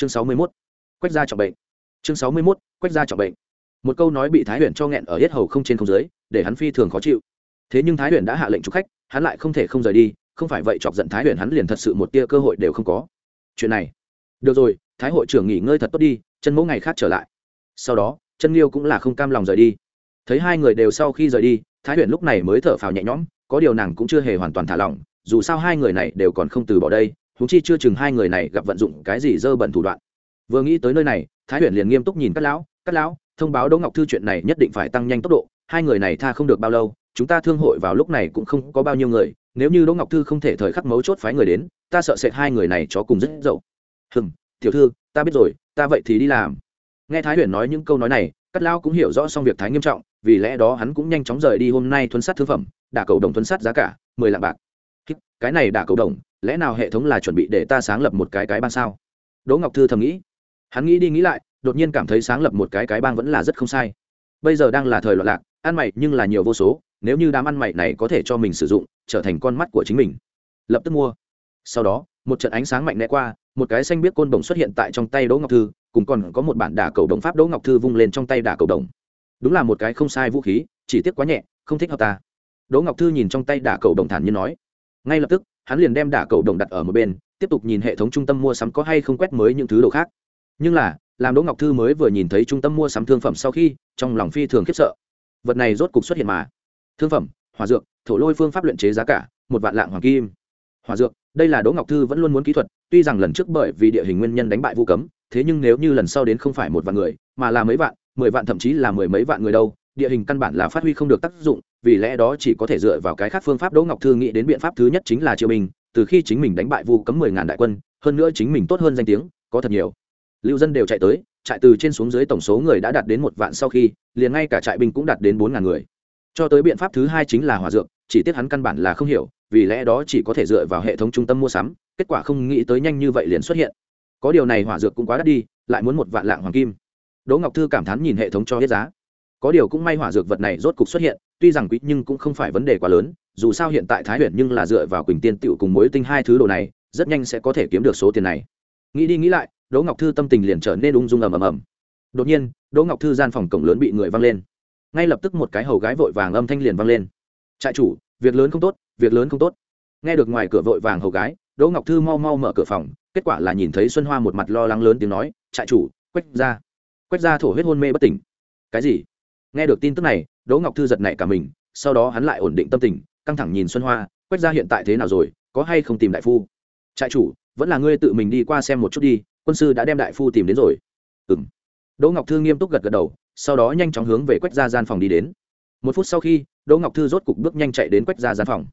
chương sáu mươi mốt, quách gia trọng bệnh. Chương sáu mươi mốt, quách gia trọng bệnh. Một câu nói bị thái huyền cho nghẹn ở hết hầu không trên không dưới, để hắn phi thường khó chịu. Thế nhưng thái huyền đã hạ lệnh chụp khách, hắn lại không thể không rời đi, không phải vậy chọc giận thái huyền hắn liền thật sự một tia cơ hội đều không có. Chuyện này. Được rồi, thái hội trưởng nghỉ ngơi thật tốt đi, chân mẫu ngày khác trở lại. Sau đó, chân liêu cũng là không cam lòng rời đi. Thấy hai người đều sau khi rời đi, thái huyền lúc này mới thở phào nhẹ nhõm, có điều nàng cũng chưa hề hoàn toàn thả lỏng, dù sao hai người này đều còn không từ bỏ đây huống chi chưa chừng hai người này gặp vận dụng cái gì dơ bẩn thủ đoạn. Vừa nghĩ tới nơi này, thái huyền liền nghiêm túc nhìn các lão các lão, thông báo đỗ ngọc thư chuyện này nhất định phải tăng nhanh tốc độ, hai người này tha không được bao lâu, chúng ta thương hội vào lúc này cũng không có bao nhiêu người, nếu như đỗ ngọc thư không thể thời khắc mấu chốt phái người đến, ta sợ sệt hai người này chó cùng rất dậu. Hừng tiểu thư, ta biết rồi, ta vậy thì đi làm. Nghe thái huyền nói những câu nói này cắt lão cũng hiểu rõ xong việc thái nghiêm trọng, vì lẽ đó hắn cũng nhanh chóng rời đi hôm nay thuấn sát thương phẩm, đả cầu đồng thuấn sát giá cả, mười lạng bạc. Cái này đả cầu đồng lẽ nào hệ thống là chuẩn bị để ta sáng lập một cái cái bang sao? Đỗ ngọc thư thầm nghĩ. Hắn nghĩ đi nghĩ lại, đột nhiên cảm thấy sáng lập một cái cái bang vẫn là rất không sai. Bây giờ đang là thời loạn lạc, ăn mày nhưng là nhiều vô số, nếu như đám ăn mày này có thể cho mình sử dụng, trở thành con mắt của chính mình. Lập tức mua. Sau đó, một trận ánh sáng mạnh mẽ qua, một cái xanh biết côn đồng xuất hiện tại trong tay đỗ ngọc thư, cùng còn có một bản đả cầu đồng pháp đỗ ngọc thư vung lên trong tay đả cầu đồng. Đúng là một cái không sai vũ khí, chỉ tiếc quá nhẹ, không thích hợp ta. Đỗ ngọc thư nhìn trong tay đả cầu đồng thản như nói. Ngay lập tức hắn liền đem đả cầu đồng đặt ở một bên, tiếp tục nhìn hệ thống trung tâm mua sắm có hay không quét mới những thứ đồ khác. Nhưng là, làm đỗ ngọc thư mới vừa nhìn thấy trung tâm mua sắm thương phẩm sau khi, trong lòng phi thường khiếp sợ. Vật này rốt cục xuất hiện mà. Thương phẩm hòa dược, thổ lôi phương pháp luyện chế giá cả, một vạn lạng hoàng kim. Hòa dược, đây là đỗ ngọc thư vẫn luôn muốn kỹ thuật, tuy rằng lần trước bởi vì địa hình nguyên nhân đánh bại vu cấm, thế nhưng nếu như lần sau đến không phải một vạn người, mà là mấy vạn, mười vạn thậm chí là mười mấy vạn người đâu địa hình căn bản là phát huy không được tác dụng, vì lẽ đó chỉ có thể dựa vào cái khác phương pháp đỗ ngọc thư nghĩ đến biện pháp thứ nhất chính là triều bình từ khi chính mình đánh bại vu cấm mười ngàn đại quân, hơn nữa chính mình tốt hơn danh tiếng, có thật nhiều. Lưu dân đều chạy tới, trại từ trên xuống dưới tổng số người đã đạt đến một vạn sau khi, liền ngay cả trại binh cũng đạt đến bốn ngàn người. Cho tới biện pháp thứ hai chính là hòa dược, chỉ tiếc hắn căn bản là không hiểu, vì lẽ đó chỉ có thể dựa vào hệ thống trung tâm mua sắm, kết quả không nghĩ tới nhanh như vậy liền xuất hiện. Có điều này hỏa dược cũng quá đắt đi, lại muốn một vạn lạng hoàng kim. Đỗ ngọc thư cảm thán nhìn hệ thống cho hết giá có điều cũng may hỏa dược vật này rốt cục xuất hiện, tuy rằng quý nhưng cũng không phải vấn đề quá lớn, dù sao hiện tại thái huyền nhưng là dựa vào quỳnh tiên tựu cùng mối tinh hai thứ đồ này, rất nhanh sẽ có thể kiếm được số tiền này. Nghĩ đi nghĩ lại, đỗ ngọc thư tâm tình liền trở nên ung dung ầm ầm ầm. Đột nhiên, đỗ ngọc thư gian phòng cổng lớn bị người văng lên. Ngay lập tức một cái hầu gái vội vàng âm thanh liền văng lên. Trại chủ, việc lớn không tốt, việc lớn không tốt. Nghe được ngoài cửa vội vàng hầu gái, đỗ ngọc thư mau mau mở cửa phòng, kết quả là nhìn thấy xuân hoa một mặt lo lắng lớn tiếng nói, trại chủ, quách ra quách ra thổ huyết hôn mê bất tỉnh. Cái gì? Nghe được tin tức này, đỗ ngọc thư giật nảy cả mình, sau đó hắn lại ổn định tâm tình, căng thẳng nhìn xuân hoa quách ra hiện tại thế nào rồi, có hay không tìm đại phu? Trại chủ, vẫn là ngươi tự mình đi qua xem một chút đi, quân sư đã đem đại phu tìm đến rồi. Ừ m đỗ ngọc thư nghiêm túc gật gật đầu, sau đó nhanh chóng hướng về quách ra gian phòng đi đến. Một phút sau khi, đỗ ngọc thư rốt cục bước nhanh chạy đến quách ra gian phòng.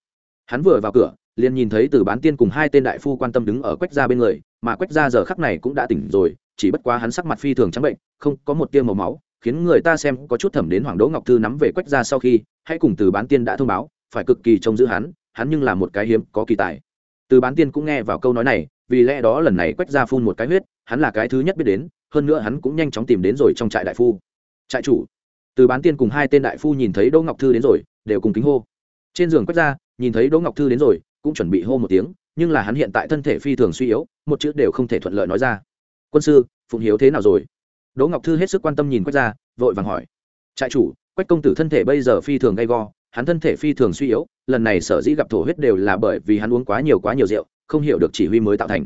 Hắn vừa vào cửa, liền nhìn thấy từ bán tiên cùng hai tên đại phu quan tâm đứng ở quách ra bên người, mà quách ra giờ khắc này cũng đã tỉnh rồi, chỉ bất quá hắn sắc mặt phi thường trắng bệnh, không có một tia màu máu khiến người ta xem có chút thẩm đến hoàng đỗ ngọc thư nắm về quách ra sau khi, hãy cùng từ bán tiên đã thông báo, phải cực kỳ trông giữ hắn hắn nhưng là một cái hiếm có kỳ tài. Từ bán tiên cũng nghe vào câu nói này, vì lẽ đó lần này quách ra phun một cái huyết, hắn là cái thứ nhất biết đến, hơn nữa hắn cũng nhanh chóng tìm đến rồi trong trại đại phu. Trại chủ. Từ bán tiên cùng hai tên đại phu nhìn thấy đỗ ngọc thư đến rồi, đều cùng kính hô. Trên giường quách ra, nhìn thấy đỗ ngọc thư đến rồi, cũng chuẩn bị hô một tiếng, nhưng là hắn hiện tại thân thể phi thường suy yếu, một chữ đều không thể thuận lợi nói ra. Quân sư, phụng hiếu thế nào rồi? Đỗ ngọc thư hết sức quan tâm nhìn quách ra vội vàng hỏi. Trại chủ, quách công tử thân thể bây giờ phi thường gay go, hắn thân thể phi thường suy yếu, lần này sở dĩ gặp thổ huyết đều là bởi vì hắn uống quá nhiều quá nhiều rượu, không hiểu được chỉ huy mới tạo thành.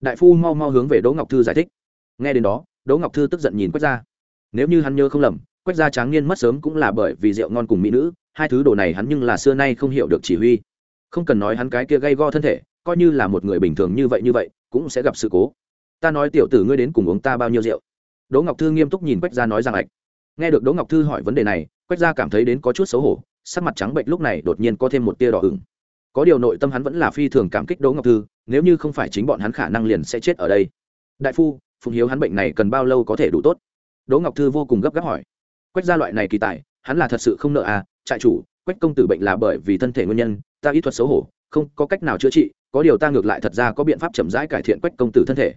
Đại phu mau mau hướng về đỗ ngọc thư giải thích. Nghe đến đó, đỗ ngọc thư tức giận nhìn quách ra nếu như hắn nhớ không lầm, quách gia tráng niên mất sớm cũng là bởi vì rượu ngon cùng mỹ nữ, hai thứ đồ này hắn nhưng là xưa nay không hiểu được chỉ huy. Không cần nói hắn cái kia gây go thân thể, coi như là một người bình thường như vậy như vậy, cũng sẽ gặp sự cố. Ta nói tiểu tử ngươi đến cùng uống ta bao nhiêu rượu? Đỗ ngọc thư nghiêm túc nhìn quách gia nói rằng ạch. Nghe được đỗ ngọc thư hỏi vấn đề này, quách gia cảm thấy đến có chút xấu hổ, sắc mặt trắng bệnh lúc này đột nhiên có thêm một tia đỏ ửng. Có điều nội tâm hắn vẫn là phi thường cảm kích đỗ ngọc thư, nếu như không phải chính bọn hắn khả năng liền sẽ chết ở đây. Đại phu, phụng hiếu hắn bệnh này cần bao lâu có thể đủ tốt? Đỗ ngọc thư vô cùng gấp gáp hỏi. Quách gia loại này kỳ tài, hắn là thật sự không nợ à trại chủ, quách công tử bệnh là bởi vì thân thể nguyên nhân, ta ý thuật xấu hổ, không có cách nào chữa trị, có điều ta ngược lại thật ra có biện pháp chậm rãi cải thiện quách công tử thân thể.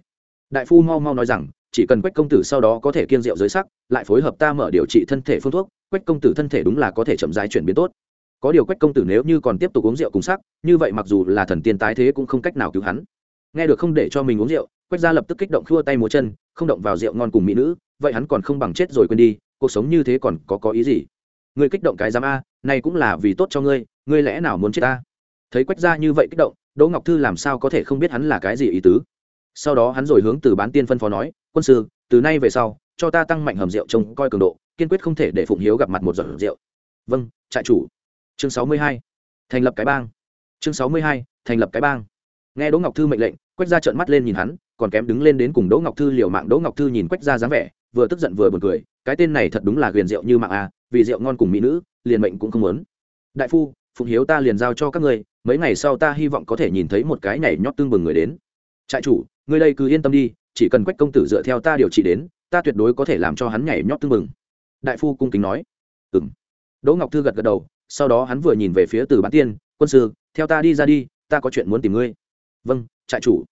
Đại phu mau mau nói rằng chỉ cần quách công tử sau đó có thể kiên rượu giới sắc, lại phối hợp ta mở điều trị thân thể phương thuốc, quách công tử thân thể đúng là có thể chậm rãi chuyển biến tốt. Có điều quách công tử nếu như còn tiếp tục uống rượu cùng sắc, như vậy mặc dù là thần tiên tái thế cũng không cách nào cứu hắn. Nghe được không để cho mình uống rượu, quách gia lập tức kích động khua tay múa chân, không động vào rượu ngon cùng mỹ nữ, vậy hắn còn không bằng chết rồi quên đi, cuộc sống như thế còn có có ý gì? Ngươi kích động cái giám a, này cũng là vì tốt cho ngươi ngươi lẽ nào muốn chết ta? Thấy quách gia như vậy kích động, đỗ ngọc thư làm sao có thể không biết hắn là cái gì ý tứ? Sau đó hắn rồi hướng từ bán tiên phân phó nói, quân sư, từ nay về sau, cho ta tăng mạnh hầm rượu trông coi cường độ, kiên quyết không thể để phụng hiếu gặp mặt một giọt rượu. Vâng trại chủ. Chương sáu mươi hai, thành lập cái bang. Chương sáu mươi hai, thành lập cái bang. Nghe đỗ ngọc thư mệnh lệnh, quách gia trợn mắt lên nhìn hắn, còn kém đứng lên đến cùng đỗ ngọc thư liều mạng. Đỗ ngọc thư nhìn quách gia dáng vẻ, vừa tức giận vừa buồn cười, cái tên này thật đúng là ghiền rượu như mạng à vì rượu ngon cùng mỹ nữ, liền mệnh cũng không muốn. Đại phu, phụng hiếu ta liền giao cho các ngươi, mấy ngày sau ta hy vọng có thể nhìn thấy một cái nhảy nhót tương bừng người đến trại chủ, ngươi đây cứ yên tâm đi, chỉ cần quách công tử dựa theo ta điều trị đến, ta tuyệt đối có thể làm cho hắn nhảy nhót tưng mừng đại phu cung kính nói. Ừ m đỗ ngọc thư gật gật đầu, sau đó hắn vừa nhìn về phía từ bán tiên, quân sư, theo ta đi ra đi, ta có chuyện muốn tìm ngươi. Vâng trại chủ.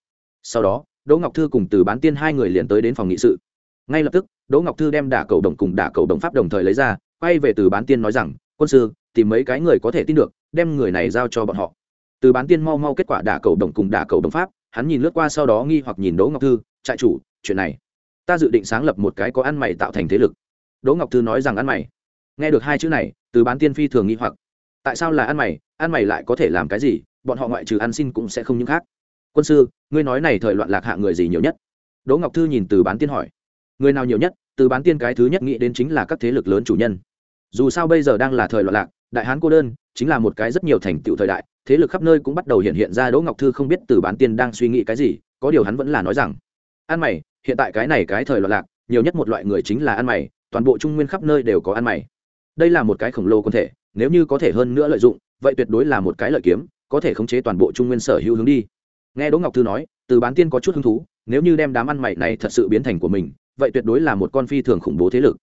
Sau đó, đỗ ngọc thư cùng từ bán tiên hai người liền tới đến phòng nghị sự. Ngay lập tức, đỗ ngọc thư đem đả cầu đồng cùng đả cầu đồng pháp đồng thời lấy ra, quay về từ bán tiên nói rằng, quân sư, tìm mấy cái người có thể tin được, đem người này giao cho bọn họ. Từ bán tiên mau mau kết quả đả cầu đồng cùng đả cầu đồng pháp hắn nhìn lướt qua sau đó nghi hoặc nhìn đỗ ngọc thư, trại chủ, chuyện này, ta dự định sáng lập một cái có ăn mày tạo thành thế lực. Đỗ ngọc thư nói rằng, ăn mày. Nghe được hai chữ này, từ bán tiên phi thường nghi hoặc. Tại sao là ăn mày? Ăn mày lại có thể làm cái gì? Bọn họ ngoại trừ ăn xin cũng sẽ không những khác. Quân sư, ngươi nói này thời loạn lạc hạ người gì nhiều nhất? Đỗ ngọc thư nhìn từ bán tiên hỏi. Người nào nhiều nhất? Từ bán tiên cái thứ nhất nghĩ đến chính là các thế lực lớn chủ nhân. Dù sao bây giờ đang là thời loạn lạc, đại hán cô đơn, chính là một cái rất nhiều thành tựu thời đại thế lực khắp nơi cũng bắt đầu hiện hiện ra đỗ ngọc thư không biết từ bán tiên đang suy nghĩ cái gì, có điều hắn vẫn là nói rằng ăn mày, hiện tại cái này cái thời loạn lạc, nhiều nhất một loại người chính là ăn mày, toàn bộ trung nguyên khắp nơi đều có ăn mày. Đây là một cái khổng lồ quân thể, nếu như có thể hơn nữa lợi dụng, vậy tuyệt đối là một cái lợi kiếm, có thể khống chế toàn bộ trung nguyên sở hữu hướng đi. Nghe đỗ ngọc thư nói, từ bán tiên có chút hứng thú, nếu như đem đám ăn mày này thật sự biến thành của mình, vậy tuyệt đối là một con phi thường khủng bố thế lực.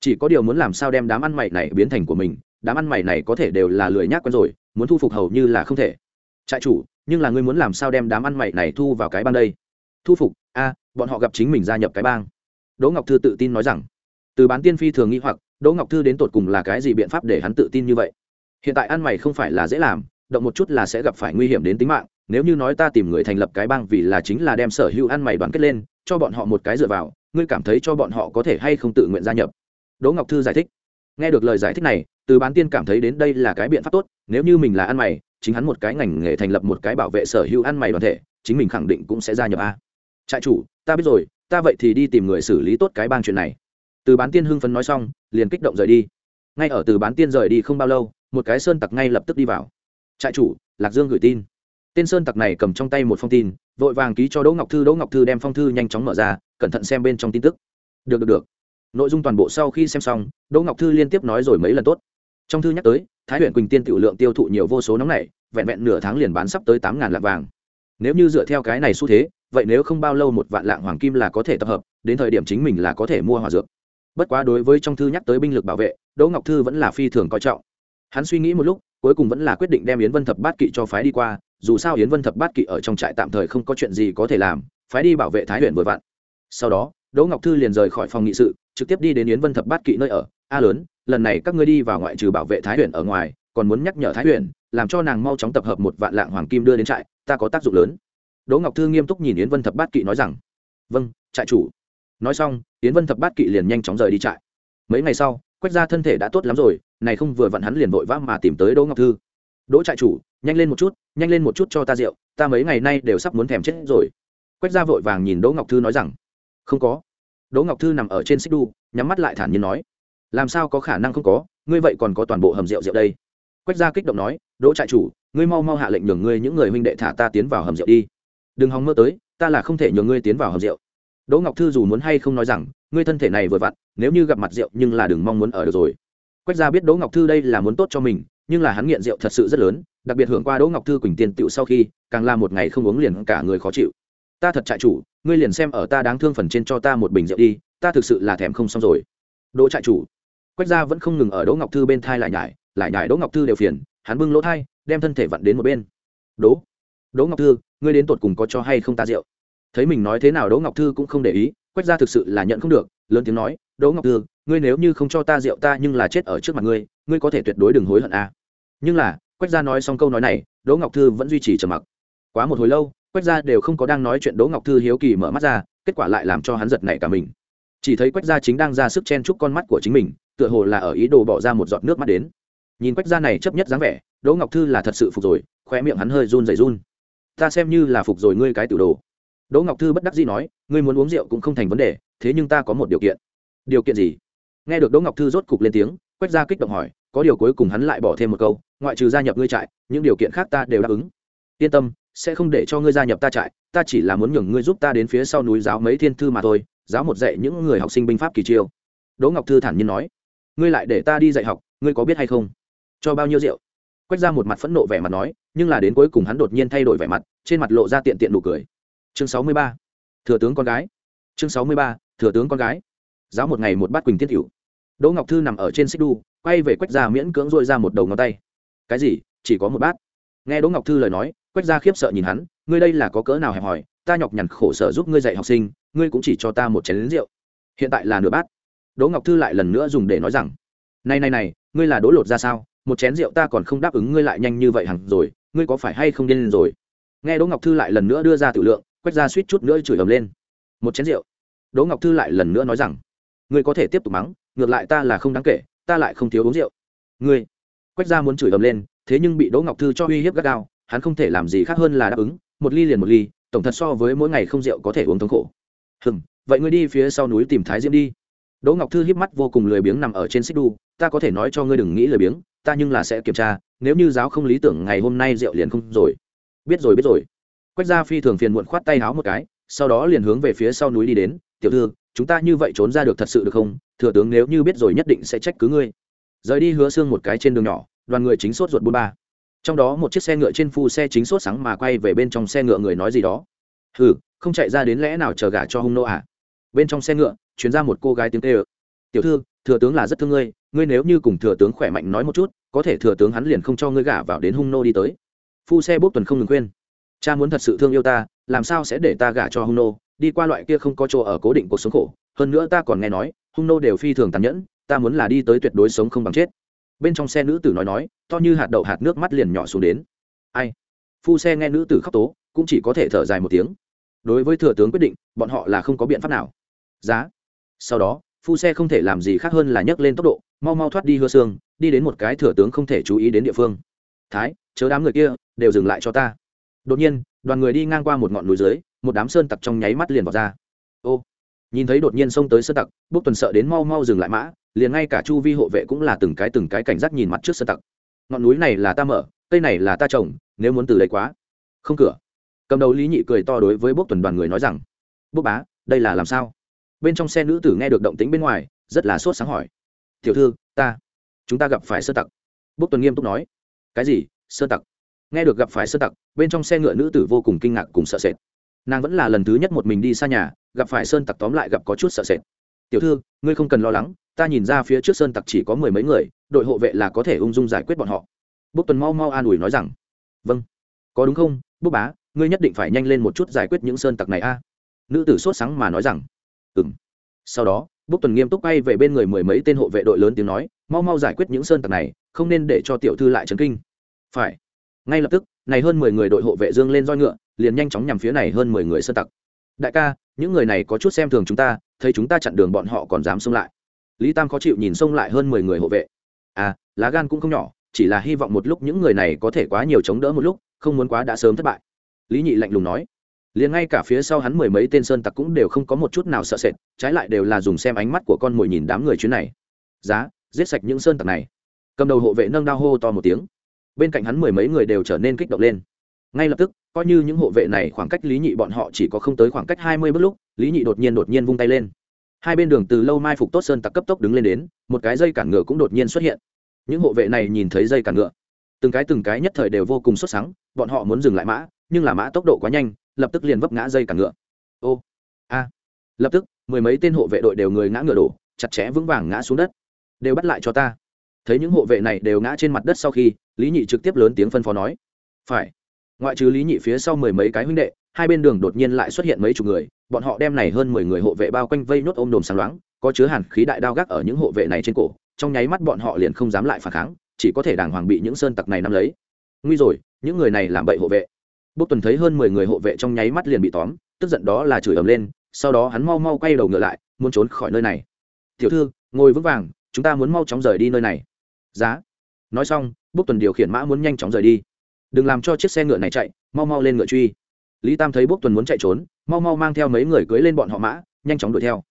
Chỉ có điều muốn làm sao đem đám ăn mày này biến thành của mình, đám ăn mày này có thể đều là lười nhác quen rồi muốn thu phục hầu như là không thể. Trại chủ, nhưng là ngươi muốn làm sao đem đám ăn mày này thu vào cái bang đây? Thu phục? A, bọn họ gặp chính mình gia nhập cái bang. Đỗ ngọc thư tự tin nói rằng. Từ bán tiên phi thường nghĩ hoặc, đỗ ngọc thư đến tột cùng là cái gì biện pháp để hắn tự tin như vậy? Hiện tại ăn mày không phải là dễ làm, động một chút là sẽ gặp phải nguy hiểm đến tính mạng. Nếu như nói ta tìm người thành lập cái bang vì là chính là đem sở hữu ăn mày đoàn kết lên, cho bọn họ một cái dựa vào, ngươi cảm thấy cho bọn họ có thể hay không tự nguyện gia nhập? Đỗ ngọc thư giải thích. Nghe được lời giải thích này, từ bán tiên cảm thấy đến đây là cái biện pháp tốt nếu như mình là ăn mày, chính hắn một cái ngành nghề thành lập một cái bảo vệ sở hữu ăn mày đoàn thể, chính mình khẳng định cũng sẽ gia nhập a. Trại chủ, ta biết rồi, ta vậy thì đi tìm người xử lý tốt cái bang chuyện này. Từ bán tiên hưng phấn nói xong, liền kích động rời đi. Ngay ở từ bán tiên rời đi không bao lâu, một cái sơn tặc ngay lập tức đi vào. Trại chủ, lạc dương gửi tin. Tên sơn tặc này cầm trong tay một phong tin, vội vàng ký cho đỗ ngọc thư, đỗ ngọc thư đem phong thư nhanh chóng mở ra, cẩn thận xem bên trong tin tức. Được được được. Nội dung toàn bộ sau khi xem xong, đỗ ngọc thư liên tiếp nói rồi mấy lần tốt. Trong thư nhắc tới thái huyện quỳnh tiên tiểu lượng tiêu thụ nhiều vô số nóng này, vẹn vẹn nửa tháng liền bán sắp tới tám ngàn lạng vàng. Nếu như dựa theo cái này xu thế, vậy nếu không bao lâu một vạn lạng hoàng kim là có thể tập hợp, đến thời điểm chính mình là có thể mua hòa dược. Bất quá đối với trong thư nhắc tới binh lực bảo vệ, đỗ ngọc thư vẫn là phi thường coi trọng. Hắn suy nghĩ một lúc, cuối cùng vẫn là quyết định đem yến vân thập bát kỵ cho phái đi qua, dù sao yến vân thập bát kỵ ở trong trại tạm thời không có chuyện gì có thể làm, phái đi bảo vệ thái huyện vừa vặn. Sau đó, đỗ ngọc thư liền rời khỏi phòng nghị sự trực tiếp đi đến yến vân thập bát kỵ nơi ở. A lớn, lần này các ngươi đi vào ngoại trừ bảo vệ thái huyền ở ngoài, còn muốn nhắc nhở thái huyền, làm cho nàng mau chóng tập hợp một vạn lạng hoàng kim đưa đến trại, ta có tác dụng lớn. Đỗ ngọc thư nghiêm túc nhìn yến vân thập bát kỵ nói rằng vâng trại chủ. Nói xong, yến vân thập bát kỵ liền nhanh chóng rời đi trại. Mấy ngày sau, quách ra thân thể đã tốt lắm rồi, này không vừa vặn hắn liền vội vã mà tìm tới đỗ ngọc thư. Đỗ trại chủ, nhanh lên một chút, nhanh lên một chút cho ta rượu, ta mấy ngày nay đều sắp muốn thèm chết rồi. Quách ra vội vàng nhìn đỗ ngọc thư nói rằng, không có đỗ ngọc thư nằm ở trên xích đu, nhắm mắt lại thản nhiên nói, làm sao có khả năng không có? Ngươi vậy còn có toàn bộ hầm rượu rượu đây? Quách gia kích động nói, đỗ trại chủ, ngươi mau mau hạ lệnh nhường ngươi những người huynh đệ thả ta tiến vào hầm rượu đi. Đừng hòng mơ tới, ta là không thể nhường ngươi tiến vào hầm rượu. Đỗ ngọc thư dù muốn hay không nói rằng, ngươi thân thể này vừa vặn, nếu như gặp mặt rượu nhưng là đừng mong muốn ở được rồi. Quách gia biết đỗ ngọc thư đây là muốn tốt cho mình, nhưng là hắn nghiện rượu thật sự rất lớn, đặc biệt hưởng qua đỗ ngọc thư quỳnh tiền tựu sau khi, càng là một ngày không uống liền cả người khó chịu ta thật trại chủ, ngươi liền xem ở ta đáng thương phần trên cho ta một bình rượu đi, ta thực sự là thèm không xong rồi. Đỗ trại chủ. Quách gia vẫn không ngừng ở đỗ ngọc thư bên thai lại nhải lại nhải đỗ ngọc thư đều phiền, hắn bưng lỗ thai, đem thân thể vặn đến một bên. Đỗ đỗ ngọc thư, ngươi đến tột cùng có cho hay không ta rượu? Thấy mình nói thế nào đỗ ngọc thư cũng không để ý, quách gia thực sự là nhận không được, lớn tiếng nói, đỗ ngọc thư, ngươi nếu như không cho ta rượu ta nhưng là chết ở trước mặt ngươi ngươi có thể tuyệt đối đừng hối hận à. nhưng là, quách gia nói xong câu nói này, đỗ ngọc thư vẫn duy trì trầm mặc. Quá một hồi lâu quách gia đều không có đang nói chuyện đỗ ngọc thư hiếu kỳ mở mắt ra, kết quả lại làm cho hắn giật nảy cả mình. Chỉ thấy quách gia chính đang ra sức chen chúc con mắt của chính mình, tựa hồ là ở ý đồ bỏ ra một giọt nước mắt đến. Nhìn quách gia này chấp nhất dáng vẻ, đỗ ngọc thư là thật sự phục rồi khoe miệng hắn hơi run rẩy run. Ta xem như là phục rồi ngươi cái tiểu đồ. Đỗ ngọc thư bất đắc dĩ nói, ngươi muốn uống rượu cũng không thành vấn đề, thế nhưng ta có một điều kiện. Điều kiện gì? Nghe được đỗ ngọc thư rốt cục lên tiếng, quách gia kích động hỏi, có điều cuối cùng hắn lại bỏ thêm một câu, ngoại trừ gia nhập ngươi trại, những điều kiện khác ta đều đáp ứng. Yên tâm sẽ không để cho ngươi gia nhập ta trại, ta chỉ là muốn nhường ngươi giúp ta đến phía sau núi giáo mấy thiên thư mà thôi, giáo một dạy những người học sinh binh pháp kỳ chiêu. Đỗ ngọc thư thản nhiên nói. Ngươi lại để ta đi dạy học, ngươi có biết hay không? Cho bao nhiêu rượu? Quách ra một mặt phẫn nộ vẻ mặt nói, nhưng là đến cuối cùng hắn đột nhiên thay đổi vẻ mặt, trên mặt lộ ra tiện tiện nụ cười. Chương sáu mươi ba. Thừa tướng con gái. Chương sáu mươi ba, thừa tướng con gái. Giáo một ngày một bát quỳnh tiết hữu đỗ ngọc thư nằm ở trên xích đu, quay về quách ra miễn cưỡng dội ra một đầu ngón tay. Cái gì? Chỉ có một bát? Nghe đỗ ngọc thư lời nói quách Gia khiếp sợ nhìn hắn, ngươi đây là có cỡ nào hẹp hòi, ta nhọc nhằn khổ sở giúp ngươi dạy học sinh, ngươi cũng chỉ cho ta một chén lính rượu. Hiện tại là nửa bát. Đỗ ngọc thư lại lần nữa dùng để nói rằng, này này này, ngươi là đỗ lột ra sao? Một chén rượu ta còn không đáp ứng ngươi lại nhanh như vậy hẳn rồi, ngươi có phải hay không điên rồi? Nghe đỗ ngọc thư lại lần nữa đưa ra tự lượng, quách ra suýt chút nữa chửi ầm lên. Một chén rượu? Đỗ ngọc thư lại lần nữa nói rằng, ngươi có thể tiếp tục mắng, ngược lại ta là không đáng kể, ta lại không thiếu uống rượu. Ngươi? Quách ra muốn chửi ầm lên, thế nhưng bị đỗ ngọc thư cho uy hiếp gắt gao hắn không thể làm gì khác hơn là đáp ứng, một ly liền một ly, tổng thật so với mỗi ngày không rượu có thể uống thống khổ. Hừm, vậy ngươi đi phía sau núi tìm thái diễm đi. Đỗ ngọc thư híp mắt vô cùng lười biếng nằm ở trên xích đu, ta có thể nói cho ngươi đừng nghĩ lười biếng, ta nhưng là sẽ kiểm tra, nếu như giáo không lý tưởng ngày hôm nay rượu liền không rồi. Biết rồi biết rồi. Quách gia phi thường phiền muộn khoát tay háo một cái, sau đó liền hướng về phía sau núi đi đến, tiểu thư, chúng ta như vậy trốn ra được thật sự được không? Thừa tướng nếu như biết rồi nhất định sẽ trách cứ ngươi. Rời đi hứa xương một cái trên đường nhỏ, đoàn người chính sốt ruột bôn ba trong đó một chiếc xe ngựa trên phu xe chính sốt sáng mà quay về bên trong xe ngựa người nói gì đó. Hừ, không chạy ra đến lẽ nào chờ gả cho hung nô à? Bên trong xe ngựa chuyến ra một cô gái tiếng tê ơ tiểu thư, thừa tướng là rất thương ngươi ngươi nếu như cùng thừa tướng khỏe mạnh nói một chút, có thể thừa tướng hắn liền không cho ngươi gả vào đến hung nô đi tới. Phu xe bốc tuần không ngừng khuyên. Cha muốn thật sự thương yêu ta, làm sao sẽ để ta gả cho hung nô? Đi qua loại kia không có chỗ ở cố định cuộc sống khổ, hơn nữa ta còn nghe nói, hung nô đều phi thường tàn nhẫn, ta muốn là đi tới tuyệt đối sống không bằng chết bên trong xe nữ tử nói nói, to như hạt đậu hạt nước mắt liền nhỏ xuống đến. Ai? Phu xe nghe nữ tử khóc tố, cũng chỉ có thể thở dài một tiếng. Đối với thừa tướng quyết định, bọn họ là không có biện pháp nào. Giá. Sau đó, phu xe không thể làm gì khác hơn là nhấc lên tốc độ, mau mau thoát đi hưa xương, đi đến một cái thừa tướng không thể chú ý đến địa phương. Thái, chớ đám người kia, đều dừng lại cho ta. Đột nhiên, đoàn người đi ngang qua một ngọn núi dưới, một đám sơn tặc trong nháy mắt liền vào ra. Ô. Nhìn thấy đột nhiên xông tới sơn tặc, bốc tuần sợ đến mau mau dừng lại mã liền ngay cả chu vi hộ vệ cũng là từng cái từng cái cảnh giác nhìn mặt trước sơ tặc. Ngọn núi này là ta mở, cây này là ta trồng, nếu muốn từ lấy quá. Không cửa. Cầm đầu lý nhị cười to đối với bốc tuần đoàn người nói rằng, bốc bá, đây là làm sao? Bên trong xe nữ tử nghe được động tính bên ngoài, rất là sốt sáng hỏi, tiểu thư, ta, chúng ta gặp phải sơ tặc. Bốc tuần nghiêm túc nói, cái gì? Sơ tặc? Nghe được gặp phải sơ tặc, bên trong xe ngựa nữ tử vô cùng kinh ngạc cùng sợ sệt. Nàng vẫn là lần thứ nhất một mình đi xa nhà, gặp phải sơn tặc tóm lại gặp có chút sợ sệt. Tiểu thư, ngươi không cần lo lắng ta nhìn ra phía trước sơn tặc chỉ có mười mấy người, đội hộ vệ là có thể ung dung giải quyết bọn họ. Bốc tuần mau mau an ủi nói rằng vâng có đúng không bốc bá, ngươi nhất định phải nhanh lên một chút giải quyết những sơn tặc này a. Nữ tử sốt sáng mà nói rằng ừ m sau đó bốc tuần nghiêm túc bay về bên người mười mấy tên hộ vệ đội lớn tiếng nói, mau mau giải quyết những sơn tặc này, không nên để cho tiểu thư lại trấn kinh. Phải. Ngay lập tức, này hơn mười người đội hộ vệ dương lên roi ngựa, liền nhanh chóng nhằm phía này hơn mười người sơn tặc. Đại ca, những người này có chút xem thường chúng ta, thấy chúng ta chặn đường bọn họ còn dám xông lại lý tam khó chịu nhìn xông lại hơn mười người hộ vệ. À lá gan cũng không nhỏ, chỉ là hy vọng một lúc những người này có thể quá nhiều chống đỡ một lúc, không muốn quá đã sớm thất bại. Lý nhị lạnh lùng nói. Liền ngay cả phía sau hắn mười mấy tên sơn tặc cũng đều không có một chút nào sợ sệt, trái lại đều là dùng xem ánh mắt của con mồi nhìn đám người chuyến này. Giá, giết sạch những sơn tặc này. Cầm đầu hộ vệ nâng đao hô to một tiếng. Bên cạnh hắn mười mấy người đều trở nên kích động lên. Ngay lập tức, coi như những hộ vệ này khoảng cách lý nhị bọn họ chỉ có không tới khoảng cách hai mươi bước lúc, lý nhị đột nhiên đột nhiên vung tay lên hai bên đường từ lâu mai phục tốt sơn tặc cấp tốc đứng lên đến, một cái dây cản ngựa cũng đột nhiên xuất hiện. Những hộ vệ này nhìn thấy dây cản ngựa, từng cái từng cái nhất thời đều vô cùng xuất sáng bọn họ muốn dừng lại mã, nhưng là mã tốc độ quá nhanh, lập tức liền vấp ngã dây cản ngựa. Ô, a, lập tức, mười mấy tên hộ vệ đội đều người ngã ngựa đổ, chặt chẽ vững vàng ngã xuống đất. Đều bắt lại cho ta. Thấy những hộ vệ này đều ngã trên mặt đất sau khi, lý nhị trực tiếp lớn tiếng phân phó nói, phải ngoại trừ lý nhị phía sau mười mấy cái huynh đệ, hai bên đường đột nhiên lại xuất hiện mấy chục người, bọn họ đem này hơn mười người hộ vệ bao quanh vây nốt ôm đồm sáng loáng, có chứa hàn khí đại đao gác ở những hộ vệ này trên cổ, trong nháy mắt bọn họ liền không dám lại phản kháng, chỉ có thể đàng hoàng bị những sơn tặc này nắm lấy. Nguy rồi, những người này làm bậy hộ vệ. Bốc tuần thấy hơn mười người hộ vệ trong nháy mắt liền bị tóm, tức giận đó là chửi ầm lên, sau đó hắn mau mau quay đầu ngựa lại, muốn trốn khỏi nơi này. Tiểu thư, ngồi vững vàng, chúng ta muốn mau chóng rời đi nơi này. Giá. Nói xong, bốc tuần điều khiển mã muốn nhanh chóng rời đi đừng làm cho chiếc xe ngựa này chạy, mau mau lên ngựa truy. Lý tam thấy bốc tuần muốn chạy trốn, mau mau mang theo mấy người cưới lên bọn họ mã, nhanh chóng đuổi theo.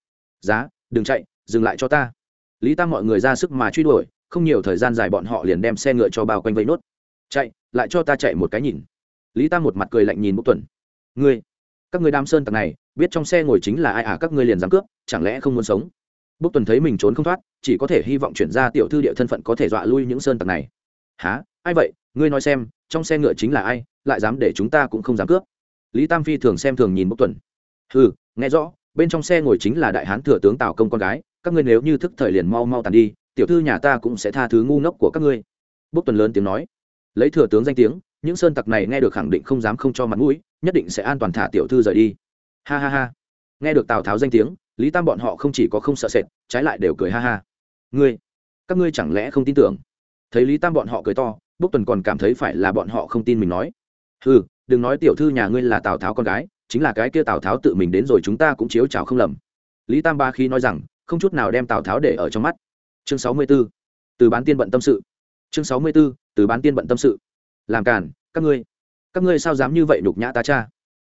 Giá, đừng chạy, dừng lại cho ta. Lý tam mọi người ra sức mà truy đuổi, không nhiều thời gian dài bọn họ liền đem xe ngựa cho bao quanh vây nốt. Chạy, lại cho ta chạy một cái nhìn. Lý tam một mặt cười lạnh nhìn bốc tuần. Ngươi, các ngươi đam sơn tặc này, biết trong xe ngồi chính là ai à các ngươi liền dám cướp, chẳng lẽ không muốn sống? Bốc tuần thấy mình trốn không thoát, chỉ có thể hy vọng chuyển ra tiểu thư địa thân phận có thể dọa lui những sơn tặc này. Há ai vậy? Ngươi nói xem, trong xe ngựa chính là ai, lại dám để chúng ta cũng không dám cướp. Lý tam phi thường xem thường nhìn bốc tuần. Ừ nghe rõ, bên trong xe ngồi chính là đại hán thừa tướng tào công con gái, các ngươi nếu như thức thời liền mau mau tàn đi, tiểu thư nhà ta cũng sẽ tha thứ ngu ngốc của các ngươi. Bốc tuần lớn tiếng nói. Lấy thừa tướng danh tiếng, những sơn tặc này nghe được khẳng định không dám không cho mặt mũi, nhất định sẽ an toàn thả tiểu thư rời đi. Ha ha ha. Nghe được tào tháo danh tiếng, lý tam bọn họ không chỉ có không sợ sệt, trái lại đều cười ha ha. Ngươi, các ngươi chẳng lẽ không tin tưởng? Thấy lý tam bọn họ cười to bốc tuần còn cảm thấy phải là bọn họ không tin mình nói. Ừ đừng nói tiểu thư nhà ngươi là tào tháo con gái, chính là cái kia tào tháo tự mình đến rồi chúng ta cũng chiếu chào không lầm. Lý tam ba khi nói rằng, không chút nào đem tào tháo để ở trong mắt. Chương sáu mươi b ố từ bán tiên bận tâm sự. Chương sáu mươi b ố từ bán tiên bận tâm sự. Làm càn, các ngươi các ngươi sao dám như vậy đục nhã ta cha?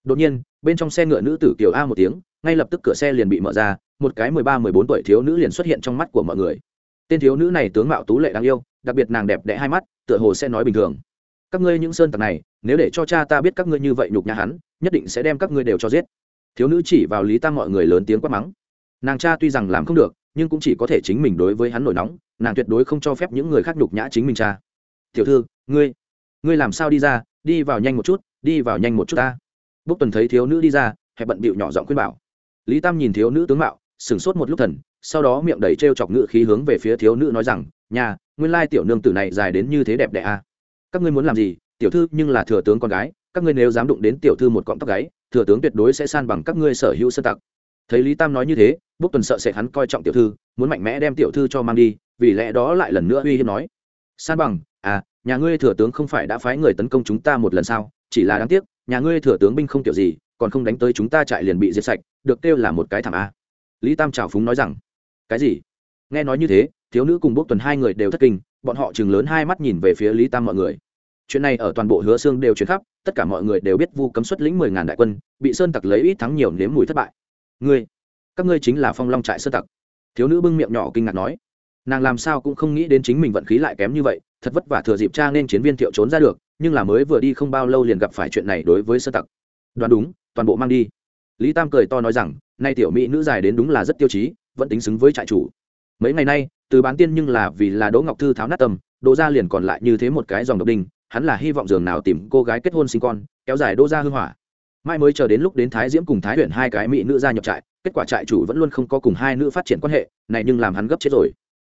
Đột nhiên, bên trong xe ngựa nữ tử kiều a một tiếng, ngay lập tức cửa xe liền bị mở ra, một cái mười ba, mười bốn tuổi thiếu nữ liền xuất hiện trong mắt của mọi người. Tên thiếu nữ này tướng mạo tú lệ đáng yêu đặc biệt nàng đẹp đẽ hai mắt, tựa hồ sẽ nói bình thường. Các ngươi những sơn tặc này, nếu để cho cha ta biết các ngươi như vậy nhục nhã hắn, nhất định sẽ đem các ngươi đều cho giết. Thiếu nữ chỉ vào lý tam mọi người lớn tiếng quát mắng. Nàng cha tuy rằng làm không được, nhưng cũng chỉ có thể chính mình đối với hắn nổi nóng, nàng tuyệt đối không cho phép những người khác nhục nhã chính mình cha. Tiểu thư, ngươi ngươi làm sao đi ra, đi vào nhanh một chút, đi vào nhanh một chút ta. Bốc tuần thấy thiếu nữ đi ra, hẹp bận bịu nhỏ giọng khuyên bảo. Lý tam nhìn thiếu nữ tướng mạo, sửng sốt một lúc thần, sau đó miệng đầy t r e o chọc ngự khí hướng về phía thiếu nữ nói rằng, nhà nguyên lai tiểu nương tử này dài đến như thế đẹp đẽ à. các ngươi muốn làm gì? Tiểu thư nhưng là thừa tướng con gái, các ngươi nếu dám đụng đến tiểu thư một cọng tóc gáy, thừa tướng tuyệt đối sẽ san bằng các ngươi sở hữu sơ tặc. Thấy lý tam nói như thế bốc tuần sợ sẽ hắn coi trọng tiểu thư, muốn mạnh mẽ đem tiểu thư cho mang đi, vì lẽ đó lại lần nữa uy hiếp nói. San bằng à nhà ngươi thừa tướng không phải đã phái người tấn công chúng ta một lần sao? Chỉ là đáng tiếc, nhà ngươi thừa tướng binh không kiểu gì, còn không đánh tới chúng ta trại liền bị diệt sạch, được kêu là một cái thảm a. Lý tam trào phúng nói rằng, cái gì? Nghe nói như thế thiếu nữ cùng bốc tuần hai người đều thất kinh, bọn họ chừng lớn hai mắt nhìn về phía lý tam mọi người. Chuyện này ở toàn bộ hứa xương đều chuyển khắp, tất cả mọi người đều biết vu cấm xuất lĩnh mười ngàn đại quân, bị sơn tặc lấy ít thắng nhiều nếm mùi thất bại. Ngươi, các ngươi chính là phong long trại sơn tặc. Thiếu nữ bưng miệng nhỏ kinh ngạc nói. Nàng làm sao cũng không nghĩ đến chính mình vận khí lại kém như vậy, thật vất vả thừa dịp cha nên chiến viên thiệu trốn ra được, nhưng là mới vừa đi không bao lâu liền gặp phải chuyện này đối với sơ tặc. Đoán đúng, toàn bộ mang đi. Lý tam cười to nói rằng, nay tiểu mỹ nữ dài đến đúng là rất tiêu chí, vẫn tính xứng với trại chủ. Mấy ngày nay từ bán tiên nhưng là vì là đỗ ngọc thư tháo nát tâm, đỗ Gia liền còn lại như thế một cái dòng độc đinh, hắn là hy vọng giường nào tìm cô gái kết hôn sinh con, kéo dài đỗ Gia hư hỏa. Mai mới chờ đến lúc đến thái diễm cùng thái huyện hai cái mỹ nữ gia nhập trại, kết quả trại chủ vẫn luôn không có cùng hai nữ phát triển quan hệ, này nhưng làm hắn gấp chết rồi.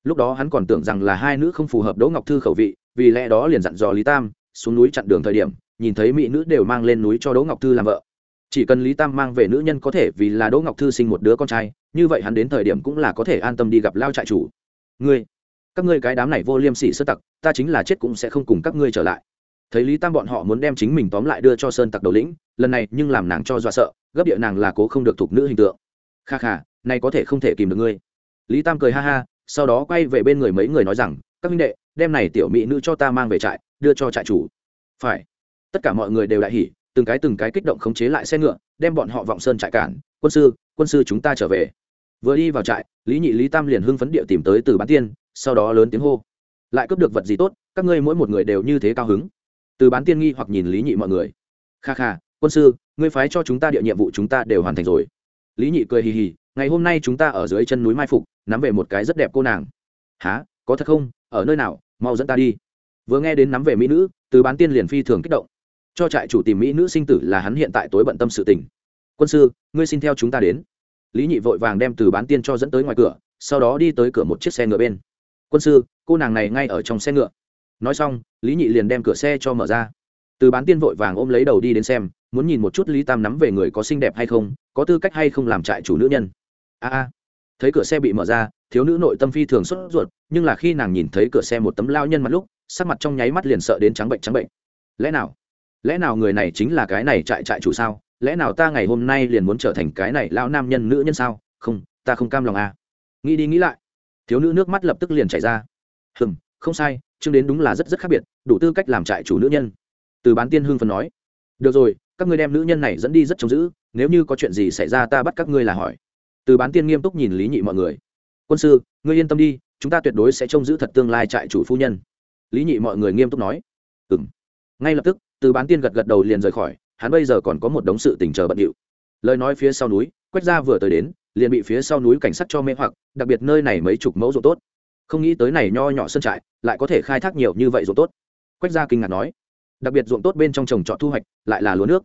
Lúc đó hắn còn tưởng rằng là hai nữ không phù hợp đỗ ngọc thư khẩu vị, vì lẽ đó liền dặn dò lý tam, xuống núi chặn đường thời điểm, nhìn thấy mỹ nữ đều mang lên núi cho đỗ ngọc thư làm vợ. Chỉ cần lý tam mang về nữ nhân có thể vì là đỗ ngọc thư sinh một đứa con trai, như vậy hắn đến thời điểm cũng là có thể an tâm đi gặp lao trại chủ ngươi, các ngươi cái đám này vô liêm sỉ sơ tặc, ta chính là chết cũng sẽ không cùng các ngươi trở lại. Thấy lý tam bọn họ muốn đem chính mình tóm lại đưa cho sơn tặc đầu lĩnh, lần này nhưng làm nàng cho dọa sợ, gấp địa nàng là cố không được thuộc nữ hình tượng. Kha kha nay có thể không thể kìm được ngươi. Lý tam cười ha ha, sau đó quay về bên người mấy người nói rằng, các minh đệ, đem này tiểu mỹ nữ cho ta mang về trại, đưa cho trại chủ. Phải. Tất cả mọi người đều đại hỉ, từng cái từng cái kích động khống chế lại xe ngựa, đem bọn họ vọng sơn trại cản. Quân sư quân sư chúng ta trở về vừa đi vào trại, lý nhị lý tam liền hưng phấn địa tìm tới từ bán tiên, sau đó lớn tiếng hô. Lại cướp được vật gì tốt, các ngươi mỗi một người đều như thế cao hứng. Từ bán tiên nghi hoặc nhìn lý nhị mọi người. Kha kha, quân sư, ngươi phái cho chúng ta địa nhiệm vụ chúng ta đều hoàn thành rồi. Lý nhị cười hì hì, ngày hôm nay chúng ta ở dưới chân núi mai phục, nắm về một cái rất đẹp cô nàng. Há có thật không? Ở nơi nào? Mau dẫn ta đi. Vừa nghe đến nắm về mỹ nữ, từ bán tiên liền phi thường kích động. Cho trại chủ tìm mỹ nữ sinh tử là hắn hiện tại tối bận tâm sự tình. Quân sư, ngươi xin theo chúng ta đến lý nhị vội vàng đem từ bán tiên cho dẫn tới ngoài cửa, sau đó đi tới cửa một chiếc xe ngựa bên. Quân sư, cô nàng này ngay ở trong xe ngựa. Nói xong, lý nhị liền đem cửa xe cho mở ra. Từ bán tiên vội vàng ôm lấy đầu đi đến xem, muốn nhìn một chút lý tam nắm về người có xinh đẹp hay không, có tư cách hay không làm trại chủ nữ nhân. A a. Thấy cửa xe bị mở ra, thiếu nữ nội tâm phi thường sốt ruột, nhưng là khi nàng nhìn thấy cửa xe một tấm lao nhân mặt lúc, sắc mặt trong nháy mắt liền sợ đến trắng bệnh trắng bệnh. Lẽ nào? Lẽ nào người này chính là cái này trại trại chủ sao? Lẽ nào ta ngày hôm nay liền muốn trở thành cái này lão nam nhân nữ nhân sao? Không, ta không cam lòng à. Nghĩ đi nghĩ lại, thiếu nữ nước mắt lập tức liền chảy ra. Hừm, không sai, chương đến đúng là rất rất khác biệt, đủ tư cách làm trại chủ nữ nhân. Từ bán tiên hương phần nói. Được rồi, các ngươi đem nữ nhân này dẫn đi rất trông giữ, nếu như có chuyện gì xảy ra ta bắt các ngươi là hỏi. Từ bán tiên nghiêm túc nhìn lý nhị mọi người. Quân sư, ngươi yên tâm đi, chúng ta tuyệt đối sẽ trông giữ thật tương lai trại chủ phu nhân. Lý nhị mọi người nghiêm túc nói. Ừ m ngay lập tức, từ bán tiên gật gật đầu liền rời khỏi hắn bây giờ còn có một đống sự tình chờ bận điệu. Lời nói phía sau núi, quách gia vừa tới đến, liền bị phía sau núi cảnh sát cho mê hoặc, đặc biệt nơi này mấy chục mẫu ruộng tốt. Không nghĩ tới này nho nhỏ sân trại, lại có thể khai thác nhiều như vậy ruộng tốt. Quách gia kinh ngạc nói, đặc biệt ruộng tốt bên trong trồng trọt thu hoạch, lại là lúa nước.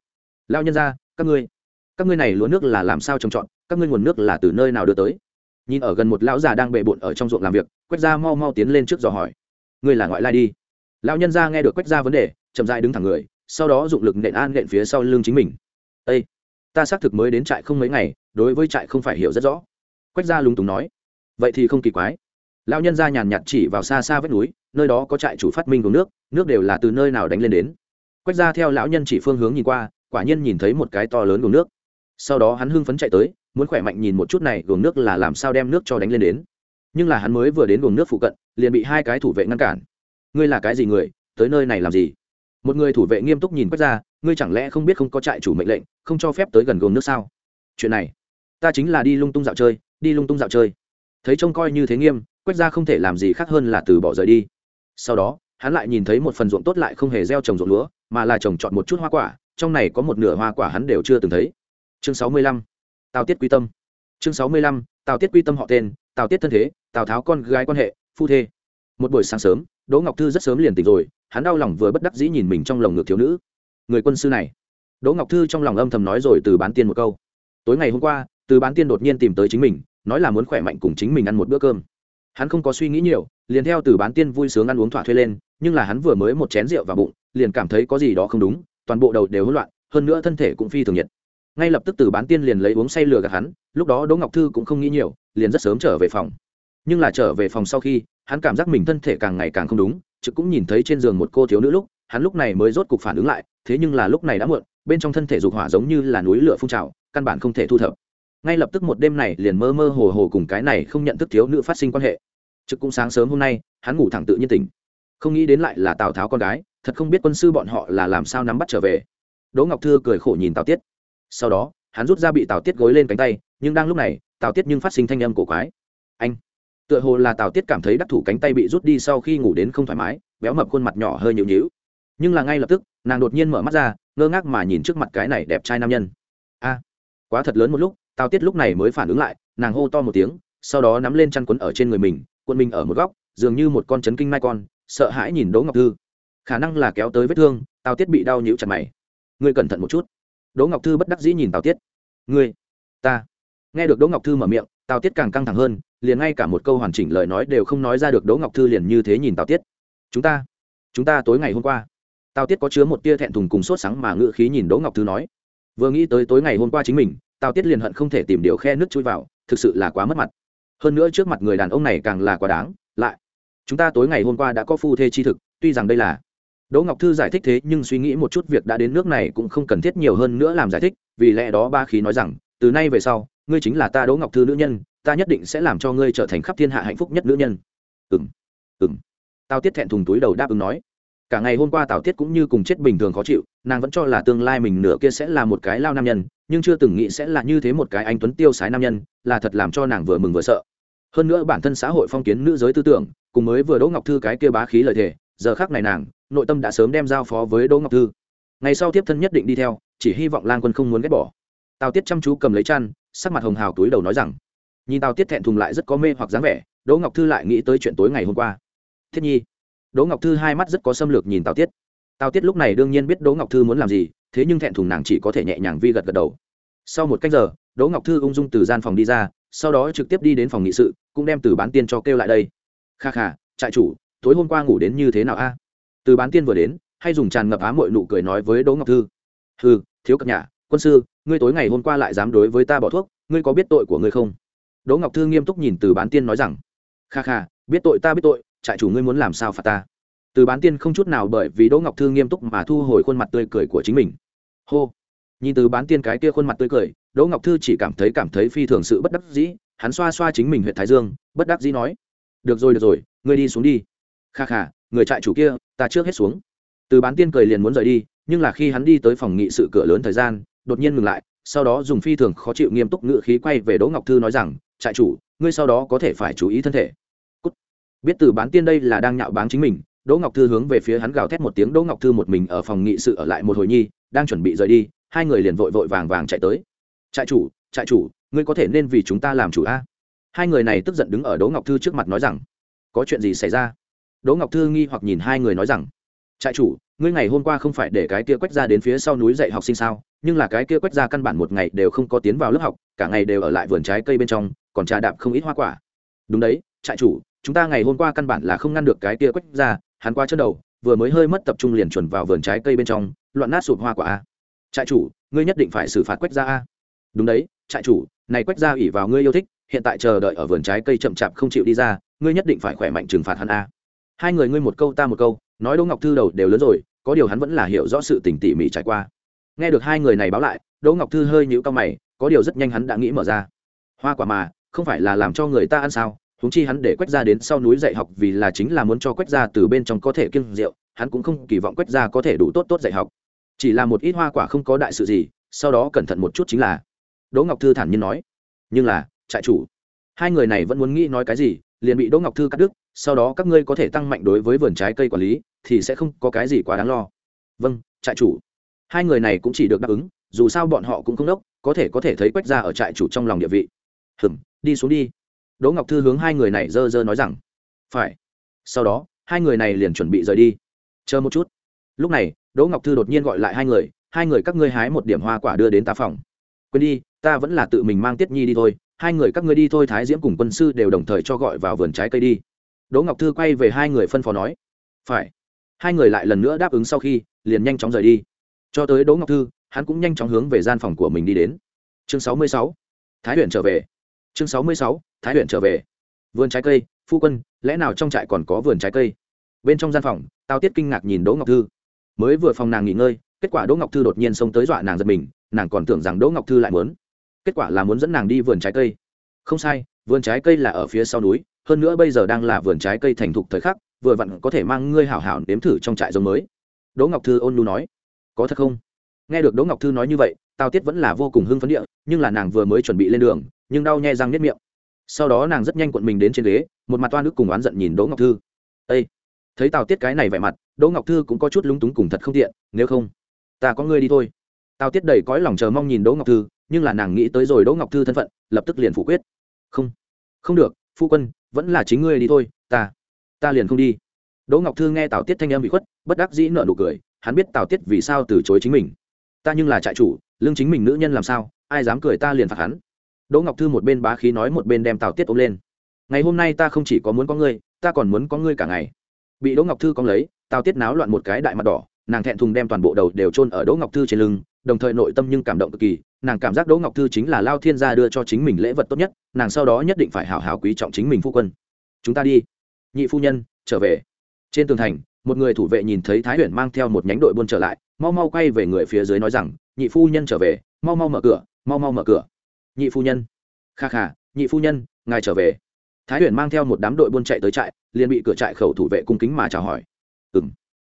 Lao nhân ra các ngươi các ngươi này lúa nước là làm sao trồng trọt, các ngươi nguồn nước là từ nơi nào đưa tới? Nhìn ở gần một lão già đang bệ bộn ở trong ruộng làm việc, quách gia mau mau tiến lên trước dò hỏi, ngươi là ngoại lai đi. Lão nhân gia nghe được quách gia vấn đề, chậm dại đứng thẳng người sau đó dụng lực nện an nện phía sau lưng chính mình. Ây ta xác thực mới đến trại không mấy ngày, đối với trại không phải hiểu rất rõ. Quách gia lúng túng nói. Vậy thì không kỳ quái. Lão nhân gia nhàn nhạt chỉ vào xa xa vách núi, nơi đó có trại chủ phát minh của nước nước đều là từ nơi nào đánh lên đến. Quách gia theo lão nhân chỉ phương hướng nhìn qua, quả nhiên nhìn thấy một cái to lớn gồm nước. Sau đó hắn hưng phấn chạy tới, muốn khỏe mạnh nhìn một chút này gồm nước là làm sao đem nước cho đánh lên đến. Nhưng là hắn mới vừa đến gồm nước phụ cận, liền bị hai cái thủ vệ ngăn cản. Ngươi là cái gì người? Tới nơi này làm gì? Một người thủ vệ nghiêm túc nhìn quách ra, ngươi chẳng lẽ không biết không có trại chủ mệnh lệnh, không cho phép tới gần gồm nước sao? Chuyện này, ta chính là đi lung tung dạo chơi, đi lung tung dạo chơi. Thấy trông coi như thế nghiêm quách ra không thể làm gì khác hơn là từ bỏ rời đi. Sau đó, hắn lại nhìn thấy một phần ruộng tốt lại không hề gieo trồng ruộng lúa, mà là trồng trọt một chút hoa quả, trong này có một nửa hoa quả hắn đều chưa từng thấy. Chương sáu mươi lăm, tào tiết quy tâm. Chương sáu mươi lăm, tào tiết quy tâm họ tên, tào tiết thân thế, tào tháo con gái quan hệ, phu thê. Một buổi sáng sớm, đỗ ngọc thư rất sớm liền tỉnh rồi hắn đau lòng vừa bất đắc dĩ nhìn mình trong lồng ngực thiếu nữ. Người quân sư này. Đỗ ngọc thư trong lòng âm thầm nói rồi từ bán tiên một câu. Tối ngày hôm qua, từ bán tiên đột nhiên tìm tới chính mình, nói là muốn khỏe mạnh cùng chính mình ăn một bữa cơm. Hắn không có suy nghĩ nhiều, liền theo từ bán tiên vui sướng ăn uống thỏa thuê lên, nhưng là hắn vừa mới một chén rượu vào bụng, liền cảm thấy có gì đó không đúng, toàn bộ đầu đều hỗn loạn, hơn nữa thân thể cũng phi thường nhiệt. Ngay lập tức từ bán tiên liền lấy uống say lừa gạt hắn, lúc đó đỗ ngọc thư cũng không nghĩ nhiều, liền rất sớm trở về phòng. Nhưng là trở về phòng sau khi, hắn cảm giác mình thân thể càng ngày càng không đúng trực cũng nhìn thấy trên giường một cô thiếu nữ lúc, hắn lúc này mới rốt cục phản ứng lại, thế nhưng là lúc này đã muộn, bên trong thân thể dục hỏa giống như là núi lửa phun trào, căn bản không thể thu thập. Ngay lập tức một đêm này liền mơ mơ hồ hồ cùng cái này không nhận thức thiếu nữ phát sinh quan hệ. Trực cũng sáng sớm hôm nay, hắn ngủ thẳng tự nhiên tỉnh. Không nghĩ đến lại là tào tháo con gái, thật không biết quân sư bọn họ là làm sao nắm bắt trở về. Đỗ ngọc thư cười khổ nhìn tào tiết. Sau đó, hắn rút ra bị tào tiết gối lên cánh tay, nhưng đang lúc này, tào tiết nhưng phát sinh thanh âm cổ quái. Anh tựa hồ là tào tiết cảm thấy đắc thủ cánh tay bị rút đi sau khi ngủ đến không thoải mái, béo mập khuôn mặt nhỏ hơi nhịu nhịu nhưng là ngay lập tức, nàng đột nhiên mở mắt ra, ngơ ngác mà nhìn trước mặt cái này đẹp trai nam nhân. A, quá thật lớn một lúc, tào tiết lúc này mới phản ứng lại, nàng hô to một tiếng, sau đó nắm lên chăn quấn ở trên người mình quân mình ở một góc, dường như một con chấn kinh mai con, sợ hãi nhìn đỗ ngọc thư. Khả năng là kéo tới vết thương, tào tiết bị đau nhịu chặt mày. Ngươi cẩn thận một chút. Đỗ ngọc thư bất đắc dĩ nhìn tào tiết. Ngươi, ta. Nghe được đỗ ngọc thư mở miệng, tào tiết càng căng thẳng hơn liền ngay cả một câu hoàn chỉnh lời nói đều không nói ra được đỗ ngọc thư liền như thế nhìn tào tiết. Chúng ta chúng ta tối ngày hôm qua. Tào tiết có chứa một tia thẹn thùng cùng sốt sáng mà ngự khí nhìn đỗ ngọc thư nói. Vừa nghĩ tới tối ngày hôm qua chính mình, tào tiết liền hận không thể tìm điều khe nước chui vào, thực sự là quá mất mặt. Hơn nữa trước mặt người đàn ông này càng là quá đáng, lại. Chúng ta tối ngày hôm qua đã có phu thê chi thực, tuy rằng đây là đỗ ngọc thư giải thích thế nhưng suy nghĩ một chút việc đã đến nước này cũng không cần thiết nhiều hơn nữa làm giải thích, vì lẽ đó ba khí nói rằng, từ nay về sau, ngươi chính là ta đỗ ngọc thư nữ nhân ta nhất định sẽ làm cho ngươi trở thành khắp thiên hạ hạnh phúc nhất nữ nhân. Ừng ừng tào tiết thẹn thùng túi đầu đáp ứng nói. Cả ngày hôm qua tào tiết cũng như cùng chết bình thường khó chịu, nàng vẫn cho là tương lai mình nửa kia sẽ là một cái lao nam nhân, nhưng chưa từng nghĩ sẽ là như thế một cái anh tuấn tiêu sái nam nhân, là thật làm cho nàng vừa mừng vừa sợ. Hơn nữa bản thân xã hội phong kiến nữ giới tư tưởng, cùng mới vừa đỗ ngọc thư cái kia bá khí lời thề giờ khác này nàng, nội tâm đã sớm đem giao phó với đỗ ngọc thư. Ngày sau tiếp thân nhất định đi theo, chỉ hy vọng lang quân không muốn ghét bỏ. Tào tiết chăm chú cầm lấy chăn, sắc mặt hồng hào túi đầu nói rằng nhìn tào tiết thẹn thùng lại rất có mê hoặc dáng vẻ, đỗ ngọc thư lại nghĩ tới chuyện tối ngày hôm qua. Thiết nhi, đỗ ngọc thư hai mắt rất có xâm lược nhìn tào tiết. Tào tiết lúc này đương nhiên biết đỗ ngọc thư muốn làm gì, thế nhưng thẹn thùng nàng chỉ có thể nhẹ nhàng vi gật gật đầu. Sau một cách giờ, đỗ ngọc thư ung dung từ gian phòng đi ra, sau đó trực tiếp đi đến phòng nghị sự, cũng đem từ bán tiên cho kêu lại đây. Kha kha, trại chủ, tối hôm qua ngủ đến như thế nào a? Từ bán tiên vừa đến, hay dùng tràn ngập á mội nụ cười nói với đỗ ngọc thư. Ừ thiếu cập nhà, quân sư, ngươi tối ngày hôm qua lại dám đối với ta bỏ thuốc, ngươi có biết tội của ngươi không? Đỗ ngọc thư nghiêm túc nhìn từ bán tiên nói rằng, kha kha, biết tội ta biết tội, trại chủ ngươi muốn làm sao phạt ta? Từ bán tiên không chút nào bởi vì đỗ ngọc thư nghiêm túc mà thu hồi khuôn mặt tươi cười của chính mình. Hô! Nhìn từ bán tiên cái kia khuôn mặt tươi cười, đỗ ngọc thư chỉ cảm thấy cảm thấy phi thường sự bất đắc dĩ, hắn xoa xoa chính mình huyện thái dương, bất đắc dĩ nói, được rồi được rồi, ngươi đi xuống đi. Kha kha, người trại chủ kia, ta trước hết xuống. Từ bán tiên cười liền muốn rời đi, nhưng là khi hắn đi tới phòng nghị sự cửa lớn thời gian, đột nhiên ngừng lại, sau đó dùng phi thường khó chịu nghiêm túc ngự khí quay về đỗ ngọc thư nói rằng trại chủ, ngươi sau đó có thể phải chú ý thân thể. Cút. biết từ bán tiên đây là đang nhạo báng chính mình, đỗ ngọc thư hướng về phía hắn gào thét một tiếng, đỗ ngọc thư một mình ở phòng nghị sự ở lại một hồi nhi, đang chuẩn bị rời đi, hai người liền vội vội vàng vàng chạy tới. Trại chủ trại chủ, ngươi có thể nên vì chúng ta làm chủ a? Hai người này tức giận đứng ở đỗ ngọc thư trước mặt nói rằng, có chuyện gì xảy ra? Đỗ ngọc thư nghi hoặc nhìn hai người nói rằng, trại chủ, ngươi ngày hôm qua không phải để cái kia quách ra đến phía sau núi dạy học sinh sao? Nhưng là cái kia quách ra căn bản một ngày đều không có tiến vào lớp học, cả ngày đều ở lại vườn trái cây bên trong còn trà đạp không ít hoa quả. Đúng đấy, trại chủ, chúng ta ngày hôm qua căn bản là không ngăn được cái kia quách ra, hắn qua chân đầu, vừa mới hơi mất tập trung liền chuẩn vào vườn trái cây bên trong, loạn nát sụp hoa quả a. Trại chủ, ngươi nhất định phải xử phạt quách ra a. Đúng đấy, trại chủ, này quách ra ủy vào ngươi yêu thích, hiện tại chờ đợi ở vườn trái cây chậm chạp không chịu đi ra, ngươi nhất định phải khỏe mạnh trừng phạt hắn a. Hai người ngươi một câu ta một câu, nói đỗ ngọc thư đầu đều lớn rồi, có điều hắn vẫn là hiểu rõ sự tình tỉ mỉ trải qua. Nghe được hai người này báo lại, đỗ ngọc thư hơi nhíu cao mày, có điều rất nhanh hắn đã nghĩ mở ra. Hoa quả mà không phải là làm cho người ta ăn sao? Húng chi hắn để quách ra đến sau núi dạy học vì là chính là muốn cho quách ra từ bên trong có thể kiêng rượu, hắn cũng không kỳ vọng quách ra có thể đủ tốt tốt dạy học. Chỉ là một ít hoa quả không có đại sự gì, sau đó cẩn thận một chút chính là. Đỗ ngọc thư thản nhiên nói. Nhưng là, trại chủ, hai người này vẫn muốn nghĩ nói cái gì, liền bị đỗ ngọc thư cắt đứt, sau đó các ngươi có thể tăng mạnh đối với vườn trái cây quản lý, thì sẽ không có cái gì quá đáng lo. Vâng trại chủ. Hai người này cũng chỉ được đáp ứng, dù sao bọn họ cũng không đốc, có thể có thể thấy quách ra ở trại chủ trong lòng địa vị. Hừm đi xuống đi. Đỗ ngọc thư hướng hai người này dơ dơ nói rằng, phải. Sau đó, hai người này liền chuẩn bị rời đi. Chờ một chút. Lúc này, đỗ ngọc thư đột nhiên gọi lại hai người hai người các ngươi hái một điểm hoa quả đưa đến ta phòng. Quên đi, ta vẫn là tự mình mang tiết nhi đi thôi. Hai người các ngươi đi thôi, thái diễm cùng quân sư đều đồng thời cho gọi vào vườn trái cây đi. Đỗ ngọc thư quay về hai người phân phó nói, phải. Hai người lại lần nữa đáp ứng sau khi, liền nhanh chóng rời đi. Cho tới đỗ ngọc thư, hắn cũng nhanh chóng hướng về gian phòng của mình đi đến. Chương sáu mươi sáu, thái huyền trở về chương sáu mươi sáu, thái huyện trở về. Vườn trái cây, phu quân, lẽ nào trong trại còn có vườn trái cây? Bên trong gian phòng tao tiết kinh ngạc nhìn đỗ ngọc thư. Mới vừa phòng nàng nghỉ ngơi, kết quả đỗ ngọc thư đột nhiên xông tới dọa nàng giật mình, nàng còn tưởng rằng đỗ ngọc thư lại muốn. Kết quả là muốn dẫn nàng đi vườn trái cây. Không sai, vườn trái cây là ở phía sau núi, hơn nữa bây giờ đang là vườn trái cây thành thục thời khắc, vừa vặn có thể mang ngươi hảo hảo nếm thử trong trại giống mới. Đỗ ngọc thư ôn lu nói, có thật không? Nghe được đỗ ngọc thư nói như vậy, tào tiết vẫn là vô cùng hưng phấn địa, nhưng là nàng vừa mới chuẩn bị lên đường nhưng đau nhè răng nếp miệng. Sau đó nàng rất nhanh cuộn mình đến trên ghế, một mặt toan nước cùng oán giận nhìn đỗ ngọc thư. Ê! thấy tào tiết cái này vẻ mặt, đỗ ngọc thư cũng có chút lúng túng cùng thật không tiện, nếu không, ta có ngươi đi thôi. Tào tiết đầy cõi lòng chờ mong nhìn đỗ ngọc thư, nhưng là nàng nghĩ tới rồi đỗ ngọc thư thân phận, lập tức liền phủ quyết. Không không được, phu quân, vẫn là chính ngươi đi thôi, ta ta liền không đi. Đỗ ngọc thư nghe tào tiết thanh em bị khuất, bất đắc dĩ nợ nụ cười, hắn biết tào tiết vì sao từ chối chính mình. Ta nhưng là trại chủ, lương chính mình nữ nhân làm sao, ai dám cười ta liền phạt hắn đỗ ngọc thư một bên bá khí nói một bên đem tào tiết ôm lên. Ngày hôm nay ta không chỉ có muốn có ngươi, ta còn muốn có ngươi cả ngày. Bị đỗ ngọc thư cong lấy, tào tiết náo loạn một cái đại mặt đỏ, nàng thẹn thùng đem toàn bộ đầu đều chôn ở đỗ ngọc thư trên lưng, đồng thời nội tâm nhưng cảm động cực kỳ, nàng cảm giác đỗ ngọc thư chính là lao thiên gia đưa cho chính mình lễ vật tốt nhất, nàng sau đó nhất định phải hào hào quý trọng chính mình phu quân. Chúng ta đi. Nhị phu nhân, trở về. Trên tường thành, một người thủ vệ nhìn thấy thái huyền mang theo một nhánh đội buôn trở lại, mau mau quay về người phía dưới nói rằng, nhị phu nhân trở về, mau mau mở cửa, mau mau mở cửa nhị phu nhân. Kha kha, nhị phu nhân, ngài trở về. Thái huyền mang theo một đám đội buôn chạy tới trại, liền bị cửa trại khẩu thủ vệ cung kính mà chào hỏi. Ừ m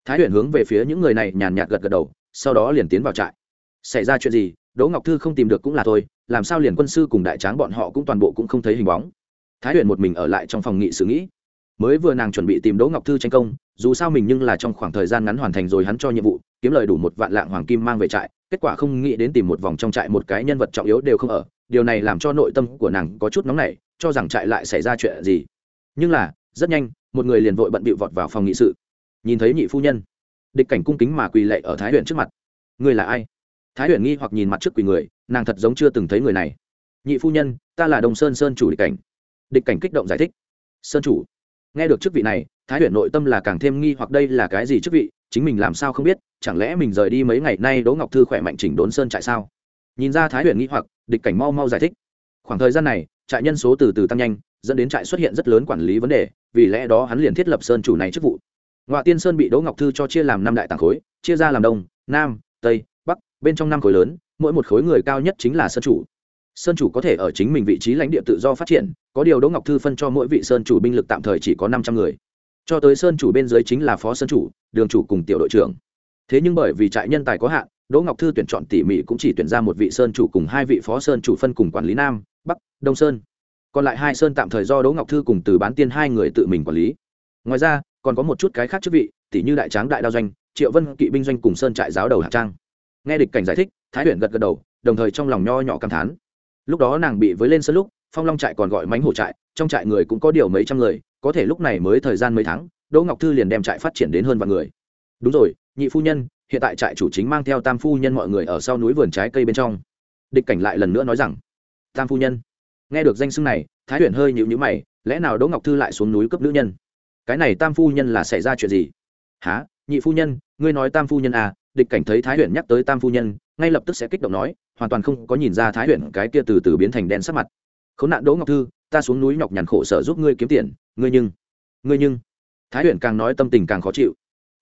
thái huyền hướng về phía những người này nhàn nhạt gật gật đầu, sau đó liền tiến vào trại. Xảy ra chuyện gì, đỗ ngọc thư không tìm được cũng là thôi, làm sao liền quân sư cùng đại tráng bọn họ cũng toàn bộ cũng không thấy hình bóng. Thái huyền một mình ở lại trong phòng nghị sự nghĩ. Mới vừa nàng chuẩn bị tìm đỗ ngọc thư tranh công, dù sao mình nhưng là trong khoảng thời gian ngắn hoàn thành rồi hắn cho nhiệm vụ, kiếm lời đủ một vạn lạng hoàng kim mang về trại, kết quả không nghĩ đến tìm một vòng trong trại một cái nhân vật trọng yếu đều không ở điều này làm cho nội tâm của nàng có chút nóng nảy, cho rằng trại lại xảy ra chuyện gì. Nhưng là, rất nhanh, một người liền vội bận bịu vọt vào phòng nghị sự. Nhìn thấy nhị phu nhân, địch cảnh cung kính mà quỳ lệ ở thái huyện trước mặt. Người là ai? Thái huyện nghi hoặc nhìn mặt trước quỳ người, nàng thật giống chưa từng thấy người này. Nhị phu nhân, ta là đồng sơn sơn chủ địch cảnh. Địch cảnh kích động giải thích. Sơn chủ. Nghe được chức vị này, thái huyền nội tâm là càng thêm nghi hoặc đây là cái gì chức vị, chính mình làm sao không biết, chẳng lẽ mình rời đi mấy ngày nay đỗ ngọc thư khỏe mạnh chỉnh đốn sơn trại sao? Nhìn ra thái Huyền nghĩ hoặc, địch cảnh mau mau giải thích. Khoảng thời gian này, trại nhân số từ từ tăng nhanh, dẫn đến trại xuất hiện rất lớn quản lý vấn đề, vì lẽ đó hắn liền thiết lập sơn chủ này chức vụ. Ngoại tiên sơn bị đỗ ngọc thư cho chia làm năm đại tàng khối, chia ra làm đông, nam, tây, bắc, bên trong năm khối lớn, mỗi một khối người cao nhất chính là sơn chủ. Sơn chủ có thể ở chính mình vị trí lãnh địa tự do phát triển, có điều đỗ ngọc thư phân cho mỗi vị sơn chủ binh lực tạm thời chỉ có năm trăm người. Cho tới sơn chủ bên dưới chính là phó sơn chủ, đường chủ cùng tiểu đội trưởng. Thế nhưng bởi vì trại nhân tài có hạn đỗ ngọc thư tuyển chọn tỉ mỉ cũng chỉ tuyển ra một vị sơn chủ cùng hai vị phó sơn chủ phân cùng quản lý nam, bắc, đông sơn. Còn lại hai sơn tạm thời do đỗ ngọc thư cùng từ bán tiên hai người tự mình quản lý. Ngoài ra, còn có một chút cái khác chức vị tỷ như đại tráng đại đao doanh, triệu vân, kỵ binh doanh cùng sơn trại giáo đầu hạ trang. Nghe địch cảnh giải thích, thái huyền gật gật đầu, đồng thời trong lòng nho nhỏ cảm thán. Lúc đó nàng bị với lên sơn lúc, phong long trại còn gọi mánh hổ trại, trong trại người cũng có điều mấy trăm người, có thể lúc này mới thời gian mấy tháng, đỗ ngọc thư liền đem trại phát triển đến hơn vạn người. Đúng rồi, nhị phu nhân hiện tại trại chủ chính mang theo tam phu nhân mọi người ở sau núi vườn trái cây bên trong. Địch cảnh lại lần nữa nói rằng, tam phu nhân, nghe được danh xưng này, thái huyền hơi nhịu nhữ mày, lẽ nào đỗ ngọc thư lại xuống núi cấp nữ nhân? Cái này tam phu nhân là xảy ra chuyện gì? Há nhị phu nhân, ngươi nói tam phu nhân à địch cảnh thấy thái huyền nhắc tới tam phu nhân, ngay lập tức sẽ kích động nói, hoàn toàn không có nhìn ra thái huyền cái kia từ từ biến thành đen sắc mặt. Khốn nạn đỗ ngọc thư, ta xuống núi nhọc nhằn khổ sở giúp ngươi kiếm tiền, ngươi nhưng ngươi nhưng. Thái huyền càng nói tâm tình càng khó chịu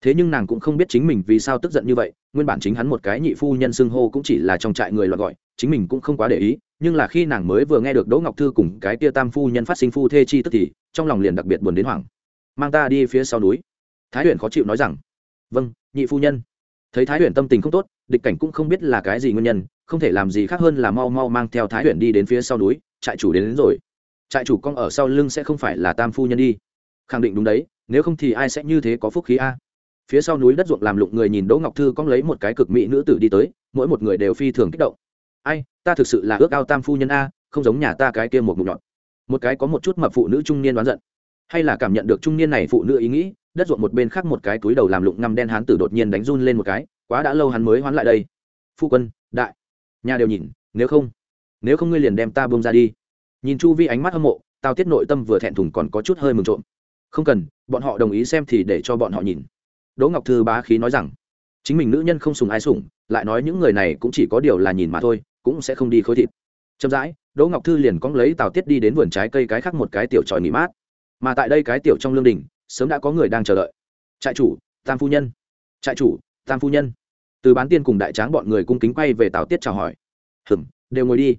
thế nhưng nàng cũng không biết chính mình vì sao tức giận như vậy nguyên bản chính hắn một cái nhị phu nhân xưng hô cũng chỉ là trong trại người loại gọi chính mình cũng không quá để ý nhưng là khi nàng mới vừa nghe được đỗ ngọc thư cùng cái tia tam phu nhân phát sinh phu thê chi tức thì trong lòng liền đặc biệt buồn đến hoảng. Mang ta đi phía sau núi. Thái huyền khó chịu nói rằng. Vâng nhị phu nhân. Thấy thái huyền tâm tình không tốt địch cảnh cũng không biết là cái gì nguyên nhân không thể làm gì khác hơn là mau mau mang theo thái huyền đi đến phía sau núi trại chủ đến, đến rồi. Trại chủ con ở sau lưng sẽ không phải là tam phu nhân đi. Khẳng định đúng đấy nếu không thì ai sẽ như thế có phúc khí a? Phía sau núi đất ruộng làm lụng người nhìn đỗ ngọc thư cóng lấy một cái cực mỹ nữ tử đi tới, mỗi một người đều phi thường kích động. Ai, ta thực sự là ước ao tam phu nhân a, không giống nhà ta cái kia một mục nhọn một cái có một chút mập phụ nữ trung niên đoán giận. Hay là cảm nhận được trung niên này phụ nữ ý nghĩ, đất ruộng một bên khác một cái túi đầu làm lụng ngăm đen hán tử đột nhiên đánh run lên một cái, quá đã lâu hắn mới hoán lại đây. Phu quân, đại, nhà đều nhìn, nếu không nếu không ngươi liền đem ta bông ra đi. Nhìn chu vi ánh mắt hâm mộ tao tiết nội tâm vừa thẹn thùng còn có chút hơi mừng trộm. Không cần, bọn họ đồng ý xem thì để cho bọn họ nhìn đỗ ngọc thư bá khí nói rằng, chính mình nữ nhân không sùng ai sùng lại nói những người này cũng chỉ có điều là nhìn mà thôi, cũng sẽ không đi khối thịt. Chậm rãi, đỗ ngọc thư liền cóng lấy tào tiết đi đến vườn trái cây cái khác một cái tiểu tròi nghỉ mát. Mà tại đây cái tiểu trong lương đình, sớm đã có người đang chờ đợi. Trại chủ, tam phu nhân. Trại chủ, tam phu nhân. Từ bán tiên cùng đại tráng bọn người cung kính quay về tào tiết chào hỏi. Hừng đều ngồi đi.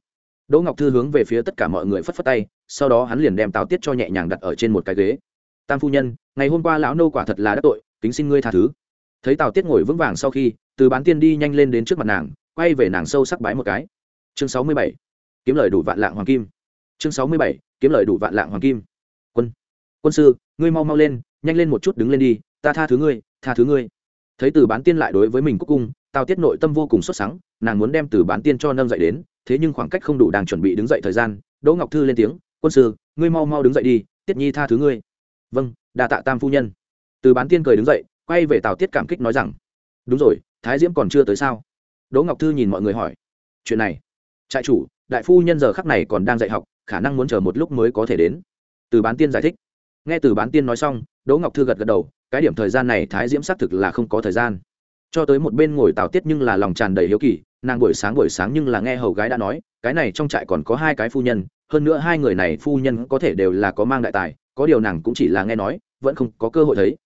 Đỗ ngọc thư hướng về phía tất cả mọi người phất phất tay, sau đó hắn liền đem tào tiết cho nhẹ nhàng đặt ở trên một cái ghế. Tam phu nhân, ngày hôm qua lão nô quả thật là đắc tội kính xin ngươi tha thứ. Thấy tào tiết ngồi vững vàng sau khi, từ bán tiên đi nhanh lên đến trước mặt nàng, quay về nàng sâu sắc bái một cái. Chương sáu mươi bảy, kiếm lời đủ vạn lạng hoàng kim. Chương sáu mươi bảy, kiếm lời đủ vạn lạng hoàng kim. Quân quân sư, ngươi mau mau lên, nhanh lên một chút đứng lên đi, ta tha thứ ngươi, tha thứ ngươi. Thấy từ bán tiên lại đối với mình cúc cung, tào tiết nội tâm vô cùng xuất sáng nàng muốn đem từ bán tiên cho nâm dậy đến, thế nhưng khoảng cách không đủ đang chuẩn bị đứng dậy thời gian, đỗ ngọc thư lên tiếng, quân sư, ngươi mau mau đứng dậy đi, tiết nhi tha thứ ngươi. Vâng đà tạ tam phu nhân từ bán tiên cười đứng dậy, quay về tào tiết cảm kích nói rằng, đúng rồi, thái diễm còn chưa tới sao? Đỗ ngọc thư nhìn mọi người hỏi, chuyện này, trại chủ, đại phu nhân giờ khắc này còn đang dạy học, khả năng muốn chờ một lúc mới có thể đến. Từ bán tiên giải thích. Nghe từ bán tiên nói xong, đỗ ngọc thư gật gật đầu, cái điểm thời gian này thái diễm xác thực là không có thời gian. Cho tới một bên ngồi tào tiết nhưng là lòng tràn đầy hiếu kỳ, nàng buổi sáng buổi sáng nhưng là nghe hầu gái đã nói, cái này trong trại còn có hai cái phu nhân, hơn nữa hai người này phu nhân có thể đều là có mang đại tài, có điều nàng cũng chỉ là nghe nói, vẫn không có cơ hội thấy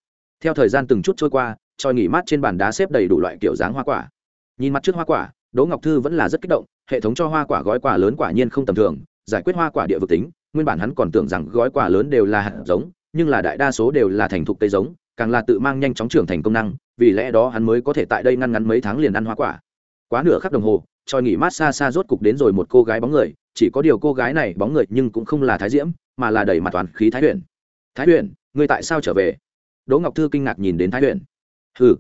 theo thời gian từng chút trôi qua tròi nghỉ mát trên bàn đá xếp đầy đủ loại kiểu dáng hoa quả. Nhìn mặt trước hoa quả, đỗ ngọc thư vẫn là rất kích động, hệ thống cho hoa quả gói quả lớn quả nhiên không tầm thường, giải quyết hoa quả địa vực tính, nguyên bản hắn còn tưởng rằng gói quả lớn đều là hạt giống, nhưng là đại đa số đều là thành thục cây giống, càng là tự mang nhanh chóng trưởng thành công năng, vì lẽ đó hắn mới có thể tại đây ngăn ngắn mấy tháng liền ăn hoa quả. Quá nửa khắc đồng hồ tròi nghỉ mát xa xa rốt cục đến rồi một cô gái bóng người, chỉ có điều cô gái này bóng người nhưng cũng không là thái diễm, mà là đầy mặt toàn khí thái huyền. Thái huyền, ngươi tại sao trở về? Đỗ ngọc thư kinh ngạc nhìn đến thái huyền. Hừ.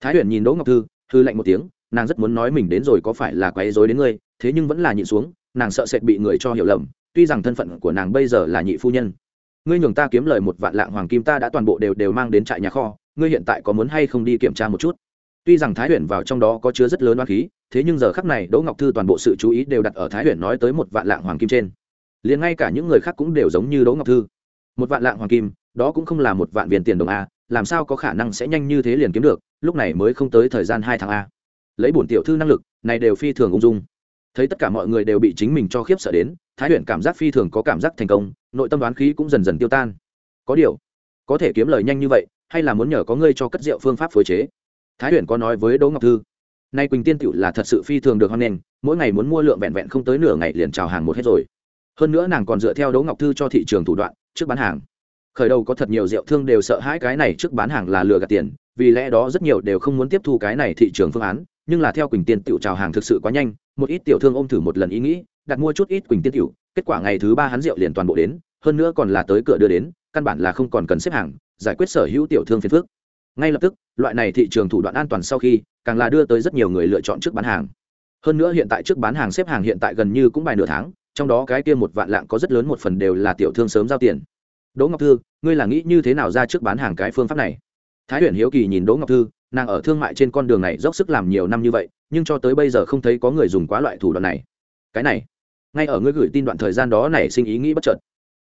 Thái huyền nhìn đỗ ngọc thư hư lạnh một tiếng, nàng rất muốn nói mình đến rồi có phải là quấy rối đến ngươi, thế nhưng vẫn là nhịn xuống, nàng sợ sệt bị người cho hiểu lầm, tuy rằng thân phận của nàng bây giờ là nhị phu nhân. Ngươi nhường ta kiếm lời một vạn lạng hoàng kim ta đã toàn bộ đều đều mang đến trại nhà kho, ngươi hiện tại có muốn hay không đi kiểm tra một chút? Tuy rằng thái huyền vào trong đó có chứa rất lớn oan khí, thế nhưng giờ khắc này đỗ ngọc thư toàn bộ sự chú ý đều đặt ở thái huyền nói tới một vạn lạng hoàng kim trên. Liền ngay cả những người khác cũng đều giống như đỗ ngọc thư. Một vạn lạng hoàng kim đó cũng không là một vạn viên tiền đồng a, làm sao có khả năng sẽ nhanh như thế liền kiếm được, lúc này mới không tới thời gian hai tháng a. Lấy bổn tiểu thư năng lực, này đều phi thường ung dung. Thấy tất cả mọi người đều bị chính mình cho khiếp sợ đến, thái huyền cảm giác phi thường có cảm giác thành công, nội tâm đoán khí cũng dần dần tiêu tan. Có điều, có thể kiếm lời nhanh như vậy, hay là muốn nhờ có ngươi cho cất rượu phương pháp phối chế? Thái huyền có nói với đỗ ngọc thư, nay quỳnh tiên tựu là thật sự phi thường được hoan nghênh, mỗi ngày muốn mua lượng vẹn vẹn không tới nửa ngày liền chào hàng một hết rồi. Hơn nữa nàng còn dựa theo đỗ ngọc thư cho thị trường thủ đoạn, trước bán hàng khởi đầu có thật nhiều rượu thương đều sợ hãi cái này trước bán hàng là lừa gạt tiền, vì lẽ đó rất nhiều đều không muốn tiếp thu cái này thị trường phương án, nhưng là theo quỳnh tiên tiểu chào hàng thực sự quá nhanh, một ít tiểu thương ôm thử một lần ý nghĩ, đặt mua chút ít quỳnh tiên tiểu, kết quả ngày thứ ba hắn rượu liền toàn bộ đến, hơn nữa còn là tới cửa đưa đến, căn bản là không còn cần xếp hàng, giải quyết sở hữu tiểu thương phiền phước ngay lập tức, loại này thị trường thủ đoạn an toàn sau khi, càng là đưa tới rất nhiều người lựa chọn trước bán hàng. Hơn nữa hiện tại trước bán hàng xếp hàng hiện tại gần như cũng bài nửa tháng, trong đó cái kia một vạn lạng có rất lớn một phần đều là tiểu thương sớm giao tiền đỗ ngọc thư, ngươi là nghĩ như thế nào ra trước bán hàng cái phương pháp này? Thái huyền hiếu kỳ nhìn đỗ ngọc thư, nàng ở thương mại trên con đường này dốc sức làm nhiều năm như vậy, nhưng cho tới bây giờ không thấy có người dùng quá loại thủ đoạn này. Cái này, ngay ở ngươi gửi tin đoạn thời gian đó nảy sinh ý nghĩ bất chợt.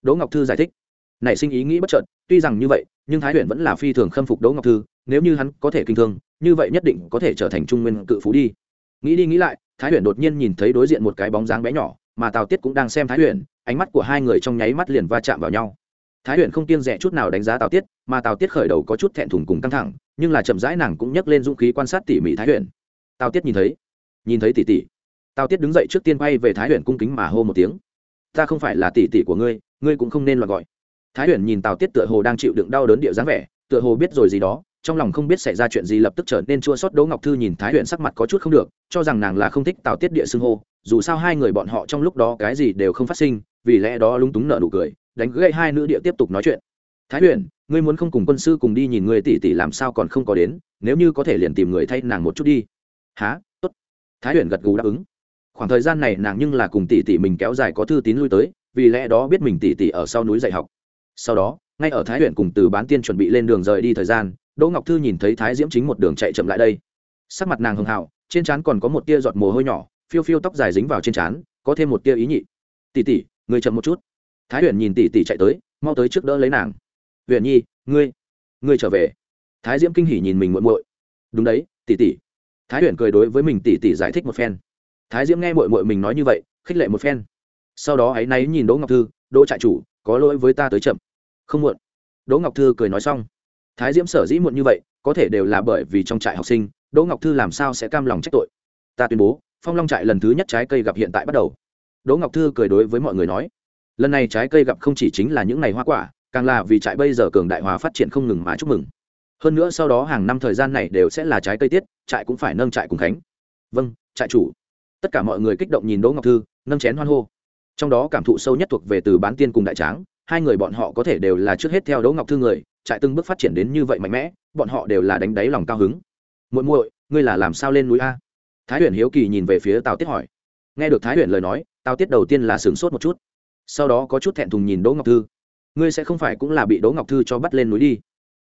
Đỗ ngọc thư giải thích. Nảy sinh ý nghĩ bất chợt, tuy rằng như vậy, nhưng thái huyền vẫn là phi thường khâm phục đỗ ngọc thư, nếu như hắn có thể kinh thương, như vậy nhất định có thể trở thành trung nguyên cự phú đi. Nghĩ đi nghĩ lại, thái huyền đột nhiên nhìn thấy đối diện một cái bóng dáng bé nhỏ, mà tào tiết cũng đang xem thái huyền, ánh mắt của hai người trong nháy mắt liền va chạm vào nhau thái huyền không kiêng rẻ chút nào đánh giá tào tiết, mà tào tiết khởi đầu có chút thẹn thùng cùng căng thẳng, nhưng là chậm rãi nàng cũng nhấc lên dũng khí quan sát tỉ mỉ thái huyền. Tào tiết nhìn thấy nhìn thấy tỉ tỉ tào tiết đứng dậy trước tiên bay về thái huyền cung kính mà hô một tiếng. Ta không phải là tỉ tỉ của ngươi ngươi cũng không nên loạt gọi. Thái huyền nhìn tào tiết tựa hồ đang chịu đựng đau đớn địa dáng vẻ, tựa hồ biết rồi gì đó, trong lòng không biết xảy ra chuyện gì lập tức trở nên chua xót. Đỗ ngọc thư nhìn thái huyền sắc mặt có chút không được, cho rằng nàng là không thích tào tiết địa xưng hô, dù sao hai người bọn họ trong lúc đó cái gì đều không phát sinh, vì lẽ đó lúng túng nợ nụ cười đánh gãy hai nữ địa tiếp tục nói chuyện. Thái huyền, ngươi muốn không cùng quân sư cùng đi nhìn người tỷ tỷ làm sao còn không có đến, nếu như có thể liền tìm người thay nàng một chút đi. Há tốt. Thái huyền gật gù đáp ứng. Khoảng thời gian này nàng nhưng là cùng tỷ tỷ mình kéo dài có thư tín lui tới, vì lẽ đó biết mình tỷ tỷ ở sau núi dạy học. Sau đó, ngay ở thái huyền cùng từ bán tiên chuẩn bị lên đường rời đi thời gian, đỗ ngọc thư nhìn thấy thái diễm chính một đường chạy chậm lại đây. Sắc mặt nàng hưng hào, trên trán còn có một tia giọt mồ hôi nhỏ, phiêu phiêu tóc dài dính vào trên trán, có thêm một tia ý nhị. Tỷ tỷ người chậm một chút thái huyền nhìn tỷ tỷ chạy tới, mau tới trước đỡ lấy nàng. Huyền nhi, ngươi ngươi trở về. Thái diễm kinh hỉ nhìn mình muộn muội. Đúng đấy, tỷ tỷ. Thái huyền cười đối với mình tỷ tỷ giải thích một phen. Thái diễm nghe muội muội mình nói như vậy, khích lệ một phen. Sau đó áy náy nhìn đỗ ngọc thư, đỗ trại chủ, có lỗi với ta tới chậm. Không muộn. Đỗ ngọc thư cười nói xong. Thái diễm sở dĩ muộn như vậy, có thể đều là bởi vì trong trại học sinh, đỗ ngọc thư làm sao sẽ cam lòng trách tội. Ta tuyên bố, phong long trại lần thứ nhất trái cây gặp hiện tại bắt đầu. Đỗ ngọc thư cười đối với mọi người nói lần này trái cây gặp không chỉ chính là những ngày hoa quả, càng là vì trại bây giờ cường đại hóa phát triển không ngừng mà chúc mừng. Hơn nữa sau đó hàng năm thời gian này đều sẽ là trái cây tiết, trại cũng phải nâng trại cùng khánh. Vâng trại chủ. Tất cả mọi người kích động nhìn đỗ ngọc thư, nâng chén hoan hô. Trong đó cảm thụ sâu nhất thuộc về từ bán tiên cùng đại tráng, hai người bọn họ có thể đều là trước hết theo đỗ ngọc thư người, trại từng bước phát triển đến như vậy mạnh mẽ, bọn họ đều là đánh đáy lòng cao hứng. Muội muội, ngươi là làm sao lên núi a? Thái huyền hiếu kỳ nhìn về phía tào tiết hỏi. Nghe được thái huyền lời nói, tào tiết đầu tiên là sửng sốt một chút sau đó có chút thẹn thùng nhìn đỗ ngọc thư. Ngươi sẽ không phải cũng là bị đỗ ngọc thư cho bắt lên núi đi.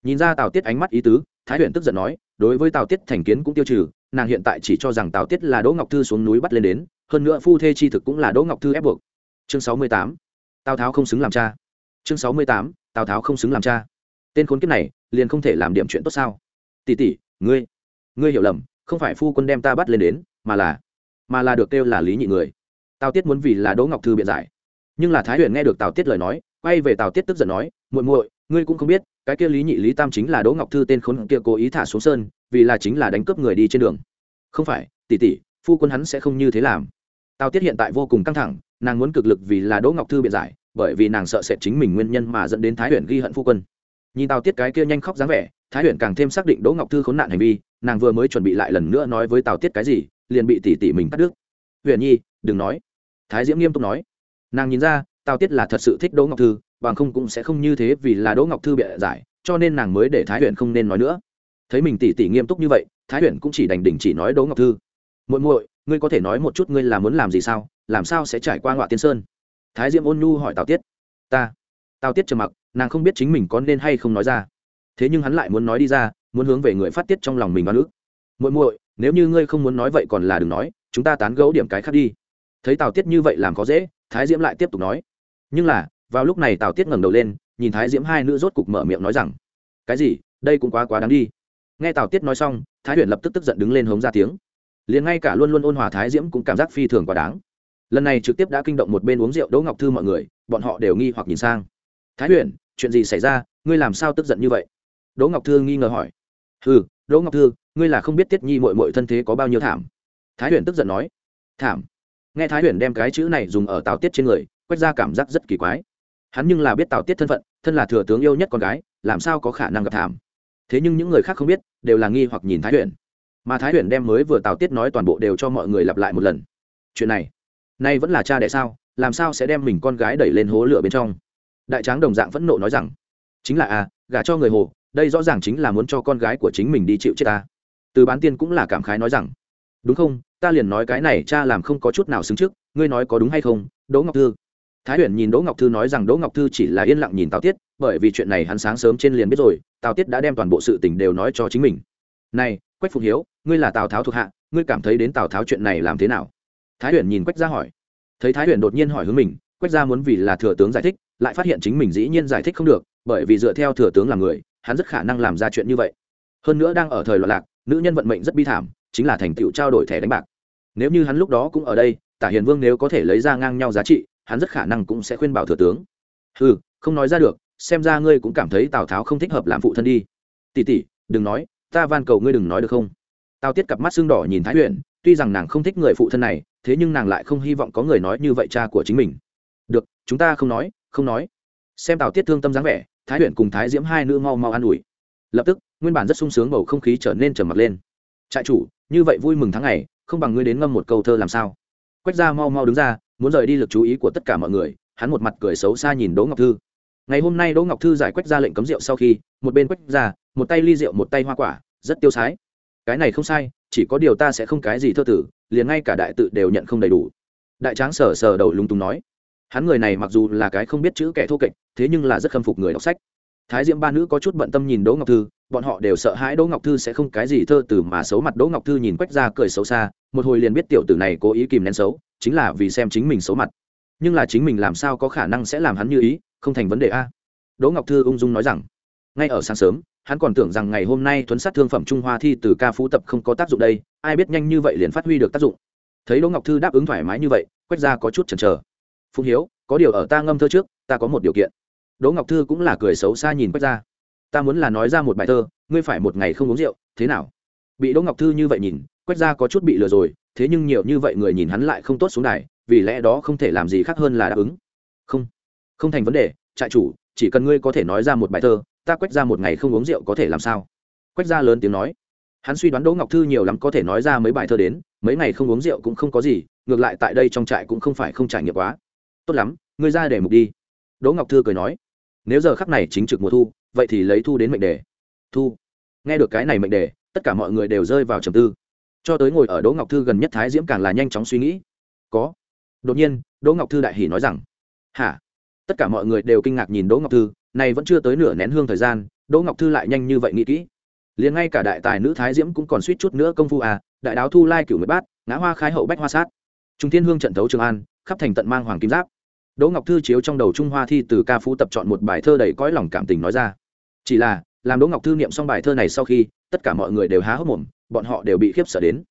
Nhìn ra tào tiết ánh mắt ý tứ, thái huyền tức giận nói, đối với tào tiết thành kiến cũng tiêu trừ, nàng hiện tại chỉ cho rằng tào tiết là đỗ ngọc thư xuống núi bắt lên đến, hơn nữa phu thê chi thực cũng là đỗ ngọc thư ép buộc. Chương sáu mươi tám. Tào tháo không xứng làm cha. Chương sáu mươi tám. Tào tháo không xứng làm cha. Tên khốn kiếp này, liền không thể làm điểm chuyện tốt sao? Tỷ tỷ, ngươi ngươi hiểu lầm, không phải phu quân đem ta bắt lên đến, mà là mà là được kêu là lý nhị người. Tào tiết muốn vì là đỗ ngọc thư biện giải nhưng là thái huyền nghe được tào tiết lời nói, quay về tào tiết tức giận nói, muội muội, ngươi cũng không biết, cái kia lý nhị, lý tam chính là đỗ ngọc thư tên khốn kia cố ý thả xuống sơn, vì là chính là đánh cướp người đi trên đường. Không phải, tỷ tỷ, phu quân hắn sẽ không như thế làm. Tào tiết hiện tại vô cùng căng thẳng, nàng muốn cực lực vì là đỗ ngọc thư biện giải, bởi vì nàng sợ sẽ chính mình nguyên nhân mà dẫn đến thái huyền ghi hận phu quân. Nhìn tào tiết cái kia nhanh khóc dáng vẻ, thái huyền càng thêm xác định đỗ ngọc thư khốn nạn hành vi, nàng vừa mới chuẩn bị lại lần nữa nói với tào tiết cái gì, liền bị tỷ tỷ mình cắt đứt. Huyền nhi, đừng nói. Thái diễm nghiêm túc nói nàng nhìn ra, tào tiết là thật sự thích đỗ ngọc thư, bằng không cũng sẽ không như thế vì là đỗ ngọc thư bịa giải, cho nên nàng mới để thái huyền không nên nói nữa. Thấy mình tỉ tỉ nghiêm túc như vậy, thái huyền cũng chỉ đành đỉnh chỉ nói đỗ ngọc thư. Muội muội, ngươi có thể nói một chút ngươi là muốn làm gì sao? Làm sao sẽ trải qua ngọa tiên sơn? Thái diễm ôn nhu hỏi tào tiết. Ta. Tào tiết trầm mặc, nàng không biết chính mình có nên hay không nói ra. Thế nhưng hắn lại muốn nói đi ra, muốn hướng về người phát tiết trong lòng mình đoán ức. Muội muội, nếu như ngươi không muốn nói vậy còn là đừng nói, chúng ta tán gẫu điểm cái khác đi. Thấy tào tiết như vậy làm có dễ thái diễm lại tiếp tục nói. Nhưng là, vào lúc này tào tiết ngẩng đầu lên, nhìn thái diễm hai nữ rốt cục mở miệng nói rằng, cái gì? Đây cũng quá quá đáng đi. Nghe tào tiết nói xong, thái huyền lập tức tức giận đứng lên hống ra tiếng. Liền ngay cả luôn luôn ôn hòa thái diễm cũng cảm giác phi thường quá đáng. Lần này trực tiếp đã kinh động một bên uống rượu đỗ ngọc thư mọi người, bọn họ đều nghi hoặc nhìn sang. Thái huyền, chuyện gì xảy ra? Ngươi làm sao tức giận như vậy? Đỗ ngọc thư nghi ngờ hỏi. Ừ đỗ ngọc thư, ngươi là không biết tiết nhi mội mội thân thế có bao nhiêu thảm? Thái huyền tức giận nói. Thảm? Nghe thái huyền đem cái chữ này dùng ở tào tiết trên người quét ra cảm giác rất kỳ quái. Hắn nhưng là biết tào tiết thân phận thân là thừa tướng yêu nhất con gái làm sao có khả năng gặp thảm. Thế nhưng những người khác không biết đều là nghi hoặc nhìn thái huyền. Mà thái huyền đem mới vừa tào tiết nói toàn bộ đều cho mọi người lặp lại một lần. Chuyện này nay vẫn là cha đẻ sao làm sao sẽ đem mình con gái đẩy lên hố lửa bên trong? Đại tráng đồng dạng phẫn nộ nói rằng chính là a à, gả cho người hồ đây rõ ràng chính là muốn cho con gái của chính mình đi chịu chết ta. Từ bán tiên cũng là cảm khái nói rằng đúng không ta liền nói cái này cha làm không có chút nào xứng trước, ngươi nói có đúng hay không? Đỗ ngọc thư. Thái huyền nhìn đỗ ngọc thư nói rằng đỗ ngọc thư chỉ là yên lặng nhìn tào tiết, bởi vì chuyện này hắn sáng sớm trên liền biết rồi, tào tiết đã đem toàn bộ sự tình đều nói cho chính mình. Này, quách phụng hiếu, ngươi là tào tháo thuộc hạ, ngươi cảm thấy đến tào tháo chuyện này làm thế nào? Thái huyền nhìn quách gia hỏi. Thấy thái huyền đột nhiên hỏi hướng mình, quách gia muốn vì là thừa tướng giải thích, lại phát hiện chính mình dĩ nhiên giải thích không được, bởi vì dựa theo thừa tướng là người, hắn rất khả năng làm ra chuyện như vậy. Hơn nữa đang ở thời loạn lạc, nữ nhân vận mệnh rất bi thảm chính là thành tựu trao đổi thẻ đánh bạc. Nếu như hắn lúc đó cũng ở đây, tả hiền vương nếu có thể lấy ra ngang nhau giá trị, hắn rất khả năng cũng sẽ khuyên bảo thừa tướng. Ừ không nói ra được, xem ra ngươi cũng cảm thấy tào tháo không thích hợp làm phụ thân đi. Tỉ tỉ đừng nói, ta van cầu ngươi đừng nói được không? Tào tiết cặp mắt xương đỏ nhìn thái huyền, tuy rằng nàng không thích người phụ thân này, thế nhưng nàng lại không hy vọng có người nói như vậy cha của chính mình. Được, chúng ta không nói không nói. Xem tào tiết thương tâm dáng vẻ, thái huyền cùng thái diễm hai nữ mau mau an ủi. Lập tức, nguyên bản rất sung sướng bầu không khí trở nên trầm mặc lên trại chủ, như vậy vui mừng tháng ngày, không bằng ngươi đến ngâm một câu thơ làm sao? Quách ra mau mau đứng ra, muốn rời đi lực chú ý của tất cả mọi người, hắn một mặt cười xấu xa nhìn đỗ ngọc thư. Ngày hôm nay đỗ ngọc thư giải quách ra lệnh cấm rượu sau khi, một bên quách ra một tay ly rượu, một tay hoa quả, rất tiêu sái. Cái này không sai, chỉ có điều ta sẽ không cái gì thơ tử, liền ngay cả đại tự đều nhận không đầy đủ. Đại tráng sờ sờ đầu lúng túng nói. Hắn người này mặc dù là cái không biết chữ kẻ thô kệch, thế nhưng là rất khâm phục người đọc sách thái diễm ba nữ có chút bận tâm nhìn đỗ ngọc thư, bọn họ đều sợ hãi đỗ ngọc thư sẽ không cái gì thơ từ mà xấu mặt. Đỗ ngọc thư nhìn quách ra cười xấu xa, một hồi liền biết tiểu tử này cố ý kìm nén xấu, chính là vì xem chính mình xấu mặt. Nhưng là chính mình làm sao có khả năng sẽ làm hắn như ý, không thành vấn đề a. Đỗ ngọc thư ung dung nói rằng, ngay ở sáng sớm, hắn còn tưởng rằng ngày hôm nay thuấn sát thương phẩm trung hoa thi từ ca phú tập không có tác dụng đây, ai biết nhanh như vậy liền phát huy được tác dụng. Thấy đỗ ngọc thư đáp ứng thoải mái như vậy, quách ra có chút chần chờ. Phụng hiếu, có điều ở ta ngâm thơ trước, ta có một điều kiện đỗ ngọc thư cũng là cười xấu xa nhìn quách ra. Ta muốn là nói ra một bài thơ, ngươi phải một ngày không uống rượu, thế nào? Bị đỗ ngọc thư như vậy nhìn quách ra có chút bị lừa rồi, thế nhưng nhiều như vậy người nhìn hắn lại không tốt xuống đài, vì lẽ đó không thể làm gì khác hơn là đáp ứng. Không không thành vấn đề, trại chủ, chỉ cần ngươi có thể nói ra một bài thơ, ta quách ra một ngày không uống rượu có thể làm sao? Quách ra lớn tiếng nói. Hắn suy đoán đỗ ngọc thư nhiều lắm có thể nói ra mấy bài thơ đến, mấy ngày không uống rượu cũng không có gì, ngược lại tại đây trong trại cũng không phải không trải nghiệm quá. Tốt lắm, ngươi ra để mục đi. Đỗ ngọc thư cười nói nếu giờ khắc này chính trực mùa thu, vậy thì lấy thu đến mệnh đề. Thu. Nghe được cái này mệnh đề, tất cả mọi người đều rơi vào trầm tư. Cho tới ngồi ở đỗ ngọc thư gần nhất thái diễm càng là nhanh chóng suy nghĩ. Có. Đột nhiên, đỗ ngọc thư đại hỉ nói rằng, hả? Tất cả mọi người đều kinh ngạc nhìn đỗ ngọc thư, này vẫn chưa tới nửa nén hương thời gian, đỗ ngọc thư lại nhanh như vậy nghĩ kỹ. Liền ngay cả đại tài nữ thái diễm cũng còn suýt chút nữa công phu à đại đáo thu lai cửu mười bát, ngã hoa khai hậu bách hoa sát. Trung thiên hương trận thấu trường an, khắp thành tận mang hoàng kim giáp đỗ ngọc thư chiếu trong đầu trung hoa thi từ ca phú tập chọn một bài thơ đầy cõi lòng cảm tình nói ra. Chỉ là, làm đỗ ngọc thư niệm xong bài thơ này sau khi, tất cả mọi người đều há hốc mồm, bọn họ đều bị khiếp sợ đến.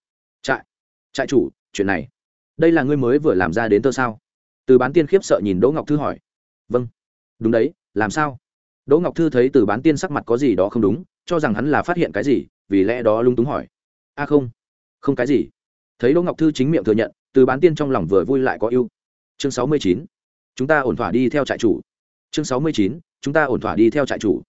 Trại trại chủ, chuyện này. Đây là ngươi mới vừa làm ra đến thơ sao? Từ bán tiên khiếp sợ nhìn đỗ ngọc thư hỏi. Vâng. Đúng đấy, làm sao? Đỗ ngọc thư thấy từ bán tiên sắc mặt có gì đó không đúng, cho rằng hắn là phát hiện cái gì, vì lẽ đó lung túng hỏi. A không không cái gì. Thấy đỗ ngọc thư chính miệng thừa nhận, từ bán tiên trong lòng vừa vui lại có ưu. Chương sáu mươi chín chúng ta ổn thỏa đi theo trại chủ. Chương sáu mươi chín, chúng ta ổn thỏa đi theo trại chủ.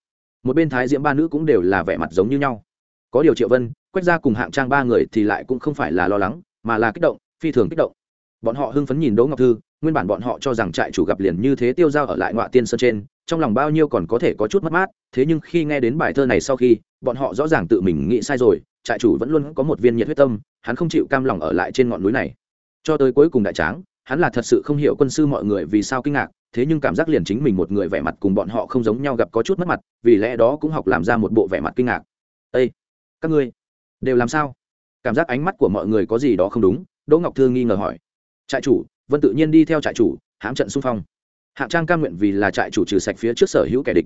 Một bên thái diễm ba nữ cũng đều là vẻ mặt giống như nhau. Có điều triệu vân quét ra cùng hạng trang ba người thì lại cũng không phải là lo lắng, mà là kích động, phi thường kích động. Bọn họ hưng phấn nhìn đỗ ngọc thư, nguyên bản bọn họ cho rằng trại chủ gặp liền như thế tiêu dao ở lại ngoại tiên sơn trên, trong lòng bao nhiêu còn có thể có chút mất mát, thế nhưng khi nghe đến bài thơ này sau khi, bọn họ rõ ràng tự mình nghĩ sai rồi, trại chủ vẫn luôn có một viên nhiệt huyết tâm, hắn không chịu cam lòng ở lại trên ngọn núi này. Cho tới cuối cùng đại tráng hắn là thật sự không hiểu quân sư mọi người vì sao kinh ngạc, thế nhưng cảm giác liền chính mình một người vẻ mặt cùng bọn họ không giống nhau gặp có chút mất mặt, vì lẽ đó cũng học làm ra một bộ vẻ mặt kinh ngạc. Ây các ngươi đều làm sao? Cảm giác ánh mắt của mọi người có gì đó không đúng, đỗ ngọc thư nghi ngờ hỏi. Trại chủ, vân tự nhiên đi theo trại chủ, hãm trận xung phong. Hạng trang cam nguyện vì là trại chủ trừ sạch phía trước sở hữu kẻ địch.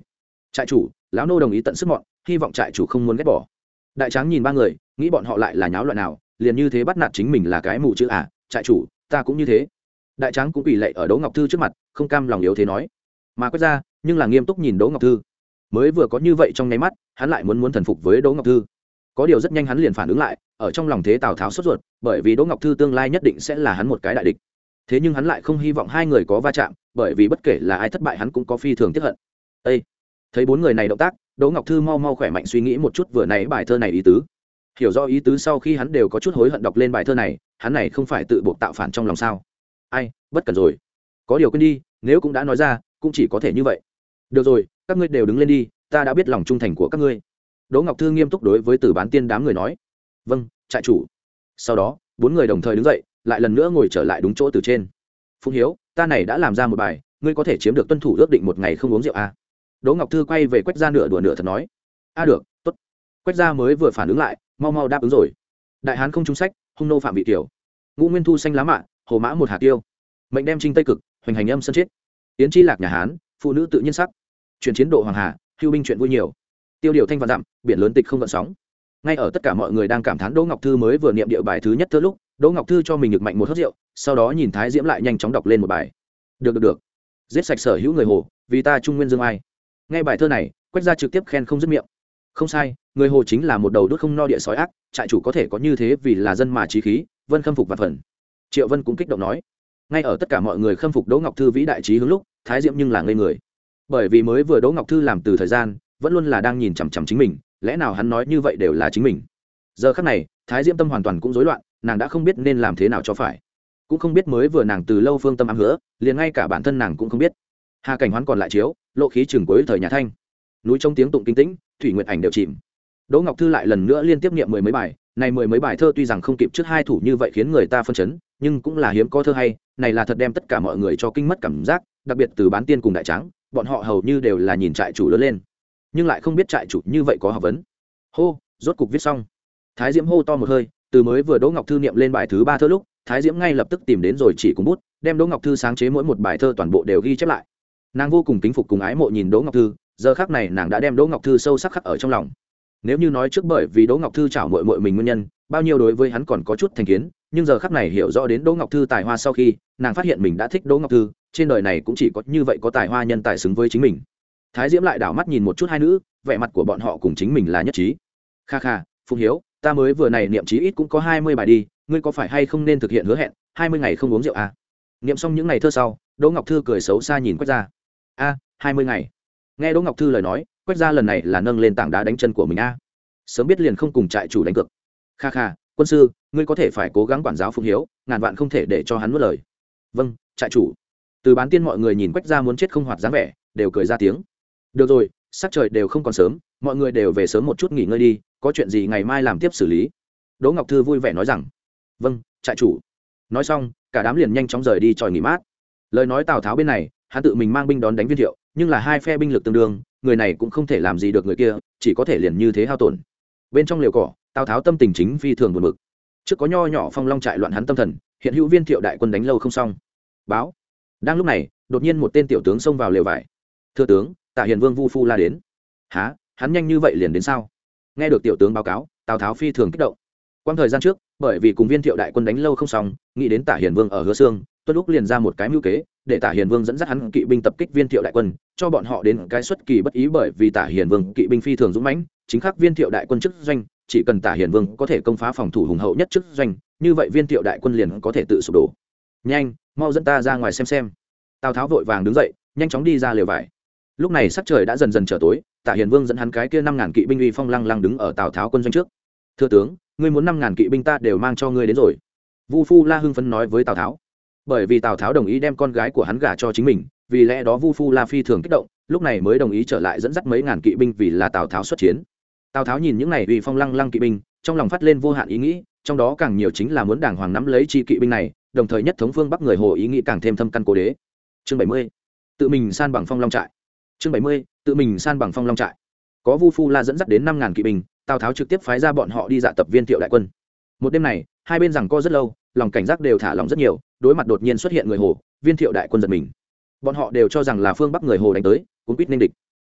Trại chủ, lão nô đồng ý tận sức mọn, hy vọng trại chủ không muốn ghét bỏ. Đại tráng nhìn ba người, nghĩ bọn họ lại là nháo loại nào, liền như thế bắt nạt chính mình là cái mù chữ à trại chủ, ta cũng như thế đại tráng cũng ủy lệ ở đỗ ngọc thư trước mặt, không cam lòng yếu thế nói. Mà quét ra, nhưng là nghiêm túc nhìn đỗ ngọc thư. Mới vừa có như vậy trong nháy mắt, hắn lại muốn muốn thần phục với đỗ ngọc thư. Có điều rất nhanh hắn liền phản ứng lại, ở trong lòng thế tào tháo sốt ruột, bởi vì đỗ ngọc thư tương lai nhất định sẽ là hắn một cái đại địch. Thế nhưng hắn lại không hy vọng hai người có va chạm, bởi vì bất kể là ai thất bại hắn cũng có phi thường tiếp hận. Ê! thấy bốn người này động tác, đỗ ngọc thư mau mau khỏe mạnh suy nghĩ một chút vừa nãy bài thơ này ý tứ. Hiểu rõ ý tứ sau khi hắn đều có chút hối hận đọc lên bài thơ này, hắn này không phải tự buộc tạo phản trong lòng sao? Ai, bất cần rồi. Có điều quên đi, nếu cũng đã nói ra, cũng chỉ có thể như vậy. Được rồi, các ngươi đều đứng lên đi, ta đã biết lòng trung thành của các ngươi. Đỗ ngọc thư nghiêm túc đối với từ bán tiên đám người nói. Vâng trại chủ. Sau đó, bốn người đồng thời đứng dậy, lại lần nữa ngồi trở lại đúng chỗ từ trên. Phụng hiếu, ta này đã làm ra một bài, ngươi có thể chiếm được tuân thủ ước định một ngày không uống rượu à? đỗ ngọc thư quay về quách ra nửa đùa nửa thật nói. A được t ố t quách ra mới vừa phản ứng lại, mau mau đáp ứng rồi. Đại hán không trung sách, hung nô phạm vị tiểu ngũ nguyên thu xanh lá mạ hồ mã một hạt tiêu. Mệnh đem trinh tây cực, hoành hành âm sân chết. Yến chi lạc nhà hán, phụ nữ tự nhiên sắc. Chuyển chiến độ hoàng hà, hưu binh chuyện vui nhiều. Tiêu điều thanh vạn dặm, biển lớn tịch không gợn sóng. Ngay ở tất cả mọi người đang cảm thán đỗ ngọc thư mới vừa niệm địa bài thứ nhất thơ lúc, đỗ ngọc thư cho mình được mạnh một hớt rượu, sau đó nhìn thái diễm lại nhanh chóng đọc lên một bài. Được được được. Giết sạch sở hữu người hồ, vì ta trung nguyên dương ai. Nghe bài thơ này, quách ra trực tiếp khen không dứt miệng. Không sai, người hồ chính là một đầu đốt không no địa sói ác, trại chủ có thể có như thế vì là dân mà trí khí, vân khâm phục và phần triệu vân cũng kích động nói. Ngay ở tất cả mọi người khâm phục đỗ ngọc thư vĩ đại trí hướng lúc, thái diễm nhưng là ngây người. Bởi vì mới vừa đỗ ngọc thư làm từ thời gian, vẫn luôn là đang nhìn chằm chằm chính mình, lẽ nào hắn nói như vậy đều là chính mình? Giờ khắc này, thái diễm tâm hoàn toàn cũng rối loạn, nàng đã không biết nên làm thế nào cho phải. Cũng không biết mới vừa nàng từ lâu phương tâm ám hứa, liền ngay cả bản thân nàng cũng không biết. Hà cảnh hoán còn lại chiếu, lộ khí trường cuối thời nhà thanh. Núi trong tiếng tụng kinh tĩnh, thủy nguyện ảnh đều chìm. Đỗ ngọc thư lại lần nữa liên tiếp niệm mười mấy bài này mười mấy bài thơ tuy rằng không kịp trước hai thủ như vậy khiến người ta phân chấn, nhưng cũng là hiếm có thơ hay, này là thật đem tất cả mọi người cho kinh mất cảm giác, đặc biệt từ bán tiên cùng đại tráng, bọn họ hầu như đều là nhìn trại chủ lớn lên, nhưng lại không biết trại chủ như vậy có học vấn. Hô, rốt cục viết xong. Thái diễm hô to một hơi, từ mới vừa đỗ ngọc thư niệm lên bài thứ ba thơ lúc, thái diễm ngay lập tức tìm đến rồi chỉ cùng bút, đem đỗ ngọc thư sáng chế mỗi một bài thơ toàn bộ đều ghi chép lại. Nàng vô cùng kính phục cùng ái mộ nhìn đỗ ngọc thư, giờ khác này nàng đã đem đỗ ngọc thư sâu sắc khắc ở trong lòng nếu như nói trước bởi vì đỗ ngọc thư chảo mội mội mình nguyên nhân, bao nhiêu đối với hắn còn có chút thành kiến, nhưng giờ khắc này hiểu rõ đến đỗ ngọc thư tài hoa sau khi, nàng phát hiện mình đã thích đỗ ngọc thư, trên đời này cũng chỉ có như vậy có tài hoa nhân tài xứng với chính mình. Thái diễm lại đảo mắt nhìn một chút hai nữ, vẻ mặt của bọn họ cùng chính mình là nhất trí. Kha kha, phụng hiếu, ta mới vừa này niệm chí ít cũng có hai mươi bài đi, ngươi có phải hay không nên thực hiện hứa hẹn, hai mươi ngày không uống rượu à? niệm xong những ngày thơ sau, đỗ ngọc thư cười xấu xa nhìn quét ra. A, hai mươi ngày. Nghe đỗ ngọc thư lời nói quách ra lần này là nâng lên tảng đá đánh chân của mình a. Sớm biết liền không cùng trại chủ đánh cược. Kha kha, quân sư, ngươi có thể phải cố gắng quản giáo phụng hiếu, ngàn vạn không thể để cho hắn mất lời. Vâng trại chủ. Từ bán tiên mọi người nhìn quách ra muốn chết không hoạt dáng vẻ, đều cười ra tiếng. Được rồi, sắc trời đều không còn sớm, mọi người đều về sớm một chút nghỉ ngơi đi, có chuyện gì ngày mai làm tiếp xử lý. Đỗ ngọc thư vui vẻ nói rằng vâng trại chủ. Nói xong, cả đám liền nhanh chóng rời đi tròi nghỉ mát. Lời nói tào tháo bên này, hắn tự mình mang binh đón đánh viên thiệu, nhưng là hai phe binh lực tương đương người này cũng không thể làm gì được người kia, chỉ có thể liền như thế hao tổn. Bên trong liều cỏ, tào tháo tâm tình chính phi thường buồn bực. Trước có nho nhỏ phong long trại loạn hắn tâm thần, hiện hữu viên thiệu đại quân đánh lâu không xong. Báo. Đang lúc này, đột nhiên một tên tiểu tướng xông vào lều vải. Thưa tướng, tạ hiền vương vu phu la đến. Há hắn nhanh như vậy liền đến sao? Nghe được tiểu tướng báo cáo, tào tháo phi thường kích động. Quang thời gian trước, bởi vì cùng viên thiệu đại quân đánh lâu không xong, nghĩ đến tả hiền vương ở hứa sương, tuân lúc liền ra một cái mưu kế để tả hiền vương dẫn dắt hắn kỵ binh tập kích viên thiệu đại quân, cho bọn họ đến cái xuất kỳ bất ý bởi vì tả hiền vương kỵ binh phi thường dũng mãnh, chính khắc viên thiệu đại quân chức doanh, chỉ cần tả hiền vương có thể công phá phòng thủ hùng hậu nhất chức doanh, như vậy viên thiệu đại quân liền có thể tự sụp đổ. Nhanh, mau dẫn ta ra ngoài xem xem. Tào tháo vội vàng đứng dậy, nhanh chóng đi ra lều vải. Lúc này sắc trời đã dần dần trở tối, Tả hiền vương dẫn hắn cái kia năm ngàn kỵ binh uy phong lăng lăng đứng ở tào tháo quân doanh trước. Thưa tướng, ngươi muốn năm ngàn kỵ binh ta đều mang cho ngươi đến rồi. Vu phu la hưng phấn nói với tào tháo bởi vì tào tháo đồng ý đem con gái của hắn gả cho chính mình vì lẽ đó vu phu la phi thường kích động lúc này mới đồng ý trở lại dẫn dắt mấy ngàn kỵ binh vì là tào tháo xuất chiến tào tháo nhìn những này uy phong lăng lăng kỵ binh trong lòng phát lên vô hạn ý nghĩ trong đó càng nhiều chính là muốn đảng hoàng nắm lấy chi kỵ binh này đồng thời nhất thống phương bắc người hồ ý nghĩ càng thêm thâm căn cố đế chương bảy mươi tự mình san bằng phong long trại chương bảy mươi tự mình san bằng phong long trại có vu phu la dẫn dắt đến năm ngàn kỵ binh tào tháo trực tiếp phái ra bọn họ đi dạ tập viên thiệu đại quân một đêm này hai bên rằng co rất lâu lòng cảnh giác đều thả lòng rất nhiều đối mặt đột nhiên xuất hiện người hồ, viên thiệu đại quân giật mình. Bọn họ đều cho rằng là phương bắc người hồ đánh tới cũng quýt ninh địch.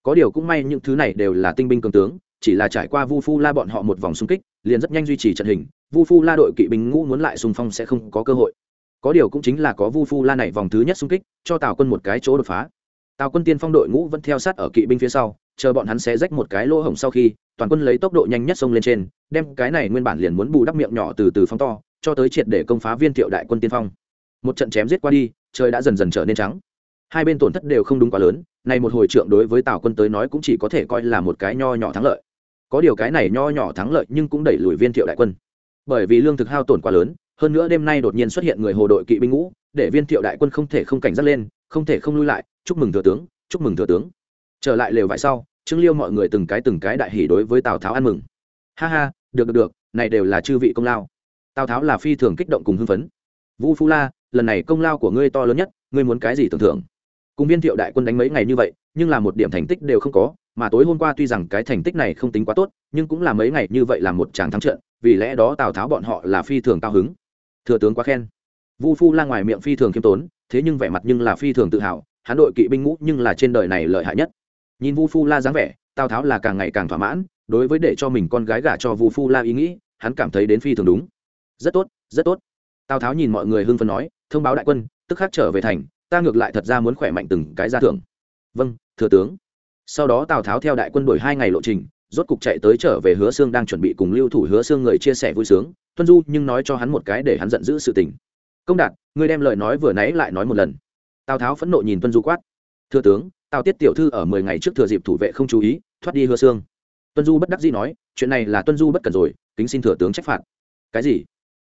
Có điều cũng may những thứ này đều là tinh binh cường tướng, chỉ là trải qua vu phu la bọn họ một vòng xung kích, liền rất nhanh duy trì trận hình, vu phu la đội kỵ binh ngũ muốn lại xung phong sẽ không có cơ hội. Có điều cũng chính là có vu phu la này vòng thứ nhất xung kích, cho tào quân một cái chỗ đột phá. Tào quân tiên phong đội ngũ vẫn theo sát ở kỵ binh phía sau, chờ bọn hắn sẽ rách một cái lỗ hổng sau khi, toàn quân lấy tốc độ nhanh nhất xông lên trên, đem cái này nguyên bản liền muốn bù đắp miệng nhỏ từ từ phóng to, cho tới triệt để công phá viên thiệu đại quân tiên phong một trận chém giết qua đi, trời đã dần dần trở nên trắng. Hai bên tổn thất đều không đúng quá lớn, này một hồi trượng đối với tào quân tới nói cũng chỉ có thể coi là một cái nho nhỏ thắng lợi. Có điều cái này nho nhỏ thắng lợi nhưng cũng đẩy lùi viên thiệu đại quân. Bởi vì lương thực hao tổn quá lớn, hơn nữa đêm nay đột nhiên xuất hiện người hồ đội kỵ binh ngũ, để viên thiệu đại quân không thể không cảnh giác lên, không thể không lui lại, chúc mừng thừa tướng, chúc mừng thừa tướng. Trở lại lều vải sau, trương liêu mọi người từng cái từng cái đại hỉ đối với tào tháo ăn mừng. Ha ha, được được được, này đều là chư vị công lao. Tào tháo là phi thường kích động cùng hưng phấn. Vũ phu la lần này công lao của ngươi to lớn nhất, ngươi muốn cái gì tưởng thưởng? Cùng viên thiệu đại quân đánh mấy ngày như vậy, nhưng là một điểm thành tích đều không có, mà tối hôm qua tuy rằng cái thành tích này không tính quá tốt, nhưng cũng là mấy ngày như vậy là một tràng thắng trận, vì lẽ đó tào tháo bọn họ là phi thường cao hứng. Thừa tướng quá khen. Vu phu la ngoài miệng phi thường khiêm tốn, thế nhưng vẻ mặt nhưng là phi thường tự hào, hắn đội kỵ binh ngũ nhưng là trên đời này lợi hại nhất. Nhìn vu phu la dáng vẻ, tào tháo là càng ngày càng thỏa mãn, đối với để cho mình con gái gả cho vu phu la ý nghĩ, hắn cảm thấy đến phi thường đúng. Rất tốt rất tốt. Tào tháo nhìn mọi người hưng phấn nói thông báo đại quân, tức khắc trở về thành, ta ngược lại thật ra muốn khỏe mạnh từng cái ra thưởng. Vâng thừa tướng. Sau đó tào tháo theo đại quân đổi hai ngày lộ trình, rốt cục chạy tới trở về hứa xương đang chuẩn bị cùng lưu thủ hứa xương người chia sẻ vui sướng. Tuân du nhưng nói cho hắn một cái để hắn giận dữ sự tình. Công đạt, ngươi đem lời nói vừa nãy lại nói một lần. Tào tháo phẫn nộ nhìn tuân du quát. Thưa tướng, tào tiết tiểu thư ở mười ngày trước thừa dịp thủ vệ không chú ý, thoát đi hứa xương tuân du bất đắc dĩ nói, chuyện này là tuân du bất cần rồi, kính xin thừa tướng trách phạt. Cái gì?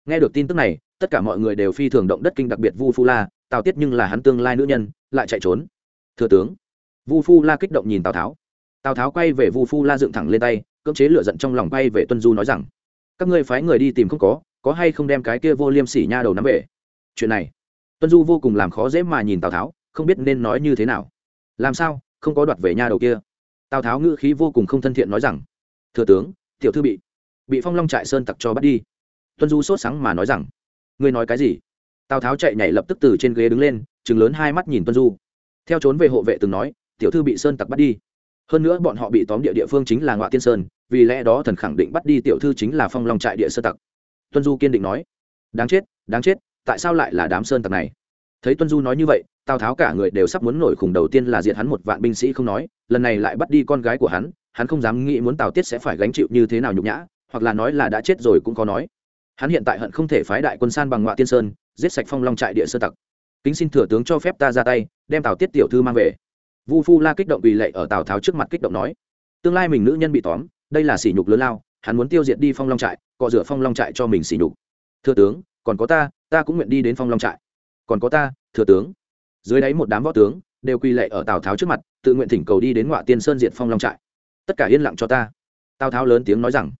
Nghe được tin tức này, tất cả mọi người đều phi thường động đất kinh đặc biệt vu phu la, tào tiết nhưng là hắn tương lai nữ nhân, lại chạy trốn. Thừa tướng, vu phu la kích động nhìn tào tháo. Tào tháo quay về vu phu la dựng thẳng lên tay, cưỡng chế lửa giận trong lòng quay về tuân du nói rằng, các ngươi phái người đi tìm không có có hay không đem cái kia vô liêm sỉ nha đầu nắm về? Chuyện này, tuân du vô cùng làm khó dễ mà nhìn tào tháo, không biết nên nói như thế nào. Làm sao? Không có đoạt về nha đầu kia. Tào tháo ngữ khí vô cùng không thân thiện nói rằng, thừa tướng, tiểu thư bị bị phong long trại sơn tặc cho bắt đi tuân du sốt sáng mà nói rằng, ngươi nói cái gì? Tào tháo chạy nhảy lập tức từ trên ghế đứng lên chừng lớn hai mắt nhìn tuân du. Theo trốn về hộ vệ từng nói, tiểu thư bị sơn tặc bắt đi. Hơn nữa bọn họ bị tóm địa địa phương chính là ngoại tiên sơn, vì lẽ đó thần khẳng định bắt đi tiểu thư chính là phong long trại địa sơn tặc. Tuân du kiên định nói, đáng chết đáng chết, tại sao lại là đám sơn tặc này? Thấy tuân du nói như vậy, tào tháo cả người đều sắp muốn nổi khủng đầu tiên là diệt hắn một vạn binh sĩ không nói, lần này lại bắt đi con gái của hắn hắn không dám nghĩ muốn tào tiết sẽ phải gánh chịu như thế nào nhục nhã, hoặc là nói là đã chết rồi cũng có nói hắn hiện tại hận không thể phái đại quân san bằng ngoại tiên sơn, giết sạch phong long trại địa sơ tặc. Kính xin thừa tướng cho phép ta ra tay, đem tào tiết tiểu thư mang về. Vu phu la kích động quỳ lệ ở tào tháo trước mặt kích động nói. Tương lai mình nữ nhân bị tóm, đây là sỉ nhục lớn lao, hắn muốn tiêu diệt đi phong long trại, cọ rửa phong long trại cho mình sỉ nhục. Thừa tướng, còn có ta ta cũng nguyện đi đến phong long trại. Còn có ta, thừa tướng. Dưới đáy một đám võ tướng, đều quỳ lệ ở tào tháo trước mặt, tự nguyện thỉnh cầu đi đến ngoại tiên sơn diệt phong long trại. Tất cả yên lặng cho ta. Tào tháo lớn tiếng nói rằng.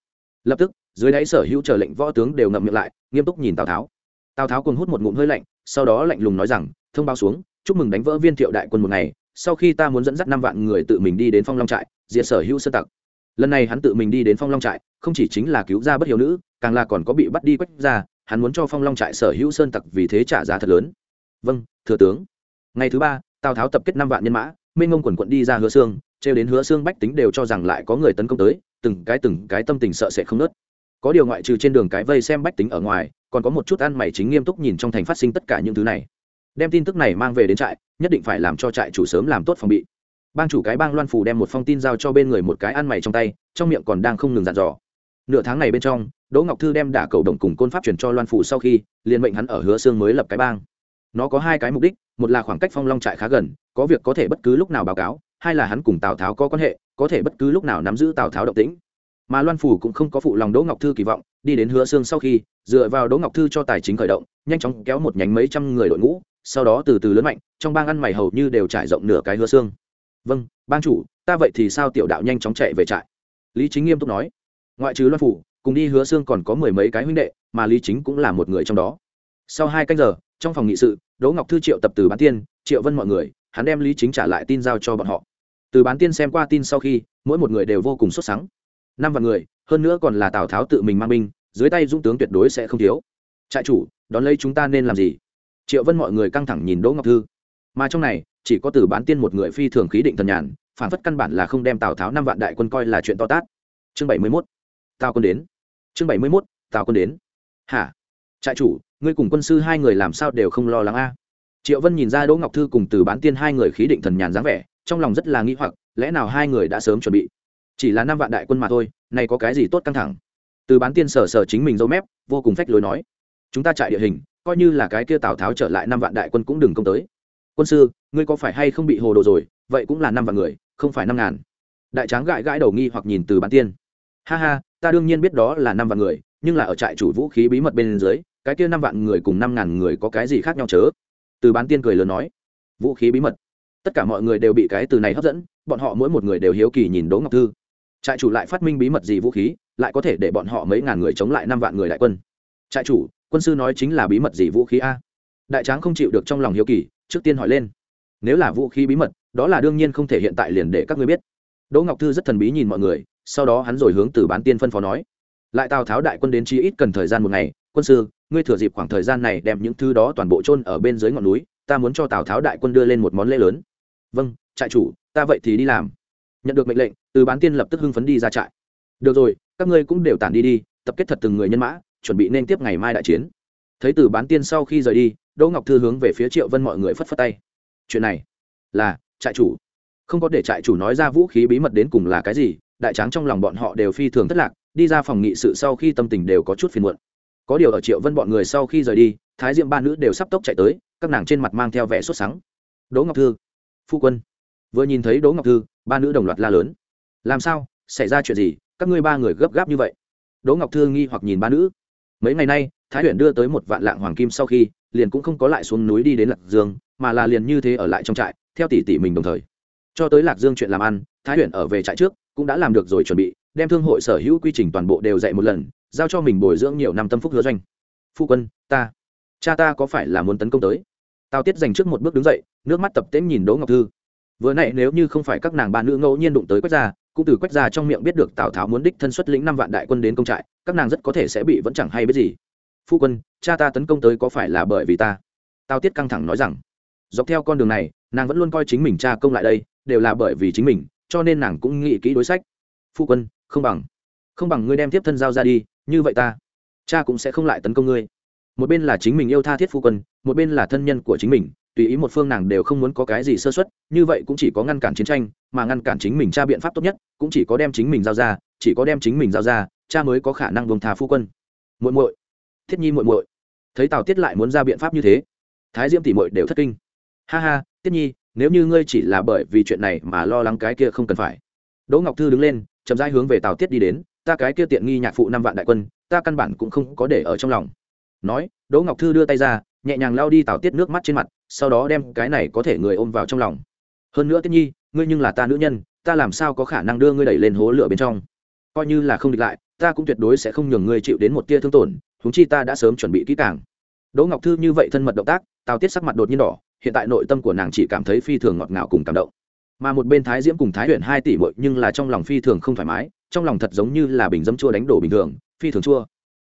Lập tức dưới đáy sở hữu chờ lệnh võ tướng đều ngậm miệng lại, nghiêm túc nhìn tào tháo. Tào tháo cùng hút một ngụm hơi lạnh, sau đó lạnh lùng nói rằng, thông báo xuống, chúc mừng đánh vỡ viên thiệu đại quân một ngày, sau khi ta muốn dẫn dắt năm vạn người tự mình đi đến phong long trại, diệt sở hữu sơ tặc. Lần này hắn tự mình đi đến phong long trại, không chỉ chính là cứu ra bất hiếu nữ, càng là còn có bị bắt đi quách ra hắn muốn cho phong long trại sở hữu sơn tặc vì thế trả giá thật lớn. Vâng thừa tướng. Ngày thứ ba, tào tháo tập kết năm vạn nhân mã, minh ngông quần quận đi ra hứa xương trêu đến hứa xương bách tính đều cho rằng lại có người tấn công tới, từng cái từng cái tâm tình sợ sẽ không nớt có điều ngoại trừ trên đường cái vây xem bách tính ở ngoài, còn có một chút ăn mày chính nghiêm túc nhìn trong thành phát sinh tất cả những thứ này. Đem tin tức này mang về đến trại, nhất định phải làm cho trại chủ sớm làm tốt phòng bị. Bang chủ cái bang loan phủ đem một phong tin giao cho bên người một cái ăn mày trong tay, trong miệng còn đang không ngừng dặn dò. Nửa tháng này bên trong, đỗ ngọc thư đem đả cầu đồng cùng côn pháp chuyển cho loan phủ sau khi, liền mệnh hắn ở hứa xương mới lập cái bang. Nó có hai cái mục đích, một là khoảng cách phong long trại khá gần, có việc có thể bất cứ lúc nào báo cáo, hai là hắn cùng tào tháo có quan hệ, có thể bất cứ lúc nào nắm giữ tào tháo động tĩnh mà loan phủ cũng không có phụ lòng đỗ ngọc thư kỳ vọng, đi đến hứa xương sau khi, dựa vào đỗ ngọc thư cho tài chính khởi động, nhanh chóng kéo một nhánh mấy trăm người đội ngũ, sau đó từ từ lớn mạnh, trong bang ăn mày hầu như đều trải rộng nửa cái hứa xương. Vâng bang chủ, ta vậy thì sao tiểu đạo nhanh chóng chạy về trại? Lý chính nghiêm túc nói. Ngoại trừ loan phủ, cùng đi hứa xương còn có mười mấy cái huynh đệ, mà lý chính cũng là một người trong đó. Sau hai canh giờ, trong phòng nghị sự, đỗ ngọc thư triệu tập từ bán tiên, triệu vân mọi người, hắn đem lý chính trả lại tin giao cho bọn họ. Từ bán tiên xem qua tin sau khi, mỗi một người đều vô cùng xuất sắc năm vạn người, hơn nữa còn là tào tháo tự mình mang binh, dưới tay dũng tướng tuyệt đối sẽ không thiếu. Trại chủ, đón lấy chúng ta nên làm gì? Triệu vân mọi người căng thẳng nhìn đỗ ngọc thư. Mà trong này, chỉ có từ bán tiên một người phi thường khí định thần nhàn, phản phất căn bản là không đem tào tháo năm vạn đại quân coi là chuyện to tát. Chương bảy mươi mốt. Tào quân đến. Chương bảy mươi mốt, tào quân đến. Hả? Trại chủ, ngươi cùng quân sư hai người làm sao đều không lo lắng a? Triệu vân nhìn ra đỗ ngọc thư cùng từ bán tiên hai người khí định thần nhàn dáng vẻ, trong lòng rất là nghĩ hoặc, lẽ nào hai người đã sớm chuẩn bị? Chỉ là năm vạn đại quân mà thôi này có cái gì tốt căng thẳng? Từ bán tiên sở sở chính mình dâu mép, vô cùng phách lối nói. Chúng ta chạy địa hình, coi như là cái kia tào tháo trở lại năm vạn đại quân cũng đừng công tới. Quân sư, ngươi có phải hay không bị hồ đồ rồi? Vậy cũng là năm vạn người, không phải năm ngàn. Đại tráng gãi gãi đầu nghi hoặc nhìn từ bán tiên. Ha ha, ta đương nhiên biết đó là năm vạn người, nhưng là ở trại chủ vũ khí bí mật bên dưới, cái kia năm vạn người cùng năm ngàn người có cái gì khác nhau chớ? Từ bán tiên cười lớn nói. Vũ khí bí mật. Tất cả mọi người đều bị cái từ này hấp dẫn, bọn họ mỗi một người đều hiếu kỳ nhìn đỗ ngọc thư trại chủ lại phát minh bí mật gì vũ khí, lại có thể để bọn họ mấy ngàn người chống lại năm vạn người đại quân. Trại chủ, quân sư nói chính là bí mật gì vũ khí a? Đại tráng không chịu được trong lòng hiếu kỳ, trước tiên hỏi lên. Nếu là vũ khí bí mật, đó là đương nhiên không thể hiện tại liền để các ngươi biết. Đỗ ngọc thư rất thần bí nhìn mọi người, sau đó hắn rồi hướng từ bán tiên phân phó nói. Lại tào tháo đại quân đến chi ít cần thời gian một ngày. Quân sư, ngươi thừa dịp khoảng thời gian này đem những thứ đó toàn bộ chôn ở bên dưới ngọn núi, ta muốn cho tào tháo đại quân đưa lên một món lễ lớn. Vâng trại chủ, ta vậy thì đi làm nhận được mệnh lệnh, từ bán tiên lập tức hưng phấn đi ra trại. Được rồi, các ngươi cũng đều tản đi đi, tập kết thật từng người nhân mã, chuẩn bị nên tiếp ngày mai đại chiến. Thấy từ bán tiên sau khi rời đi, đỗ ngọc thư hướng về phía triệu vân mọi người phất phất tay. Chuyện này là trại chủ. Không có để trại chủ nói ra vũ khí bí mật đến cùng là cái gì, đại tráng trong lòng bọn họ đều phi thường thất lạc, đi ra phòng nghị sự sau khi tâm tình đều có chút phiền muộn. Có điều ở triệu vân bọn người sau khi rời đi, thái diệm ba nữ đều sắp tốc chạy tới, các nàng trên mặt mang theo vẻ sốt sắng. Đỗ ngọc thư, phu quân. Vừa nhìn thấy đỗ ngọc thư ba nữ đồng loạt la lớn. Làm sao? Xảy ra chuyện gì? Các ngươi ba người gấp gáp như vậy? Đỗ ngọc thư nghi hoặc nhìn ba nữ. Mấy ngày nay, thái huyền đưa tới một vạn lạng hoàng kim sau khi, liền cũng không có lại xuống núi đi đến lạc dương, mà là liền như thế ở lại trong trại, theo tỷ tỷ mình đồng thời. Cho tới lạc dương chuyện làm ăn, thái huyền ở về trại trước, cũng đã làm được rồi chuẩn bị, đem thương hội sở hữu quy trình toàn bộ đều dạy một lần, giao cho mình bồi dưỡng nhiều năm tâm phúc hứa doanh. Phu quân, ta, cha ta có phải là muốn tấn công tới? Tào tiết dành trước một bước đứng dậy, nước mắt tập tễnh nhìn đỗ ngọc thư vừa nãy nếu như không phải các nàng ba nữ ngẫu nhiên đụng tới quách gia, cũng từ quách gia trong miệng biết được tào tháo muốn đích thân xuất lĩnh năm vạn đại quân đến công trại, các nàng rất có thể sẽ bị vẫn chẳng hay biết gì. Phu quân, cha ta tấn công tới có phải là bởi vì ta? Tao tiết căng thẳng nói rằng, dọc theo con đường này, nàng vẫn luôn coi chính mình cha công lại đây, đều là bởi vì chính mình, cho nên nàng cũng nghĩ kỹ đối sách. Phu quân, không bằng không bằng ngươi đem tiếp thân giao ra đi, như vậy ta, cha cũng sẽ không lại tấn công ngươi. Một bên là chính mình yêu tha thiết phu quân, một bên là thân nhân của chính mình tùy ý một phương nàng đều không muốn có cái gì sơ xuất như vậy cũng chỉ có ngăn cản chiến tranh, mà ngăn cản chính mình cha biện pháp tốt nhất, cũng chỉ có đem chính mình giao ra, chỉ có đem chính mình giao ra, cha mới có khả năng vùng thà phu quân. Muội muội, thiết nhi muội muội, thấy tào tiết lại muốn ra biện pháp như thế, thái diễm tỷ muội đều thất kinh. Ha ha, tiết nhi, nếu như ngươi chỉ là bởi vì chuyện này mà lo lắng cái kia không cần phải. Đỗ ngọc thư đứng lên, chậm rãi hướng về tào tiết đi đến, ta cái kia tiện nghi nhạc phụ năm vạn đại quân, ta căn bản cũng không có để ở trong lòng. Nói, đỗ ngọc thư đưa tay ra, nhẹ nhàng lao đi tào tiết nước mắt trên mặt sau đó đem cái này có thể người ôm vào trong lòng. Hơn nữa tiết nhi, ngươi nhưng là ta nữ nhân, ta làm sao có khả năng đưa ngươi đẩy lên hố lửa bên trong? Coi như là không địch lại, ta cũng tuyệt đối sẽ không nhường ngươi chịu đến một tia thương tổn húng chi ta đã sớm chuẩn bị kỹ càng. Đỗ ngọc thư như vậy thân mật động tác, tào tiết sắc mặt đột nhiên đỏ, hiện tại nội tâm của nàng chỉ cảm thấy phi thường ngọt ngào cùng cảm động. Mà một bên thái diễm cùng thái huyền hai tỷ bội nhưng là trong lòng phi thường không thoải mái, trong lòng thật giống như là bình dấm chua đánh đổ bình thường, phi thường chua.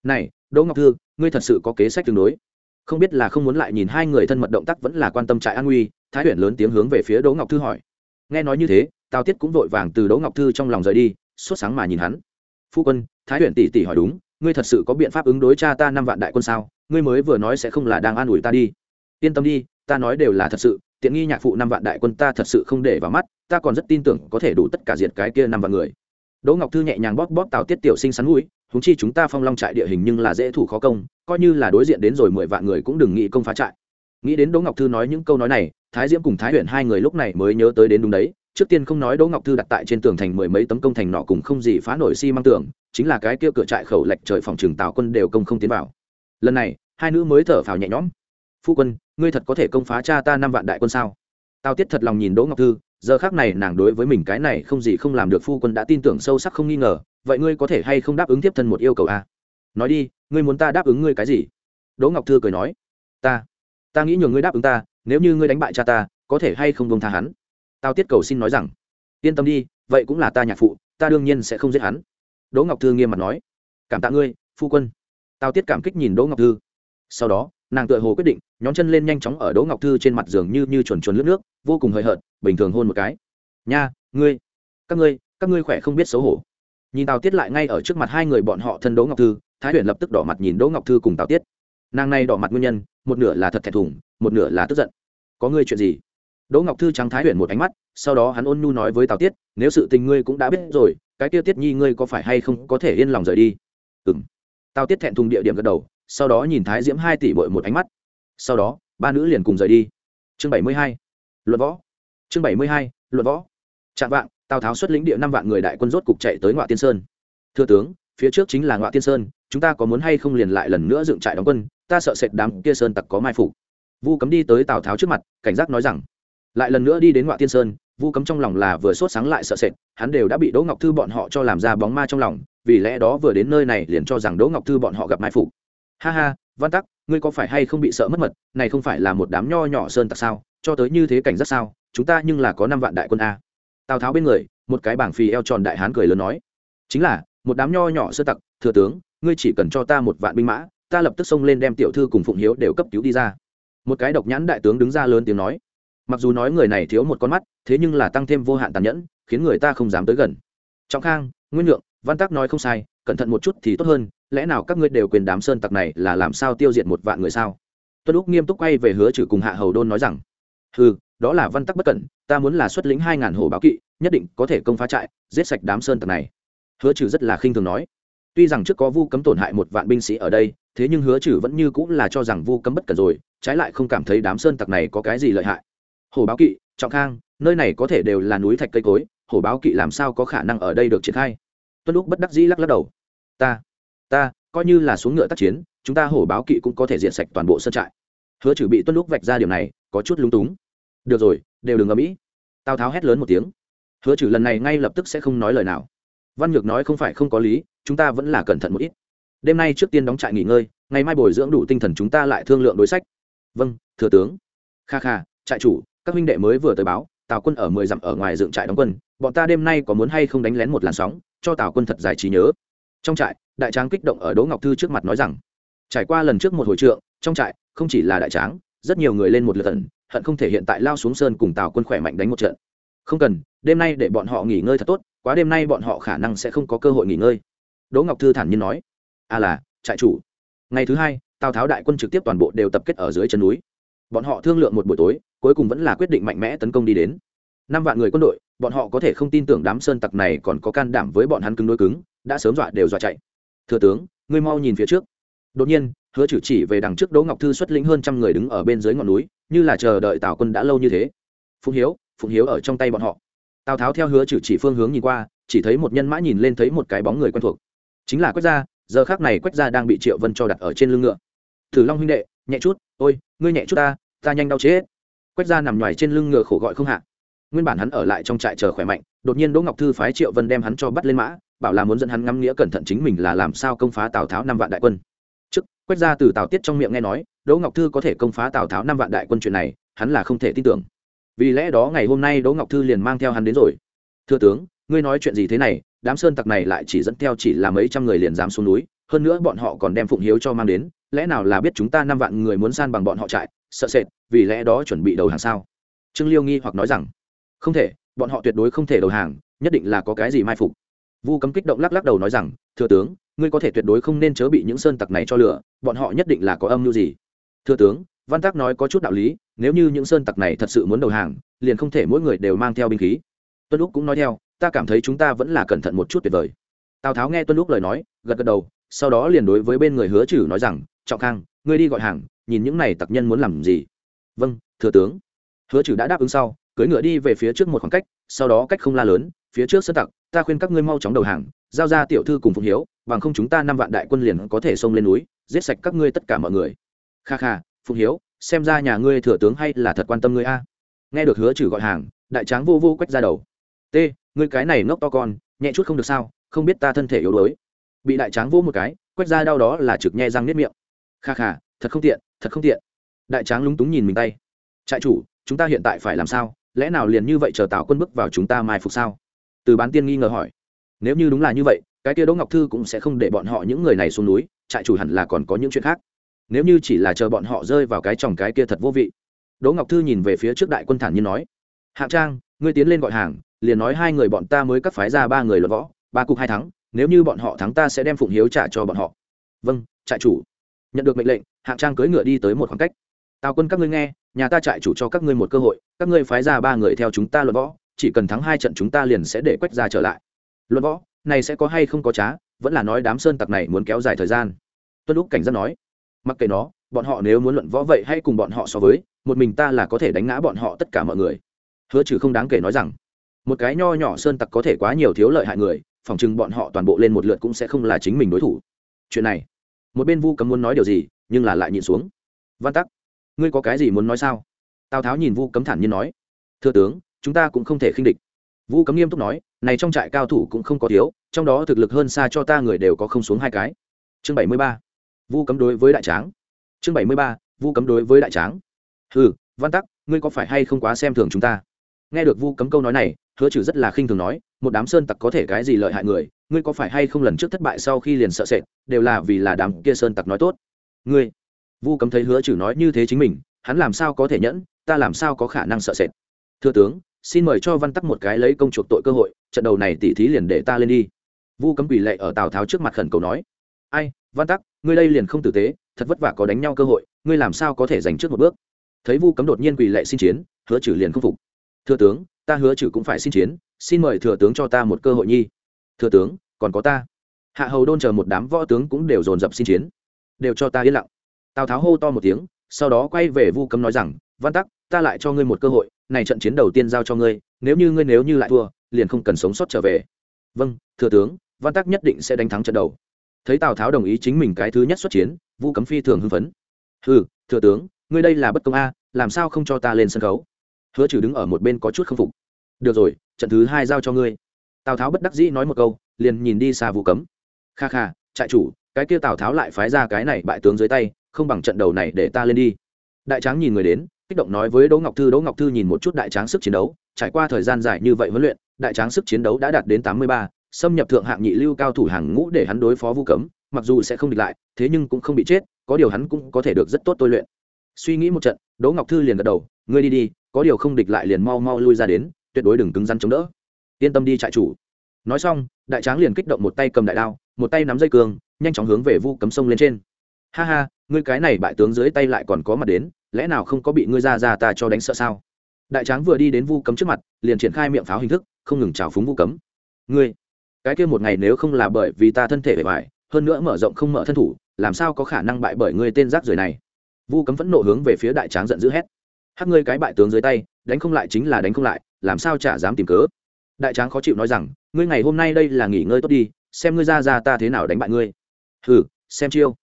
Này, đỗ ngọc thư, ngươi thật sự có kế sách tương đối không biết là không muốn lại nhìn hai người thân mật động tác vẫn là quan tâm trại an nguy, thái huyền lớn tiếng hướng về phía đỗ ngọc thư hỏi. Nghe nói như thế, tào tiết cũng vội vàng từ đỗ ngọc thư trong lòng rời đi, sốt sáng mà nhìn hắn. Phu quân, thái huyền tỷ tỷ hỏi đúng, ngươi thật sự có biện pháp ứng đối cha ta năm vạn đại quân sao? Ngươi mới vừa nói sẽ không là đang an ủi ta đi. Yên tâm đi, ta nói đều là thật sự, tiện nghi nhạc phụ năm vạn đại quân ta thật sự không để vào mắt, ta còn rất tin tưởng có thể đủ tất cả diệt cái kia năm vạn người đỗ ngọc thư nhẹ nhàng bóp bóp tào tiết tiểu sinh sắn mũi húng chi chúng ta phong long trại địa hình nhưng là dễ thủ khó công, coi như là đối diện đến rồi mười vạn người cũng đừng nghĩ công phá trại. Nghĩ đến đỗ ngọc thư nói những câu nói này, thái diễm cùng thái huyền hai người lúc này mới nhớ tới đến đúng đấy. Trước tiên không nói đỗ ngọc thư đặt tại trên tường thành mười mấy tấm công thành nọ cùng không gì phá nổi xi、si、măng tường, chính là cái kia cửa trại khẩu lệch trời phòng trường tào quân đều công không tiến vào. Lần này, hai nữ mới thở phào nhẹ nhõm. Phu quân, ngươi thật có thể công phá cha ta năm vạn đại quân sao? Tao tiết thật lòng nhìn đỗ ngọc thư, giờ khác này nàng đối với mình cái này không gì không làm được phu quân đã tin tưởng sâu sắc không nghi ngờ, vậy ngươi có thể hay không đáp ứng tiếp thân một yêu cầu a à? nói đi, ngươi muốn ta đáp ứng ngươi cái gì? Đỗ ngọc thư cười nói, ta ta nghĩ nhường ngươi đáp ứng ta, nếu như ngươi đánh bại cha ta, có thể hay không bông tha hắn? Tao tiết cầu xin nói rằng, yên tâm đi, vậy cũng là ta nhạc phụ, ta đương nhiên sẽ không giết hắn. Đỗ ngọc thư nghiêm mặt nói, cảm tạ ngươi, phu quân. Tao tiết cảm kích nhìn đỗ ngọc thư. Sau đó nàng tựa hồ quyết định, nhón chân lên nhanh chóng ở đỗ ngọc thư trên mặt giường như như chuồn chuồn lướt nước, vô cùng hời hợt, bình thường hôn một cái. Nha, ngươi, các ngươi các ngươi khỏe không biết xấu hổ. Nhìn tào tiết lại ngay ở trước mặt hai người bọn họ thân đỗ ngọc thư, thái huyền lập tức đỏ mặt nhìn đỗ ngọc thư cùng tào tiết. Nàng này đỏ mặt nguyên nhân, một nửa là thật thẹn thùng, một nửa là tức giận. Có ngươi chuyện gì? Đỗ ngọc thư trắng thái huyền một ánh mắt, sau đó hắn ôn nhu nói với tào tiết, nếu sự tình ngươi cũng đã biết rồi, cái kia tiết nhi ngươi có phải hay không có thể yên lòng rời đi? Ừ m tào tiết thẹn thùng địa điểm gật đầu sau đó nhìn thái diễm hai tỷ bội một ánh mắt. Sau đó, ba nữ liền cùng rời đi. Chương bảy mươi hai luật võ. Chương bảy mươi hai luật võ. Chạm vạng tào tháo xuất lĩnh địa năm vạn người đại quân rốt cục chạy tới ngoại tiên sơn. Thưa tướng, phía trước chính là ngoại tiên sơn, chúng ta có muốn hay không liền lại lần nữa dựng trại đóng quân, ta sợ sệt đám kia sơn tặc có mai phục. Vu cấm đi tới tào tháo trước mặt, cảnh giác nói rằng, lại lần nữa đi đến ngoại tiên sơn. Vu cấm trong lòng là vừa sốt sáng lại sợ sệt, hắn đều đã bị đỗ ngọc thư bọn họ cho làm ra bóng ma trong lòng, vì lẽ đó vừa đến nơi này liền cho rằng đỗ ngọc thư bọn họ gặp mai phục ha ha, văn tắc, ngươi có phải hay không bị sợ mất mật? Này không phải là một đám nho nhỏ sơn tặc sao? Cho tới như thế cảnh rất sao? Chúng ta nhưng là có năm vạn đại quân a. Tào tháo bên người, một cái bảng phì eo tròn đại hán cười lớn nói. Chính là, một đám nho nhỏ sơn tặc, thừa tướng, ngươi chỉ cần cho ta một vạn binh mã, ta lập tức xông lên đem tiểu thư cùng phụng hiếu đều cấp cứu đi ra. Một cái độc nhãn đại tướng đứng ra lớn tiếng nói. Mặc dù nói người này thiếu một con mắt, thế nhưng là tăng thêm vô hạn tàn nhẫn, khiến người ta không dám tới gần. Trọng khang, nguyên lượng, văn tắc nói không sai cẩn thận một chút thì tốt hơn, lẽ nào các ngươi đều quyền đám sơn tặc này là làm sao tiêu diệt một vạn người sao? Tuân úc nghiêm túc quay về hứa trừ cùng hạ hầu đôn nói rằng ừ đó là văn tắc bất cẩn, ta muốn là xuất lĩnh hai ngàn hổ báo kỵ, nhất định có thể công phá trại, giết sạch đám sơn tặc này. Hứa trừ rất là khinh thường nói. Tuy rằng trước có vu cấm tổn hại một vạn binh sĩ ở đây, thế nhưng hứa trừ vẫn như cũng là cho rằng vu cấm bất cẩn rồi, trái lại không cảm thấy đám sơn tặc này có cái gì lợi hại. Hổ báo kỵ, trọng khang, nơi này có thể đều là núi thạch cây cối, hổ báo kỵ làm sao có khả năng ở đây được triển khai? Tuân lúc bất đắc dĩ lắc lắc đầu. Ta ta, coi như là xuống ngựa tác chiến, chúng ta hổ báo kỵ cũng có thể diện sạch toàn bộ sân trại. Hứa trừ bị tuân lúc vạch ra điểm này, có chút lúng túng. Được rồi, đều đừng ở mỹ tào tháo hét lớn một tiếng. Hứa trừ lần này ngay lập tức sẽ không nói lời nào. Văn nhược nói không phải không có lý, chúng ta vẫn là cẩn thận một ít. Đêm nay trước tiên đóng trại nghỉ ngơi, ngày mai bồi dưỡng đủ tinh thần chúng ta lại thương lượng đối sách. Vâng thừa tướng. Kha kha, trại chủ, các huynh đệ mới vừa tới báo, tào quân ở mười dặm ở ngoài dựng trại đóng quân bọn ta đêm nay có muốn hay không đánh lén một làn sóng, cho tào quân thật giải trí nhớ. Trong trại, đại tráng kích động ở đỗ ngọc thư trước mặt nói rằng, trải qua lần trước một hồi trượng, trong trại, không chỉ là đại tráng, rất nhiều người lên một lượt tận hận không thể hiện tại lao xuống sơn cùng tào quân khỏe mạnh đánh một trận. Không cần, đêm nay để bọn họ nghỉ ngơi thật tốt, quá đêm nay bọn họ khả năng sẽ không có cơ hội nghỉ ngơi. Đỗ ngọc thư thản nhiên nói, a à là, trại chủ. Ngày thứ hai, tào tháo đại quân trực tiếp toàn bộ đều tập kết ở dưới chân núi. Bọn họ thương lượng một buổi tối, cuối cùng vẫn là quyết định mạnh mẽ tấn công đi đến năm vạn người quân đội, bọn họ có thể không tin tưởng đám sơn tặc này còn có can đảm với bọn hắn cứng đối cứng, đã sớm dọa đều dọa chạy. Thừa tướng, ngươi mau nhìn phía trước. Đột nhiên, hứa chử chỉ về đằng trước đỗ ngọc thư xuất lĩnh hơn trăm người đứng ở bên dưới ngọn núi, như là chờ đợi tào quân đã lâu như thế. Phụng hiếu phụng hiếu ở trong tay bọn họ. Tào tháo theo hứa chử chỉ phương hướng nhìn qua, chỉ thấy một nhân mã nhìn lên thấy một cái bóng người quen thuộc. Chính là quách gia, giờ khác này quách gia đang bị triệu vân cho đặt ở trên lưng ngựa. Thử long huynh đệ, nhẹ chút, ôi, ngươi nhẹ chút ta ta nhanh đau chết. Quách gia nằm ngoài trên lưng ngựa khổ gọi không hạ nguyên bản hắn ở lại trong trại chờ khỏe mạnh, đột nhiên đỗ ngọc thư phái triệu vân đem hắn cho bắt lên mã, bảo là muốn dẫn hắn ngắm nghĩa cẩn thận chính mình là làm sao công phá tào tháo năm vạn đại quân. Trước, quét ra từ tào tiết trong miệng nghe nói, đỗ ngọc thư có thể công phá tào tháo năm vạn đại quân chuyện này, hắn là không thể tin tưởng. Vì lẽ đó ngày hôm nay đỗ ngọc thư liền mang theo hắn đến rồi. Thưa tướng, ngươi nói chuyện gì thế này, đám sơn tặc này lại chỉ dẫn theo chỉ là mấy trăm người liền dám xuống núi, hơn nữa bọn họ còn đem phụng hiếu cho mang đến, lẽ nào là biết chúng ta năm vạn người muốn san bằng bọn họ trại, sợ sệt, vì lẽ đó chuẩn bị đầu hàng sao? Trương liêu nghi hoặc nói rằng không thể, bọn họ tuyệt đối không thể đầu hàng, nhất định là có cái gì mai phục. Vu cấm kích động lắc lắc đầu nói rằng, thừa tướng, ngươi có thể tuyệt đối không nên chớ bị những sơn tặc này cho lửa bọn họ nhất định là có âm mưu gì? Thừa tướng, văn tác nói có chút đạo lý, nếu như những sơn tặc này thật sự muốn đầu hàng, liền không thể mỗi người đều mang theo binh khí. Tuân lúc cũng nói theo, ta cảm thấy chúng ta vẫn là cẩn thận một chút tuyệt vời. Tào tháo nghe tuân lúc lời nói, gật gật đầu, sau đó liền đối với bên người hứa chử nói rằng, trọng khang, ngươi đi gọi hàng, nhìn những này tặc nhân muốn làm gì? Vâng thừa tướng. Hứa chử đã đáp ứng sau cưỡi ngựa đi về phía trước một khoảng cách, sau đó cách không la lớn, phía trước sơn tặc, ta khuyên các ngươi mau chóng đầu hàng, giao ra tiểu thư cùng phụng hiếu, bằng không chúng ta năm vạn đại quân liền có thể xông lên núi, giết sạch các ngươi tất cả mọi người. Kha kha, phụng hiếu, xem ra nhà ngươi thừa tướng hay là thật quan tâm ngươi a? Nghe được hứa trừ gọi hàng, đại tráng vô vô quách ra đầu. T, ngươi cái này ngốc to con, nhẹ chút không được sao, không biết ta thân thể yếu đuối. Bị đại tráng vô một cái, quách ra đau đó là trực nhe răng nếp miệng. Kha kha, thật không tiện, thật không tiện. Đại tráng lúng túng nhìn mình tay. Trại chủ, chúng ta hiện tại phải làm sao? Lẽ nào liền như vậy chờ tào quân bước vào chúng ta mai phục sao? Từ bán tiên nghi ngờ hỏi. Nếu như đúng là như vậy, cái kia đỗ ngọc thư cũng sẽ không để bọn họ những người này xuống núi, trại chủ hẳn là còn có những chuyện khác. Nếu như chỉ là chờ bọn họ rơi vào cái tròng cái kia thật vô vị. Đỗ ngọc thư nhìn về phía trước đại quân thản nhiên nói. Hạng trang, ngươi tiến lên gọi hàng, liền nói hai người bọn ta mới cắt phái ra ba người luật võ, ba cục hai thắng, nếu như bọn họ thắng ta sẽ đem phụng hiếu trả cho bọn họ. Vâng trại chủ. Nhận được mệnh lệnh, hạng trang cưỡi ngựa đi tới một khoảng cách. Tào quân các ngươi nghe, nhà ta trại chủ cho các ngươi một cơ hội các ngươi phái ra ba người theo chúng ta luận võ, chỉ cần thắng hai trận chúng ta liền sẽ để quách ra trở lại. Luận võ, này sẽ có hay không có trá, vẫn là nói đám sơn tặc này muốn kéo dài thời gian. Tuân lúc cảnh giác nói. Mặc kệ nó, bọn họ nếu muốn luận võ vậy hay cùng bọn họ so với, một mình ta là có thể đánh ngã bọn họ tất cả mọi người. Hứa trừ không đáng kể nói rằng, một cái nho nhỏ sơn tặc có thể quá nhiều thiếu lợi hại người, phòng chừng bọn họ toàn bộ lên một lượt cũng sẽ không là chính mình đối thủ. Chuyện này, một bên vu cấm muốn nói điều gì, nhưng là lại nhìn xuống. Văn tắc, ngươi có cái gì muốn nói sao? Tào tháo nhìn vu cấm thản nhiên nói, thưa tướng, chúng ta cũng không thể khinh địch. Vu cấm nghiêm túc nói, này trong trại cao thủ cũng không có thiếu, trong đó thực lực hơn xa cho ta người đều có không xuống hai cái. Chương bảy mươi ba, vu cấm đối với đại tráng. Chương bảy mươi ba, vu cấm đối với đại tráng. Ừ văn tắc, ngươi có phải hay không quá xem thường chúng ta? Nghe được vu cấm câu nói này, hứa trừ rất là khinh thường nói, một đám sơn tặc có thể cái gì lợi hại người, ngươi có phải hay không lần trước thất bại sau khi liền sợ sệt, đều là vì là đám kia sơn tặc nói tốt. Ngươi? Vu cấm thấy hứa trừ nói như thế chính mình, hắn làm sao có thể nhẫn ta làm sao có khả năng sợ sệt? Thưa tướng, xin mời cho văn tắc một cái lấy công chuộc tội cơ hội, trận đầu này tỉ thí liền để ta lên đi. Vu cấm quỷ lệ ở tào tháo trước mặt khẩn cầu nói. Ai, văn tắc, ngươi đây liền không tử tế, thật vất vả có đánh nhau cơ hội, ngươi làm sao có thể giành trước một bước? Thấy vu cấm đột nhiên quỷ lệ xin chiến, hứa trừ liền không phục. Thưa tướng, ta hứa trừ cũng phải xin chiến, xin mời thừa tướng cho ta một cơ hội nhi. Thừa tướng, còn có ta. Hạ hầu đôn chờ một đám võ tướng cũng đều dồn dập xin chiến. Đều cho ta yên lặng. Tào tháo hô to một tiếng sau đó quay về vu cấm nói rằng, văn tắc, ta lại cho ngươi một cơ hội, này trận chiến đầu tiên giao cho ngươi, nếu như ngươi nếu như lại thua, liền không cần sống sót trở về. Vâng thừa tướng, văn tắc nhất định sẽ đánh thắng trận đầu. Thấy tào tháo đồng ý chính mình cái thứ nhất xuất chiến, vu cấm phi thường hưng phấn. Ừ thừa tướng, ngươi đây là bất công a, làm sao không cho ta lên sân khấu? Hứa trừ đứng ở một bên có chút k phục. Được rồi, trận thứ hai giao cho ngươi. Tào tháo bất đắc dĩ nói một câu, liền nhìn đi xa vu cấm. Kha kha, trại chủ, cái kia tào tháo lại phái ra cái này bại tướng dưới tay không bằng trận đầu này để ta lên đi. Đại tráng nhìn người đến kích động nói với đỗ ngọc thư đỗ ngọc thư nhìn một chút đại tráng sức chiến đấu. Trải qua thời gian dài như vậy huấn luyện đại tráng sức chiến đấu đã đạt đến tám mươi ba xâm nhập thượng hạng nhị lưu cao thủ hàng ngũ để hắn đối phó vu cấm. Mặc dù sẽ không địch lại thế nhưng cũng không bị chết có điều hắn cũng có thể được rất tốt tôi luyện. Suy nghĩ một trận đỗ ngọc thư liền gật đầu ngươi đi đi có điều không địch lại liền mau mau lui ra đến tuyệt đối đừng cứng rắn chống đỡ. Yên tâm đi trại chủ. Nói xong đại tráng liền kích động một tay cầm đại đao một tay nắm dây cường, nhanh chóng hướng về vu cấm sông lên trên. Ha ha ngươi cái này bại tướng dưới tay lại còn có mặt đến lẽ nào không có bị ngươi ra ra ta cho đánh sợ sao? Đại tráng vừa đi đến vu cấm trước mặt liền triển khai miệng pháo hình thức không ngừng trào phúng vu cấm. Ngươi cái kia một ngày nếu không là bởi vì ta thân thể bề bại, hơn nữa mở rộng không mở thân thủ làm sao có khả năng bại bởi ngươi tên rác rưởi này? Vu cấm vẫn nộ hướng về phía đại tráng giận dữ hét. Hắc ngươi cái bại tướng dưới tay đánh không lại chính là đánh không lại làm sao chả dám tìm cớ? Đại tráng khó chịu nói rằng ngươi ngày hôm nay đây là nghỉ ngơi tốt đi xem ngươi ra ra ta thế nào đánh bại ngươi. Hừ xem chiêu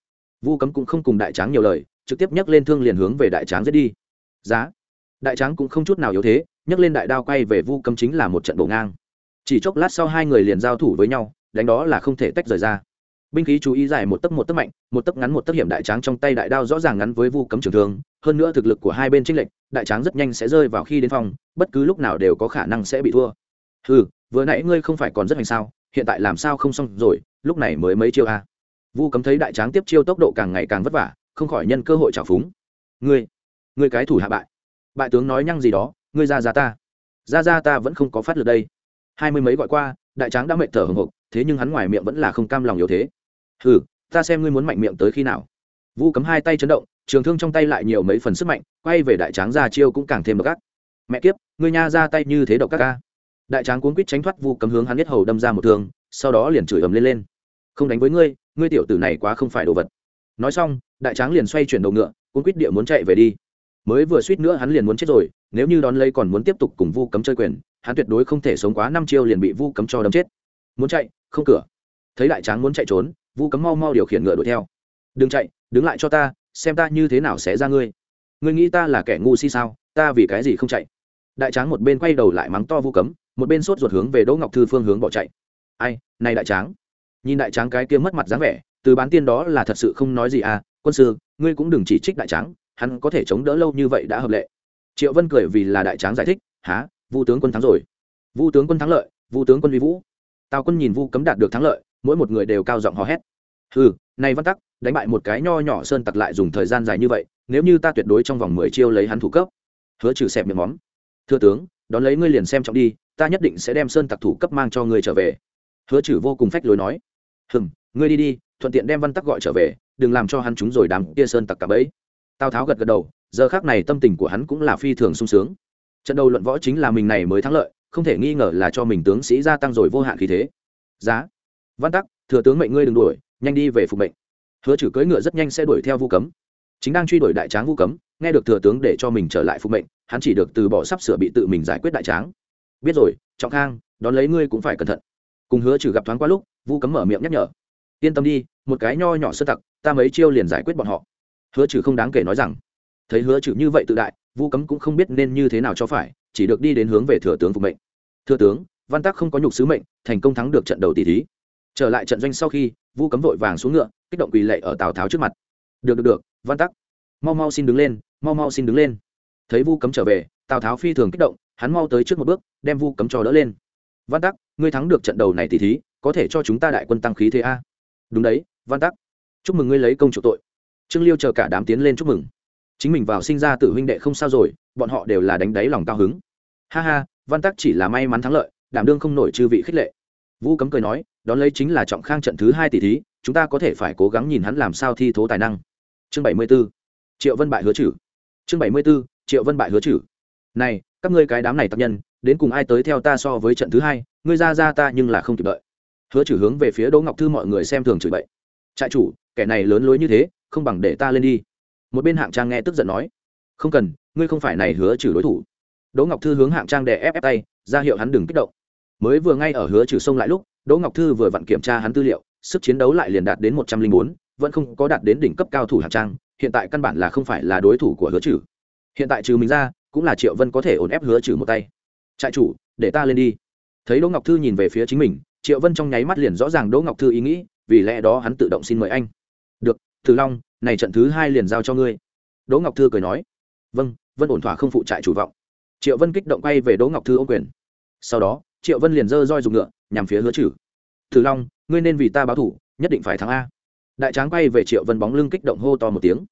vu cấm cũng không cùng đại tráng nhiều lời, trực tiếp nhấc lên thương liền hướng về đại tráng giết đi. Giá. Đại tráng cũng không chút nào yếu thế, nhấc lên đại đao quay về vu cấm chính là một trận bổ ngang. Chỉ chốc lát sau hai người liền giao thủ với nhau, đánh đó là không thể tách rời ra. Binh khí chú ý dài một tấc một tấc mạnh, một tấc ngắn một tấc hiểm đại tráng trong tay đại đao rõ ràng ngắn với vu cấm trường thương, hơn nữa thực lực của hai bên tranh lệch, đại tráng rất nhanh sẽ rơi vào khi đến phòng, bất cứ lúc nào đều có khả năng sẽ bị thua. Ừ vừa nãy ngươi không phải còn rất hành sao, hiện tại làm sao không xong rồi, lúc này mới mấy chiêu a vu cấm thấy đại tráng tiếp chiêu tốc độ càng ngày càng vất vả, không khỏi nhân cơ hội trào phúng. Ngươi ngươi cái thủ hạ bại. Bại tướng nói nhăng gì đó, ngươi ra ra ta. Ra ra ta vẫn không có phát lực đây. Hai mươi mấy gọi qua, đại tráng đã mệt thở hồng hộc, thế nhưng hắn ngoài miệng vẫn là không cam lòng yếu thế. Hừ, ta xem ngươi muốn mạnh miệng tới khi nào. Vu cấm hai tay chấn động, trường thương trong tay lại nhiều mấy phần sức mạnh, quay về đại tráng ra chiêu cũng càng thêm độc ác. Mẹ kiếp, ngươi nha ra tay như thế độc ác ca đại tráng cuốn quýt tránh thoát vu cấm hướng hắn biết hầu đâm ra một thương, sau đó liền chửi ầm lên lên không đánh với ngươi ngươi tiểu tử này quá không phải đồ vật. Nói xong, đại tráng liền xoay chuyển đầu ngựa cũng quýt địa muốn chạy về đi. Mới vừa suýt nữa hắn liền muốn chết rồi, nếu như đón lấy còn muốn tiếp tục cùng vu cấm chơi quyền, hắn tuyệt đối không thể sống quá năm chiêu liền bị vu cấm cho đâm chết. Muốn chạy, không cửa. Thấy đại tráng muốn chạy trốn, vu cấm mau mau điều khiển ngựa đuổi theo. Đừng chạy, đứng lại cho ta, xem ta như thế nào sẽ ra ngươi. Ngươi nghĩ ta là kẻ ngu si sao? Ta vì cái gì không chạy? Đại tráng một bên quay đầu lại mắng to vu cấm, một bên sốt ruột hướng về đỗ ngọc thư phương hướng bỏ chạy. Ai, này đại tráng nhìn đại tráng cái kia mất mặt dáng vẻ, từ bán tiên đó là thật sự không nói gì à quân sư, ngươi cũng đừng chỉ trích đại tráng, hắn có thể chống đỡ lâu như vậy đã hợp lệ. Triệu vân cười vì là đại tráng giải thích há vu tướng quân thắng rồi. Vu tướng quân thắng lợi, vu tướng quân vi vũ. Tào quân nhìn vu cấm đạt được thắng lợi, mỗi một người đều cao giọng hò hét. Ừ này văn tắc, đánh bại một cái nho nhỏ sơn tặc lại dùng thời gian dài như vậy, nếu như ta tuyệt đối trong vòng mười chiêu lấy hắn thủ cấp. Hứa trừ xẹp miệng móm thưa tướng, đón lấy ngươi liền xem trọng đi, ta nhất định sẽ đem sơn tặc thủ cấp mang cho ngươi trở về. Hứa trừ vô cùng phách lối nói hừm, ngươi đi đi, thuận tiện đem văn tắc gọi trở về, đừng làm cho hắn chúng rồi đám kia sơn tặc cả bấy tào tháo gật gật đầu, giờ khác này tâm tình của hắn cũng là phi thường sung sướng. Trận đầu luận võ chính là mình này mới thắng lợi, không thể nghi ngờ là cho mình tướng sĩ gia tăng rồi vô hạn khí thế. Giá. Văn tắc, thừa tướng mệnh ngươi đừng đuổi, nhanh đi về phục mệnh. Hứa trừ cưỡi ngựa rất nhanh sẽ đuổi theo vu cấm. Chính đang truy đuổi đại tráng vu cấm, nghe được thừa tướng để cho mình trở lại phục mệnh, hắn chỉ được từ bỏ sắp sửa bị tự mình giải quyết đại tráng. Biết rồi, trọng khang, đón lấy ngươi cũng phải cẩn thận. Cùng hứa trừ gặp thoáng qua lúc vu cấm mở miệng nhắc nhở. Yên tâm đi, một cái nho nhỏ sơ tặc, ta mấy chiêu liền giải quyết bọn họ. Hứa trừ không đáng kể nói rằng. Thấy hứa trừ như vậy tự đại, vu cấm cũng không biết nên như thế nào cho phải, chỉ được đi đến hướng về thừa tướng phục mệnh. Thừa tướng, văn tắc không có nhục sứ mệnh, thành công thắng được trận đầu tỷ thí. Trở lại trận doanh sau khi, vu cấm vội vàng xuống ngựa, kích động quỳ lệ ở tào tháo trước mặt. Được được được, văn tắc, mau mau xin đứng lên, mau mau xin đứng lên. Thấy vu cấm trở về, tào tháo phi thường kích động, hắn mau tới trước một bước, đem vu cấm cho đỡ lên. Văn tắc, ngươi thắng được trận đầu này tỷ thí có thể cho chúng ta đại quân tăng khí thế a? Đúng đấy, văn tắc. Chúc mừng ngươi lấy công chủ tội. Trương liêu chờ cả đám tiến lên chúc mừng. Chính mình vào sinh ra tử huynh đệ không sao rồi, bọn họ đều là đánh đáy lòng cao hứng. Ha ha, văn tắc chỉ là may mắn thắng lợi, đảm đương không nổi chư vị khích lệ. Vũ cấm cười nói, đón lấy chính là trọng khang trận thứ hai tỷ thí, chúng ta có thể phải cố gắng nhìn hắn làm sao thi thố tài năng. Chương bảy mươi b ố triệu vân bại hứa chử chương bảy mươi b ố triệu vân bại hứa chử này, các ngươi cái đám này tập nhân, đến cùng ai tới theo ta so với trận thứ hai, ngươi ra ra ta nhưng là không kịp đợi hứa trừ hướng về phía đỗ ngọc thư mọi người xem thường chửi bậy. Trại chủ, kẻ này lớn lối như thế, không bằng để ta lên đi. Một bên hạng trang nghe tức giận nói, không cần, ngươi không phải này hứa trừ đối thủ. Đỗ ngọc thư hướng hạng trang đè ép ép tay, ra hiệu hắn đừng kích động. Mới vừa ngay ở hứa trừ sông lại lúc, đỗ ngọc thư vừa vặn kiểm tra hắn tư liệu, sức chiến đấu lại liền đạt đến một trăm linh bốn, vẫn không có đạt đến đỉnh cấp cao thủ hạng trang, hiện tại căn bản là không phải là đối thủ của hứa trừ hiện tại trừ mình ra, cũng là triệu vân có thể ổn ép hứa trừ một tay. Trại chủ, để ta lên đi. Thấy đỗ ngọc thư nhìn về phía chính mình triệu vân trong nháy mắt liền rõ ràng đỗ ngọc thư ý nghĩ, vì lẽ đó hắn tự động xin mời anh. Được thử long, này trận thứ hai liền giao cho ngươi. Đỗ ngọc thư cười nói. Vâng vân ổn thỏa không phụ trại chủ vọng. Triệu vân kích động quay về đỗ ngọc thư ô quyền. Sau đó, triệu vân liền dơ roi dùng ngựa, nhằm phía hứa trừ. Thử long, ngươi nên vì ta báo thủ, nhất định phải thắng a. Đại tráng quay về triệu vân bóng lưng kích động hô to một tiếng.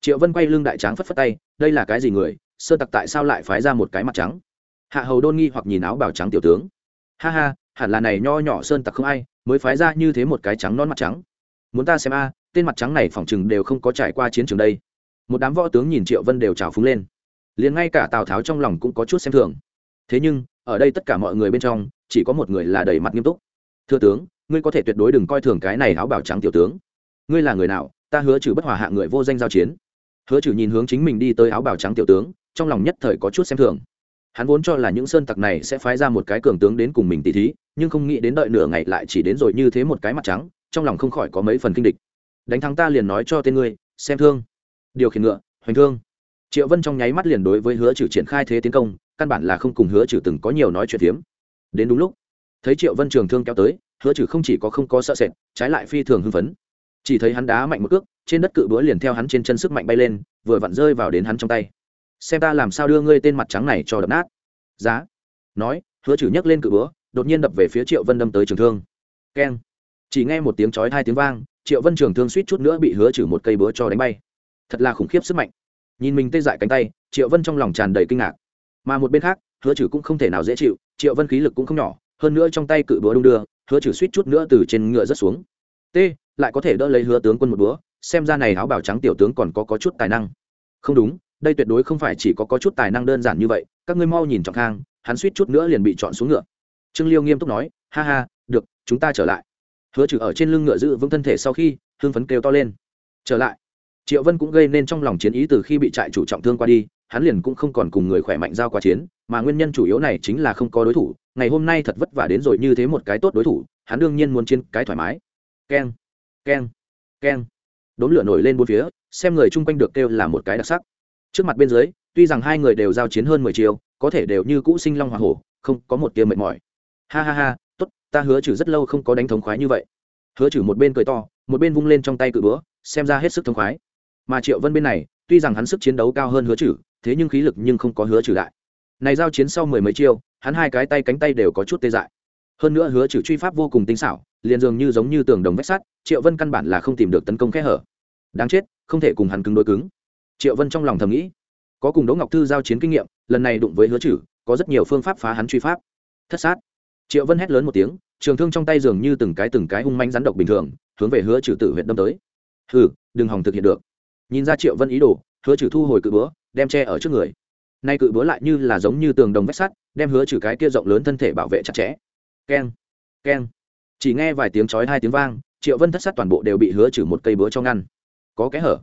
Triệu vân quay lưng đại tráng phất phất tay, đây là cái gì người? Sơ tặc tại sao lại phái ra một cái mặt trắng? Hạ hầu đôn nghi hoặc nhìn áo bào trắng tiểu tướng. Ha ha hẳn là này nho nhỏ sơn tặc không ai, mới phái ra như thế một cái trắng non mặt trắng. Muốn ta xem a, tên mặt trắng này phỏng chừng đều không có trải qua chiến trường đây. Một đám võ tướng nhìn triệu vân đều trào phúng lên. Liền ngay cả tào tháo trong lòng cũng có chút xem thường. Thế nhưng, ở đây tất cả mọi người bên trong, chỉ có một người là đầy mặt nghiêm túc. Thưa tướng, ngươi có thể tuyệt đối đừng coi thường cái này áo bảo trắng tiểu tướng. Ngươi là người nào, ta hứa trừ bất hòa hạ người vô danh giao chiến. Hứa trừ nhìn hướng chính mình đi tới áo bảo trắng tiểu tướng, trong lòng nhất thời có chút xem thường hắn vốn cho là những sơn tặc này sẽ phái ra một cái cường tướng đến cùng mình tỷ thí, nhưng không nghĩ đến đợi nửa ngày lại chỉ đến rồi như thế một cái mặt trắng, trong lòng không khỏi có mấy phần kinh địch. Đánh thắng ta liền nói cho tên ngươi, xem thương. Điều khiển ngựa, hoành thương. Triệu vân trong nháy mắt liền đối với hứa trừ triển khai thế tiến công, căn bản là không cùng hứa trừ từng có nhiều nói chuyện phiếm. Đến đúng lúc, thấy triệu vân trường thương kéo tới, hứa trừ không chỉ có không có sợ sệt, trái lại phi thường hưng phấn. Chỉ thấy hắn đá mạnh một cước, trên đất cự búa liền theo hắn trên chân sức mạnh bay lên, vừa vặn rơi vào đến hắn trong tay xem ta làm sao đưa ngươi tên mặt trắng này cho đập nát. Giá. Nói hứa trừ nhấc lên cự búa đột nhiên đập về phía triệu vân đâm tới trường thương. Keng. Chỉ nghe một tiếng chói hai tiếng vang triệu vân trường thương suýt chút nữa bị hứa trừ một cây búa cho đánh bay. Thật là khủng khiếp sức mạnh. Nhìn mình tê dại cánh tay triệu vân trong lòng tràn đầy kinh ngạc. Mà một bên khác hứa trừ cũng không thể nào dễ chịu triệu vân khí lực cũng không nhỏ hơn nữa trong tay cự búa đung đưa hứa trừ suýt chút nữa từ trên ngựa rớt xuống. T lại có thể đỡ lấy hứa tướng quân một búa xem ra này áo bảo trắng tiểu tướng còn có, có chút tài năng. Không đúng đây tuyệt đối không phải chỉ có, có chút tài năng đơn giản như vậy các ngươi mau nhìn trọng khang hắn suýt chút nữa liền bị chọn xuống ngựa. Trương liêu nghiêm túc nói ha ha được chúng ta trở lại. Hứa trừ ở trên lưng ngựa giữ vững thân thể sau khi hương phấn kêu to lên. Trở lại. Triệu vân cũng gây nên trong lòng chiến ý từ khi bị trại chủ trọng thương qua đi hắn liền cũng không còn cùng người khỏe mạnh giao qua chiến mà nguyên nhân chủ yếu này chính là không có đối thủ ngày hôm nay thật vất vả đến rồi như thế một cái tốt đối thủ hắn đương nhiên muốn chiến cái thoải mái. Keng keng keng. Đốn lửa nổi lên bốn phía xem người chung quanh được kêu là một cái đặc sắc trước mặt bên dưới, tuy rằng hai người đều giao chiến hơn mười chiều có thể đều như cũ sinh long hoa hổ, không có một tia mệt mỏi. Ha ha ha, tốt, ta hứa trừ rất lâu không có đánh thống khoái như vậy. Hứa trừ một bên cười to, một bên vung lên trong tay cự búa, xem ra hết sức thống khoái. Mà triệu vân bên này, tuy rằng hắn sức chiến đấu cao hơn hứa trừ, thế nhưng khí lực nhưng không có hứa trừ lại. này giao chiến sau mười mấy chiêu, hắn hai cái tay cánh tay đều có chút tê dại. Hơn nữa hứa trừ truy pháp vô cùng tinh xảo, liền dường như giống như tường đồng vách sắt, triệu vân căn bản là không tìm được tấn công kẽ hở. Đáng chết, không thể cùng hắn cứng đối cứng triệu vân trong lòng thầm nghĩ có cùng đỗ ngọc thư giao chiến kinh nghiệm lần này đụng với hứa Chử, có rất nhiều phương pháp phá hắn truy pháp. Thất sát. Triệu vân hét lớn một tiếng trường thương trong tay dường như từng cái từng cái hung manh rắn độc bình thường hướng về hứa trừ tử huyện đâm tới. Hừ đừng hòng thực hiện được. Nhìn ra triệu vân ý đồ hứa trừ thu hồi cự bữa đem che ở trước người. Nay cự búa lại như là giống như tường đồng vách sắt đem hứa trừ cái kia rộng lớn thân thể bảo vệ chặt chẽ. Keng keng. Chỉ nghe vài tiếng chói hai tiếng vang triệu vân thất sát toàn bộ đều bị hứa trừ một cây búa cho ngăn. Có kẽ hở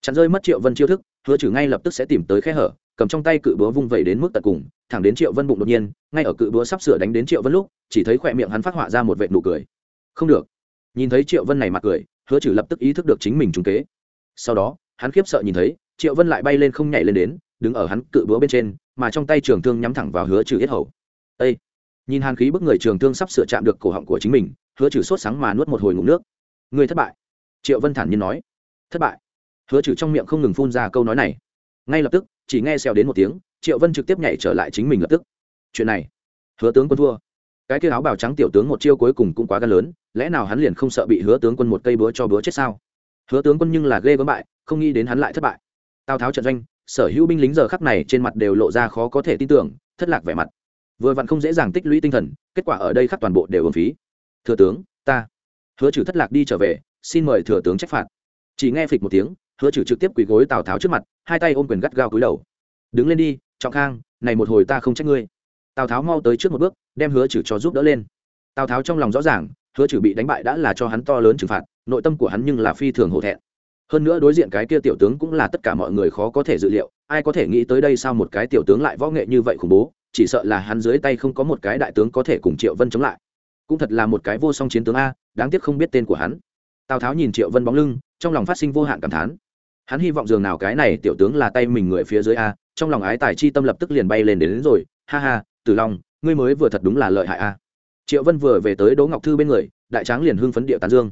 chặn rơi mất triệu vân chiêu thức, hứa trừ ngay lập tức sẽ tìm tới khe hở, cầm trong tay cự búa vung vẩy đến mức tận cùng, thẳng đến triệu vân bụng đột nhiên, ngay ở cự búa sắp sửa đánh đến triệu vân lúc, chỉ thấy khỏe miệng hắn phát họa ra một vệ nụ cười. Không được. Nhìn thấy triệu vân này mặt cười, hứa trừ lập tức ý thức được chính mình trúng kế. Sau đó, hắn khiếp sợ nhìn thấy, triệu vân lại bay lên không nhảy lên đến, đứng ở hắn cự búa bên trên, mà trong tay trường thương nhắm thẳng vào hứa trừ yết hầu. Ây nhìn hàn khí bức người trường thương sắp sửa chạm được cổ họng của chính mình, hứa trừ sốt sáng mà nuốt một hồi ngụm nước. Người thất bại. Triệu vân thản nhiên nói. Thất bại hứa trừ trong miệng không ngừng phun ra câu nói này. Ngay lập tức, chỉ nghe xèo đến một tiếng, triệu vân trực tiếp nhảy trở lại chính mình lập tức. Chuyện này, hứa tướng quân thua. Cái kia áo bào trắng tiểu tướng một chiêu cuối cùng cũng quá gan lớn, lẽ nào hắn liền không sợ bị hứa tướng quân một cây búa cho búa chết sao? Hứa tướng quân nhưng là ghê gớm bại, không nghĩ đến hắn lại thất bại. Tào tháo trận doanh, sở hữu binh lính giờ khắc này trên mặt đều lộ ra khó có thể tin tưởng, thất lạc vẻ mặt. Vừa vặn không dễ dàng tích lũy tinh thần, kết quả ở đây khắc toàn bộ đều ưng phí. Thừa tướng, ta. Hứa trừ thất lạc đi trở về, xin mời thừa tướng trách phạt. Chỉ nghe phịch một tiếng hứa trừ trực tiếp quỳ gối tào tháo trước mặt hai tay ôm quyền gắt gao cúi đầu đứng lên đi trọng khang này một hồi ta không trách ngươi tào tháo mau tới trước một bước đem hứa trừ cho giúp đỡ lên tào tháo trong lòng rõ ràng hứa trừ bị đánh bại đã là cho hắn to lớn trừng phạt nội tâm của hắn nhưng là phi thường hổ thẹn hơn nữa đối diện cái kia tiểu tướng cũng là tất cả mọi người khó có thể dự liệu ai có thể nghĩ tới đây sao một cái tiểu tướng lại võ nghệ như vậy khủng bố chỉ sợ là hắn dưới tay không có một cái đại tướng có thể cùng triệu vân chống lại cũng thật là một cái vô song chiến tướng a đáng tiếc không biết tên của hắn tào tháo nhìn triệu vân bóng lưng trong lòng phát sinh vô hạn cảm thán hắn hy vọng dường nào cái này tiểu tướng là tay mình người phía dưới a trong lòng ái tài chi tâm lập tức liền bay lên đến, đến rồi. Ha ha tử long ngươi mới vừa thật đúng là lợi hại a. Triệu vân vừa về tới đỗ ngọc thư bên người đại tráng liền hưng phấn địa tán dương.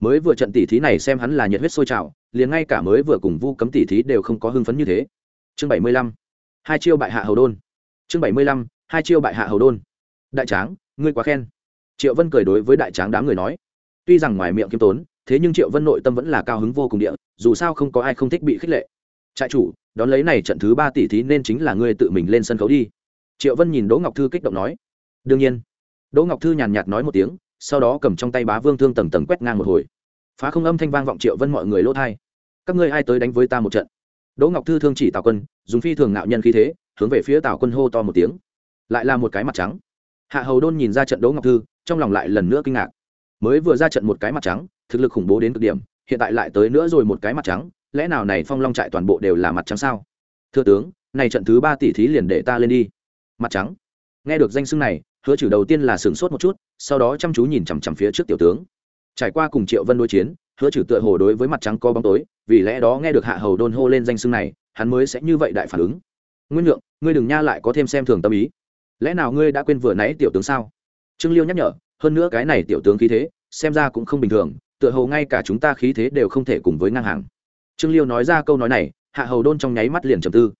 Mới vừa trận tỷ thí này xem hắn là nhiệt huyết sôi trào liền ngay cả mới vừa cùng vu cấm tỷ thí đều không có hưng phấn như thế. Chương bảy mươi lăm hai chiêu bại hạ hầu đôn. Chương bảy mươi lăm hai chiêu bại hạ hầu đôn. Đại tráng ngươi quá khen. Triệu vân cười đối với đại tráng đám người nói. Tuy rằng ngoài miệng kiêm tốn thế nhưng triệu vân nội tâm vẫn là cao hứng vô cùng địa, dù sao không có ai không thích bị khích lệ. Trại chủ, đón lấy này trận thứ ba tỷ thí nên chính là ngươi tự mình lên sân khấu đi. Triệu vân nhìn đỗ ngọc thư kích động nói. Đương nhiên. Đỗ ngọc thư nhàn nhạt nói một tiếng, sau đó cầm trong tay bá vương thương tầng tầng quét ngang một hồi. Phá không âm thanh vang vọng triệu vân mọi người lỗ thai. Các ngươi ai tới đánh với ta một trận? Đỗ ngọc thư thương chỉ tào quân, dùng phi thường nạo nhân khí thế, hướng về phía tào quân hô to một tiếng. Lại là một cái mặt trắng. Hạ hầu đôn nhìn ra trận đỗ ngọc thư, trong lòng lại lần nữa kinh ngạc mới vừa ra trận một cái mặt trắng, thực lực khủng bố đến cực điểm, hiện tại lại tới nữa rồi một cái mặt trắng, lẽ nào này phong long trại toàn bộ đều là mặt trắng sao? Thưa tướng, này trận thứ ba tỷ thí liền để ta lên đi. Mặt trắng. Nghe được danh xưng này, hứa trừ đầu tiên là sửng sốt một chút, sau đó chăm chú nhìn chằm chằm phía trước tiểu tướng. Trải qua cùng triệu vân đối chiến, hứa trừ tựa hồ đối với mặt trắng có bóng tối, vì lẽ đó nghe được hạ hầu đôn hô lên danh xưng này, hắn mới sẽ như vậy đại phản ứng. Nguyên lượng ngươi đừng nha lại có thêm xem thường tâm ý. Lẽ nào ngươi đã quên vừa nãy tiểu tướng sao? Trương liêu nhắc nhở hơn nữa cái này tiểu tướng khí thế, xem ra cũng không bình thường, tựa hồ ngay cả chúng ta khí thế đều không thể cùng với ngang hàng. Trương liêu nói ra câu nói này, hạ hầu đôn trong nháy mắt liền trầm tư.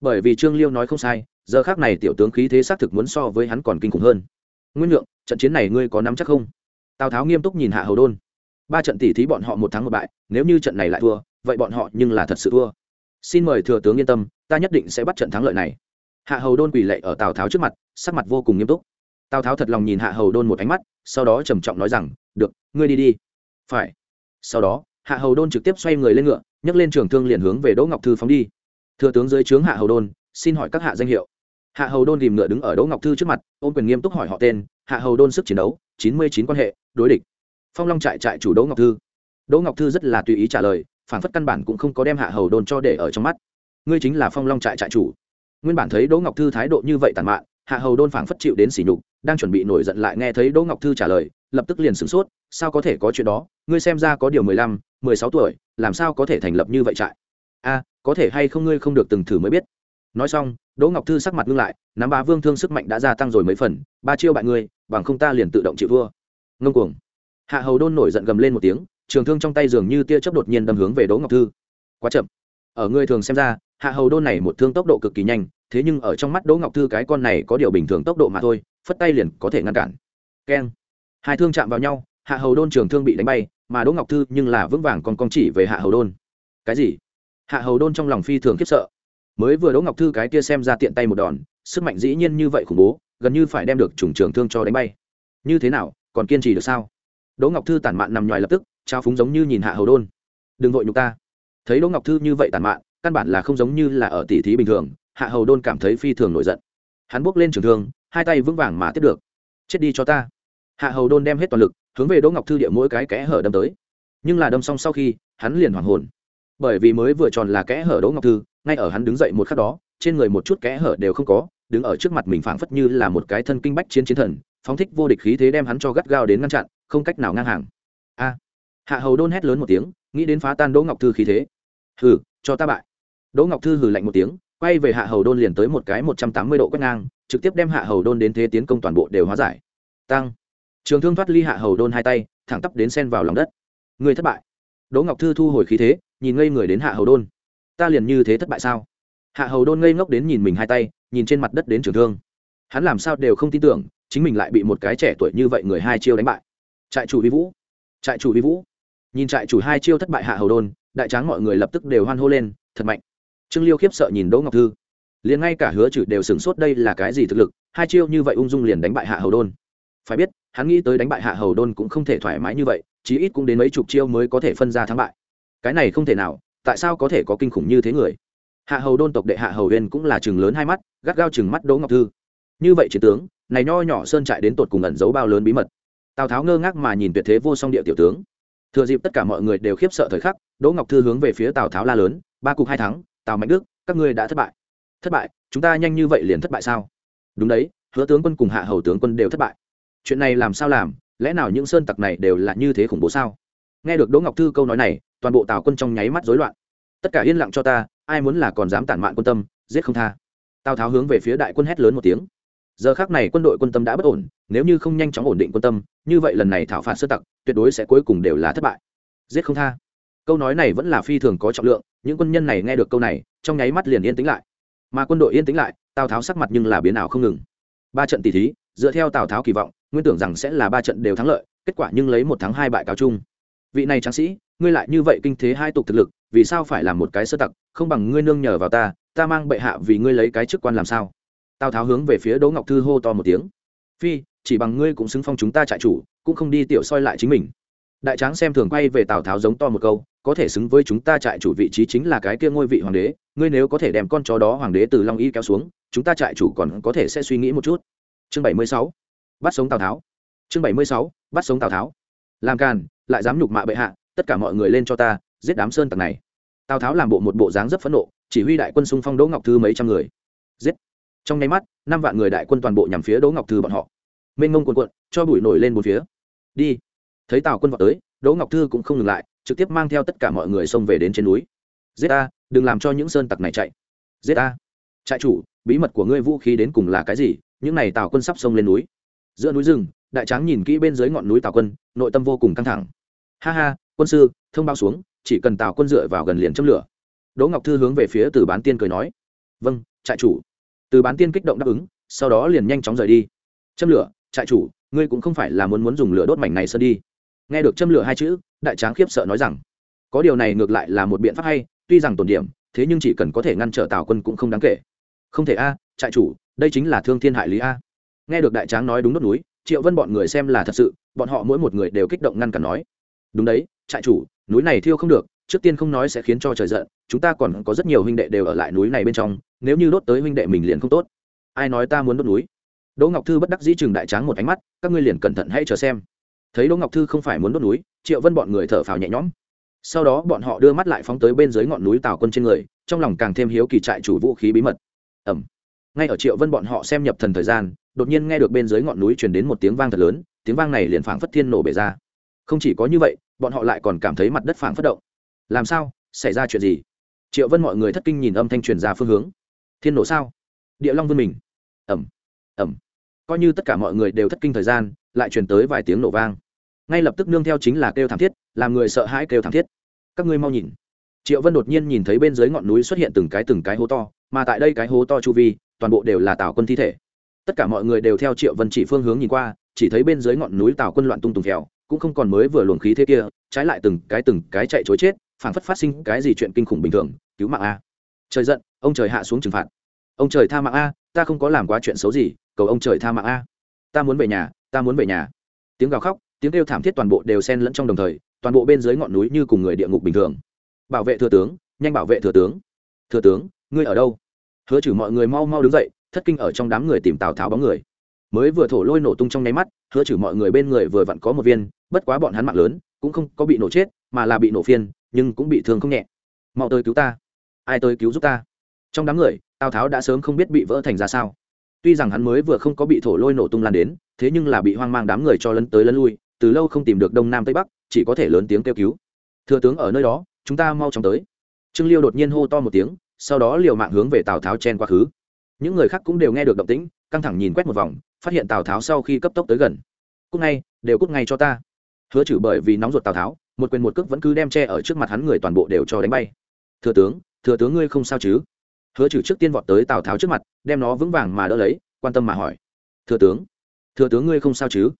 Bởi vì trương liêu nói không sai, giờ khác này tiểu tướng khí thế xác thực muốn so với hắn còn kinh khủng hơn. Nguyên lượng, trận chiến này ngươi có nắm chắc không? Tào tháo nghiêm túc nhìn hạ hầu đôn. Ba trận tỷ thí bọn họ một thắng một bại, nếu như trận này lại thua, vậy bọn họ nhưng là thật sự thua. Xin mời thừa tướng yên tâm, ta nhất định sẽ bắt trận thắng lợi này. Hạ hầu đôn quỳ lệ ở tào tháo trước mặt, sắc mặt vô cùng nghiêm túc tào tháo thật lòng nhìn hạ hầu đôn một ánh mắt, sau đó trầm trọng nói rằng, được, ngươi đi đi. Phải. Sau đó, hạ hầu đôn trực tiếp xoay người lên ngựa, nhấc lên trường thương liền hướng về đỗ ngọc thư phóng đi. Thừa tướng dưới trướng hạ hầu đôn, xin hỏi các hạ danh hiệu. Hạ hầu đôn tìm ngựa đứng ở đỗ ngọc thư trước mặt, ôm quyền nghiêm túc hỏi họ tên, hạ hầu đôn sức chiến đấu, chín mươi chín quan hệ, đối địch. Phong long trại trại chủ đỗ ngọc thư. Đỗ ngọc thư rất là tùy ý trả lời phản phất căn bản cũng không có đem hạ hầu đôn cho để ở trong mắt. Ngươi chính là phong long trại trại chủ. Nguyên bản thấy đỗ ngọc thư thái độ như vậy tàn mạn hạ hầu đôn phảng phất chịu đến sỉ nhục, đang chuẩn bị nổi giận lại nghe thấy đỗ ngọc thư trả lời, lập tức liền sửng sốt, sao có thể có chuyện đó, ngươi xem ra có điều mười lăm, mười sáu tuổi, làm sao có thể thành lập như vậy trại? A, có thể hay không ngươi không được từng thử mới biết. Nói xong, đỗ ngọc thư sắc mặt ngưng lại, nắm bá vương thương sức mạnh đã gia tăng rồi mấy phần, ba chiêu bại ngươi, bằng không ta liền tự động chịu thua. Ngông cuồng. Hạ hầu đôn nổi giận gầm lên một tiếng, trường thương trong tay dường như tia chớp đột nhiên đâm hướng về đỗ ngọc thư. Quá chậm. Ở ngươi thường xem ra hạ hầu đôn này một thương tốc độ cực kỳ nhanh, thế nhưng ở trong mắt đỗ ngọc thư cái con này có điều bình thường tốc độ mà thôi, phất tay liền có thể ngăn cản. Keng. Hai thương chạm vào nhau, hạ hầu đôn trường thương bị đánh bay, mà đỗ ngọc thư nhưng là vững vàng còn con chỉ về hạ hầu đôn. Cái gì? Hạ hầu đôn trong lòng phi thường khiếp sợ. Mới vừa đỗ ngọc thư cái kia xem ra tiện tay một đòn, sức mạnh dĩ nhiên như vậy khủng bố, gần như phải đem được trùng trường thương cho đánh bay. Như thế nào, còn kiên trì được sao? Đỗ ngọc thư tản mạn nằm ngoài lập tức, trao phúng giống như nhìn hạ hầu đôn. Đừng vội nhục ta. Thấy đỗ ngọc thư như vậy tản mạn căn bản là không giống như là ở tỷ thí bình thường, hạ hầu đôn cảm thấy phi thường nổi giận. Hắn bước lên trường thương, hai tay vững vàng mà tiếp được. Chết đi cho ta. Hạ hầu đôn đem hết toàn lực, hướng về đỗ ngọc thư địa mỗi cái kẽ hở đâm tới. Nhưng là đâm xong sau khi, hắn liền hoảng hồn. Bởi vì mới vừa tròn là kẽ hở đỗ ngọc thư, ngay ở hắn đứng dậy một khắc đó, trên người một chút kẽ hở đều không có, đứng ở trước mặt mình phảng phất như là một cái thân kinh bách chiến chiến thần, phóng thích vô địch khí thế đem hắn cho gắt gao đến ngăn chặn, không cách nào ngang hàng. A! Hạ hầu đôn hét lớn một tiếng, nghĩ đến phá tan đỗ ngọc thư khí thế. Hừ, cho ta bại đỗ ngọc thư hừ lạnh một tiếng, quay về hạ hầu đôn liền tới một cái một trăm tám mươi độ quét ngang, trực tiếp đem hạ hầu đôn đến thế tiến công toàn bộ đều hóa giải. Tăng. Trường thương thoát ly hạ hầu đôn hai tay, thẳng tắp đến sen vào lòng đất. Người thất bại. Đỗ ngọc thư thu hồi khí thế, nhìn ngây người đến hạ hầu đôn. Ta liền như thế thất bại sao? Hạ hầu đôn ngây ngốc đến nhìn mình hai tay, nhìn trên mặt đất đến trường thương. Hắn làm sao đều không tin tưởng, chính mình lại bị một cái trẻ tuổi như vậy người hai chiêu đánh bại. Trại chủ vi vũ. Trại chủ vi vũ. Nhìn trại chủ hai chiêu thất bại hạ hầu đôn, đại tráng mọi người lập tức đều hoan hô lên, thật mạnh trương liêu khiếp sợ nhìn đỗ ngọc thư. Liền ngay cả hứa chử đều sửng sốt đây là cái gì thực lực, hai chiêu như vậy ung dung liền đánh bại hạ hầu đôn. Phải biết, hắn nghĩ tới đánh bại hạ hầu đôn cũng không thể thoải mái như vậy, chí ít cũng đến mấy chục chiêu mới có thể phân ra thắng bại. Cái này không thể nào, tại sao có thể có kinh khủng như thế người? Hạ hầu đôn tộc đệ hạ hầu huyên cũng là chừng lớn hai mắt, gắt gao chừng mắt đỗ ngọc thư. Như vậy chiến tướng, này nho nhỏ sơn trại đến tột cùng ẩn giấu bao lớn bí mật. Tào tháo ngơ ngác mà nhìn tuyệt thế vô song địa tiểu tướng. Thừa dịp tất cả mọi người đều khiếp sợ thời khắc, đỗ ngọc thư hướng về phía tào tháo la lớn, ba cục hai thắng tào mạnh đức, các ngươi đã thất bại. Thất bại? Chúng ta nhanh như vậy liền thất bại sao? Đúng đấy, hứa tướng quân cùng hạ hầu tướng quân đều thất bại. Chuyện này làm sao làm? Lẽ nào những sơn tặc này đều là như thế khủng bố sao? Nghe được đỗ ngọc thư câu nói này, toàn bộ tào quân trong nháy mắt rối loạn. Tất cả yên lặng cho ta, ai muốn là còn dám tản mạn quân tâm, giết không tha. Tào tháo hướng về phía đại quân hét lớn một tiếng. Giờ khác này quân đội quân tâm đã bất ổn, nếu như không nhanh chóng ổn định quân tâm, như vậy lần này thảo phạt sơ tặc, tuyệt đối sẽ cuối cùng đều là thất bại. Giết không tha. Câu nói này vẫn là phi thường có trọng lượng những quân nhân này nghe được câu này, trong nháy mắt liền yên tĩnh lại. Mà quân đội yên tĩnh lại, tào tháo sắc mặt nhưng là biến ảo không ngừng. Ba trận tỷ thí, dựa theo tào tháo kỳ vọng, nguyên tưởng rằng sẽ là ba trận đều thắng lợi, kết quả nhưng lấy một thắng hai bại cáo chung. Vị này tráng sĩ, ngươi lại như vậy kinh thế hai tục thực lực, vì sao phải làm một cái sơ tặc, không bằng ngươi nương nhờ vào ta ta mang bệ hạ vì ngươi lấy cái chức quan làm sao? Tào tháo hướng về phía đỗ ngọc thư hô to một tiếng. Phi, chỉ bằng ngươi cũng xứng phong chúng ta trại chủ, cũng không đi tiểu soi lại chính mình. Đại tráng xem thường quay về tào tháo giống to một câu có thể xứng với chúng ta trại chủ vị trí chính là cái kia ngôi vị hoàng đế, ngươi nếu có thể đem con chó đó hoàng đế từ long y kéo xuống, chúng ta trại chủ còn có thể sẽ suy nghĩ một chút. Chương bảy mươi sáu, bắt sống tào tháo. Chương bảy mươi sáu, bắt sống tào tháo. Làm càn, lại dám nhục mạ bệ hạ, tất cả mọi người lên cho ta, giết đám sơn tặc này. Tào tháo làm bộ một bộ dáng rất phẫn nộ, chỉ huy đại quân xung phong đỗ ngọc thư mấy trăm người. Giết. Trong nháy mắt, năm vạn người đại quân toàn bộ nhằm phía đỗ ngọc thư bọn họ. Mênh mông quần quận cho bụi nổi lên một phía. Đi. Thấy tào quân vào tới, đỗ ngọc thư cũng không ngừng lại trực tiếp mang theo tất cả mọi người xông về đến trên núi. Giết ta đừng làm cho những sơn tặc này chạy. Giết ta trại chủ, bí mật của ngươi vũ khí đến cùng là cái gì? Những này tào quân sắp xông lên núi. Giữa núi rừng, đại tráng nhìn kỹ bên dưới ngọn núi tào quân, nội tâm vô cùng căng thẳng. Ha ha, quân sư, thông báo xuống, chỉ cần tào quân dựa vào gần liền châm lửa. Đỗ ngọc thư hướng về phía từ bán tiên cười nói. Vâng trại chủ. Từ bán tiên kích động đáp ứng, sau đó liền nhanh chóng rời đi. Châm lửa, trại chủ, ngươi cũng không phải là muốn muốn dùng lửa đốt mảnh này sơn đi. Nghe được châm lửa hai chữ đại tráng khiếp sợ nói rằng, có điều này ngược lại là một biện pháp hay, tuy rằng tổn điểm, thế nhưng chỉ cần có thể ngăn trở tào quân cũng không đáng kể. Không thể a, trại chủ, đây chính là thương thiên hại lý a. Nghe được đại tráng nói đúng đốt núi, triệu vân bọn người xem là thật sự, bọn họ mỗi một người đều kích động ngăn cản nói, đúng đấy, trại chủ, núi này thiêu không được, trước tiên không nói sẽ khiến cho trời giận, chúng ta còn có rất nhiều huynh đệ đều ở lại núi này bên trong, nếu như đốt tới huynh đệ mình liền không tốt. Ai nói ta muốn đốt núi? Đỗ ngọc thư bất đắc dĩ chừng đại tráng một ánh mắt, các ngươi liền cẩn thận hãy chờ xem thấy đỗ ngọc thư không phải muốn đốt núi, triệu vân bọn người thở phào nhẹ nhõm. Sau đó bọn họ đưa mắt lại phóng tới bên dưới ngọn núi tào quân trên người, trong lòng càng thêm hiếu kỳ trại chủ vũ khí bí mật. Ẩm ngay ở triệu vân bọn họ xem nhập thần thời gian, đột nhiên nghe được bên dưới ngọn núi truyền đến một tiếng vang thật lớn, tiếng vang này liền phảng phất thiên nổ bể ra. Không chỉ có như vậy, bọn họ lại còn cảm thấy mặt đất phảng phất động. Làm sao? Xảy ra chuyện gì? Triệu vân mọi người thất kinh nhìn âm thanh truyền ra phương hướng. Thiên nổ sao? Địa long vươn mình. Ẩm ẩm coi như tất cả mọi người đều thất kinh thời gian, lại truyền tới vài tiếng nổ vang. Ngay lập tức nương theo chính là kêu thảm thiết, làm người sợ hãi kêu thảm thiết. Các ngươi mau nhìn. Triệu vân đột nhiên nhìn thấy bên dưới ngọn núi xuất hiện từng cái từng cái hố to, mà tại đây cái hố to chu vi, toàn bộ đều là tào quân thi thể. Tất cả mọi người đều theo triệu vân chỉ phương hướng nhìn qua, chỉ thấy bên dưới ngọn núi tào quân loạn tung tùng phèo, cũng không còn mới vừa luồng khí thế kia, trái lại từng cái từng cái chạy chối chết, phảng phất phát sinh cái gì chuyện kinh khủng bình thường, cứu mạng a. Trời giận, ông trời hạ xuống trừng phạt. Ông trời tha mạng a ta không có làm quá chuyện xấu gì, cầu ông trời tha mạng a. Ta muốn về nhà, ta muốn về nhà. Tiếng gào khóc, tiếng kêu thảm thiết toàn bộ đều xen lẫn trong đồng thời, toàn bộ bên dưới ngọn núi như cùng người địa ngục bình thường. Bảo vệ thừa tướng, nhanh bảo vệ thừa tướng. Thừa tướng, ngươi ở đâu? Hứa trừ mọi người mau mau đứng dậy, thất kinh ở trong đám người tìm tào tháo bóng người. Mới vừa thổ lôi nổ tung trong nháy mắt, hứa trừ mọi người bên người vừa vặn có một viên, bất quá bọn hắn mạng lớn, cũng không có bị nổ chết, mà là bị nổ phiên, nhưng cũng bị thương không nhẹ. Mau tới cứu ta. Ai tới cứu giúp ta? Trong đám người tào tháo đã sớm không biết bị vỡ thành ra sao. Tuy rằng hắn mới vừa không có bị thổ lôi nổ tung lan đến, thế nhưng là bị hoang mang đám người cho lấn tới lấn lui, từ lâu không tìm được đông nam tây bắc, chỉ có thể lớn tiếng kêu cứu. Thừa tướng ở nơi đó, chúng ta mau chóng tới. Trương liêu đột nhiên hô to một tiếng, sau đó liều mạng hướng về tào tháo chen qua khứ. Những người khác cũng đều nghe được động tĩnh, căng thẳng nhìn quét một vòng, phát hiện tào tháo sau khi cấp tốc tới gần. Cúc ngay, đều cúc ngay cho ta. Hứa chử bởi vì nóng ruột tào tháo, một quyền một cước vẫn cứ đem che ở trước mặt hắn người toàn bộ đều cho đánh bay. Thừa tướng thừa tướng ngươi không sao chứ? Hứa trừ trước tiên vọt tới tào tháo trước mặt, đem nó vững vàng mà đỡ lấy, quan tâm mà hỏi. Thừa tướng thừa tướng ngươi không sao chứ?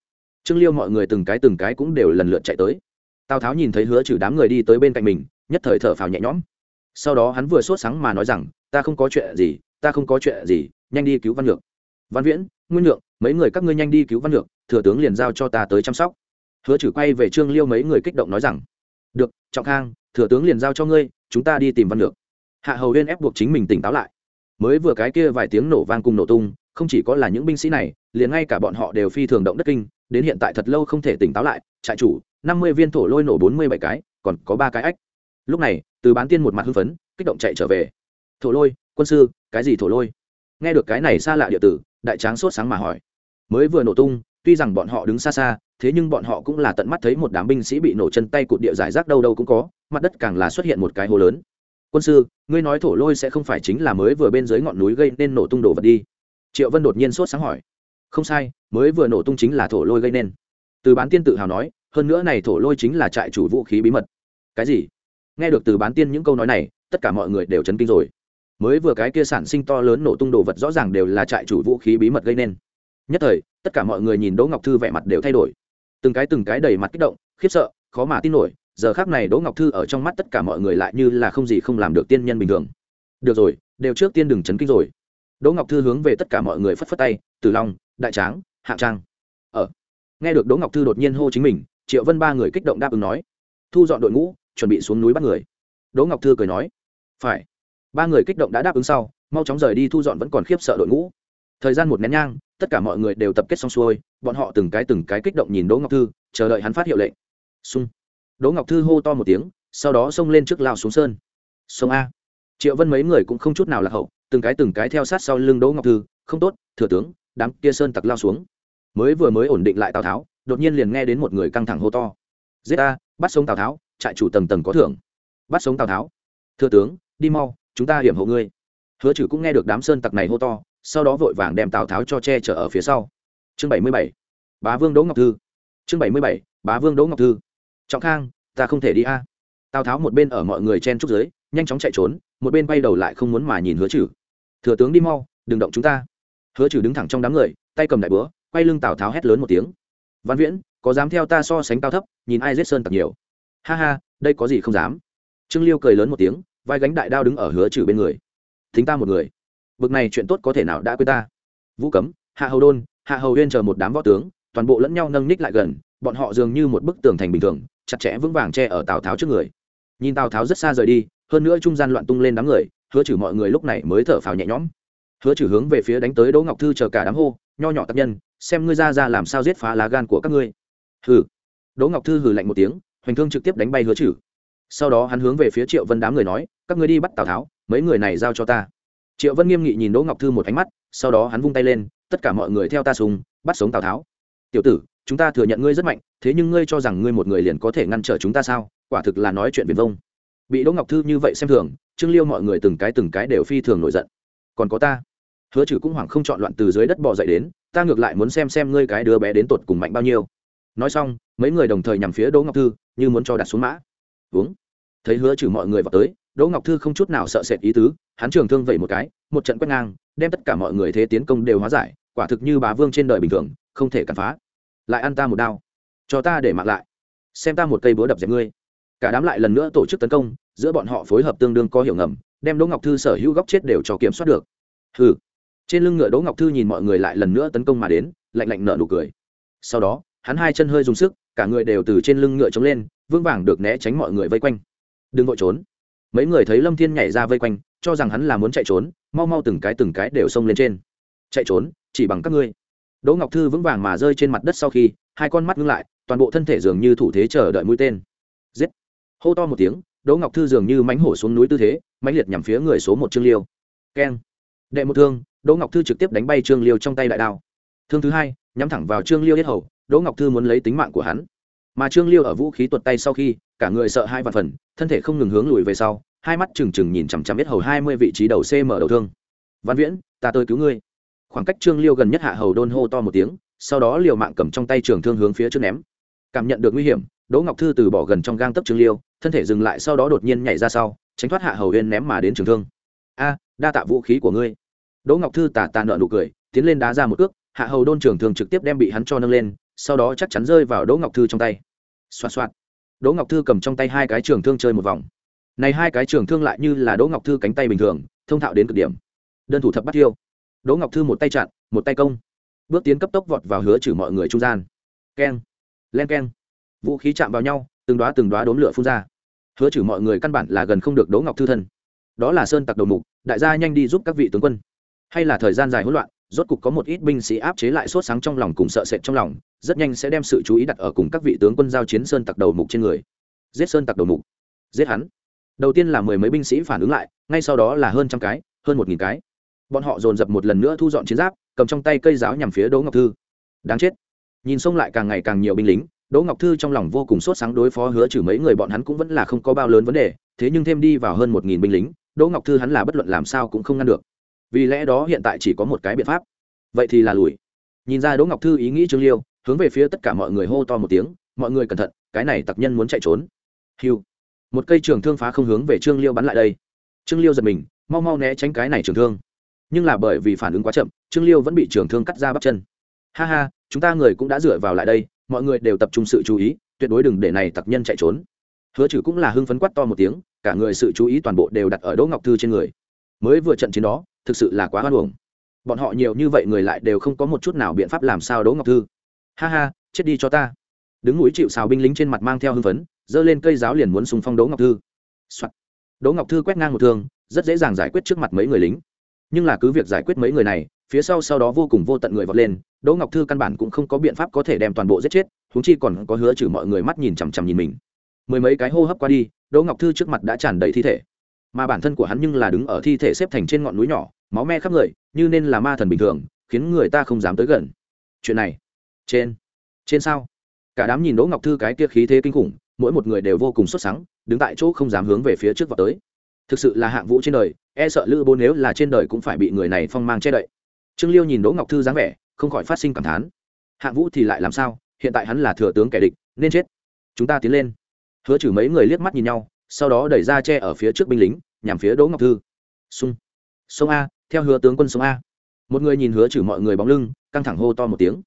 Trương liêu mọi người từng cái từng cái cũng đều lần lượt chạy tới. Tào tháo nhìn thấy hứa trừ đám người đi tới bên cạnh mình, nhất thời thở phào nhẹ nhõm. Sau đó hắn vừa sốt sắng mà nói rằng, ta không có chuyện gì, ta không có chuyện gì, nhanh đi cứu văn lược văn viễn, nguyên lượng mấy người các ngươi nhanh đi cứu văn lược thừa tướng liền giao cho ta tới chăm sóc. Hứa trừ quay về trương liêu mấy người kích động nói rằng, được, trọng khang, thừa tướng liền giao cho ngươi, chúng ta đi tìm văn lược hạ hầu huyên ép buộc chính mình tỉnh táo lại. Mới vừa cái kia vài tiếng nổ vang cùng nổ tung, không chỉ có là những binh sĩ này, liền ngay cả bọn họ đều phi thường động đất kinh, đến hiện tại thật lâu không thể tỉnh táo lại, trại chủ, năm mươi viên thổ lôi nổ bốn mươi bảy cái, còn có ba cái ách. Lúc này, từ bán tiên một mặt hưng phấn, kích động chạy trở về. Thổ lôi, quân sư, cái gì thổ lôi? Nghe được cái này xa lạ địa tử, đại tráng sốt sáng mà hỏi. Mới vừa nổ tung, tuy rằng bọn họ đứng xa xa, thế nhưng bọn họ cũng là tận mắt thấy một đám binh sĩ bị nổ chân tay cụt địa giải rác đâu đâu cũng có, mặt đất càng là xuất hiện một cái hố lớn quân sư, ngươi nói thổ lôi sẽ không phải chính là mới vừa bên dưới ngọn núi gây nên nổ tung đồ vật đi. Triệu vân đột nhiên sốt sáng hỏi. Không sai, mới vừa nổ tung chính là thổ lôi gây nên. Từ bán tiên tự hào nói, hơn nữa này thổ lôi chính là trại chủ vũ khí bí mật. Cái gì? Nghe được từ bán tiên những câu nói này, tất cả mọi người đều chấn kinh rồi. Mới vừa cái kia sản sinh to lớn nổ tung đồ vật rõ ràng đều là trại chủ vũ khí bí mật gây nên. Nhất thời, tất cả mọi người nhìn đỗ ngọc thư vẻ mặt đều thay đổi. Từng cái từng cái đầy mặt kích động, khiếp sợ, khó mà tin nổi giờ khác này đỗ ngọc thư ở trong mắt tất cả mọi người lại như là không gì không làm được tiên nhân bình thường. Được rồi, đều trước tiên đừng chấn kinh rồi. Đỗ ngọc thư hướng về tất cả mọi người phất phất tay, tử long, đại tráng, Hạ trang. Ở nghe được đỗ ngọc thư đột nhiên hô chính mình, triệu vân ba người kích động đáp ứng nói. Thu dọn đội ngũ, chuẩn bị xuống núi bắt người. Đỗ ngọc thư cười nói. Phải. Ba người kích động đã đáp ứng sau, mau chóng rời đi thu dọn vẫn còn khiếp sợ đội ngũ. Thời gian một nén nhang, tất cả mọi người đều tập kết xong xuôi, bọn họ từng cái từng cái kích động nhìn đỗ ngọc thư, chờ đợi hắn phát hiệu lệnh. Sung đỗ ngọc thư hô to một tiếng, sau đó xông lên trước lao xuống sơn. Sông a. Triệu vân mấy người cũng không chút nào là hậu, từng cái từng cái theo sát sau lưng đỗ ngọc thư, không tốt, thừa tướng, đám kia sơn tặc lao xuống. Mới vừa mới ổn định lại tào tháo, đột nhiên liền nghe đến một người căng thẳng hô to. Giết a bắt sống tào tháo, trại chủ tầng tầng có thưởng. Bắt sống tào tháo? Thừa tướng, đi mau, chúng ta hiểm hộ ngươi. Hứa trừ cũng nghe được đám sơn tặc này hô to, sau đó vội vàng đem tào tháo cho che chở ở phía sau. Chương bảy mươi bảy, bá vương đỗ ngọc thư. Chương bảy mươi bảy, bá vương đỗ ngọc thư trọng khang, ta không thể đi a. Tào tháo một bên ở mọi người chen trúc giới nhanh chóng chạy trốn, một bên bay đầu lại không muốn mà nhìn hứa trừ. Thừa tướng đi mau, đừng động chúng ta. Hứa trừ đứng thẳng trong đám người, tay cầm đại búa, quay lưng tào tháo hét lớn một tiếng. Văn viễn, có dám theo ta so sánh cao thấp, nhìn ai giết sơn tặc nhiều? Ha ha, đây có gì không dám. Trương liêu cười lớn một tiếng, vai gánh đại đao đứng ở hứa trừ bên người. Thính ta một người. Bực này chuyện tốt có thể nào đã quên ta? Vũ cấm, hạ hầu đôn, hạ hầu huyên chờ một đám võ tướng, toàn bộ lẫn nhau nâng ních lại gần, bọn họ dường như một bức tường thành bình thường chặt chẽ vững vàng che ở tào tháo trước người. Nhìn tào tháo rất xa rời đi, hơn nữa trung gian loạn tung lên đám người, hứa trừ mọi người lúc này mới thở phào nhẹ nhõm. Hứa trừ hướng về phía đánh tới đỗ ngọc thư chờ cả đám hô, nho nhỏ tác nhân, xem ngươi ra ra làm sao giết phá lá gan của các ngươi. Hừ. Đỗ ngọc thư hừ lạnh một tiếng, hoành thương trực tiếp đánh bay hứa trừ. Sau đó hắn hướng về phía triệu vân đám người nói, các ngươi đi bắt tào tháo, mấy người này giao cho ta. Triệu vân nghiêm nghị nhìn đỗ ngọc thư một ánh mắt, sau đó hắn vung tay lên, tất cả mọi người theo ta sùng bắt sống tào tháo. Tiểu tử chúng ta thừa nhận ngươi rất mạnh, thế nhưng ngươi cho rằng ngươi một người liền có thể ngăn trở chúng ta sao? Quả thực là nói chuyện viền vông. Bị đỗ ngọc thư như vậy xem thường, trương liêu mọi người từng cái từng cái đều phi thường nổi giận. Còn có ta. Hứa trừ cũng hoảng không chọn loạn từ dưới đất bò dậy đến, ta ngược lại muốn xem xem ngươi cái đứa bé đến tột cùng mạnh bao nhiêu. Nói xong, mấy người đồng thời nhằm phía đỗ ngọc thư, như muốn cho đặt xuống mã. Uống thấy hứa trừ mọi người vào tới, đỗ ngọc thư không chút nào sợ sệt ý tứ, hắn trường thương vẩy một cái, một trận quét ngang, đem tất cả mọi người thế tiến công đều hóa giải, quả thực như bá vương trên đời bình thường, không thể cản phá lại ăn ta một đao. Cho ta để mặc lại. Xem ta một cây búa đập dẹp ngươi. Cả đám lại lần nữa tổ chức tấn công, giữa bọn họ phối hợp tương đương có hiểu ngầm, đem đỗ ngọc thư sở hữu góc chết đều cho kiểm soát được. Hừ. Trên lưng ngựa đỗ ngọc thư nhìn mọi người lại lần nữa tấn công mà đến, lạnh lạnh nở nụ cười. Sau đó, hắn hai chân hơi dùng sức, cả người đều từ trên lưng ngựa chống lên, vững vàng được né tránh mọi người vây quanh. Đừng vội trốn. Mấy người thấy lâm thiên nhảy ra vây quanh, cho rằng hắn là muốn chạy trốn, mau mau từng cái từng cái đều xông lên trên. Chạy trốn, chỉ bằng các ngươi đỗ ngọc thư vững vàng mà rơi trên mặt đất sau khi, hai con mắt ngưng lại, toàn bộ thân thể dường như thủ thế chờ đợi mũi tên. Giết! Hô to một tiếng, đỗ ngọc thư dường như mánh hổ xuống núi tư thế, mãnh liệt nhằm phía người số một trương liêu. Keng! Đệ một thương, đỗ ngọc thư trực tiếp đánh bay trương liêu trong tay đại đao. Thương thứ hai, nhắm thẳng vào trương liêu yết hầu, đỗ ngọc thư muốn lấy tính mạng của hắn. Mà trương liêu ở vũ khí tuột tay sau khi, cả người sợ hai vạn phần, thân thể không ngừng hướng lùi về sau, hai mắt trừng trừng nhìn chằm chằm biết hầu hai mươi vị trí đầu cm đầu thương. Văn viễn, ta tới cứu ngươi khoảng cách trương liêu gần nhất hạ hầu đôn hô to một tiếng, sau đó liều mạng cầm trong tay trường thương hướng phía trước ném. Cảm nhận được nguy hiểm, đỗ ngọc thư từ bỏ gần trong gang tấc trương liêu, thân thể dừng lại sau đó đột nhiên nhảy ra sau, tránh thoát hạ hầu huyên ném mà đến trường thương. A, đa tạ vũ khí của ngươi. Đỗ ngọc thư tà tà nợ nụ cười, tiến lên đá ra một cước, hạ hầu đôn trường thương trực tiếp đem bị hắn cho nâng lên, sau đó chắc chắn rơi vào đỗ ngọc thư trong tay. Xoạt xoạt. Đỗ ngọc thư cầm trong tay hai cái trường thương chơi một vòng. Này hai cái trường thương lại như là đỗ ngọc thư cánh tay bình thường, thông thạo đến cực điểm. Đơn thủ thập bắt thiêu đỗ ngọc thư một tay chặn, một tay công. Bước tiến cấp tốc vọt vào hứa trừ mọi người trung gian. Keng, len keng. Vũ khí chạm vào nhau, từng đoá từng đoá đốm lửa phun ra. Hứa trừ mọi người căn bản là gần không được đỗ ngọc thư thân. Đó là sơn tặc đầu mục, đại gia nhanh đi giúp các vị tướng quân. Hay là thời gian dài hỗn loạn, rốt cục có một ít binh sĩ áp chế lại sốt sáng trong lòng cùng sợ sệt trong lòng, rất nhanh sẽ đem sự chú ý đặt ở cùng các vị tướng quân giao chiến sơn tặc đầu mục trên người. Giết sơn tặc đầu mục. Giết hắn. Đầu tiên là mười mấy binh sĩ phản ứng lại, ngay sau đó là hơn trăm cái, hơn một nghìn cái bọn họ dồn dập một lần nữa thu dọn chiến giáp, cầm trong tay cây giáo nhằm phía đỗ ngọc thư. Đáng chết. Nhìn xông lại càng ngày càng nhiều binh lính, đỗ ngọc thư trong lòng vô cùng sốt sáng đối phó hứa trừ mấy người bọn hắn cũng vẫn là không có bao lớn vấn đề, thế nhưng thêm đi vào hơn một nghìn binh lính, đỗ ngọc thư hắn là bất luận làm sao cũng không ngăn được. Vì lẽ đó hiện tại chỉ có một cái biện pháp. Vậy thì là lùi. Nhìn ra đỗ ngọc thư ý nghĩ trương liêu, hướng về phía tất cả mọi người hô to một tiếng, mọi người cẩn thận, cái này tặc nhân muốn chạy trốn. Hiu một cây trường thương phá không hướng về trương liêu bắn lại đây. Trương liêu giật mình, mau mau né tránh cái này trường thương nhưng là bởi vì phản ứng quá chậm, trương liêu vẫn bị trường thương cắt ra bắp chân. Ha ha, chúng ta người cũng đã dựa vào lại đây, mọi người đều tập trung sự chú ý, tuyệt đối đừng để này tặc nhân chạy trốn. Hứa trừ cũng là hưng phấn quát to một tiếng, cả người sự chú ý toàn bộ đều đặt ở đỗ ngọc thư trên người. Mới vừa trận chiến đó, thực sự là quá hoan hồng. Bọn họ nhiều như vậy người lại đều không có một chút nào biện pháp làm sao đỗ ngọc thư. Ha ha, chết đi cho ta. Đứng núi chịu xào binh lính trên mặt mang theo hưng phấn, giơ lên cây giáo liền muốn sùng phong đỗ ngọc thư、Soạn. đỗ ngọc thư quét ngang một thương rất dễ dàng giải quyết trước mặt mấy người lính nhưng là cứ việc giải quyết mấy người này, phía sau sau đó vô cùng vô tận người vọt lên, đỗ ngọc thư căn bản cũng không có biện pháp có thể đem toàn bộ giết chết húng chi còn có hứa trừ mọi người mắt nhìn chằm chằm nhìn mình. Mười mấy cái hô hấp qua đi, đỗ ngọc thư trước mặt đã tràn đầy thi thể. Mà bản thân của hắn nhưng là đứng ở thi thể xếp thành trên ngọn núi nhỏ, máu me khắp người, như nên là ma thần bình thường, khiến người ta không dám tới gần. Chuyện này, trên trên sao? Cả đám nhìn đỗ ngọc thư cái kia khí thế kinh khủng, mỗi một người đều vô cùng xuất sắc đứng tại chỗ không dám hướng về phía trước vào tới. Thực sự là hạng vũ trên đời e sợ lữ bố nếu là trên đời cũng phải bị người này phong mang che đậy. Trương liêu nhìn đỗ ngọc thư dáng vẻ, không khỏi phát sinh cảm thán. Hạng vũ thì lại làm sao? Hiện tại hắn là thừa tướng kẻ địch, nên chết. Chúng ta tiến lên. Hứa trừ mấy người liếc mắt nhìn nhau, sau đó đẩy ra che ở phía trước binh lính, nhằm phía đỗ ngọc thư. Xung. Sông a, theo hứa tướng quân sông a. Một người nhìn hứa trừ mọi người bóng lưng, căng thẳng hô to một tiếng.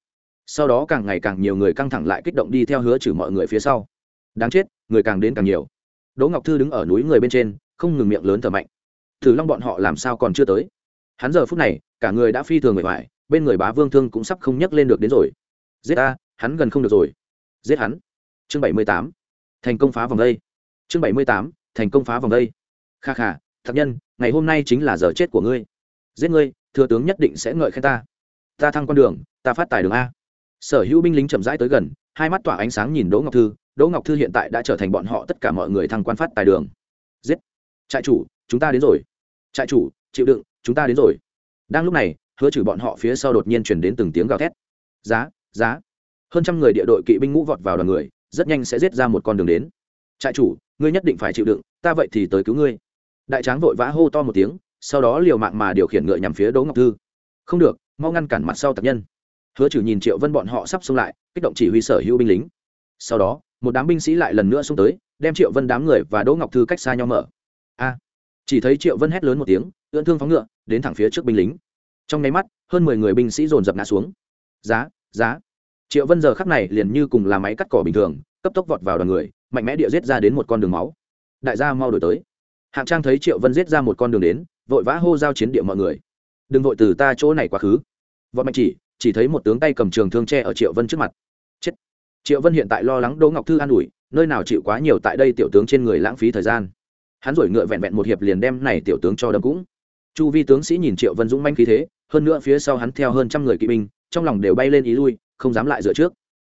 Sau đó càng ngày càng nhiều người căng thẳng lại kích động đi theo hứa trừ mọi người phía sau. Đáng chết, người càng đến càng nhiều. Đỗ ngọc thư đứng ở núi người bên trên, không ngừng miệng lớn thở mạnh thử long bọn họ làm sao còn chưa tới? Hắn giờ phút này, cả người đã phi thường người hoài bên người bá vương thương cũng sắp không nhấc lên được đến rồi. Giết a hắn gần không được rồi. Giết hắn. Chương bảy mươi tám. Thành công phá vòng đây. Chương bảy mươi tám, thành công phá vòng đây. Kha kha thật nhân, ngày hôm nay chính là giờ chết của ngươi. Giết ngươi, thừa tướng nhất định sẽ ngợi khen ta. Ta thăng con đường, ta phát tài đường a. Sở hữu binh lính chậm rãi tới gần, hai mắt tỏa ánh sáng nhìn đỗ ngọc thư. Đỗ ngọc thư hiện tại đã trở thành bọn họ tất cả mọi người thăng quan phát tài đường. Giết. Trại chủ chúng ta đến rồi. Trại chủ, chịu đựng, chúng ta đến rồi. Đang lúc này, hứa trừ bọn họ phía sau đột nhiên chuyển đến từng tiếng gào thét. Giá giá. Hơn trăm người địa đội kỵ binh ngũ vọt vào đoàn người, rất nhanh sẽ giết ra một con đường đến. Trại chủ, ngươi nhất định phải chịu đựng, ta vậy thì tới cứu ngươi. Đại tráng vội vã hô to một tiếng, sau đó liều mạng mà điều khiển ngựa nhằm phía đỗ ngọc thư. Không được, mau ngăn cản mặt sau tập nhân. Hứa trừ nhìn triệu vân bọn họ sắp xông lại, kích động chỉ huy sở hữu binh lính. Sau đó, một đám binh sĩ lại lần nữa xông tới, đem triệu vân đám người và đỗ ngọc thư cách xa nhau mở chỉ thấy triệu vân hét lớn một tiếng, ưỡn thương phóng ngựa, đến thẳng phía trước binh lính. Trong nháy mắt, hơn mười người binh sĩ dồn dập ngã xuống. Giá giá. Triệu vân giờ khắc này liền như cùng là máy cắt cỏ bình thường, cấp tốc vọt vào đoàn người, mạnh mẽ địa giết ra đến một con đường máu. Đại gia mau đổi tới. Hạng trang thấy triệu vân giết ra một con đường đến, vội vã hô giao chiến địa mọi người. Đừng vội từ ta chỗ này quá khứ. Vọt mạnh chỉ chỉ thấy một tướng tay cầm trường thương tre ở triệu vân trước mặt. Chết. Triệu vân hiện tại lo lắng đỗ ngọc thư an ủi, nơi nào chịu quá nhiều tại đây tiểu tướng trên người lãng phí thời gian hắn rồi ngựa vẹn vẹn một hiệp liền đem này tiểu tướng cho đâm cũng. Chu vi tướng sĩ nhìn triệu vân dũng manh khí thế, hơn nữa phía sau hắn theo hơn trăm người kỵ binh, trong lòng đều bay lên ý lui, không dám lại dựa trước.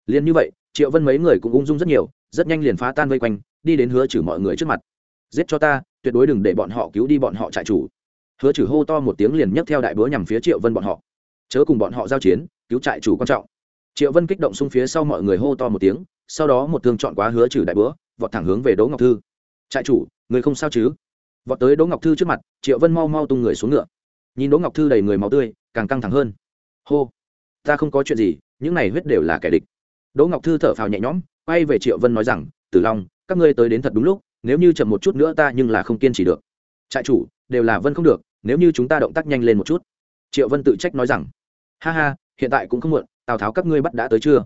Liền như vậy, triệu vân mấy người cũng ung dung rất nhiều, rất nhanh liền phá tan vây quanh, đi đến hứa trừ mọi người trước mặt. Giết cho ta, tuyệt đối đừng để bọn họ cứu đi bọn họ trại chủ. Hứa trừ hô to một tiếng liền nhấc theo đại búa nhằm phía triệu vân bọn họ. Chớ cùng bọn họ giao chiến, cứu trại chủ quan trọng. Triệu vân kích động xung phía sau mọi người hô to một tiếng, sau đó một thương chọn quá hứa trừ đại búa, vọt thẳng hướng về đỗ ngọc thư trại chủ, người không sao chứ? Vọt tới đỗ ngọc thư trước mặt, triệu vân mau mau tung người xuống ngựa. Nhìn đỗ ngọc thư đầy người máu tươi, càng căng thẳng hơn. Hô, ta không có chuyện gì, những này huyết đều là kẻ địch. Đỗ ngọc thư thở phào nhẹ nhõm, quay về triệu vân nói rằng, tử long, các ngươi tới đến thật đúng lúc, nếu như chậm một chút nữa ta nhưng là không kiên trì được. Trại chủ, đều là vân không được, nếu như chúng ta động tác nhanh lên một chút. Triệu vân tự trách nói rằng, ha ha, hiện tại cũng không muộn, tào tháo các ngươi bắt đã tới chưa?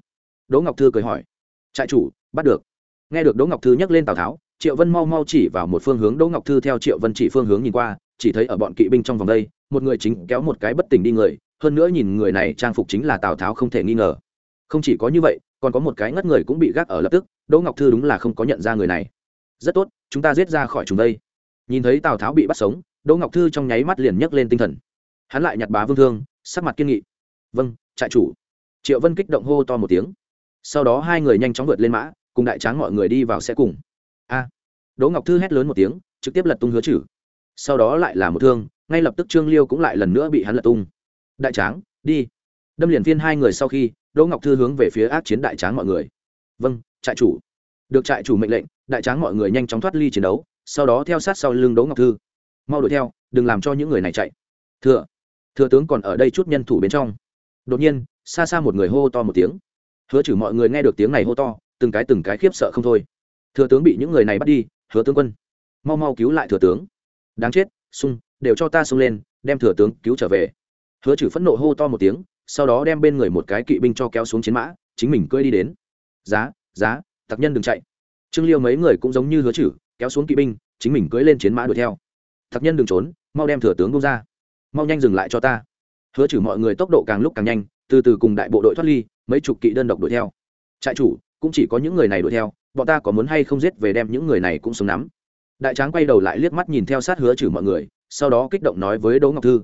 Đỗ ngọc thư cười hỏi, trại chủ, bắt được. Nghe được đỗ ngọc thư nhắc lên tào tháo triệu vân mau mau chỉ vào một phương hướng, đỗ ngọc thư theo triệu vân chỉ phương hướng nhìn qua, chỉ thấy ở bọn kỵ binh trong vòng đây, một người chính kéo một cái bất tỉnh đi người, hơn nữa nhìn người này trang phục chính là tào tháo không thể nghi ngờ. Không chỉ có như vậy, còn có một cái ngất người cũng bị gác ở lập tức, đỗ ngọc thư đúng là không có nhận ra người này. Rất tốt, chúng ta giết ra khỏi chúng đây. Nhìn thấy tào tháo bị bắt sống, đỗ ngọc thư trong nháy mắt liền nhấc lên tinh thần. Hắn lại nhặt bá vương thương, sắc mặt kiên nghị. Vâng trại chủ. Triệu vân kích động hô to một tiếng. Sau đó hai người nhanh chóng vượt lên mã, cùng đại tráng mọi người đi vào xe cùng a. Đỗ ngọc thư hét lớn một tiếng, trực tiếp lật tung hứa chử sau đó lại là một thương, ngay lập tức trương liêu cũng lại lần nữa bị hắn lật tung. Đại tráng, đi. Đâm liền viên hai người sau khi, đỗ ngọc thư hướng về phía ác chiến đại tráng mọi người. Vâng trại chủ. Được trại chủ mệnh lệnh, đại tráng mọi người nhanh chóng thoát ly chiến đấu, sau đó theo sát sau lưng đỗ ngọc thư. Mau đuổi theo, đừng làm cho những người này chạy. Thừa. Thừa tướng còn ở đây chút nhân thủ bên trong. Đột nhiên, xa xa một người hô to một tiếng. Hứa Chử mọi người nghe được tiếng này hô to, từng cái từng cái khiếp sợ không thôi thừa tướng bị những người này bắt đi, hứa tướng quân. Mau mau cứu lại thừa tướng. Đáng chết, sung, đều cho ta sung lên, đem thừa tướng cứu trở về. Hứa trừ phẫn nộ hô to một tiếng, sau đó đem bên người một cái kỵ binh cho kéo xuống chiến mã, chính mình cưỡi đi đến. Giá giá, tặc nhân đừng chạy. Trương liêu mấy người cũng giống như hứa trừ kéo xuống kỵ binh, chính mình cưỡi lên chiến mã đuổi theo. Tặc nhân đừng trốn, mau đem thừa tướng bông ra. Mau nhanh dừng lại cho ta. Hứa trừ mọi người tốc độ càng lúc càng nhanh, từ từ cùng đại bộ đội thoát ly, mấy chục kỵ đơn độc đuổi theo. Trại chủ, cũng chỉ có những người này đuổi theo bọn ta có muốn hay không giết về đem những người này cũng sống nắm? Đại tráng quay đầu lại liếc mắt nhìn theo sát hứa trừ mọi người, sau đó kích động nói với đỗ ngọc thư.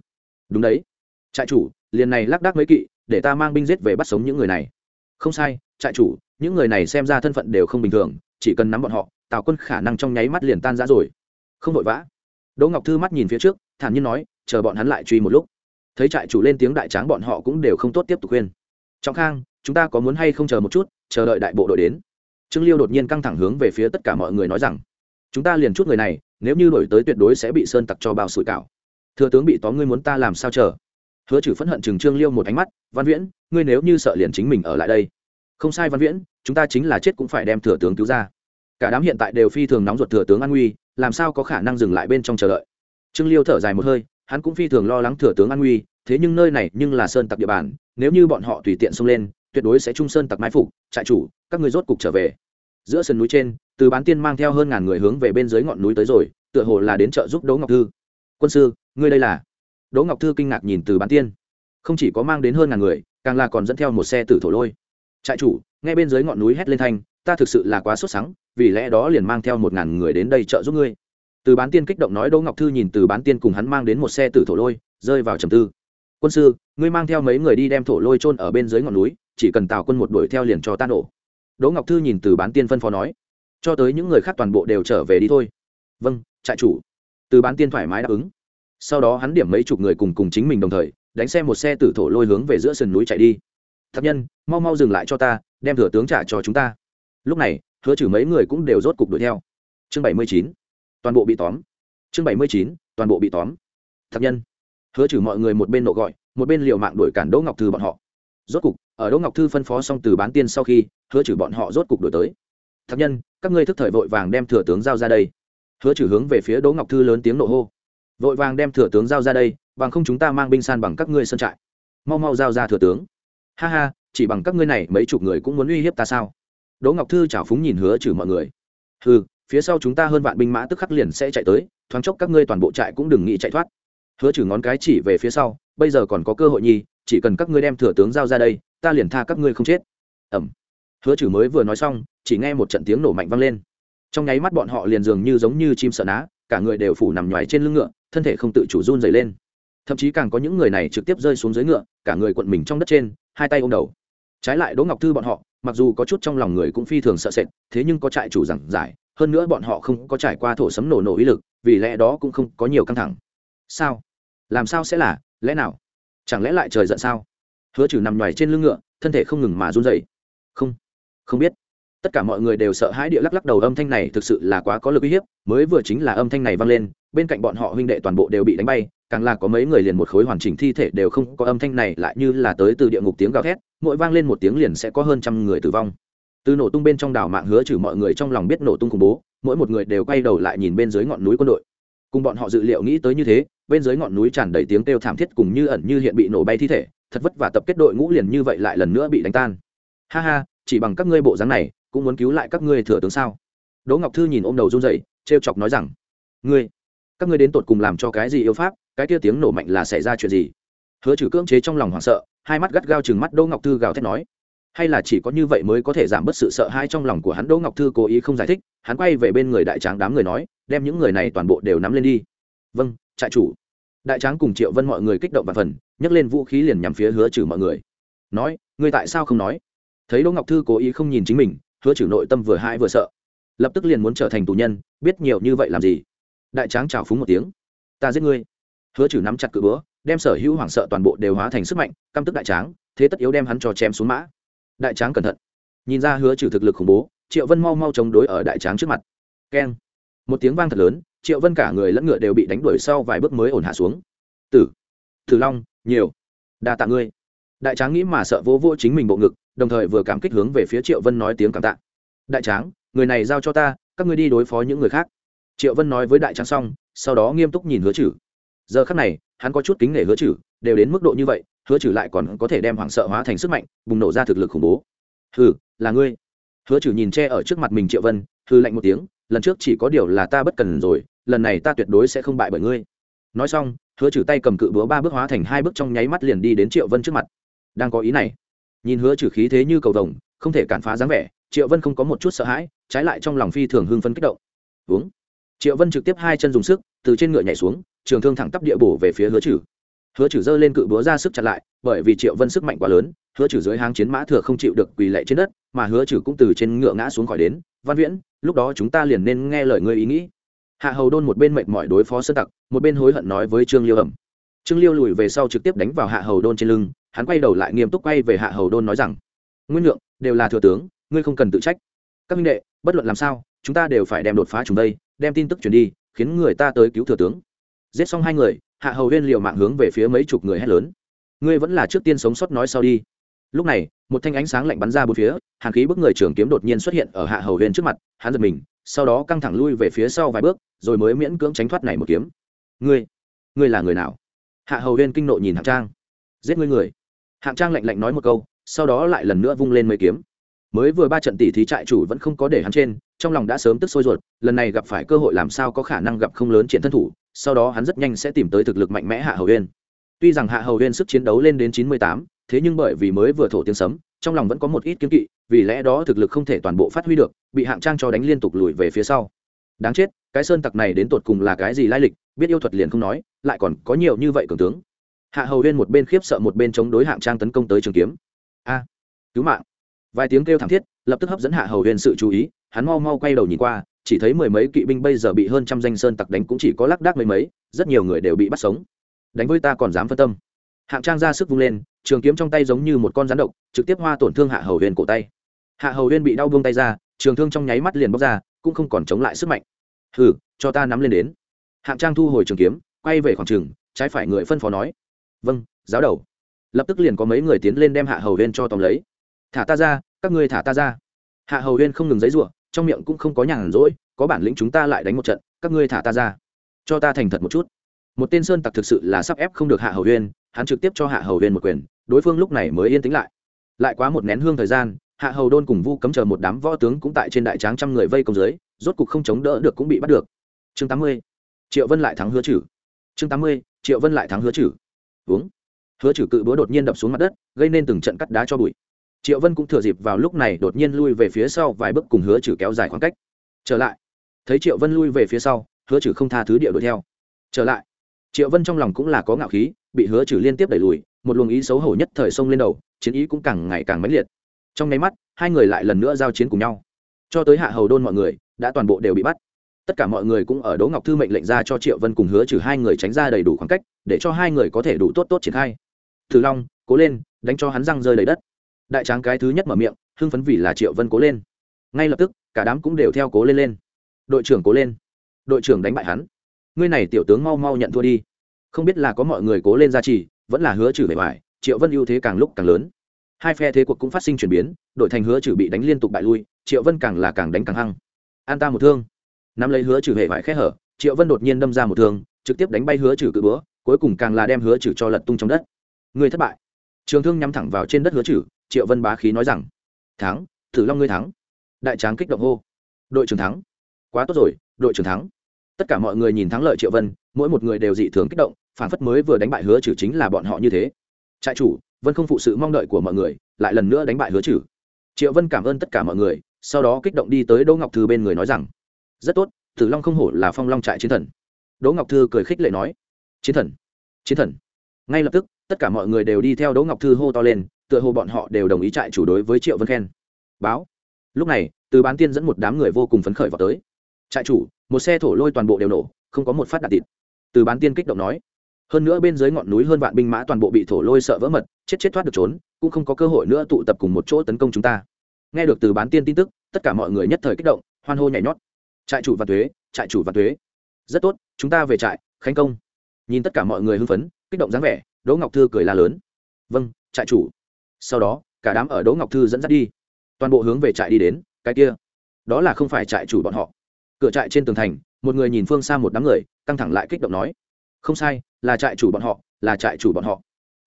Đúng đấy. Trại chủ, liền này lác đác mấy kỵ, để ta mang binh giết về bắt sống những người này. Không sai, trại chủ, những người này xem ra thân phận đều không bình thường, chỉ cần nắm bọn họ, tào quân khả năng trong nháy mắt liền tan ra rồi. Không vội vã. Đỗ ngọc thư mắt nhìn phía trước, thản nhiên nói, chờ bọn hắn lại truy một lúc. Thấy trại chủ lên tiếng đại tráng bọn họ cũng đều không tốt tiếp tục khuyên. Trọng khang, chúng ta có muốn hay không chờ một chút, chờ đợi đại bộ đội đến? Trương liêu đột nhiên căng thẳng hướng về phía tất cả mọi người nói rằng, chúng ta liền chút người này, nếu như đổi tới tuyệt đối sẽ bị sơn tặc cho bao sủi cảo. Thừa tướng bị tóm ngươi muốn ta làm sao chờ? Hứa trừ phẫn hận chừng trương liêu một ánh mắt, văn viễn, ngươi nếu như sợ liền chính mình ở lại đây. Không sai văn viễn, chúng ta chính là chết cũng phải đem thừa tướng cứu ra. Cả đám hiện tại đều phi thường nóng ruột thừa tướng an nguy, làm sao có khả năng dừng lại bên trong chờ đợi? Trương liêu thở dài một hơi, hắn cũng phi thường lo lắng thừa tướng an nguy, thế nhưng nơi này nhưng là sơn tặc địa bàn, nếu như bọn họ tùy tiện xông lên tuyệt đối sẽ trung sơn tặc mái phục, trại chủ, các người rốt cục trở về. Giữa sườn núi trên, từ bán tiên mang theo hơn ngàn người hướng về bên dưới ngọn núi tới rồi, tựa hồ là đến chợ giúp đỗ ngọc thư. Quân sư, ngươi đây là? Đỗ ngọc thư kinh ngạc nhìn từ bán tiên. Không chỉ có mang đến hơn ngàn người, càng là còn dẫn theo một xe tử thổ lôi. Trại chủ, ngay bên dưới ngọn núi hét lên thanh, ta thực sự là quá sốt sắng, vì lẽ đó liền mang theo một ngàn người đến đây trợ giúp ngươi. Từ bán tiên kích động nói, đỗ ngọc thư nhìn từ bán tiên cùng hắn mang đến một xe tử thổ lôi, rơi vào trầm tư. Quân sư, ngươi mang theo mấy người đi đem thổ lôi trôn ở bên dưới ngọn núi chỉ cần tào quân một đuổi theo liền cho tan ổ đỗ ngọc thư nhìn từ bán tiên phân phó nói, cho tới những người khác toàn bộ đều trở về đi thôi. Vâng trại chủ. Từ bán tiên thoải mái đáp ứng. Sau đó hắn điểm mấy chục người cùng cùng chính mình đồng thời, đánh xe một xe tử thổ lôi hướng về giữa sườn núi chạy đi. Thập nhân, mau mau dừng lại cho ta, đem thừa tướng trả cho chúng ta. Lúc này, hứa trừ mấy người cũng đều rốt cục đuổi theo. Chương bảy mươi chín, toàn bộ bị tóm. Chương bảy mươi chín, toàn bộ bị tóm. Thập nhân. Hứa trừ mọi người một bên nộ gọi, một bên liều mạng đuổi cản đỗ ngọc thư bọn họ rốt cục, ở đỗ ngọc thư phân phó xong từ bán tiên sau khi, hứa trừ bọn họ rốt cục đổi tới. Thật nhân, các ngươi thức thời vội vàng đem thừa tướng giao ra đây. Hứa trừ hướng về phía đỗ ngọc thư lớn tiếng nộ hô. Vội vàng đem thừa tướng giao ra đây, bằng không chúng ta mang binh san bằng các ngươi sơn trại. Mau mau giao ra thừa tướng. Ha ha, chỉ bằng các ngươi này mấy chục người cũng muốn uy hiếp ta sao? Đỗ ngọc thư chảo phúng nhìn hứa trừ mọi người. Hừ, phía sau chúng ta hơn vạn binh mã tức khắc liền sẽ chạy tới, thoáng chốc các ngươi toàn bộ trại cũng đừng nghĩ chạy thoát. Hứa trừ ngón cái chỉ về phía sau, bây giờ còn có cơ hội nhi chỉ cần các ngươi đem thừa tướng giao ra đây, ta liền tha các ngươi không chết. Ẩm hứa trừ mới vừa nói xong, chỉ nghe một trận tiếng nổ mạnh vang lên. Trong nháy mắt bọn họ liền dường như giống như chim sợ ná, cả người đều phủ nằm nhoài trên lưng ngựa, thân thể không tự chủ run dày lên. Thậm chí càng có những người này trực tiếp rơi xuống dưới ngựa, cả người quận mình trong đất trên, hai tay ôm đầu. Trái lại đỗ ngọc thư bọn họ, mặc dù có chút trong lòng người cũng phi thường sợ sệt, thế nhưng có trại chủ giảng giải, hơn nữa bọn họ không có trải qua thổ sấm nổ nổ ý lực, vì lẽ đó cũng không có nhiều căng thẳng. Sao? Làm sao sẽ là? Lẽ nào? Chẳng lẽ lại trời giận sao? Hứa trừ nằm ngoài trên lưng ngựa, thân thể không ngừng mà run dậy không không biết. Tất cả mọi người đều sợ hãi địa lắc lắc đầu âm thanh này thực sự là quá có lực uy hiếp, mới vừa chính là âm thanh này vang lên, bên cạnh bọn họ huynh đệ toàn bộ đều bị đánh bay, càng là có mấy người liền một khối hoàn chỉnh thi thể đều không có âm thanh này lại như là tới từ địa ngục tiếng gào thét, mỗi vang lên một tiếng liền sẽ có hơn trăm người tử vong. Từ nổ tung bên trong đảo mạng hứa trừ mọi người trong lòng biết nổ tung khủng bố, mỗi một người đều quay đầu lại nhìn bên dưới ngọn núi quân đội. Cùng bọn họ dự liệu nghĩ tới như thế bên dưới ngọn núi tràn đầy tiếng kêu thảm thiết cùng như ẩn như hiện bị nổ bay thi thể, thật vất vả tập kết đội ngũ liền như vậy lại lần nữa bị đánh tan. Ha ha, chỉ bằng các ngươi bộ dáng này, cũng muốn cứu lại các ngươi thừa tướng sao? Đỗ ngọc thư nhìn ôm đầu run dậy t chọc nói rằng, ngươi, các ngươi đến tột cùng làm cho cái gì yêu pháp? Cái kia tiếng nổ mạnh là xảy ra chuyện gì? Hứa trừ cưỡng chế trong lòng hoảng sợ, hai mắt gắt gao chừng mắt đỗ ngọc thư gào thét nói, hay là chỉ có như vậy mới có thể giảm bớt sự sợ hãi trong lòng của hắn? Đỗ ngọc thư cố ý không giải thích, hắn quay về bên người đại tráng đám người nói, đem những người này toàn bộ đều nắm lên đi. Vâng trại chủ. Đại tráng cùng triệu vân mọi người kích động và phần, nhấc lên vũ khí liền nhằm phía hứa trừ mọi người. Nói, ngươi tại sao không nói? Thấy đỗ ngọc thư cố ý không nhìn chính mình, hứa trừ nội tâm vừa hãi vừa sợ. Lập tức liền muốn trở thành tù nhân, biết nhiều như vậy làm gì. Đại tráng chào phúng một tiếng. Ta giết ngươi. Hứa trừ nắm chặt cự bữa đem sở hữu hoảng sợ toàn bộ đều hóa thành sức mạnh, căm tức đại tráng, thế tất yếu đem hắn cho chém xuống mã. Đại tráng cẩn thận. Nhìn ra hứa trừ thực lực khủng bố, triệu vân mau mau chống đối ở đại tráng trước mặt. Keng. Một tiếng vang thật lớn triệu vân cả người lẫn ngựa đều bị đánh đuổi sau vài bước mới ổn hạ xuống. Tử tử long, nhiều, đa tạ ngươi. Đại tráng nghĩ mà sợ vô vô chính mình bộ ngực, đồng thời vừa cảm kích hướng về phía triệu vân nói tiếng cảm tạ. Đại tráng, người này giao cho ta, các ngươi đi đối phó những người khác. Triệu vân nói với đại tráng xong, sau đó nghiêm túc nhìn hứa chử. Giờ khắc này, hắn có chút kính nể hứa chử, đều đến mức độ như vậy, hứa chử lại còn có thể đem hoảng sợ hóa thành sức mạnh, bùng nổ ra thực lực khủng bố. Hừ, là ngươi. Hứa chử nhìn che ở trước mặt mình triệu vân hư lạnh một tiếng lần trước chỉ có điều là ta bất cần rồi, lần này ta tuyệt đối sẽ không bại bởi ngươi. Nói xong, hứa trừ tay cầm cự búa ba bước hóa thành hai bước trong nháy mắt liền đi đến triệu vân trước mặt. Đang có ý này, nhìn hứa trừ khí thế như cầu rồng không thể cản phá dáng vẻ, triệu vân không có một chút sợ hãi, trái lại trong lòng phi thường hưng phân kích động. Uống. Triệu vân trực tiếp hai chân dùng sức, từ trên ngựa nhảy xuống, trường thương thẳng tắp địa bổ về phía hứa trừ hứa trừ giơ lên cự búa ra sức chặt lại, bởi vì triệu vân sức mạnh quá lớn, hứa trừ dưới hang chiến mã thừa không chịu được quỳ lệ trên đất, mà hứa trừ cũng từ trên ngựa ngã xuống khỏi đến. Văn viễn lúc đó chúng ta liền nên nghe lời ngươi ý nghĩ. Hạ hầu đôn một bên mệt mỏi đối phó sơn tặc, một bên hối hận nói với trương liêu ẩm. Trương liêu lùi về sau trực tiếp đánh vào hạ hầu đôn trên lưng, hắn quay đầu lại nghiêm túc quay về hạ hầu đôn nói rằng, nguyên lượng, đều là thừa tướng, ngươi không cần tự trách. Các minh đệ, bất luận làm sao, chúng ta đều phải đem đột phá chúng đây, đem tin tức truyền đi, khiến người ta tới cứu thừa tướng. Giết xong hai người, hạ hầu huyên liều mạng hướng về phía mấy chục người hét lớn. Ngươi vẫn là trước tiên sống sót nói sau đi. Lúc này một thanh ánh sáng lạnh bắn ra bốn phía hàn khí bức người trường kiếm đột nhiên xuất hiện ở hạ hầu huyền trước mặt, hắn giật mình, sau đó căng thẳng lui về phía sau vài bước, rồi mới miễn cưỡng tránh thoát này một kiếm. Ngươi ngươi là người nào? Hạ hầu huyền kinh nộ nhìn hạng trang. Giết ngươi người. Hạng trang lạnh lạnh nói một câu, sau đó lại lần nữa vung lên mấy kiếm. Mới vừa ba trận tỷ thí trại chủ vẫn không có để hắn trên, trong lòng đã sớm tức sôi ruột, lần này gặp phải cơ hội làm sao có khả năng gặp không lớn triển thân thủ, sau đó hắn rất nhanh sẽ tìm tới thực lực mạnh mẽ hạ hầu huyên tuy rằng hạ hầu huyên sức chiến đấu lên đến chín mươi tám thế nhưng bởi vì mới vừa thổ tiếng sấm, trong lòng vẫn có một ít kiếm kỵ, vì lẽ đó thực lực không thể toàn bộ phát huy được, bị hạng trang cho đánh liên tục lùi về phía sau. Đáng chết, cái sơn tặc này đến tột cùng là cái gì lai lịch, biết yêu thuật liền không nói, lại còn có nhiều như vậy cường tướng. Hạ hầu huyên một bên khiếp sợ một bên chống đối hạng trang tấn công tới trường kiếm. A, cứu mạng. Vài tiếng kêu thảm thiết, lập tức hấp dẫn hạ hầu huyên sự chú ý, hắn mau mau quay đầu nhìn qua, chỉ thấy mười mấy kỵ binh bây giờ bị hơn trăm danh sơn tặc đánh cũng chỉ có lác đác mấy mấy, rất nhiều người đều bị bắt sống. Đánh với ta còn dám phân tâm hạng trang ra sức vung lên, trường kiếm trong tay giống như một con rắn độc, trực tiếp hoa tổn thương hạ hầu huyền cổ tay. Hạ hầu huyền bị đau buông tay ra, trường thương trong nháy mắt liền bóc ra, cũng không còn chống lại sức mạnh. Hừ, cho ta nắm lên đến. Hạng trang thu hồi trường kiếm, quay về khoảng trường, trái phải người phân phó nói. Vâng giáo đầu. Lập tức liền có mấy người tiến lên đem hạ hầu huyên cho tóm lấy. Thả ta ra, các ngươi thả ta ra. Hạ hầu huyên không ngừng giấy ruộng trong miệng cũng không có nhàn rỗi, có bản lĩnh chúng ta lại đánh một trận, các ngươi thả ta ra. Cho ta thành thật một chút một tên sơn tặc thực sự là sắp ép không được hạ hầu huyên hắn trực tiếp cho hạ hầu huyên một quyền, đối phương lúc này mới yên tĩnh lại. Lại quá một nén hương thời gian, hạ hầu đôn cùng vu cấm chờ một đám võ tướng cũng tại trên đại tráng trăm người vây công dưới, rốt cục không chống đỡ được cũng bị bắt được. Chương tám mươi, triệu vân lại thắng hứa chử chương tám mươi, triệu vân lại thắng hứa chử uống. Hứa chử cự búa đột nhiên đập xuống mặt đất, gây nên từng trận cắt đá cho bụi. Triệu vân cũng thừa dịp vào lúc này đột nhiên lui về phía sau vài bước cùng hứa chử kéo dài khoảng cách. Trở lại. Thấy triệu vân lui về phía sau, hứa trừ không tha thứ địa đuổi theo. Trở lại triệu vân trong lòng cũng là có ngạo khí, bị hứa trừ liên tiếp đẩy lùi, một luồng ý xấu hổ nhất thời sông lên đầu, chiến ý cũng càng ngày càng mãnh liệt. Trong nháy mắt, hai người lại lần nữa giao chiến cùng nhau. Cho tới hạ hầu đôn mọi người, đã toàn bộ đều bị bắt. Tất cả mọi người cũng ở đỗ ngọc thư mệnh lệnh ra cho triệu vân cùng hứa trừ hai người tránh ra đầy đủ khoảng cách, để cho hai người có thể đủ tốt tốt triển khai. Thử long, cố lên, đánh cho hắn răng rơi đầy đất. Đại tráng cái thứ nhất mở miệng, hưng phấn vì là triệu vân cố lên. Ngay lập tức, cả đám cũng đều theo cố lên lên. Đội trưởng cố lên. Đội trưởng đánh bại hắn ngươi này tiểu tướng mau mau nhận thua đi. Không biết là có mọi người cố lên ra trì, vẫn là hứa trừ bề ngoài triệu vân ưu thế càng lúc càng lớn. Hai phe thế cuộc cũng phát sinh chuyển biến, đội thành hứa trừ bị đánh liên tục bại lui, triệu vân càng là càng đánh càng hăng. An ta một thương. Nắm lấy hứa trừ hệ vải khẽ hở, triệu vân đột nhiên đâm ra một thương, trực tiếp đánh bay hứa trừ cự bữa cuối cùng càng là đem hứa trừ cho lật tung trong đất. Người thất bại. Trường thương nhắm thẳng vào trên đất hứa trừ, triệu vân bá khí nói rằng, thắng, thử long ngươi thắng. Đại tráng kích động hô, đội trưởng thắng. Quá tốt rồi, đội trưởng thắng tất cả mọi người nhìn thắng lợi triệu vân, mỗi một người đều dị thường kích động, phản phất mới vừa đánh bại hứa trừ chính là bọn họ như thế. Trại chủ, vân không phụ sự mong đợi của mọi người, lại lần nữa đánh bại hứa trừ. Triệu vân cảm ơn tất cả mọi người, sau đó kích động đi tới đỗ ngọc thư bên người nói rằng, rất tốt, tử long không hổ là phong long trại chiến thần. Đỗ ngọc thư cười khích lệ nói, chiến thần chiến thần. Ngay lập tức, tất cả mọi người đều đi theo đỗ ngọc thư hô to lên, tựa hồ bọn họ đều đồng ý trại chủ đối với triệu vân khen. Báo. Lúc này, từ bán tiên dẫn một đám người vô cùng phấn khởi vào tới. Trại chủ một xe thổ lôi toàn bộ đều nổ, không có một phát đạn thịt từ bán tiên kích động nói. Hơn nữa bên dưới ngọn núi hơn vạn binh mã toàn bộ bị thổ lôi sợ vỡ mật, chết chết thoát được trốn, cũng không có cơ hội nữa tụ tập cùng một chỗ tấn công chúng ta. Nghe được từ bán tiên tin tức, tất cả mọi người nhất thời kích động, hoan hô nhảy nhót. Trại chủ và thuế trại chủ và thuế rất tốt, chúng ta về trại, khánh công. Nhìn tất cả mọi người hưng phấn, kích động dáng vẻ, đỗ ngọc thư cười la lớn. Vâng trại chủ. Sau đó, cả đám ở đỗ ngọc thư dẫn dắt đi. Toàn bộ hướng về trại đi đến, cái kia. Đó là không phải trại chủ bọn họ cửa trại trên tường thành, một người nhìn phương xa một đám người, căng thẳng lại kích động nói, không sai, là trại chủ bọn họ, là trại chủ bọn họ.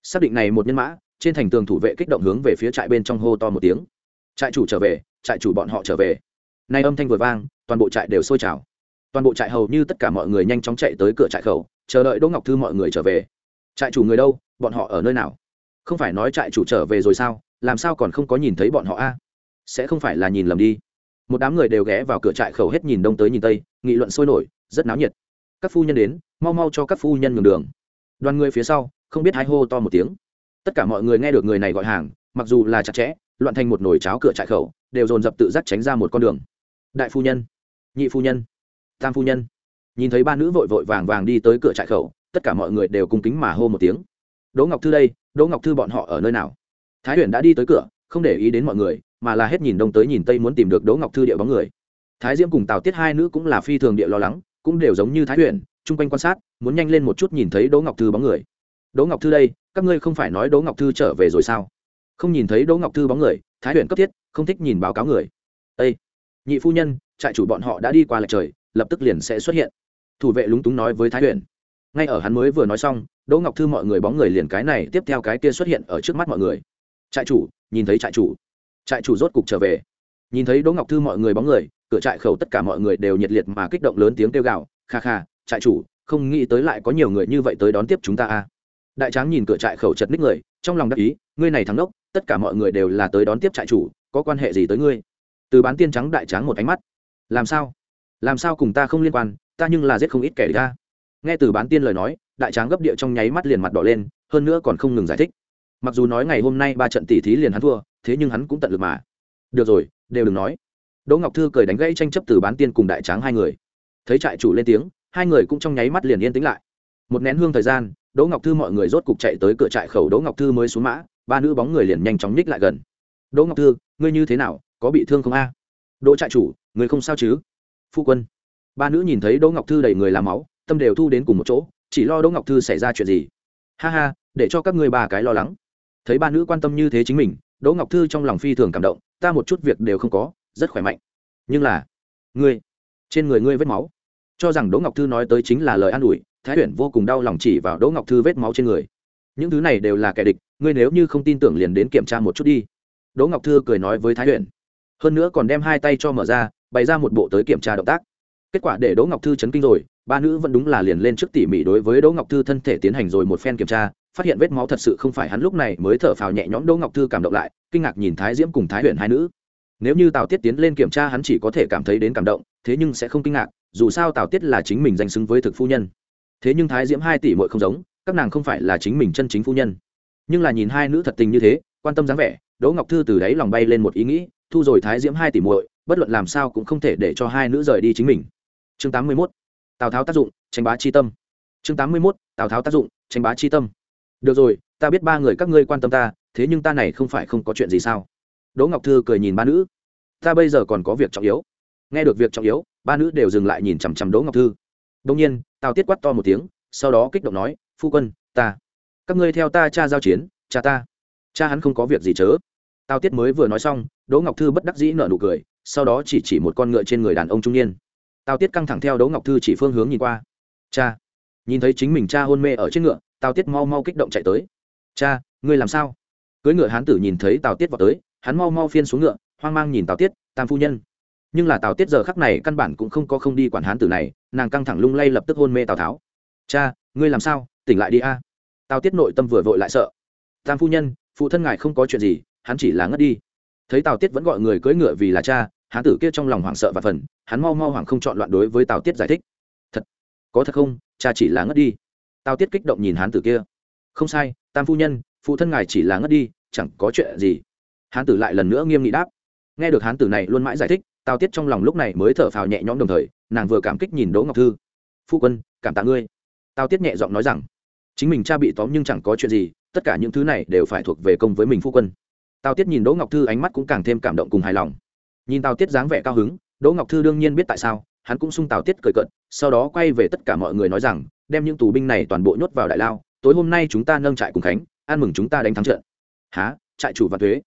Xác định này một nhân mã, trên thành tường thủ vệ kích động hướng về phía trại bên trong hô to một tiếng. Trại chủ trở về, trại chủ bọn họ trở về. Nay âm thanh vừa vang, toàn bộ trại đều sôi trào. Toàn bộ trại hầu như tất cả mọi người nhanh chóng chạy tới cửa trại khẩu, chờ đợi đỗ ngọc thư mọi người trở về. Trại chủ người đâu, bọn họ ở nơi nào? Không phải nói trại chủ trở về rồi sao, làm sao còn không có nhìn thấy bọn họ a? Sẽ không phải là nhìn lầm đi một đám người đều ghé vào cửa trại khẩu hết nhìn đông tới nhìn tây, nghị luận sôi nổi, rất náo nhiệt. Các phu nhân đến, mau mau cho các phu nhân nhường đường. Đoàn người phía sau, không biết hai hô to một tiếng. Tất cả mọi người nghe được người này gọi hàng, mặc dù là chặt chẽ, loạn thành một nồi cháo cửa trại khẩu, đều dồn dập tự giác tránh ra một con đường. Đại phu nhân, nhị phu nhân, tam phu nhân. Nhìn thấy ba nữ vội vội vàng vàng đi tới cửa trại khẩu, tất cả mọi người đều cung kính mà hô một tiếng. Đỗ ngọc thư đây, đỗ ngọc thư bọn họ ở nơi nào? Thái huyền đã đi tới cửa, không để ý đến mọi người mà là hết nhìn đông tới nhìn tây muốn tìm được đỗ ngọc thư địa bóng người. Thái diễm cùng tào tiết hai nữ cũng là phi thường địa lo lắng, cũng đều giống như thái huyền, chung quanh quan sát, muốn nhanh lên một chút nhìn thấy đỗ ngọc thư bóng người. Đỗ ngọc thư đây, các ngươi không phải nói đỗ ngọc thư trở về rồi sao? Không nhìn thấy đỗ ngọc thư bóng người, thái huyền cấp thiết, không thích nhìn báo cáo người. Â nhị phu nhân, trại chủ bọn họ đã đi qua lệch trời, lập tức liền sẽ xuất hiện. Thủ vệ lúng túng nói với thái huyền. Ngay ở hắn mới vừa nói xong, đỗ ngọc thư mọi người bóng người liền cái này, tiếp theo cái kia xuất hiện ở trước mắt mọi người. Trại chủ, nhìn thấy trại chủ trại chủ rốt cục trở về. Nhìn thấy đỗ ngọc thư mọi người bóng người, cửa trại khẩu tất cả mọi người đều nhiệt liệt mà kích động lớn tiếng kêu gào, kha kha, trại chủ, không nghĩ tới lại có nhiều người như vậy tới đón tiếp chúng ta a. Đại tráng nhìn cửa trại khẩu chật ních người, trong lòng đắc ý, ngươi này thắng đốc tất cả mọi người đều là tới đón tiếp trại chủ, có quan hệ gì tới ngươi? Từ bán tiên trắng đại tráng một ánh mắt. Làm sao? Làm sao cùng ta không liên quan, ta nhưng là giết không ít kẻ ra nghe từ bán tiên lời nói, đại tráng gấp địa trong nháy mắt liền mặt đỏ lên, hơn nữa còn không ngừng giải thích mặc dù nói ngày hôm nay ba trận tỷ thí liền hắn thua, thế nhưng hắn cũng tận lực mà. Được rồi, đều đừng nói. Đỗ ngọc thư cười đánh gãy tranh chấp từ bán tiên cùng đại tráng hai người. Thấy trại chủ lên tiếng, hai người cũng trong nháy mắt liền yên tĩnh lại. Một nén hương thời gian, đỗ ngọc thư mọi người rốt cục chạy tới cửa trại khẩu đỗ ngọc thư mới xuống mã, ba nữ bóng người liền nhanh chóng ních lại gần. Đỗ ngọc thư, ngươi như thế nào, có bị thương không a? Đỗ trại chủ, người không sao chứ? Phu quân. Ba nữ nhìn thấy đỗ ngọc thư đầy người làm máu, tâm đều thu đến cùng một chỗ, chỉ lo đỗ ngọc thư xảy ra chuyện gì. Ha ha, để cho các ngươi ba cái lo lắng thấy ba nữ quan tâm như thế chính mình, đỗ ngọc thư trong lòng phi thường cảm động, ta một chút việc đều không có, rất khỏe mạnh. Nhưng là, ngươi, trên người ngươi vết máu. Cho rằng đỗ ngọc thư nói tới chính là lời an ủi, thái huyền vô cùng đau lòng chỉ vào đỗ ngọc thư vết máu trên người. Những thứ này đều là kẻ địch, ngươi nếu như không tin tưởng liền đến kiểm tra một chút đi. Đỗ ngọc thư cười nói với thái huyền hơn nữa còn đem hai tay cho mở ra, bày ra một bộ tới kiểm tra động tác. Kết quả để đỗ ngọc thư chấn kinh rồi, ba nữ vẫn đúng là liền lên trước tỉ mỉ đối với đỗ ngọc thư thân thể tiến hành rồi một phen kiểm tra phát hiện vết máu thật sự không phải hắn lúc này mới thở phào nhẹ nhõm đỗ ngọc thư cảm động lại, kinh ngạc nhìn thái diễm cùng thái huyền hai nữ nếu như tào tiết tiến lên kiểm tra hắn chỉ có thể cảm thấy đến cảm động, thế nhưng sẽ không kinh ngạc, dù sao tào tiết là chính mình danh xứng với thực phu nhân thế nhưng thái diễm hai tỷ muội không giống, các nàng không phải là chính mình chân chính phu nhân nhưng là nhìn hai nữ thật tình như thế, quan tâm dáng vẻ, đỗ ngọc thư từ đáy lòng bay lên một ý nghĩ, thu rồi thái diễm hai tỷ muội, bất luận làm sao cũng không thể để cho hai nữ rời đi chính mình chương tám mươi 81. tào tháo tác dụng, tranh bá chi tâm chương tám mươi 81. tào tháo tác dụng, tranh bá chi tâm được rồi, ta biết ba người các ngươi quan tâm ta, thế nhưng ta này không phải không có chuyện gì sao? Đỗ ngọc thư cười nhìn ba nữ. Ta bây giờ còn có việc trọng yếu. Nghe được việc trọng yếu, ba nữ đều dừng lại nhìn chằm chằm đỗ ngọc thư. Đông nhiên, tào tiết quát to một tiếng, sau đó kích động nói, phu quân, ta, các ngươi theo ta cha giao chiến, cha ta, cha hắn không có việc gì chớ. Tào tiết mới vừa nói xong, đỗ ngọc thư bất đắc dĩ nở nụ cười, sau đó chỉ chỉ một con ngựa trên người đàn ông trung niên. Tào tiết căng thẳng theo đỗ ngọc thư chỉ phương hướng nhìn qua. Cha. Nhìn thấy chính mình cha hôn mê ở trên ngựa tào tiết mau mau kích động chạy tới. Cha, ngươi làm sao? Cưới ngựa hán tử nhìn thấy tào tiết vào tới, hắn mau mau phiên xuống ngựa, hoang mang nhìn tào tiết, tam phu nhân. Nhưng là tào tiết giờ khắc này căn bản cũng không có không đi quản hán tử này, nàng căng thẳng lung lay lập tức hôn mê tào tháo. Cha, ngươi làm sao? Tỉnh lại đi a. Tào tiết nội tâm vừa vội lại sợ. Tam phu nhân, phụ thân ngài không có chuyện gì, hắn chỉ là ngất đi. Thấy tào tiết vẫn gọi người cưỡi ngựa vì là cha, hán tử kia trong lòng hoảng sợ và phần hắn mau mau hoảng không chọn loạn đối với tào tiết giải thích. Thật, có thật không? Cha chỉ là ngất đi. Tao tiết kích động nhìn hán tử kia. Không sai, tam phu nhân, phụ thân ngài chỉ là ngất đi, chẳng có chuyện gì. Hán tử lại lần nữa nghiêm nghị đáp. Nghe được hán tử này luôn mãi giải thích tào tiết trong lòng lúc này mới thở phào nhẹ nhõm đồng thời, nàng vừa cảm kích nhìn đỗ ngọc thư. Phu quân, cảm tạ ngươi. Tào tiết nhẹ giọng nói rằng, chính mình cha bị tóm nhưng chẳng có chuyện gì, tất cả những thứ này đều phải thuộc về công với mình phu quân. Tào tiết nhìn đỗ ngọc thư ánh mắt cũng càng thêm cảm động cùng hài lòng. Nhìn tào tiết dáng vẻ cao hứng, đỗ ngọc thư đương nhiên biết tại sao, hắn cũng sung tào tiết cười cận sau đó quay về tất cả mọi người nói rằng đem những tù binh này toàn bộ nhốt vào đại lao, tối hôm nay chúng ta nâng trại cùng khánh, ăn mừng chúng ta đánh thắng trận. Há trại chủ và thuế.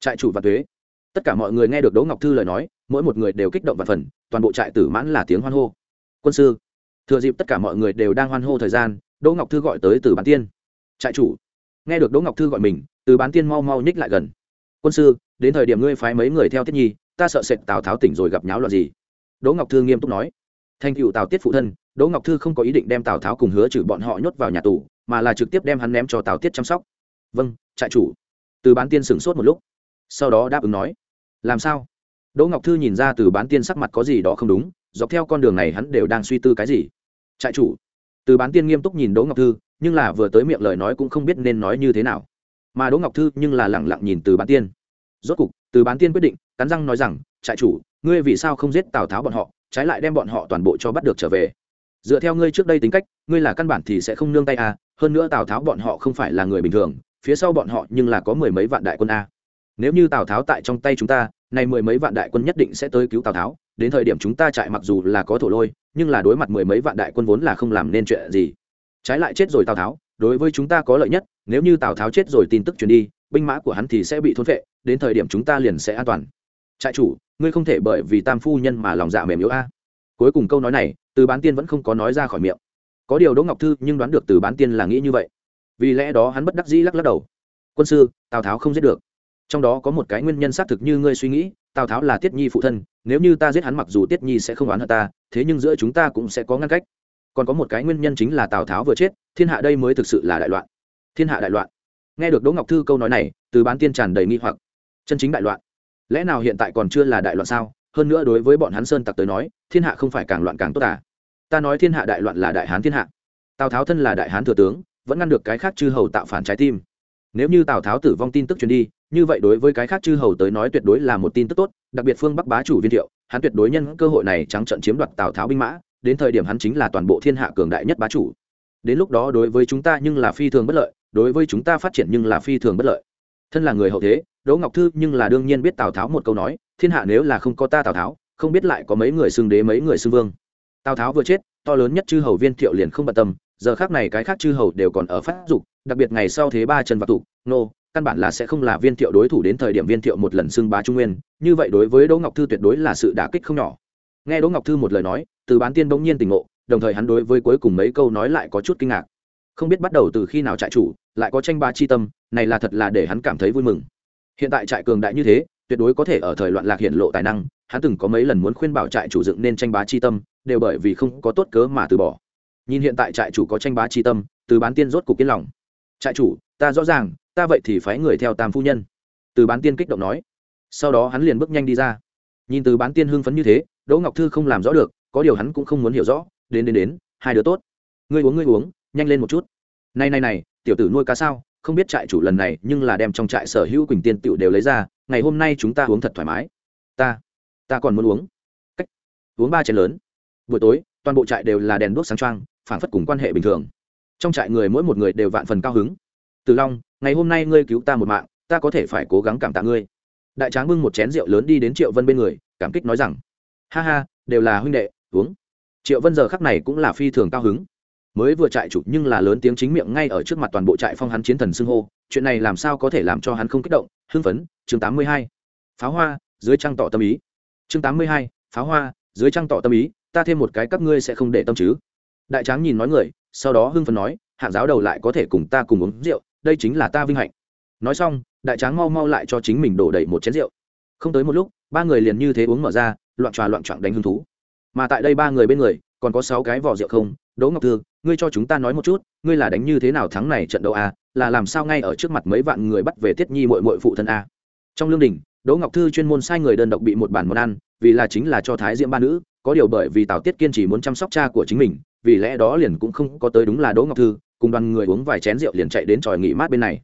Trại chủ và thuế. Tất cả mọi người nghe được đỗ ngọc thư lời nói, mỗi một người đều kích động và phần, toàn bộ trại tử mãn là tiếng hoan hô. Quân sư, thừa dịp tất cả mọi người đều đang hoan hô thời gian, đỗ ngọc thư gọi tới từ bán tiên. Trại chủ, nghe được đỗ ngọc thư gọi mình, từ bán tiên mau mau nhích lại gần. Quân sư, đến thời điểm ngươi phái mấy người theo tiết nhi, ta sợ sệt tào tháo tỉnh rồi gặp nháo loạn gì? Đỗ ngọc thư nghiêm túc nói. Thành cựu tào tiết phụ thân đỗ ngọc thư không có ý định đem tào tháo cùng hứa trừ bọn họ nhốt vào nhà tù, mà là trực tiếp đem hắn ném cho tào tiết chăm sóc. Vâng trại chủ. Từ bán tiên sửng sốt một lúc, sau đó đáp ứng nói, làm sao? Đỗ ngọc thư nhìn ra từ bán tiên sắc mặt có gì đó không đúng, dọc theo con đường này hắn đều đang suy tư cái gì. Trại chủ. Từ bán tiên nghiêm túc nhìn đỗ ngọc thư, nhưng là vừa tới miệng lời nói cũng không biết nên nói như thế nào. Mà đỗ ngọc thư nhưng là lẳng lặng nhìn từ bán tiên. Rốt cục, từ bán tiên quyết định, cắn răng nói rằng, trại chủ, ngươi vì sao không giết tào tháo bọn họ, trái lại đem bọn họ toàn bộ cho bắt được trở về? Dựa theo ngươi trước đây tính cách, ngươi là căn bản thì sẽ không nương tay à hơn nữa tào tháo bọn họ không phải là người bình thường, phía sau bọn họ nhưng là có mười mấy vạn đại quân a nếu như tào tháo tại trong tay chúng ta, nay mười mấy vạn đại quân nhất định sẽ tới cứu tào tháo, đến thời điểm chúng ta chạy mặc dù là có thổ lôi, nhưng là đối mặt mười mấy vạn đại quân vốn là không làm nên chuyện gì. Trái lại chết rồi tào tháo, đối với chúng ta có lợi nhất, nếu như tào tháo chết rồi tin tức truyền đi, binh mã của hắn thì sẽ bị thôn vệ đến thời điểm chúng ta liền sẽ an toàn. Trại chủ, ngươi không thể bởi vì tam phu nhân mà lòng dạ mềm yếu a cuối cùng câu nói này, từ bán tiên vẫn không có nói ra khỏi miệng. Có điều đỗ ngọc thư nhưng đoán được từ bán tiên là nghĩ như vậy. Vì lẽ đó hắn bất đắc dĩ lắc lắc đầu. Quân sư, tào tháo không giết được. Trong đó có một cái nguyên nhân xác thực như ngươi suy nghĩ, tào tháo là tiết nhi phụ thân, nếu như ta giết hắn mặc dù tiết nhi sẽ không oán hận ta, thế nhưng giữa chúng ta cũng sẽ có ngăn cách. Còn có một cái nguyên nhân chính là tào tháo vừa chết, thiên hạ đây mới thực sự là đại loạn. Thiên hạ đại loạn. Nghe được đỗ ngọc thư câu nói này, từ bán tiên tràn đầy nghi hoặc. Chân chính đại loạn? Lẽ nào hiện tại còn chưa là đại loạn sao? Hơn nữa đối với bọn hắn sơn tặc tới nói, thiên hạ không phải càng loạn càng tốt à? Ta nói thiên hạ đại loạn là đại hán thiên hạ. Tào tháo thân là đại hán thừa tướng, vẫn ngăn được cái khác chư hầu tạo phản trái tim. Nếu như tào tháo tử vong tin tức truyền đi, như vậy đối với cái khác chư hầu tới nói tuyệt đối là một tin tức tốt, đặc biệt phương bắc bá chủ viên thiệu, hắn tuyệt đối nhân cơ hội này trắng trận chiếm đoạt tào tháo binh mã, đến thời điểm hắn chính là toàn bộ thiên hạ cường đại nhất bá chủ. Đến lúc đó đối với chúng ta nhưng là phi thường bất lợi, đối với chúng ta phát triển nhưng là phi thường bất lợi. Thân là người hậu thế, đỗ ngọc thư nhưng là đương nhiên biết tào tháo một câu nói thiên hạ nếu là không có ta tào tháo, không biết lại có mấy người xưng đế, mấy người xưng vương. Tào tháo vừa chết, to lớn nhất chư hầu viên thiệu liền không bận tâm, giờ khác này cái khác chư hầu đều còn ở phát dục, đặc biệt ngày sau thế ba chân và tụ nô, căn bản là sẽ không là viên thiệu đối thủ đến thời điểm viên thiệu một lần xưng bá trung nguyên, như vậy đối với đỗ ngọc thư tuyệt đối là sự đả kích không nhỏ. Nghe đỗ ngọc thư một lời nói, từ bán tiên bỗng nhiên tỉnh ngộ, đồng thời hắn đối với cuối cùng mấy câu nói lại có chút kinh ngạc. Không biết bắt đầu từ khi nào trại chủ, lại có tranh ba chi tâm, này là thật là để hắn cảm thấy vui mừng. Hiện tại trại cường đại như thế tuyệt đối có thể ở thời loạn lạc hiện lộ tài năng, hắn từng có mấy lần muốn khuyên bảo trại chủ dựng nên tranh bá chi tâm, đều bởi vì không có tốt cớ mà từ bỏ. Nhìn hiện tại trại chủ có tranh bá chi tâm, từ bán tiên rốt cục yên lòng. Trại chủ, ta rõ ràng, ta vậy thì phái người theo tam phu nhân. Từ bán tiên kích động nói. Sau đó hắn liền bước nhanh đi ra. Nhìn từ bán tiên hưng phấn như thế, đỗ ngọc thư không làm rõ được, có điều hắn cũng không muốn hiểu rõ, đến đến đến, hai đứa tốt. Ngươi uống ngươi uống, nhanh lên một chút. Này này này, tiểu tử nuôi cá sao? Không biết trại chủ lần này nhưng là đem trong trại sở hữu quỳnh tiên tựu đều lấy ra ngày hôm nay chúng ta uống thật thoải mái. Ta ta còn muốn uống. Cách. Uống ba chén lớn. Buổi tối, toàn bộ trại đều là đèn đuốc sáng trăng phản phất cùng quan hệ bình thường. Trong trại người mỗi một người đều vạn phần cao hứng. Từ long, ngày hôm nay ngươi cứu ta một mạng, ta có thể phải cố gắng cảm tạ ngươi. Đại tráng bưng một chén rượu lớn đi đến triệu vân bên người, cảm kích nói rằng, ha ha, đều là huynh đệ, uống. Triệu vân giờ khắc này cũng là phi thường cao hứng. Mới vừa trại chủ nhưng là lớn tiếng chính miệng ngay ở trước mặt toàn bộ trại phong hắn chiến thần xưng hô chuyện này làm sao có thể làm cho hắn không kích động? Hưng phấn, chương tám mươi hai. Pháo hoa, dưới trăng tỏ tâm ý. Chương tám mươi hai, pháo hoa, dưới trăng tỏ tâm ý, ta thêm một cái các ngươi sẽ không để tâm chứ. Đại tráng nhìn nói người, sau đó hưng phấn nói, hạng giáo đầu lại có thể cùng ta cùng uống rượu, đây chính là ta vinh hạnh. Nói xong, đại tráng mau mau lại cho chính mình đổ đầy một chén rượu. Không tới một lúc, ba người liền như thế uống mở ra, loạn tròa loạn trọng đánh hứng thú. Mà tại đây ba người bên người, còn có sáu cái vỏ rượu không? Đỗ ngọc thư, ngươi cho chúng ta nói một chút, ngươi là đánh như thế nào thắng này trận đấu à? Là làm sao ngay ở trước mặt mấy vạn người bắt về tiết nhi mội mội phụ thân a? Trong lương đình, đỗ ngọc thư chuyên môn sai người đơn độc bị một bản món ăn, vì là chính là cho thái diễm ba nữ, có điều bởi vì tào tiết kiên chỉ muốn chăm sóc cha của chính mình, vì lẽ đó liền cũng không có tới đúng là đỗ ngọc thư, cùng đoàn người uống vài chén rượu liền chạy đến tròi nghỉ mát bên này.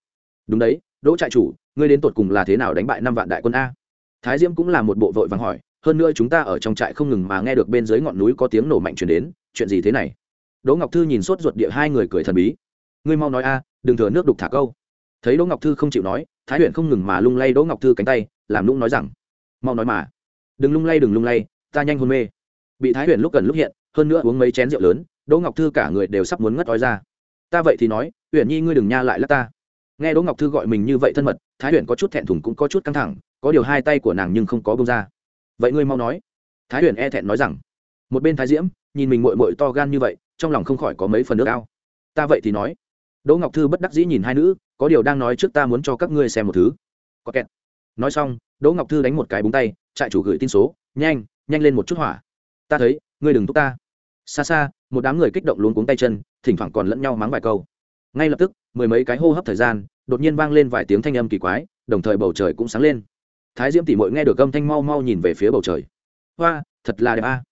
Đúng đấy, đỗ trại chủ, ngươi đến tột cùng là thế nào đánh bại năm vạn đại quân a? Thái diễm cũng là một bộ vội vàng hỏi, hơn nữa chúng ta ở trong trại không ngừng mà nghe được bên dưới ngọn núi có tiếng nổ mạnh chuyển đến, chuyện gì thế này? Đỗ ngọc thư nhìn sốt ruột địa hai người cười thần bí ngươi mau nói a, đừng thừa nước đục thả câu. Thấy đỗ ngọc thư không chịu nói, thái huyền không ngừng mà lung lay đỗ ngọc thư cánh tay, làm lũng nói rằng, mau nói mà, đừng lung lay, đừng lung lay, ta nhanh hôn mê. Bị thái huyền lúc gần lúc hiện, hơn nữa uống mấy chén rượu lớn, đỗ ngọc thư cả người đều sắp muốn ngất ói ra. Ta vậy thì nói huyền nhi ngươi đừng nha lại lắc ta. Nghe đỗ ngọc thư gọi mình như vậy thân mật, thái huyền có chút thẹn thùng cũng có chút căng thẳng, có điều hai tay của nàng nhưng không có bông ra. Vậy ngươi mau nói. Thái huyền e thẹn nói rằng, một bên thái diễm, nhìn mình mội mội to gan như vậy, trong lòng không khỏi có mấy phần nước ao. Ta vậy thì nói đỗ ngọc thư bất đắc dĩ nhìn hai nữ, có điều đang nói trước ta muốn cho các ngươi xem một thứ. Có kẹt. Nói xong, đỗ ngọc thư đánh một cái búng tay, trại chủ gửi tin số, nhanh nhanh lên một chút hỏa. Ta thấy, ngươi đừng thúc ta. Xa xa, một đám người kích động luống cuống tay chân, thỉnh thoảng còn lẫn nhau mắng vài câu. Ngay lập tức, mười mấy cái hô hấp thời gian, đột nhiên vang lên vài tiếng thanh âm kỳ quái, đồng thời bầu trời cũng sáng lên. Thái diễm tỉ mội nghe được âm thanh mau mau nhìn về phía bầu trời. Hoa, thật là đẹp a.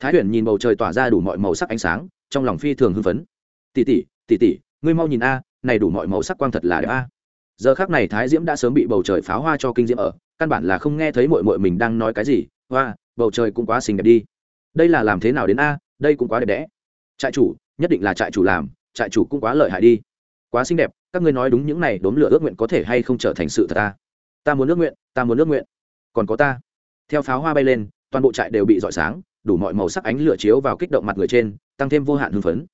Thái huyền nhìn bầu trời tỏa ra đủ mọi màu sắc ánh sáng, trong lòng phi thường hưng phấn. Tỉ tỉ tỉ tỉ ngươi mau nhìn a, này đủ mọi màu sắc quang thật là đẹp a. Giờ khác này thái diễm đã sớm bị bầu trời pháo hoa cho kinh diễm ở, căn bản là không nghe thấy mội mội mình đang nói cái gì. Hoa, bầu trời cũng quá xinh đẹp đi. Đây là làm thế nào đến a, đây cũng quá đẹp đẽ. Trại chủ, nhất định là trại chủ làm, trại chủ cũng quá lợi hại đi. Quá xinh đẹp, các ngươi nói đúng những này đốm lửa ước nguyện có thể hay không trở thành sự thật ta? Ta muốn ước nguyện, ta muốn ước nguyện. Còn có ta. Theo pháo hoa bay lên, toàn bộ trại đều bị rọi sáng, đủ mọi màu sắc ánh lửa chiếu vào kích động mặt người trên, tăng thêm vô hạn hưng phấn.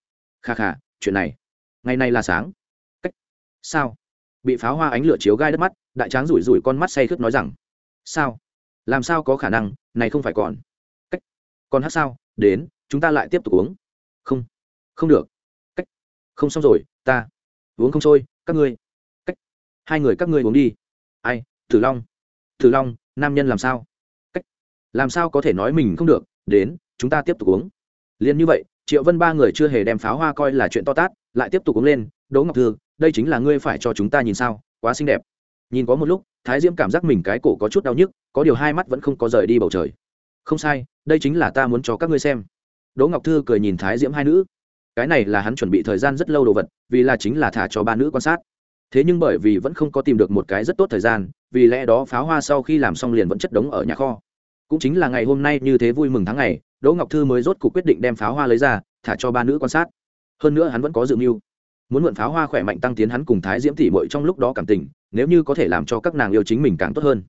Kha kha, chuyện này ngày nay là sáng. Cách. Sao? Bị pháo hoa ánh lửa chiếu gai đất mắt, đại tráng rủi rủi con mắt say khướt nói rằng, sao? Làm sao có khả năng, này không phải còn? Cách. Còn hát sao? Đến, chúng ta lại tiếp tục uống. Không. Không được. Cách. Không xong rồi, ta uống không trôi, các ngươi. Cách. Hai người các ngươi uống đi. Ai? Thử long. Thử long, nam nhân làm sao? Cách. Làm sao có thể nói mình không được? Đến, chúng ta tiếp tục uống. Liền như vậy triệu vân ba người chưa hề đem pháo hoa coi là chuyện to tát, lại tiếp tục uống lên, đỗ ngọc thư, đây chính là ngươi phải cho chúng ta nhìn sao? Quá xinh đẹp. Nhìn có một lúc, thái diễm cảm giác mình cái cổ có chút đau nhức, có điều hai mắt vẫn không có rời đi bầu trời. Không sai, đây chính là ta muốn cho các ngươi xem. Đỗ ngọc thư cười nhìn thái diễm hai nữ. Cái này là hắn chuẩn bị thời gian rất lâu đồ vật, vì là chính là thả cho ba nữ quan sát. Thế nhưng bởi vì vẫn không có tìm được một cái rất tốt thời gian, vì lẽ đó pháo hoa sau khi làm xong liền vẫn chất đống ở nhà kho. Cũng chính là ngày hôm nay như thế vui mừng tháng ngày đỗ ngọc thư mới rốt cuộc quyết định đem pháo hoa lấy ra, thả cho ba nữ quan sát. Hơn nữa hắn vẫn có dự mưu. Muốn mượn pháo hoa khỏe mạnh tăng tiến hắn cùng thái diễm tỉ mội trong lúc đó cảm tình, nếu như có thể làm cho các nàng yêu chính mình càng tốt hơn.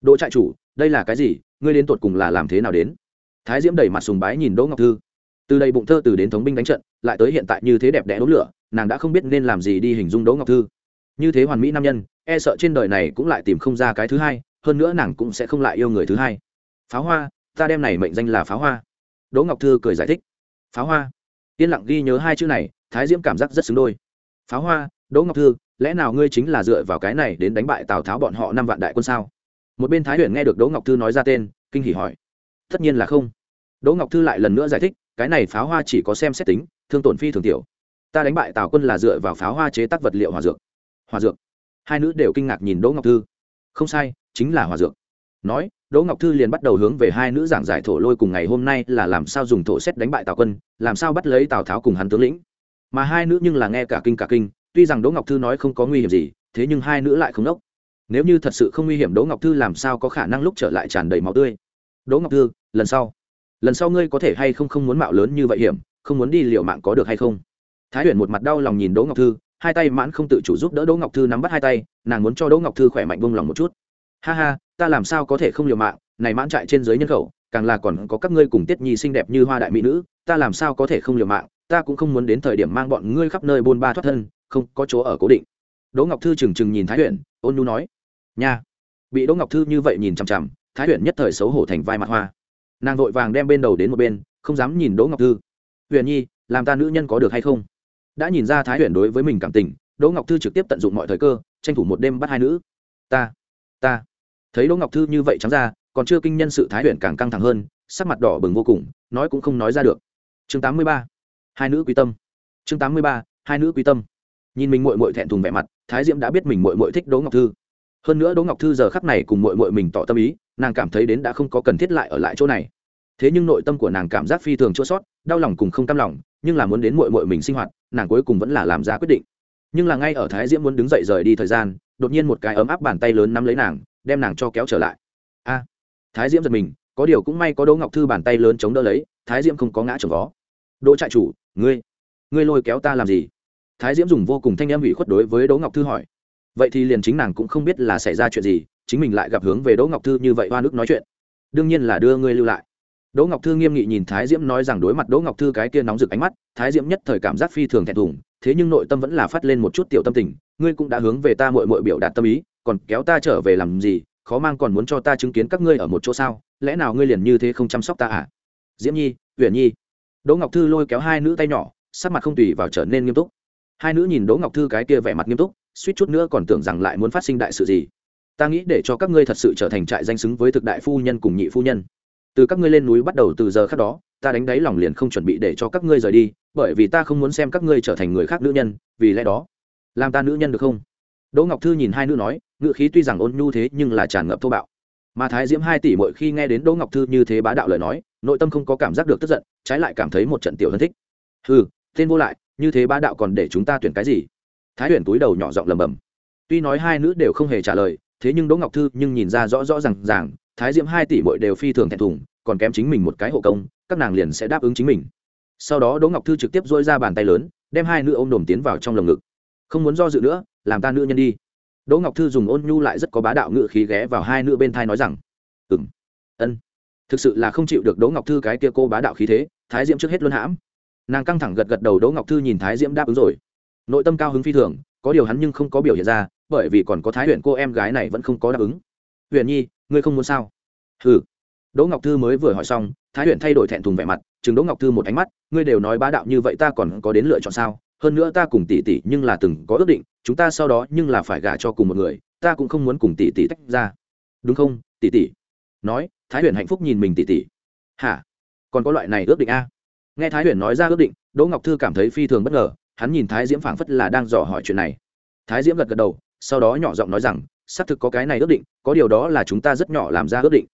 Đỗ trại chủ, đây là cái gì? Ngươi đến tột cùng là làm thế nào đến? Thái diễm đẩy mặt sùng bái nhìn đỗ ngọc thư. Từ đây bụng thơ từ đến thống binh đánh trận, lại tới hiện tại như thế đẹp đẽ đốm lửa, nàng đã không biết nên làm gì đi hình dung đỗ ngọc thư. Như thế hoàn mỹ nam nhân e sợ trên đời này cũng lại tìm không ra cái thứ hai, hơn nữa nàng cũng sẽ không lại yêu người thứ hai. Pháo hoa, ta đem này mệnh danh là pháo hoa đỗ ngọc thư cười giải thích. Pháo hoa. Yên lặng ghi nhớ hai chữ này, thái diễm cảm giác rất xứng đôi. Pháo hoa, đỗ ngọc thư, lẽ nào ngươi chính là dựa vào cái này đến đánh bại tào tháo bọn họ năm vạn đại quân sao? Một bên thái huyền nghe được đỗ ngọc thư nói ra tên, kinh hỉ hỏi. Tất nhiên là không. Đỗ ngọc thư lại lần nữa giải thích, cái này pháo hoa chỉ có xem xét tính, thương tổn phi thường tiểu. Ta đánh bại tào quân là dựa vào pháo hoa chế tác vật liệu hòa dược. Hòa dược? Hai nữ đều kinh ngạc nhìn đỗ ngọc thư. Không sai, chính là hòa dược nói, đỗ ngọc thư liền bắt đầu hướng về hai nữ giảng giải thổ lôi cùng ngày hôm nay là làm sao dùng thổ xét đánh bại tào quân, làm sao bắt lấy tào tháo cùng hắn tướng lĩnh. Mà hai nữ nhưng là nghe cả kinh cả kinh, tuy rằng đỗ ngọc thư nói không có nguy hiểm gì, thế nhưng hai nữ lại không đốc. Nếu như thật sự không nguy hiểm đỗ ngọc thư làm sao có khả năng lúc trở lại tràn đầy máu tươi? Đỗ ngọc thư, lần sau. Lần sau ngươi có thể hay không không muốn mạo lớn như vậy hiểm, không muốn đi liệu mạng có được hay không? Thái huyền một mặt đau lòng nhìn đỗ ngọc thư, hai tay mãn không tự chủ giúp đỡ đỗ ngọc thư nắm bắt hai tay, nàng muốn cho đỗ ngọc thư khỏe mạnh vung lòng một chút. Ha ha ta làm sao có thể không liều mạng, này mãn trại trên dưới nhân khẩu, càng là còn có các ngươi cùng tiết nhi xinh đẹp như hoa đại mỹ nữ, ta làm sao có thể không liều mạng, ta cũng không muốn đến thời điểm mang bọn ngươi khắp nơi bôn ba thoát thân, không có chỗ ở cố định. Đỗ ngọc thư trừng trừng nhìn thái huyền, ôn nhu nói, nha. Bị đỗ ngọc thư như vậy nhìn chằm chằm, thái huyền nhất thời xấu hổ thành vai mặt hoa. Nàng vội vàng đem bên đầu đến một bên, không dám nhìn đỗ ngọc thư. Huyền nhi, làm ta nữ nhân có được hay không? Đã nhìn ra thái huyền đối với mình cảm tình, đỗ ngọc thư trực tiếp tận dụng mọi thời cơ, tranh thủ một đêm bắt hai nữ. Ta ta thấy đỗ ngọc thư như vậy trắng ra, còn chưa kinh nhân sự thái huyện càng căng thẳng hơn, sắc mặt đỏ bừng vô cùng, nói cũng không nói ra được. Chương tám mươi ba, hai nữ quý tâm. Chương tám mươi ba, hai nữ quý tâm. Nhìn mình mội mội thẹn thùng vẻ mặt, thái diễm đã biết mình mội mội thích đỗ ngọc thư. Hơn nữa đỗ ngọc thư giờ khắc này cùng mội mội mình tỏ tâm ý, nàng cảm thấy đến đã không có cần thiết lại ở lại chỗ này. Thế nhưng nội tâm của nàng cảm giác phi thường chua sót đau lòng cùng không cam lòng, nhưng là muốn đến mội mội mình sinh hoạt, nàng cuối cùng vẫn là làm ra quyết định. Nhưng là ngay ở thái diễm muốn đứng dậy rời đi thời gian, đột nhiên một cái ấm áp bàn tay lớn nắm lấy nàng đem nàng cho kéo trở lại. A, thái diễm giật mình, có điều cũng may có đỗ ngọc thư bàn tay lớn chống đỡ lấy, thái diễm không có ngã trồng vó. Đỗ trại chủ, ngươi ngươi lôi kéo ta làm gì? Thái diễm dùng vô cùng thanh em ủy khuất đối với đỗ ngọc thư hỏi. Vậy thì liền chính nàng cũng không biết là xảy ra chuyện gì, chính mình lại gặp hướng về đỗ ngọc thư như vậy hoa nước nói chuyện. Đương nhiên là đưa ngươi lưu lại. Đỗ ngọc thư nghiêm nghị nhìn thái diễm nói rằng đối mặt đỗ ngọc thư cái kia nóng rực ánh mắt, thái diễm nhất thời cảm giác phi thường thẹn thùng, thế nhưng nội tâm vẫn là phát lên một chút tiểu tâm tình ngươi cũng đã hướng về ta mội mội biểu đạt tâm ý, còn kéo ta trở về làm gì, khó mang còn muốn cho ta chứng kiến các ngươi ở một chỗ sao, lẽ nào ngươi liền như thế không chăm sóc ta à? Diễm nhi, Uyển nhi. Đỗ ngọc thư lôi kéo hai nữ tay nhỏ, sắc mặt không tùy vào trở nên nghiêm túc. Hai nữ nhìn đỗ ngọc thư cái kia vẻ mặt nghiêm túc, suýt chút nữa còn tưởng rằng lại muốn phát sinh đại sự gì. Ta nghĩ để cho các ngươi thật sự trở thành trại danh xứng với thực đại phu nhân cùng nhị phu nhân. Từ các ngươi lên núi bắt đầu từ giờ khác đó, ta đánh đáy lòng liền không chuẩn bị để cho các ngươi rời đi, bởi vì ta không muốn xem các ngươi trở thành người khác nữ nhân, vì lẽ đó làm ta nữ nhân được không? Đỗ ngọc thư nhìn hai nữ nói ngự khí tuy rằng ôn nhu thế nhưng là tràn ngập thô bạo. Mà thái diễm hai tỷ mỗi khi nghe đến đỗ ngọc thư như thế bá đạo lời nói, nội tâm không có cảm giác được tức giận, trái lại cảm thấy một trận tiểu hơn thích. Ừ tên vô lại, như thế bá đạo còn để chúng ta tuyển cái gì? Thái tuyển túi đầu nhỏ giọng lầm bầm tuy nói hai nữ đều không hề trả lời, thế nhưng đỗ ngọc thư nhưng nhìn ra rõ rõ r à n g ràng, thái diễm hai tỷ mỗi đều phi thường thẹn thùng, còn kém chính mình một cái hộ công, các nàng liền sẽ đáp ứng chính mình. Sau đó đỗ ngọc thư trực tiếp dôi ra bàn tay lớn, đem hai nữ ôm đồm tiến vào trong lồng ngực không muốn do dự nữa, làm ta nữ nhân đi. Đỗ ngọc thư dùng ôn nhu lại rất có bá đạo ngự khí ghé vào hai nữ bên thai nói rằng ừ m ân. Thực sự là không chịu được đỗ ngọc thư cái kia cô bá đạo khí thế, thái diễm trước hết luân hãm. Nàng căng thẳng gật gật đầu, đỗ ngọc thư nhìn thái diễm đáp ứng rồi. Nội tâm cao hứng phi thường, có điều hắn nhưng không có biểu hiện ra, bởi vì còn có thái Huyền cô em gái này vẫn không có đáp ứng. Huyền nhi, ngươi không muốn sao? Ừ đỗ ngọc thư mới vừa hỏi xong, thái Huyền thay đổi thẹn thùng vẻ mặt, chừng đỗ ngọc thư một ánh mắt, ngươi đều nói bá đạo như vậy ta còn có đến lựa chọn sao? Hơn nữa ta cùng tỷ tỷ nhưng là từng có ước định, chúng ta sau đó nhưng là phải gả cho cùng một người, ta cũng không muốn cùng tỷ tỷ tách ra. Đúng không, tỷ tỷ? Nói, thái huyền hạnh phúc nhìn mình tỷ tỷ. Hả? Còn có loại này ước định a? Nghe thái huyền nói ra ước định, đỗ ngọc thư cảm thấy phi thường bất ngờ, hắn nhìn thái diễm phảng phất là đang dò hỏi chuyện này. Thái diễm gật gật đầu, sau đó nhỏ giọng nói rằng, xác thực có cái này ước định, có điều đó là chúng ta rất nhỏ làm ra ước định.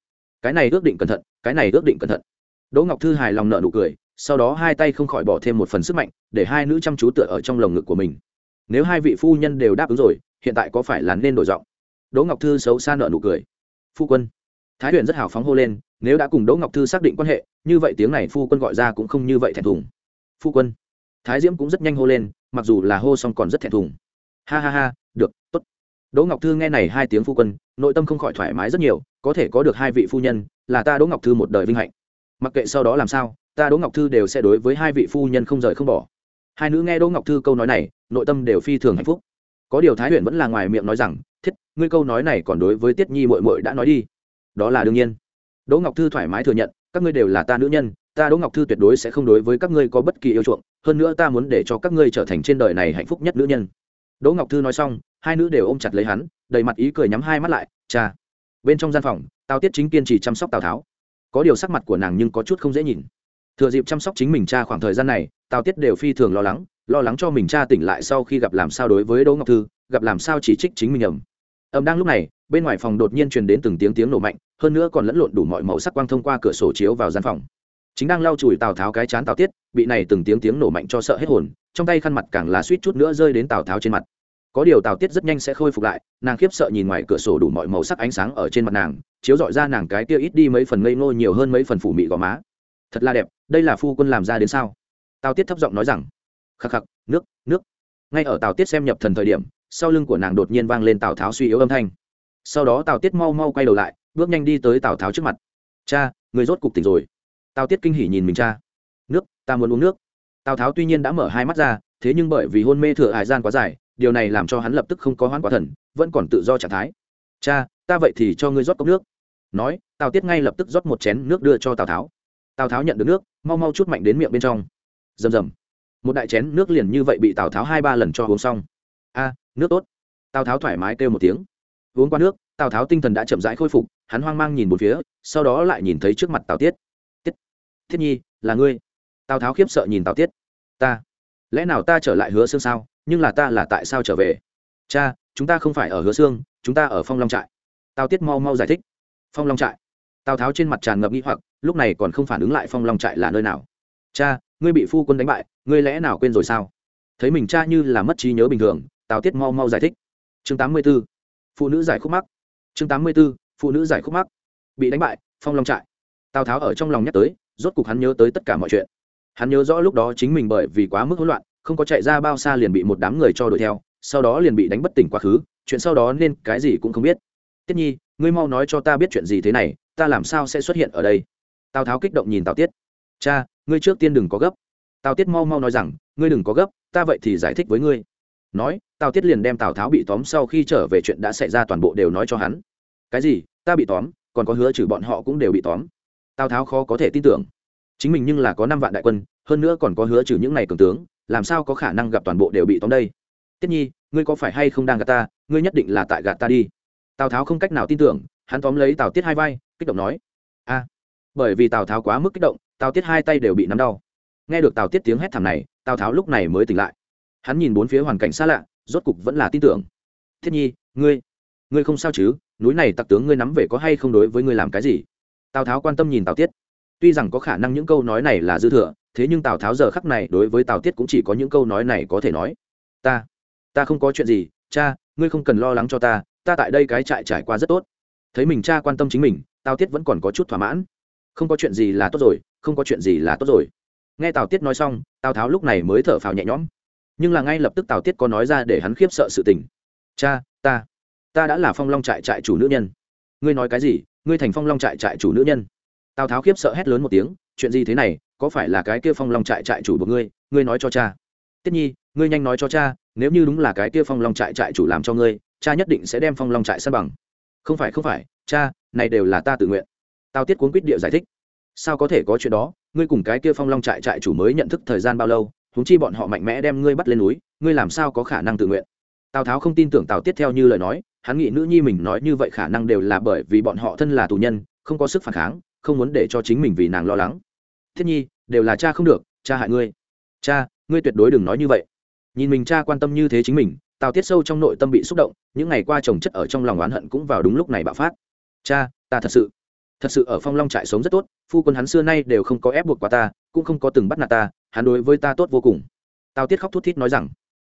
Cái này ước định cẩn thận, cái này ước định cẩn thận. Đỗ ngọc thư hài lòng nợ nụ cười sau đó hai tay không khỏi bỏ thêm một phần sức mạnh, để hai nữ chăm chú tựa ở trong lồng ngực của mình. Nếu hai vị phu nhân đều đáp ứng rồi, hiện tại có phải là nên đổi giọng? Đỗ ngọc thư xấu xa nợ nụ cười. Phu quân. Thái huyền rất hào phóng hô lên, nếu đã cùng đỗ ngọc thư xác định quan hệ, như vậy tiếng này phu quân gọi ra cũng không như vậy thẹn thùng. Phu quân. Thái diễm cũng rất nhanh hô lên, mặc dù là hô xong còn rất thẹn thùng. Ha ha ha, được t ố t đỗ ngọc thư nghe này hai tiếng phu quân, nội tâm không khỏi thoải mái rất nhiều, có thể có được hai vị phu nhân, là ta đỗ ngọc thư một đời vinh hạnh. Mặc kệ sau đó làm sao ta đỗ ngọc thư đều sẽ đối với hai vị phu nhân không rời không bỏ. Hai nữ nghe đỗ ngọc thư câu nói này, nội tâm đều phi thường hạnh phúc. Có điều thái huyền vẫn là ngoài miệng nói rằng, thiết, ngươi câu nói này còn đối với tiết nhi mội mội đã nói đi. Đó là đương nhiên. Đỗ ngọc thư thoải mái thừa nhận, các ngươi đều là ta nữ nhân, ta đỗ ngọc thư tuyệt đối sẽ không đối với các ngươi có bất kỳ yêu chuộng, hơn nữa ta muốn để cho các ngươi trở thành trên đời này hạnh phúc nhất nữ nhân. Đỗ ngọc thư nói xong, hai nữ đều ôm chặt lấy hắn, đầy mặt ý cười nhắm hai mắt lại, cha. Bên trong gian phòng, tào tiết chính kiên trì chăm sóc tào tháo. Có điều sắc mặt của nàng nhưng có chút không dễ nhìn thừa dịp chăm sóc chính mình cha khoảng thời gian này, tào tiết đều phi thường lo lắng lo lắng cho mình cha tỉnh lại sau khi gặp làm sao đối với đỗ ngọc thư, gặp làm sao chỉ trích chính mình ẩm ẩm đang lúc này, bên ngoài phòng đột nhiên truyền đến từng tiếng tiếng nổ mạnh, hơn nữa còn lẫn lộn đủ mọi màu sắc quang thông qua cửa sổ chiếu vào gian phòng. Chính đang lau chùi tào tháo cái chán tào tiết, bị này từng tiếng tiếng nổ mạnh cho sợ hết hồn, trong tay khăn mặt càng là suýt chút nữa rơi đến tào tháo trên mặt. Có điều tào tiết rất nhanh sẽ khôi phục lại, nàng khiếp sợ nhìn ngoài cửa sổ đủ mọi màu sắc ánh sáng ở trên mặt nàng, chiếu dọi ra nàng cái kia ít đi mấy phần ngây ngô nhiều hơn mấy phần phủ mị gò má. Thật là đẹp đây là phu quân làm ra đến sao? Tào tiết thấp giọng nói rằng, khắc khắc, nước nước. Ngay ở tào tiết xem nhập thần thời điểm, sau lưng của nàng đột nhiên vang lên tào tháo suy yếu âm thanh. Sau đó tào tiết mau mau quay đầu lại, bước nhanh đi tới tào tháo trước mặt. Cha, người rốt cục tỉnh rồi. Tào tiết kinh hỉ nhìn mình, cha, nước, ta muốn uống nước. Tào tháo tuy nhiên đã mở hai mắt ra, thế nhưng bởi vì hôn mê thừa hải gian quá dài, điều này làm cho hắn lập tức không có hoãn quá thần, vẫn còn tự do trạng thái. Cha, ta vậy thì cho ngươi rót cốc nước. Nói, tào tiết ngay lập tức rót một chén nước đưa cho tào tháo tào tháo nhận được nước, mau mau chút mạnh đến miệng bên trong. Rầm rầm. Một đại chén nước liền như vậy bị tào tháo hai ba lần cho uống xong. A, nước tốt. Tào tháo thoải mái kêu một tiếng. Uống qua nước, tào tháo tinh thần đã chậm rãi khôi phục, hắn hoang mang nhìn một phía, sau đó lại nhìn thấy trước mặt tào tiết. Tiết. Thiết nhi, là ngươi. Tào tháo khiếp sợ nhìn tào tiết. Ta. Lẽ nào ta trở lại hứa xương sao? Nhưng là ta là tại sao trở về? Cha, chúng ta không phải ở hứa xương chúng ta ở phong long trại. Tào tiết mau mau giải thích. Phong long trại tào tháo trên mặt tràn ngập nghi hoặc lúc này còn không phản ứng lại phong long trại là nơi nào cha ngươi bị phu quân đánh bại ngươi lẽ nào quên rồi sao thấy mình cha như là mất trí nhớ bình thường tào tiết mau mau giải thích chương tám mươi b ố phụ nữ giải khúc mắc chương tám mươi b ố phụ nữ giải khúc mắc bị đánh bại phong long trại tào tháo ở trong lòng nhắc tới rốt cục hắn nhớ tới tất cả mọi chuyện hắn nhớ rõ lúc đó chính mình bởi vì quá mức hỗn loạn không có chạy ra bao xa liền bị một đám người cho đuổi theo sau đó liền bị đánh bất tỉnh quá khứ chuyện sau đó nên cái gì cũng không biết tiết nhi ngươi mau nói cho ta biết chuyện gì thế này, ta làm sao sẽ xuất hiện ở đây? Tào tháo kích động nhìn tào tiết. Cha, ngươi trước tiên đừng có gấp. Tào tiết mau mau nói rằng, ngươi đừng có gấp, ta vậy thì giải thích với ngươi. Nói, tào tiết liền đem tào tháo bị tóm sau khi trở về chuyện đã xảy ra toàn bộ đều nói cho hắn. Cái gì? Ta bị tóm, còn có hứa trừ bọn họ cũng đều bị tóm. Tào tháo khó có thể tin tưởng. Chính mình nhưng là có năm vạn đại quân, hơn nữa còn có hứa trừ những ngày cường tướng, làm sao có khả năng gặp toàn bộ đều bị tóm đây? Tiết nhi, ngươi có phải hay không đang gạt ta? Ngươi nhất định là tại gạt ta đi tào tháo không cách nào tin tưởng, hắn tóm lấy tào tiết hai vai, kích động nói, a, bởi vì tào tháo quá mức kích động, tào tiết hai tay đều bị nắm đau. Nghe được tào tiết tiếng hét thảm này, tào tháo lúc này mới tỉnh lại. Hắn nhìn bốn phía hoàn cảnh xa lạ, rốt cục vẫn là tin tưởng. Thiết nhi, ngươi ngươi không sao chứ? Núi này tặc tướng ngươi nắm về có hay không đối với ngươi làm cái gì? Tào tháo quan tâm nhìn tào tiết. Tuy rằng có khả năng những câu nói này là dư thừa, thế nhưng tào tháo giờ khắc này đối với tào tiết cũng chỉ có những câu nói này có thể nói. Ta ta không có chuyện gì, cha, ngươi không cần lo lắng cho ta ta tại đây cái trại trải qua rất tốt. Thấy mình cha quan tâm chính mình, tào tiết vẫn còn có chút thỏa mãn. Không có chuyện gì là tốt rồi, không có chuyện gì là tốt rồi. Nghe tào tiết nói xong, tào tháo lúc này mới thở phào nhẹ nhõm. Nhưng là ngay lập tức tào tiết có nói ra để hắn khiếp sợ sự tình. Cha, ta ta đã là phong long trại trại chủ nữ nhân. Ngươi nói cái gì? Ngươi thành phong long trại trại chủ nữ nhân? Tào tháo khiếp sợ hét lớn một tiếng. Chuyện gì thế này? Có phải là cái kia phong long trại trại chủ của ngươi? Ngươi nói cho cha. Tiết nhi, ngươi nhanh nói cho cha, nếu như đúng là cái kia phong long trại trại chủ làm cho ngươi cha nhất định sẽ đem phong long trại săn bằng. Không phải không phải, cha, này đều là ta tự nguyện. Tào tiết cuốn quýt địa giải thích. Sao có thể có chuyện đó? Ngươi cùng cái kia phong long trại trại chủ mới nhận thức thời gian bao lâu húng chi bọn họ mạnh mẽ đem ngươi bắt lên núi, ngươi làm sao có khả năng tự nguyện? Tào tháo không tin tưởng tào tiết theo như lời nói, hắn nghĩ nữ nhi mình nói như vậy khả năng đều là bởi vì bọn họ thân là tù nhân, không có sức phản kháng, không muốn để cho chính mình vì nàng lo lắng. Thiết nhi, đều là cha không được, cha hại ngươi. Cha, ngươi tuyệt đối đừng nói như vậy. Nhìn mình cha quan tâm như thế chính mình tào tiết sâu trong nội tâm bị xúc động, những ngày qua trồng chất ở trong lòng oán hận cũng vào đúng lúc này bạo phát. Cha, ta thật sự thật sự ở phong long trại sống rất tốt, phu quân hắn xưa nay đều không có ép buộc qua ta, cũng không có từng bắt nạt ta, hắn đối với ta tốt vô cùng. Tào tiết khóc thút thít nói rằng,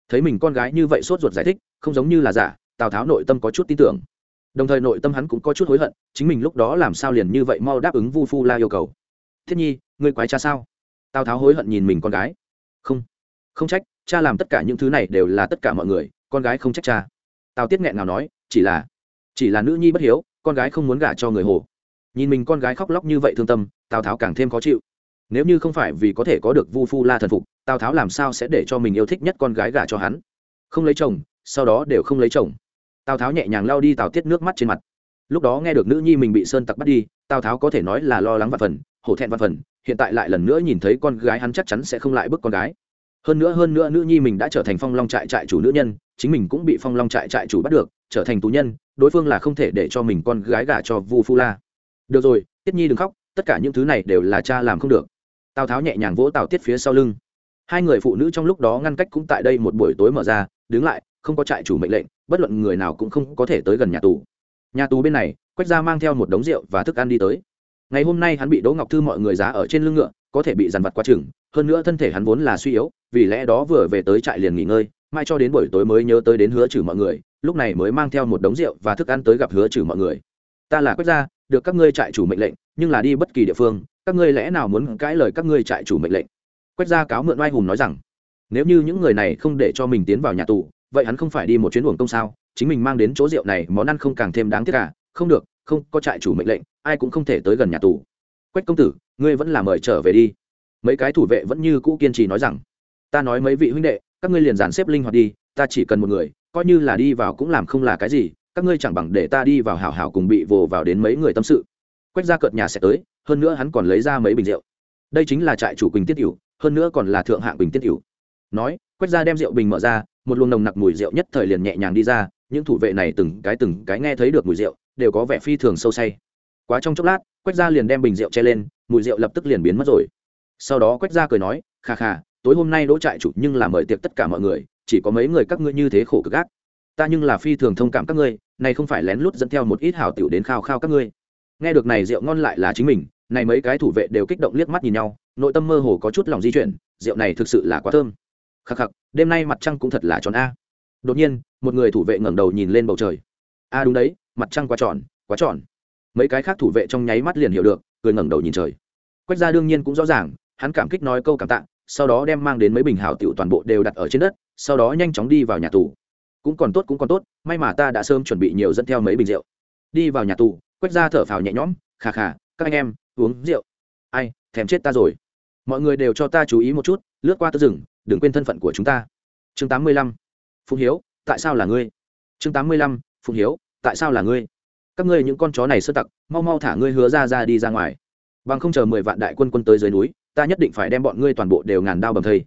thấy mình con gái như vậy sốt ruột giải thích, không giống như là giả, tào tháo nội tâm có chút tin tưởng. Đồng thời nội tâm hắn cũng có chút hối hận, chính mình lúc đó làm sao liền như vậy mau đáp ứng vu phu la yêu cầu. Thiết nhi, ngươi quái cha sao? Tào tháo hối hận nhìn mình con gái. Không không trách, cha làm tất cả những thứ này đều là tất cả mọi người con gái không trách cha. Tào tiết nghẹn nào nói, chỉ là chỉ là nữ nhi bất hiếu, con gái không muốn gả cho người hồ. Nhìn mình con gái khóc lóc như vậy thương tâm, tào tháo càng thêm khó chịu. Nếu như không phải vì có thể có được vu phu la thần phục, tào tháo làm sao sẽ để cho mình yêu thích nhất con gái gả cho hắn? Không lấy chồng, sau đó đều không lấy chồng. Tào tháo nhẹ nhàng lao đi tào tiết nước mắt trên mặt. Lúc đó nghe được nữ nhi mình bị sơn tặc bắt đi, tào tháo có thể nói là lo lắng và phần, hổ thẹn và phần, hiện tại lại lần nữa nhìn thấy con gái hắn chắc chắn sẽ không lại bức con gái hơn nữa hơn nữa nữ nhi mình đã trở thành phong long trại trại chủ nữ nhân, chính mình cũng bị phong long trại trại chủ bắt được, trở thành tù nhân, đối phương là không thể để cho mình con gái gả cho vu phu la. Được rồi, tiết nhi đừng khóc, tất cả những thứ này đều là cha làm không được. Tào tháo nhẹ nhàng vỗ tào tiết phía sau lưng. Hai người phụ nữ trong lúc đó ngăn cách cũng tại đây một buổi tối mở ra, đứng lại, không có trại chủ mệnh lệnh, bất luận người nào cũng không có thể tới gần nhà tù. Nhà tù bên này, quách gia mang theo một đống rượu và thức ăn đi tới. Ngày hôm nay hắn bị đỗ ngọc thư mọi người giá ở trên lưng ngựa, có thể bị dằn vặt quá chừng, hơn nữa thân thể hắn vốn là suy yếu vì lẽ đó vừa về tới trại liền nghỉ ngơi, mai cho đến buổi tối mới nhớ tới đến hứa trừ mọi người, lúc này mới mang theo một đống rượu và thức ăn tới gặp hứa trừ mọi người. Ta là quách gia, được các ngươi trại chủ mệnh lệnh, nhưng là đi bất kỳ địa phương, các ngươi lẽ nào muốn cãi lời các ngươi trại chủ mệnh lệnh? Quách gia cáo mượn oai hùng nói rằng, nếu như những người này không để cho mình tiến vào nhà tù, vậy hắn không phải đi một chuyến uổng công sao? Chính mình mang đến chỗ rượu này, món ăn không càng thêm đáng tiếc cả không được, không, có trại chủ mệnh lệnh, ai cũng không thể tới gần nhà tù. Quách công tử, ngươi vẫn là mời trở về đi. Mấy cái thủ vệ vẫn như cũ kiên trì nói rằng ta nói mấy vị huynh đệ, các ngươi liền dàn xếp linh hoạt đi, ta chỉ cần một người, coi như là đi vào cũng làm không là cái gì, các ngươi chẳng bằng để ta đi vào hào hào cùng bị vồ vào đến mấy người tâm sự. Quách ra cợt nhà sẽ tới, hơn nữa hắn còn lấy ra mấy bình rượu. Đây chính là trại chủ quỳnh tiết cửu, hơn nữa còn là thượng hạng quỳnh tiết cửu. Nói, quách ra đem rượu bình mở ra, một luồng nồng nặc mùi rượu nhất thời liền nhẹ nhàng đi ra, những thủ vệ này từng cái từng cái nghe thấy được mùi rượu, đều có vẻ phi thường sâu say. Quá trong chốc lát, quách gia liền đem bình rượu che lên, mùi rượu lập tức liền biến mất rồi. Sau đó quách gia cười nói, kha kha tối hôm nay đỗ trại chủ nhưng là mời tiệc tất cả mọi người, chỉ có mấy người các ngươi như thế khổ cực gác. ta nhưng là phi thường thông cảm các ngươi, này không phải lén lút dẫn theo một ít hảo tiểu đến khao khao các ngươi. Nghe được này rượu ngon lại là chính mình, này mấy cái thủ vệ đều kích động liếc mắt nhìn nhau, nội tâm mơ hồ có chút lòng di chuyển, rượu này thực sự là quá thơm. Khắc khắc, đêm nay mặt trăng cũng thật là tròn a. Đột nhiên, một người thủ vệ ngẩng đầu nhìn lên bầu trời. A, đúng đấy, mặt trăng quá tròn quá tròn. Mấy cái khác thủ vệ trong nháy mắt liền hiểu được, cười ngẩng đầu nhìn trời. Quách gia đương nhiên cũng rõ ràng, hắn cảm kích nói câu cảm tạ sau đó đem mang đến mấy bình hảo tiểu toàn bộ đều đặt ở trên đất, sau đó nhanh chóng đi vào nhà tù. Cũng còn tốt, cũng còn tốt, may mà ta đã sớm chuẩn bị nhiều dẫn theo mấy bình rượu. Đi vào nhà tù quách gia thở phào nhẹ nhõm khà khà các anh em, uống rượu. Ai, thèm chết ta rồi. Mọi người đều cho ta chú ý một chút, lướt qua tơ rừng đừng quên thân phận của chúng ta. Chương tám mươi lăm, phụng hiếu, tại sao là ngươi? Chương tám mươi lăm, phụng hiếu, tại sao là ngươi? Các ngươi những con chó này sơ tặc, mau mau thả ngươi hứa ra ra đi ra ngoài. Bằng không chờ mười vạn đại quân quân tới dưới núi ta nhất định phải đem bọn ngươi toàn bộ đều ngàn đao bầm thây.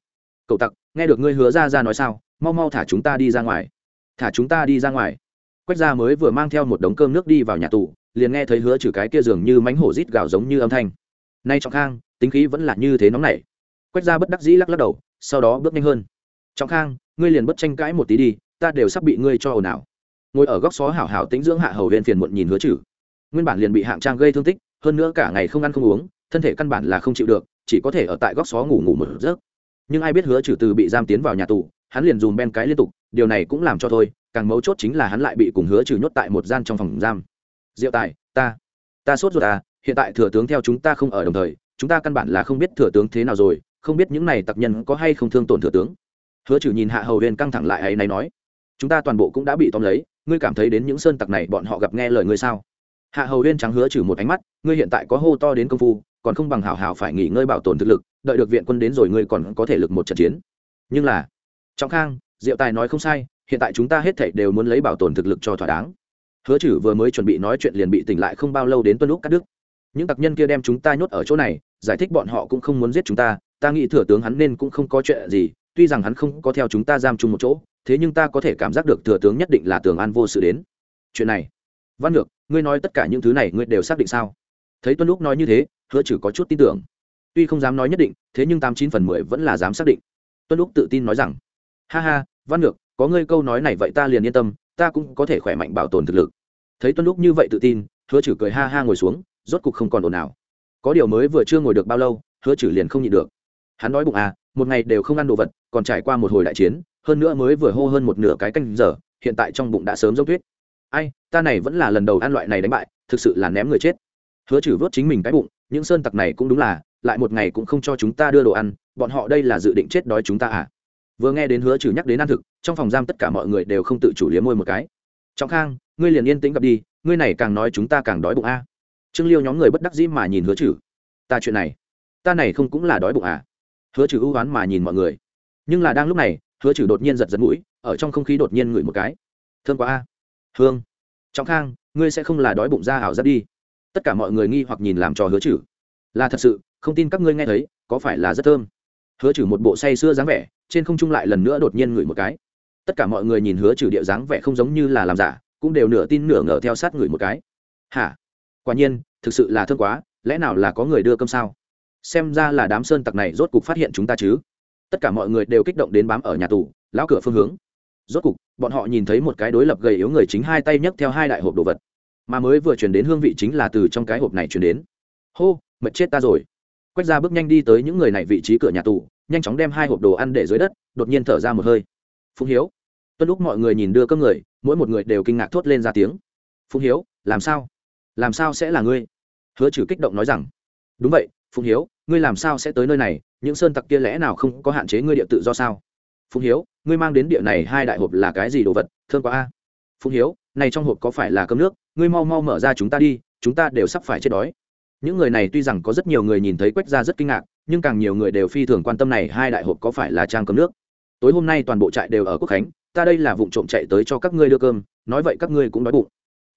Cậu tặc, nghe được ngươi hứa ra ra nói sao, mau mau thả chúng ta đi ra ngoài. Thả chúng ta đi ra ngoài. Quách gia mới vừa mang theo một đống cơm nước đi vào nhà tù, liền nghe thấy hứa trừ cái kia dường như mánh hổ rít gào giống như âm thanh. Nay trọng khang, tính khí vẫn là như thế nóng nảy. Quách gia bất đắc dĩ lắc lắc đầu, sau đó bước nhanh hơn. Trọng khang, ngươi liền bất tranh cãi một tí đi, ta đều sắp bị ngươi cho ồn ào. Ngồi ở góc xó hảo hảo tính dưỡng hạ hầu huyền phiền muộn nhìn hứa trừ. Nguyên bản liền bị hạng trang gây thương tích, hơn nữa cả ngày không ăn không uống, thân thể căn bản là không chịu được chỉ có thể ở tại góc xó ngủ ngủ một giấc. Nhưng ai biết hứa trừ từ bị giam tiến vào nhà tù, hắn liền dùm ben cái liên tục, điều này cũng làm cho thôi, càng mấu chốt chính là hắn lại bị cùng hứa trừ nhốt tại một gian trong phòng giam. Diệu tài, ta ta sốt ruột à hiện tại thừa tướng theo chúng ta không ở đồng thời, chúng ta căn bản là không biết thừa tướng thế nào rồi, không biết những này tặc nhân có hay không thương tổn thừa tướng. Hứa trừ nhìn hạ hầu huyền căng thẳng lại ấy này nói, chúng ta toàn bộ cũng đã bị tóm lấy, ngươi cảm thấy đến những sơn tặc này bọn họ gặp nghe lời ngươi sao? Hạ hầu huyên trắng hứa trừ một ánh mắt, ngươi hiện tại có hô to đến công phu còn không bằng hảo hảo phải nghỉ ngơi bảo tồn thực lực, đợi được viện quân đến rồi ngươi còn có thể lực một trận chiến. Nhưng là, trọng khang, diệu tài nói không sai, hiện tại chúng ta hết thảy đều muốn lấy bảo tồn thực lực cho thỏa đáng. Hứa chử vừa mới chuẩn bị nói chuyện liền bị tỉnh lại không bao lâu đến tuân lúc cắt đứt. Những tặc nhân kia đem chúng ta nhốt ở chỗ này, giải thích bọn họ cũng không muốn giết chúng ta ta nghĩ thừa tướng hắn nên cũng không có chuyện gì, tuy rằng hắn không có theo chúng ta giam chung một chỗ, thế nhưng ta có thể cảm giác được thừa tướng nhất định là tường an vô sự đến. Chuyện này, văn ngược, ngươi nói tất cả những thứ này ngươi đều xác định sao? Thấy tuân lúc nói như thế hứa chử có chút tin tưởng. Tuy không dám nói nhất định, thế nhưng tám chín phần mười vẫn là dám xác định. Tuân lúc tự tin nói rằng, ha ha, văn ngược, có ngươi câu nói này vậy ta liền yên tâm, ta cũng có thể khỏe mạnh bảo tồn thực lực. Thấy tuân lúc như vậy tự tin, hứa chử cười ha ha ngồi xuống, rốt cục không còn ồn nào có điều mới vừa chưa ngồi được bao lâu, hứa chử liền không nhịn được. Hắn nói bụng à một ngày đều không ăn đồ vật, còn trải qua một hồi đại chiến, hơn nữa mới vừa hô hơn một nửa cái canh giờ, hiện tại trong bụng đã sớm giống tuyết. Ai, ta này vẫn là lần đầu ăn loại này đánh bại, thực sự là ném người chết. Hứa trừ vớt chính mình cái bụng những sơn tặc này cũng đúng là, lại một ngày cũng không cho chúng ta đưa đồ ăn, bọn họ đây là dự định chết đói chúng ta à? Vừa nghe đến hứa trừ nhắc đến ăn thực, trong phòng giam tất cả mọi người đều không tự chủ liếm môi một cái. Trọng khang, ngươi liền yên tĩnh gặp đi, ngươi này càng nói chúng ta càng đói bụng a à. trương liêu nhóm người bất đắc dĩ mà nhìn hứa trừ. Ta chuyện này, ta này không cũng là đói bụng à? Hứa trừ ưu oán mà nhìn mọi người. Nhưng là đang lúc này, hứa trừ đột nhiên giật giật mũi, ở trong không khí đột nhiên ngửi một cái. Thương quá a. Hương. Trọng khang, ngươi sẽ không là đói bụng ra ảo ra đi tất cả mọi người nghi hoặc nhìn làm trò hứa chử. Là thật sự, không tin các ngươi nghe thấy, có phải là rất thơm? Hứa chử một bộ say sưa dáng vẻ, trên không trung lại lần nữa đột nhiên ngửi một cái. Tất cả mọi người nhìn hứa trừ địa dáng vẻ không giống như là làm giả, cũng đều nửa tin nửa ngờ theo sát ngửi một cái. Hả? Quả nhiên, thực sự là thơm quá, lẽ nào là có người đưa cơm sao? Xem ra là đám sơn tặc này rốt cục phát hiện chúng ta chứ. Tất cả mọi người đều kích động đến bám ở nhà tù, lão cửa phương hướng. Rốt cục, bọn họ nhìn thấy một cái đối lập gầy yếu người chính hai tay nhấc theo hai đại hộp đồ vật mà mới vừa chuyển đến hương vị chính là từ trong cái hộp này chuyển đến. Hô, mệt chết ta rồi. Quách ra bước nhanh đi tới những người này vị trí cửa nhà tù, nhanh chóng đem hai hộp đồ ăn để dưới đất, đột nhiên thở ra một hơi. Phụng hiếu. Tuân lúc mọi người nhìn đưa cơm người, mỗi một người đều kinh ngạc thốt lên ra tiếng. Phụng hiếu, làm sao? Làm sao sẽ là ngươi? Hứa trừ kích động nói rằng. Đúng vậy phụng hiếu, ngươi làm sao sẽ tới nơi này? Những sơn tặc kia lẽ nào không có hạn chế ngươi địa tự do sao? Phụng hiếu, ngươi mang đến địa này hai đại hộp là cái gì đồ vật? Thương quá a. Phụng hiếu, này trong hộp có phải là cơm nước? Ngươi mau mau mở ra chúng ta đi, chúng ta đều sắp phải chết đói. Những người này tuy rằng có rất nhiều người nhìn thấy quách ra rất kinh ngạc, nhưng càng nhiều người đều phi thường quan tâm này hai đại hộp có phải là trang cơm nước. Tối hôm nay toàn bộ trại đều ở quốc khánh, ta đây là vụ trộm chạy tới cho các ngươi đưa cơm, nói vậy các ngươi cũng đói bụng.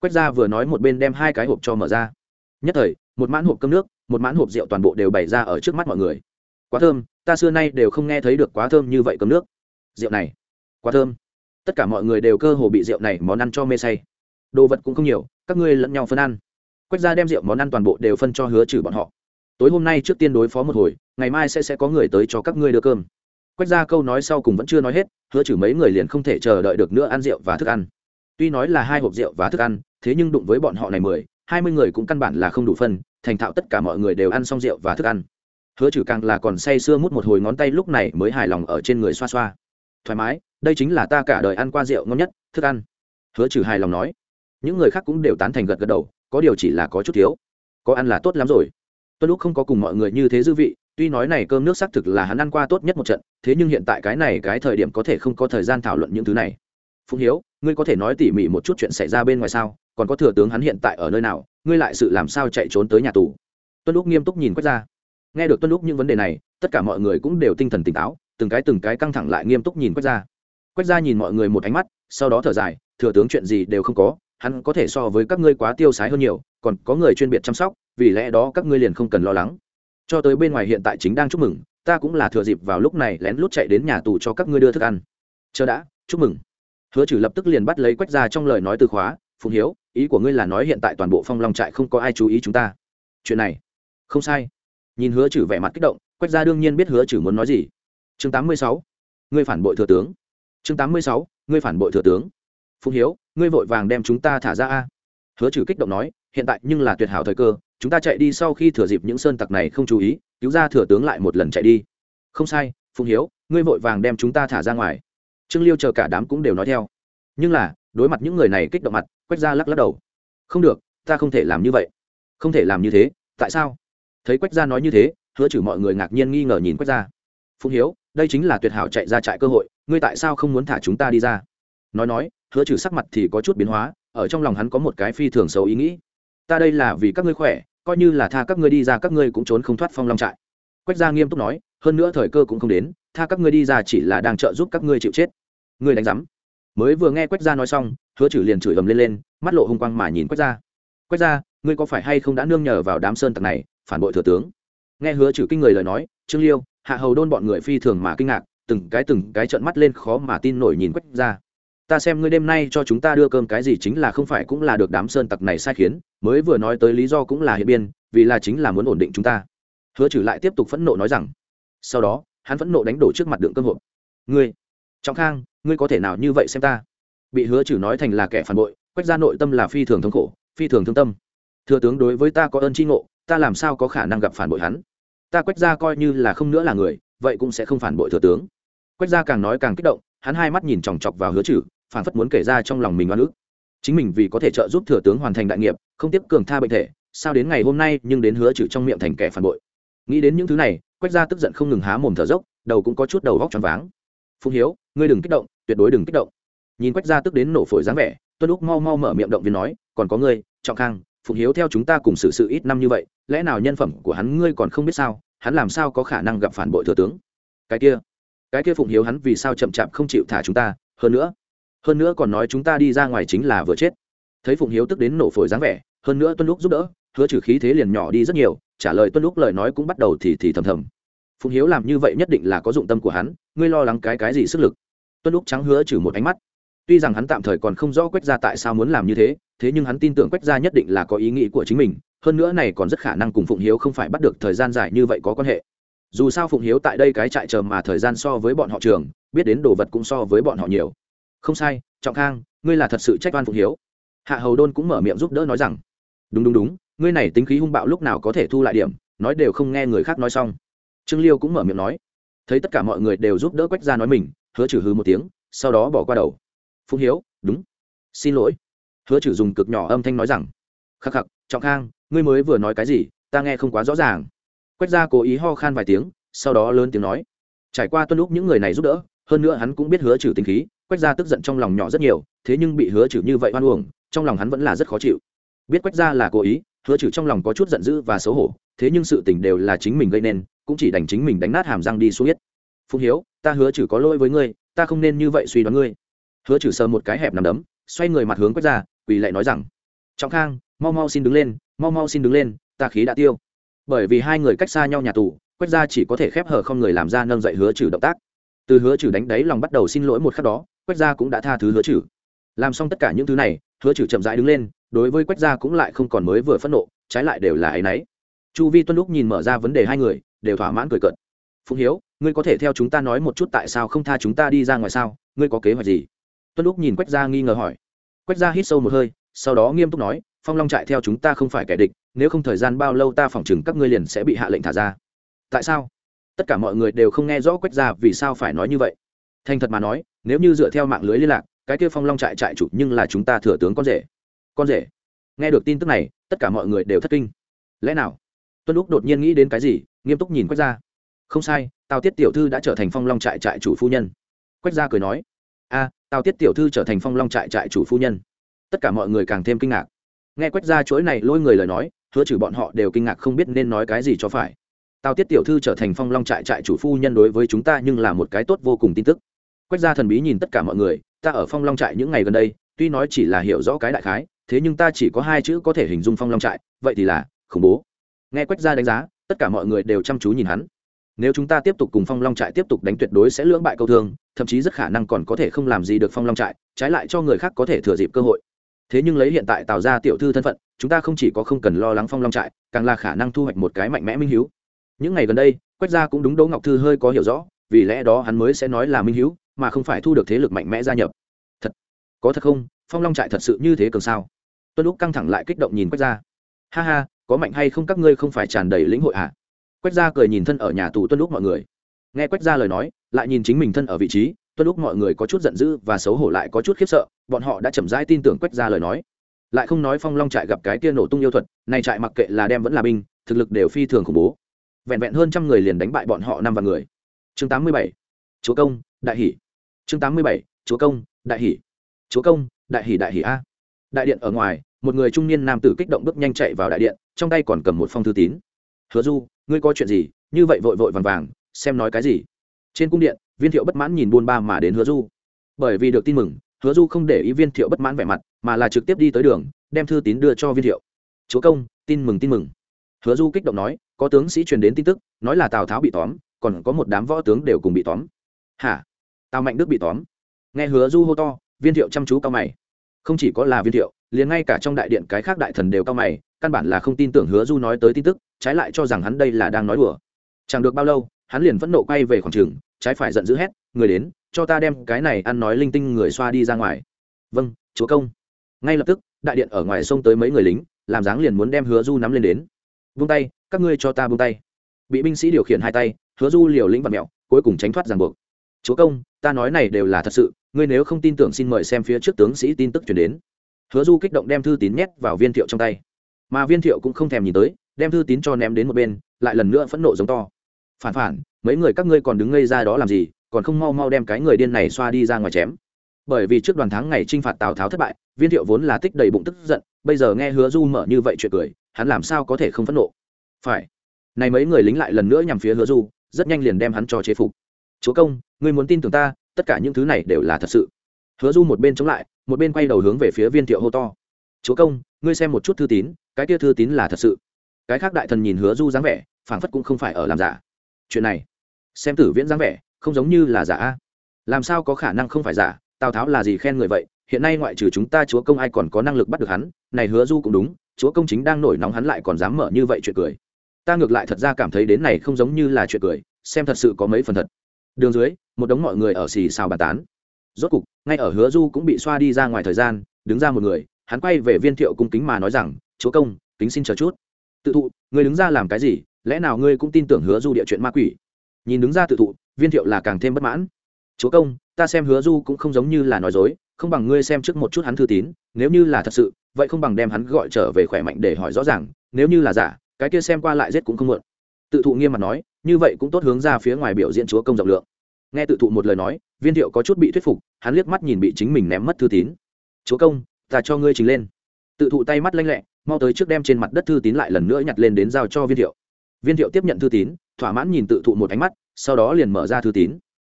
Quách ra vừa nói một bên đem hai cái hộp cho mở ra. Nhất thời, một mãn hộp cơm nước, một mãn hộp rượu toàn bộ đều bày ra ở trước mắt mọi người. Quá thơm, ta xưa nay đều không nghe thấy được quá thơm như vậy cơm nước. Rượu này, quá thơm. Tất cả mọi người đều cơ hồ bị rượu này món ăn cho mê say đồ vật cũng không nhiều, các ngươi lẫn nhau phân ăn. Quách ra đem rượu món ăn toàn bộ đều phân cho hứa trừ bọn họ. Tối hôm nay trước tiên đối phó một hồi, ngày mai sẽ sẽ có người tới cho các ngươi đưa cơm. Quách ra câu nói sau cùng vẫn chưa nói hết, hứa trừ mấy người liền không thể chờ đợi được nữa ăn rượu và thức ăn. Tuy nói là hai hộp rượu và thức ăn, thế nhưng đụng với bọn họ này mười, hai mươi người cũng căn bản là không đủ phân, thành thạo tất cả mọi người đều ăn xong rượu và thức ăn. Hứa trừ càng là còn say sưa mút một hồi ngón tay lúc này mới hài lòng ở trên người xoa xoa. Thoải mái, đây chính là ta cả đời ăn qua rượu ngon nhất, thức ăn. Hứa trừ hài lòng nói những người khác cũng đều tán thành gật gật đầu, có điều chỉ là có chút thiếu. Có ăn là tốt lắm rồi. Tuân lúc không có cùng mọi người như thế dư vị, tuy nói này cơm nước xác thực là hắn ăn qua tốt nhất một trận, thế nhưng hiện tại cái này cái thời điểm có thể không có thời gian thảo luận những thứ này. Phụng hiếu, ngươi có thể nói tỉ mỉ một chút chuyện xảy ra bên ngoài sao? Còn có thừa tướng hắn hiện tại ở nơi nào? Ngươi lại sự làm sao chạy trốn tới nhà tù? Tuân lúc nghiêm túc nhìn quách ra. Nghe được tuân lúc những vấn đề này, tất cả mọi người cũng đều tinh thần tỉnh táo, từng cái từng cái căng thẳng lại nghiêm túc nhìn quách ra. Quách ra nhìn mọi người một ánh mắt, sau đó thở dài, thừa tướng chuyện gì đều không có hắn có thể so với các ngươi quá tiêu sái hơn nhiều, còn có người chuyên biệt chăm sóc, vì lẽ đó các ngươi liền không cần lo lắng. Cho tới bên ngoài hiện tại chính đang chúc mừng, ta cũng là thừa dịp vào lúc này lén lút chạy đến nhà tù cho các ngươi đưa thức ăn. Chờ đã, chúc mừng. Hứa trừ lập tức liền bắt lấy quách ra trong lời nói từ khóa, phùng hiếu, ý của ngươi là nói hiện tại toàn bộ phong long trại không có ai chú ý chúng ta. Chuyện này, không sai. Nhìn hứa trừ vẻ mặt kích động, quách ra đương nhiên biết hứa trừ muốn nói gì. Chương 86. ngươi phản bội thừa tướng. Chương 86. ngươi phản bội thừa tướng. Phùng hiếu ngươi vội vàng đem chúng ta thả ra a. Hứa trừ kích động nói, hiện tại nhưng là tuyệt hảo thời cơ, chúng ta chạy đi sau khi thừa dịp những sơn tặc này không chú ý, cứu ra thừa tướng lại một lần chạy đi. Không sai, phùng hiếu, ngươi vội vàng đem chúng ta thả ra ngoài. Trương liêu chờ cả đám cũng đều nói theo. Nhưng là, đối mặt những người này kích động mặt quách ra lắc lắc đầu. Không được, ta không thể làm như vậy. Không thể làm như thế, tại sao? Thấy quách gia nói như thế, hứa trừ mọi người ngạc nhiên nghi ngờ nhìn quách gia phùng hiếu, đây chính là tuyệt hảo chạy ra trại cơ hội, ngươi tại sao không muốn thả chúng ta đi ra? Nói nói hứa trừ sắc mặt thì có chút biến hóa, ở trong lòng hắn có một cái phi thường xấu ý nghĩ. Ta đây là vì các ngươi khỏe, coi như là tha các ngươi đi ra các ngươi cũng trốn không thoát phong long trại. Quách gia nghiêm túc nói, hơn nữa thời cơ cũng không đến, tha các ngươi đi ra chỉ là đang trợ giúp các ngươi chịu chết. Ngươi đánh giám. Mới vừa nghe quách gia nói xong, hứa trừ liền chửi ầm lên lên, mắt lộ hung quang mà nhìn quách gia. Quách gia, ngươi có phải hay không đã nương nhờ vào đám sơn tặc này, phản bội thừa tướng? Nghe hứa trừ kinh người lời nói, trương liêu, hạ hầu đôn bọn người phi thường mà kinh ngạc, từng cái từng cái trợn mắt lên khó mà tin nổi nhìn quách gia ta xem ngươi đêm nay cho chúng ta đưa cơm cái gì chính là không phải cũng là được đám sơn tặc này sai khiến, mới vừa nói tới lý do cũng là hiện biên, vì là chính là muốn ổn định chúng ta. Hứa trừ lại tiếp tục phẫn nộ nói rằng, sau đó, hắn phẫn nộ đánh đổ trước mặt đựng cơm hộp. Ngươi, trọng khang, ngươi có thể nào như vậy xem ta? Bị hứa trừ nói thành là kẻ phản bội quách ra nội tâm là phi thường thống khổ, phi thường thương tâm. Thừa tướng đối với ta có ơn tri ngộ, ta làm sao có khả năng gặp phản bội hắn? Ta quách ra coi như là không nữa là người, vậy cũng sẽ không phản bội thừa tướng. Quách ra càng nói càng kích động hắn hai mắt nhìn chòng chọc vào hứa trừ phản phất muốn kể ra trong lòng mình oan ức. Chính mình vì có thể trợ giúp thừa tướng hoàn thành đại nghiệp, không tiếp cường tha bệnh thể, sao đến ngày hôm nay nhưng đến hứa trừ trong miệng thành kẻ phản bội. Nghĩ đến những thứ này, quách Gia tức giận không ngừng há mồm thở dốc, đầu cũng có chút đầu vóc tròn váng. Phùng hiếu, ngươi đừng kích động, tuyệt đối đừng kích động. Nhìn quách Gia tức đến nổ phổi dáng vẻ, tuân lúc mau mau mở miệng động viên nói, còn có ngươi, trọng khang, phụng hiếu theo chúng ta cùng xử sự ít năm như vậy, lẽ nào nhân phẩm của hắn ngươi còn không biết sao, hắn làm sao có khả năng gặp phản bội thừa tướng? Cái kia cái kia phụng hiếu hắn vì sao chậm chạp không chịu thả chúng ta, hơn nữa hơn nữa còn nói chúng ta đi ra ngoài chính là vừa chết. Thấy phụng hiếu tức đến nổ phổi dáng vẻ, hơn nữa tuân lúc giúp đỡ, hứa trừ khí thế liền nhỏ đi rất nhiều, trả lời tuân lúc lời nói cũng bắt đầu thì thì thầm thầm. Phụng hiếu làm như vậy nhất định là có dụng tâm của hắn, ngươi lo lắng cái cái gì sức lực? Tuân lúc trắng hứa trừ một ánh mắt. Tuy rằng hắn tạm thời còn không rõ quách gia tại sao muốn làm như thế thế nhưng hắn tin tưởng quách gia nhất định là có ý nghĩ của chính mình, hơn nữa này còn rất khả năng cùng phụng hiếu không phải bắt được thời gian dài như vậy có quan hệ dù sao phụng hiếu tại đây cái trại chờ mà thời gian so với bọn họ trường, biết đến đồ vật cũng so với bọn họ nhiều. Không sai, trọng khang, ngươi là thật sự trách oan phụng hiếu. Hạ hầu đôn cũng mở miệng giúp đỡ nói rằng, đúng đúng đúng, ngươi này tính khí hung bạo lúc nào có thể thu lại điểm, nói đều không nghe người khác nói xong. Trương liêu cũng mở miệng nói, thấy tất cả mọi người đều giúp đỡ quách ra nói mình, hứa trừ hư một tiếng, sau đó bỏ qua đầu. Phụng hiếu, đúng, xin lỗi. Hứa trừ dùng cực nhỏ âm thanh nói rằng, khắc khắc, trọng khang, ngươi mới vừa nói cái gì, ta nghe không quá rõ ràng quách Gia cố ý ho khan vài tiếng, sau đó lớn tiếng nói, trải qua tuân lúc những người này giúp đỡ, hơn nữa hắn cũng biết hứa trừ tình khí, quách Gia tức giận trong lòng nhỏ rất nhiều, thế nhưng bị hứa trừ như vậy oan uổng, trong lòng hắn vẫn là rất khó chịu. Biết quách Gia là cố ý, hứa trừ trong lòng có chút giận dữ và xấu hổ, thế nhưng sự tình đều là chính mình gây nên, cũng chỉ đành chính mình đánh nát hàm răng đi xuống biết. Phúc hiếu, ta hứa trừ có lỗi với ngươi, ta không nên như vậy suy đoán ngươi. Hứa trừ sờ một cái hẹp nằm đấm, xoay người mặt hướng quách ra quỳ lại nói rằng, trọng khang, mau mau xin đứng lên, mau mau xin đứng lên, ta khí đã tiêu bởi vì hai người cách xa nhau nhà tù, quách Gia chỉ có thể khép hờ không người làm ra nâng dậy hứa trừ động tác. Từ hứa trừ đánh đáy lòng bắt đầu xin lỗi một khắc đó, quách gia cũng đã tha thứ hứa trừ. Làm xong tất cả những thứ này, hứa trừ chậm rãi đứng lên, đối với quách gia cũng lại không còn mới vừa phẫn nộ, trái lại đều là áy náy. Chu vi tuân lúc nhìn mở ra vấn đề hai người, đều thỏa mãn cười cợt. Phụng hiếu, ngươi có thể theo chúng ta nói một chút tại sao không tha chúng ta đi ra ngoài sao? Ngươi có kế hoạch gì? Tuân lúc nhìn quách gia nghi ngờ hỏi. Quách gia hít sâu một hơi, sau đó nghiêm túc nói, phong long trại theo chúng ta không phải kẻ địch nếu không thời gian bao lâu ta phỏng chừng các ngươi liền sẽ bị hạ lệnh thả ra. Tại sao? Tất cả mọi người đều không nghe rõ quách gia vì sao phải nói như vậy. Thành thật mà nói, nếu như dựa theo mạng lưới liên lạc, cái kia phong long trại trại chủ nhưng là chúng ta thừa tướng con rể. Con rể? Nghe được tin tức này, tất cả mọi người đều thất kinh. Lẽ nào? Tuân lúc đột nhiên nghĩ đến cái gì, nghiêm túc nhìn quách gia. Không sai, tào tiết tiểu thư đã trở thành phong long trại trại chủ phu nhân. Quách gia cười nói, a, tào tiết tiểu thư trở thành phong long trại trại chủ phu nhân. Tất cả mọi người càng thêm kinh ngạc. Nghe quách gia chuỗi này lôi người lời nói hứa trừ bọn họ đều kinh ngạc không biết nên nói cái gì cho phải. Tào tiết tiểu thư trở thành phong long trại trại chủ phu nhân đối với chúng ta nhưng là một cái tốt vô cùng tin tức. Quách gia thần bí nhìn tất cả mọi người, ta ở phong long trại những ngày gần đây, tuy nói chỉ là hiểu rõ cái đại khái, thế nhưng ta chỉ có hai chữ có thể hình dung phong long trại, vậy thì là khủng bố. Nghe quách gia đánh giá, tất cả mọi người đều chăm chú nhìn hắn. Nếu chúng ta tiếp tục cùng phong long trại tiếp tục đánh tuyệt đối sẽ lưỡng bại câu thương, thậm chí rất khả năng còn có thể không làm gì được phong long trại, trái lại cho người khác có thể thừa dịp cơ hội. Thế nhưng lấy hiện tại tạo ra tiểu thư thân phận chúng ta không chỉ có không cần lo lắng phong long trại, càng là khả năng thu hoạch một cái mạnh mẽ minh hiếu. Những ngày gần đây, quách gia cũng đúng đỗ ngọc thư hơi có hiểu rõ, vì lẽ đó hắn mới sẽ nói là minh hiếu, mà không phải thu được thế lực mạnh mẽ gia nhập. Thật, có thật không? Phong long trại thật sự như thế cường sao? Tuân lúc căng thẳng lại kích động nhìn quách gia. Ha ha, có mạnh hay không các ngươi không phải tràn đầy lĩnh hội ạ quách gia cười nhìn thân ở nhà tù tuân lúc mọi người. Nghe quách gia lời nói, lại nhìn chính mình thân ở vị trí, tuân lúc mọi người có chút giận dữ và xấu hổ lại có chút khiếp sợ, bọn họ đã chậm rãi tin tưởng quách gia lời nói lại không nói phong long trại gặp cái kia nổ tung yêu thuật, này trại mặc kệ là đem vẫn là binh, thực lực đều phi thường khủng bố. Vẹn vẹn hơn trăm người liền đánh bại bọn họ năm vạn người. Chương tám mươi bảy, chúa công, đại hỷ. Chương tám mươi bảy, chúa công, đại hỷ. Chúa công, đại hỷ đại hỷ a. Đại điện ở ngoài, một người trung niên nam tử kích động bước nhanh chạy vào đại điện, trong tay còn cầm một phong thư tín. Hứa du, ngươi có chuyện gì? Như vậy vội vội vàng vàng, xem nói cái gì? Trên cung điện, viên thiệu bất mãn nhìn buôn ba mà đến hứa du. Bởi vì được tin mừng, hứa du không để ý viên thiệu bất mãn vẻ mặt mà là trực tiếp đi tới đường, đem thư tín đưa cho viên thiệu. Chúa công, tin mừng tin mừng. Hứa du kích động nói, có tướng sĩ truyền đến tin tức, nói là tào tháo bị tóm, còn có một đám võ tướng đều cùng bị tóm. Hả? Tào mạnh đức bị tóm? Nghe hứa du hô to, viên thiệu chăm chú cao mày. Không chỉ có là viên thiệu, liền ngay cả trong đại điện cái khác đại thần đều cao mày, căn bản là không tin tưởng hứa du nói tới tin tức, trái lại cho rằng hắn đây là đang nói đùa. Chẳng được bao lâu, hắn liền phẫn nộ quay về khoảng trường, trái phải giận dữ hét, người đến, cho ta đem cái này ăn nói linh tinh người xoa đi ra ngoài. Vâng chúa công ngay lập tức, đại điện ở ngoài sông tới mấy người lính, làm dáng liền muốn đem hứa du nắm lên đến. Vung tay, các ngươi cho ta vung tay. Bị binh sĩ điều khiển hai tay, hứa du liều lĩnh vật mẹo, cuối cùng tránh thoát ràng buộc. Chúa công, ta nói này đều là thật sự, ngươi nếu không tin tưởng xin mời xem phía trước tướng sĩ tin tức chuyển đến. Hứa du kích động đem thư tín nhét vào viên thiệu trong tay. Mà viên thiệu cũng không thèm nhìn tới, đem thư tín cho ném đến một bên, lại lần nữa phẫn nộ giống to. Phản phản, mấy người các ngươi còn đứng ngây ra đó làm gì, còn không mau mau đem cái người điên này xoa đi ra ngoài chém bởi vì trước đoàn thắng ngày t r i n h phạt tào tháo thất bại, viên thiệu vốn là tích đầy bụng tức giận, bây giờ nghe hứa du mở như vậy chuyện cười, hắn làm sao có thể không phẫn nộ? Phải. Này mấy người lính lại lần nữa nhằm phía hứa du, rất nhanh liền đem hắn cho chế phục. Chúa công, ngươi muốn tin tưởng ta, tất cả những thứ này đều là thật sự. Hứa du một bên chống lại, một bên quay đầu hướng về phía viên thiệu hô to. Chúa công, ngươi xem một chút thư tín, cái kia thư tín là thật sự. Cái khác đại thần nhìn hứa du dáng vẻ, phảng phất cũng không phải ở làm giả. Chuyện này, xem tử viễn dáng vẻ, không giống như là giả làm sao có khả năng không phải giả? Tào tháo là gì khen người vậy? Hiện nay ngoại trừ chúng ta chúa công ai còn có năng lực bắt được hắn? Này hứa du cũng đúng, chúa công chính đang nổi nóng hắn lại còn dám mở như vậy chuyện cười. Ta ngược lại thật ra cảm thấy đến này không giống như là chuyện cười, xem thật sự có mấy phần thật. Đường dưới, một đống mọi người ở xì xào bàn tán. Rốt cục, ngay ở hứa du cũng bị xoa đi ra ngoài thời gian, đứng ra một người, hắn quay về viên thiệu cung kính mà nói rằng, chúa công, kính xin chờ chút. Tự thụ, ngươi đứng ra làm cái gì? Lẽ nào ngươi cũng tin tưởng hứa du địa chuyện ma quỷ? Nhìn đứng ra tự thụ, viên thiệu là càng thêm bất mãn chúa công, ta xem hứa du cũng không giống như là nói dối, không bằng ngươi xem trước một chút hắn thư tín, nếu như là thật sự, vậy không bằng đem hắn gọi trở về khỏe mạnh để hỏi rõ ràng, nếu như là giả, cái kia xem qua lại giết cũng không muộn tự thụ nghiêm mặt nói, như vậy cũng tốt hướng ra phía ngoài biểu diễn chúa công rộng lượng. Nghe tự thụ một lời nói, viên thiệu có chút bị thuyết phục, hắn liếc mắt nhìn bị chính mình ném mất thư tín. Chúa công, ta cho ngươi trình lên. Tự thụ tay mắt lanh lẹ, mau tới trước đem trên mặt đất thư tín lại lần nữa nhặt lên đến giao cho viên thiệu. Viên thiệu tiếp nhận thư tín, thỏa mãn nhìn tự thụ một ánh mắt, sau đó liền mở ra thư tín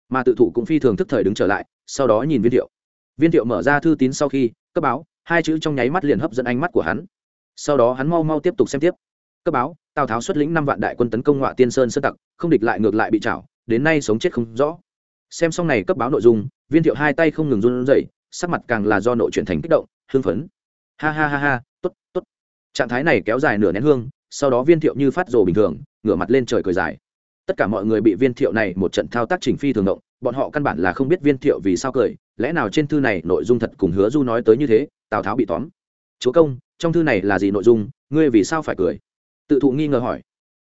mà tự thụ cũng phi thường thức thời đứng trở lại, sau đó nhìn viên thiệu. Viên thiệu mở ra thư tín sau khi, cấp báo, hai chữ trong nháy mắt liền hấp dẫn ánh mắt của hắn. Sau đó hắn mau mau tiếp tục xem tiếp. Cấp báo, tào tháo xuất lĩnh năm vạn đại quân tấn công ngoại tiên sơn sơn tặc, không địch lại ngược lại bị chảo đến nay sống chết không rõ. Xem xong này cấp báo nội dung, viên thiệu hai tay không ngừng run rẩy, sắc mặt càng là do nội chuyển thành kích động, hưng phấn. Ha ha ha ha, tốt tốt. Trạng thái này kéo dài nửa nén hương, sau đó viên thiệu như phát rồ bình thường, ngửa mặt lên trời cười dài tất cả mọi người bị viên thiệu này một trận thao tác trình phi thường động, bọn họ căn bản là không biết viên thiệu vì sao cười, lẽ nào trên thư này nội dung thật cùng hứa du nói tới như thế, tào tháo bị tóm. Chúa công, trong thư này là gì nội dung, ngươi vì sao phải cười? Tự thụ nghi ngờ hỏi.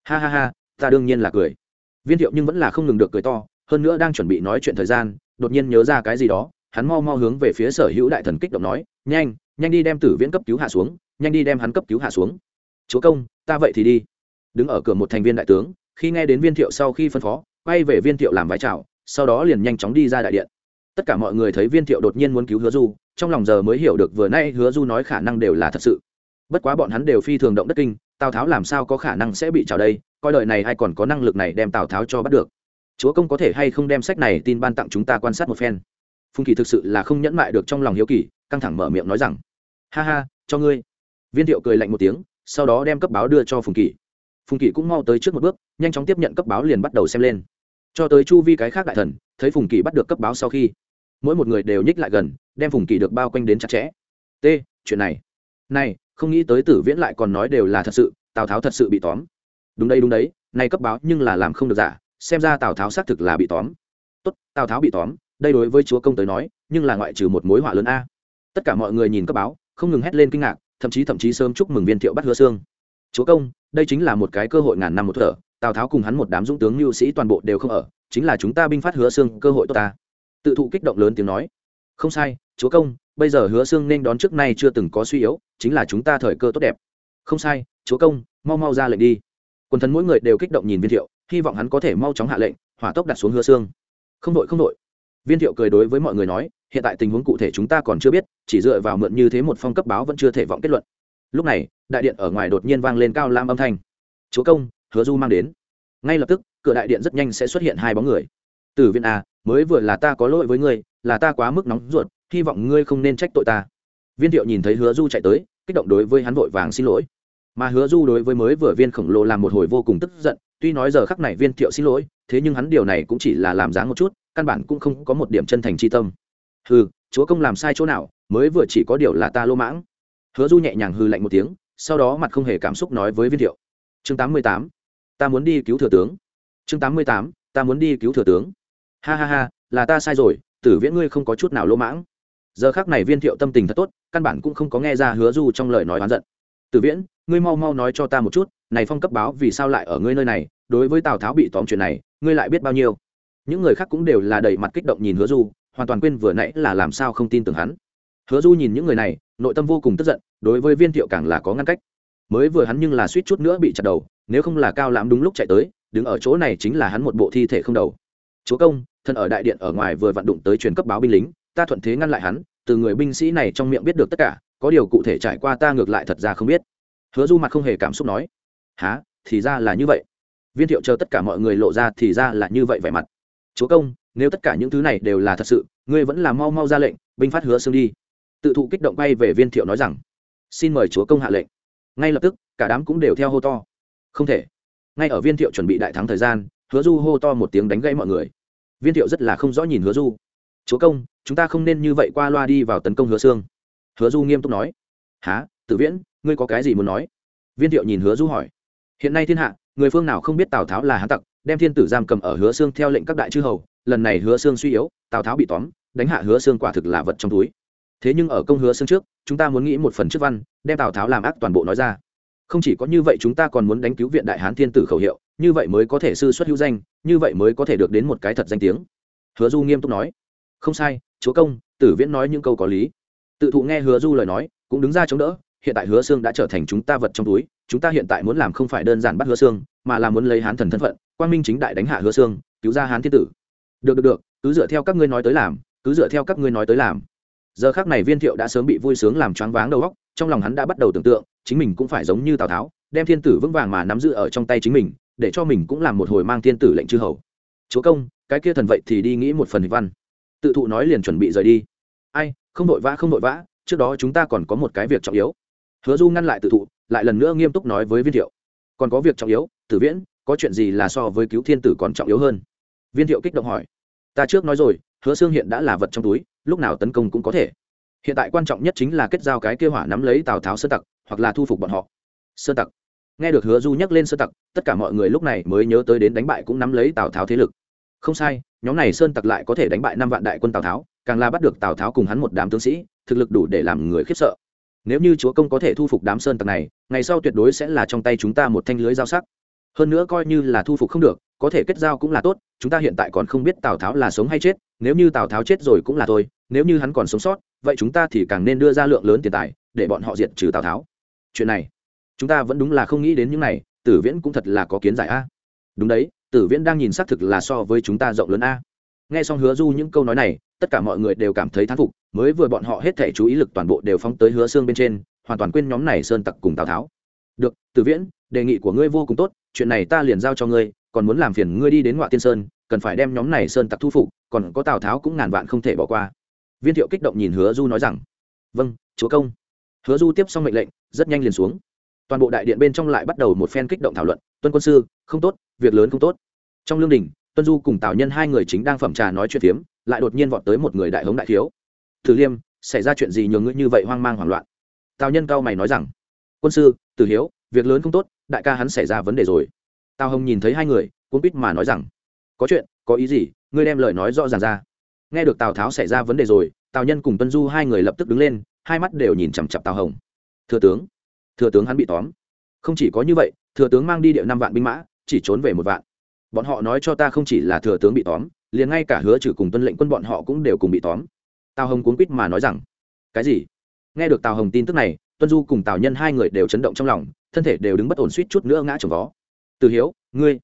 Ha ha ha, ta đương nhiên là cười. Viên thiệu nhưng vẫn là không ngừng được cười to, hơn nữa đang chuẩn bị nói chuyện thời gian, đột nhiên nhớ ra cái gì đó, hắn mau mau hướng về phía sở hữu đại thần kích động nói, nhanh nhanh đi đem tử viễn cấp cứu hạ xuống, nhanh đi đem hắn cấp cứu hạ xuống. Chúa công, ta vậy thì đi. Đứng ở cửa một thành viên đại tướng khi nghe đến viên thiệu sau khi phân phó, quay về viên thiệu làm vái chào, sau đó liền nhanh chóng đi ra đại điện. Tất cả mọi người thấy viên thiệu đột nhiên muốn cứu hứa du, trong lòng giờ mới hiểu được vừa nay hứa du nói khả năng đều là thật sự. Bất quá bọn hắn đều phi thường động đất kinh, tào tháo làm sao có khả năng sẽ bị trào đây, coi đời này ai còn có năng lực này đem tào tháo cho bắt được. Chúa công có thể hay không đem sách này tin ban tặng chúng ta quan sát một phen? Phùng kỳ thực sự là không nhẫn mại được trong lòng hiếu kỳ, căng thẳng mở miệng nói rằng, ha ha, cho ngươi. Viên thiệu cười lạnh một tiếng, sau đó đem cấp báo đưa cho phùng kỳ phùng Kỵ cũng mau tới trước một bước, nhanh chóng tiếp nhận cấp báo liền bắt đầu xem lên. cho tới chu vi cái khác đại thần, thấy phùng Kỵ bắt được cấp báo sau khi, mỗi một người đều nhích lại gần, đem phùng Kỵ được bao quanh đến chặt chẽ. t, chuyện này. này, không nghĩ tới tử viễn lại còn nói đều là thật sự, tào tháo thật sự bị tóm. đúng đây đúng đấy nay cấp báo nhưng là làm không được giả, xem ra tào tháo xác thực là bị tóm. tốt, tào tháo bị tóm, đây đối với chúa công tới nói, nhưng là ngoại trừ một mối họa lớn a. tất cả mọi người nhìn cấp báo, không ngừng hét lên kinh ngạc, thậm chí thậm chí sớm chúc mừng viên thiệu bắt hứa xương. chúa công đây chính là một cái cơ hội ngàn năm một thở, tào tháo cùng hắn một đám dũng tướng mưu sĩ toàn bộ đều không ở, chính là chúng ta binh phát hứa xương cơ hội tốt ta. Tự thụ kích động lớn tiếng nói. Không sai, chúa công, bây giờ hứa xương nên đón trước nay chưa từng có suy yếu, chính là chúng ta thời cơ tốt đẹp. Không sai, chúa công, mau mau ra lệnh đi. Quần thần mỗi người đều kích động nhìn viên thiệu, hy vọng hắn có thể mau chóng hạ lệnh, hỏa tốc đặt xuống hứa xương. Không đội không đội. Viên thiệu cười đối với mọi người nói, hiện tại tình huống cụ thể chúng ta còn chưa biết, chỉ dựa vào mượn như thế một phong cấp báo vẫn chưa thể vọng kết luận. Lúc này đại điện ở ngoài đột nhiên vang lên cao lam âm thanh. Chúa công, hứa du mang đến. Ngay lập tức, cửa đại điện rất nhanh sẽ xuất hiện hai bóng người. Tử viên a à, mới vừa là ta có lỗi với ngươi, là ta quá mức nóng ruột, hy vọng ngươi không nên trách tội ta. Viên thiệu nhìn thấy hứa du chạy tới, kích động đối với hắn vội vàng xin lỗi. Mà hứa du đối với mới vừa viên khổng lồ làm một hồi vô cùng tức giận, tuy nói giờ khắc này viên thiệu xin lỗi, thế nhưng hắn điều này cũng chỉ là làm dáng một chút, căn bản cũng không có một điểm chân thành tri tâm. Hừ, chúa công làm sai chỗ nào, mới vừa chỉ có điều là ta lô mãng. Hứa du nhẹ nhàng hư lạnh một tiếng sau đó mặt không hề cảm xúc nói với viên thiệu. Chương tám mươi tám, ta muốn đi cứu thừa tướng. Chương tám mươi tám, ta muốn đi cứu thừa tướng. Ha ha ha, là ta sai rồi, tử viễn ngươi không có chút nào lỗ mãng. Giờ khác này viên thiệu tâm tình thật tốt, căn bản cũng không có nghe ra hứa du trong lời nói oán giận. Tử viễn, ngươi mau mau nói cho ta một chút, này phong cấp báo vì sao lại ở ngươi nơi này, đối với tào tháo bị tóm chuyện này, ngươi lại biết bao nhiêu? Những người khác cũng đều là đầy mặt kích động nhìn hứa du, hoàn toàn quên vừa nãy là làm sao không tin tưởng hắn. Hứa du nhìn những người này nội tâm vô cùng tức giận, đối với viên thiệu càng là có ngăn cách. Mới vừa hắn nhưng là suýt chút nữa bị chặt đầu, nếu không là cao lãm đúng lúc chạy tới, đứng ở chỗ này chính là hắn một bộ thi thể không đầu. Chúa công, thân ở đại điện ở ngoài vừa vặn đụng tới truyền cấp báo binh lính, ta thuận thế ngăn lại hắn, từ người binh sĩ này trong miệng biết được tất cả, có điều cụ thể trải qua ta ngược lại thật ra không biết. Hứa du mặt không hề cảm xúc nói há thì ra là như vậy. Viên thiệu chờ tất cả mọi người lộ ra thì ra là như vậy vẻ mặt. Chúa công, nếu tất cả những thứ này đều là thật sự, ngươi vẫn là mau mau ra lệnh, binh phát hứa xương đi tự thụ kích động bay về viên thiệu nói rằng, xin mời chúa công hạ lệnh. Ngay lập tức, cả đám cũng đều theo hô to. Không thể. Ngay ở viên thiệu chuẩn bị đại thắng thời gian, hứa du hô to một tiếng đánh gãy mọi người. Viên thiệu rất là không rõ nhìn hứa du. Chúa công, chúng ta không nên như vậy qua loa đi vào tấn công hứa xương hứa du nghiêm túc nói. Há tử viễn, ngươi có cái gì muốn nói? Viên thiệu nhìn hứa du hỏi. Hiện nay thiên hạ, người phương nào không biết tào tháo là hán tặc, đem thiên tử giam cầm ở hứa xương theo lệnh các đại chư hầu, lần này hứa xương suy yếu, tào tháo bị tóm, đánh hạ hứa xương quả thực là vật trong túi thế nhưng ở công hứa xương trước, chúng ta muốn nghĩ một phần trước văn, đem tào tháo làm ác toàn bộ nói ra. Không chỉ có như vậy chúng ta còn muốn đánh cứu viện đại hán thiên tử khẩu hiệu, như vậy mới có thể sư xuất hữu danh, như vậy mới có thể được đến một cái thật danh tiếng. Hứa du nghiêm túc nói. Không sai, chúa công, tử viễn nói những câu có lý. Tự thụ nghe hứa du lời nói, cũng đứng ra chống đỡ, hiện tại hứa xương đã trở thành chúng ta vật trong túi, chúng ta hiện tại muốn làm không phải đơn giản bắt hứa xương mà là muốn lấy hán thần thân phận, quang minh chính đại đánh hạ hứa xương cứu ra hán thiên tử. Được được được, cứ dựa theo các ngươi nói tới làm, cứ dựa theo các ngươi nói tới làm giờ khác này viên thiệu đã sớm bị vui sướng làm choáng váng đầu óc, trong lòng hắn đã bắt đầu tưởng tượng, chính mình cũng phải giống như tào tháo, đem thiên tử vững vàng mà nắm giữ ở trong tay chính mình, để cho mình cũng làm một hồi mang thiên tử lệnh chư hầu. Chúa công, cái kia thần vậy thì đi nghĩ một phần hình văn. Tự thụ nói liền chuẩn bị rời đi. Ai, không vội vã, không vội vã, trước đó chúng ta còn có một cái việc trọng yếu. Hứa du ngăn lại tự thụ, lại lần nữa nghiêm túc nói với viên thiệu. Còn có việc trọng yếu, tử viễn, có chuyện gì là so với cứu thiên tử còn trọng yếu hơn? Viên thiệu kích động hỏi. Ta trước nói rồi, hứa xương hiện đã là vật trong túi lúc nào tấn công cũng có thể. Hiện tại quan trọng nhất chính là kết giao cái kêu hỏa nắm lấy tào tháo sơn tặc, hoặc là thu phục bọn họ. Sơn tặc. Nghe được hứa du nhắc lên sơn tặc, tất cả mọi người lúc này mới nhớ tới đến đánh bại cũng nắm lấy tào tháo thế lực. Không sai, nhóm này sơn tặc lại có thể đánh bại năm vạn đại quân tào tháo, càng là bắt được tào tháo cùng hắn một đám tướng sĩ, thực lực đủ để làm người khiếp sợ. Nếu như chúa công có thể thu phục đám sơn tặc này, ngày sau tuyệt đối sẽ là trong tay chúng ta một thanh lưới giao sắc. Hơn nữa coi như là thu phục không được, có thể kết giao cũng là tốt, chúng ta hiện tại còn không biết tào tháo là sống hay chết, nếu như tào tháo chết rồi cũng là thôi nếu như hắn còn sống sót, vậy chúng ta thì càng nên đưa ra lượng lớn tiền tài để bọn họ diệt trừ tào tháo. Chuyện này, chúng ta vẫn đúng là không nghĩ đến những này, tử viễn cũng thật là có kiến giải a. Đúng đấy, tử viễn đang nhìn xác thực là so với chúng ta rộng lớn a. Nghe xong hứa du những câu nói này, tất cả mọi người đều cảm thấy thán phục, mới vừa bọn họ hết thể chú ý lực toàn bộ đều phóng tới hứa xương bên trên, hoàn toàn quên nhóm này sơn tặc cùng tào tháo. Được, tử viễn, đề nghị của ngươi vô cùng tốt, chuyện này ta liền giao cho ngươi, còn muốn làm phiền ngươi đi đến ngoại tiên sơn, cần phải đem nhóm này sơn tặc thu phục, còn có tào tháo cũng ngàn vạn không thể bỏ qua viên thiệu kích động nhìn hứa du nói rằng vâng chúa công. Hứa du tiếp xong mệnh lệnh, rất nhanh liền xuống. Toàn bộ đại điện bên trong lại bắt đầu một phen kích động thảo luận, tuân quân sư, không tốt, việc lớn không tốt. Trong lương đình, tuân du cùng tào nhân hai người chính đang phẩm trà nói chuyện phiếm, lại đột nhiên vọt tới một người đại hống đại thiếu. Tử liêm, xảy ra chuyện gì nhường ngươi như vậy hoang mang hoảng loạn? Tào nhân cao mày nói rằng, quân sư, tử hiếu, việc lớn không tốt, đại ca hắn xảy ra vấn đề rồi. Tào hồng nhìn thấy hai người cũng biết mà nói rằng, có chuyện, có ý gì, ngươi đem lời nói rõ ràng ra nghe được tào tháo xảy ra vấn đề rồi, tào nhân cùng tuân du hai người lập tức đứng lên, hai mắt đều nhìn chằm chặp tào hồng. Thừa tướng thừa tướng hắn bị tóm. Không chỉ có như vậy, thừa tướng mang đi điệu năm vạn binh mã, chỉ trốn về một vạn. Bọn họ nói cho ta không chỉ là thừa tướng bị tóm, liền ngay cả hứa trừ cùng tuân lệnh quân bọn họ cũng đều cùng bị tóm. Tào hồng cuốn quýt mà nói rằng, cái gì? Nghe được tào hồng tin tức này, tuân du cùng tào nhân hai người đều chấn động trong lòng, thân thể đều đứng bất ổn suýt chút nữa ngã trồng vó. Từ hiếu, ngươi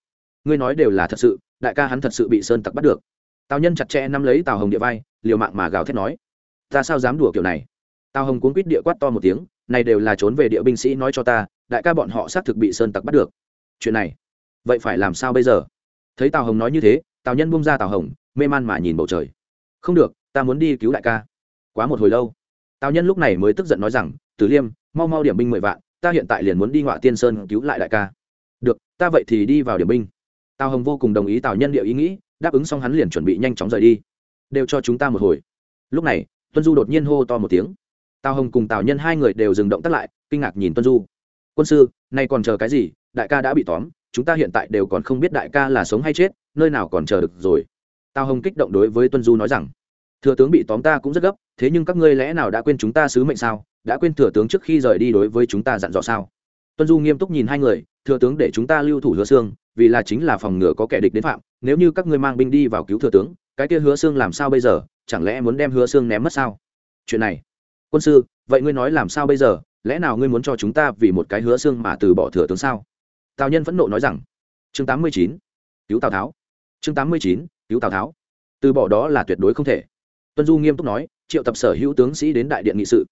ngươi nói đều là thật sự, đại ca hắn thật sự bị sơn tặc bắt được tào nhân chặt chẽ nắm lấy tào hồng địa vai, liều mạng mà gào thét nói, ta sao dám đùa kiểu này? Tào hồng cuốn quýt địa quát to một tiếng, này đều là trốn về địa binh sĩ nói cho ta, đại ca bọn họ xác thực bị sơn tặc bắt được. Chuyện này, vậy phải làm sao bây giờ? Thấy tào hồng nói như thế, tào nhân bung ra tào hồng, mê man mà nhìn bầu trời. Không được, ta muốn đi cứu đại ca. Quá một hồi lâu, tào nhân lúc này mới tức giận nói rằng, tử liêm, mau mau điểm binh mười vạn, ta hiện tại liền muốn đi ngoại tiên sơn cứu lại đại ca. Được, ta vậy thì đi vào điểm binh. Tào hồng vô cùng đồng ý tào nhân địa ý nghĩ đáp ứng xong hắn liền chuẩn bị nhanh chóng rời đi. Đều cho chúng ta một hồi. Lúc này, tuân du đột nhiên hô to một tiếng. Tào hồng cùng tào nhân hai người đều dừng động tắt lại, kinh ngạc nhìn tuân du. Quân sư, nay còn chờ cái gì? Đại ca đã bị tóm, chúng ta hiện tại đều còn không biết đại ca là sống hay chết, nơi nào còn chờ được rồi. Tào hồng kích động đối với tuân du nói rằng, thừa tướng bị tóm ta cũng rất gấp, thế nhưng các ngươi lẽ nào đã quên chúng ta sứ mệnh sao? Đã quên thừa tướng trước khi rời đi đối với chúng ta dặn dò sao? Tuân du nghiêm túc nhìn hai người, thừa tướng để chúng ta lưu thủ hứa xương vì là chính là phòng ngừa có kẻ địch đến phạm nếu như các ngươi mang binh đi vào cứu thừa tướng, cái kia hứa xương làm sao bây giờ? Chẳng lẽ muốn đem hứa xương ném mất sao? Chuyện này, quân sư, vậy ngươi nói làm sao bây giờ? Lẽ nào ngươi muốn cho chúng ta vì một cái hứa xương mà từ bỏ thừa tướng sao? Tào nhân phẫn nộ nói rằng, chương tám mươi chín, cứu tào tháo. Chương tám mươi chín, cứu tào tháo. Từ bỏ đó là tuyệt đối không thể. Tuân du nghiêm túc nói, triệu tập sở hữu tướng sĩ đến đại điện nghị sự.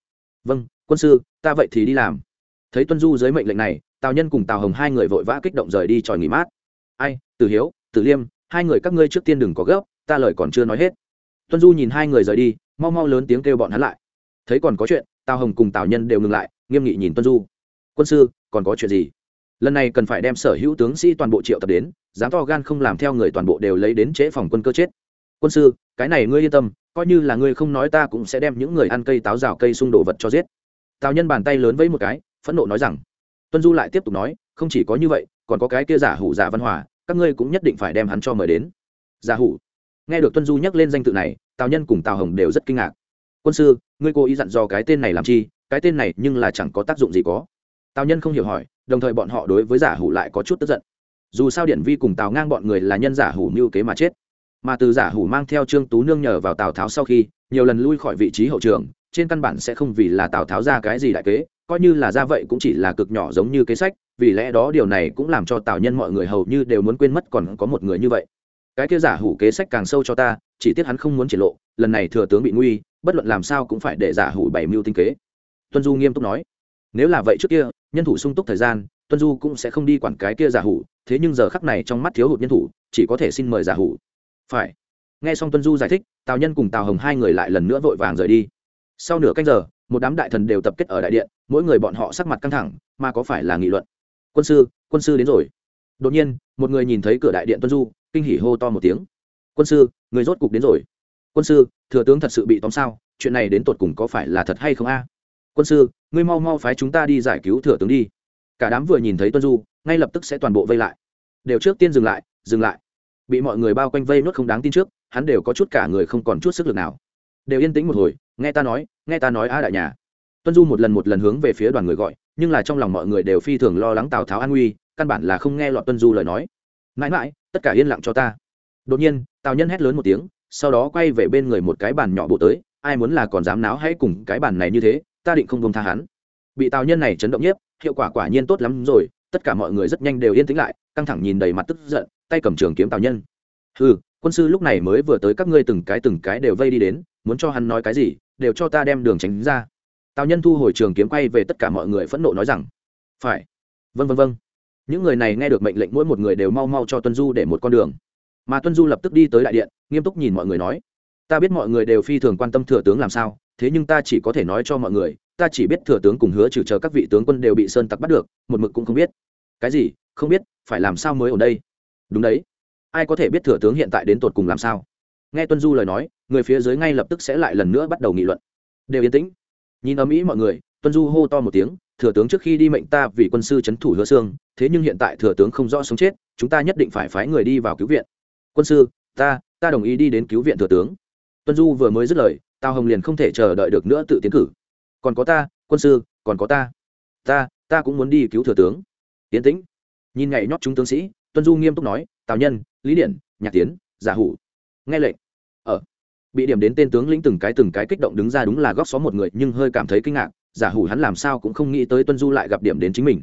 Vâng quân sư, ta vậy thì đi làm. Thấy tuân du dưới mệnh lệnh này, tào nhân cùng tào hồng hai người vội vã kích động rời đi tròi nghỉ mát. Ai từ hiếu từ liêm hai người các ngươi trước tiên đừng có gấp, ta lời còn chưa nói hết. Tuân du nhìn hai người rời đi, mau mau lớn tiếng kêu bọn hắn lại. Thấy còn có chuyện, tào hồng cùng tào nhân đều ngừng lại, nghiêm nghị nhìn tuân du. Quân sư, còn có chuyện gì? Lần này cần phải đem sở hữu tướng sĩ toàn bộ triệu tập đến, dám to gan không làm theo người toàn bộ đều lấy đến chế phòng quân cơ chết. Quân sư, cái này ngươi yên tâm, coi như là ngươi không nói ta cũng sẽ đem những người ăn cây táo rào cây xung đồ vật cho giết. Tào nhân bàn tay lớn với một cái, phẫn nộ nói rằng. Tuân du lại tiếp tục nói, không chỉ có như vậy, còn có cái kia giả hủ giả văn hòa các ngươi cũng nhất định phải đem hắn cho mời đến. Giả hủ. Nghe được tuân du nhắc lên danh tự này, tào nhân cùng tào hồng đều rất kinh ngạc. Quân sư, ngươi cố ý dặn dò cái tên này làm chi? Cái tên này nhưng là chẳng có tác dụng gì có. Tào nhân không hiểu hỏi, đồng thời bọn họ đối với giả hủ lại có chút tức giận. Dù sao điện vi cùng tào ngang bọn người là nhân giả hủ mưu kế mà chết. Mà từ giả hủ mang theo trương tú nương nhờ vào tào tháo sau khi, nhiều lần lui khỏi vị trí hậu trường, trên căn bản sẽ không vì là tào tháo ra cái gì đại kế coi như là ra vậy cũng chỉ là cực nhỏ giống như kế sách, vì lẽ đó điều này cũng làm cho tào nhân mọi người hầu như đều muốn quên mất còn có một người như vậy. Cái kia giả hủ kế sách càng sâu cho ta, chỉ tiếc hắn không muốn triển lộ, lần này thừa tướng bị nguy, bất luận làm sao cũng phải để giả hủ bảy mưu tinh kế. Tuân du nghiêm túc nói, nếu là vậy trước kia, nhân thủ sung túc thời gian, tuân du cũng sẽ không đi quản cái kia giả hủ, thế nhưng giờ khắc này trong mắt thiếu hụt nhân thủ, chỉ có thể xin mời giả hủ. Phải. Nghe xong tuân du giải thích, tào nhân cùng tào hồng hai người lại lần nữa vội vàng rời đi. Sau nửa canh giờ một đám đại thần đều tập kết ở đại điện, mỗi người bọn họ sắc mặt căng thẳng, mà có phải là nghị luận? Quân sư quân sư đến rồi. Đột nhiên, một người nhìn thấy cửa đại điện tuân du, kinh hỉ hô to một tiếng. Quân sư, người rốt cục đến rồi. Quân sư, thừa tướng thật sự bị tóm sao? Chuyện này đến tột cùng có phải là thật hay không a? Quân sư, ngươi mau mau phái chúng ta đi giải cứu thừa tướng đi. Cả đám vừa nhìn thấy tuân du, ngay lập tức sẽ toàn bộ vây lại. Đều trước tiên dừng lại dừng lại. Bị mọi người bao quanh vây nuốt không đáng tin trước, hắn đều có chút cả người không còn chút sức lực nào. Đều yên tĩnh một hồi nghe ta nói, nghe ta nói a đại nhà. Tuân du một lần một lần hướng về phía đoàn người gọi, nhưng là trong lòng mọi người đều phi thường lo lắng tào tháo an nguy, căn bản là không nghe lọt tuân du lời nói. Mãi mãi, tất cả yên lặng cho ta. Đột nhiên, tào nhân hét lớn một tiếng, sau đó quay về bên người một cái bàn nhỏ bộ tới, ai muốn là còn dám náo hãy cùng cái bàn này như thế, ta định không buông tha hắn. Bị tào nhân này chấn động nhiếp hiệu quả quả nhiên tốt lắm rồi, tất cả mọi người rất nhanh đều yên tĩnh lại, căng thẳng nhìn đầy mặt tức giận, tay cầm trường kiếm tào nhân. Ừ quân sư lúc này mới vừa tới các ngươi từng cái từng cái đều vây đi đến, muốn cho hắn nói cái gì, đều cho ta đem đường tránh ra. Tào nhân thu hồi trường kiếm quay về tất cả mọi người phẫn nộ nói rằng, phải. Vân vân vân những người này nghe được mệnh lệnh mỗi một người đều mau mau cho tuân du để một con đường. Mà tuân du lập tức đi tới đại điện, nghiêm túc nhìn mọi người nói, ta biết mọi người đều phi thường quan tâm thừa tướng làm sao, thế nhưng ta chỉ có thể nói cho mọi người, ta chỉ biết thừa tướng cùng hứa trừ chờ các vị tướng quân đều bị sơn tặc bắt được, một mực cũng không biết. Cái gì? Không biết? Phải làm sao mới ở đây? Đúng đấy ai có thể biết thừa tướng hiện tại đến tột cùng làm sao? Nghe tuân du lời nói, người phía dưới ngay lập tức sẽ lại lần nữa bắt đầu nghị luận. Đều yên tĩnh. Nhìn ở ý mọi người, tuân du hô to một tiếng, thừa tướng trước khi đi mệnh ta vì quân sư c h ấ n thủ hứa xương, thế nhưng hiện tại thừa tướng không rõ sống chết, chúng ta nhất định phải phái người đi vào cứu viện. Quân sư, ta ta đồng ý đi đến cứu viện thừa tướng. Tuân du vừa mới dứt lời, tào hồng liền không thể chờ đợi được nữa tự tiến cử. Còn có ta, quân sư, còn có ta. Ta ta cũng muốn đi cứu thừa tướng. Yến tĩnh. Nhìn ngày nhót chúng tướng sĩ, tuân du nghiêm túc nói, tào nhân lý điển, nhạc tiến, giả hủ. Nghe lệnh. Ở bị điểm đến tên tướng lĩnh từng cái từng cái kích động đứng ra đúng là góc xó một người, nhưng hơi cảm thấy kinh ngạc, giả hủ hắn làm sao cũng không nghĩ tới tuân du lại gặp điểm đến chính mình.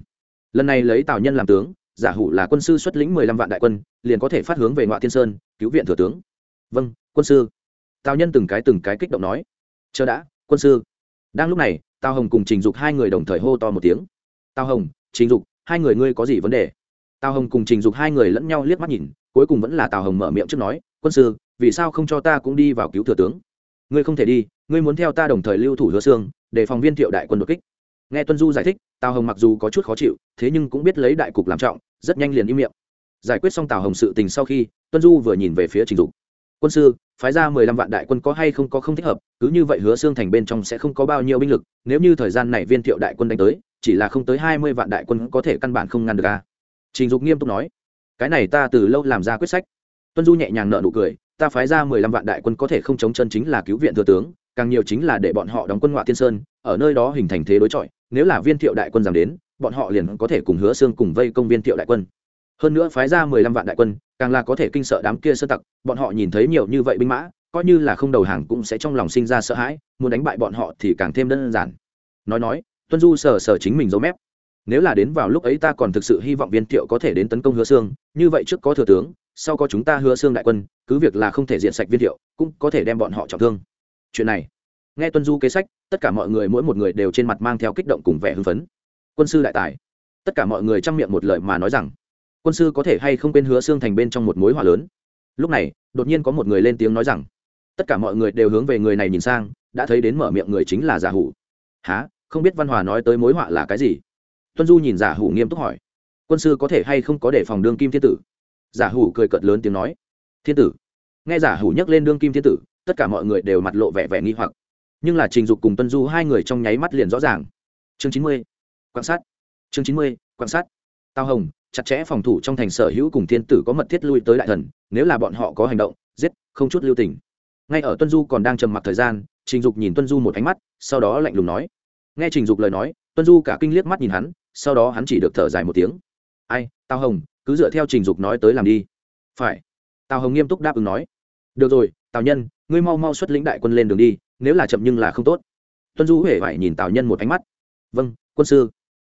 Lần này lấy tào nhân làm tướng, giả hủ là quân sư xuất lĩnh mười lăm vạn đại quân, liền có thể phát hướng về ngoại thiên sơn, cứu viện thừa tướng. Vâng quân sư. Tào nhân từng cái từng cái kích động nói. Chờ đã, quân sư. Đang lúc này, tào hồng cùng trình dục hai người đồng thời hô to một tiếng. Tào hồng, trình dục, hai người ngươi có gì vấn đề? Tào hồng cùng trình dục hai người lẫn nhau liếc mắt nhìn cuối cùng vẫn là tào hồng mở miệng trước nói quân sư vì sao không cho ta cũng đi vào cứu thừa tướng ngươi không thể đi ngươi muốn theo ta đồng thời lưu thủ hứa xương để phòng viên thiệu đại quân đột kích nghe tuân du giải thích tào hồng mặc dù có chút khó chịu thế nhưng cũng biết lấy đại cục làm trọng rất nhanh liền im miệng giải quyết xong tào hồng sự tình sau khi tuân du vừa nhìn về phía trình dục quân sư phái ra mười lăm vạn đại quân có hay không có không thích hợp cứ như vậy hứa xương thành bên trong sẽ không có bao nhiêu binh lực nếu như thời gian này viên thiệu đại quân đánh tới chỉ là không tới hai mươi vạn đại quân có thể căn bản không ngăn được a trình dục nghiêm túc nói cái này ta từ lâu làm ra quyết sách. Tuân du nhẹ nhàng nợ nụ cười, ta phái ra mười lăm vạn đại quân có thể không chống chân chính là cứu viện thừa tướng, càng nhiều chính là để bọn họ đóng quân ngoại thiên sơn, ở nơi đó hình thành thế đối chọi, nếu là viên thiệu đại quân giảm đến, bọn họ liền có thể cùng hứa xương cùng vây công viên thiệu đại quân. Hơn nữa phái ra mười lăm vạn đại quân, càng là có thể kinh sợ đám kia sơ tặc, bọn họ nhìn thấy nhiều như vậy binh mã, coi như là không đầu hàng cũng sẽ trong lòng sinh ra sợ hãi, muốn đánh bại bọn họ thì càng thêm đơn giản. Nói nói, tuân du sờ sờ chính mình dấu mép nếu là đến vào lúc ấy ta còn thực sự hy vọng viên thiệu có thể đến tấn công hứa xương như vậy trước có thừa tướng, sau có chúng ta hứa xương đại quân, cứ việc là không thể diện sạch viên thiệu, cũng có thể đem bọn họ trọng thương. Chuyện này, nghe tuân du kế sách, tất cả mọi người mỗi một người đều trên mặt mang theo kích động cùng vẻ hưng phấn. Quân sư đại tài, tất cả mọi người chăm miệng một lời mà nói rằng, quân sư có thể hay không quên hứa xương thành bên trong một mối hỏa lớn? Lúc này, đột nhiên có một người lên tiếng nói rằng, tất cả mọi người đều hướng về người này nhìn sang, đã thấy đến mở miệng người chính là giả hủ. Há không biết văn hòa nói tới mối họa là cái gì? Tuân du nhìn giả hủ nghiêm túc hỏi. Quân sư có thể hay không có để phòng đương kim thiên tử? Giả hủ cười cợt lớn tiếng nói. Thiên tử. Nghe giả hủ nhắc lên đương kim thiên tử, tất cả mọi người đều mặt lộ vẻ vẻ nghi hoặc. Nhưng là trình dục cùng tuân du hai người trong nháy mắt liền rõ ràng. Chương chín mươi. Quan sát. Chương chín mươi, quan sát. Tao hồng, chặt chẽ phòng thủ trong thành sở hữu cùng thiên tử có mật thiết lui tới đại thần, nếu là bọn họ có hành động, giết, không chút lưu tình. Ngay ở tuân du còn đang trầm mặc thời gian, trình dục nhìn tuân du một ánh mắt, sau đó lạnh lùng nói. Nghe trình dục lời nói, tuân du cả kinh liếc mắt nhìn hắn sau đó hắn chỉ được thở dài một tiếng. Ai tao hồng, cứ dựa theo trình dục nói tới làm đi. Phải. Tào hồng nghiêm túc đáp ứng nói. Được rồi, tào nhân, ngươi mau mau xuất lĩnh đại quân lên đường đi, nếu là chậm nhưng là không tốt. Tuân du huệ phải nhìn tào nhân một ánh mắt. Vâng quân sư.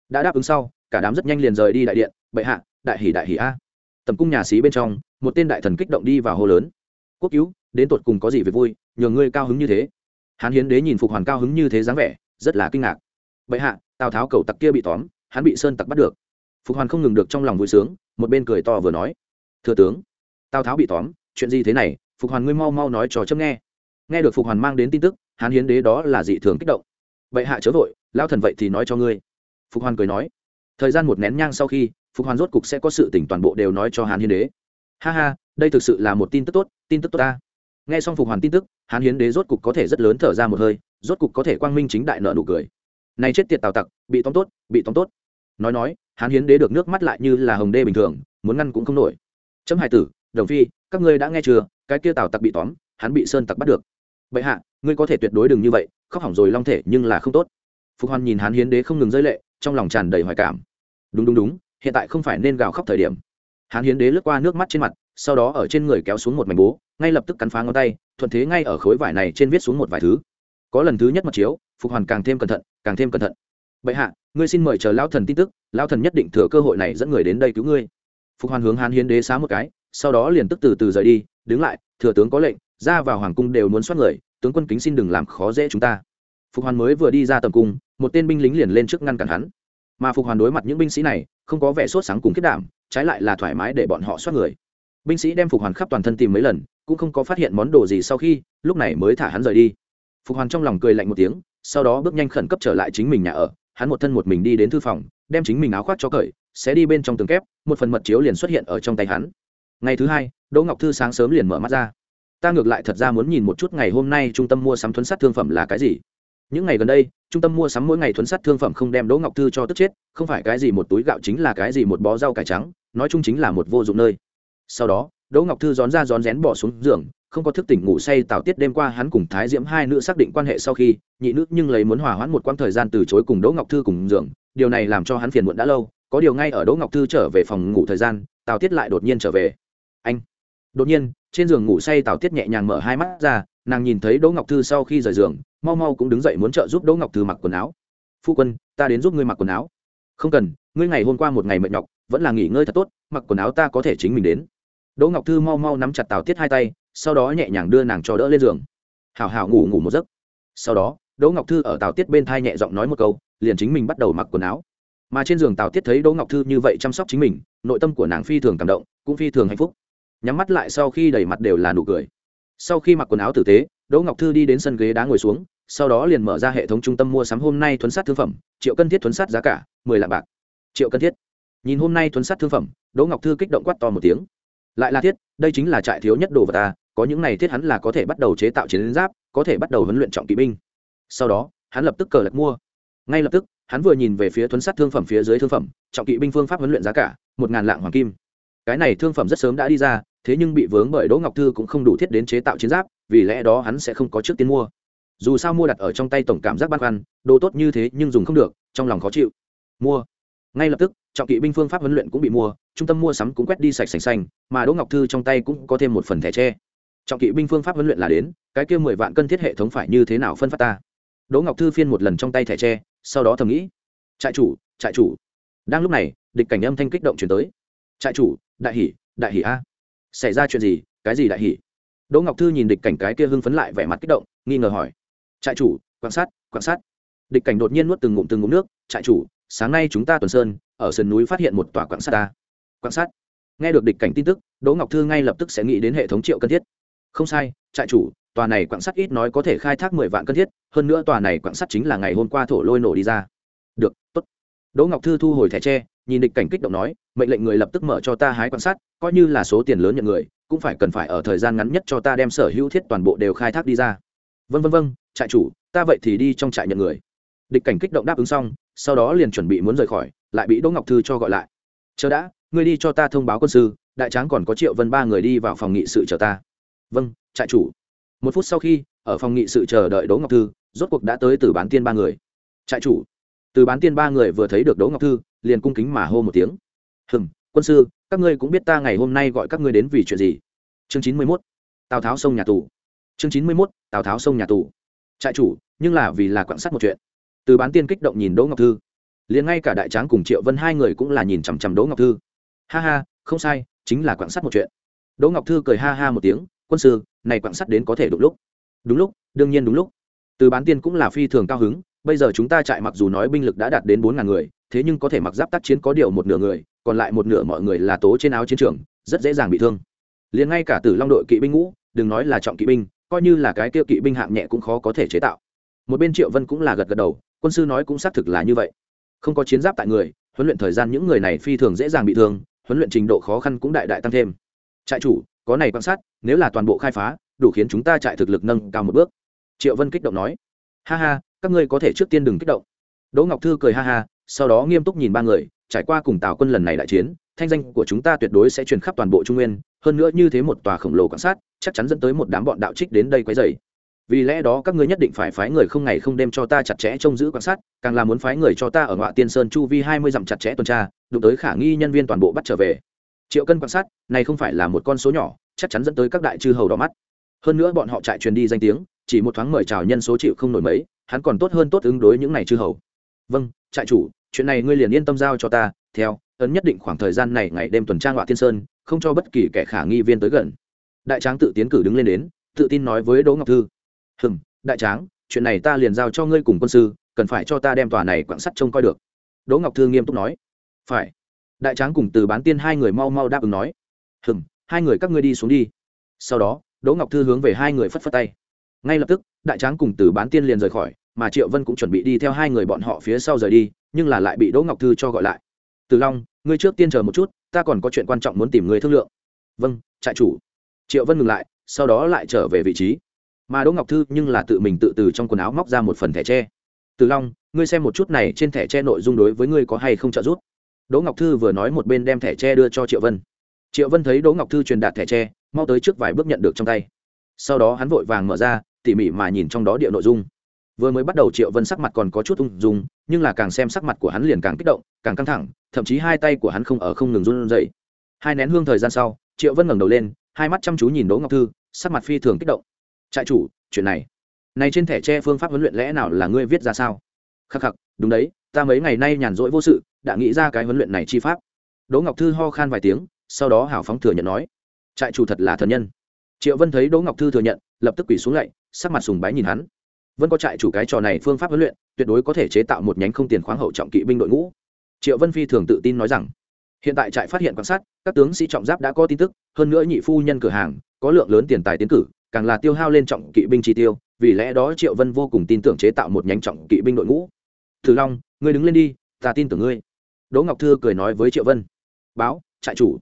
Đã đáp ứng sau, cả đám rất nhanh liền rời đi đại điện. Bệ hạ, đại hỷ đại hỷ a. Tầm cung nhà xí bên trong, một tên đại thần kích động đi vào hô lớn. Quốc cứu, đến tột cùng có gì về vui nhường ngươi cao hứng như thế. Hán hiến đế nhìn phục hoàn cao hứng như thế dáng vẻ, rất là kinh ngạc. Bệ hạ, tào tháo cầu tặc kia bị tóm hắn bị sơn tặc bắt được. Phục hoàn không ngừng được trong lòng vui sướng, một bên cười to vừa nói. Thưa tướng, tào tháo bị tóm, chuyện gì thế này? Phục hoàn ngươi mau mau nói cho chấm nghe. Nghe được phục hoàn mang đến tin tức hán hiến đế đó là dị thường kích động. Vậy hạ chớ vội lao thần vậy thì nói cho ngươi. Phục hoàn cười nói. Thời gian một nén nhang sau khi, phục hoàn rốt cục sẽ có sự tỉnh toàn bộ đều nói cho hán hiến đế. Ha ha, đây thực sự là một tin tức tốt, tin tức tốt ta. Nghe xong phục hoàn tin tức hán hiến đế rốt cục có thể rất lớn thở ra một hơi, rốt cục có thể quang minh chính đại nợ nụ cười này chết tiệt tào tặc, bị tóm tốt, bị tóm tốt. Nói nói, hán hiến đế được nước mắt lại như là hồng đê bình thường, muốn ngăn cũng không nổi. Chấm hải tử, đồng phi, các ngươi đã nghe chưa, cái kia tào tặc bị tóm, hắn bị sơn tặc bắt được. Vậy hạ, ngươi có thể tuyệt đối đừng như vậy, khóc hỏng rồi long thể nhưng là không tốt. Phục Hoan nhìn hán hiến đế không ngừng rơi lệ, trong lòng tràn đầy hoài cảm. Đúng đúng đúng, hiện tại không phải nên gào khóc thời điểm. Hán hiến đế lướt qua nước mắt trên mặt, sau đó ở trên người kéo xuống một mảnh bố, ngay lập tức cắn phá ngón tay, thuận thế ngay ở khối vải này trên viết xuống một vài thứ có lần thứ nhất mặt chiếu, phục hoàn càng thêm cẩn thận, càng thêm cẩn thận. Bệ hạ, ngươi xin mời chờ lao thần tin tức lao thần nhất định thừa cơ hội này dẫn người đến đây cứu ngươi. Phục hoàn hướng hán hiến đế xá một cái, sau đó liền tức từ từ rời đi, đứng lại, thừa tướng có lệnh, ra vào hoàng cung đều muốn xoát người, tướng quân kính xin đừng làm khó dễ chúng ta. Phục hoàn mới vừa đi ra tầm cung, một tên binh lính liền lên trước ngăn cản hắn. Mà phục hoàn đối mặt những binh sĩ này, không có vẻ sốt sáng cùng kết đảm, trái lại là thoải mái để bọn họ xoát người. Binh sĩ đem phục hoàn khắp toàn thân tìm mấy lần, cũng không có phát hiện món đồ gì sau khi, lúc này mới thả hắn rời đi phục hoàn trong lòng cười lạnh một tiếng, sau đó bước nhanh khẩn cấp trở lại chính mình nhà ở. Hắn một thân một mình đi đến thư phòng, đem chính mình áo khoác cho cởi, sẽ đi bên trong tường kép, một phần mật chiếu liền xuất hiện ở trong tay hắn. Ngày thứ hai, đỗ ngọc thư sáng sớm liền mở mắt ra. Ta ngược lại thật ra muốn nhìn một chút ngày hôm nay trung tâm mua sắm thuấn sắt thương phẩm là cái gì. Những ngày gần đây, trung tâm mua sắm mỗi ngày thuấn sắt thương phẩm không đem đỗ ngọc thư cho tức chết, không phải cái gì một túi gạo chính là cái gì một bó rau cải trắng, nói chung chính là một vô dụng nơi. Sau đó, đỗ ngọc thư rón ra rón rén bỏ xuống giường không có thức tỉnh ngủ say tào tiết đêm qua hắn cùng thái diễm hai nữ xác định quan hệ sau khi, nhị nữ nhưng lấy muốn hòa hoãn một quãng thời gian từ chối cùng đỗ ngọc thư cùng giường, điều này làm cho hắn phiền muộn đã lâu, có điều ngay ở đỗ ngọc thư trở về phòng ngủ thời gian, tào tiết lại đột nhiên trở về. Anh! Đột nhiên, trên giường ngủ say tào tiết nhẹ nhàng mở hai mắt ra, nàng nhìn thấy đỗ ngọc thư sau khi rời giường, mau mau cũng đứng dậy muốn trợ giúp đỗ ngọc thư mặc quần áo. Phu quân, ta đến giúp ngươi mặc quần áo. Không cần, ngươi ngày hôm qua một ngày mệt nhọc, vẫn là nghỉ ngơi thật tốt, mặc quần áo ta có thể chính mình đến. Đỗ ngọc thư mau mau nắm chặt tào tiết hai tay sau đó nhẹ nhàng đưa nàng cho đỡ lên giường. Hào hào ngủ ngủ một giấc. Sau đó, đỗ ngọc thư ở tào tiết bên thai nhẹ giọng nói một câu, liền chính mình bắt đầu mặc quần áo. Mà trên giường tào tiết thấy đỗ ngọc thư như vậy chăm sóc chính mình, nội tâm của nàng phi thường cảm động, cũng phi thường hạnh phúc. Nhắm mắt lại sau khi đầy mặt đều là nụ cười. Sau khi mặc quần áo tử tế, đỗ ngọc thư đi đến sân ghế đá ngồi xuống, sau đó liền mở ra hệ thống trung tâm mua sắm hôm nay thuấn sát thương phẩm, triệu cân thiết thuấn sát giá cả, mười lạng bạc. Triệu cân thiết. Nhìn hôm nay thuấn sát thương phẩm, đỗ ngọc thư kích động quát to một tiếng. Lại là thiết, đây chính là trại thiếu nhất đồ vật ta có những này thiết hắn là có thể bắt đầu chế tạo chiến giáp, có thể bắt đầu huấn luyện trọng kỵ binh. Sau đó, hắn lập tức cờ lật mua. Ngay lập tức, hắn vừa nhìn về phía thuấn sát thương phẩm phía dưới thương phẩm, trọng kỵ binh phương pháp huấn luyện giá cả, một ngàn lạng hoàng kim. Cái này thương phẩm rất sớm đã đi ra, thế nhưng bị vướng bởi đỗ ngọc thư cũng không đủ thiết đến chế tạo chiến giáp, vì lẽ đó hắn sẽ không có trước tiên mua. Dù sao mua đặt ở trong tay tổng cảm giác băn khoăn, đồ tốt như thế nhưng dùng không được, trong lòng khó chịu. Mua. Ngay lập tức, trọng kỵ binh phương pháp huấn luyện cũng bị mua, trung tâm mua sắm cũng quét đi sạch sành xanh mà đỗ ngọc thư trong tay cũng có thêm một phần thẻ tre trọng kỵ binh phương pháp huấn luyện là đến, cái kia mười vạn cân thiết hệ thống phải như thế nào phân phát ta? Đỗ ngọc thư phiên một lần trong tay thẻ tre, sau đó thầm nghĩ, trại chủ trại chủ. Đang lúc này, địch cảnh âm thanh kích động chuyển tới, trại chủ, đại hỷ đại hỷ a. Xảy ra chuyện gì? Cái gì đại hỷ đỗ ngọc thư nhìn địch cảnh cái kia hưng phấn lại vẻ mặt kích động, nghi ngờ hỏi, trại chủ, quan sát quan sát. Địch cảnh đột nhiên nuốt từng ngụm từng ngụm nước, trại chủ, sáng nay chúng ta tuần sơn, ở sườn núi phát hiện một tòa quan sát ta. Quan sát? Nghe được địch cảnh tin tức, đỗ ngọc thư ngay lập tức sẽ nghĩ đến hệ thống triệu cân thiết không sai, trại chủ, tòa này quạng sắt ít nói có thể khai thác mười vạn cân thiết, hơn nữa tòa này quạng sắt chính là ngày hôm qua thổ lôi nổ đi ra. Được, tốt. Đỗ ngọc thư thu hồi thẻ tre, nhìn địch cảnh kích động nói, mệnh lệnh người lập tức mở cho ta hái quạng sắt, coi như là số tiền lớn nhận người, cũng phải cần phải ở thời gian ngắn nhất cho ta đem sở hữu thiết toàn bộ đều khai thác đi ra. Vân vân vân trại chủ, ta vậy thì đi trong trại nhận người. Địch cảnh kích động đáp ứng xong, sau đó liền chuẩn bị muốn rời khỏi, lại bị đỗ ngọc thư cho gọi lại. Chờ đã, ngươi đi cho ta thông báo quân sư, đại tráng còn có triệu vân ba người đi vào phòng nghị sự chờ ta vâng trại chủ. Một phút sau khi, ở phòng nghị sự chờ đợi đỗ ngọc thư, rốt cuộc đã tới từ bán tiên ba người. Trại chủ. Từ bán tiên ba người vừa thấy được đỗ ngọc thư, liền cung kính mà hô một tiếng. Hừm, quân sư, các ngươi cũng biết ta ngày hôm nay gọi các ngươi đến vì chuyện gì? Chương chín mươi mốt. Tào tháo sông nhà tù. Chương chín mươi mốt. Tào tháo sông nhà tù. Trại chủ, nhưng là vì là quạng sắt một chuyện. Từ bán tiên kích động nhìn đỗ ngọc thư. Liền ngay cả đại tráng cùng triệu vân hai người cũng là nhìn chằm chằm đỗ ngọc thư. Ha ha, không sai, chính là quạng sắt một chuyện. Đỗ ngọc thư cười ha ha một tiếng quân sư, này quặng sắt đến có thể đúng lúc. Đúng lúc, đương nhiên đúng lúc. Từ bán tiên cũng là phi thường cao hứng, bây giờ chúng ta trại mặc dù nói binh lực đã đạt đến bốn ngàn người, thế nhưng có thể mặc giáp tác chiến có điều một nửa người, còn lại một nửa mọi người là tố trên áo chiến trường, rất dễ dàng bị thương. Liền ngay cả từ long đội kỵ binh ngũ, đừng nói là trọng kỵ binh, coi như là cái kia kỵ binh hạng nhẹ cũng khó có thể chế tạo. Một bên triệu vân cũng là gật gật đầu, quân sư nói cũng xác thực là như vậy. Không có chiến giáp tại người, huấn luyện thời gian những người này phi thường dễ dàng bị thương, huấn luyện trình độ khó khăn cũng đại đại tăng thêm. Trại chủ, có này quan sát nếu là toàn bộ khai phá, đủ khiến chúng ta chạy thực lực nâng cao một bước. Triệu vân kích động nói. Ha ha, các ngươi có thể trước tiên đừng kích động. Đỗ ngọc thư cười ha ha, sau đó nghiêm túc nhìn ba người, trải qua cùng tào quân lần này đại chiến, thanh danh của chúng ta tuyệt đối sẽ truyền khắp toàn bộ trung nguyên, hơn nữa như thế một tòa khổng lồ quan sát, chắc chắn dẫn tới một đám bọn đạo trích đến đây quấy rầy. Vì lẽ đó các ngươi nhất định phải phái người không ngày không đêm cho ta chặt chẽ trông giữ quan sát, càng là muốn phái người cho ta ở ngoại tiên sơn chu vi hai mươi dặm chặt chẽ tuần tra, đụng tới khả nghi nhân viên toàn bộ bắt trở về. Triệu cân quan sát, này không phải là một con số nhỏ chắc chắn dẫn tới các đại chư hầu đỏ mắt. Hơn nữa bọn họ chạy truyền đi danh tiếng, chỉ một thoáng mời chào nhân số chịu không nổi mấy, hắn còn tốt hơn tốt ứng đối những này chư hầu. Vâng trại chủ, chuyện này ngươi liền yên tâm giao cho ta, theo, ấn nhất định khoảng thời gian này ngày đêm tuần tra ngọa thiên sơn, không cho bất kỳ kẻ khả nghi viên tới gần. Đại tráng tự tiến cử đứng lên đến, tự tin nói với đỗ ngọc thư. Hừm, đại tráng, chuyện này ta liền giao cho ngươi cùng quân sư, cần phải cho ta đem tòa này quảng sắt trông coi được. Đỗ ngọc thư nghiêm túc nói. Phải. Đại tráng cùng từ bán tiên hai người mau mau đáp ứng nói. Hừm hai người các ngươi đi xuống đi. Sau đó, đỗ ngọc thư hướng về hai người phất phất tay. Ngay lập tức, đại tráng cùng từ bán tiên liền rời khỏi, mà triệu vân cũng chuẩn bị đi theo hai người bọn họ phía sau rời đi, nhưng là lại bị đỗ ngọc thư cho gọi lại. Từ long, ngươi trước tiên chờ một chút, ta còn có chuyện quan trọng muốn tìm người thương lượng. Vâng trại chủ. Triệu vân ngừng lại, sau đó lại trở về vị trí. Mà đỗ ngọc thư nhưng là tự mình tự từ trong quần áo móc ra một phần thẻ tre. Từ long, ngươi xem một chút này trên thẻ tre nội dung đối với ngươi có hay không trợ giúp. Đỗ ngọc thư vừa nói một bên đem thẻ tre đưa cho triệu vân triệu vân thấy đỗ ngọc thư truyền đạt thẻ tre, mau tới trước vài bước nhận được trong tay. Sau đó hắn vội vàng mở ra, tỉ mỉ mà nhìn trong đó địa nội dung. Vừa mới bắt đầu triệu vân sắc mặt còn có chút ung dung, nhưng là càng xem sắc mặt của hắn liền càng kích động, càng căng thẳng, thậm chí hai tay của hắn không ở không ngừng run rẩy. Hai nén hương thời gian sau, triệu vân ngẩng đầu lên, hai mắt chăm chú nhìn đỗ ngọc thư, sắc mặt phi thường kích động. Trại chủ, chuyện này này trên thẻ tre phương pháp huấn luyện lẽ nào là ngươi viết ra sao? Khắc khắc, đúng đấy, ta mấy ngày nay nhàn rỗi vô sự, đã nghĩ ra cái huấn luyện này chi pháp. Đỗ ngọc thư ho khan vài tiếng sau đó hào phóng thừa nhận nói, trại chủ thật là thần nhân. Triệu vân thấy đỗ ngọc thư thừa nhận, lập tức quỳ xuống lạy sắc mặt sùng bái nhìn hắn. Vân có trại chủ cái trò này phương pháp huấn luyện, tuyệt đối có thể chế tạo một nhánh không tiền khoáng hậu trọng kỵ binh đội ngũ. Triệu vân phi thường tự tin nói rằng, hiện tại trại phát hiện quan sát, các tướng sĩ trọng giáp đã có tin tức, hơn nữa nhị phu nhân cửa hàng, có lượng lớn tiền tài tiến cử, càng là tiêu hao lên trọng kỵ binh chi tiêu, vì lẽ đó triệu vân vô cùng tin tưởng chế tạo một nhánh trọng kỵ binh đội ngũ. Thử long, ngươi đứng lên đi, ta tin tưởng ngươi. Đỗ ngọc thư cười nói với triệu vân, báo, trại chủ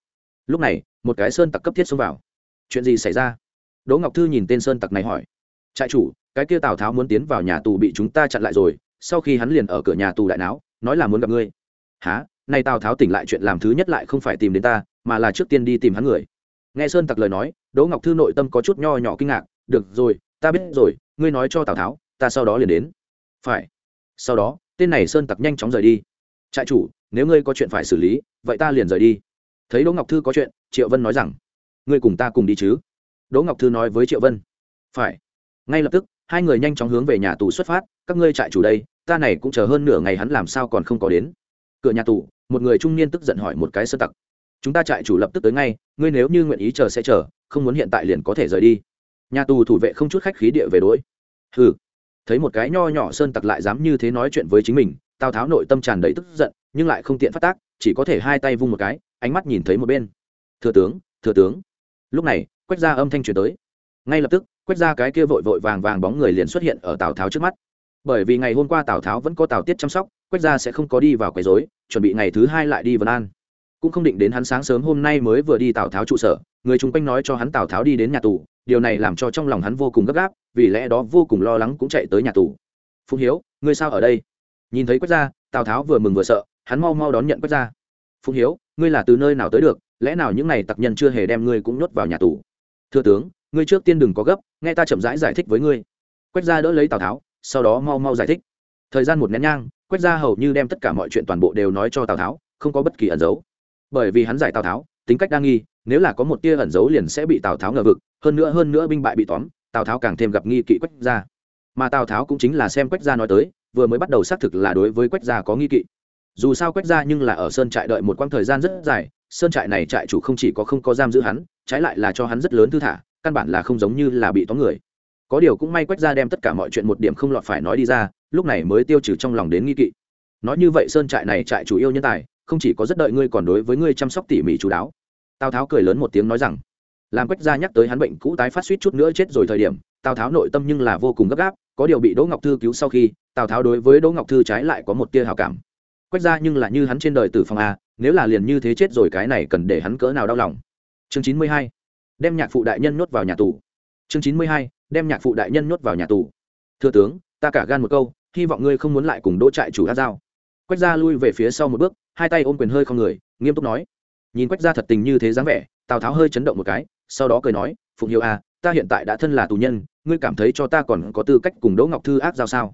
lúc này, một cái sơn tặc cấp thiết xông vào. Chuyện gì xảy ra? Đỗ ngọc thư nhìn tên sơn tặc này hỏi. Trại chủ, cái kia tào tháo muốn tiến vào nhà tù bị chúng ta chặn lại rồi, sau khi hắn liền ở cửa nhà tù đại não nói là muốn gặp ngươi. Há nay tào tháo tỉnh lại chuyện làm thứ nhất lại không phải tìm đến ta, mà là trước tiên đi tìm hắn người. Nghe sơn tặc lời nói, đỗ ngọc thư nội tâm có chút nho nhỏ kinh ngạc. Được rồi, ta biết rồi, ngươi nói cho tào tháo, ta sau đó liền đến. Phải. Sau đó, tên này sơn tặc nhanh chóng rời đi. Trại chủ, nếu ngươi có chuyện phải xử lý, vậy ta liền rời đi thấy đỗ ngọc thư có chuyện, triệu vân nói rằng, ngươi cùng ta cùng đi chứ? Đỗ ngọc thư nói với triệu vân, phải. Ngay lập tức, hai người nhanh chóng hướng về nhà tù xuất phát, các ngươi trại chủ đây, ta này cũng chờ hơn nửa ngày hắn làm sao còn không có đến. Cửa nhà tù, một người trung niên tức giận hỏi một cái sơ tặc, chúng ta trại chủ lập tức tới ngay, ngươi nếu như nguyện ý chờ sẽ chờ, không muốn hiện tại liền có thể rời đi. Nhà tù thủ vệ không chút khách khí địa về đuổi hừ. Thấy một cái nho nhỏ sơn tặc lại dám như thế nói chuyện với chính mình, tào tháo nội tâm tràn đầy tức giận, nhưng lại không tiện phát tác, chỉ có thể hai tay vung một cái ánh mắt nhìn thấy một bên. Thừa tướng thừa tướng. Lúc này, quách ra âm thanh truyền tới. Ngay lập tức, quách ra cái kia vội vội vàng vàng bóng người liền xuất hiện ở tào tháo trước mắt. Bởi vì ngày hôm qua tào tháo vẫn có tào tiết chăm sóc, quách ra sẽ không có đi vào quấy dối chuẩn bị ngày thứ hai lại đi vân an. Cũng không định đến hắn sáng sớm hôm nay mới vừa đi tào tháo trụ sở, người chung quanh nói cho hắn tào tháo đi đến nhà tù, điều này làm cho trong lòng hắn vô cùng gấp gáp, vì lẽ đó vô cùng lo lắng cũng chạy tới nhà tù. Phụng hiếu, ngươi sao ở đây? Nhìn thấy quách gia, tào tháo vừa mừng vừa sợ, hắn mau mau đón nhận quách gia phụng hiếu ngươi là từ nơi nào tới được? Lẽ nào những n à y tặc nhân chưa hề đem ngươi cũng nhốt vào nhà tù? Thưa tướng ngươi trước tiên đừng có gấp nghe ta chậm rãi giải, giải thích với ngươi. Quách gia đỡ lấy tào tháo sau đó mau mau giải thích. Thời gian một nén nhang quách gia hầu như đem tất cả mọi chuyện toàn bộ đều nói cho tào tháo không có bất kỳ ẩn giấu bởi vì hắn giải tào tháo tính cách đa nghi nếu là có một tia ẩn giấu liền sẽ bị tào tháo ngờ vực hơn nữa hơn nữa binh bại bị tóm tào tháo càng thêm gặp nghi kỵ quách gia. Mà tào tháo cũng chính là xem quách gia nói tới vừa mới bắt đầu xác thực là đối với quách gia có nghi kỵ dù sao quách gia nhưng là ở sơn trại đợi một quãng thời gian rất dài, sơn trại này trại chủ không chỉ có không có giam giữ hắn, trái lại là cho hắn rất lớn thư thả, căn bản là không giống như là bị tóm người. Có điều cũng may quách gia đem tất cả mọi chuyện một điểm không lọt phải nói đi ra, lúc này mới tiêu trừ trong lòng đến nghi kỵ. Nói như vậy sơn trại này trại chủ yêu nhân tài, không chỉ có rất đợi ngươi còn đối với ngươi chăm sóc tỉ mỉ chú đáo. Tào tháo cười lớn một tiếng nói rằng, làm quách gia nhắc tới hắn bệnh cũ tái phát suýt chút nữa chết rồi thời điểm, tào tháo nội tâm nhưng là vô cùng gấp gáp, có điều bị đỗ ngọc thư cứu sau khi, tào tháo đối với đỗ ngọc thư trái lại có một tia hào cảm quách gia nhưng là như hắn trên đời tử phong a, nếu là liền như thế chết rồi cái này cần để hắn cỡ nào đau lòng. Chương chín mươi hai, đem nhạc phụ đại nhân nhốt vào nhà tù. Chương chín mươi hai, đem nhạc phụ đại nhân nhốt vào nhà tù. Thưa tướng, ta cả gan một câu, hy vọng ngươi không muốn lại cùng đỗ trại chủ hát dao quách gia lui về phía sau một bước, hai tay ôm quyền hơi không người, nghiêm túc nói. Nhìn quách gia thật tình như thế dáng vẻ, tào tháo hơi chấn động một cái, sau đó cười nói, phụng hiệu à ta hiện tại đã thân là tù nhân, ngươi cảm thấy cho ta còn có tư cách cùng đỗ ngọc thư ác giao sao?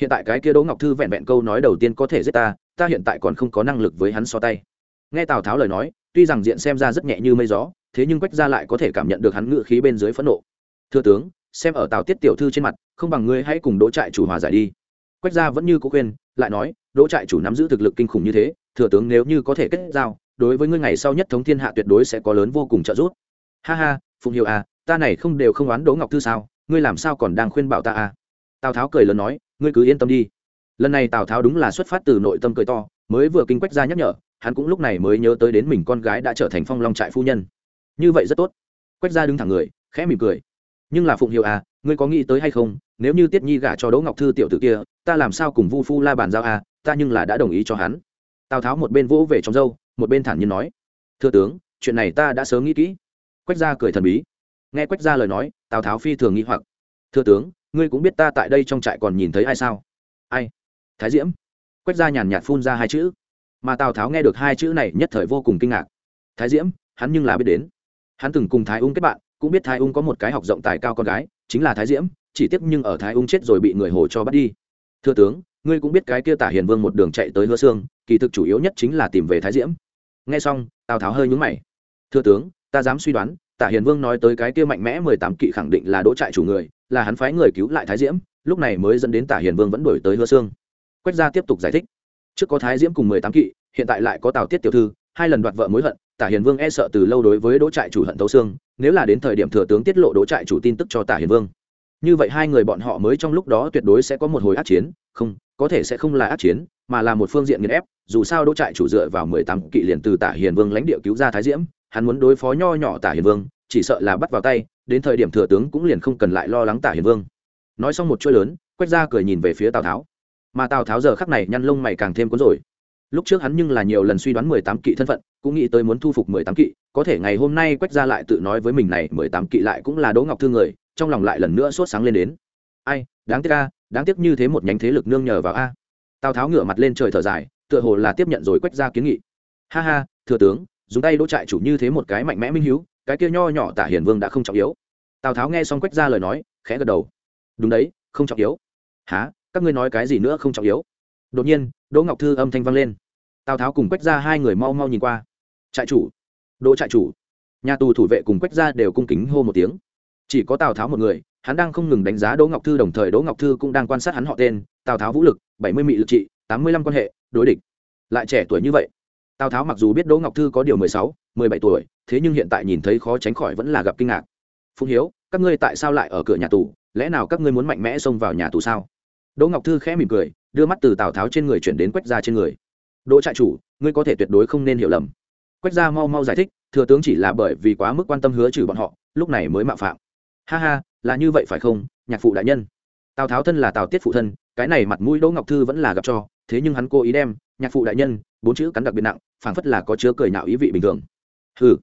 Hiện tại cái kia đỗ ngọc thư vẹn vẹn câu nói đầu tiên có thể giết ta ta hiện tại còn không có năng lực với hắn so tay. Nghe tào tháo lời nói, tuy rằng diện xem ra rất nhẹ như mây gió, thế nhưng quách gia lại có thể cảm nhận được hắn ngự khí bên dưới phẫn nộ. Thưa tướng, xem ở tào tiết tiểu thư trên mặt, không bằng ngươi hãy cùng đỗ trại chủ hòa giải đi. Quách gia vẫn như có khuyên, lại nói, đỗ trại chủ nắm giữ thực lực kinh khủng như thế, thừa tướng nếu như có thể kết giao, đối với ngươi ngày sau nhất thống thiên hạ tuyệt đối sẽ có lớn vô cùng trợ giúp. Ha ha, phụng hiệu à ta này không đều không oán đỗ ngọc thư sao, ngươi làm sao còn đang khuyên bảo ta à? Tào tháo cười lớn nói, ngươi cứ yên tâm đi lần này tào tháo đúng là xuất phát từ nội tâm cười to, mới vừa kinh quách ra nhắc nhở, hắn cũng lúc này mới nhớ tới đến mình con gái đã trở thành phong long trại phu nhân. Như vậy rất tốt. Quách ra đứng thẳng người, khẽ mỉm cười. Nhưng là phụng hiệu à ngươi có nghĩ tới hay không, nếu như tiết nhi gả cho đỗ ngọc thư tiểu t ử kia, ta làm sao cùng vu phu la bàn giao à ta nhưng là đã đồng ý cho hắn. Tào tháo một bên vỗ về trong dâu một bên thản nhiên nói. Thưa tướng, chuyện này ta đã sớm nghĩ kỹ. Quách gia cười thần bí. Nghe quách gia lời nói, tào tháo phi thường nghĩ hoặc. Thưa tướng, ngươi cũng biết ta tại đây trong trại còn nhìn thấy ai sao? Ai? Thái diễm. Quách gia nhàn nhạt phun ra hai chữ. Mà tào tháo nghe được hai chữ này nhất thời vô cùng kinh ngạc. Thái diễm, hắn nhưng là biết đến. Hắn từng cùng thái ung kết bạn, cũng biết thái ung có một cái học rộng tài cao con gái, chính là thái diễm, chỉ tiếc nhưng ở thái ung chết rồi bị người hồ cho bắt đi. Thưa tướng, ngươi cũng biết cái kia tả hiền vương một đường chạy tới hứa xương kỳ thực chủ yếu nhất chính là tìm về thái diễm. Nghe xong, tào tháo hơi nhúng mày. Thưa tướng, ta dám suy đoán, tả hiền vương nói tới cái kia mạnh mẽ mười tám kỵ khẳng định là đỗ trại chủ người, là hắn phái người cứu lại thái diễm, lúc này mới dẫn đến tả hiền vương vẫn đổi tới hứa xương quách gia tiếp tục giải thích. Trước có thái diễm cùng mười tám kỵ, hiện tại lại có tào tiết tiểu thư, hai lần đoạt vợ mối hận, tả hiền vương e sợ từ lâu đối với đỗ trại chủ hận tấu xương, nếu là đến thời điểm thừa tướng tiết lộ đỗ trại chủ tin tức cho tả hiền vương. Như vậy hai người bọn họ mới trong lúc đó tuyệt đối sẽ có một hồi át chiến, không, có thể sẽ không là át chiến, mà là một phương diện nghiền ép, dù sao đỗ trại chủ dựa vào mười tám kỵ liền từ tả hiền vương lãnh địa cứu ra thái diễm, hắn muốn đối phó nho nhỏ tả hiền vương, chỉ sợ là bắt vào tay, đến thời điểm thừa tướng cũng liền không cần lại lo lắng tả hiền vương. Nói xong một chuỗi lớn quét ra cười nhìn về phía tào tháo mà tào tháo giờ khắc này nhăn lông mày càng thêm cuốn rồi. Lúc trước hắn nhưng là nhiều lần suy đoán mười tám kỵ thân phận, cũng nghĩ tới muốn thu phục mười tám kỵ, có thể ngày hôm nay quách ra lại tự nói với mình này, mười tám kỵ lại cũng là đỗ ngọc thương người, trong lòng lại lần nữa sốt sáng lên đến. Ai, đáng tiếc a, đáng tiếc như thế một nhánh thế lực nương nhờ vào a. Tào tháo ngửa mặt lên trời thở dài, tựa hồ là tiếp nhận rồi quách ra kiến nghị. Ha ha, thừa tướng, dùng tay đỗ trại chủ như thế một cái mạnh mẽ minh hữu cái kia nho nhỏ tả hiền vương đã không trọng yếu. Tào tháo nghe xong quách ra lời nói, khẽ gật đầu. Đúng đấy, không trọng yếu. Há các ngươi nói cái gì nữa không trọng yếu. Đột nhiên, đỗ ngọc thư âm thanh vang lên. Tào tháo cùng quách ra hai người mau mau nhìn qua. Trại chủ. Đỗ trại chủ. Nhà tù thủ vệ cùng quách ra đều cung kính hô một tiếng. Chỉ có tào tháo một người, hắn đang không ngừng đánh giá đỗ ngọc thư, đồng thời đỗ ngọc thư cũng đang quan sát hắn họ tên, tào tháo vũ lực, bảy mươi mị lực trị, tám mươi lăm quan hệ, đối địch. Lại trẻ tuổi như vậy. Tào tháo mặc dù biết đỗ ngọc thư có điều mười sáu, mười bảy tuổi, thế nhưng hiện tại nhìn thấy khó tránh khỏi vẫn là gặp kinh ngạc. Phụng hiếu, các ngươi tại sao lại ở cửa nhà tù? Lẽ nào các ngươi muốn mạnh mẽ xông vào nhà tù sao? Đỗ ngọc thư khẽ mỉm cười, đưa mắt từ tào tháo trên người chuyển đến quách gia trên người. Đỗ trại chủ, ngươi có thể tuyệt đối không nên hiểu lầm. Quách gia mau mau giải thích, thừa tướng chỉ là bởi vì quá mức quan tâm hứa trừ bọn họ, lúc này mới mạo phạm. Ha ha, là như vậy phải không, nhạc phụ đại nhân? Tào tháo thân là tào tiết phụ thân, cái này mặt mũi đỗ ngọc thư vẫn là gặp cho, thế nhưng hắn cố ý đem nhạc phụ đại nhân, bốn chữ cắn đặc biệt nặng, phảng phất là có chứa cười nhạo ý vị bình thường. Hừ.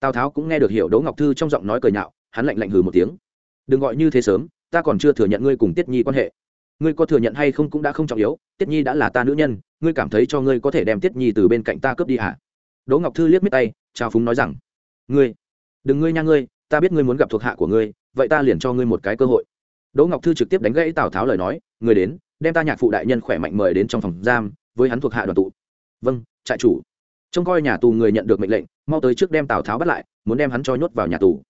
Tào tháo cũng nghe được hiểu đỗ ngọc thư trong giọng nói cười nhạo, hắn lạnh lạnh hừ một tiếng. Đừng gọi như thế sớm, ta còn chưa thừa nhận ngươi cùng tiết nhi quan hệ ngươi có thừa nhận hay không cũng đã không trọng yếu, tiết nhi đã là ta nữ nhân, ngươi cảm thấy cho ngươi có thể đem tiết nhi từ bên cạnh ta cướp đi hả? Đỗ ngọc thư liếc miết tay trao phúng nói rằng, ngươi, đừng ngươi nha ngươi, ta biết ngươi muốn gặp thuộc hạ của ngươi, vậy ta liền cho ngươi một cái cơ hội. Đỗ ngọc thư trực tiếp đánh gãy tào tháo lời nói người đến, đem ta nhạc phụ đại nhân khỏe mạnh mời đến trong phòng giam, với hắn thuộc hạ đoàn tụ. Vâng trại chủ. Trông coi nhà tù người nhận được mệnh lệnh, mau tới trước đem tào tháo bắt lại, muốn đem hắn cho nhốt vào nhà tù.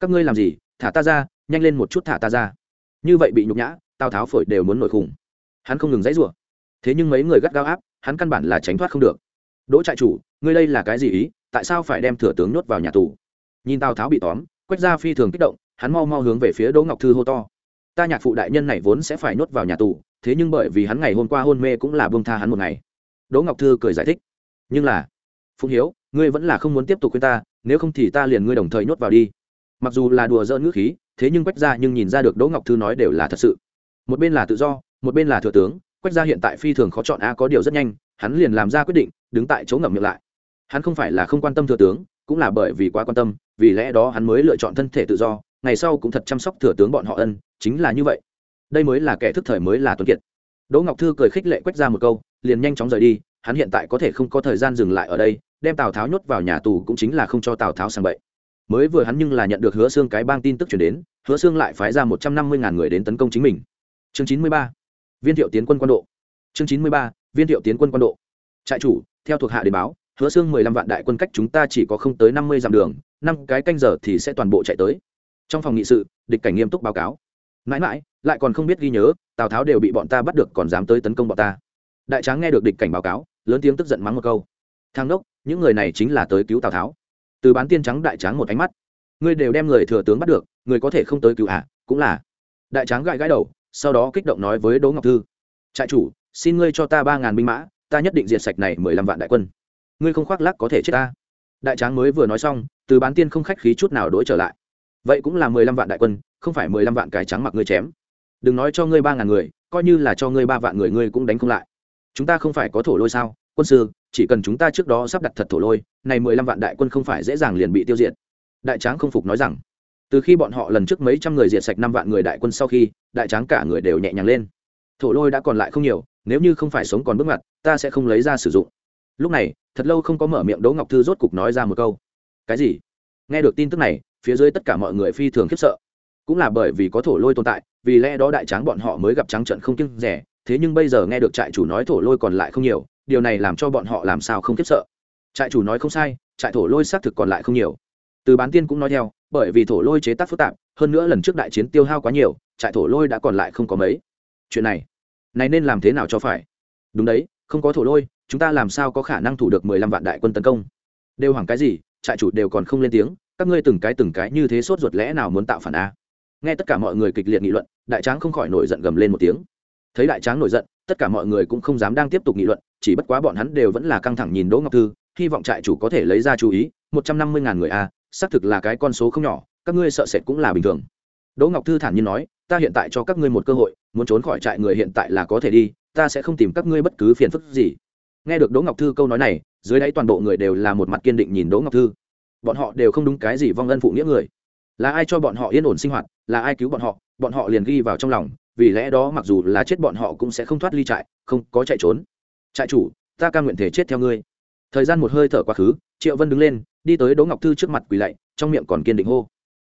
Các ngươi làm gì? Thả ta ra, nhanh lên một chút thả ta ra. Như vậy bị nhục nhã tào tháo phổi đều muốn nổi khủng. Hắn không ngừng dãy rủa. Thế nhưng mấy người gắt gao áp, hắn căn bản là tránh thoát không được. Đỗ trại chủ, ngươi đây là cái gì ý? Tại sao phải đem thừa tướng nhốt vào nhà tù? Nhìn tào tháo bị tóm, quách ra phi thường kích động, hắn mau mau hướng về phía đỗ ngọc thư hô to. Ta nhạc phụ đại nhân này vốn sẽ phải nhốt vào nhà tù, thế nhưng bởi vì hắn ngày hôm qua hôn mê cũng là bông tha hắn một ngày. Đỗ ngọc thư cười giải thích. Nhưng là, phụng hiếu, ngươi vẫn là không muốn tiếp tục khuyên ta, nếu không thì ta liền ngươi đồng thời nhốt vào đi. Mặc dù là đùa dỡn ngữ khí, thế nhưng quách ra nhưng nhìn ra được đỗ ngọc thư nói đều là thật sự một bên là tự do, một bên là thừa tướng, quách gia hiện tại phi thường khó chọn a có điều rất nhanh, hắn liền làm ra quyết định, đứng tại chỗ ngậm miệng lại. Hắn không phải là không quan tâm thừa tướng, cũng là bởi vì quá quan tâm, vì lẽ đó hắn mới lựa chọn thân thể tự do, ngày sau cũng thật chăm sóc thừa tướng bọn họ ân, chính là như vậy. Đây mới là kẻ thức thời mới là tuấn kiệt. Đỗ ngọc thư cười khích lệ quách ra một câu, liền nhanh chóng rời đi, hắn hiện tại có thể không có thời gian dừng lại ở đây, đem tào tháo nhốt vào nhà tù cũng chính là không cho tào tháo sang bậy. Mới vừa hắn nhưng là nhận được hứa xương cái bang tin tức chuyển đến, hứa xương lại phái ra một trăm năm mươi ngàn người đến tấn công chính mình chương chín mươi ba viên thiệu tiến quân quân độ. Chương chín mươi ba viên thiệu tiến quân quân độ. Trại chủ theo thuộc hạ đề báo hứa xương mười lăm vạn đại quân cách chúng ta chỉ có không tới năm mươi dặm đường năm cái canh giờ thì sẽ toàn bộ chạy tới. Trong phòng nghị sự địch cảnh nghiêm túc báo cáo. Mãi mãi lại còn không biết ghi nhớ tào tháo đều bị bọn ta bắt được còn dám tới tấn công bọn ta. Đại tráng nghe được địch cảnh báo cáo lớn tiếng tức giận mắng một câu. Thang đốc những người này chính là tới cứu tào tháo. Từ bán tiên trắng đại tráng một ánh mắt. Ngươi đều đem người thừa tướng bắt được người có thể không tới cứu ạ à, cũng là. Đại tráng gãi gãi đầu sau đó kích động nói với đỗ ngọc thư, trại chủ, xin ngươi cho ta ba ngàn binh mã, ta nhất định diệt sạch này mười lăm vạn đại quân. Ngươi không khoác lác có thể chết ta. Đại tráng mới vừa nói xong, từ bán tiên không khách khí chút nào đ i trở lại. Vậy cũng là mười lăm vạn đại quân, không phải mười lăm vạn cái trắng mặc ngươi chém. Đừng nói cho ngươi ba ngàn người, coi như là cho ngươi ba vạn người ngươi cũng đánh không lại. Chúng ta không phải có thổ lôi sao? Quân sư, chỉ cần chúng ta trước đó sắp đặt thật thổ lôi, này mười lăm vạn đại quân không phải dễ dàng liền bị tiêu diệt. Đại tráng không phục nói rằng từ khi bọn họ lần trước mấy trăm người diệt sạch năm vạn người đại quân sau khi, đại tráng cả người đều nhẹ nhàng lên. Thổ lôi đã còn lại không nhiều, nếu như không phải sống còn bước mặt ta sẽ không lấy ra sử dụng. Lúc này, thật lâu không có mở miệng đỗ ngọc thư rốt cục nói ra một câu. Cái gì? Nghe được tin tức này, phía dưới tất cả mọi người phi thường khiếp sợ. Cũng là bởi vì có thổ lôi tồn tại, vì lẽ đó đại tráng bọn họ mới gặp trắng trận không kiêng rẻ, thế nhưng bây giờ nghe được trại chủ nói thổ lôi còn lại không nhiều, điều này làm cho bọn họ làm sao không khiếp sợ. Trại chủ nói không sai, trại thổ lôi xác thực còn lại không nhiều từ bán tiên cũng nói theo, bởi vì thổ lôi chế tác phức tạp, hơn nữa lần trước đại chiến tiêu hao quá nhiều, trại thổ lôi đã còn lại không có mấy. Chuyện này này nên làm thế nào cho phải? Đúng đấy, không có thổ lôi, chúng ta làm sao có khả năng thủ được mười lăm vạn đại quân tấn công? Đều hoảng cái gì, trại chủ đều còn không lên tiếng, các ngươi từng cái từng cái như thế sốt ruột lẽ nào muốn tạo phản a? Nghe tất cả mọi người kịch liệt nghị luận, đại tráng không khỏi nổi giận gầm lên một tiếng. Thấy đại tráng nổi giận, tất cả mọi người cũng không dám đang tiếp tục nghị luận, chỉ bất quá bọn hắn đều vẫn là căng thẳng nhìn đỗ ngọc thư, hy vọng trại chủ có thể lấy ra chú ý, một trăm năm mươi ngàn người a xác thực là cái con số không nhỏ, các ngươi sợ sệt cũng là bình thường. Đỗ ngọc thư thản nhiên nói, ta hiện tại cho các ngươi một cơ hội, muốn trốn khỏi trại người hiện tại là có thể đi, ta sẽ không tìm các ngươi bất cứ phiền phức gì. Nghe được đỗ ngọc thư câu nói này, dưới đáy toàn bộ người đều là một mặt kiên định nhìn đỗ ngọc thư. Bọn họ đều không đúng cái gì vong ân phụ nghĩa người. Là ai cho bọn họ yên ổn sinh hoạt, là ai cứu bọn họ bọn họ liền ghi vào trong lòng, vì lẽ đó mặc dù là chết bọn họ cũng sẽ không thoát ly trại, không có chạy trốn. Trại chủ, ta ca nguyện thể chết theo ngươi. Thời gian một hơi thở quá khứ, triệu vân đứng lên đi tới đỗ ngọc thư trước mặt quỳ lạy, trong miệng còn kiên định hô.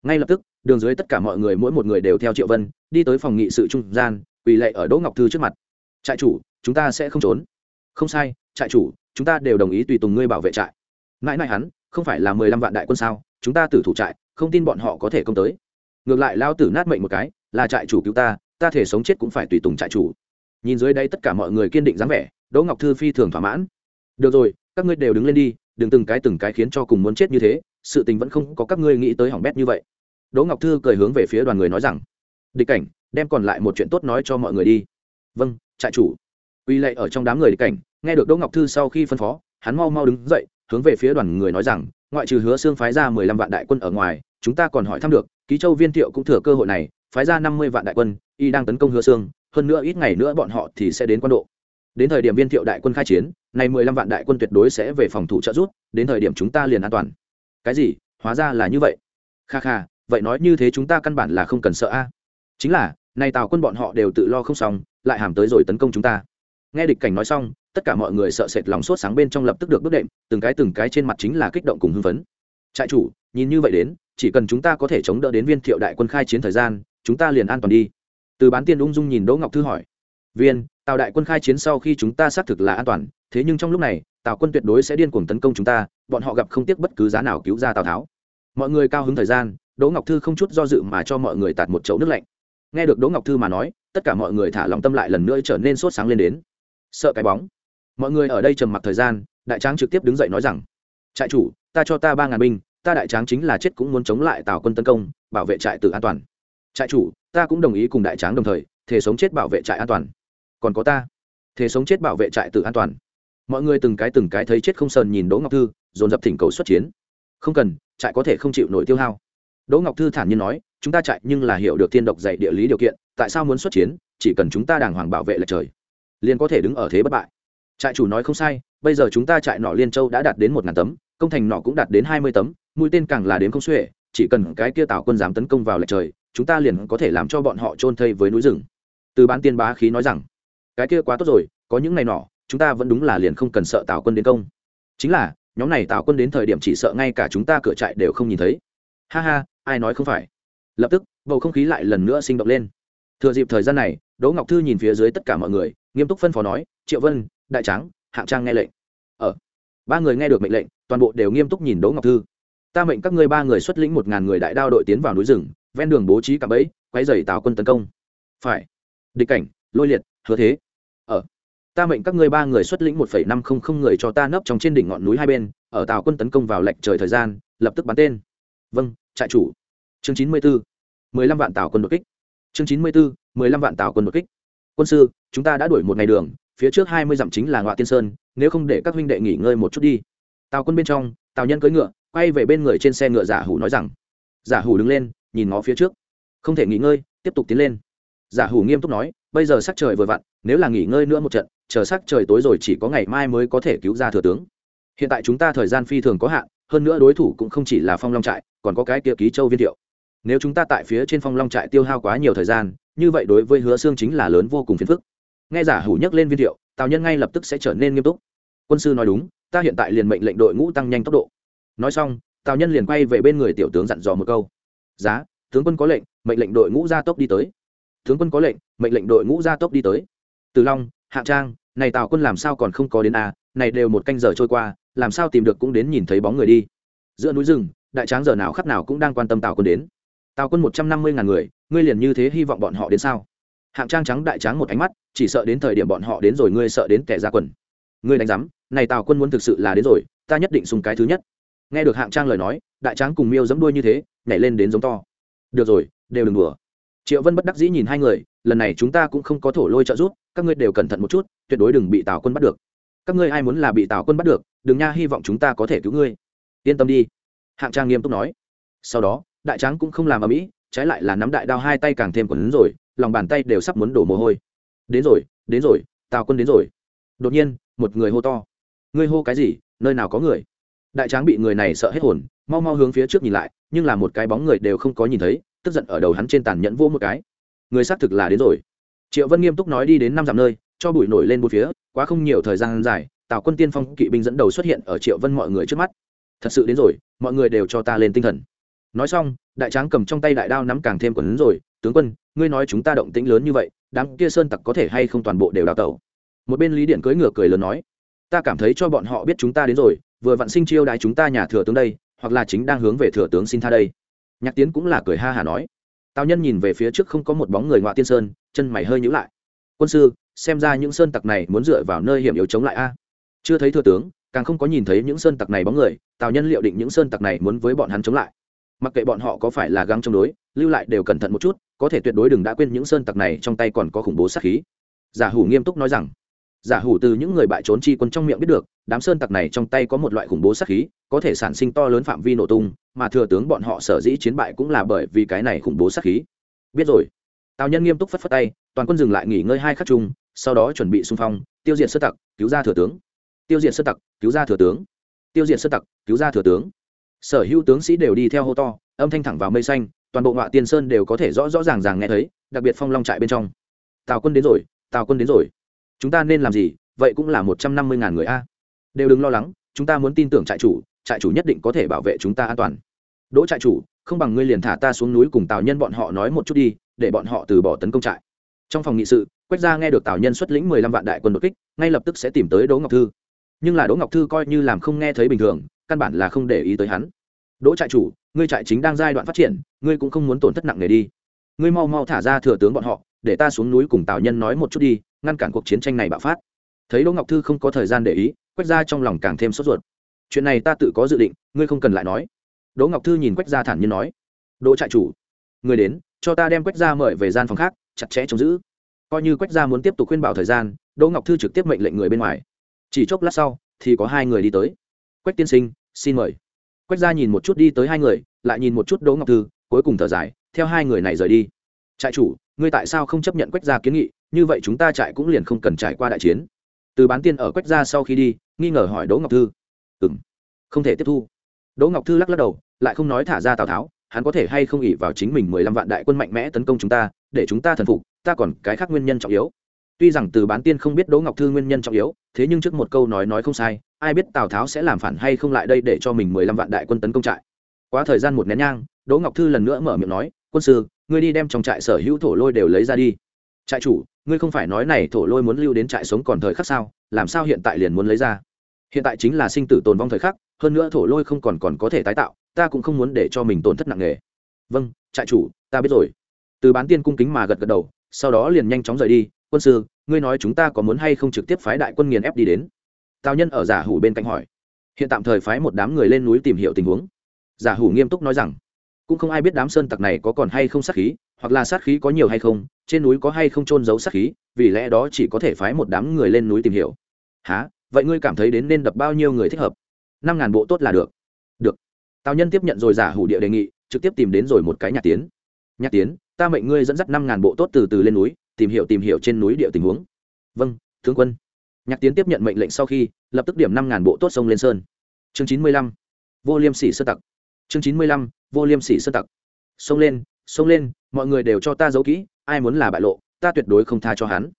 Ngay lập tức, đường dưới tất cả mọi người mỗi một người đều theo triệu vân, đi tới phòng nghị sự trung gian, quỳ lạy ở đỗ ngọc thư trước mặt. Trại chủ, chúng ta sẽ không trốn. Không sai, trại chủ, chúng ta đều đồng ý tùy tùng ngươi bảo vệ trại. Mãi mãi hắn, không phải là mười lăm vạn đại quân sao? Chúng ta tử thủ trại, không tin bọn họ có thể công tới. Ngược lại lao tử nát mệnh một cái, là trại chủ cứu ta ta thể sống chết cũng phải tùy tùng trại chủ. Nhìn dưới đây tất cả mọi người kiên định dáng vẻ, đỗ ngọc thư phi thường thỏa mãn. Được rồi, các ngươi đều đứng lên đi đừng từng cái từng cái khiến cho cùng muốn chết như thế, sự tình vẫn không có các ngươi nghĩ tới hỏng bét như vậy. Đỗ ngọc thư cười hướng về phía đoàn người nói rằng, địch cảnh, đem còn lại một chuyện tốt nói cho mọi người đi. Vâng trại chủ. Uy lệ ở trong đám người địch cảnh, nghe được đỗ ngọc thư sau khi phân phó, hắn mau mau đứng dậy, hướng về phía đoàn người nói rằng, ngoại trừ hứa xương phái ra mười lăm vạn đại quân ở ngoài, chúng ta còn hỏi thăm được, ký châu viên thiệu cũng thừa cơ hội này, phái ra năm mươi vạn đại quân, y đang tấn công hứa xương hơn nữa ít ngày nữa bọn họ thì sẽ đến quan độ đến thời điểm viên thiệu đại quân khai chiến, nay mười lăm vạn đại quân tuyệt đối sẽ về phòng thủ trợ giúp, đến thời điểm chúng ta liền an toàn. Cái gì? Hóa ra là như vậy. Kha kha, vậy nói như thế chúng ta căn bản là không cần sợ a. Chính là, nay tào quân bọn họ đều tự lo không xong, lại hàm tới rồi tấn công chúng ta. Nghe địch cảnh nói xong, tất cả mọi người sợ sệt lòng sốt sáng bên trong lập tức được bước đệm, từng cái từng cái trên mặt chính là kích động cùng hưng phấn. Trại chủ, nhìn như vậy đến, chỉ cần chúng ta có thể chống đỡ đến viên thiệu đại quân khai chiến thời gian, chúng ta liền an toàn đi. Từ bán tiên ung dung nhìn đỗ ngọc thư hỏi. Viên tào đại quân khai chiến sau khi chúng ta xác thực là an toàn, thế nhưng trong lúc này, tào quân tuyệt đối sẽ điên cuồng tấn công chúng ta, bọn họ gặp không tiếc bất cứ giá nào cứu ra tào tháo. Mọi người cao hứng thời gian, đỗ ngọc thư không chút do dự mà cho mọi người tạt một chậu nước lạnh. Nghe được đỗ ngọc thư mà nói, tất cả mọi người thả lòng tâm lại lần nữa trở nên sốt sáng lên đến. Sợ cái bóng. Mọi người ở đây trầm mặc thời gian, đại tráng trực tiếp đứng dậy nói rằng, trại chủ, ta cho ta ba ngàn binh, ta đại tráng chính là chết cũng muốn chống lại tào quân tấn công, bảo vệ trại tự an toàn. Trại chủ, ta cũng đồng ý cùng đại tráng đồng thời thể sống chết bảo vệ trại an toàn còn có ta. Thế sống chết bảo vệ trại tự an toàn. Mọi người từng cái từng cái thấy chết không sờn nhìn đỗ ngọc thư, dồn dập thỉnh cầu xuất chiến. Không cần, trại có thể không chịu nổi tiêu hao. Đỗ ngọc thư thản nhiên nói, chúng ta chạy nhưng là hiểu được thiên độc dạy địa lý điều kiện, tại sao muốn xuất chiến? Chỉ cần chúng ta đàng hoàng bảo vệ lệch trời, liền có thể đứng ở thế bất bại. Trại chủ nói không sai, bây giờ chúng ta trại nọ liên châu đã đạt đến một ngàn tấm, công thành nọ cũng đạt đến hai mươi tấm, mũi tên càng là đến không xuể, chỉ cần cái kia tạo quân dám tấn công vào lệch trời, chúng ta liền có thể làm cho bọn họ trôn thây với núi rừng. Từ bán tiên bá khí nói rằng cái kia quá tốt rồi, có những ngày nọ, chúng ta vẫn đúng là liền không cần sợ tào quân đến công. Chính là, nhóm này tào quân đến thời điểm chỉ sợ ngay cả chúng ta cửa trại đều không nhìn thấy. Ha ha, ai nói không phải? Lập tức, bầu không khí lại lần nữa sinh động lên. Thừa dịp thời gian này, đỗ ngọc thư nhìn phía dưới tất cả mọi người, nghiêm túc phân phó nói, triệu vân, đại tráng, hạng trang nghe lệnh. Ở ba người nghe được mệnh lệnh, toàn bộ đều nghiêm túc nhìn đỗ ngọc thư. Ta mệnh các ngươi ba người xuất lĩnh một ngàn người đại đao đội tiến vào núi rừng, ven đường bố trí cả bẫy quay dày tào quân tấn công. Phải. Địch cảnh, lôi liệt, hứa thế ở. Ta mệnh các ngươi ba người xuất lĩnh một phẩy năm không không người cho ta nấp trong trên đỉnh ngọn núi hai bên, ở tào quân tấn công vào lệnh trời thời gian, lập tức bắn tên. Vâng trại chủ. Chương chín mươi bốn mười lăm vạn tào quân đột kích. Chương chín mươi bốn mười lăm vạn tào quân đột kích. Quân sư, chúng ta đã đuổi một ngày đường, phía trước hai mươi dặm chính là ngọa tiên sơn, nếu không để các huynh đệ nghỉ ngơi một chút đi. Tào quân bên trong tào nhân cưỡi ngựa, quay về bên người trên xe ngựa giả hủ nói rằng, giả hủ đứng lên, nhìn ngó phía trước. Không thể nghỉ ngơi, tiếp tục tiến lên. Giả hủ nghiêm túc nói bây giờ sắc trời vừa vặn, nếu là nghỉ ngơi nữa một trận, chờ sắc trời tối rồi chỉ có ngày mai mới có thể cứu ra thừa tướng. Hiện tại chúng ta thời gian phi thường có hạn, hơn nữa đối thủ cũng không chỉ là phong long trại, còn có cái kia ký châu viên thiệu. Nếu chúng ta tại phía trên phong long trại tiêu hao quá nhiều thời gian, như vậy đối với hứa xương chính là lớn vô cùng phiền phức. Nghe giả hủ nhắc lên viên thiệu, tào nhân ngay lập tức sẽ trở nên nghiêm túc. Quân sư nói đúng, ta hiện tại liền mệnh lệnh đội ngũ tăng nhanh tốc độ. Nói xong, tào nhân liền quay về bên người tiểu tướng dặn dò một câu. Giá, tướng quân có lệnh, mệnh lệnh đội ngũ ra tốc đi tới tướng quân có lệnh mệnh lệnh đội ngũ gia tốc đi tới. Từ long hạng trang này tào quân làm sao còn không có đến a à, này đều một canh giờ trôi qua làm sao tìm được cũng đến nhìn thấy bóng người đi. Giữa núi rừng đại tráng giờ nào khắc nào cũng đang quan tâm tào quân đến. Tào quân một trăm năm mươi ngàn người ngươi liền như thế hy vọng bọn họ đến sao? Hạng trang trắng đại tráng một ánh mắt chỉ sợ đến thời điểm bọn họ đến rồi ngươi sợ đến kẻ ra quần. Ngươi đánh giám này tào quân muốn thực sự là đến rồi ta nhất định sùng cái thứ nhất. Nghe được hạng trang lời nói đại tráng cùng miêu dẫm đuôi như thế nhảy lên đến giống to. Được rồi đều đừng đùa triệu vân bất đắc dĩ nhìn hai người, lần này chúng ta cũng không có thổ lôi trợ giúp, các ngươi đều cẩn thận một chút, tuyệt đối đừng bị tào quân bắt được. Các ngươi ai muốn là bị tào quân bắt được, đừng nha, hy vọng chúng ta có thể cứu ngươi. Yên tâm đi. Hạng trang nghiêm túc nói. Sau đó, đại tráng cũng không làm ở mỹ trái lại là nắm đại đao hai tay càng thêm quần rồi, lòng bàn tay đều sắp muốn đổ mồ hôi. Đến rồi đến rồi, tào quân đến rồi. Đột nhiên, một người hô to. Ngươi hô cái gì? Nơi nào có người? Đại tráng bị người này sợ hết hồn, mau mau hướng phía trước nhìn lại, nhưng là một cái bóng người đều không có nhìn thấy tức giận ở đầu hắn trên tàn nhẫn vô một cái. Người xác thực là đến rồi. Triệu vân nghiêm túc nói đi đến năm dặm nơi, cho bụi nổi lên một phía, quá không nhiều thời gian dài, tào quân tiên phong kỵ binh dẫn đầu xuất hiện ở triệu vân mọi người trước mắt. Thật sự đến rồi, mọi người đều cho ta lên tinh thần. Nói xong, đại tráng cầm trong tay đại đao nắm càng thêm quần rồi, tướng quân, ngươi nói chúng ta động tĩnh lớn như vậy, đám kia sơn tặc có thể hay không toàn bộ đều đào tẩu? Một bên lý điện cưỡi ngựa cười lớn nói, ta cảm thấy cho bọn họ biết chúng ta đến rồi, vừa vặn sinh chiêu đại chúng ta nhà thừa tướng đây, hoặc là chính đang hướng về thừa tướng xin tha đây nhạc tiến cũng là cười ha hà nói. Tào nhân nhìn về phía trước không có một bóng người ngoại tiên sơn, chân mày hơi nhữ lại. Quân sư, xem ra những sơn tặc này muốn dựa vào nơi hiểm yếu chống lại a. Chưa thấy thừa tướng, càng không có nhìn thấy những sơn tặc này bóng người, tào nhân liệu định những sơn tặc này muốn với bọn hắn chống lại. Mặc kệ bọn họ có phải là găng chống đối, lưu lại đều cẩn thận một chút, có thể tuyệt đối đừng đã quên những sơn tặc này trong tay còn có khủng bố sát khí. Giả hủ nghiêm túc nói rằng. Giả hủ từ những người bại trốn chi quân trong miệng biết được, đám sơn tặc này trong tay có một loại khủng bố sát khí, có thể sản sinh to lớn phạm vi nổ tung mà thừa tướng bọn họ sở dĩ chiến bại cũng là bởi vì cái này khủng bố sát khí. Biết rồi. Tào nhân nghiêm túc phất phất tay, toàn quân dừng lại nghỉ ngơi hai khắc chung, sau đó chuẩn bị xung phong, tiêu diệt sơ tặc, cứu ra thừa tướng. Tiêu diệt sơ tặc, cứu ra thừa tướng. Tiêu diệt sơ tặc, cứu ra thừa tướng. Sở hữu tướng sĩ đều đi theo hô to, âm thanh thẳng vào mây xanh, toàn bộ ngọa tiên sơn đều có thể rõ rõ ràng ràng nghe thấy, đặc biệt phong long trại bên trong. Tào quân đến rồi, tào quân đến rồi. Chúng ta nên làm gì? Vậy cũng là một trăm năm mươi ngàn người a. Đều đừng lo lắng, chúng ta muốn tin tưởng trại chủ trại chủ nhất định có thể bảo vệ chúng ta an toàn. Đỗ trại chủ, không bằng ngươi liền thả ta xuống núi cùng tào nhân bọn họ nói một chút đi, để bọn họ từ bỏ tấn công trại. Trong phòng nghị sự, quách gia nghe được tào nhân xuất lĩnh mười lăm vạn đại quân đột kích, ngay lập tức sẽ tìm tới đỗ ngọc thư. Nhưng là đỗ ngọc thư coi như làm không nghe thấy bình thường, căn bản là không để ý tới hắn. Đỗ trại chủ, ngươi trại chính đang giai đoạn phát triển, ngươi cũng không muốn tổn thất nặng nề đi. Ngươi mau mau thả ra thừa tướng bọn họ, để ta xuống núi cùng tào nhân nói một chút đi, ngăn cản cuộc chiến tranh này bạo phát. Thấy đỗ ngọc thư không có thời gian để ý, quách gia trong lòng càng thêm sốt ruột chuyện này ta tự có dự định, ngươi không cần lại nói. Đỗ ngọc thư nhìn quách gia thản nhiên nói. Đỗ trại chủ người đến, cho ta đem quách gia mời về gian phòng khác, chặt chẽ trông giữ. Coi như quách gia muốn tiếp tục khuyên bảo thời gian, đỗ ngọc thư trực tiếp mệnh lệnh người bên ngoài. Chỉ chốc lát sau, thì có hai người đi tới. Quách tiên sinh, xin mời. Quách gia nhìn một chút đi tới hai người, lại nhìn một chút đỗ ngọc thư, cuối cùng thở dài, theo hai người này rời đi. Trại chủ, ngươi tại sao không chấp nhận quách gia kiến nghị, như vậy chúng ta trại cũng liền không cần trải qua đại chiến. Từ bán tiên ở quách gia sau khi đi, nghi ngờ hỏi đỗ ngọc thư ừ m không thể tiếp thu. Đỗ ngọc thư lắc lắc đầu, lại không nói thả ra tào tháo, hắn có thể hay không ỉ vào chính mình mười lăm vạn đại quân mạnh mẽ tấn công chúng ta, để chúng ta thần phục, ta còn cái khác nguyên nhân trọng yếu. Tuy rằng từ bán tiên không biết đỗ ngọc thư nguyên nhân trọng yếu, thế nhưng trước một câu nói nói không sai, ai biết tào tháo sẽ làm phản hay không lại đây để cho mình mười lăm vạn đại quân tấn công trại. Quá thời gian một nén nhang, đỗ ngọc thư lần nữa mở miệng nói, quân sư, ngươi đi đem trong trại sở hữu thổ lôi đều lấy ra đi. Trại chủ, ngươi không phải nói này thổ lôi muốn lưu đến trại sống còn thời khắc sao, làm sao hiện tại liền muốn lấy ra? Hiện tại chính là sinh tử tồn vong thời khắc, hơn nữa thổ lôi không còn còn có thể tái tạo, ta cũng không muốn để cho mình tổn thất nặng nề. Vâng trại chủ, ta biết rồi. Từ bán tiên cung kính mà gật gật đầu, sau đó liền nhanh chóng rời đi. Quân sư, ngươi nói chúng ta có muốn hay không trực tiếp phái đại quân nghiền ép đi đến? Tào nhân ở giả hủ bên cạnh hỏi. Hiện tạm thời phái một đám người lên núi tìm hiểu tình huống. Giả hủ nghiêm túc nói rằng, cũng không ai biết đám sơn tặc này có còn hay không sát khí, hoặc là sát khí có nhiều hay không, trên núi có hay không trôn giấu sát khí, vì lẽ đó chỉ có thể phái một đám người lên núi tìm hiểu. Há vậy ngươi cảm thấy đến nên đập bao nhiêu người thích hợp? Năm ngàn bộ tốt là được. Được. Tào nhân tiếp nhận rồi giả hủ địa đề nghị, trực tiếp tìm đến rồi một cái nhạc tiến. Nhạc tiến, ta mệnh ngươi dẫn dắt năm ngàn bộ tốt từ từ lên núi, tìm hiểu tìm hiểu trên núi địa tình huống. Vâng tướng quân. Nhạc tiến tiếp nhận mệnh lệnh sau khi, lập tức điểm năm ngàn bộ tốt sông lên sơn. Chương chín mươi lăm, vô liêm sỉ sơ tặc. Chương chín mươi lăm, vô liêm sỉ sơ tặc. Xông lên xông lên, mọi người đều cho ta giấu kỹ, ai muốn là bại lộ, ta tuyệt đối không tha cho hắn.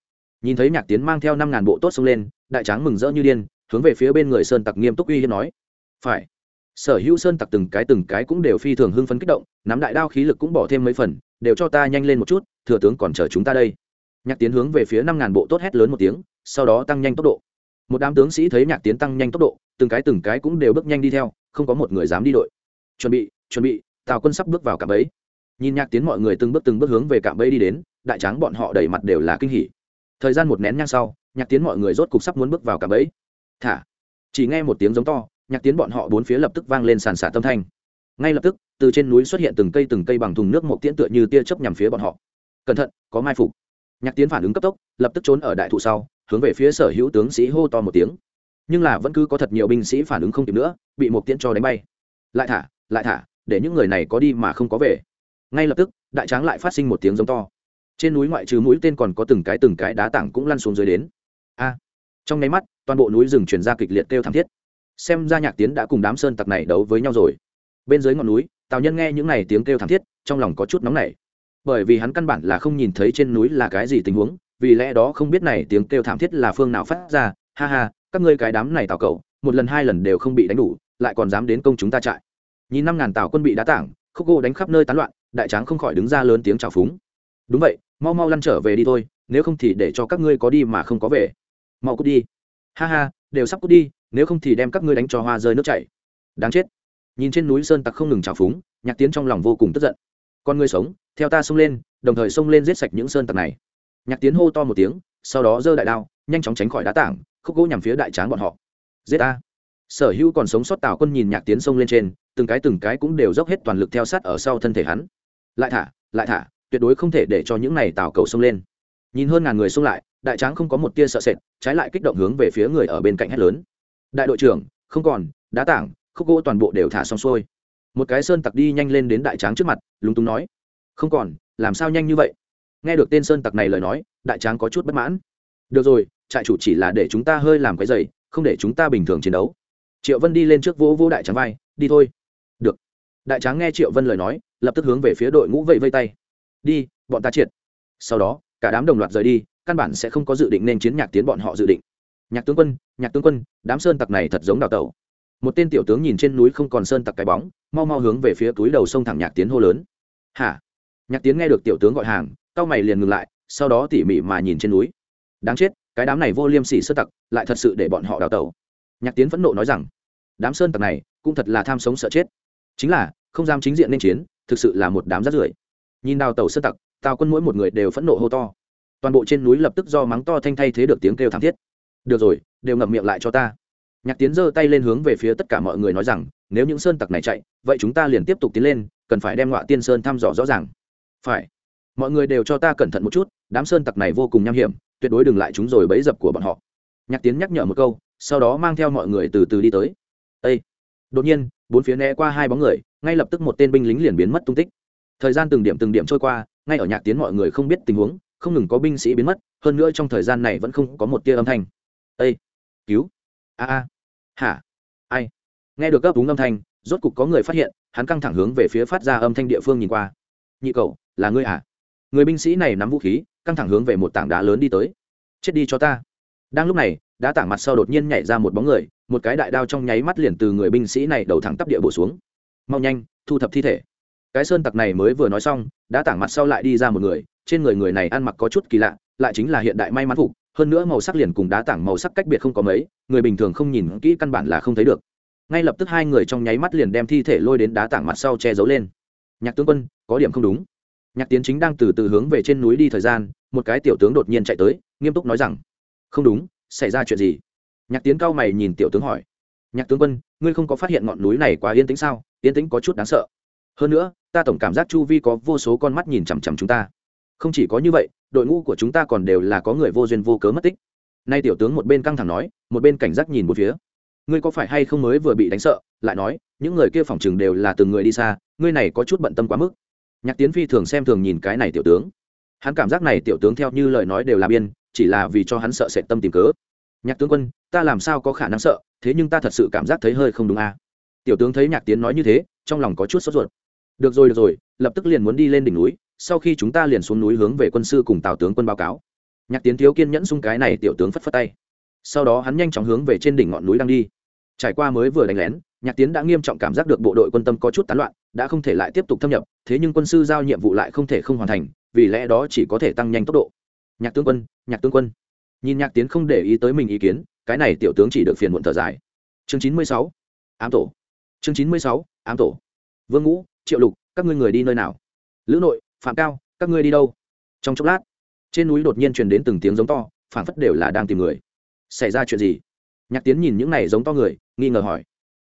Nhìn thấy nhạc tiến mang theo năm ngàn bộ tốt xông lên đại tráng mừng rỡ như điên, hướng về phía bên người sơn tặc nghiêm túc uy hiếp nói. Phải. Sở hữu sơn tặc từng cái từng cái cũng đều phi thường hưng phấn kích động, nắm đại đao khí lực cũng bỏ thêm mấy phần, đều cho ta nhanh lên một chút, thừa tướng còn chờ chúng ta đây. Nhạc tiến hướng về phía năm ngàn bộ tốt hét lớn một tiếng, sau đó tăng nhanh tốc độ. Một đám tướng sĩ thấy nhạc tiến tăng nhanh tốc độ, từng cái từng cái cũng đều bước nhanh đi theo, không có một người dám đi đội. Chuẩn bị chuẩn bị, tào quân sắp bước vào cạm bẫy. Nhìn nhạc tiến mọi người từng bước từng bước hướng về cạm bẫy đi đến, đại tráng bọn họ đầy mặt đều là kinh hỉ. Thời gian một nén nhang sau nhạc tiến mọi người rốt cục sắp muốn bước vào cả bẫy. Thả. Chỉ nghe một tiếng giống to, nhạc tiến bọn họ bốn phía lập tức vang lên sàn xả tâm thanh. Ngay lập tức, từ trên núi xuất hiện từng cây từng cây bằng thùng nước một tiễn tựa như tia chớp nhằm phía bọn họ. Cẩn thận, có mai phục. Nhạc tiến phản ứng cấp tốc, lập tức trốn ở đại thụ sau, hướng về phía sở hữu tướng sĩ hô to một tiếng. Nhưng là vẫn cứ có thật nhiều binh sĩ phản ứng không kịp nữa, bị một tiễn cho đánh bay. Lại thả lại thả, để những người này có đi mà không có về. Ngay lập tức, đại tráng lại phát sinh một tiếng giống to. Trên núi ngoại trừ mũi tên còn có từng cái từng cái đá tảng cũng lăn xuống dưới đến a. Trong nháy mắt, toàn bộ núi rừng chuyển ra kịch liệt kêu thảm thiết. Xem ra nhạc tiến đã cùng đám sơn tặc này đấu với nhau rồi. Bên dưới ngọn núi, tào nhân nghe những n à y tiếng kêu thảm thiết, trong lòng có chút nóng nảy. Bởi vì hắn căn bản là không nhìn thấy trên núi là cái gì tình huống, vì lẽ đó không biết này tiếng kêu thảm thiết là phương nào phát ra. Ha ha, các ngươi cái đám này tào cậu, một lần hai lần đều không bị đánh đủ, lại còn dám đến công chúng ta trại. Nhìn năm ngàn tào quân bị đá tảng, khúc gỗ đánh khắp nơi tán loạn, đại tráng không khỏi đứng ra lớn tiếng trào phúng. Đúng vậy, mau mau lăn trở về đi thôi, nếu không thì để cho các ngươi có đi mà không có về mau cút đi. Ha ha, đều sắp cút đi, nếu không thì đem các ngươi đánh cho hoa rơi nước chảy. Đáng chết. Nhìn trên núi sơn tặc không ngừng trào phúng, nhạc tiến trong lòng vô cùng tức giận. Con ngươi sống, theo ta xông lên, đồng thời xông lên giết sạch những sơn tặc này. Nhạc tiến hô to một tiếng, sau đó giơ đại đao, nhanh chóng tránh khỏi đá tảng, khúc gỗ nhằm phía đại tráng bọn họ. Giết ta. Sở hữu còn sống sót tào quân nhìn nhạc tiến xông lên trên, từng cái từng cái cũng đều dốc hết toàn lực theo sát ở sau thân thể hắn. Lại thả lại thả, tuyệt đối không thể để cho những này tào cầu xông lên. Nhìn hơn ngàn người xông lại đại tráng không có một tia sợ sệt, trái lại kích động hướng về phía người ở bên cạnh hét lớn. Đại đội trưởng, không còn, đá tảng, khúc gỗ toàn bộ đều thả xong xuôi. Một cái sơn tặc đi nhanh lên đến đại tráng trước mặt, lúng túng nói, không còn, làm sao nhanh như vậy? Nghe được tên sơn tặc này lời nói, đại tráng có chút bất mãn. Được rồi, trại chủ chỉ là để chúng ta hơi làm cái giày, không để chúng ta bình thường chiến đấu. Triệu vân đi lên trước vỗ vỗ đại tráng vai, đi thôi. Được. Đại tráng nghe triệu vân lời nói, lập tức hướng về phía đội ngũ vẫy vây tay. Đi, bọn ta triệt. Sau đó cả đám đồng loạt rời đi, căn bản sẽ không có dự định nên chiến nhạc tiến bọn họ dự định. Nhạc tướng quân, nhạc tướng quân, đám sơn tặc này thật giống đào tẩu. Một tên tiểu tướng nhìn trên núi không còn sơn tặc cái bóng, mau mau hướng về phía túi đầu sông thẳng nhạc tiến hô lớn. Hả? Nhạc tiến nghe được tiểu tướng gọi hàng, cao mày liền ngừng lại, sau đó tỉ mỉ mà nhìn trên núi. Đáng chết, cái đám này vô liêm sỉ sơ tặc, lại thật sự để bọn họ đào tẩu. Nhạc tiến phẫn nộ nói rằng, đám sơn tặc này, cũng thật là tham sống sợ chết. Chính là, không dám chính diện nên chiến, thực sự là một đám rát rưởi. Nhìn đào tẩu sơn tặc tào quân mỗi một người đều phẫn nộ hô to. Toàn bộ trên núi lập tức do mắng to thanh thay thế được tiếng kêu thảm thiết. Được rồi, đều ngậm miệng lại cho ta. Nhạc tiến giơ tay lên hướng về phía tất cả mọi người nói rằng, nếu những sơn tặc này chạy, vậy chúng ta liền tiếp tục tiến lên, cần phải đem ngọa tiên sơn thăm dò rõ ràng. Phải. Mọi người đều cho ta cẩn thận một chút, đám sơn tặc này vô cùng nham hiểm, tuyệt đối đừng lại chúng rồi bẫy dập của bọn họ. Nhạc tiến nhắc nhở một câu, sau đó mang theo mọi người từ từ đi tới. Ê! đột nhiên, bốn phía né qua hai bóng người, ngay lập tức một tên binh lính liền biến mất tung tích. Thời gian từng điểm từng điểm trôi qua ngay ở nhạc tiến mọi người không biết tình huống, không ngừng có binh sĩ biến mất, hơn nữa trong thời gian này vẫn không có một tia âm thanh. Ê! cứu. A a. Hả? Ai? Nghe được gấp đúng âm thanh, rốt cục có người phát hiện, hắn căng thẳng hướng về phía phát ra âm thanh địa phương nhìn qua. Nhị cậu, là ngươi à người binh sĩ này nắm vũ khí, căng thẳng hướng về một tảng đá lớn đi tới. Chết đi cho ta. Đang lúc này, đá tảng mặt sau đột nhiên nhảy ra một bóng người, một cái đại đao trong nháy mắt liền từ người binh sĩ này đầu thẳng tắp địa bổ xuống. Mau nhanh, thu thập thi thể cái sơn tặc này mới vừa nói xong, đã tảng mặt sau lại đi ra một người, trên người người này ăn mặc có chút kỳ lạ, lại chính là hiện đại may mắn phục, hơn nữa màu sắc liền cùng đá tảng màu sắc cách biệt không có mấy, người bình thường không nhìn kỹ căn bản là không thấy được. Ngay lập tức hai người trong nháy mắt liền đem thi thể lôi đến đá tảng mặt sau che giấu lên. Nhạc tướng quân, có điểm không đúng. Nhạc tiến chính đang từ từ hướng về trên núi đi thời gian, một cái tiểu tướng đột nhiên chạy tới, nghiêm túc nói rằng, không đúng, xảy ra chuyện gì? Nhạc tiến cao mày nhìn tiểu tướng hỏi. Nhạc tướng quân, ngươi không có phát hiện ngọn núi này quá yên tĩnh sao? Yên tĩnh có chút đáng sợ. Hơn nữa ta tổng cảm giác chu vi có vô số con mắt nhìn chằm chằm chúng ta. Không chỉ có như vậy, đội ngũ của chúng ta còn đều là có người vô duyên vô cớ mất tích. Nay tiểu tướng một bên căng thẳng nói, một bên cảnh giác nhìn một phía. Ngươi có phải hay không mới vừa bị đánh sợ, lại nói, những người kia phòng chừng đều là từng người đi xa, ngươi này có chút bận tâm quá mức. Nhạc tiến phi thường xem thường nhìn cái này tiểu tướng. Hắn cảm giác này tiểu tướng theo như lời nói đều là biên, chỉ là vì cho hắn sợ sệt tâm tìm cớ. Nhạc tướng quân, ta làm sao có khả năng sợ, thế nhưng ta thật sự cảm giác thấy hơi không đúng a. À? tiểu tướng thấy nhạc tiến nói như thế, trong lòng có chút sốt ruột được rồi được rồi, lập tức liền muốn đi lên đỉnh núi, sau khi chúng ta liền xuống núi hướng về quân sư cùng tào tướng quân báo cáo. Nhạc tiến thiếu kiên nhẫn xung cái này tiểu tướng phất phất tay. Sau đó hắn nhanh chóng hướng về trên đỉnh ngọn núi đang đi. Trải qua mới vừa đánh lén, nhạc tiến đã nghiêm trọng cảm giác được bộ đội quân tâm có chút tán loạn, đã không thể lại tiếp tục thâm nhập, thế nhưng quân sư giao nhiệm vụ lại không thể không hoàn thành, vì lẽ đó chỉ có thể tăng nhanh tốc độ. Nhạc tướng quân, nhạc tướng quân. Nhìn nhạc tiến không để ý tới mình ý kiến, cái này tiểu tướng chỉ được phiền muộn thở dài. Chương chín mươi sáu, ám tổ. Chương chín mươi sáu, ám tổ. Vương ngũ triệu lục, các ngươi người đi nơi nào? Lữ nội, phạm cao, các ngươi đi đâu? Trong chốc lát, trên núi đột nhiên truyền đến từng tiếng giống to, phảng phất đều là đang tìm người. Xảy ra chuyện gì? Nhạc tiến nhìn những này giống to người, nghi ngờ hỏi.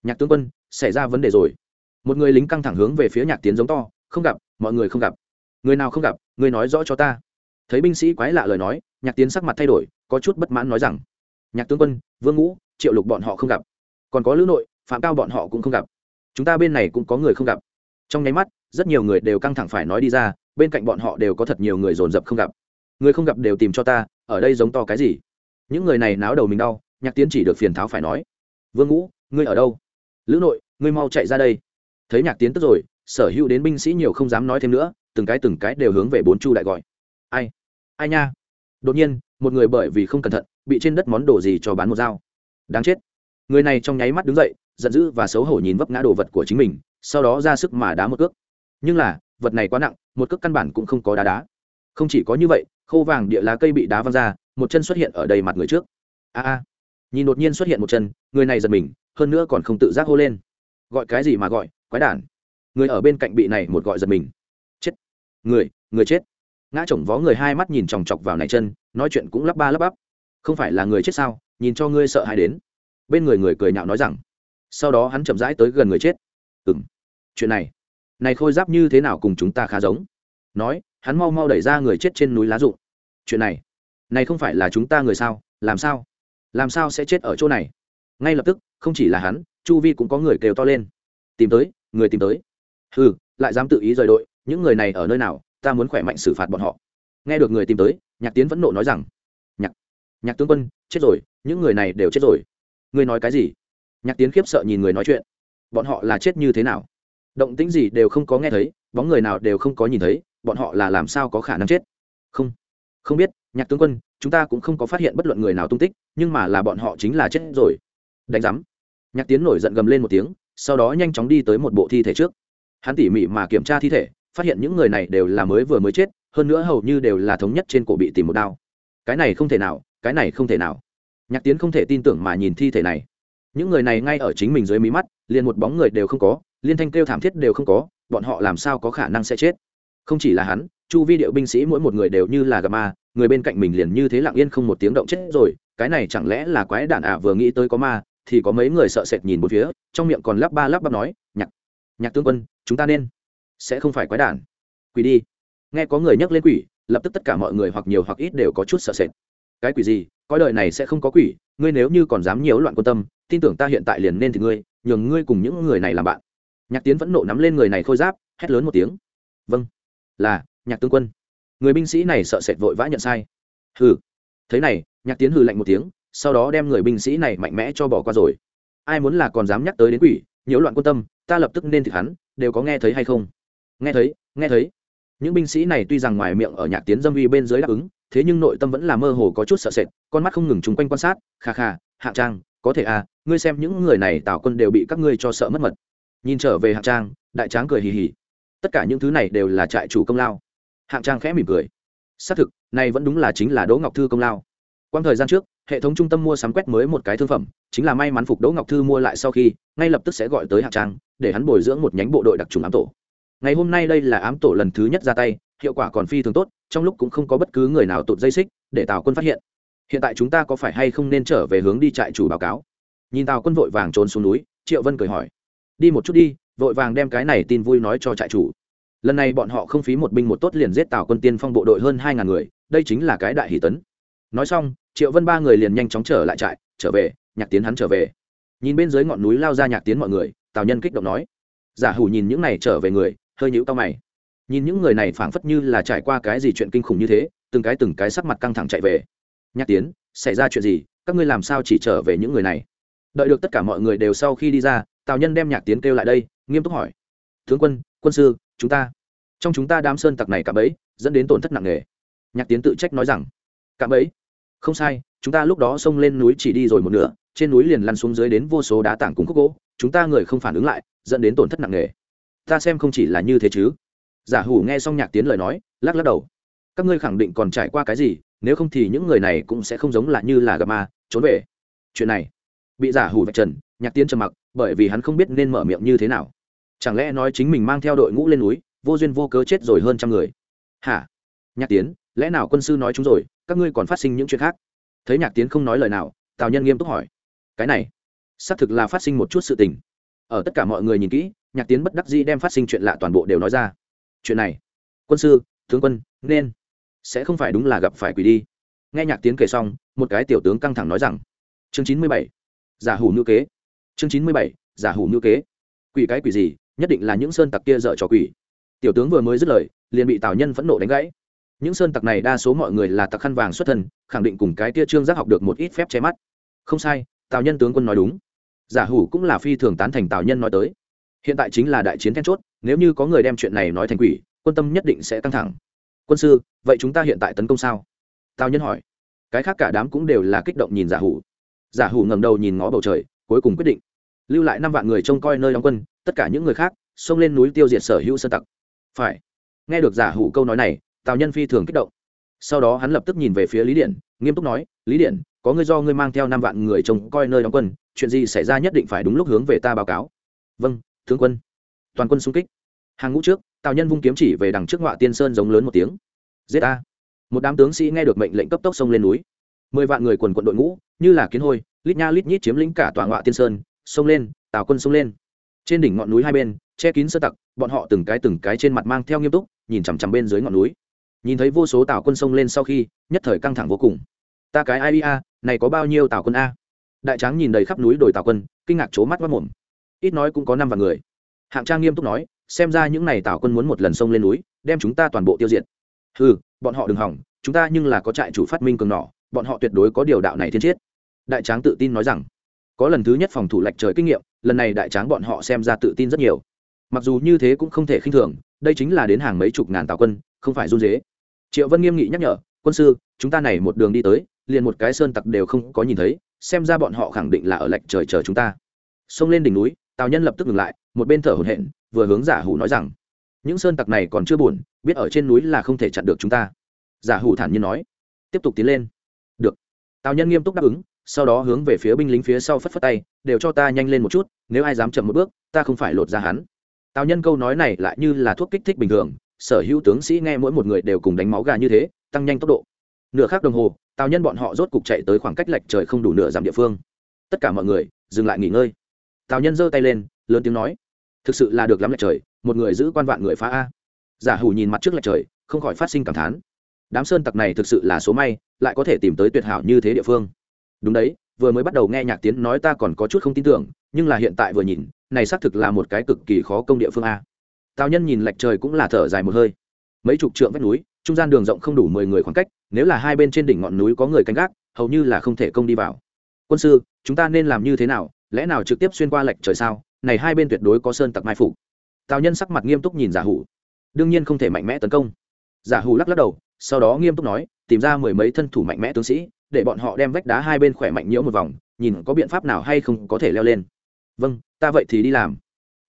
Nhạc tướng quân, xảy ra vấn đề rồi. Một người lính căng thẳng hướng về phía nhạc tiến giống to, không gặp, mọi người không gặp. Người nào không gặp, người nói rõ cho ta. Thấy binh sĩ quái lạ lời nói, nhạc tiến sắc mặt thay đổi, có chút bất mãn nói rằng, nhạc tướng quân, vương ngũ, triệu lục bọn họ không gặp. Còn có lữ nội, phạm cao bọn họ cũng không gặp. Chúng ta bên này cũng có người không gặp trong nháy mắt, rất nhiều người đều căng thẳng phải nói đi ra, bên cạnh bọn họ đều có thật nhiều người dồn dập không gặp. Người không gặp đều tìm cho ta, ở đây giống to cái gì? Những người này náo đầu mình đau, nhạc tiến chỉ được phiền tháo phải nói. Vương ngũ, ngươi ở đâu? Lữ nội, ngươi mau chạy ra đây. Thấy nhạc tiến tức rồi, sở hữu đến binh sĩ nhiều không dám nói thêm nữa, từng cái từng cái đều hướng về bốn chu đại gọi. Ai? Ai nha? Đột nhiên, một người bởi vì không cẩn thận, bị trên đất món đồ gì cho bán một dao. Đáng chết. Người này trong nháy mắt đứng dậy, giận dữ và xấu hổ nhìn vấp ngã đồ vật của chính mình sau đó ra sức mà đá một cước. Nhưng là, vật này quá nặng, một cước căn bản cũng không có đá đá. Không chỉ có như vậy khô vàng địa lá cây bị đá văng ra, một chân xuất hiện ở đầy mặt người trước. A a. Nhìn đột nhiên xuất hiện một chân, người này giật mình, hơn nữa còn không tự giác hô lên. Gọi cái gì mà gọi, quái đản. Người ở bên cạnh bị này một gọi giật mình. Chết. Người người chết. Ngã chồng vó người hai mắt nhìn chòng chọc vào này chân, nói chuyện cũng lắp ba lắp bắp. Không phải là người chết sao, nhìn cho ngươi sợ hãi đến. Bên người người cười nhạo nói rằng, sau đó hắn chậm rãi tới gần người chết. Ừng chuyện này. Này khôi giáp như thế nào cùng chúng ta khá giống? Nói, hắn mau mau đẩy ra người chết trên núi lá rụng. Chuyện này này không phải là chúng ta người sao? Làm sao? Làm sao sẽ chết ở chỗ này? Ngay lập tức, không chỉ là hắn, chu vi cũng có người kêu to lên. Tìm tới, người tìm tới. Ừ lại dám tự ý rời đội, những người này ở nơi nào, ta muốn khỏe mạnh xử phạt bọn họ. Nghe được người tìm tới, nhạc tiến vẫn nộ nói rằng, nhạc nhạc tướng quân, chết rồi, những người này đều chết rồi. Ngươi nói cái gì? Nhạc tiến khiếp sợ nhìn người nói chuyện. Bọn họ là chết như thế nào? Động tĩnh gì đều không có nghe thấy, bóng người nào đều không có nhìn thấy, bọn họ là làm sao có khả năng chết? Không. Không biết, nhạc tướng quân, chúng ta cũng không có phát hiện bất luận người nào tung tích, nhưng mà là bọn họ chính là chết rồi. Đánh giám. Nhạc tiến nổi giận gầm lên một tiếng, sau đó nhanh chóng đi tới một bộ thi thể trước. Hắn tỉ mỉ mà kiểm tra thi thể, phát hiện những người này đều là mới vừa mới chết, hơn nữa hầu như đều là thống nhất trên cổ bị tìm một đao. Cái này không thể nào, cái này không thể nào. Nhạc tiến không thể tin tưởng mà nhìn thi thể này. Những người này ngay ở chính mình dưới mí mắt, liền một bóng người đều không có liên thanh kêu thảm thiết đều không có, bọn họ làm sao có khả năng sẽ chết? Không chỉ là hắn, chu vi điệu binh sĩ mỗi một người đều như là gà ma, người bên cạnh mình liền như thế lặng yên không một tiếng động chết rồi, cái này chẳng lẽ là quái đản ạ à vừa nghĩ tới có ma, thì có mấy người sợ sệt nhìn một phía, trong miệng còn lắp ba lắp bắp nói, nhạc nhạc tướng quân, chúng ta nên sẽ không phải quái đản. Quỷ đi. Nghe có người nhắc lên quỷ, lập tức tất cả mọi người hoặc nhiều hoặc ít đều có chút sợ sệt. Cái quỷ gì? Coi đời này sẽ không có quỷ, ngươi nếu như còn dám nhiều loạn quan tâm, tin tưởng ta hiện tại liền nên thì ngươi, nhường ngươi cùng những người này làm bạn nhạc tiến vẫn nộ nắm lên người này khôi giáp, hét lớn một tiếng. Vâng là nhạc tướng quân. Người binh sĩ này sợ sệt vội vã nhận sai. Hừ. Thế này, nhạc tiến hừ lạnh một tiếng, sau đó đem người binh sĩ này mạnh mẽ cho bỏ qua rồi. Ai muốn là còn dám nhắc tới đến quỷ, nhiễu loạn quan tâm, ta lập tức nên thịt hắn, đều có nghe thấy hay không? Nghe thấy nghe thấy. Những binh sĩ này tuy rằng ngoài miệng ở nhạc tiến dâm uy bên dưới đáp ứng, thế nhưng nội tâm vẫn là mơ hồ có chút sợ sệt, con mắt không ngừng chung quanh quan sát, kha kha hạng trang, có thể à ngươi xem những người này tào quân đều bị các ngươi cho sợ mất mật nhìn trở về hạng trang, đại tráng cười hì hì. Tất cả những thứ này đều là trại chủ công lao. Hạng trang khẽ mỉm cười. Xác thực, này vẫn đúng là chính là đỗ ngọc thư công lao. Quang thời gian trước, hệ thống trung tâm mua sắm quét mới một cái thương phẩm, chính là may mắn phục đỗ ngọc thư mua lại sau khi, ngay lập tức sẽ gọi tới hạng trang, để hắn bồi dưỡng một nhánh bộ đội đặc trùng ám tổ. Ngày hôm nay đây là ám tổ lần thứ nhất ra tay, hiệu quả còn phi thường tốt, trong lúc cũng không có bất cứ người nào tụt dây xích, để tào quân phát hiện. Hiện tại chúng ta có phải hay không nên trở về hướng đi trại chủ báo cáo? Nhìn tào quân vội vàng trốn xuống núi, triệu vân cười hỏi đi một chút đi, vội vàng đem cái này tin vui nói cho trại chủ. Lần này bọn họ không phí một binh một tốt liền giết tào quân tiên phong bộ đội hơn hai ngàn người, đây chính là cái đại hỷ tấn. Nói xong, triệu vân ba người liền nhanh chóng trở lại trại, trở về, nhạc tiến hắn trở về. Nhìn bên dưới ngọn núi lao ra nhạc tiến mọi người, tào nhân kích động nói, giả hủ nhìn những này trở về người, hơi nhũ tao mày. Nhìn những người này phảng phất như là trải qua cái gì chuyện kinh khủng như thế, từng cái từng cái sắc mặt căng thẳng chạy về. Nhạc tiến, xảy ra chuyện gì? Các ngươi làm sao chỉ trở về những người này? Đợi được tất cả mọi người đều sau khi đi ra tào nhân đem nhạc tiến kêu lại đây, nghiêm túc hỏi. Tướng quân quân sư, chúng ta. Trong chúng ta đám sơn tặc này cả bấy dẫn đến tổn thất nặng nề. Nhạc tiến tự trách nói rằng cả bấy không sai, chúng ta lúc đó xông lên núi chỉ đi rồi một nửa, trên núi liền lăn xuống dưới đến vô số đá tảng cùng khúc gỗ, chúng ta người không phản ứng lại, dẫn đến tổn thất nặng nề. Ta xem không chỉ là như thế chứ. Giả hủ nghe xong nhạc tiến lời nói, lắc lắc đầu. Các ngươi khẳng định còn trải qua cái gì, nếu không thì những người này cũng sẽ không giống là như là gặp ma, trốn về. Chuyện này bị giả hủ vạch trần, nhạc tiến trầm mặc bởi vì hắn không biết nên mở miệng như thế nào. Chẳng lẽ nói chính mình mang theo đội ngũ lên núi, vô duyên vô cớ chết rồi hơn trăm người? Hả? Nhạc tiến, lẽ nào quân sư nói chúng rồi, các ngươi còn phát sinh những chuyện khác? Thấy nhạc tiến không nói lời nào, tào nhân nghiêm túc hỏi. Cái này, xác thực là phát sinh một chút sự tình. Ở tất cả mọi người nhìn kỹ, nhạc tiến bất đắc dĩ đem phát sinh chuyện lạ toàn bộ đều nói ra. Chuyện này, quân sư, tướng quân, nên sẽ không phải đúng là gặp phải quỷ đi. Nghe nhạc tiến kể xong, một cái tiểu tướng căng thẳng nói rằng, chương chín mươi bảy, giả hủ ngữ kế chương chín mươi bảy, giả hủ ngữ kế. Quỷ cái quỷ gì, nhất định là những sơn tặc kia dợ trò quỷ. Tiểu tướng vừa mới dứt lời, liền bị tào nhân phẫn nộ đánh gãy. Những sơn tặc này đa số mọi người là tặc khăn vàng xuất thân, khẳng định cùng cái Tia trương giác học được một ít phép che mắt. Không sai, tào nhân tướng quân nói đúng. Giả hủ cũng là phi thường tán thành tào nhân nói tới. Hiện tại chính là đại chiến then chốt, nếu như có người đem chuyện này nói thành quỷ, quân tâm nhất định sẽ căng thẳng. Quân sư, vậy chúng ta hiện tại tấn công sao? Tào nhân hỏi. Cái khác cả đám cũng đều là kích động nhìn giả hủ. Giả hủ ngầm đầu nhìn ngó bầu trời cuối cùng quyết định. Lưu lại năm vạn người trông coi nơi đóng quân, tất cả những người khác, xông lên núi tiêu diệt sở hữu sơn tặc. Phải. Nghe được giả hủ câu nói này, tào nhân phi thường kích động. Sau đó hắn lập tức nhìn về phía lý điện, nghiêm túc nói, lý điện, có ngươi do ngươi mang theo năm vạn người trông coi nơi đóng quân, chuyện gì xảy ra nhất định phải đúng lúc hướng về ta báo cáo. Vâng tướng quân. Toàn quân xung kích. Hàng ngũ trước, tào nhân vung kiếm chỉ về đằng trước ngọa tiên sơn giống lớn một tiếng. Giết a một đám tướng sĩ nghe được mệnh lệnh cấp tốc xông lên núi. Mười vạn người quần quận đội ngũ, như là kiến hôi lít nha lít nhít chiếm lĩnh cả tòa ngọa tiên sơn, xông lên, tào quân xông lên. Trên đỉnh ngọn núi hai bên, che kín sơ tặc, bọn họ từng cái từng cái trên mặt mang theo nghiêm túc, nhìn chằm chằm bên dưới ngọn núi. Nhìn thấy vô số tào quân xông lên sau khi, nhất thời căng thẳng vô cùng. Ta cái ai a, này có bao nhiêu tào quân a? Đại tráng nhìn đầy khắp núi đồi tào quân, kinh ngạc c mắt mất mồm. Ít nói cũng có năm vạn người. Hạng trang nghiêm túc nói, xem ra những n à y tào quân muốn một lần xông lên núi, đem chúng ta toàn bộ tiêu diệt. Ừ bọn họ đừng hỏng, chúng ta nhưng là có trại chủ phát minh cường nỏ bọn họ tuyệt đối có điều đạo này thiên chiết đại tráng tự tin nói rằng, có lần thứ nhất phòng thủ lệch trời kinh nghiệm, lần này đại tráng bọn họ xem ra tự tin rất nhiều. Mặc dù như thế cũng không thể khinh thường, đây chính là đến hàng mấy chục ngàn tào quân, không phải run dế. Triệu vân nghiêm nghị nhắc nhở, quân sư, chúng ta này một đường đi tới, liền một cái sơn tặc đều không có nhìn thấy, xem ra bọn họ khẳng định là ở lệch trời chờ chúng ta. Xông lên đỉnh núi, tào nhân lập tức ngừng lại, một bên thở hổn hển, vừa hướng giả hủ nói rằng, những sơn tặc này còn chưa buồn, biết ở trên núi là không thể chặn được chúng ta. Giả hủ thản nhiên nói, tiếp tục tiến lên. Được. Tào nhân nghiêm túc đáp ứng sau đó hướng về phía binh lính phía sau phất phất tay, đều cho ta nhanh lên một chút, nếu ai dám chậm một bước, ta không phải lột ra hắn. Tào nhân câu nói này lại như là thuốc kích thích bình thường, sở hữu tướng sĩ nghe mỗi một người đều cùng đánh máu gà như thế, tăng nhanh tốc độ. Nửa khác đồng hồ, tào nhân bọn họ rốt cục chạy tới khoảng cách lệch trời không đủ nửa giảm địa phương. Tất cả mọi người, dừng lại nghỉ ngơi. Tào nhân giơ tay lên, lớn tiếng nói, thực sự là được lắm lệch trời, một người giữ quan vạn người phá a. Giả hủ nhìn mặt trước lệch trời, không khỏi phát sinh cảm thán. Đám sơn tặc này thực sự là số may, lại có thể tìm tới tuyệt hảo như thế địa phương đúng đấy, vừa mới bắt đầu nghe nhạc tiến nói ta còn có chút không tin tưởng, nhưng là hiện tại vừa nhìn, này xác thực là một cái cực kỳ khó công địa phương a. Tào nhân nhìn lệch trời cũng là thở dài một hơi. Mấy chục trượng vách núi, trung gian đường rộng không đủ mười người khoảng cách, nếu là hai bên trên đỉnh ngọn núi có người canh gác, hầu như là không thể công đi vào. Quân sư, chúng ta nên làm như thế nào? Lẽ nào trực tiếp xuyên qua lệch trời sao? Này hai bên tuyệt đối có sơn tặc mai phục. Tào nhân sắc mặt nghiêm túc nhìn giả hủ. Đương nhiên không thể mạnh mẽ tấn công. Giả hủ lắc lắc đầu, sau đó nghiêm túc nói, tìm ra mười mấy thân thủ mạnh mẽ tướng sĩ để bọn họ đem vách đá hai bên khỏe mạnh nhiễu một vòng, nhìn có biện pháp nào hay không có thể leo lên. Vâng ta vậy thì đi làm.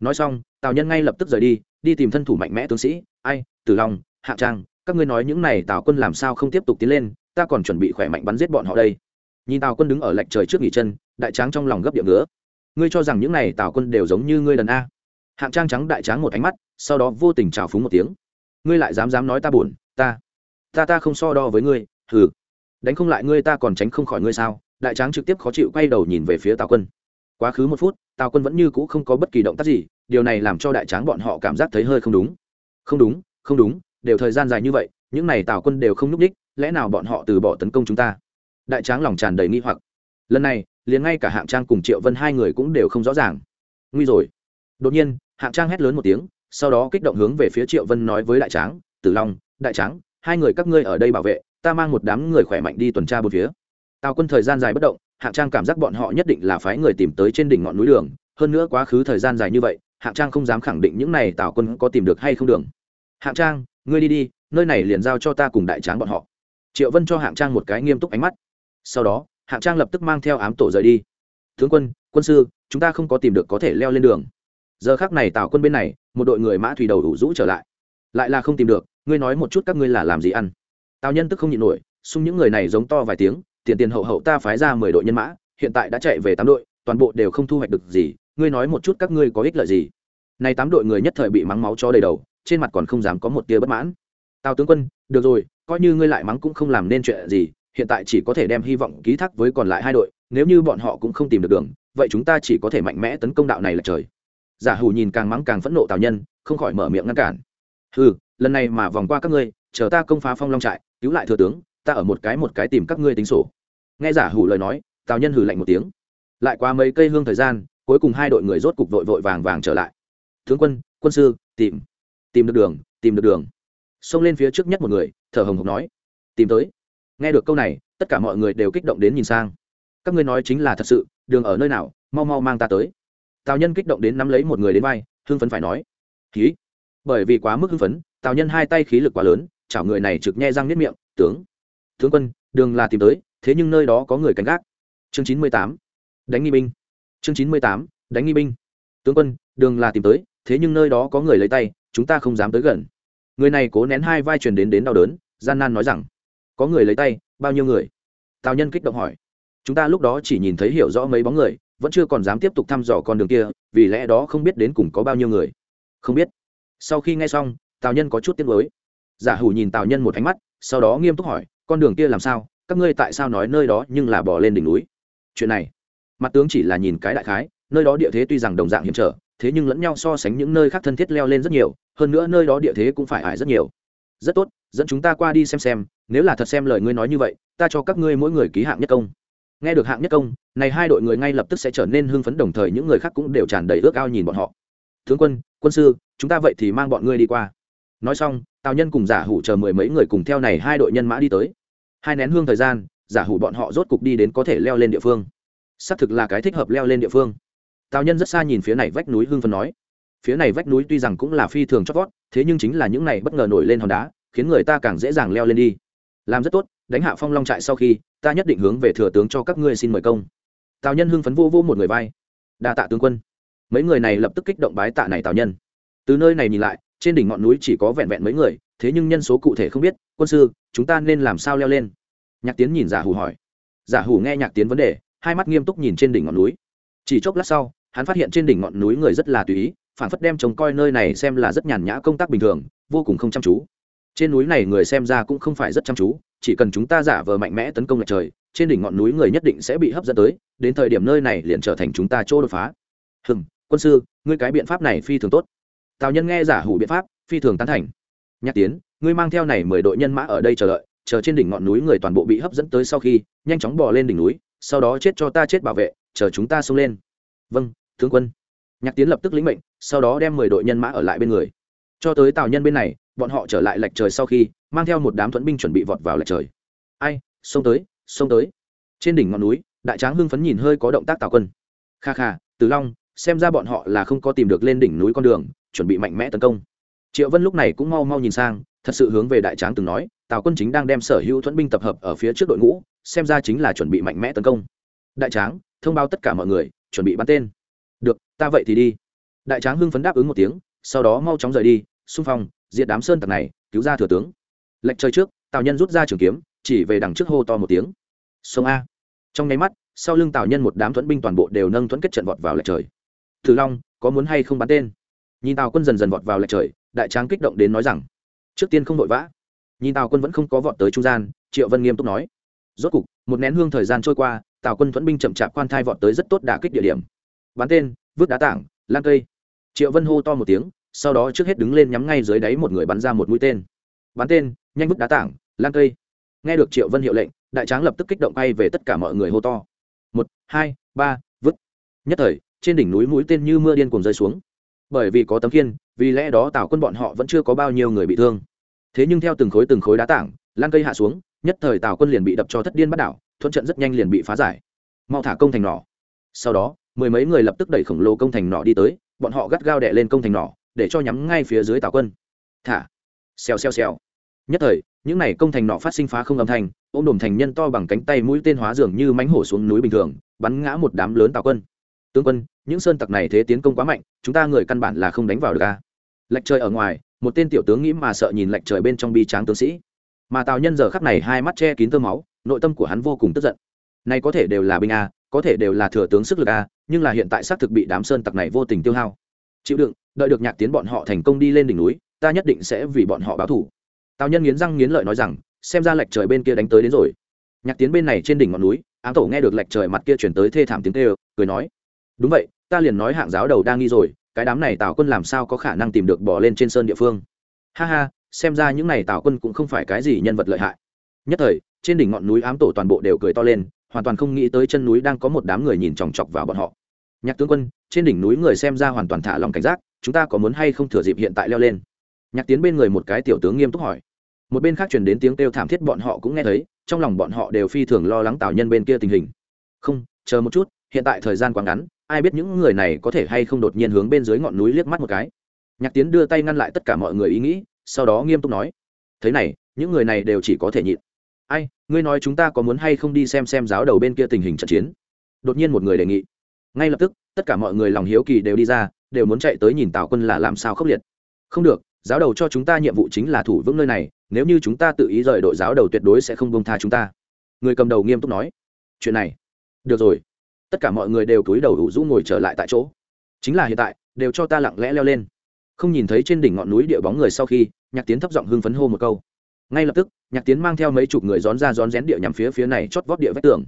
Nói xong, tào nhân ngay lập tức rời đi đi tìm thân thủ mạnh mẽ tướng sĩ. Ai, tử long, hạ trang, các ngươi nói những này tào quân làm sao không tiếp tục tiến lên, ta còn chuẩn bị khỏe mạnh bắn giết bọn họ đây. Nhìn tào quân đứng ở lạnh trời trước nghỉ chân, đại tráng trong lòng gấp điệu nữa ngươi cho rằng những này tào quân đều giống như ngươi đần a. Hạng trang trắng đại tráng một ánh mắt, sau đó vô tình trào phúng một tiếng. Ngươi lại dám dám nói ta buồn, ta ta ta không so đo với ngươi thử đánh không lại ngươi ta còn tránh không khỏi ngươi sao? Đại tráng trực tiếp khó chịu quay đầu nhìn về phía tào quân. Quá khứ một phút, tào quân vẫn như cũ không có bất kỳ động tác gì, điều này làm cho đại tráng bọn họ cảm giác thấy hơi không đúng. Không đúng không đúng, đều thời gian dài như vậy, những n à y tào quân đều không n ú c ních lẽ nào bọn họ từ bỏ tấn công chúng ta? Đại tráng lòng tràn đầy nghi hoặc. Lần này, liền ngay cả hạng trang cùng triệu vân hai người cũng đều không rõ ràng. Nguy rồi. Đột nhiên, hạng trang hét lớn một tiếng, sau đó kích động hướng về phía triệu vân nói với đại tráng, tử long, đại tráng, hai người các ngươi ở đây bảo vệ ta mang một đám người khỏe mạnh đi tuần tra bốn phía. Tào quân thời gian dài bất động, hạng trang cảm giác bọn họ nhất định là phái người tìm tới trên đỉnh ngọn núi đường. Hơn nữa quá khứ thời gian dài như vậy, hạng trang không dám khẳng định những này tào quân có tìm được hay không đường. Hạng trang, ngươi đi đi, nơi này liền giao cho ta cùng đại tráng bọn họ. Triệu vân cho hạng trang một cái nghiêm túc ánh mắt. Sau đó, hạng trang lập tức mang theo ám tổ rời đi. Tướng quân quân sư, chúng ta không có tìm được có thể leo lên đường. Giờ khác này tào quân bên này, một đội người mã thủy đầu đủ rũ trở lại. Lại là không tìm được, ngươi nói một chút các ngươi là làm gì ăn? Tào nhân tức không nhịn nổi, xung những người này giống to vài tiếng, tiền tiền hậu hậu ta phái ra mười đội nhân mã, hiện tại đã chạy về tám đội, toàn bộ đều không thu hoạch được gì, ngươi nói một chút các ngươi có ích lợi gì? Này tám đội người nhất thời bị mắng máu cho đầy đầu, trên mặt còn không dám có một tia bất mãn. Tào tướng quân, được rồi, coi như ngươi lại mắng cũng không làm nên chuyện gì, hiện tại chỉ có thể đem hy vọng ký thác với còn lại hai đội, nếu như bọn họ cũng không tìm được đường, vậy chúng ta chỉ có thể mạnh mẽ tấn công đạo này là trời. Giả hủ nhìn càng mắng càng phẫn nộ tào nhân, không khỏi mở miệng ngăn cản. Ừ lần này mà vòng qua các ngươi chờ ta công phá phong long trại, cứu lại thừa tướng, ta ở một cái một cái tìm các ngươi tính sổ. Nghe giả hủ lời nói, tào nhân hử lạnh một tiếng. Lại qua mấy cây hương thời gian, cuối cùng hai đội người rốt cục vội vội vàng vàng trở lại. Tướng quân quân sư, tìm tìm được đường, tìm được đường. Xông lên phía trước nhất một người, thở hồng hộc nói. Tìm tới. Nghe được câu này, tất cả mọi người đều kích động đến nhìn sang. Các ngươi nói chính là thật sự, đường ở nơi nào, mau mau mang ta tới. Tào nhân kích động đến nắm lấy một người đến vai, hưng phấn phải nói. Khí bởi vì quá mức hưng phấn, tào nhân hai tay khí lực quá lớn chảo người này trực nhe răng niết miệng, tướng tướng quân, đường là tìm tới, thế nhưng nơi đó có người canh gác. Chương chín mươi tám, đánh nghi binh. Chương chín mươi tám, đánh nghi binh. Tướng quân, đường là tìm tới, thế nhưng nơi đó có người lấy tay, chúng ta không dám tới gần. Người này cố nén hai vai truyền đến đến đau đớn, gian nan nói rằng, có người lấy tay, bao nhiêu người? Tào nhân kích động hỏi. Chúng ta lúc đó chỉ nhìn thấy hiểu rõ mấy bóng người, vẫn chưa còn dám tiếp tục thăm dò con đường kia, vì lẽ đó không biết đến cùng có bao nhiêu người. Không biết. Sau khi nghe xong, tào nhân có chút tiếc nuối giả hủ nhìn tào nhân một ánh mắt, sau đó nghiêm túc hỏi, con đường kia làm sao? Các ngươi tại sao nói nơi đó nhưng là bỏ lên đỉnh núi? Chuyện này, mặt tướng chỉ là nhìn cái đại khái, nơi đó địa thế tuy rằng đồng dạng hiểm trở, thế nhưng lẫn nhau so sánh những nơi khác thân thiết leo lên rất nhiều, hơn nữa nơi đó địa thế cũng phải ải rất nhiều. Rất tốt, dẫn chúng ta qua đi xem xem, nếu là thật xem lời ngươi nói như vậy, ta cho các ngươi mỗi người ký hạng nhất công. Nghe được hạng nhất công, này hai đội người ngay lập tức sẽ trở nên hưng phấn đồng thời những người khác cũng đều tràn đầy ước ao nhìn bọn họ. Tướng quân quân sư, chúng ta vậy thì mang bọn ngươi đi qua nói xong, tào nhân cùng giả hủ chờ mười mấy người cùng theo này hai đội nhân mã đi tới. Hai nén hương thời gian, giả hủ bọn họ rốt cục đi đến có thể leo lên địa phương. Xác thực là cái thích hợp leo lên địa phương. Tào nhân rất xa nhìn phía này vách núi hương phân nói. Phía này vách núi tuy rằng cũng là phi thường chót vót, thế nhưng chính là những này bất ngờ nổi lên hòn đá, khiến người ta càng dễ dàng leo lên đi. Làm rất tốt, đánh hạ phong long trại sau khi, ta nhất định hướng về thừa tướng cho các ngươi xin mời công. Tào nhân hưng phấn vô vô một người vai. Đa tạ tướng quân. Mấy người này lập tức kích động bái tạ này tào nhân. Từ nơi này nhìn lại trên đỉnh ngọn núi chỉ có vẹn vẹn mấy người, thế nhưng nhân số cụ thể không biết, quân sư, chúng ta nên làm sao leo lên? Nhạc tiến nhìn giả hủ hỏi. Giả hủ nghe nhạc tiến vấn đề, hai mắt nghiêm túc nhìn trên đỉnh ngọn núi. Chỉ chốc lát sau, hắn phát hiện trên đỉnh ngọn núi người rất là tùy ý, phản phất đem trông coi nơi này xem là rất nhàn nhã công tác bình thường, vô cùng không chăm chú. Trên núi này người xem ra cũng không phải rất chăm chú, chỉ cần chúng ta giả vờ mạnh mẽ tấn công lại trời, trên đỉnh ngọn núi người nhất định sẽ bị hấp dẫn tới, đến thời điểm nơi này liền trở thành chúng ta chỗ đột phá. Hừng quân sư, ngươi cái biện pháp này phi thường tốt tào nhân nghe giả hủ biện pháp, phi thường tán thành. Nhạc tiến, ngươi mang theo này mười đội nhân mã ở đây chờ đợi, chờ trên đỉnh ngọn núi người toàn bộ bị hấp dẫn tới sau khi, nhanh chóng bò lên đỉnh núi, sau đó chết cho ta chết bảo vệ, chờ chúng ta xông lên. Vâng tướng quân. Nhạc tiến lập tức lĩnh mệnh, sau đó đem mười đội nhân mã ở lại bên người. Cho tới tào nhân bên này, bọn họ trở lại lạch trời sau khi, mang theo một đám thuẫn binh chuẩn bị vọt vào lạch trời. Ai, xông tới xông tới. Trên đỉnh ngọn núi, đại tráng hưng phấn nhìn hơi có động tác tào quân. Kha kha, từ long, xem ra bọn họ là không có tìm được lên đỉnh núi con đường chuẩn bị mạnh mẽ tấn công. Triệu vân lúc này cũng mau mau nhìn sang, thật sự hướng về đại tráng từng nói, tào quân chính đang đem sở hữu thuẫn binh tập hợp ở phía trước đội ngũ, xem ra chính là chuẩn bị mạnh mẽ tấn công. Đại tráng, thông báo tất cả mọi người, chuẩn bị bắn tên. Được, ta vậy thì đi. Đại tráng hưng phấn đáp ứng một tiếng, sau đó mau chóng rời đi, xung phong, diệt đám sơn tặc này, cứu ra thừa tướng. Lệnh trời trước, tào nhân rút ra trường kiếm, chỉ về đằng trước hô to một tiếng. Sông a. Trong nháy mắt, sau lưng tào nhân một đám thuẫn binh toàn bộ đều nâng thuẫn kết trận vọt vào lệch trời. Thử long, có muốn hay không bắn tên? Nhìn tào quân dần dần vọt vào lệch trời, đại tráng kích động đến nói rằng, trước tiên không vội vã. Nhìn tào quân vẫn không có vọt tới trung gian, triệu vân nghiêm túc nói, rốt cục, một nén hương thời gian trôi qua, tào quân thuẫn binh chậm chạp quan thai vọt tới rất tốt đả kích địa điểm. Bắn tên, vứt đá tảng, lan cây. Triệu vân hô to một tiếng, sau đó trước hết đứng lên nhắm ngay dưới đáy một người bắn ra một mũi tên. Bắn tên, nhanh vứt đá tảng, lan cây. Nghe được triệu vân hiệu lệnh, đại tráng lập tức kích động bay về tất cả mọi người hô to. Một, hai, ba, vứt. Nhất thời, trên đỉnh núi mũi tên như mưa điên cuồng rơi xuống bởi vì có tấm khiên, vì lẽ đó tào quân bọn họ vẫn chưa có bao nhiêu người bị thương. Thế nhưng theo từng khối từng khối đá tảng lan cây hạ xuống nhất thời tào quân liền bị đập cho thất điên bắt đảo thuận trận rất nhanh liền bị phá giải. Mau thả công thành nỏ. Sau đó mười mấy người lập tức đẩy khổng lồ công thành nỏ đi tới bọn họ gắt gao đè lên công thành nỏ để cho nhắm ngay phía dưới tào quân. Thả. Xèo xèo xèo. Nhất thời những này công thành nỏ phát sinh phá không âm thanh ôm đồm thành nhân to bằng cánh tay mũi tên hóa dường như mánh hổ xuống núi bình thường bắn ngã một đám lớn tào quân tướng quân, những sơn tặc này thế tiến công quá mạnh, chúng ta người căn bản là không đánh vào được ca lệch trời ở ngoài, một tên tiểu tướng nghĩ mà sợ nhìn lệch trời bên trong bi tráng tướng sĩ. Mà tào nhân giờ khắp này hai mắt che kín tơ máu, nội tâm của hắn vô cùng tức giận. Nay có thể đều là binh a, có thể đều là thừa tướng sức lực a, nhưng là hiện tại xác thực bị đám sơn tặc này vô tình tiêu hao. Chịu đựng, đợi được nhạc tiến bọn họ thành công đi lên đỉnh núi, ta nhất định sẽ vì bọn họ báo thủ. Tào nhân nghiến răng nghiến lợi nói rằng, xem ra lệch trời bên kia đánh tới đến rồi. Nhạc tiến bên này trên đỉnh ngọn núi, ám tổ nghe được lệch trời mặt kia chuyển tới thê thảm tiếng tê cười nói đúng vậy, ta liền nói hạng giáo đầu đang nghi rồi, cái đám này tào quân làm sao có khả năng tìm được bỏ lên trên sơn địa phương? Ha ha, xem ra những này tào quân cũng không phải cái gì nhân vật lợi hại. Nhất thời, trên đỉnh ngọn núi ám tổ toàn bộ đều cười to lên, hoàn toàn không nghĩ tới chân núi đang có một đám người nhìn chòng chọc vào bọn họ. Nhạc tướng quân, trên đỉnh núi người xem ra hoàn toàn thả lòng cảnh giác, chúng ta có muốn hay không thừa dịp hiện tại leo lên? Nhạc tiến bên người một cái tiểu tướng nghiêm túc hỏi. Một bên khác truyền đến tiếng kêu thảm thiết bọn họ cũng nghe thấy, trong lòng bọn họ đều phi thường lo lắng tào nhân bên kia tình hình. Không, chờ một chút, hiện tại thời gian quá ngắn ai biết những người này có thể hay không đột nhiên hướng bên dưới ngọn núi liếc mắt một cái. Nhạc tiến đưa tay ngăn lại tất cả mọi người ý nghĩ, sau đó nghiêm túc nói, thế này, những người này đều chỉ có thể nhịn. Ai, ngươi nói chúng ta có muốn hay không đi xem xem giáo đầu bên kia tình hình trận chiến? Đột nhiên một người đề nghị. Ngay lập tức, tất cả mọi người lòng hiếu kỳ đều đi ra, đều muốn chạy tới nhìn tào quân là làm sao khốc liệt. Không được, giáo đầu cho chúng ta nhiệm vụ chính là thủ vững nơi này, nếu như chúng ta tự ý rời đội giáo đầu tuyệt đối sẽ không bông tha chúng ta. Người cầm đầu nghiêm túc nói. Chuyện này, được rồi tất cả mọi người đều cúi đầu đủ rũ ngồi trở lại tại chỗ. Chính là hiện tại đều cho ta lặng lẽ leo lên. Không nhìn thấy trên đỉnh ngọn núi địa bóng người sau khi nhạc tiến thấp giọng hưng phấn hô một câu. Ngay lập tức nhạc tiến mang theo mấy chục người rón ra rón rén địa nhằm phía phía này chót vót địa vách tường.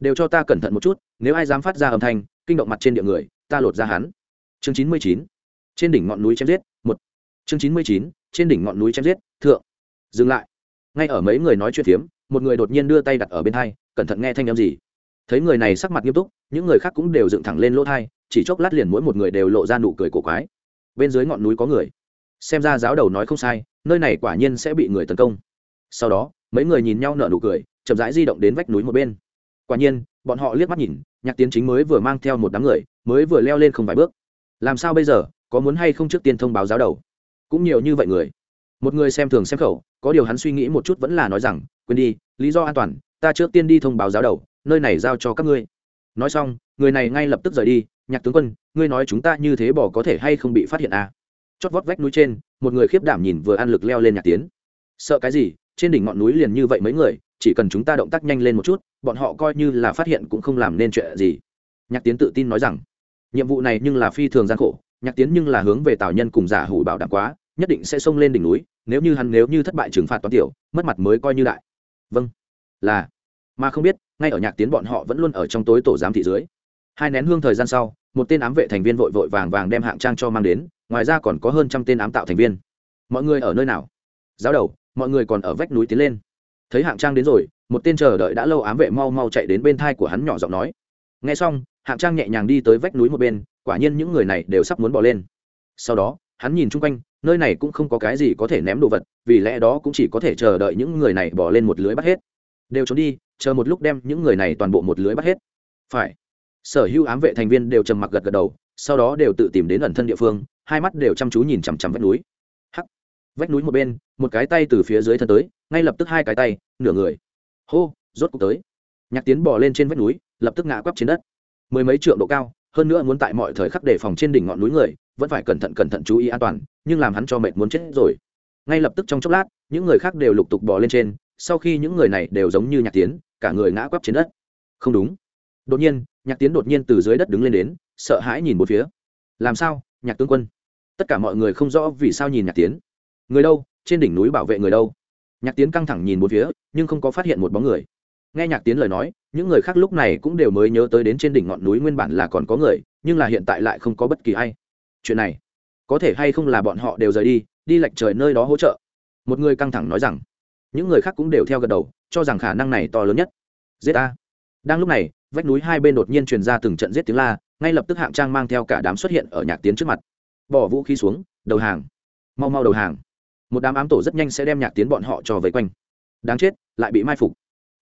Đều cho ta cẩn thận một chút nếu ai dám phát ra âm thanh kinh động mặt trên địa người ta lột ra hắn. Chương chín mươi chín. Trên đỉnh ngọn núi chém giết một. Chương chín mươi chín. Trên đỉnh ngọn núi chém giết thượng. Dừng lại. Ngay ở mấy người nói chuyện phiếm một người đột nhiên đưa tay đặt ở bên hai, cẩn thận nghe thanh âm gì thấy người này sắc mặt nghiêm túc, những người khác cũng đều dựng thẳng lên lỗ thai, chỉ chốc lát liền mỗi một người đều lộ ra nụ cười cổ quái. Bên dưới ngọn núi có người. Xem ra giáo đầu nói không sai, nơi này quả nhiên sẽ bị người tấn công. Sau đó, mấy người nhìn nhau nở nụ cười, chậm rãi di động đến vách núi một bên. Quả nhiên, bọn họ liếc mắt nhìn, nhạc tiến chính mới vừa mang theo một đám người, mới vừa leo lên không vài bước. Làm sao bây giờ, có muốn hay không trước tiên thông báo giáo đầu? Cũng nhiều như vậy người. Một người xem thường xem khẩu, có điều hắn suy nghĩ một chút vẫn là nói rằng, quên đi, lý do an toàn, ta trước tiên đi thông báo giáo đầu nơi này giao cho các ngươi. Nói xong, người này ngay lập tức rời đi, nhạc tướng quân, ngươi nói chúng ta như thế bỏ có thể hay không bị phát hiện à? chót vót vách núi trên, một người khiếp đảm nhìn vừa ăn lực leo lên nhạc tiến. Sợ cái gì? Trên đỉnh ngọn núi liền như vậy mấy người, chỉ cần chúng ta động tác nhanh lên một chút, bọn họ coi như là phát hiện cũng không làm nên chuyện gì. Nhạc tiến tự tin nói rằng, nhiệm vụ này nhưng là phi thường gian khổ, nhạc tiến nhưng là hướng về tào nhân cùng giả hủ bảo đảm quá, nhất định sẽ xông lên đỉnh núi, nếu như hắn nếu như thất bại trừng phạt toán tiểu, mất mặt mới coi như đại. Vâng. Là. Mà không biết ngay ở nhạc tiến bọn họ vẫn luôn ở trong tối tổ giám thị dưới. Hai nén hương thời gian sau, một tên ám vệ thành viên vội vội vàng vàng đem hạng trang cho mang đến, ngoài ra còn có hơn trăm tên ám tạo thành viên. Mọi người ở nơi nào? Giáo đầu, mọi người còn ở vách núi tiến lên. Thấy hạng trang đến rồi, một tên chờ đợi đã lâu ám vệ mau mau chạy đến bên thai của hắn nhỏ giọng nói. Nghe xong, hạng trang nhẹ nhàng đi tới vách núi một bên, quả nhiên những người này đều sắp muốn bỏ lên. Sau đó, hắn nhìn chung quanh, nơi này cũng không có cái gì có thể ném đồ vật, vì lẽ đó cũng chỉ có thể chờ đợi những người này bỏ lên một lưới bắt hết. Đều trốn đi chờ một lúc đem những người này toàn bộ một lưới bắt hết. Phải. Sở hữu ám vệ thành viên đều trầm mặc gật gật đầu, sau đó đều tự tìm đến ẩn thân địa phương, hai mắt đều chăm chú nhìn chằm chằm vách núi. Hắc. Vách núi một bên, một cái tay từ phía dưới thân tới, ngay lập tức hai cái tay, nửa người. Hô, rốt cuộc tới. Nhạc tiến bỏ lên trên vách núi, lập tức ngã quắp trên đất. Mười mấy trượng độ cao, hơn nữa muốn tại mọi thời khắc đề phòng trên đỉnh ngọn núi người, vẫn phải cẩn thận cẩn thận chú ý an toàn, nhưng làm hắn cho mệt muốn chết rồi. Ngay lập tức trong chốc lát, những người khác đều lục tục bò lên trên sau khi những người này đều giống như nhạc tiến, cả người ngã quắp trên đất. Không đúng. Đột nhiên, nhạc tiến đột nhiên từ dưới đất đứng lên đến, sợ hãi nhìn một phía. Làm sao, nhạc tướng quân? Tất cả mọi người không rõ vì sao nhìn nhạc tiến. Người đâu? Trên đỉnh núi bảo vệ người đâu? Nhạc tiến căng thẳng nhìn một phía, nhưng không có phát hiện một bóng người. Nghe nhạc tiến lời nói, những người khác lúc này cũng đều mới nhớ tới đến trên đỉnh ngọn núi nguyên bản là còn có người, nhưng là hiện tại lại không có bất kỳ ai. Chuyện này, có thể hay không là bọn họ đều rời đi đi lệch trời nơi đó hỗ trợ? Một người căng thẳng nói rằng những người khác cũng đều theo gật đầu, cho rằng khả năng này to lớn nhất. Giết a đang lúc này, vách núi hai bên đột nhiên truyền ra từng trận giết tiếng la, ngay lập tức hạng trang mang theo cả đám xuất hiện ở nhạc tiến trước mặt. Bỏ vũ khí xuống, đầu hàng. Mau mau đầu hàng. Một đám ám tổ rất nhanh sẽ đem nhạc tiến bọn họ cho vây quanh. Đáng chết, lại bị mai phục.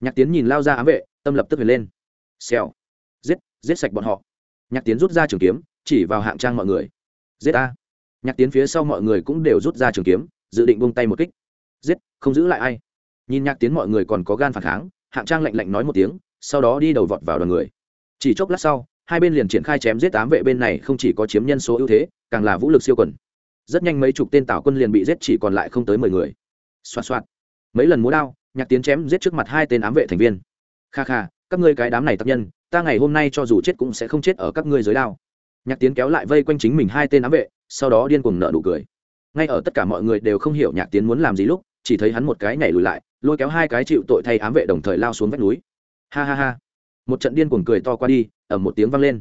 Nhạc tiến nhìn lao ra ám vệ, tâm lập tức về lên. Xèo. Giết giết sạch bọn họ. Nhạc tiến rút ra trường kiếm, chỉ vào hạng trang mọi người. Giết a nhạc tiến phía sau mọi người cũng đều rút ra trường kiếm, dự định bông tay một kích giết, không giữ lại ai. Nhìn nhạc tiến mọi người còn có gan phản kháng, hạng trang lạnh lạnh nói một tiếng, sau đó đi đầu vọt vào đoàn người. Chỉ chốc lát sau, hai bên liền triển khai chém giết tám vệ bên này không chỉ có chiếm nhân số ưu thế, càng là vũ lực siêu quần. Rất nhanh mấy chục tên tào quân liền bị giết chỉ còn lại không tới mười người. Xoa xoa mấy lần múa đao, nhạc tiến chém giết trước mặt hai tên ám vệ thành viên. Kha kha, các ngươi cái đám này tập nhân, ta ngày hôm nay cho dù chết cũng sẽ không chết ở các ngươi dưới đao. Nhạc tiến kéo lại vây quanh chính mình hai tên ám vệ, sau đó điên cuồng nợ nụ cười. Ngay ở tất cả mọi người đều không hiểu nhạc tiến muốn làm gì lúc chỉ thấy hắn một cái nhảy lùi lại, lôi kéo hai cái chịu tội thay ám vệ đồng thời lao xuống vách núi. Ha ha ha. Một trận điên cuồng cười to qua đi ẩm một tiếng vang lên.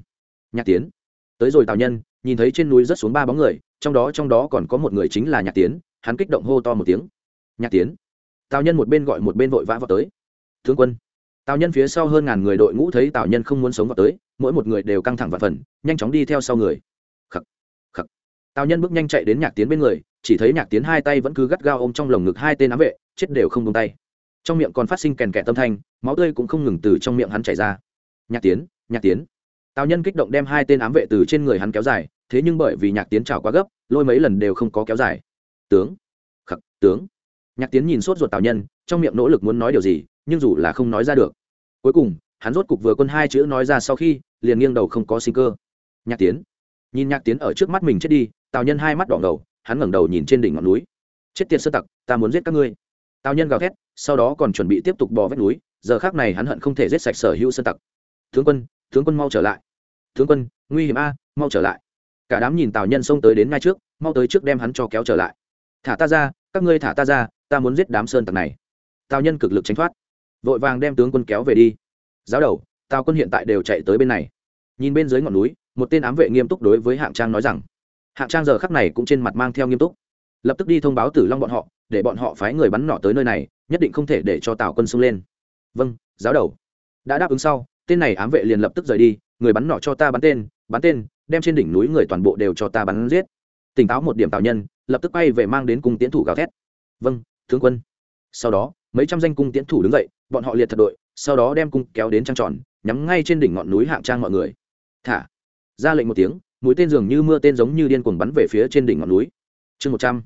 Nhạc tiến. Tới rồi tào nhân, nhìn thấy trên núi rớt xuống ba bóng người, trong đó trong đó còn có một người chính là nhạc tiến, hắn kích động hô to một tiếng. Nhạc tiến. Tào nhân một bên gọi một bên vội vã vào tới. Thương quân. Tào nhân phía sau hơn ngàn người đội ngũ thấy tào nhân không muốn sống vào tới, mỗi một người đều căng thẳng và phần, nhanh chóng đi theo sau người tào nhân bước nhanh chạy đến nhạc tiến bên người, chỉ thấy nhạc tiến hai tay vẫn cứ gắt gao ôm trong lồng ngực hai tên ám vệ, chết đều không tung tay. Trong miệng còn phát sinh kèn kẹ tâm thanh, máu tươi cũng không ngừng từ trong miệng hắn chảy ra. Nhạc tiến nhạc tiến. Tào nhân kích động đem hai tên ám vệ từ trên người hắn kéo dài, thế nhưng bởi vì nhạc tiến trào quá gấp, lôi mấy lần đều không có kéo dài. Tướng. Khắc, tướng. Nhạc tiến nhìn sốt ruột tào nhân, trong miệng nỗ lực muốn nói điều gì, nhưng dù là không nói ra được. Cuối cùng, hắn rốt cục vừa quân hai chữ nói ra sau khi, liền nghiêng đầu không có sinh cơ. Nhạc tiến. Nhìn nhạc tiến ở trước mắt mình chết đi tào nhân hai mắt đỏ ngầu, hắn ngẩng đầu nhìn trên đỉnh ngọn núi. Chết tiệt sơ tặc, ta muốn giết các ngươi. Tào nhân gào thét, sau đó còn chuẩn bị tiếp tục bò vách núi, giờ khác này hắn hận không thể giết sạch sở hữu sơn tặc. Tướng quân tướng quân mau trở lại. Tướng quân, nguy hiểm a, mau trở lại. Cả đám nhìn tào nhân xông tới đến ngay trước, mau tới trước đem hắn cho kéo trở lại. Thả ta ra, các ngươi thả ta ra, ta muốn giết đám sơn tặc này. Tào nhân cực lực tránh thoát, vội vàng đem tướng quân kéo về đi. Giáo đầu, tào quân hiện tại đều chạy tới bên này. Nhìn bên dưới ngọn núi, một tên ám vệ nghiêm túc đối với hạng trang nói rằng hạng trang giờ khắc này cũng trên mặt mang theo nghiêm túc. Lập tức đi thông báo tử long bọn họ, để bọn họ phái người bắn nọ tới nơi này, nhất định không thể để cho tào quân xông lên. Vâng giáo đầu. Đã đáp ứng sau, tên này ám vệ liền lập tức rời đi, người bắn nọ cho ta bắn tên bắn tên, đem trên đỉnh núi người toàn bộ đều cho ta bắn giết. Tỉnh táo một điểm tào nhân, lập tức bay về mang đến cung tiến thủ gào thét. Vâng tướng quân. Sau đó, mấy trăm danh cung tiến thủ đứng dậy, bọn họ liệt thật đội, sau đó đem cung kéo đến trăng tròn, nhắm ngay trên đỉnh ngọn núi hạng trang mọi người. Thả. Ra lệnh một tiếng mũi tên dường như mưa tên giống như điên cuồng bắn về phía trên đỉnh ngọn núi. Chương một trăm.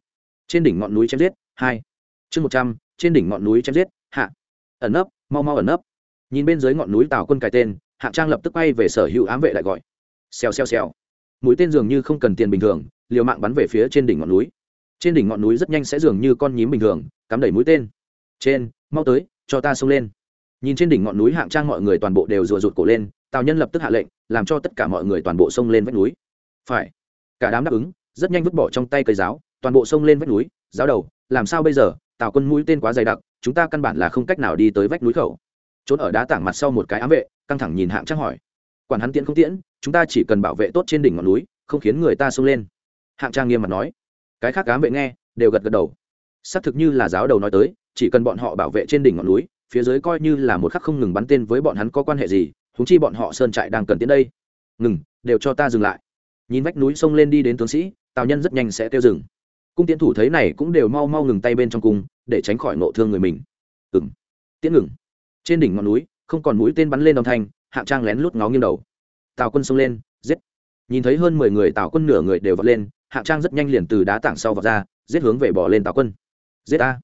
Trên đỉnh ngọn núi chém giết, hai. Chương một trăm. Trên đỉnh ngọn núi chém giết, hạ. Ẩn nấp, mau mau ẩn nấp. Nhìn bên dưới ngọn núi tào quân cài tên hạng trang lập tức bay về sở hữu ám vệ lại gọi. Xèo xèo xèo. Mũi tên dường như không cần tiền bình thường, liều mạng bắn về phía trên đỉnh ngọn núi. Trên đỉnh ngọn núi rất nhanh sẽ dường như con nhím bình thường, cắm đẩy mũi tên. Trên, mau tới, cho ta xông lên. Nhìn trên đỉnh ngọn núi hạng trang mọi người toàn bộ đều rùa rụt cổ lên, tào nhân lập tức hạ lệnh, làm cho tất cả mọi người toàn bộ xông lên vách núi phải. Cả đám đáp ứng, rất nhanh vứt bỏ trong tay cây giáo, toàn bộ xông lên vách núi. Giáo đầu, làm sao bây giờ? Tào quân mũi tên quá dày đặc, chúng ta căn bản là không cách nào đi tới vách núi khẩu. Trốn ở đá tảng mặt sau một cái ám vệ, căng thẳng nhìn hạng trang hỏi. Quản hắn tiễn không tiễn, chúng ta chỉ cần bảo vệ tốt trên đỉnh ngọn núi, không khiến người ta xông lên. Hạng trang nghiêm mặt nói. Cái khác ám vệ nghe, đều gật gật đầu. Xác thực như là giáo đầu nói tới, chỉ cần bọn họ bảo vệ trên đỉnh ngọn núi, phía dưới coi như là một khắc không ngừng bắn tên với bọn hắn có quan hệ gì húng chi bọn họ sơn trại đang cần tiến đây. Ngừng, đều cho ta dừng lại nhìn vách núi sông lên đi đến tướng sĩ, tào nhân rất nhanh sẽ tiêu dừng. Cung tiến thủ thấy này cũng đều mau mau ngừng tay bên trong cung, để tránh khỏi nộ thương người mình. Ừng tiễn ngừng. Trên đỉnh ngọn núi, không còn mũi tên bắn lên đồng thanh, hạng trang lén lút ngó nghiêng đầu. Tào quân xông lên, giết. Nhìn thấy hơn mười người tào quân nửa người đều vọt lên, hạng trang rất nhanh liền từ đá tảng sau vọt ra, giết hướng về bỏ lên tào quân. Giết a.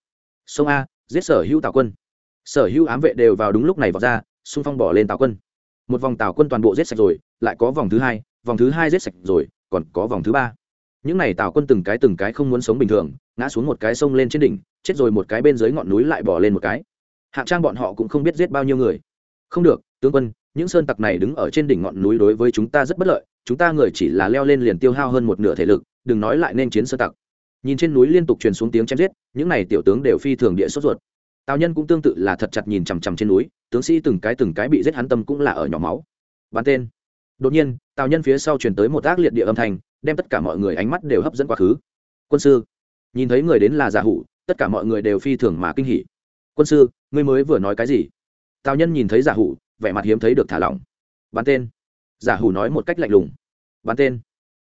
Sông a, giết sở hữu tào quân. Sở hữu ám vệ đều vào đúng lúc này vọt ra, xung phong bỏ lên tào quân. Một vòng tào quân toàn bộ giết sạch rồi, lại có vòng thứ hai vòng thứ hai giết sạch rồi, còn có vòng thứ ba. Những n à y tào quân từng cái từng cái không muốn sống bình thường, ngã xuống một cái sông lên trên đỉnh, chết rồi một cái bên dưới ngọn núi lại bỏ lên một cái. Hạng trang bọn họ cũng không biết giết bao nhiêu người. Không được, tướng quân, những sơn tặc này đứng ở trên đỉnh ngọn núi đối với chúng ta rất bất lợi, chúng ta người chỉ là leo lên liền tiêu hao hơn một nửa thể lực, đừng nói lại nên chiến sơn tặc. Nhìn trên núi liên tục truyền xuống tiếng chém giết, những n à y tiểu tướng đều phi thường địa sốt ruột. Tào nhân cũng tương tự là thật chặt nhìn chằm chằm trên núi, tướng sĩ từng cái từng cái bị giết hắn tâm cũng là ở nhỏ máu. Bắn tên đột nhiên, tào nhân phía sau truyền tới một ác liệt địa âm thanh, đem tất cả mọi người ánh mắt đều hấp dẫn quá khứ. Quân sư, nhìn thấy người đến là giả hủ, tất cả mọi người đều phi thường mà kinh hỉ. Quân sư, ngươi mới vừa nói cái gì? Tào nhân nhìn thấy giả hủ, vẻ mặt hiếm thấy được thả lỏng. Bắn tên. Giả hủ nói một cách lạnh lùng. Bắn tên.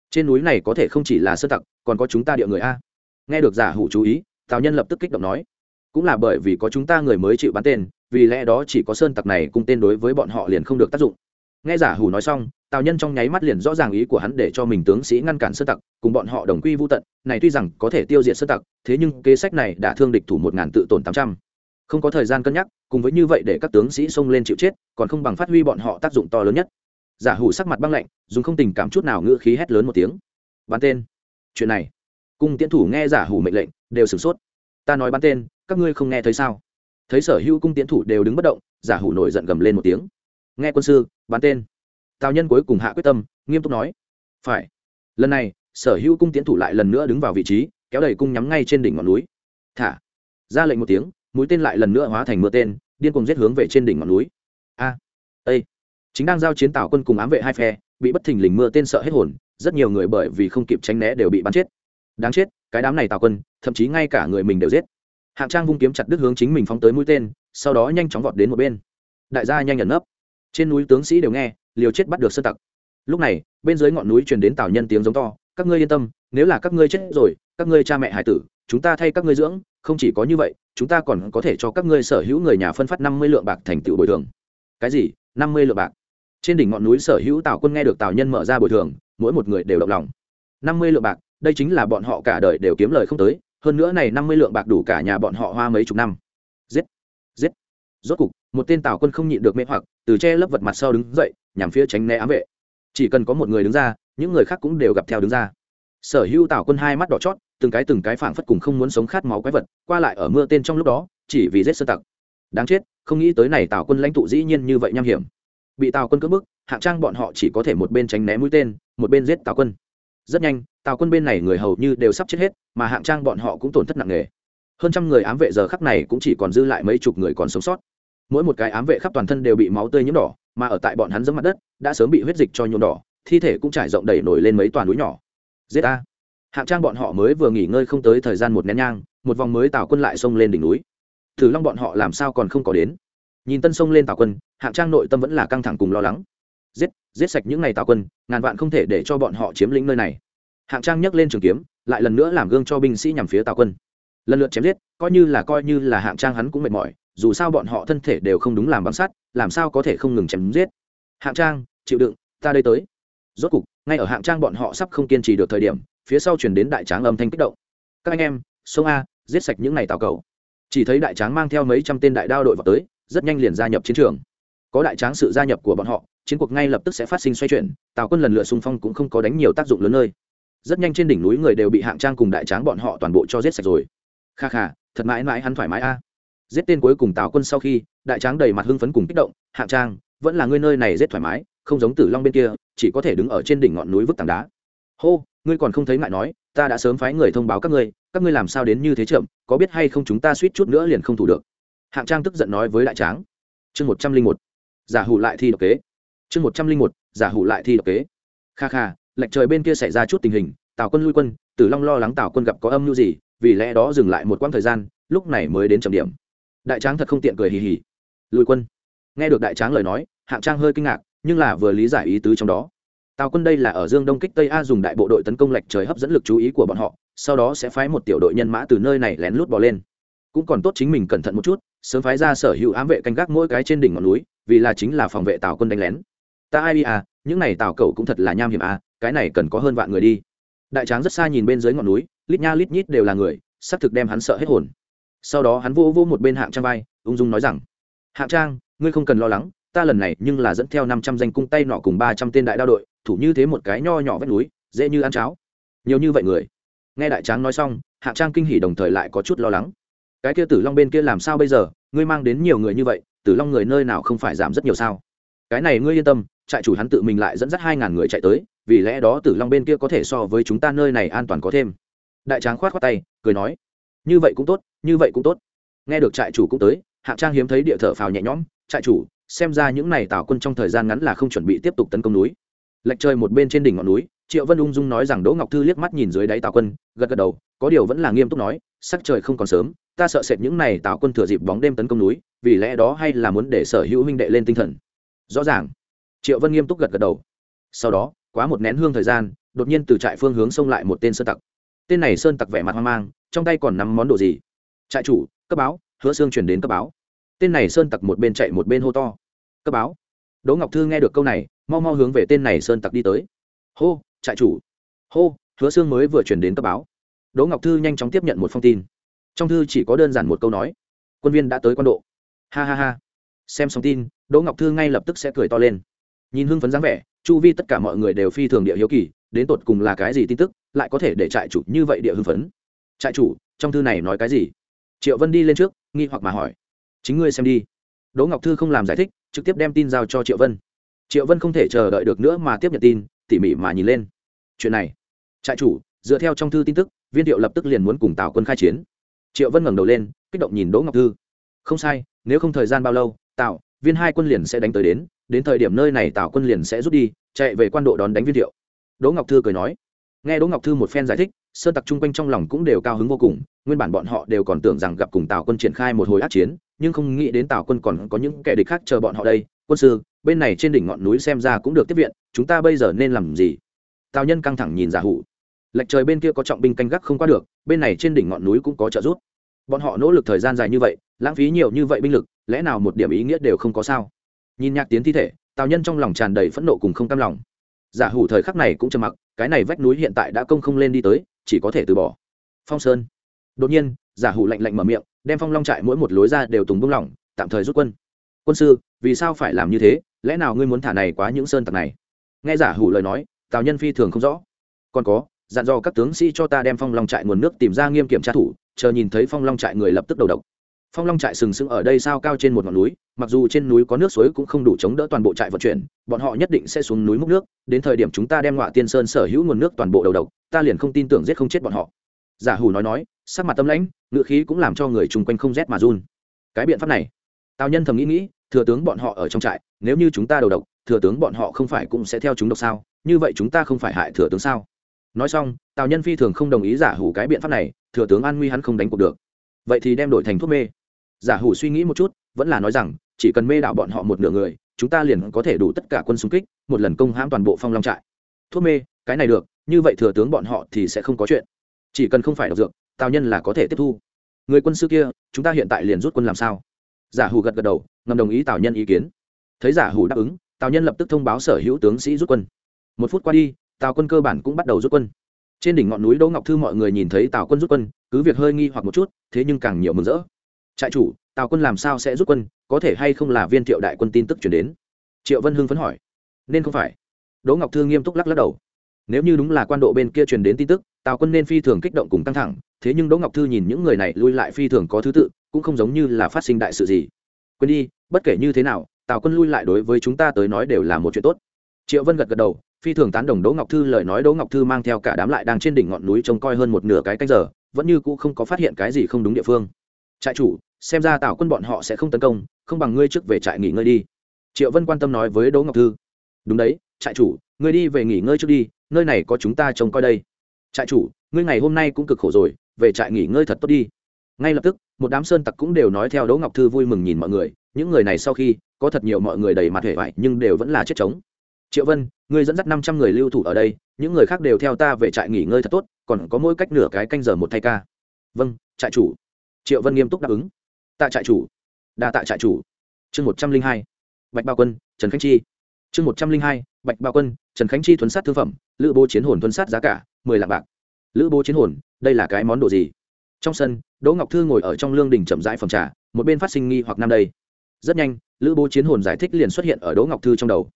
Trên núi này có thể không chỉ là sơ tặc, còn có chúng ta địa người a. Nghe được giả hủ chú ý, tào nhân lập tức kích động nói. Cũng là bởi vì có chúng ta người mới chịu bắn tên, vì lẽ đó chỉ có sơn tặc này cùng tên đối với bọn họ liền không được tác dụng nghe giả hủ nói xong, tào nhân trong nháy mắt liền rõ ràng ý của hắn để cho mình tướng sĩ ngăn cản sơ tặc, cùng bọn họ đồng quy vô tận, này tuy rằng có thể tiêu diệt sơ tặc, thế nhưng kế sách này đã thương địch thủ một ngàn tự tổn tám trăm. Không có thời gian cân nhắc, cùng với như vậy để các tướng sĩ xông lên chịu chết, còn không bằng phát huy bọn họ tác dụng to lớn nhất. Giả hủ sắc mặt băng lạnh, dùng không tình cảm chút nào ngữ khí hét lớn một tiếng. Bắn tên. Chuyện này. Cung tiễn thủ nghe giả hủ mệnh lệnh, đều sửng sốt. Ta nói bắn tên, các ngươi không nghe thấy sao? Thấy sở hữu cung tiễn thủ đều đứng bất động, giả hủ nổi giận gầm lên một tiếng nghe quân sư bán tên. Tào nhân cuối cùng hạ quyết tâm nghiêm túc nói phải. Lần này sở hữu cung tiến thủ lại lần nữa đứng vào vị trí kéo đầy cung nhắm ngay trên đỉnh ngọn núi. Thả. Ra lệnh một tiếng mũi tên lại lần nữa hóa thành mưa tên điên cùng giết hướng về trên đỉnh ngọn núi. A. À, ây chính đang giao chiến tào quân cùng ám vệ hai phe bị bất thình lình mưa tên sợ hết hồn rất nhiều người bởi vì không kịp tránh né đều bị bắn chết. Đáng chết cái đám này tào quân thậm chí ngay cả người mình đều giết. Hạng trang vung kiếm chặt đứt hướng chính mình phóng tới mũi tên sau đó nhanh chóng vọt đến một bên. Đại gia nhanh nhận nấp trên núi tướng sĩ đều nghe, liều chết bắt được sơ tặc. Lúc này, bên dưới ngọn núi truyền đến tào nhân tiếng giống to, các ngươi yên tâm, nếu là các ngươi chết rồi, các ngươi cha mẹ hải tử, chúng ta thay các ngươi dưỡng, không chỉ có như vậy, chúng ta còn có thể cho các ngươi sở hữu người nhà phân phát năm mươi lượng bạc thành tựu bồi thường. Cái gì? năm mươi lượng bạc? Trên đỉnh ngọn núi sở hữu tào quân nghe được tào nhân mở ra bồi thường, mỗi một người đều động lòng. năm mươi lượng bạc, đây chính là bọn họ cả đời đều kiếm lời không tới, hơn nữa này năm mươi lượng bạc đủ cả nhà bọn họ hoa mấy chục năm rốt cục, một tên tào quân không nhịn được mê hoặc, từ che lấp vật mặt sau đứng dậy, nhằm phía tránh né ám vệ. Chỉ cần có một người đứng ra, những người khác cũng đều gặp theo đứng ra. Sở hữu tào quân hai mắt đỏ chót, từng cái từng cái phảng phất cùng không muốn sống khát máu quái vật, qua lại ở mưa tên trong lúc đó, chỉ vì giết sơ tặc. Đáng chết, không nghĩ tới này tào quân lãnh tụ dĩ nhiên như vậy nham hiểm. Bị tào quân cướp bức, hạng trang bọn họ chỉ có thể một bên tránh né mũi tên, một bên giết tào quân. Rất nhanh, tào quân bên này người hầu như đều sắp chết hết, mà hạng trang bọn họ cũng tổn thất nặng nề. Hơn trăm người ám vệ giờ khắc này cũng chỉ còn dư lại mấy chục người còn sống sót mỗi một cái ám vệ khắp toàn thân đều bị máu tươi nhiễm đỏ, mà ở tại bọn hắn dẫm mặt đất, đã sớm bị huyết dịch cho nhuộm đỏ, thi thể cũng trải rộng đẩy nổi lên mấy toàn núi nhỏ. Giết a. Hạng trang bọn họ mới vừa nghỉ ngơi không tới thời gian một nén nhang, một vòng mới tào quân lại xông lên đỉnh núi. Thử long bọn họ làm sao còn không có đến? Nhìn tân sông lên tào quân, hạng trang nội tâm vẫn là căng thẳng cùng lo lắng. Giết giết sạch những ngày tào quân, ngàn vạn không thể để cho bọn họ chiếm lĩnh nơi này. Hạng trang nhấc lên trường kiếm, lại lần nữa làm gương cho binh sĩ nhằm phía tào quân. Lần lượt chém giết, coi như là coi như là hạng trang hắn cũng mệt mỏi dù sao bọn họ thân thể đều không đúng làm bằng sát làm sao có thể không ngừng chém giết. Hạng trang, chịu đựng, ta đây tới. Rốt cục, ngay ở hạng trang bọn họ sắp không kiên trì được thời điểm, phía sau chuyển đến đại tráng âm thanh kích động. Các anh em, sông a, giết sạch những này tào cầu chỉ thấy đại tráng mang theo mấy trăm tên đại đao đội vào tới, rất nhanh liền gia nhập chiến trường. Có đại tráng sự gia nhập của bọn họ, chiến cuộc ngay lập tức sẽ phát sinh xoay chuyển, tào quân lần lượt xung phong cũng không có đánh nhiều tác dụng lớn nơi. Rất nhanh trên đỉnh núi người đều bị hạng trang cùng đại tráng bọn họ toàn bộ cho giết sạch rồi. Kha kha, thật mãi mãi hắn thoải mái a giết tên cuối cùng tào quân sau khi, đại tráng đầy mặt hưng phấn cùng kích động, hạng trang, vẫn là ngươi nơi này rất thoải mái, không giống tử long bên kia, chỉ có thể đứng ở trên đỉnh ngọn núi vứt tảng đá. Hô, ngươi còn không thấy ngại nói, ta đã sớm phái người thông báo các ngươi các ngươi làm sao đến như thế chậm, có biết hay không chúng ta suýt chút nữa liền không thủ được. Hạng trang tức giận nói với đại tráng. Chương một trăm linh một, giả hủ lại thi độc kế. Chương một trăm linh một, giả hủ lại thi độc kế. Kha kha, lệch trời bên kia xảy ra chút tình hình, tào quân lui quân, tử long lo lắng tào quân gặp có âm mưu gì, vì lẽ đó dừng lại một quãng thời gian, lúc này mới đến trọng điểm đại tráng thật không tiện cười hì hì. Lùi quân. Nghe được đại tráng lời nói, hạng trang hơi kinh ngạc, nhưng là vừa lý giải ý tứ trong đó. Tào quân đây là ở dương đông kích tây a dùng đại bộ đội tấn công lệch trời hấp dẫn lực chú ý của bọn họ, sau đó sẽ phái một tiểu đội nhân mã từ nơi này lén lút bỏ lên. Cũng còn tốt chính mình cẩn thận một chút, sớm phái ra sở hữu ám vệ canh gác mỗi cái trên đỉnh ngọn núi, vì là chính là phòng vệ tào quân đánh lén. Ta ai à những này tào cậu cũng thật là nham hiểm à cái này cần có hơn vạn người đi. Đại tráng rất xa nhìn bên dưới ngọn núi, lít nha lít nhít đều là người, xác thực đem hắn sợ hết hồn sau đó hắn vô vô một bên hạng trang vai, ung dung nói rằng, hạng trang, ngươi không cần lo lắng, ta lần này nhưng là dẫn theo năm trăm danh cung tay nọ cùng ba trăm tên đại đao đội, thủ như thế một cái nho nhỏ vách núi, dễ như ăn cháo. Nhiều như vậy người. Nghe đại tráng nói xong, hạng trang kinh hỉ đồng thời lại có chút lo lắng. Cái kia tử long bên kia làm sao bây giờ? Ngươi mang đến nhiều người như vậy, tử long người nơi nào không phải giảm rất nhiều sao? Cái này ngươi yên tâm, trại chủ hắn tự mình lại dẫn dắt hai ngàn người chạy tới, vì lẽ đó tử long bên kia có thể so với chúng ta nơi này an toàn có thêm. Đại tráng khoát khoát tay, cười nói như vậy cũng tốt, như vậy cũng tốt. Nghe được trại chủ cũng tới, hạng trang hiếm thấy địa thở phào nhẹ nhõm. Trại chủ, xem ra những này tào quân trong thời gian ngắn là không chuẩn bị tiếp tục tấn công núi. Lệch trời một bên trên đỉnh ngọn núi, triệu vân ung dung nói rằng đỗ ngọc thư liếc mắt nhìn dưới đáy tào quân, gật gật đầu, có điều vẫn là nghiêm túc nói, sắc trời không còn sớm, ta sợ sệt những này tào quân thừa dịp bóng đêm tấn công núi, vì lẽ đó hay là muốn để sở hữu huynh đệ lên tinh thần. Rõ ràng. Triệu vân nghiêm túc gật gật đầu. Sau đó, quá một nén hương thời gian, đột nhiên từ trại phương hướng xông lại một tên sơn tặc. Tên này sơn tặc vẻ mặt hoang mang trong tay còn nắm món đồ gì? Trại chủ, cấp báo, hứa xương chuyển đến cấp báo. Tên này sơn tặc một bên chạy một bên hô to. Cấp báo. Đỗ ngọc thư nghe được câu này, mau mau hướng về tên này sơn tặc đi tới. Hô, trại chủ. Hô, hứa xương mới vừa chuyển đến cấp báo. Đỗ ngọc thư nhanh chóng tiếp nhận một phong tin. Trong thư chỉ có đơn giản một câu nói. Quân viên đã tới quan độ. Ha ha ha. Xem xong tin, đỗ ngọc thư ngay lập tức sẽ cười to lên. Nhìn hưng phấn dáng vẻ, chu vi tất cả mọi người đều phi thường địa hiếu kỳ, đến tột cùng là cái gì tin tức, lại có thể để trại chủ như vậy địa hưng phấn? Trại chủ trong thư này nói cái gì triệu vân đi lên trước nghi hoặc mà hỏi chính ngươi xem đi đỗ ngọc thư không làm giải thích trực tiếp đem tin giao cho triệu vân triệu vân không thể chờ đợi được nữa mà tiếp nhận tin tỉ mỉ mà nhìn lên chuyện này trại chủ dựa theo trong thư tin tức viên thiệu lập tức liền muốn cùng tào quân khai chiến triệu vân ngẩng đầu lên kích động nhìn đỗ ngọc thư không sai nếu không thời gian bao lâu tào viên hai quân liền sẽ đánh tới đến đến thời điểm nơi này tào quân liền sẽ rút đi chạy về quan độ đón đánh viên thiệu đỗ ngọc thư cười nói nghe đỗ ngọc thư một phen giải thích, sơn tặc chung quanh trong lòng cũng đều cao hứng vô cùng. Nguyên bản bọn họ đều còn tưởng rằng gặp cùng tào quân triển khai một hồi át chiến, nhưng không nghĩ đến tào quân còn có những kẻ địch khác chờ bọn họ đây. Quân sư, bên này trên đỉnh ngọn núi xem ra cũng được tiếp viện, chúng ta bây giờ nên làm gì? Tào nhân căng thẳng nhìn giả hủ. Lệch trời bên kia có trọng binh canh gác không qua được, bên này trên đỉnh ngọn núi cũng có trợ giúp. Bọn họ nỗ lực thời gian dài như vậy, lãng phí nhiều như vậy binh lực, lẽ nào một điểm ý nghĩa đều không có sao? Nhìn nhạc tiến thi thể, tào nhân trong lòng tràn đầy phẫn nộ cùng không cam lòng. Giả hủ thời khắc này cũng trầm mặc cái này vách núi hiện tại đã công không lên đi tới, chỉ có thể từ bỏ. Phong sơn. Đột nhiên, giả hủ lạnh lạnh mở miệng, đem phong long trại mỗi một lối ra đều tùng bung lỏng, tạm thời rút quân. Quân sư, vì sao phải làm như thế? Lẽ nào ngươi muốn thả này quá những sơn tặc này? Nghe giả hủ lời nói, tào nhân phi thường không rõ. Còn có, dặn dò các tướng sĩ cho ta đem phong long trại nguồn nước tìm ra nghiêm kiểm tra thủ, chờ nhìn thấy phong long trại người lập tức đầu độc phong long trại sừng sững ở đây sao cao trên một ngọn núi, mặc dù trên núi có nước suối cũng không đủ chống đỡ toàn bộ trại vận chuyển, bọn họ nhất định sẽ xuống núi múc nước, đến thời điểm chúng ta đem ngọa tiên sơn sở hữu nguồn nước toàn bộ đầu độc, ta liền không tin tưởng giết không chết bọn họ. Giả hủ nói nói, sắc mặt tâm lãnh ngự khí cũng làm cho người chung quanh không rét mà run. Cái biện pháp này? Tào nhân thầm nghĩ nghĩ, thừa tướng bọn họ ở trong trại, nếu như chúng ta đầu độc, thừa tướng bọn họ không phải cũng sẽ theo chúng độc sao? Như vậy chúng ta không phải hại thừa tướng sao? Nói xong, tào nhân phi thường không đồng ý giả hủ cái biện pháp này, thừa tướng an nguy hắn không đánh cuộc được. Vậy thì đem đổi thành thuốc mê giả hủ suy nghĩ một chút, vẫn là nói rằng, chỉ cần mê đảo bọn họ một nửa người, chúng ta liền có thể đủ tất cả quân xung kích, một lần công hãm toàn bộ phong long trại. Thuốc mê, cái này được, như vậy thừa tướng bọn họ thì sẽ không có chuyện. Chỉ cần không phải độc dược, tào nhân là có thể tiếp thu. Người quân sư kia, chúng ta hiện tại liền rút quân làm sao? Giả hủ gật gật đầu, ngầm đồng ý tào nhân ý kiến. Thấy giả hủ đáp ứng, tào nhân lập tức thông báo sở hữu tướng sĩ rút quân. Một phút qua đi, tào quân cơ bản cũng bắt đầu rút quân. Trên đỉnh ngọn núi đỗ ngọc thư mọi người nhìn thấy tào quân rút quân, cứ việc hơi nghi hoặc một chút, thế nhưng càng nhiều mừng rỡ trại chủ, tào quân làm sao sẽ rút quân, có thể hay không là viên thiệu đại quân tin tức chuyển đến? Triệu vân hưng phấn hỏi. Nên không phải. Đỗ ngọc thư nghiêm túc lắc lắc đầu. Nếu như đúng là quan độ bên kia truyền đến tin tức, tào quân nên phi thường kích động cùng căng thẳng, thế nhưng đỗ ngọc thư nhìn những người này lui lại phi thường có thứ tự, cũng không giống như là phát sinh đại sự gì. Quên đi, bất kể như thế nào, tào quân lui lại đối với chúng ta tới nói đều là một chuyện tốt. Triệu vân gật gật đầu, phi thường tán đồng đỗ ngọc thư lời nói đỗ ngọc thư mang theo cả đám lại đang trên đỉnh ngọn núi trông coi hơn một nửa cái canh giờ, vẫn như cũ không có phát hiện cái gì không đúng địa phương trại chủ, xem ra tào quân bọn họ sẽ không tấn công, không bằng ngươi trước về trại nghỉ ngơi đi. Triệu vân quan tâm nói với đỗ ngọc thư. Đúng đấy, trại chủ, ngươi đi về nghỉ ngơi trước đi, nơi này có chúng ta trông coi đây. Trại chủ, ngươi ngày hôm nay cũng cực khổ rồi, về trại nghỉ ngơi thật tốt đi. Ngay lập tức, một đám sơn tặc cũng đều nói theo đỗ ngọc thư vui mừng nhìn mọi người, những người này sau khi, có thật nhiều mọi người đầy mặt hề vải, nhưng đều vẫn là chết chống triệu vân, ngươi dẫn dắt năm trăm người lưu thủ ở đây, những người khác đều theo ta về trại nghỉ ngơi thật tốt, còn có mỗi cách nửa cái canh giờ một thay ca. Vâng trại chủ triệu vân nghiêm túc đáp ứng. Tạ trại chủ. Đa tạ trại chủ. Chương một trăm linh hai, bạch bao quân, trần khánh chi. Chương một trăm linh hai, bạch bao quân, trần khánh chi thuấn sát thương phẩm, lữ bố chiến hồn thuấn sát giá cả, mười lạng bạc. Lữ bố chiến hồn, đây là cái món đồ gì? Trong sân, đỗ ngọc thư ngồi ở trong lương đình chậm rãi phòng trà, một bên phát sinh nghi hoặc năm đây. Rất nhanh, lữ bố chiến hồn giải thích liền xuất hiện ở đỗ ngọc thư trong đầu.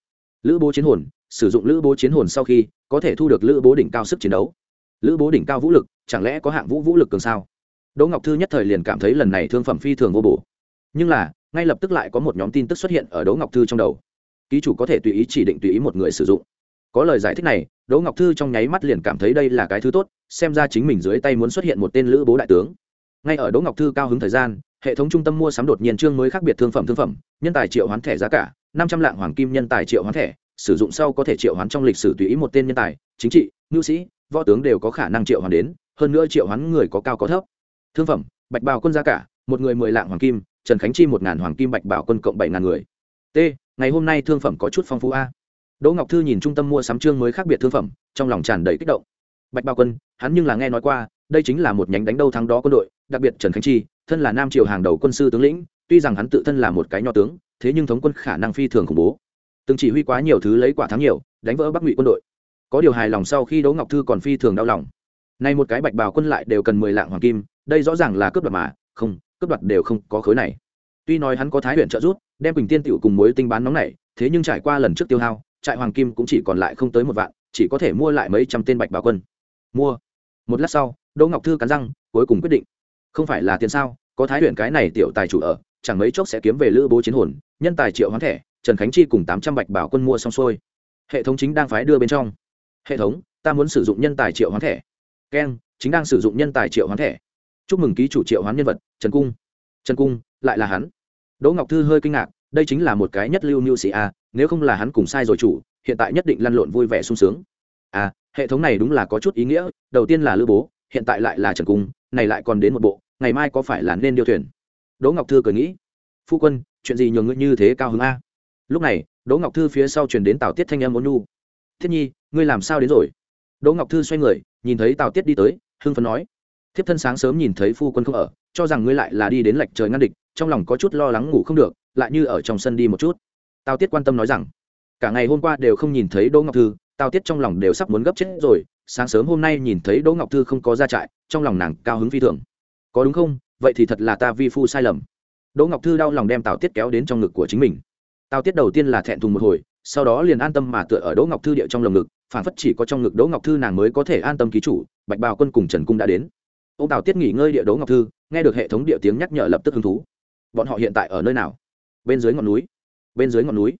Lữ bố chiến hồn, sử dụng lữ bố chiến hồn sau khi có thể thu được lữ bố đỉnh cao sức chiến đấu. Lữ bố đỉnh cao vũ lực, chẳng lẽ có hạng vũ vũ lực cường sao? Đỗ ngọc thư nhất thời liền cảm thấy lần này thương phẩm phi thường vô bổ. Nhưng là, ngay lập tức lại có một nhóm tin tức xuất hiện ở đỗ ngọc thư trong đầu. Ký chủ có thể tùy ý chỉ định tùy ý một người sử dụng. Có lời giải thích này, đỗ ngọc thư trong nháy mắt liền cảm thấy đây là cái thứ tốt, xem ra chính mình dưới tay muốn xuất hiện một tên lữ bố đại tướng. Ngay ở đỗ ngọc thư cao hứng thời gian, hệ thống trung tâm mua sắm đột nhiên chương mới khác biệt thương phẩm thương phẩm, nhân tài triệu hoán thẻ giá cả, năm trăm lạng hoàng kim nhân tài triệu hoán thẻ, sử dụng sau có thể triệu hoán trong lịch sử tùy ý một tên nhân tài, chính trị ngưu sĩ, võ tướng đều có khả năng triệu hoán đến, hơn nữa triệu hoán người có cao có thấp thương phẩm, bạch bào quân giá cả, một người mười lạng hoàng kim, trần khánh chi một ngàn hoàng kim, bạch bảo quân cộng bảy ngàn người. T, ngày hôm nay thương phẩm có chút phong phú a. Đỗ ngọc thư nhìn trung tâm mua sắm chương mới khác biệt thương phẩm, trong lòng tràn đầy kích động. Bạch bảo quân, hắn nhưng là nghe nói qua, đây chính là một nhánh đánh đâu thắng đó quân đội, đặc biệt trần khánh chi, thân là nam triều hàng đầu quân sư tướng lĩnh, tuy rằng hắn tự thân là một cái nho tướng, thế nhưng thống quân khả năng phi thường khủng bố. Từng chỉ huy quá nhiều thứ lấy quả thắng nhiều, đánh vỡ bắc ngụy quân đội. Có điều hài lòng sau khi đỗ ngọc thư còn phi thường đau lòng. Nay một cái bạch bào quân lại đều cần mười lạng hoàng kim đây rõ ràng là cướp đoạt mà, không, cướp đoạt đều không có khối này. Tuy nói hắn có thái huyện trợ giúp, đem bình tiên tiểu cùng mối tinh bán nóng này, thế nhưng trải qua lần trước tiêu hao, trại hoàng kim cũng chỉ còn lại không tới một vạn, chỉ có thể mua lại mấy trăm tên bạch bảo quân. Mua. Một lát sau, đỗ ngọc thư cắn răng, cuối cùng quyết định. Không phải là tiền sao, có thái huyện cái này tiểu tài chủ ở, chẳng mấy chốc sẽ kiếm về lữ bố chiến hồn, nhân tài triệu hoán thẻ, trần khánh chi cùng tám trăm bạch bảo quân mua xong xuôi. Hệ thống chính đang phái đưa bên trong. Hệ thống, ta muốn sử dụng nhân tài triệu hoán thẻ. Keng, chính đang sử dụng nhân tài triệu hoán thẻ chúc mừng ký chủ triệu hoán nhân vật, trần cung. Trần cung, lại là hắn. Đỗ ngọc thư hơi kinh ngạc, đây chính là một cái nhất lưu mưu sĩ a, nếu không là hắn cùng sai rồi chủ, hiện tại nhất định lăn lộn vui vẻ sung sướng. À hệ thống này đúng là có chút ý nghĩa, đầu tiên là lữ bố, hiện tại lại là trần cung, này lại còn đến một bộ, ngày mai có phải là nên điêu thuyền? Đỗ ngọc thư cười nghĩ, phu quân, chuyện gì nhường ngươi như thế cao hứng a? Lúc này, đỗ ngọc thư phía sau truyền đến tào tiết thanh em ôn nhu, thiết nhi, ngươi làm sao đến rồi? Đỗ ngọc thư xoay người, nhìn thấy tào tiết đi tới, hưng phấn nói thiếp thân sáng sớm nhìn thấy phu quân không ở, cho rằng ngươi lại là đi đến lệch trời ngăn địch, trong lòng có chút lo lắng ngủ không được, lại như ở trong sân đi một chút. Tào tiết quan tâm nói rằng, cả ngày hôm qua đều không nhìn thấy đỗ ngọc thư, tào tiết trong lòng đều sắp muốn gấp chết rồi, sáng sớm hôm nay nhìn thấy đỗ ngọc thư không có ra trại, trong lòng nàng cao hứng phi thường. Có đúng không? Vậy thì thật là ta vi phu sai lầm. Đỗ ngọc thư đau lòng đem tào tiết kéo đến trong ngực của chính mình. Tào tiết đầu tiên là thẹn thùng một hồi, sau đó liền an tâm mà tựa ở đỗ ngọc thư địa trong lồng ngực, phản phất chỉ có trong ngực đỗ ngọc thư nàng mới có thể an tâm ký chủ, bạch bào quân cùng trần cung đã đến ô tào tiết nghỉ ngơi địa đỗ ngọc thư, nghe được hệ thống địa tiếng nhắc nhở lập tức hứng thú. Bọn họ hiện tại ở nơi nào? Bên dưới ngọn núi. Bên dưới ngọn núi.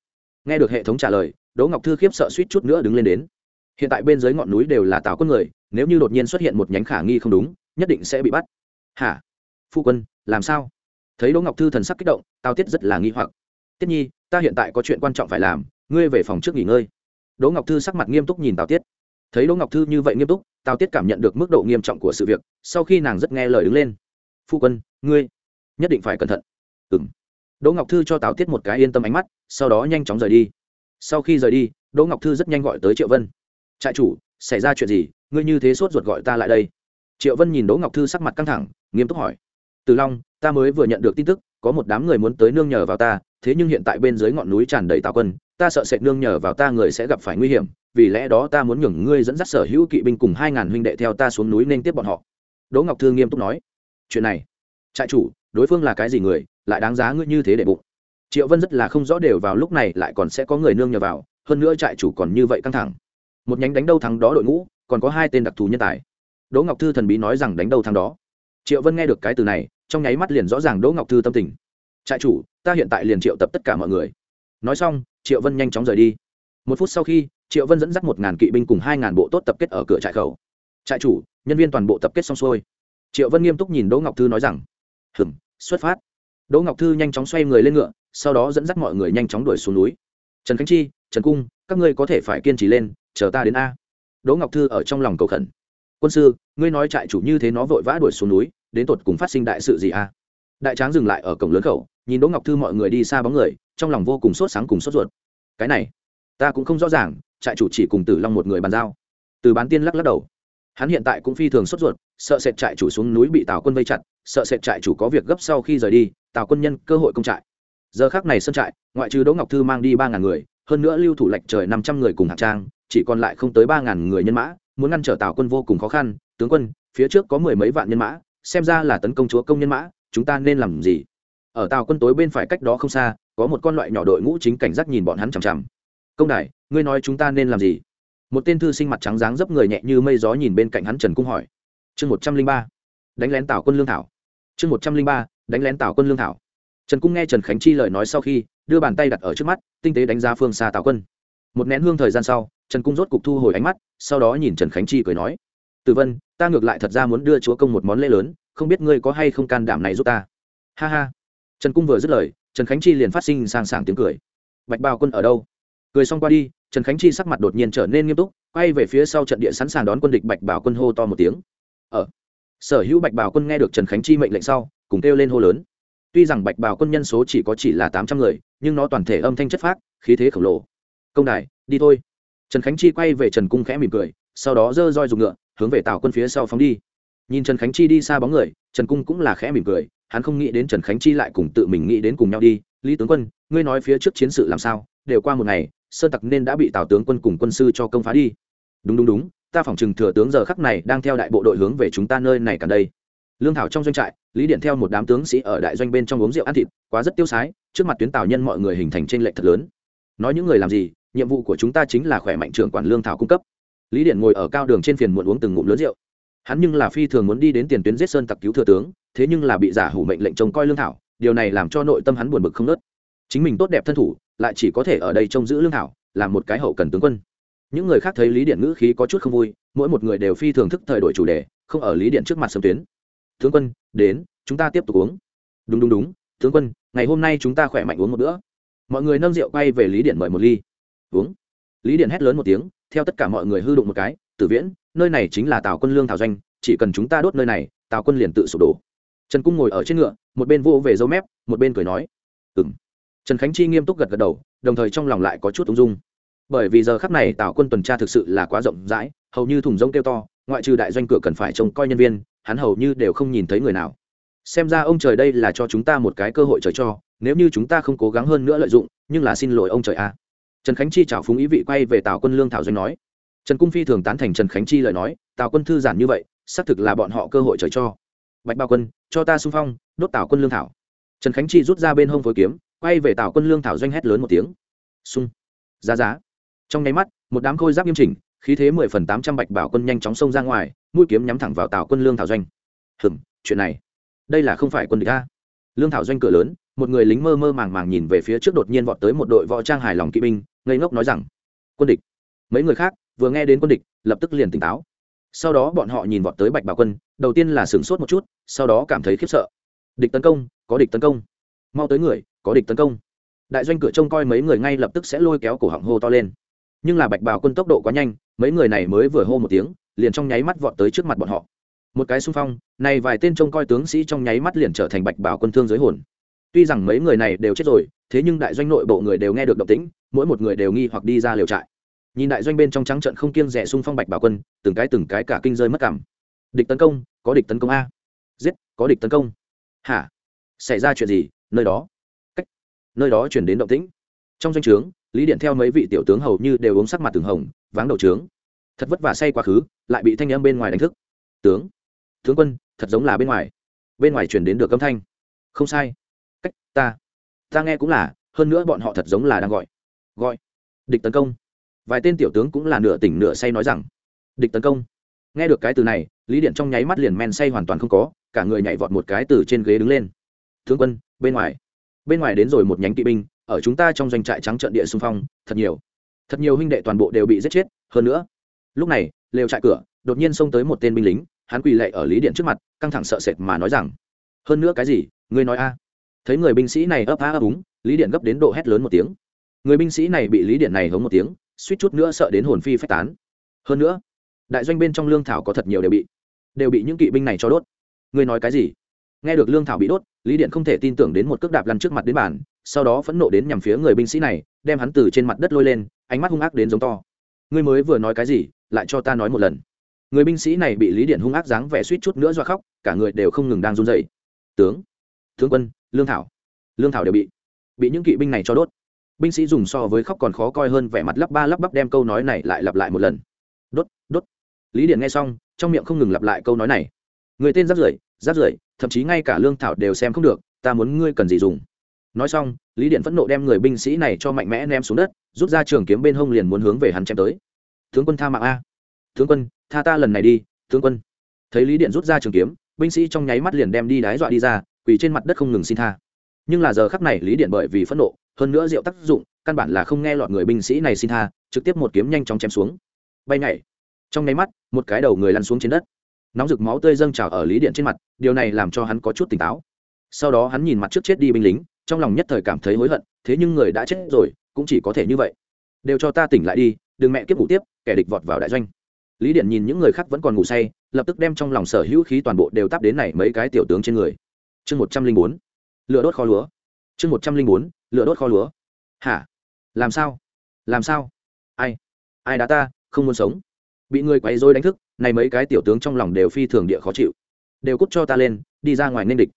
Nghe được hệ thống trả lời, đỗ ngọc thư khiếp sợ suýt chút nữa đứng lên đến. Hiện tại bên dưới ngọn núi đều là tào quân người, nếu như đột nhiên xuất hiện một nhánh khả nghi không đúng, nhất định sẽ bị bắt. Hả? Phu quân, làm sao? Thấy đỗ ngọc thư thần sắc kích động, tào tiết rất là nghi hoặc. Tiết nhi, ta hiện tại có chuyện quan trọng phải làm, ngươi về phòng trước nghỉ ngơi. Đỗ ngọc thư sắc mặt nghiêm túc nhìn tào tiết. Thấy đỗ ngọc thư như vậy nghiêm túc tào tiết cảm nhận được mức độ nghiêm trọng của sự việc, sau khi nàng rất nghe lời đứng lên. Phu quân, ngươi nhất định phải cẩn thận. Ừng đỗ ngọc thư cho tào tiết một cái yên tâm ánh mắt, sau đó nhanh chóng rời đi. Sau khi rời đi, đỗ ngọc thư rất nhanh gọi tới triệu vân. Trại chủ, xảy ra chuyện gì? Ngươi như thế sốt ruột gọi ta lại đây. Triệu vân nhìn đỗ ngọc thư sắc mặt căng thẳng, nghiêm túc hỏi. Từ long, ta mới vừa nhận được tin tức, có một đám người muốn tới nương nhờ vào ta, thế nhưng hiện tại bên dưới ngọn núi tràn đầy tào quân ta sợ sệt nương nhờ vào ta người sẽ gặp phải nguy hiểm, vì lẽ đó ta muốn nhường ngươi dẫn dắt sở hữu kỵ binh cùng hai ngàn huynh đệ theo ta xuống núi nên tiếp bọn họ. Đỗ ngọc thư nghiêm túc nói. Chuyện này, trại chủ, đối phương là cái gì người, lại đáng giá ngươi như thế để bụng. Triệu vân rất là không rõ đều vào lúc này lại còn sẽ có người nương nhờ vào, hơn nữa trại chủ còn như vậy căng thẳng. Một nhánh đánh đâu thắng đó đội ngũ, còn có hai tên đặc thù nhân tài. Đỗ ngọc thư thần bí nói rằng đánh đâu thắng đó. Triệu vân nghe được cái từ này, trong nháy mắt liền rõ ràng đỗ ngọc thư tâm tình. Trại chủ, ta hiện tại liền triệu tập tất cả mọi người. Nói xong triệu vân nhanh chóng rời đi. Một phút sau khi, triệu vân dẫn dắt một ngàn kỵ binh cùng hai ngàn bộ tốt tập kết ở cửa trại khẩu. Trại chủ, nhân viên toàn bộ tập kết xong xuôi. Triệu vân nghiêm túc nhìn đỗ ngọc thư nói rằng hừng xuất phát. Đỗ ngọc thư nhanh chóng xoay người lên ngựa, sau đó dẫn dắt mọi người nhanh chóng đuổi xuống núi. Trần khánh chi, trần cung, các ngươi có thể phải kiên trì lên, chờ ta đến a. Đỗ ngọc thư ở trong lòng cầu khẩn. Quân sư, ngươi nói trại chủ như thế nó vội vã đuổi xuống núi, đến tột cùng phát sinh đại sự gì a? Đại tráng dừng lại ở cổng lớn khẩu nhìn đỗ ngọc thư mọi người đi xa bóng người, trong lòng vô cùng sốt sáng cùng sốt ruột. Cái này, ta cũng không rõ ràng, trại chủ chỉ cùng tử long một người bàn giao. Từ bán tiên lắc lắc đầu. Hắn hiện tại cũng phi thường sốt ruột, sợ sệt trại chủ xuống núi bị tào quân vây chặt, sợ sệt trại chủ có việc gấp sau khi rời đi, tào quân nhân cơ hội công trại. Giờ khác này sân trại, ngoại trừ đỗ ngọc thư mang đi ba ngàn người, hơn nữa lưu thủ lệnh trời năm trăm người cùng hạng trang, chỉ còn lại không tới ba ngàn người nhân mã, muốn ngăn trở tào quân vô cùng khó khăn. Tướng quân, phía trước có mười mấy vạn nhân mã, xem ra là tấn công chúa công nhân mã, chúng ta nên làm gì? Ở tàu quân tối bên phải cách đó không xa, có một con loại nhỏ đội ngũ chính cảnh giác nhìn bọn hắn chằm chằm. Công đại ngươi nói chúng ta nên làm gì? Một tên thư sinh mặt trắng dáng dấp người nhẹ như mây gió nhìn bên cạnh hắn trần cung hỏi. Chương một trăm linh ba, đánh lén tàu quân lương thảo. Chương một trăm linh ba, đánh lén tàu quân lương thảo. Trần cung nghe trần khánh chi lời nói sau khi, đưa bàn tay đặt ở trước mắt, tinh tế đánh giá phương xa tàu quân. Một nén hương thời gian sau, trần cung rốt cục thu hồi ánh mắt, sau đó nhìn trần khánh chi cười nói. Từ vân, ta ngược lại thật ra muốn đưa chúa công một món lễ lớn, không biết ngươi có hay không can đảm này giúp ta? Ha ha trần cung vừa dứt lời, trần khánh chi liền phát sinh sang sảng tiếng cười. Bạch bào quân ở đâu? Cười xong qua đi, trần khánh chi sắc mặt đột nhiên trở nên nghiêm túc, quay về phía sau trận địa sẵn sàng đón quân địch bạch bảo quân hô to một tiếng. Ở sở hữu bạch bảo quân nghe được trần khánh chi mệnh lệnh sau, cùng kêu lên hô lớn. Tuy rằng bạch bảo quân nhân số chỉ có chỉ là tám trăm người, nhưng nó toàn thể âm thanh chất phác, khí thế khổng lồ. Công đài, đi thôi. Trần khánh chi quay về trần cung khẽ mỉm cười, sau đó giơ roi dùng ngựa, hướng về tào quân phía sau phóng đi. Nhìn trần khánh chi đi xa bóng người, trần cung cũng là khẽ mỉm cười hắn không nghĩ đến trần khánh chi lại cùng tự mình nghĩ đến cùng nhau đi. Lý tướng quân, ngươi nói phía trước chiến sự làm sao? Đều qua một ngày, sơn tặc nên đã bị tào tướng quân cùng quân sư cho công phá đi. Đúng đúng đúng. Ta phỏng chừng thừa tướng giờ khắc này đang theo đại bộ đội hướng về chúng ta nơi này cả đây. Lương thảo trong doanh trại, lý điện theo một đám tướng sĩ ở đại doanh bên trong uống rượu ăn thịt, quá rất tiêu sái, trước mặt tuyến tào nhân mọi người hình thành t r ê n lệch thật lớn. Nói những người làm gì, nhiệm vụ của chúng ta chính là khỏe mạnh trưởng quản lương thảo cung cấp. Lý điện ngồi ở cao đường trên phiền muộn uống từng ngụm lớn rượu hắn nhưng là phi thường muốn đi đến tiền tuyến giết sơn tặc cứu thừa tướng, thế nhưng là bị giả hủ mệnh lệnh trông coi lương thảo, điều này làm cho nội tâm hắn buồn bực không nớt chính mình tốt đẹp thân thủ, lại chỉ có thể ở đây trông giữ lương thảo, làm một cái hậu cần tướng quân. Những người khác thấy lý điện ngữ khí có chút không vui, mỗi một người đều phi thường thức thời đổi chủ đề, không ở lý điện trước mặt sâm tuyến. Tướng quân, đến, chúng ta tiếp tục uống. Đúng đúng đúng, tướng quân, ngày hôm nay chúng ta khỏe mạnh uống một bữa. Mọi người nâng rượu quay về lý điện mời một ly. Uống. Lý điện hét lớn một tiếng, theo tất cả mọi người hư đụng một cái, tử viễn nơi này chính là tào quân lương thảo doanh, chỉ cần chúng ta đốt nơi này, tào quân liền tự sụp đổ. Trần cung ngồi ở trên ngựa, một bên vô về dâu mép, một bên cười nói. Ừ m trần khánh chi nghiêm túc gật gật đầu, đồng thời trong lòng lại có chút ung dung. Bởi vì giờ khắc này tào quân tuần tra thực sự là quá rộng rãi, hầu như thùng rông kêu to, ngoại trừ đại doanh cửa cần phải trông coi nhân viên, hắn hầu như đều không nhìn thấy người nào. Xem ra ông trời đây là cho chúng ta một cái cơ hội trời cho, nếu như chúng ta không cố gắng hơn nữa lợi dụng, nhưng là xin lỗi ông trời a. Trần khánh chi chào phúng ý vị quay về tào quân lương thảo doanh nói trần cung phi thường tán thành trần khánh chi lời nói, tào quân thư giản như vậy, xác thực là bọn họ cơ hội trời cho. Bạch bao quân, cho ta xung phong, đốt tào quân lương thảo. Trần khánh chi rút ra bên hông phối kiếm, quay về tào quân lương thảo doanh hét lớn một tiếng. Xung. Giá giá. Trong nháy mắt, một đám khôi giáp nghiêm chỉnh, khí thế mười phần tám trăm bạch bảo quân nhanh chóng xông ra ngoài, mũi kiếm nhắm thẳng vào tào quân lương thảo doanh. Hừm, chuyện này, đây là không phải quân địch ta lương thảo doanh cửa lớn, một người lính mơ mơ màng màng nhìn về phía trước đột nhiên vọt tới một đội võ trang hài lòng kỵ binh, ngây ngốc nói rằng, quân địch, mấy người khác vừa nghe đến quân địch, lập tức liền tỉnh táo. Sau đó bọn họ nhìn vọt tới bạch bảo quân, đầu tiên là sửng sốt một chút, sau đó cảm thấy khiếp sợ. Địch tấn công, có địch tấn công. Mau tới người, có địch tấn công. Đại doanh cửa trông coi mấy người ngay lập tức sẽ lôi kéo cổ họng hô to lên. Nhưng là bạch bảo quân tốc độ quá nhanh, mấy người này mới vừa hô một tiếng, liền trong nháy mắt vọt tới trước mặt bọn họ. Một cái xung phong, này vài tên trông coi tướng sĩ trong nháy mắt liền trở thành bạch bảo quân thương giới hồn. Tuy rằng mấy người này đều chết rồi, thế nhưng đại doanh nội bộ người đều nghe được động tĩnh, mỗi một người đều nghi hoặc đi ra liều trại nhìn đại doanh bên trong trắng trận không kiêng rẻ xung phong bạch bảo quân, từng cái từng cái cả kinh rơi mất cảm. Địch tấn công, có địch tấn công a. Giết, có địch tấn công. Hả? Xảy ra chuyện gì? Nơi đó. Cách. Nơi đó chuyển đến động tĩnh. Trong doanh trướng, lý điện theo mấy vị tiểu tướng hầu như đều uống sắc mặt từng hồng, váng đầu trướng. Thật vất vả say quá khứ, lại bị thanh âm bên ngoài đánh thức. Tướng. Tướng quân, thật giống là bên ngoài. Bên ngoài chuyển đến được âm thanh. Không sai. Cách, ta. Ta nghe cũng là, hơn nữa bọn họ thật giống là đang gọi. Gọi. Địch tấn công vài tên tiểu tướng cũng là nửa tỉnh nửa say nói rằng, địch tấn công. Nghe được cái từ này, lý điện trong nháy mắt liền men say hoàn toàn không có, cả người nhảy vọt một cái từ trên ghế đứng lên. Tướng quân, bên ngoài. Bên ngoài đến rồi một nhánh kỵ binh, ở chúng ta trong doanh trại trắng trận địa xung phong, thật nhiều. Thật nhiều huynh đệ toàn bộ đều bị giết chết, hơn nữa. Lúc này, lều trại cửa, đột nhiên xông tới một tên binh lính, hắn quỳ lệ ở lý điện trước mặt, căng thẳng sợ sệt mà nói rằng, hơn nữa cái gì, ngươi nói a? Thấy người binh sĩ này ấp á ấp úng, lý điện gấp đến độ hét lớn một tiếng. Người binh sĩ này bị lý điện này hống một tiếng suýt chút nữa sợ đến hồn phi phách tán. Hơn nữa, đại doanh bên trong lương thảo có thật nhiều đều bị đều bị những kỵ binh này cho đốt. Ngươi nói cái gì? Nghe được lương thảo bị đốt, lý điện không thể tin tưởng đến một cước đạp lăn trước mặt đến bàn, sau đó phẫn nộ đến nhằm phía người binh sĩ này, đem hắn từ trên mặt đất lôi lên, ánh mắt hung ác đến giống to. Ngươi mới vừa nói cái gì, lại cho ta nói một lần. Người binh sĩ này bị lý điện hung ác dáng vẻ suýt chút nữa do khóc, cả người đều không ngừng đang run dậy tướng tướng quân, lương thảo lương thảo đều bị bị những kỵ binh này cho đốt binh sĩ dùng so với khóc còn khó coi hơn vẻ mặt lắp ba lắp bắp đem câu nói này lại lặp lại một lần. Đốt đốt. Lý điện nghe xong, trong miệng không ngừng lặp lại câu nói này. Người tên rác rưởi rác rưởi thậm chí ngay cả lương thảo đều xem không được, ta muốn ngươi cần gì dùng. Nói xong, lý điện phẫn nộ đem người binh sĩ này cho mạnh mẽ ném xuống đất, rút ra trường kiếm bên hông liền muốn hướng về hắn chém tới. Tướng quân tha mạng a. Tướng quân, tha ta lần này đi, tướng quân. Thấy lý điện rút ra trường kiếm, binh sĩ trong nháy mắt liền đem đi đái dọa đi ra, quỳ trên mặt đất không ngừng xin tha. Nhưng là giờ khắc này lý điện bởi vì phẫn nộ hơn nữa rượu tác dụng, căn bản là không nghe lọt người binh sĩ này xin tha, trực tiếp một kiếm nhanh chóng chém xuống. Bay nhảy. Trong nháy mắt, một cái đầu người lăn xuống trên đất. Nóng rực máu tươi dâng trào ở lý điện trên mặt, điều này làm cho hắn có chút tỉnh táo. Sau đó hắn nhìn mặt trước chết đi binh lính, trong lòng nhất thời cảm thấy hối hận, thế nhưng người đã chết rồi, cũng chỉ có thể như vậy. Đều cho ta tỉnh lại đi, đừng mẹ kiếp ngủ tiếp, kẻ địch vọt vào đại doanh. Lý điện nhìn những người khác vẫn còn ngủ say, lập tức đem trong lòng sở hữu khí toàn bộ đều tắp đến này mấy cái tiểu tướng trên người. Chương một trăm linh bốn. Lửa đốt kho lúa. Chương một trăm linh bốn lửa đốt kho lúa. Hả? Làm sao? Làm sao? Ai? Ai đá ta? Không muốn sống. Bị người quấy dối đánh thức, này mấy cái tiểu tướng trong lòng đều phi thường địa khó chịu. Đều cút cho ta lên, đi ra ngoài nên địch.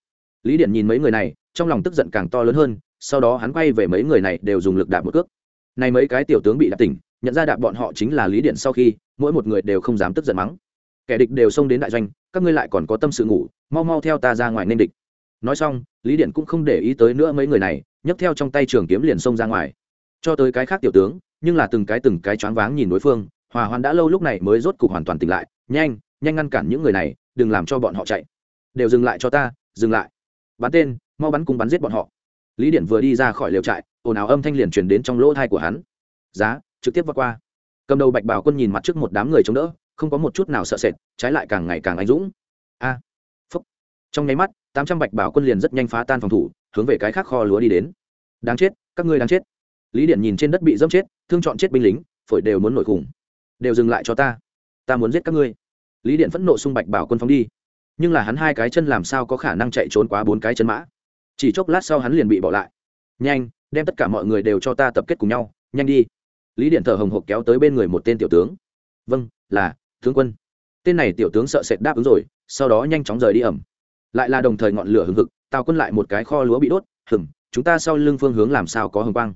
Lý điện nhìn mấy người này, trong lòng tức giận càng to lớn hơn, sau đó hắn quay về mấy người này đều dùng lực đạp một cước. Này mấy cái tiểu tướng bị đạp tỉnh, nhận ra đạp bọn họ chính là lý điện sau khi, mỗi một người đều không dám tức giận mắng. Kẻ địch đều xông đến đại doanh, các ngươi lại còn có tâm sự ngủ, mau mau theo ta ra ngoài nên địch. Nói xong, lý điện cũng không để ý tới nữa mấy người này nhấc theo trong tay trường kiếm liền xông ra ngoài. Cho tới cái khác tiểu tướng, nhưng là từng cái từng cái choáng váng nhìn đối phương, hòa hoan đã lâu lúc này mới rốt cục hoàn toàn tỉnh lại. Nhanh nhanh ngăn cản những người này, đừng làm cho bọn họ chạy. Đều dừng lại cho ta, dừng lại. Bắn tên, mau bắn cung bắn giết bọn họ. Lý điển vừa đi ra khỏi lều trại, ồn ào âm thanh liền truyền đến trong lỗ thai của hắn. Giá, trực tiếp vượt qua. Cầm đầu bạch bảo quân nhìn mặt trước một đám người chống đỡ, không có một chút nào sợ sệt, trái lại càng ngày càng anh dũng. A, phúc. Trong nháy mắt tám trăm bạch bảo quân liền rất nhanh phá tan phòng thủ, hướng về cái khác kho lúa đi đến. Đáng chết, các ngươi đáng chết. Lý điện nhìn trên đất bị dâm chết, thương chọn chết binh lính, phổi đều muốn nổi khủng. Đều dừng lại cho ta. Ta muốn giết các ngươi. Lý điện phẫn nộ xung bạch bảo quân phóng đi. Nhưng là hắn hai cái chân làm sao có khả năng chạy trốn quá bốn cái chân mã? Chỉ chốc lát sau hắn liền bị bỏ lại. Nhanh, đem tất cả mọi người đều cho ta tập kết cùng nhau, nhanh đi. Lý điện thở hồng hộc kéo tới bên người một tên tiểu tướng. Vâng là, tướng quân. Tên này tiểu tướng sợ sệt đáp ứng rồi, sau đó nhanh chóng rời đi ẩm lại là đồng thời ngọn lửa hừng hực, tào quân lại một cái kho lúa bị đốt hừng chúng ta sau lưng phương hướng làm sao có hồng quang?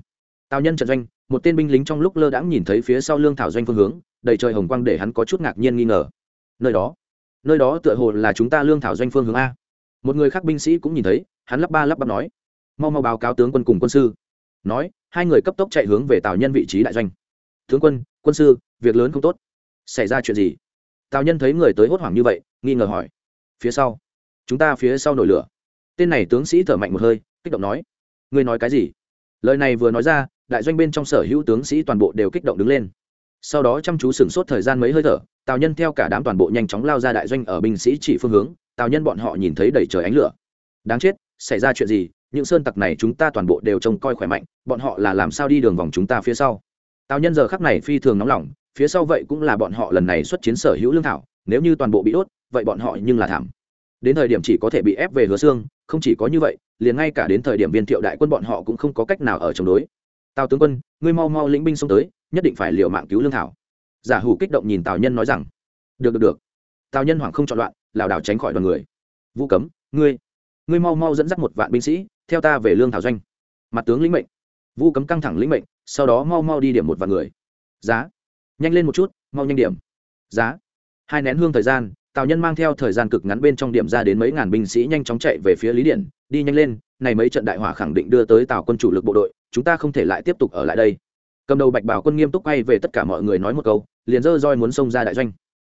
Tào nhân trận doanh, một tên binh lính trong lúc lơ đãng nhìn thấy phía sau lương thảo doanh phương hướng, đầy trời hồng quang để hắn có chút ngạc nhiên nghi ngờ. Nơi đó nơi đó tựa hồ là chúng ta lương thảo doanh phương hướng a? Một người khác binh sĩ cũng nhìn thấy, hắn lắp ba lắp bắp nói, mau mau báo cáo tướng quân cùng quân sư. Nói, hai người cấp tốc chạy hướng về tào nhân vị trí đại doanh. Tướng quân quân sư, việc lớn không tốt. Xảy ra chuyện gì? Tào nhân thấy người tới hốt hoảng như vậy, nghi ngờ hỏi, phía sau chúng ta phía sau nổi lửa. Tên này tướng sĩ thở mạnh một hơi, kích động nói, ngươi nói cái gì? Lời này vừa nói ra, đại doanh bên trong sở hữu tướng sĩ toàn bộ đều kích động đứng lên. Sau đó chăm chú sửng sốt thời gian mấy hơi thở, tào nhân theo cả đám toàn bộ nhanh chóng lao ra đại doanh ở binh sĩ chỉ phương hướng, tào nhân bọn họ nhìn thấy đầy trời ánh lửa. Đáng chết, xảy ra chuyện gì? Những sơn tặc này chúng ta toàn bộ đều trông coi khỏe mạnh, bọn họ là làm sao đi đường vòng chúng ta phía sau? Tào nhân giờ khắc này phi thường nóng lòng, phía sau vậy cũng là bọn họ lần này xuất chiến sở hữu lương thảo, nếu như toàn bộ bị đốt, vậy bọn họ nhưng là thảm đến thời điểm chỉ có thể bị ép về hứa xương, không chỉ có như vậy, liền ngay cả đến thời điểm viên thiệu đại quân bọn họ cũng không có cách nào ở chống đối. Tào tướng quân, ngươi mau mau lĩnh binh xông tới, nhất định phải liều mạng cứu lương thảo. Giả hủ kích động nhìn tào nhân nói rằng, được được được. Tào nhân hoảng không chọn loạn, lảo đảo tránh khỏi đoàn người. Vũ cấm, ngươi ngươi mau mau dẫn dắt một vạn binh sĩ, theo ta về lương thảo doanh. Mặt tướng lĩnh mệnh. Vũ cấm căng thẳng lĩnh mệnh, sau đó mau mau đi điểm một vạn người. Giá, nhanh lên một chút, mau nhanh điểm. Giá. Hai nén hương thời gian tào nhân mang theo thời gian cực ngắn bên trong điểm ra đến mấy ngàn binh sĩ nhanh chóng chạy về phía lý điện đi nhanh lên, này mấy trận đại hỏa khẳng định đưa tới tào quân chủ lực bộ đội, chúng ta không thể lại tiếp tục ở lại đây. Cầm đầu bạch bảo quân nghiêm túc quay về tất cả mọi người nói một câu, liền dơ roi muốn xông ra đại doanh.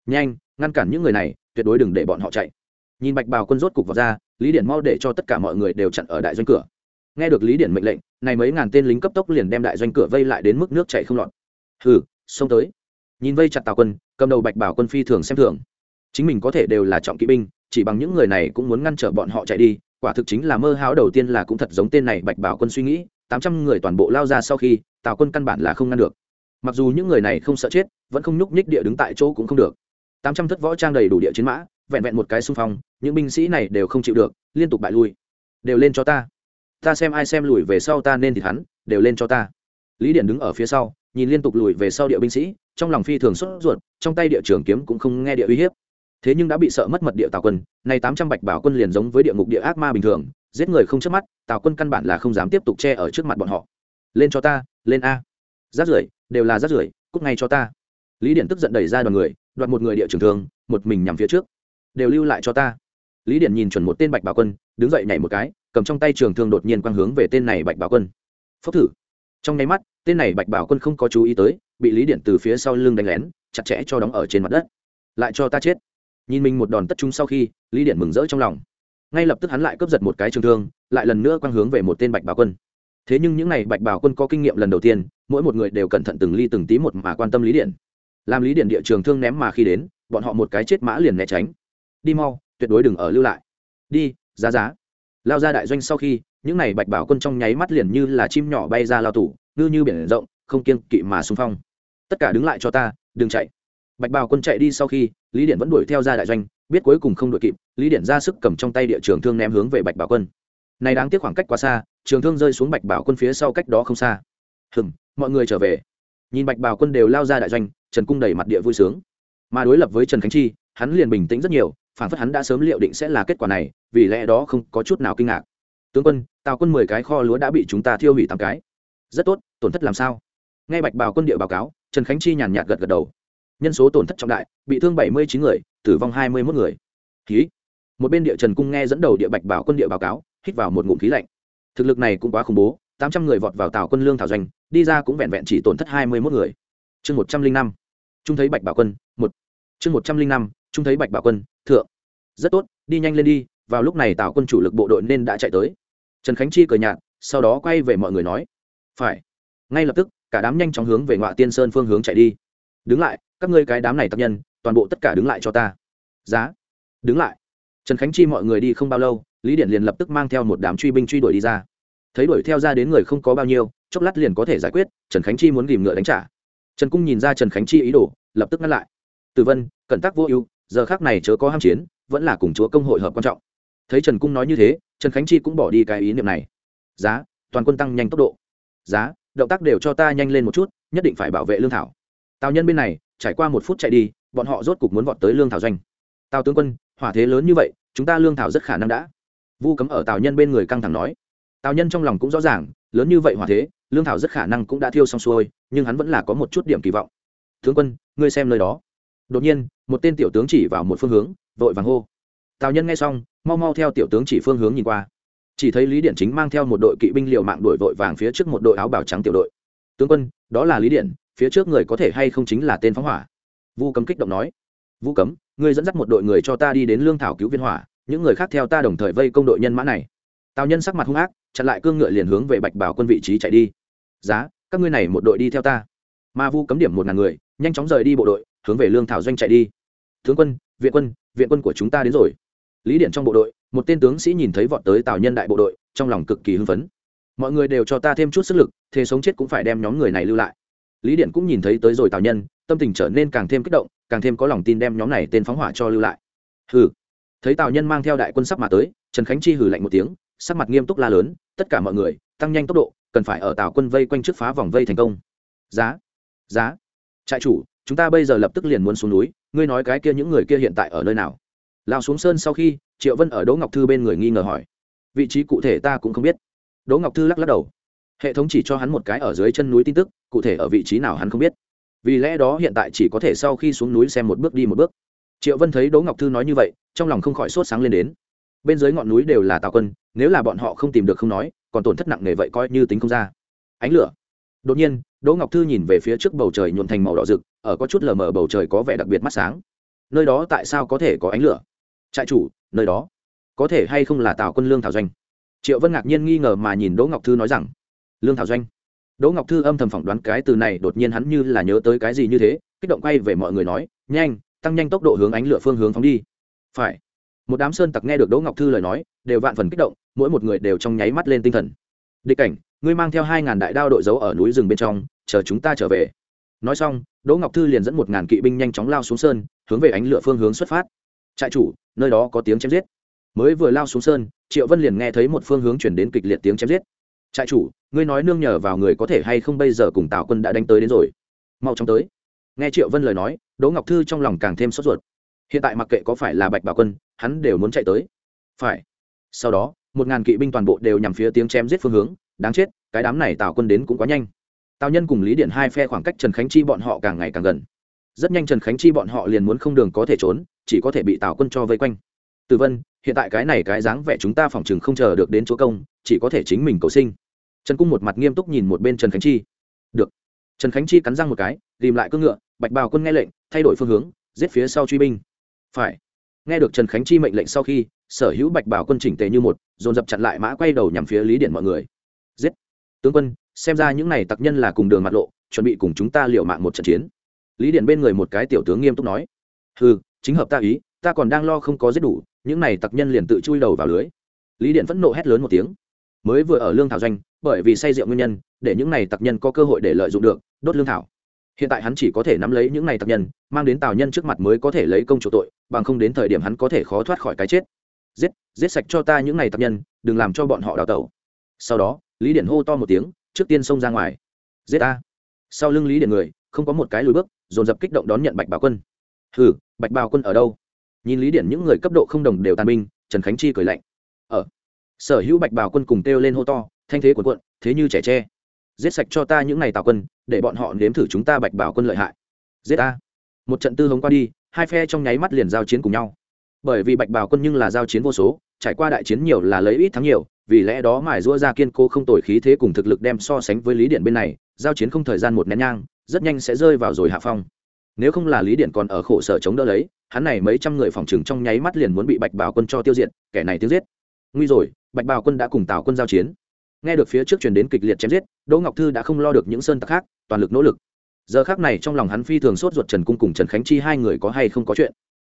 Nhanh, ngăn cản những người này, tuyệt đối đừng để bọn họ chạy. Nhìn bạch bảo quân rốt cục vào ra, lý điển mau để cho tất cả mọi người đều chặn ở đại doanh cửa. Nghe được lý điển mệnh lệnh, này mấy ngàn tên lính cấp tốc liền đem đại doanh cửa vây lại đến mức nước chảy không lọt. Hừ, xông tới. Nhìn vây chặt tào quân, cầm đầu bạch bảo quân phi thường xem thường chính mình có thể đều là trọng kỵ binh, chỉ bằng những người này cũng muốn ngăn trở bọn họ chạy đi, quả thực chính là mơ háo đầu tiên là cũng thật giống tên này bạch bảo quân suy nghĩ, tám trăm người toàn bộ lao ra sau khi, tào quân căn bản là không ngăn được. Mặc dù những người này không sợ chết, vẫn không nhúc nhích địa đứng tại chỗ cũng không được. Tám trăm thất võ trang đầy đủ địa chiến mã, vẹn vẹn một cái xung phong, những binh sĩ này đều không chịu được, liên tục bại lui. Đều lên cho ta. Ta xem ai xem lùi về sau ta nên thì hắn, đều lên cho ta. Lý điện đứng ở phía sau, nhìn liên tục lùi về sau địa binh sĩ, trong lòng phi thường sốt ruột, trong tay địa trường kiếm cũng không nghe địa uy hiếp thế nhưng đã bị sợ mất mật địa tào quân, nay tám trăm bạch bảo quân liền giống với địa ngục địa ác ma bình thường, giết người không chớp mắt, tào quân căn bản là không dám tiếp tục che ở trước mặt bọn họ. Lên cho ta, lên a. Rát rưởi, đều là rát rưởi, cút ngay cho ta. Lý điện tức giận đẩy ra đoàn người, đoạt một người địa trường thường một mình nhằm phía trước. Đều lưu lại cho ta. Lý điện nhìn chuẩn một tên bạch bảo quân, đứng dậy nhảy một cái, cầm trong tay trường thương đột nhiên quang hướng về tên này bạch bảo quân. Phốc thử. Trong nháy mắt, tên này bạch bảo quân không có chú ý tới, bị lý điện từ phía sau lưng đánh lén, chặt chẽ cho đóng ở trên mặt đất. Lại cho ta chết nhìn mình một đòn tất chúng sau khi, lý điện mừng rỡ trong lòng. Ngay lập tức hắn lại cướp giật một cái trường thương, lại lần nữa quang hướng về một tên bạch bảo quân. Thế nhưng những n à y bạch bảo quân có kinh nghiệm lần đầu tiên, mỗi một người đều cẩn thận từng ly từng tí một mà quan tâm lý điện làm lý điện địa trường thương ném mà khi đến, bọn họ một cái chết mã liền né tránh. Đi mau, tuyệt đối đừng ở lưu lại. Đi, giá giá. Lao ra đại doanh sau khi, những n à y bạch bảo quân trong nháy mắt liền như là chim nhỏ bay ra lao tủ ngư như biển rộng, không kiên kỵ mà xung phong. Tất cả đứng lại cho ta, đừng chạy bạch bào quân chạy đi sau khi, lý điện vẫn đuổi theo ra đại doanh, biết cuối cùng không đuổi kịp, lý điện ra sức cầm trong tay địa trường thương ném hướng về bạch bảo quân. Này đáng tiếc khoảng cách quá xa, trường thương rơi xuống bạch bảo quân phía sau cách đó không xa. Hừng mọi người trở về. Nhìn bạch bảo quân đều lao ra đại doanh, trần cung đẩy mặt địa vui sướng. Mà đối lập với trần khánh chi, hắn liền bình tĩnh rất nhiều, phản phất hắn đã sớm liệu định sẽ là kết quả này, vì lẽ đó không có chút nào kinh ngạc. Tướng quân, tào quân mười cái kho lúa đã bị chúng ta thiêu hủy tám cái. Rất tốt, tổn thất làm sao? Nghe bạch bảo quân địa báo cáo, trần khánh chi nhàn nhạt gật gật đầu nhân số tổn thất trọng đại, bị thương bảy mươi chín người, tử vong hai mươi một người. Khí. Một bên địa trần cung nghe dẫn đầu địa bạch bảo quân địa báo cáo, hít vào một ngụm khí lạnh. Thực lực này cũng quá khủng bố, tám trăm người vọt vào tàu quân lương thảo doanh, đi ra cũng vẹn vẹn chỉ tổn thất hai mươi một người. Chương một trăm linh năm. Trung thấy bạch bảo quân, một. Chương một trăm linh năm, trung thấy bạch bảo quân, thượng. Rất tốt, đi nhanh lên đi, vào lúc này tào quân chủ lực bộ đội nên đã chạy tới. Trần khánh chi cười nhạt, sau đó quay về mọi người nói, phải. Ngay lập tức, cả đám nhanh chóng hướng về ngoại tiên sơn phương hướng chạy đi. Đứng lại các ngươi cái đám này tập nhân, toàn bộ tất cả đứng lại cho ta. Giá. Đứng lại. Trần khánh chi mọi người đi không bao lâu, lý điển liền lập tức mang theo một đám truy binh truy đuổi đi ra. Thấy đuổi theo ra đến người không có bao nhiêu, chốc lát liền có thể giải quyết, trần khánh chi muốn tìm ngựa đánh trả. Trần cung nhìn ra trần khánh chi ý đồ, lập tức ngăn lại. Từ vân, cẩn tác vô ưu, giờ khác này chớ có ham chiến, vẫn là cùng chúa công hội hợp quan trọng. Thấy trần cung nói như thế, trần khánh chi cũng bỏ đi cái ý niệm này. Giá, toàn quân tăng nhanh tốc độ. Giá, động tác đều cho ta nhanh lên một chút, nhất định phải bảo vệ lương thảo. Tào nhân bên này trải qua một phút chạy đi, bọn họ rốt cục muốn vọt tới lương thảo doanh. Tào tướng quân, hỏa thế lớn như vậy, chúng ta lương thảo rất khả năng đã. Vu cấm ở tào nhân bên người căng thẳng nói. Tào nhân trong lòng cũng rõ ràng, lớn như vậy hỏa thế, lương thảo rất khả năng cũng đã thiêu xong xuôi, nhưng hắn vẫn là có một chút điểm kỳ vọng. Tướng quân, ngươi xem nơi đó. Đột nhiên, một tên tiểu tướng chỉ vào một phương hướng, vội vàng hô. Tào nhân nghe xong, mau mau theo tiểu tướng chỉ phương hướng nhìn qua. Chỉ thấy lý điện chính mang theo một đội kỵ binh liều mạng đuổi vội vàng phía trước một đội áo bào trắng tiểu đội. Tướng quân, đó là lý điện phía trước người có thể hay không chính là tên phóng hỏa. Vu cấm kích động nói. Vu cấm, ngươi dẫn dắt một đội người cho ta đi đến lương thảo cứu viên hỏa, những người khác theo ta đồng thời vây công đội nhân mã này. Tào nhân sắc mặt hung ác, chặn lại cương ngựa liền hướng về bạch bảo quân vị trí chạy đi. Giá, các ngươi này một đội đi theo ta. Ma vu cấm điểm một ngàn người, nhanh chóng rời đi bộ đội, hướng về lương thảo doanh chạy đi. Tướng quân, viện quân viện quân của chúng ta đến rồi. Lý điện trong bộ đội, một tên tướng sĩ nhìn thấy vọt tới tào nhân đại bộ đội, trong lòng cực kỳ hưng phấn. Mọi người đều cho ta thêm chút sức lực thế sống chết cũng phải đem nhóm người này lưu lại lý điện cũng nhìn thấy tới rồi tào nhân, tâm tình trở nên càng thêm kích động, càng thêm có lòng tin đem nhóm này tên phóng hỏa cho lưu lại. Hừ. Thấy tào nhân mang theo đại quân sắp mà tới, trần khánh chi hừ lạnh một tiếng, sắc mặt nghiêm túc la lớn, tất cả mọi người, tăng nhanh tốc độ, cần phải ở tào quân vây quanh trước phá vòng vây thành công. Giá giá, trại chủ, chúng ta bây giờ lập tức liền muốn xuống núi, ngươi nói cái kia những người kia hiện tại ở nơi nào? Lao xuống sơn sau khi, triệu vân ở đỗ ngọc thư bên người nghi ngờ hỏi. Vị trí cụ thể ta cũng không biết. Đỗ ngọc thư lắc lắc đầu hệ thống chỉ cho hắn một cái ở dưới chân núi tin tức, cụ thể ở vị trí nào hắn không biết. Vì lẽ đó hiện tại chỉ có thể sau khi xuống núi xem một bước đi một bước. Triệu vân thấy đỗ ngọc thư nói như vậy, trong lòng không khỏi sốt sáng lên đến. Bên dưới ngọn núi đều là tào quân, nếu là bọn họ không tìm được không nói, còn tổn thất nặng nề vậy coi như tính không ra. Ánh lửa. Đột nhiên, đỗ ngọc thư nhìn về phía trước bầu trời nhuộn thành màu đỏ rực, ở có chút lờ mờ bầu trời có vẻ đặc biệt mắt sáng. Nơi đó tại sao có thể có ánh lửa? Trại chủ, nơi đó. Có thể hay không là tào quân lương thảo doanh? Triệu vân ngạc nhiên nghi ngờ mà nhìn đỗ ngọc thư nói rằng lương thảo doanh. Đỗ ngọc thư âm thầm phỏng đoán cái từ này đột nhiên hắn như là nhớ tới cái gì như thế, kích động quay về mọi người nói, nhanh, tăng nhanh tốc độ hướng ánh lửa phương hướng phóng đi. Phải. Một đám sơn tặc nghe được đỗ ngọc thư lời nói, đều vạn phần kích động, mỗi một người đều trong nháy mắt lên tinh thần. Địch cảnh, ngươi mang theo hai ngàn đại đao đội dấu ở núi rừng bên trong, chờ chúng ta trở về. Nói xong, đỗ ngọc thư liền dẫn một ngàn kỵ binh nhanh chóng lao xuống sơn, hướng về ánh lửa phương hướng xuất phát. Trại chủ, nơi đó có tiếng chém giết. Mới vừa lao xuống sơn, triệu vân liền nghe thấy một phương hướng chuyển đến kịch liệt tiếng chém giết trại chủ, ngươi nói nương nhờ vào người có thể hay không bây giờ cùng tào quân đã đánh tới đến rồi. Mau chóng tới. Nghe triệu vân lời nói, đỗ ngọc thư trong lòng càng thêm sốt ruột. Hiện tại mặc kệ có phải là bạch bảo quân, hắn đều muốn chạy tới. Phải. Sau đó, một ngàn kỵ binh toàn bộ đều nhằm phía tiếng chém giết phương hướng. Đáng chết, cái đám này tào quân đến cũng quá nhanh. Tào nhân cùng lý điện hai phe khoảng cách trần khánh chi bọn họ càng ngày càng gần. Rất nhanh trần khánh chi bọn họ liền muốn không đường có thể trốn, chỉ có thể bị tào quân cho vây quanh từ vân, hiện tại cái này cái dáng vẻ chúng ta phòng chừng không chờ được đến chúa công, chỉ có thể chính mình cầu sinh. Trần cung một mặt nghiêm túc nhìn một bên trần khánh chi. Được. Trần khánh chi cắn răng một cái tìm lại cưỡng ngựa, bạch bào quân nghe lệnh, thay đổi phương hướng, giết phía sau truy binh. Phải. Nghe được trần khánh chi mệnh lệnh sau khi, sở hữu bạch bảo quân chỉnh tề như một, dồn dập chặn lại mã quay đầu nhằm phía lý điện mọi người. Giết. Tướng quân, xem ra những này tặc nhân là cùng đường mặt lộ, chuẩn bị cùng chúng ta liệu mạng một trận chiến. Lý điện bên người một cái tiểu tướng nghiêm túc nói. Ừ chính hợp ta ý ta còn đang lo không có giết đủ, những này tặc nhân liền tự chui đầu vào lưới. Lý điện phẫn nộ hét lớn một tiếng. Mới vừa ở lương thảo doanh, bởi vì say rượu nguyên nhân, để những này tặc nhân có cơ hội để lợi dụng được, đốt lương thảo. Hiện tại hắn chỉ có thể nắm lấy những này tặc nhân, mang đến tào nhân trước mặt mới có thể lấy công chủ tội, bằng không đến thời điểm hắn có thể khó thoát khỏi cái chết. Giết giết sạch cho ta những này tặc nhân, đừng làm cho bọn họ đào tẩu. Sau đó, lý điện hô to một tiếng, trước tiên xông ra ngoài. Giết ta. Sau lưng lý điện người, không có một cái lùi bước, dồn dập kích động đón nhận bạch bảo quân. Hừ, bạch bảo quân ở đâu? Nhìn lý điện những người cấp độ không đồng đều tàn binh, trần khánh chi cười lạnh. Ở sở hữu bạch bảo quân cùng kêu lên hô to, thanh thế của quận thế như trẻ tre. Giết sạch cho ta những ngày tào quân, để bọn họ nếm thử chúng ta bạch bảo quân lợi hại. Giết ta. Một trận tư hống qua đi, hai phe trong nháy mắt liền giao chiến cùng nhau. Bởi vì bạch bảo quân nhưng là giao chiến vô số, trải qua đại chiến nhiều là lấy ít thắng nhiều, vì lẽ đó mài rũa ra kiên cố không tồi khí thế cùng thực lực đem so sánh với lý điện bên này, giao chiến không thời gian một nén nhang, rất nhanh sẽ rơi vào rồi hạ phong nếu không là lý điện còn ở khổ sở chống đỡ lấy, hắn này mấy trăm người phòng trừng trong nháy mắt liền muốn bị bạch bảo quân cho tiêu diệt, kẻ này tiêu giết. Nguy rồi, bạch bảo quân đã cùng tào quân giao chiến. Nghe được phía trước truyền đến kịch liệt chém giết, đỗ ngọc thư đã không lo được những sơn tặc khác, toàn lực nỗ lực. Giờ khác này trong lòng hắn phi thường sốt ruột trần cung cùng trần khánh chi hai người có hay không có chuyện?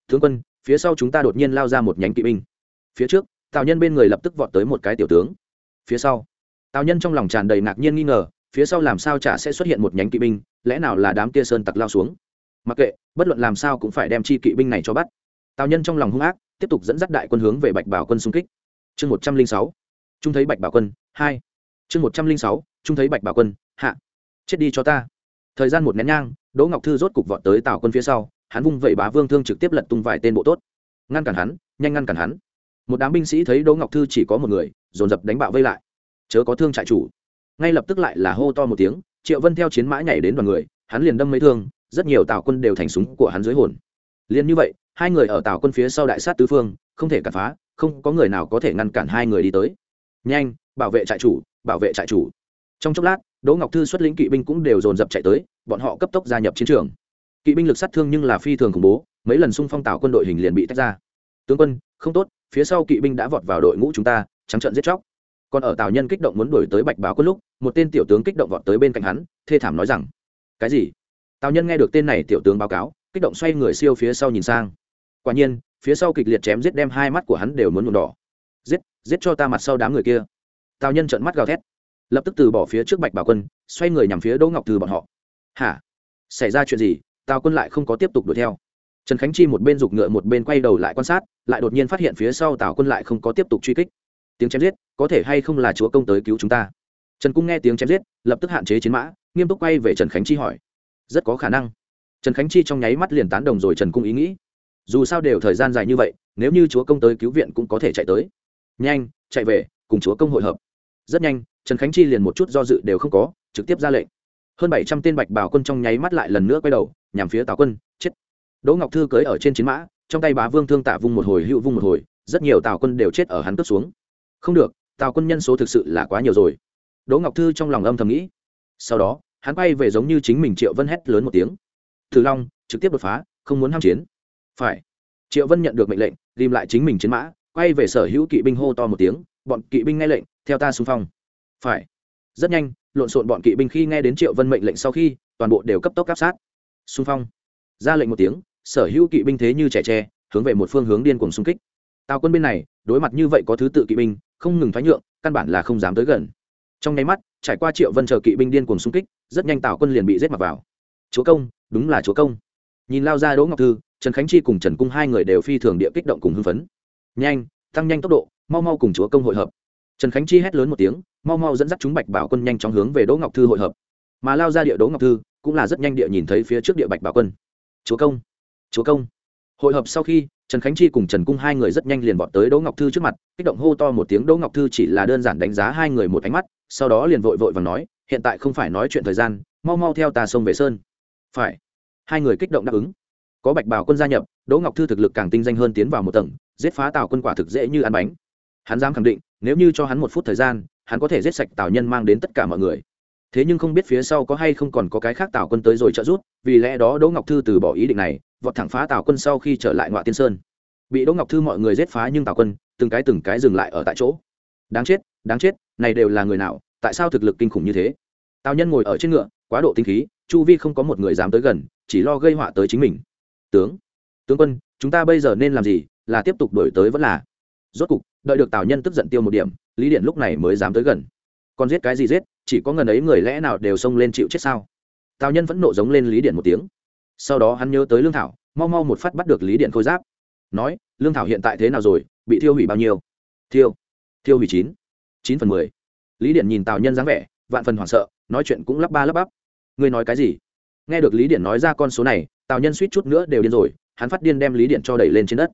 Tướng quân, phía sau chúng ta đột nhiên lao ra một nhánh kỵ binh. Phía trước, tào nhân bên người lập tức vọt tới một cái tiểu tướng. Phía sau, tào nhân trong lòng tràn đầy ngạc nhiên nghi ngờ, phía sau làm sao chả sẽ xuất hiện một nhánh kỵ binh, lẽ nào là đám tia sơn tặc lao xuống? Mặc kệ, bất luận làm sao cũng phải đem chi kỵ binh này cho bắt. Tào nhân trong lòng hung ác, tiếp tục dẫn dắt đại quân hướng về bạch bảo quân xung kích. Chương một trăm linh sáu trung thấy bạch bảo quân, hai. Chương một trăm linh sáu trung thấy bạch bảo quân, hạ. Chết đi cho ta. Thời gian một nén nhang, đỗ ngọc thư rốt cục vọt tới tào quân phía sau, hắn vung vẩy bá vương thương trực tiếp lật tung vài tên bộ tốt. Ngăn cản hắn, nhanh ngăn cản hắn. Một đám binh sĩ thấy đỗ ngọc thư chỉ có một người, dồn dập đánh bạo vây lại. Chớ có thương trại chủ. Ngay lập tức lại là hô to một tiếng, triệu vân theo chiến mã nhảy đến đoàn người, hắn liền đâm mấy thương rất nhiều tào quân đều thành súng của hắn dưới hồn. Liền như vậy, hai người ở tào quân phía sau đại sát tứ phương, không thể cản phá, không có người nào có thể ngăn cản hai người đi tới. Nhanh, bảo vệ trại chủ, bảo vệ trại chủ. Trong chốc lát, đỗ ngọc thư xuất lĩnh kỵ binh cũng đều dồn dập chạy tới, bọn họ cấp tốc gia nhập chiến trường. Kỵ binh lực sát thương nhưng là phi thường khủng bố, mấy lần xung phong tào quân đội hình liền bị tách ra. Tướng quân, không tốt, phía sau kỵ binh đã vọt vào đội ngũ chúng ta, trắng trận giết chóc. Còn ở tào nhân kích động muốn đuổi tới bạch báo quân lúc, một tên tiểu tướng kích động vọt tới bên cạnh hắn, thê thảm nói rằng, cái gì? Tào nhân nghe được tên này tiểu tướng báo cáo, kích động xoay người siêu phía sau nhìn sang. Quả nhiên, phía sau kịch liệt chém giết đem hai mắt của hắn đều muốn nhuộm đỏ. Giết giết cho ta mặt sau đám người kia. Tào nhân trợn mắt gào thét. Lập tức từ bỏ phía trước bạch bảo quân, xoay người nhằm phía đỗ ngọc từ bọn họ. Hả? Xảy ra chuyện gì? Tào quân lại không có tiếp tục đuổi theo. Trần khánh chi một bên giục ngựa một bên quay đầu lại quan sát, lại đột nhiên phát hiện phía sau tào quân lại không có tiếp tục truy kích. Tiếng chém giết, có thể hay không là chúa công tới cứu chúng ta? Trần cung nghe tiếng chém giết, lập tức hạn chế chiến mã, nghiêm túc quay về trần khánh chi hỏi rất có khả năng. Trần khánh chi trong nháy mắt liền tán đồng rồi trần cung ý nghĩ. Dù sao đều thời gian dài như vậy, nếu như chúa công tới cứu viện cũng có thể chạy tới. Nhanh, chạy về, cùng chúa công hội hợp. Rất nhanh, trần khánh chi liền một chút do dự đều không có, trực tiếp ra lệnh. Hơn bảy trăm tên bạch bảo quân trong nháy mắt lại lần nữa quay đầu, nhằm phía tào quân, chết. Đỗ ngọc thư cưới ở trên chiến mã, trong tay bá vương thương tạ vung một hồi, hữu vung một hồi, rất nhiều tào quân đều chết ở hắn cướp xuống. Không được, tào quân nhân số thực sự là quá nhiều rồi. Đỗ ngọc thư trong lòng âm thầm nghĩ. Sau đó hắn quay về giống như chính mình triệu vân hét lớn một tiếng thử long trực tiếp đột phá không muốn ham chiến phải triệu vân nhận được mệnh lệnh tìm lại chính mình chiến mã quay về sở hữu kỵ binh hô to một tiếng bọn kỵ binh nghe lệnh theo ta xung phong phải rất nhanh lộn xộn bọn kỵ binh khi nghe đến triệu vân mệnh lệnh sau khi toàn bộ đều cấp tốc áp sát xung phong ra lệnh một tiếng sở hữu kỵ binh thế như trẻ tre hướng về một phương hướng điên cuồng xung kích tào quân bên này đối mặt như vậy có thứ tự kỵ binh không ngừng thoái nhượng căn bản là không dám tới gần trong nháy mắt trải qua triệu vân chờ kỵ binh điên cuồng xung kích rất nhanh tào quân liền bị giết mặc vào chúa công đúng là chúa công nhìn lao ra đỗ ngọc thư trần khánh chi cùng trần cung hai người đều phi thường địa kích động cùng hưng phấn nhanh tăng nhanh tốc độ mau mau cùng chúa công hội hợp trần khánh chi hét lớn một tiếng mau mau dẫn dắt chúng bạch bảo quân nhanh chóng hướng về đỗ ngọc thư hội hợp mà lao ra địa đỗ ngọc thư cũng là rất nhanh địa nhìn thấy phía trước địa bạch bảo quân chúa công chúa công hội hợp sau khi trần khánh chi cùng trần cung hai người rất nhanh liền vọt tới đỗ ngọc thư trước mặt kích động hô to một tiếng đỗ ngọc thư chỉ là đơn giản đánh giá hai người một ánh mắt sau đó liền vội vội và nói hiện tại không phải nói chuyện thời gian, mau mau theo ta sông về sơn. Phải. Hai người kích động đáp ứng. Có bạch bảo quân gia nhập, đỗ ngọc thư thực lực càng tinh danh hơn tiến vào một tầng, giết phá tào quân quả thực dễ như ăn bánh. Hắn dám khẳng định, nếu như cho hắn một phút thời gian, hắn có thể giết sạch tào nhân mang đến tất cả mọi người. Thế nhưng không biết phía sau có hay không còn có cái khác tào quân tới rồi trợ giúp, vì lẽ đó đỗ ngọc thư từ bỏ ý định này, vọt thẳng phá tào quân sau khi trở lại ngoại tiên sơn. Bị đỗ ngọc thư mọi người giết phá nhưng tào quân, từng cái từng cái dừng lại ở tại chỗ. Đáng chết đáng chết, này đều là người nào? Tại sao thực lực kinh khủng như thế? Tào nhân ngồi ở trên ngựa, quá độ tinh khí, chu vi không có một người dám tới gần, chỉ lo gây họa tới chính mình. Tướng tướng quân, chúng ta bây giờ nên làm gì? Là tiếp tục đổi tới vẫn là? Rốt cục, đợi được tào nhân tức giận tiêu một điểm, lý điện lúc này mới dám tới gần. Còn giết cái gì giết? Chỉ có ngần ấy người lẽ nào đều xông lên chịu chết sao? Tào nhân vẫn nộ giống lên lý điện một tiếng. Sau đó hắn nhớ tới lương thảo, mau mau một phát bắt được lý điện khôi giáp. Nói, lương thảo hiện tại thế nào rồi? Bị thiêu hủy bao nhiêu? Thiêu thiêu hủy chín chín phần mười lý điện nhìn tào nhân dáng vẻ, vạn phần hoảng sợ, nói chuyện cũng lắp ba lắp bắp. Ngươi nói cái gì? Nghe được lý điện nói ra con số này, tào nhân suýt chút nữa đều điên rồi, hắn phát điên đem lý điện cho đẩy lên trên đất.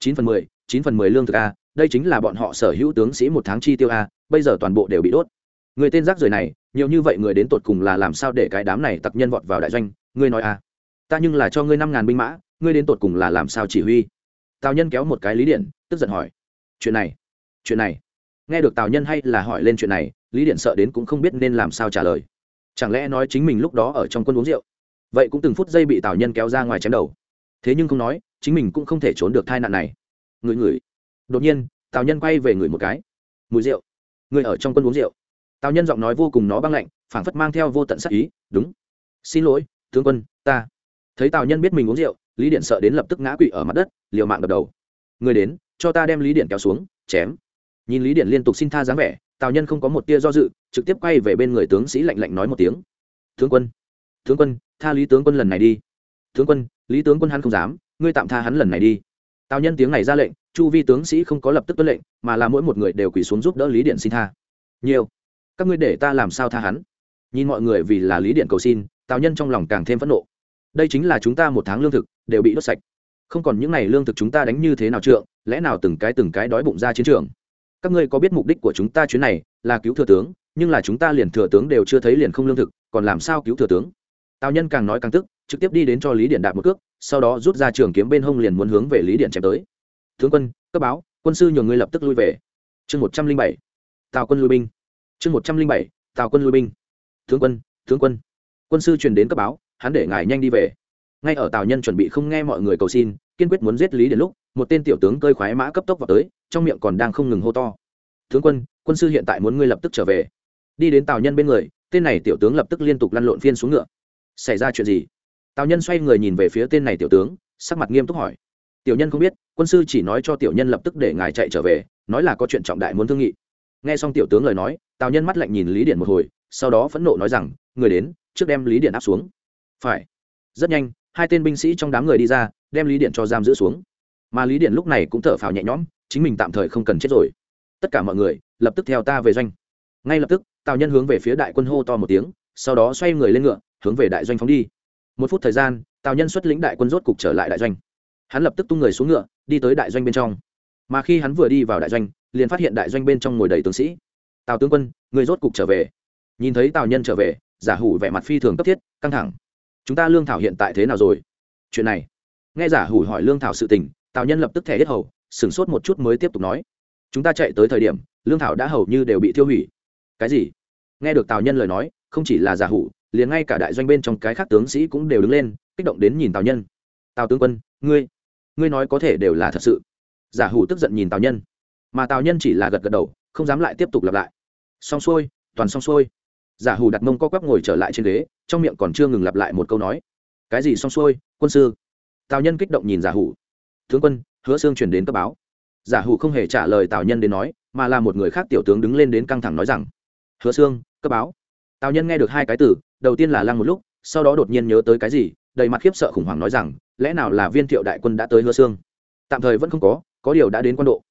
Chín phần mười, chín phần mười lương thực a, đây chính là bọn họ sở hữu tướng sĩ một tháng chi tiêu a, bây giờ toàn bộ đều bị đốt. Người tên rác rưởi này, nhiều như vậy người đến tột cùng là làm sao để cái đám này tặc nhân vọt vào đại doanh? Ngươi nói a. Ta nhưng là cho ngươi năm ngàn binh mã, ngươi đến tột cùng là làm sao chỉ huy? Tào nhân kéo một cái lý điện tức giận hỏi. Chuyện này chuyện này nghe được tào nhân hay là hỏi lên chuyện này, lý điện sợ đến cũng không biết nên làm sao trả lời. Chẳng lẽ nói chính mình lúc đó ở trong quân uống rượu? Vậy cũng từng phút giây bị tào nhân kéo ra ngoài chém đầu. Thế nhưng không nói, chính mình cũng không thể trốn được tai nạn này. Ngửi ngửi. Đột nhiên, tào nhân quay về người một cái. Mùi rượu. Người ở trong quân uống rượu. Tào nhân giọng nói vô cùng nó băng lạnh, phảng phất mang theo vô tận sắc ý, đúng. Xin lỗi, tướng quân, ta. Thấy tào nhân biết mình uống rượu, lý điện sợ đến lập tức ngã quỵ ở mặt đất, liều mạng đập đầu. Người đến, cho ta đem lý điện kéo xuống, chém nhìn lý điện liên tục xin tha dáng vẻ, tào nhân không có một tia do dự, trực tiếp quay về bên người tướng sĩ lạnh lạnh nói một tiếng. Tướng quân tướng quân, tha lý tướng quân lần này đi. Tướng quân, lý tướng quân hắn không dám, ngươi tạm tha hắn lần này đi. Tào nhân tiếng này ra lệnh, chu vi tướng sĩ không có lập tức tuân lệnh, mà là mỗi một người đều quỳ xuống giúp đỡ lý điện xin tha. Nhiều, các ngươi để ta làm sao tha hắn? Nhìn mọi người vì là lý điện cầu xin, tào nhân trong lòng càng thêm phẫn nộ. Đây chính là chúng ta một tháng lương thực, đều bị đốt sạch. Không còn những n à y lương thực chúng ta đánh như thế nào trượng, lẽ nào từng cái từng cái đói bụng ra chiến trường? Các ngươi có biết mục đích của chúng ta chuyến này là cứu thừa tướng, nhưng là chúng ta liền thừa tướng đều chưa thấy liền không lương thực, còn làm sao cứu thừa tướng? Tào nhân càng nói càng tức, trực tiếp đi đến cho lý điện đạp một cước, sau đó rút ra trường kiếm bên hông liền muốn hướng về lý điện chém tới. Tướng quân, cấp báo, quân sư nhường ngươi lập tức lui về. Chương một trăm linh bảy, tào quân lui binh. Chương một trăm linh bảy, tào quân lui binh. Tướng quân tướng quân. Quân sư truyền đến cấp báo, hắn để ngài nhanh đi về. Ngay ở tào nhân chuẩn bị không nghe mọi người cầu xin, kiên quyết muốn giết lý điện lúc, một tên tiểu tướng cơi khoái mã cấp tốc vào tới trong miệng còn đang không ngừng hô to. Tướng quân quân sư hiện tại muốn ngươi lập tức trở về. Đi đến tào nhân bên người, tên này tiểu tướng lập tức liên tục lăn lộn phiên xuống ngựa. Xảy ra chuyện gì? Tào nhân xoay người nhìn về phía tên này tiểu tướng, sắc mặt nghiêm túc hỏi. Tiểu nhân không biết, quân sư chỉ nói cho tiểu nhân lập tức để ngài chạy trở về, nói là có chuyện trọng đại muốn thương nghị. Nghe xong tiểu tướng lời nói, tào nhân mắt lạnh nhìn lý điện một hồi, sau đó phẫn nộ nói rằng, người đến, trước đem lý điện áp xuống. Phải. Rất nhanh, hai tên binh sĩ trong đám người đi ra, đem lý điện cho giam giữ xuống. Mà lý điện lúc này cũng thở phào nhẹ nhõm chính mình tạm thời không cần chết rồi. Tất cả mọi người, lập tức theo ta về doanh. Ngay lập tức, tào nhân hướng về phía đại quân hô to một tiếng, sau đó xoay người lên ngựa, hướng về đại doanh phóng đi. Một phút thời gian, tào nhân xuất lĩnh đại quân rốt cục trở lại đại doanh. Hắn lập tức tung người xuống ngựa, đi tới đại doanh bên trong. Mà khi hắn vừa đi vào đại doanh, liền phát hiện đại doanh bên trong ngồi đầy tướng sĩ. Tào tướng quân người rốt cục trở về. Nhìn thấy tào nhân trở về, giả hủ vẻ mặt phi thường cấp thiết, căng thẳng. Chúng ta lương thảo hiện tại thế nào rồi? Chuyện này. Nghe giả hủ hỏi lương thảo sự tình, tào nhân lập tức thẻ hết hầu sửng sốt một chút mới tiếp tục nói. Chúng ta chạy tới thời điểm, lương thảo đã hầu như đều bị tiêu hủy. Cái gì? Nghe được tào nhân lời nói, không chỉ là giả hủ, liền ngay cả đại doanh bên trong cái khác tướng sĩ cũng đều đứng lên, kích động đến nhìn tào nhân. Tào tướng quân, ngươi ngươi nói có thể đều là thật sự. Giả hủ tức giận nhìn tào nhân. Mà tào nhân chỉ là gật gật đầu, không dám lại tiếp tục lặp lại. Xong xuôi, toàn xong xuôi. Giả hủ đặt mông co quắp ngồi trở lại trên ghế, trong miệng còn chưa ngừng lặp lại một câu nói. Cái gì xong xuôi, quân sư? Tào nhân kích động nhìn giả hủ. Tướng quân hứa xương chuyển đến cấp báo. Giả hủ không hề trả lời tào nhân đến nói, mà là một người khác tiểu tướng đứng lên đến căng thẳng nói rằng, hứa xương, cấp báo. Tào nhân nghe được hai cái từ, đầu tiên là lăng một lúc, sau đó đột nhiên nhớ tới cái gì, đầy mặt khiếp sợ khủng hoảng nói rằng, lẽ nào là viên thiệu đại quân đã tới hứa xương? Tạm thời vẫn không có có điều đã đến quan độ.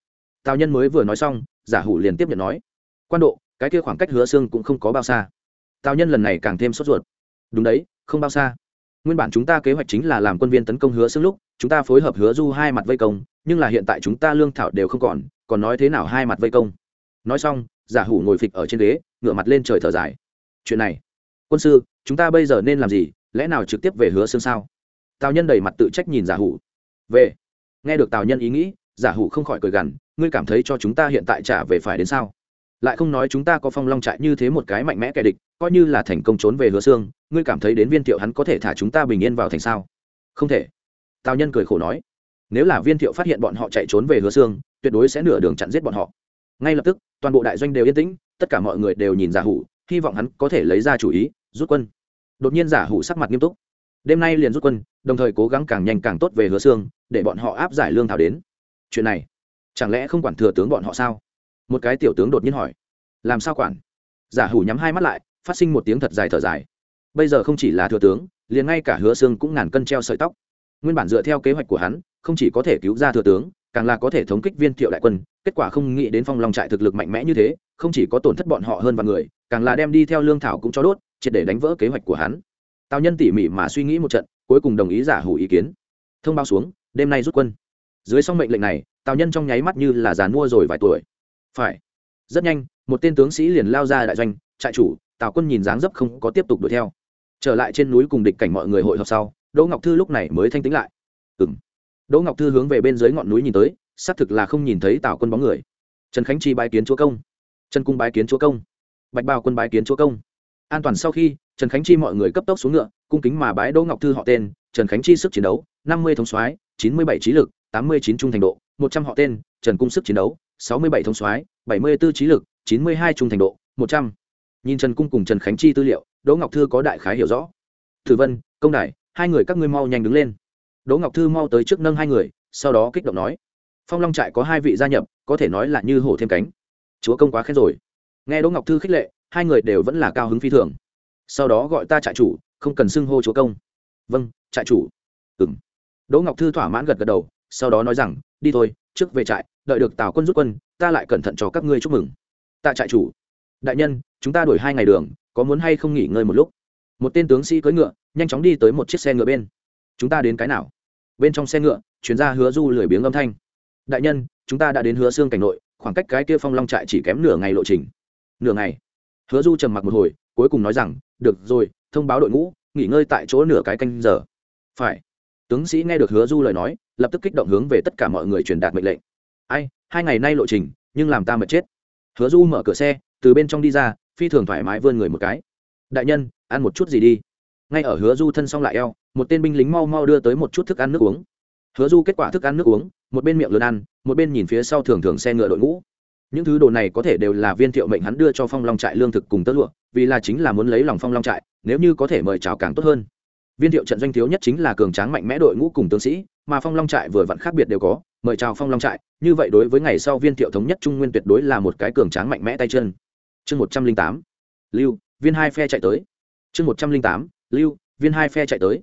Tào nhân mới vừa nói xong, giả hủ liền tiếp nhận nói, quan độ, cái kia khoảng cách hứa xương cũng không có bao xa. Tào nhân lần này càng thêm sốt ruột. Đúng đấy, không bao xa nguyên bản chúng ta kế hoạch chính là làm quân viên tấn công hứa xương lúc, chúng ta phối hợp hứa du hai mặt vây công, nhưng là hiện tại chúng ta lương thảo đều không còn còn nói thế nào hai mặt vây công? Nói xong, giả hủ ngồi phịch ở trên ghế, ngửa mặt lên trời thở dài. Chuyện này, quân sư, chúng ta bây giờ nên làm gì? Lẽ nào trực tiếp về hứa xương sao? Tào nhân đầy mặt tự trách nhìn giả hủ. Về. Nghe được tào nhân ý nghĩ, giả hủ không khỏi cười gằn, ngươi cảm thấy cho chúng ta hiện tại trả về phải đến sao? Lại không nói chúng ta có phong long trại như thế một cái mạnh mẽ kẻ địch, coi như là thành công trốn về hứa xương ngươi cảm thấy đến viên thiệu hắn có thể thả chúng ta bình yên vào thành sao? Không thể. Tào nhân cười khổ nói. Nếu là viên thiệu phát hiện bọn họ chạy trốn về hứa xương tuyệt đối sẽ nửa đường chặn giết bọn họ. Ngay lập tức, toàn bộ đại doanh đều yên tĩnh, tất cả mọi người đều nhìn giả hủ, hy vọng hắn có thể lấy ra chủ ý, rút quân. Đột nhiên giả hủ sắc mặt nghiêm túc. Đêm nay liền rút quân, đồng thời cố gắng càng nhanh càng tốt về hứa xương để bọn họ áp giải lương thảo đến. Chuyện này, chẳng lẽ không quản thừa tướng bọn họ sao? Một cái tiểu tướng đột nhiên hỏi, làm sao quản? Giả hủ nhắm hai mắt lại, phát sinh một tiếng thật dài thở dài. Bây giờ không chỉ là thừa tướng, liền ngay cả hứa xương cũng ngàn cân treo sợi tóc. Nguyên bản dựa theo kế hoạch của hắn, không chỉ có thể cứu ra thừa tướng, càng là có thể thống kích viên thiệu đại quân, kết quả không nghĩ đến phong long trại thực lực mạnh mẽ như thế, không chỉ có tổn thất bọn họ hơn vài người, càng là đem đi theo lương thảo cũng cho đốt, triệt để đánh vỡ kế hoạch của hắn. Tào nhân tỉ mỉ mà suy nghĩ một trận, cuối cùng đồng ý giả hủ ý kiến. Thông báo xuống, đêm nay rút quân. Dưới xong mệnh lệnh này, tào nhân trong nháy mắt như là giàn mua rồi vài tuổi phải. Rất nhanh, một tên tướng sĩ liền lao ra đại doanh, trại chủ, tào quân nhìn dáng dấp không có tiếp tục đuổi theo. Trở lại trên núi cùng địch cảnh mọi người hội họp sau, đỗ ngọc thư lúc này mới thanh tĩnh lại. Ừng đỗ ngọc thư hướng về bên dưới ngọn núi nhìn tới, xác thực là không nhìn thấy tào quân bóng người. Trần khánh chi bái kiến chúa công. Trần cung bái kiến chúa công. Bạch bao quân bái kiến chúa công. An toàn sau khi, trần khánh chi mọi người cấp tốc xuống ngựa, cung kính mà bái đỗ ngọc thư họ tên, trần khánh chi sức chiến đấu, năm mươi thống soái, chín mươi bảy trí lực, tám mươi chín trung thành độ, một trăm họ tên, trần cung sức chiến đấu sáu mươi bảy thông soái, bảy mươi b ố trí lực, chín mươi hai trung thành độ, một trăm. Nhìn trần cung cùng trần khánh chi tư liệu, đỗ ngọc thư có đại khái hiểu rõ. Thử vân, công đại hai người các ngươi mau nhanh đứng lên. Đỗ ngọc thư mau tới trước nâng hai người, sau đó kích động nói. Phong long trại có hai vị gia nhập, có thể nói là như hổ thêm cánh. Chúa công quá khen rồi. Nghe đỗ ngọc thư khích lệ, hai người đều vẫn là cao hứng phi thường. Sau đó gọi ta trại chủ, không cần xưng hô chúa công. Vâng trại chủ. Ừng đỗ ngọc thư thỏa mãn gật gật đầu, sau đó nói rằng, đi thôi trước về trại, đợi được tào quân rút quân, ta lại cẩn thận cho các ngươi chúc mừng. Tạ trại chủ. Đại nhân, chúng ta đổi hai ngày đường, có muốn hay không nghỉ ngơi một lúc? Một tên tướng sĩ cưỡi ngựa, nhanh chóng đi tới một chiếc xe ngựa bên. Chúng ta đến cái nào? Bên trong xe ngựa chuyến ra hứa du lười biếng âm thanh. Đại nhân, chúng ta đã đến hứa xương cảnh nội, khoảng cách cái kia phong long trại chỉ kém nửa ngày lộ trình. Nửa ngày. Hứa du trầm mặc một hồi, cuối cùng nói rằng, được rồi, thông báo đội ngũ, nghỉ ngơi tại chỗ nửa cái canh giờ. Phải. Tướng sĩ nghe được hứa du lời nói lập tức kích động hướng về tất cả mọi người truyền đạt mệnh lệnh. Ai, hai ngày nay lộ trình, nhưng làm ta mệt chết. Hứa du mở cửa xe, từ bên trong đi ra, phi thường thoải mái vươn người một cái. Đại nhân, ăn một chút gì đi. Ngay ở hứa du thân xong lại eo, một tên binh lính mau mau đưa tới một chút thức ăn nước uống. Hứa du kết quả thức ăn nước uống, một bên miệng lớn ăn, một bên nhìn phía sau thường thường xe ngựa đội ngũ. Những thứ đồ này có thể đều là viên thiệu mệnh hắn đưa cho phong long trại lương thực cùng tơ lụa, vì là chính là muốn lấy lòng phong long trại, nếu như có thể mời chào càng tốt hơn viên thiệu trận doanh thiếu nhất chính là cường tráng mạnh mẽ đội ngũ cùng tướng sĩ, mà phong long trại vừa vặn khác biệt đều có. Mời chào phong long trại. Như vậy đối với ngày sau viên thiệu thống nhất trung nguyên tuyệt đối là một cái cường tráng mạnh mẽ tay chân. Chương một trăm linh tám. Lưu, viên hai phe chạy tới. Chương một trăm linh tám. Lưu, viên hai phe chạy tới.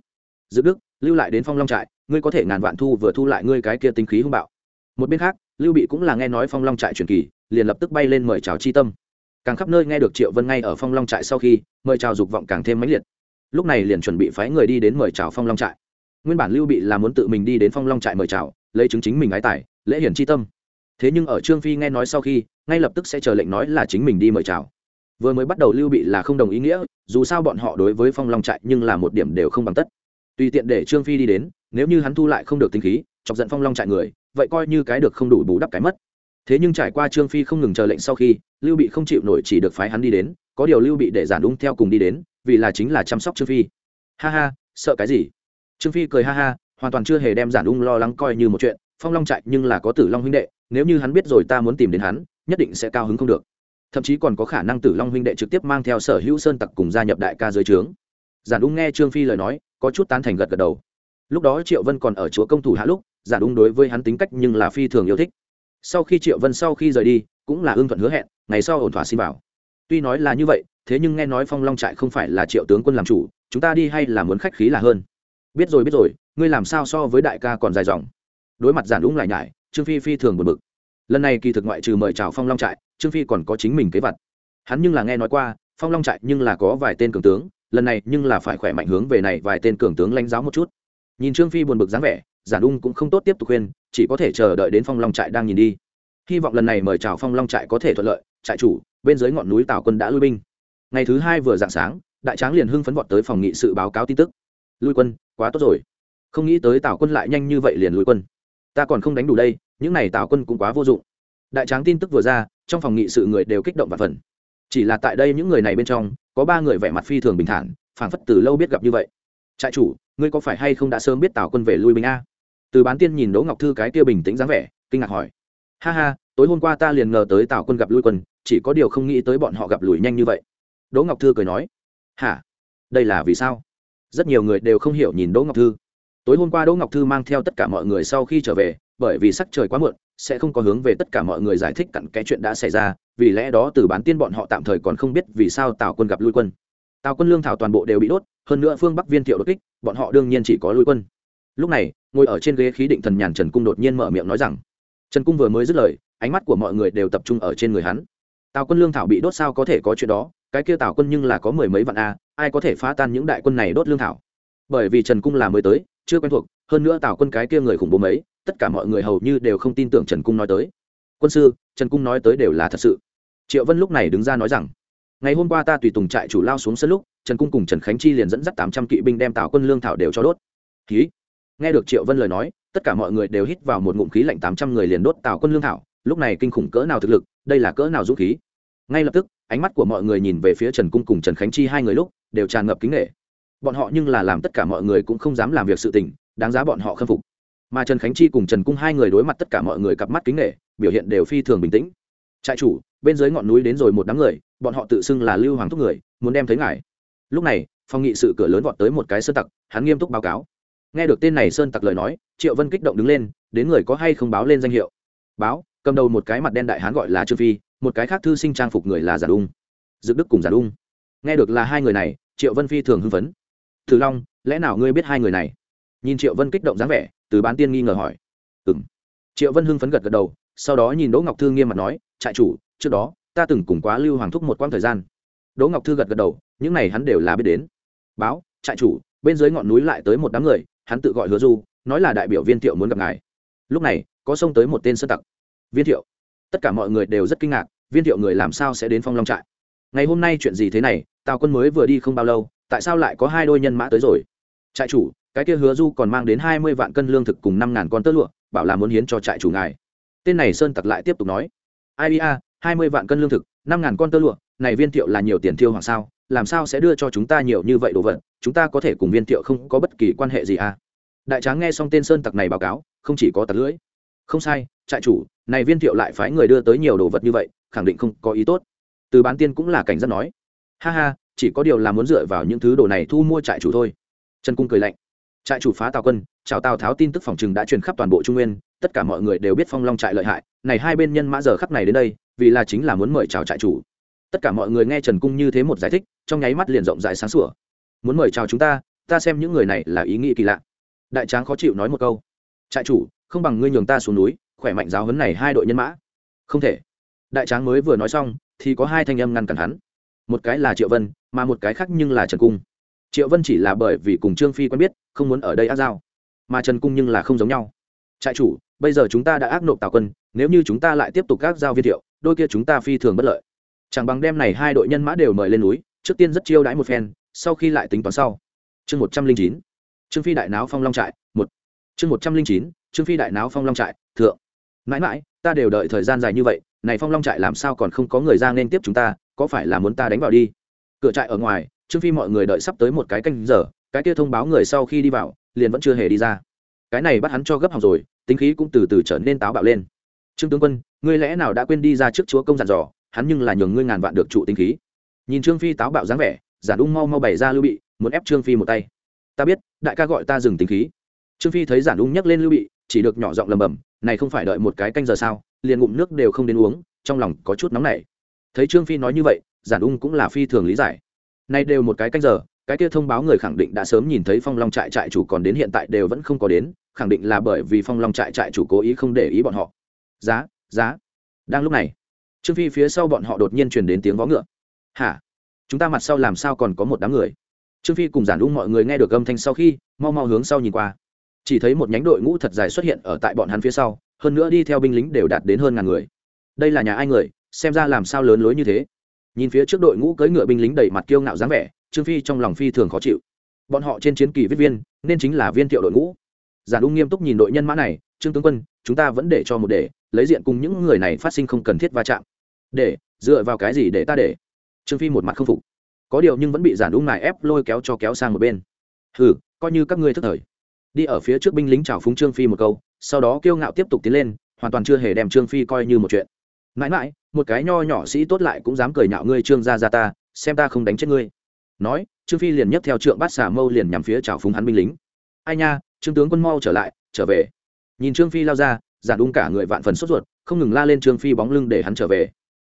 Giữ đức, lưu lại đến phong long trại, ngươi có thể ngàn vạn thu vừa thu lại ngươi cái kia tinh khí hung bạo. Một bên khác, lưu bị cũng là nghe nói phong long trại truyền kỳ, liền lập tức bay lên mời chào chi tâm. Càng khắp nơi nghe được triệu vân ngay ở phong long trại sau khi, mời chào dục vọng càng thêm mãnh liệt lúc này liền chuẩn bị phái người đi đến mời chào phong long trại. Nguyên bản lưu bị là muốn tự mình đi đến phong long trại mời chào, lấy chứng chính mình ái tài, lễ hiển chi tâm. Thế nhưng ở trương phi nghe nói sau khi, ngay lập tức sẽ chờ lệnh nói là chính mình đi mời chào. Vừa mới bắt đầu lưu bị là không đồng ý nghĩa, dù sao bọn họ đối với phong long trại nhưng là một điểm đều không bằng tất. Tùy tiện để trương phi đi đến, nếu như hắn thu lại không được tinh khí, chọc giận phong long trại người, vậy coi như cái được không đủ bù đắp cái mất. Thế nhưng trải qua trương phi không ngừng chờ lệnh sau khi, lưu bị không chịu nổi chỉ được phái hắn đi đến, có điều lưu bị để giản ung theo cùng đi đến vì là chính là chăm sóc trương phi. Ha ha, sợ cái gì? Trương phi cười ha ha, hoàn toàn chưa hề đem giản ung lo lắng coi như một chuyện, phong long chạy nhưng là có tử long huynh đệ, nếu như hắn biết rồi ta muốn tìm đến hắn, nhất định sẽ cao hứng không được. Thậm chí còn có khả năng tử long huynh đệ trực tiếp mang theo sở hữu sơn tặc cùng gia nhập đại ca dưới trướng. Giản ung nghe trương phi lời nói, có chút tán thành gật gật đầu. Lúc đó triệu vân còn ở chúa công thủ hạ lúc, giản ung đối với hắn tính cách nhưng là phi thường yêu thích. Sau khi triệu vân sau khi rời đi, cũng là ưng thuận hứa hẹn, ngày sau ổn thỏa xin bảo tuy nói là như vậy thế nhưng nghe nói phong long trại không phải là triệu tướng quân làm chủ, chúng ta đi hay là muốn khách khí là hơn? Biết rồi biết rồi, ngươi làm sao so với đại ca còn dài dòng? Đối mặt giản ung lại nhải, trương phi phi thường buồn bực. Lần này kỳ thực ngoại trừ mời chào phong long trại, trương phi còn có chính mình kế vật. Hắn nhưng là nghe nói qua, phong long trại nhưng là có vài tên cường tướng, lần này nhưng là phải khỏe mạnh hướng về này vài tên cường tướng lãnh giáo một chút. Nhìn trương phi buồn bực dáng vẻ, giản ung cũng không tốt tiếp tục khuyên, chỉ có thể chờ đợi đến phong long trại đang nhìn đi. Hy vọng lần này mời chào phong long trại có thể thuận lợi, trại chủ, bên dưới ngọn núi tào quân đã lui binh ngày thứ hai vừa dạng sáng, đại tráng liền hưng phấn vọt tới phòng nghị sự báo cáo tin tức. Lui quân, quá tốt rồi. Không nghĩ tới tào quân lại nhanh như vậy liền lui quân. Ta còn không đánh đủ đây, những n à y tào quân cũng quá vô dụng. Đại tráng tin tức vừa ra, trong phòng nghị sự người đều kích động và phần chỉ là tại đây những người này bên trong, có ba người vẻ mặt phi thường bình thản, phảng phất từ lâu biết gặp như vậy. Trại chủ, ngươi có phải hay không đã sớm biết tào quân về lui bình a? Từ bán tiên nhìn đỗ ngọc thư cái kia bình tĩnh dáng vẻ, kinh ngạc hỏi. Ha ha, tối hôm qua ta liền ngờ tới tào quân gặp lui quân, chỉ có điều không nghĩ tới bọn họ gặp lùi nhanh như vậy đỗ ngọc thư cười nói, hả? Đây là vì sao? Rất nhiều người đều không hiểu nhìn đỗ ngọc thư. Tối hôm qua đỗ ngọc thư mang theo tất cả mọi người sau khi trở về, bởi vì sắc trời quá muộn, sẽ không có hướng về tất cả mọi người giải thích cặn cái chuyện đã xảy ra, vì lẽ đó từ bán tiên bọn họ tạm thời còn không biết vì sao tào quân gặp lui quân. Tào quân lương thảo toàn bộ đều bị đốt, hơn nữa phương bắc viên thiệu đột kích, bọn họ đương nhiên chỉ có lui quân. Lúc này, ngồi ở trên ghế khí định thần nhàn trần cung đột nhiên mở miệng nói rằng, trần cung vừa mới dứt lời, ánh mắt của mọi người đều tập trung ở trên người hắn. Tào quân lương thảo bị đốt sao có thể có chuyện đó cái kia tào quân nhưng là có mười mấy vạn a, ai có thể phá tan những đại quân này đốt lương thảo? Bởi vì trần cung là mới tới, chưa quen thuộc, hơn nữa tào quân cái kia người khủng bố mấy, tất cả mọi người hầu như đều không tin tưởng trần cung nói tới. Quân sư, trần cung nói tới đều là thật sự. Triệu vân lúc này đứng ra nói rằng, ngày hôm qua ta tùy tùng trại chủ lao xuống sân lúc, trần cung cùng trần khánh chi liền dẫn dắt tám trăm kỵ binh đem tào quân lương thảo đều cho đốt. Ký. Nghe được triệu vân lời nói, tất cả mọi người đều hít vào một ngụm khí lạnh tám trăm người liền đốt tào quân lương thảo, lúc này kinh khủng cỡ nào thực lực, đây là cỡ nào dũng khí? Ngay lập tức ánh mắt của mọi người nhìn về phía trần cung cùng trần khánh chi hai người lúc, đều tràn ngập kính nghệ bọn họ nhưng là làm tất cả mọi người cũng không dám làm việc sự tình, đáng giá bọn họ khâm phục. Mà trần khánh chi cùng trần cung hai người đối mặt tất cả mọi người cặp mắt kính nghệ biểu hiện đều phi thường bình tĩnh. Trại chủ, bên dưới ngọn núi đến rồi một đám người, bọn họ tự xưng là lưu hoàng thúc người, muốn đem thấy ngài. Lúc này, phòng nghị sự cửa lớn vọt tới một cái sơn tặc, hắn nghiêm túc báo cáo. Nghe được tên này sơn tặc lời nói, triệu vân kích động đứng lên, đến người có hay không báo lên danh hiệu? Báo, cầm đầu một cái mặt đen đại hán gọi là trương phi một cái khác thư sinh trang phục người là giả đung dự đức cùng giả đung. Nghe được là hai người này, triệu vân phi thường hưng phấn. Thử long, lẽ nào ngươi biết hai người này? Nhìn triệu vân kích động dáng vẻ, từ bán tiên nghi ngờ hỏi. Ừng triệu vân hưng phấn gật gật đầu, sau đó nhìn đỗ ngọc thư nghiêm mặt nói, trại chủ, trước đó, ta từng cùng quá lưu hoàng thúc một quãng thời gian. Đỗ ngọc thư gật gật đầu, những này hắn đều là biết đến. Báo, trại chủ, bên dưới ngọn núi lại tới một đám người, hắn tự gọi hứa du, nói là đại biểu viên thiệu muốn gặp ngài. Lúc này, có xông tới một tên sơ tặc. Viên thiệu tất cả mọi người đều rất kinh ngạc, viên thiệu người làm sao sẽ đến phong long trại? Ngày hôm nay chuyện gì thế này, tào quân mới vừa đi không bao lâu, tại sao lại có hai đôi nhân mã tới rồi? Trại chủ, cái kia hứa du còn mang đến hai mươi vạn cân lương thực cùng năm ngàn con tơ lụa, bảo là muốn hiến cho trại chủ ngài. Tên này sơn tặc lại tiếp tục nói. Ai ia hai mươi vạn cân lương thực, năm ngàn con tơ lụa, này viên thiệu là nhiều tiền thiêu hoặc sao? Làm sao sẽ đưa cho chúng ta nhiều như vậy đồ vật? Chúng ta có thể cùng viên thiệu không có bất kỳ quan hệ gì à? Đại tráng nghe xong tên sơn tặc này báo cáo, không chỉ có tặc lưỡi không sai, trại chủ, này viên thiệu lại phái người đưa tới nhiều đồ vật như vậy, khẳng định không có ý tốt. Từ bán tiên cũng là cảnh giác nói. Ha ha, chỉ có điều là muốn dựa vào những thứ đồ này thu mua trại chủ thôi. Trần cung cười lạnh. Trại chủ phá tào quân, chào tào tháo tin tức phòng trừng đã truyền khắp toàn bộ trung nguyên, tất cả mọi người đều biết phong long trại lợi hại. Này hai bên nhân mã giờ khắp này đến đây, vì là chính là muốn mời chào trại chủ. Tất cả mọi người nghe trần cung như thế một giải thích, trong nháy mắt liền rộng rãi sáng sủa. Muốn mời chào chúng ta ta xem những người này là ý nghĩ kỳ lạ. Đại tráng khó chịu nói một câu. Trại chủ không bằng ngươi nhường ta xuống núi, khỏe mạnh giáo hấn này hai đội nhân mã. Không thể. Đại tráng mới vừa nói xong, thì có hai thanh âm ngăn cản hắn. Một cái là triệu vân, mà một cái khác nhưng là trần cung. Triệu vân chỉ là bởi vì cùng trương phi quen biết, không muốn ở đây ác giao. Mà trần cung nhưng là không giống nhau. Trại chủ, bây giờ chúng ta đã ác nộp tào quân, nếu như chúng ta lại tiếp tục các giao viên thiệu, đôi kia chúng ta phi thường bất lợi. Chẳng bằng đem này hai đội nhân mã đều mời lên núi, trước tiên rất chiêu đãi một phen, sau khi lại tính toán sau. Chương một trăm linh chín. Trương phi đại náo phong long trại, một. Chương một trăm linh chín trương phi đại náo phong long trại, thượng. Mãi mãi, ta đều đợi thời gian dài như vậy, này phong long trại làm sao còn không có người ra nên tiếp chúng ta, có phải là muốn ta đánh vào đi? Cửa trại ở ngoài, trương phi mọi người đợi sắp tới một cái canh giờ, cái kia thông báo người sau khi đi vào, liền vẫn chưa hề đi ra. Cái này bắt hắn cho gấp học rồi, tính khí cũng từ từ trở nên táo bạo lên. Trương tướng quân, ngươi lẽ nào đã quên đi ra trước chúa công dặn dò, hắn nhưng là nhường ngươi ngàn vạn được trụ tính khí. Nhìn trương phi táo bạo dáng vẻ, giản ung mau mau bày ra lưu bị, muốn ép trương phi một tay. Ta biết, đại ca gọi ta dừng tính khí. Trương phi thấy giản ung nhắc lên lưu bị chỉ được nhỏ giọng lầm bầm, này không phải đợi một cái canh giờ sao? Liền ngụm nước đều không đến uống, trong lòng có chút nóng nảy. Thấy trương phi nói như vậy, giản ung cũng là phi thường lý giải. Nay đều một cái canh giờ, cái kia thông báo người khẳng định đã sớm nhìn thấy phong long trại trại chủ còn đến hiện tại đều vẫn không có đến, khẳng định là bởi vì phong long trại trại chủ cố ý không để ý bọn họ. Giá giá. Đang lúc này, trương phi phía sau bọn họ đột nhiên truyền đến tiếng vó ngựa. Hả? Chúng ta mặt sau làm sao còn có một đám người? Trương phi cùng giản ung mọi người nghe được âm thanh sau khi, mau mau hướng sau nhìn qua chỉ thấy một nhánh đội ngũ thật dài xuất hiện ở tại bọn hắn phía sau, hơn nữa đi theo binh lính đều đạt đến hơn ngàn người. Đây là nhà ai người, xem ra làm sao lớn lối như thế. Nhìn phía trước đội ngũ cưỡi ngựa binh lính đầy mặt kiêu ngạo dáng vẻ, trương phi trong lòng phi thường khó chịu. Bọn họ trên chiến kỳ viết viên, nên chính là viên thiệu đội ngũ. Giản ung nghiêm túc nhìn đội nhân mã này, trương tướng quân, chúng ta vẫn để cho một để, lấy diện cùng những người này phát sinh không cần thiết va chạm. Để, dựa vào cái gì để ta để? Trương phi một mặt không phục. Có điều nhưng vẫn bị giản ung này ép lôi kéo cho kéo sang một bên. Hừ, coi như các ngươi thức thời đi ở phía trước binh lính chào phúng trương phi một câu, sau đó kiêu ngạo tiếp tục tiến lên, hoàn toàn chưa hề đem trương phi coi như một chuyện. Mãi mãi, một cái nho nhỏ sĩ tốt lại cũng dám cười nhạo ngươi trương gia gia ta, xem ta không đánh chết ngươi. Nói, trương phi liền nhấc theo trượng bát xả mâu liền nhằm phía chào phúng hắn binh lính. Ai nha, trương tướng quân mau trở lại, trở về. Nhìn trương phi lao ra, giản ung cả người vạn phần sốt ruột, không ngừng la lên trương phi bóng lưng để hắn trở về.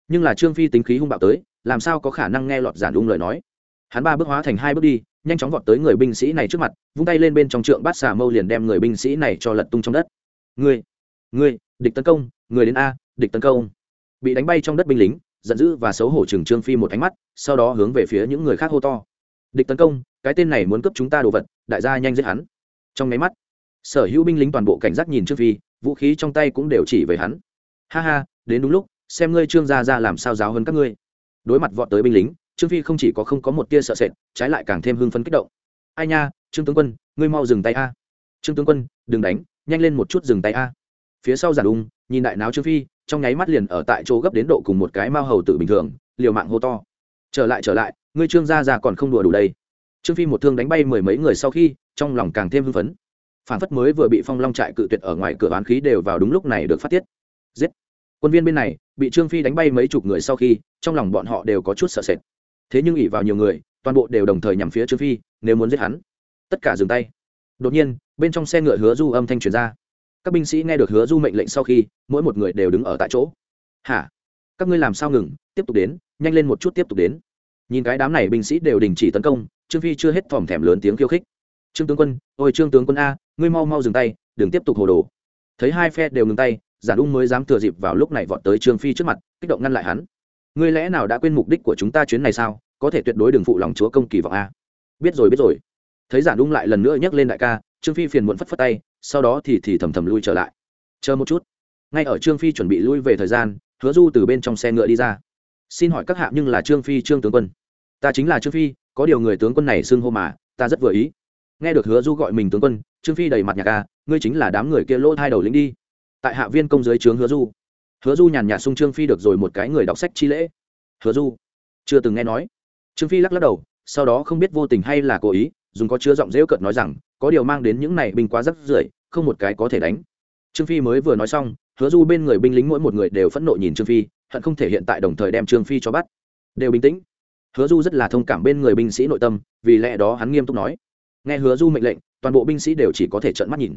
Nhưng là trương phi tính khí hung bạo tới, làm sao có khả năng nghe lọt giản ung lời nói? Hắn ba bước hóa thành hai bước đi, nhanh chóng vọt tới người binh sĩ này trước mặt, vung tay lên bên trong trượng bát xà mâu liền đem người binh sĩ này cho lật tung trong đất. Ngươi ngươi, địch tấn công, người đến a, địch tấn công. Bị đánh bay trong đất binh lính, giận dữ và xấu hổ chừng trương phi một ánh mắt, sau đó hướng về phía những người khác hô to. Địch tấn công, cái tên này muốn cướp chúng ta đồ vật, đại gia nhanh giết hắn. Trong máy mắt, sở hữu binh lính toàn bộ cảnh giác nhìn trương phi, vũ khí trong tay cũng đều chỉ về hắn. Ha ha, đến đúng lúc, xem ngươi trương gia ra làm sao giáo hơn các ngươi. Đối mặt vọt tới binh lính trương phi không chỉ có không có một tia sợ sệt, trái lại càng thêm hưng phấn kích động. Ai nha, trương tướng quân, ngươi mau dừng tay a. Trương tướng quân, đừng đánh, nhanh lên một chút dừng tay a. Phía sau giản ung, nhìn đại náo trương phi, trong nháy mắt liền ở tại chỗ gấp đến độ cùng một cái mao hầu tự bình thường, liều mạng hô to. Trở lại trở lại, ngươi trương gia già còn không đùa đủ đây. Trương phi một thương đánh bay mười mấy người sau khi, trong lòng càng thêm hưng phấn. Phản phất mới vừa bị phong long trại cự tuyệt ở ngoài cửa bán khí đều vào đúng lúc này được phát tiết. Giết! Quân viên bên này, bị trương phi đánh bay mấy chục người sau khi, trong lòng bọn họ đều có chút sợ sệt thế nhưng ỉ vào nhiều người, toàn bộ đều đồng thời nhằm phía trương phi, nếu muốn giết hắn, tất cả dừng tay. Đột nhiên, bên trong xe ngựa hứa du âm thanh truyền ra. Các binh sĩ nghe được hứa du mệnh lệnh sau khi, mỗi một người đều đứng ở tại chỗ. Hả? Các ngươi làm sao ngừng? Tiếp tục đến, nhanh lên một chút tiếp tục đến. Nhìn cái đám này binh sĩ đều đình chỉ tấn công, trương phi chưa hết thòm thèm lớn tiếng khiêu khích. Trương tướng quân, ôi trương tướng quân a, ngươi mau mau dừng tay, đừng tiếp tục hồ đồ. Thấy hai phe đều ngừng tay, giản ung mới dám thừa dịp vào lúc này vọt tới trương phi trước mặt, kích động ngăn lại hắn ngươi lẽ nào đã quên mục đích của chúng ta chuyến này sao? Có thể tuyệt đối đừng phụ lòng chúa công kỳ vọng a. Biết rồi biết rồi. Thấy giản đung lại lần nữa nhắc lên đại ca, trương phi phiền muộn phất phất tay, sau đó thì thì thầm thầm lui trở lại. Chờ một chút. Ngay ở trương phi chuẩn bị lui về thời gian, hứa du từ bên trong xe ngựa đi ra. Xin hỏi các hạ nhưng là trương phi, trương tướng quân? Ta chính là trương phi, có điều người tướng quân này xưng hô mà, ta rất vừa ý. Nghe được hứa du gọi mình tướng quân, trương phi đầy mặt nhạc ca ngươi chính là đám người kia lỗ hai đầu lính đi. Tại hạ viên công giới trướng hứa du hứa du nhàn nhạt sung trương phi được rồi một cái người đọc sách chi lễ. Hứa du, chưa từng nghe nói. Trương phi lắc lắc đầu, sau đó không biết vô tình hay là cố ý, dùng có chứa giọng dễu cợt nói rằng, có điều mang đến những này binh quá rất rưởi, không một cái có thể đánh. Trương phi mới vừa nói xong, hứa du bên người binh lính mỗi một người đều phẫn nộ nhìn trương phi, hận không thể hiện tại đồng thời đem trương phi cho bắt. Đều bình tĩnh. Hứa du rất là thông cảm bên người binh sĩ nội tâm, vì lẽ đó hắn nghiêm túc nói. Nghe hứa du mệnh lệnh, toàn bộ binh sĩ đều chỉ có thể trợn mắt nhìn.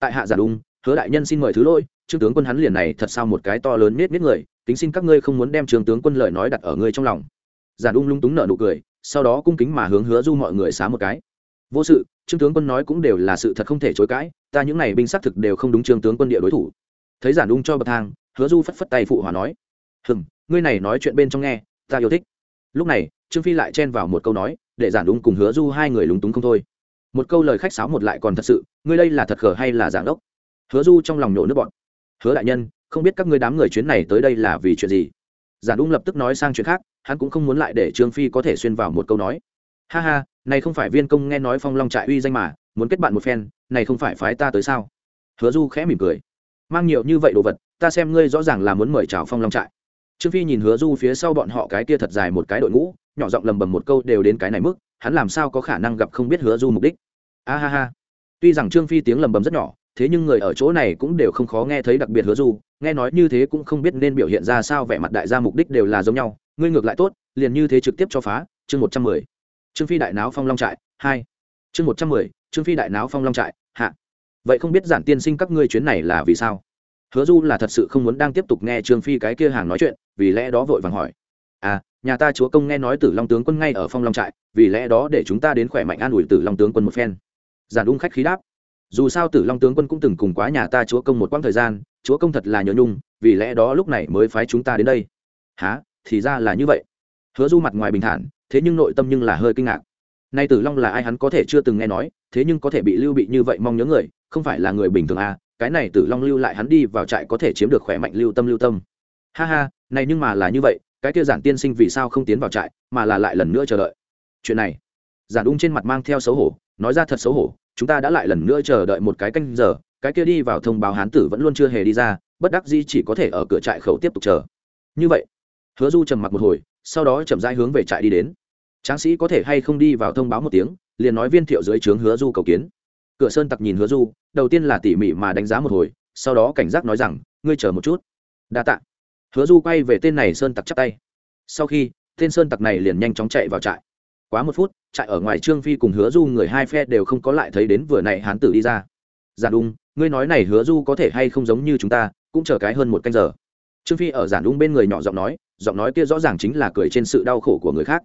Tại hạ giả đúng hứa đại nhân xin mời thứ lỗi trương tướng quân hắn liền này thật sao một cái to lớn nết nết người tính xin các ngươi không muốn đem trương tướng quân lời nói đặt ở ngươi trong lòng. Giản Ung lung túng nở nụ cười, sau đó cung kính mà hướng hứa du mọi người xá một cái. Vô sự, trương tướng quân nói cũng đều là sự thật không thể chối cãi, ta những này binh xác thực đều không đúng trương tướng quân địa đối thủ. Thấy giản Ung cho bậc thang, hứa du phất phất tay phụ hòa nói, hừm, ngươi này nói chuyện bên trong nghe, ta yêu thích. Lúc này, trương phi lại chen vào một câu nói, để giản Ung cùng hứa du hai người lúng túng không thôi. Một câu lời khách sáo một lại còn thật sự, ngươi đây là thật khờ hay là giảng đốc? Hứa du trong lòng nhổ nước bọn hứa đại nhân, không biết các ngươi đám người chuyến này tới đây là vì chuyện gì? Giản ung lập tức nói sang chuyện khác, hắn cũng không muốn lại để trương phi có thể xuyên vào một câu nói. Ha ha, này không phải viên công nghe nói phong long trại uy danh mà, muốn kết bạn một phen, này không phải phái ta tới sao? Hứa du khẽ mỉm cười. Mang nhiều như vậy đồ vật, ta xem ngươi rõ ràng là muốn mời chào phong long trại. Trương phi nhìn hứa du phía sau bọn họ cái kia thật dài một cái đội ngũ, nhỏ giọng lầm bầm một câu đều đến cái này mức, hắn làm sao có khả năng gặp không biết hứa du mục đích? A ha ha. Tuy rằng trương phi tiếng lầm bầm rất nhỏ thế nhưng người ở chỗ này cũng đều không khó nghe thấy đặc biệt hứa du, nghe nói như thế cũng không biết nên biểu hiện ra sao vẻ mặt đại gia mục đích đều là giống nhau. Ngươi ngược lại tốt, liền như thế trực tiếp cho phá, chương một trăm mười. Trương phi đại náo phong long trại, hai. Chương một trăm mười, trương phi đại náo phong long trại, hạ. Vậy không biết giản tiên sinh các ngươi chuyến này là vì sao? Hứa du là thật sự không muốn đang tiếp tục nghe trương phi cái kia hàng nói chuyện, vì lẽ đó vội vàng hỏi. À nhà ta chúa công nghe nói tử long tướng quân ngay ở phong long trại, vì lẽ đó để chúng ta đến khỏe mạnh an ủi tử long tướng quân một phen. Giản ung khách khí đáp dù sao tử long tướng quân cũng từng cùng quá nhà ta chúa công một quãng thời gian, chúa công thật là nhớ nhung, vì lẽ đó lúc này mới phái chúng ta đến đây. Há thì ra là như vậy. Hứa du mặt ngoài bình thản, thế nhưng nội tâm nhưng là hơi kinh ngạc. Nay tử long là ai hắn có thể chưa từng nghe nói, thế nhưng có thể bị lưu bị như vậy mong nhớ người, không phải là người bình thường à cái này tử long lưu lại hắn đi vào trại có thể chiếm được khỏe mạnh lưu tâm lưu tâm. Ha ha, này nhưng mà là như vậy, cái kia giản tiên sinh vì sao không tiến vào trại, mà là lại lần nữa chờ đợi. Chuyện này, giản ung trên mặt mang theo xấu hổ, nói ra thật xấu hổ chúng ta đã lại lần nữa chờ đợi một cái canh giờ, cái kia đi vào thông báo hán tử vẫn luôn chưa hề đi ra, bất đắc di chỉ có thể ở cửa trại khẩu tiếp tục chờ. Như vậy, hứa du trầm mặc một hồi, sau đó chậm rãi hướng về trại đi đến. Tráng sĩ có thể hay không đi vào thông báo một tiếng, liền nói viên thiệu dưới trướng hứa du cầu kiến. Cửa sơn tặc nhìn hứa du, đầu tiên là tỉ mỉ mà đánh giá một hồi, sau đó cảnh giác nói rằng, ngươi chờ một chút. Đa tạ. Hứa du quay về tên này sơn tặc chắp tay. Sau khi, tên sơn tặc này liền nhanh chóng chạy vào trại quá một phút, trại ở ngoài trương phi cùng hứa du người hai phe đều không có lại thấy đến vừa này hán tử đi ra. Giản ung ngươi nói này hứa du có thể hay không giống như chúng ta, cũng chờ cái hơn một canh giờ. Trương phi ở giản ung bên người nhỏ giọng nói giọng nói kia rõ ràng chính là cười trên sự đau khổ của người khác.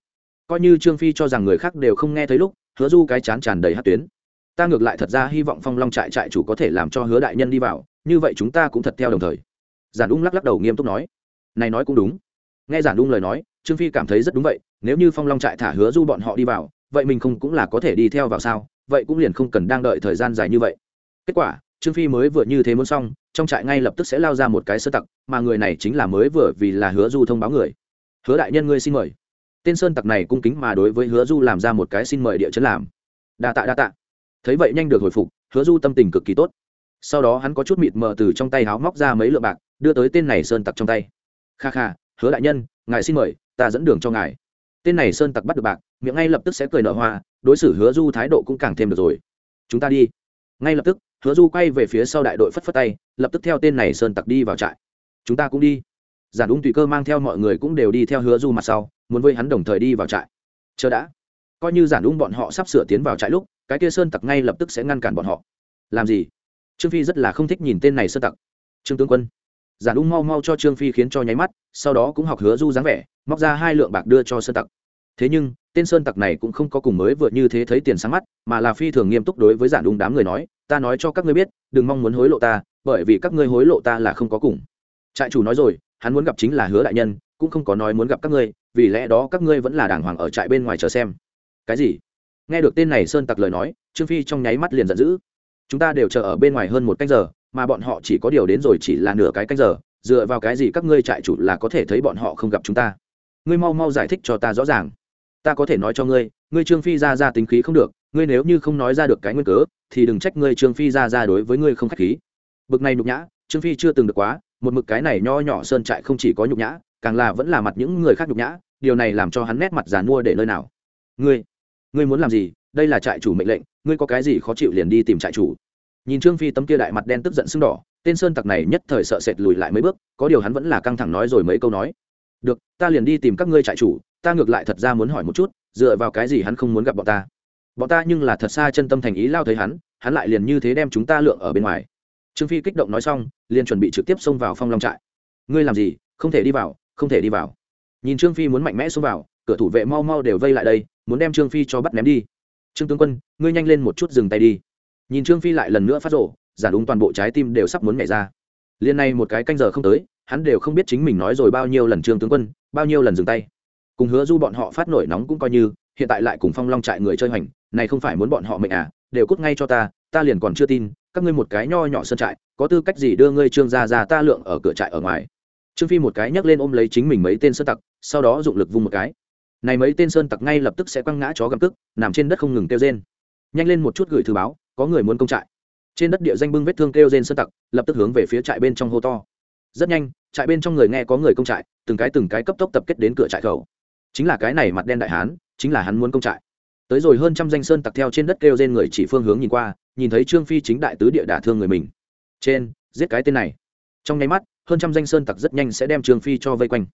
Coi như trương phi cho rằng người khác đều không nghe thấy lúc, hứa du cái chán tràn đầy hát tuyến. Ta ngược lại thật ra hy vọng phong long trại trại chủ có thể làm cho hứa đại nhân đi vào, như vậy chúng ta cũng thật theo đồng thời. Giản ung lắc lắc đầu nghiêm túc nói, này nói cũng đúng nghe giản đung lời nói, trương phi cảm thấy rất đúng vậy, nếu như phong long trại thả hứa du bọn họ đi vào, vậy mình không cũng là có thể đi theo vào sao? Vậy cũng liền không cần đang đợi thời gian dài như vậy. Kết quả, trương phi mới vừa như thế muốn xong, trong trại ngay lập tức sẽ lao ra một cái sơ tặc, mà người này chính là mới vừa vì là hứa du thông báo người. Hứa đại nhân ngươi xin mời. Tên sơn tặc này cung kính mà đối với hứa du làm ra một cái xin mời địa chấn làm. Đa tạ đa tạ. Thấy vậy nhanh được hồi phục, hứa du tâm tình cực kỳ tốt. Sau đó hắn có chút mịt mờ từ trong tay háo móc ra mấy lượng bạc, đưa tới tên này sơn tặc trong tay. Kha kha hứa đại nhân, ngài xin mời, ta dẫn đường cho ngài. Tên này sơn tặc bắt được bạc, miệng ngay lập tức sẽ cười nở hoa, đối xử hứa du thái độ cũng càng thêm được rồi. Chúng ta đi. Ngay lập tức, hứa du quay về phía sau đại đội phất phất tay, lập tức theo tên này sơn tặc đi vào trại. Chúng ta cũng đi. Giản ung tùy cơ mang theo mọi người cũng đều đi theo hứa du mặt sau, muốn với hắn đồng thời đi vào trại. Chờ đã. Coi như giản ung bọn họ sắp sửa tiến vào trại lúc, cái kia sơn tặc ngay lập tức sẽ ngăn cản bọn họ. Làm gì? Trương phi rất là không thích nhìn tên này sơn tặc. Trương tướng quân giản ung mau mau cho trương phi khiến cho nháy mắt, sau đó cũng học hứa du dáng vẻ, móc ra hai lượng bạc đưa cho sơn tặc. Thế nhưng, tên sơn tặc này cũng không có cùng mới vượt như thế thấy tiền sáng mắt, mà là phi thường nghiêm túc đối với giản ung đám người nói, ta nói cho các ngươi biết, đừng mong muốn hối lộ ta, bởi vì các ngươi hối lộ ta là không có cùng. Trại chủ nói rồi, hắn muốn gặp chính là hứa đại nhân, cũng không có nói muốn gặp các ngươi, vì lẽ đó các ngươi vẫn là đàng hoàng ở trại bên ngoài chờ xem. Cái gì? Nghe được tên này sơn tặc lời nói, trương phi trong nháy mắt liền giận dữ. Chúng ta đều chờ ở bên ngoài hơn một canh giờ mà bọn họ chỉ có điều đến rồi chỉ là nửa cái canh giờ, dựa vào cái gì các ngươi trại chủ là có thể thấy bọn họ không gặp chúng ta? Ngươi mau mau giải thích cho ta rõ ràng. Ta có thể nói cho ngươi ngươi trương phi ra ra tính khí không được, ngươi nếu như không nói ra được cái nguyên cớ, thì đừng trách ngươi trương phi ra ra đối với ngươi không k h á c h khí. Bực này nhục nhã, trương phi chưa từng được quá, một mực cái này nho nhỏ sơn trại không chỉ có nhục nhã, càng là vẫn là mặt những người khác nhục nhã, điều này làm cho hắn nét mặt giàn mua để nơi nào? Ngươi ngươi muốn làm gì? Đây là trại chủ mệnh lệnh, ngươi có cái gì khó chịu liền đi tìm trại chủ nhìn trương phi tấm kia đại mặt đen tức giận sưng đỏ, tên sơn tặc này nhất thời sợ sệt lùi lại mấy bước, có điều hắn vẫn là căng thẳng nói rồi mấy câu nói. Được, ta liền đi tìm các ngươi trại chủ, ta ngược lại thật ra muốn hỏi một chút, dựa vào cái gì hắn không muốn gặp bọn ta? Bọn ta nhưng là thật xa chân tâm thành ý lao thấy hắn hắn lại liền như thế đem chúng ta lượng ở bên ngoài. Trương phi kích động nói xong, liền chuẩn bị trực tiếp xông vào phong long trại. Ngươi làm gì? Không thể đi vào, không thể đi vào. Nhìn trương phi muốn mạnh mẽ xông vào, cửa thủ vệ mau mau đều vây lại đây, muốn đem trương phi cho bắt ném đi. Trương tướng quân, ngươi nhanh lên một chút dừng tay đi nhìn trương phi lại lần nữa phát rộ giản đúng toàn bộ trái tim đều sắp muốn nhảy ra. Liên này một cái canh giờ không tới, hắn đều không biết chính mình nói rồi bao nhiêu lần trương tướng quân, bao nhiêu lần dừng tay. Cùng hứa du bọn họ phát nổi nóng cũng coi như, hiện tại lại cùng phong long trại người chơi hoành, này không phải muốn bọn họ mệnh à đều cút ngay cho ta ta liền còn chưa tin, các ngươi một cái nho nhỏ sơn trại, có tư cách gì đưa ngươi trương gia ra ta lượng ở cửa trại ở ngoài? Trương phi một cái nhấc lên ôm lấy chính mình mấy tên sơn tặc, sau đó dụng lực vung một cái. Này mấy tên sơn tặc ngay lập tức sẽ quăng ngã chó gầm tức nằm trên đất không ngừng kêu rên. Nhanh lên một chút gửi thư báo có người muốn công trại. Trên đất địa danh bưng vết thương kêu trên sơn tặc, lập tức hướng về phía trại bên trong hô to. Rất nhanh, trại bên trong người nghe có người công trại, từng cái từng cái cấp tốc tập kết đến cửa trại khẩu. Chính là cái này mặt đen đại hán, chính là hắn muốn công trại. Tới rồi hơn trăm danh sơn tặc theo trên đất kêu trên người chỉ phương hướng nhìn qua, nhìn thấy trương phi chính đại tứ địa đả thương người mình. Trên, giết cái tên này. Trong nháy mắt, hơn trăm danh sơn tặc rất nhanh sẽ đem trương phi cho vây quanh.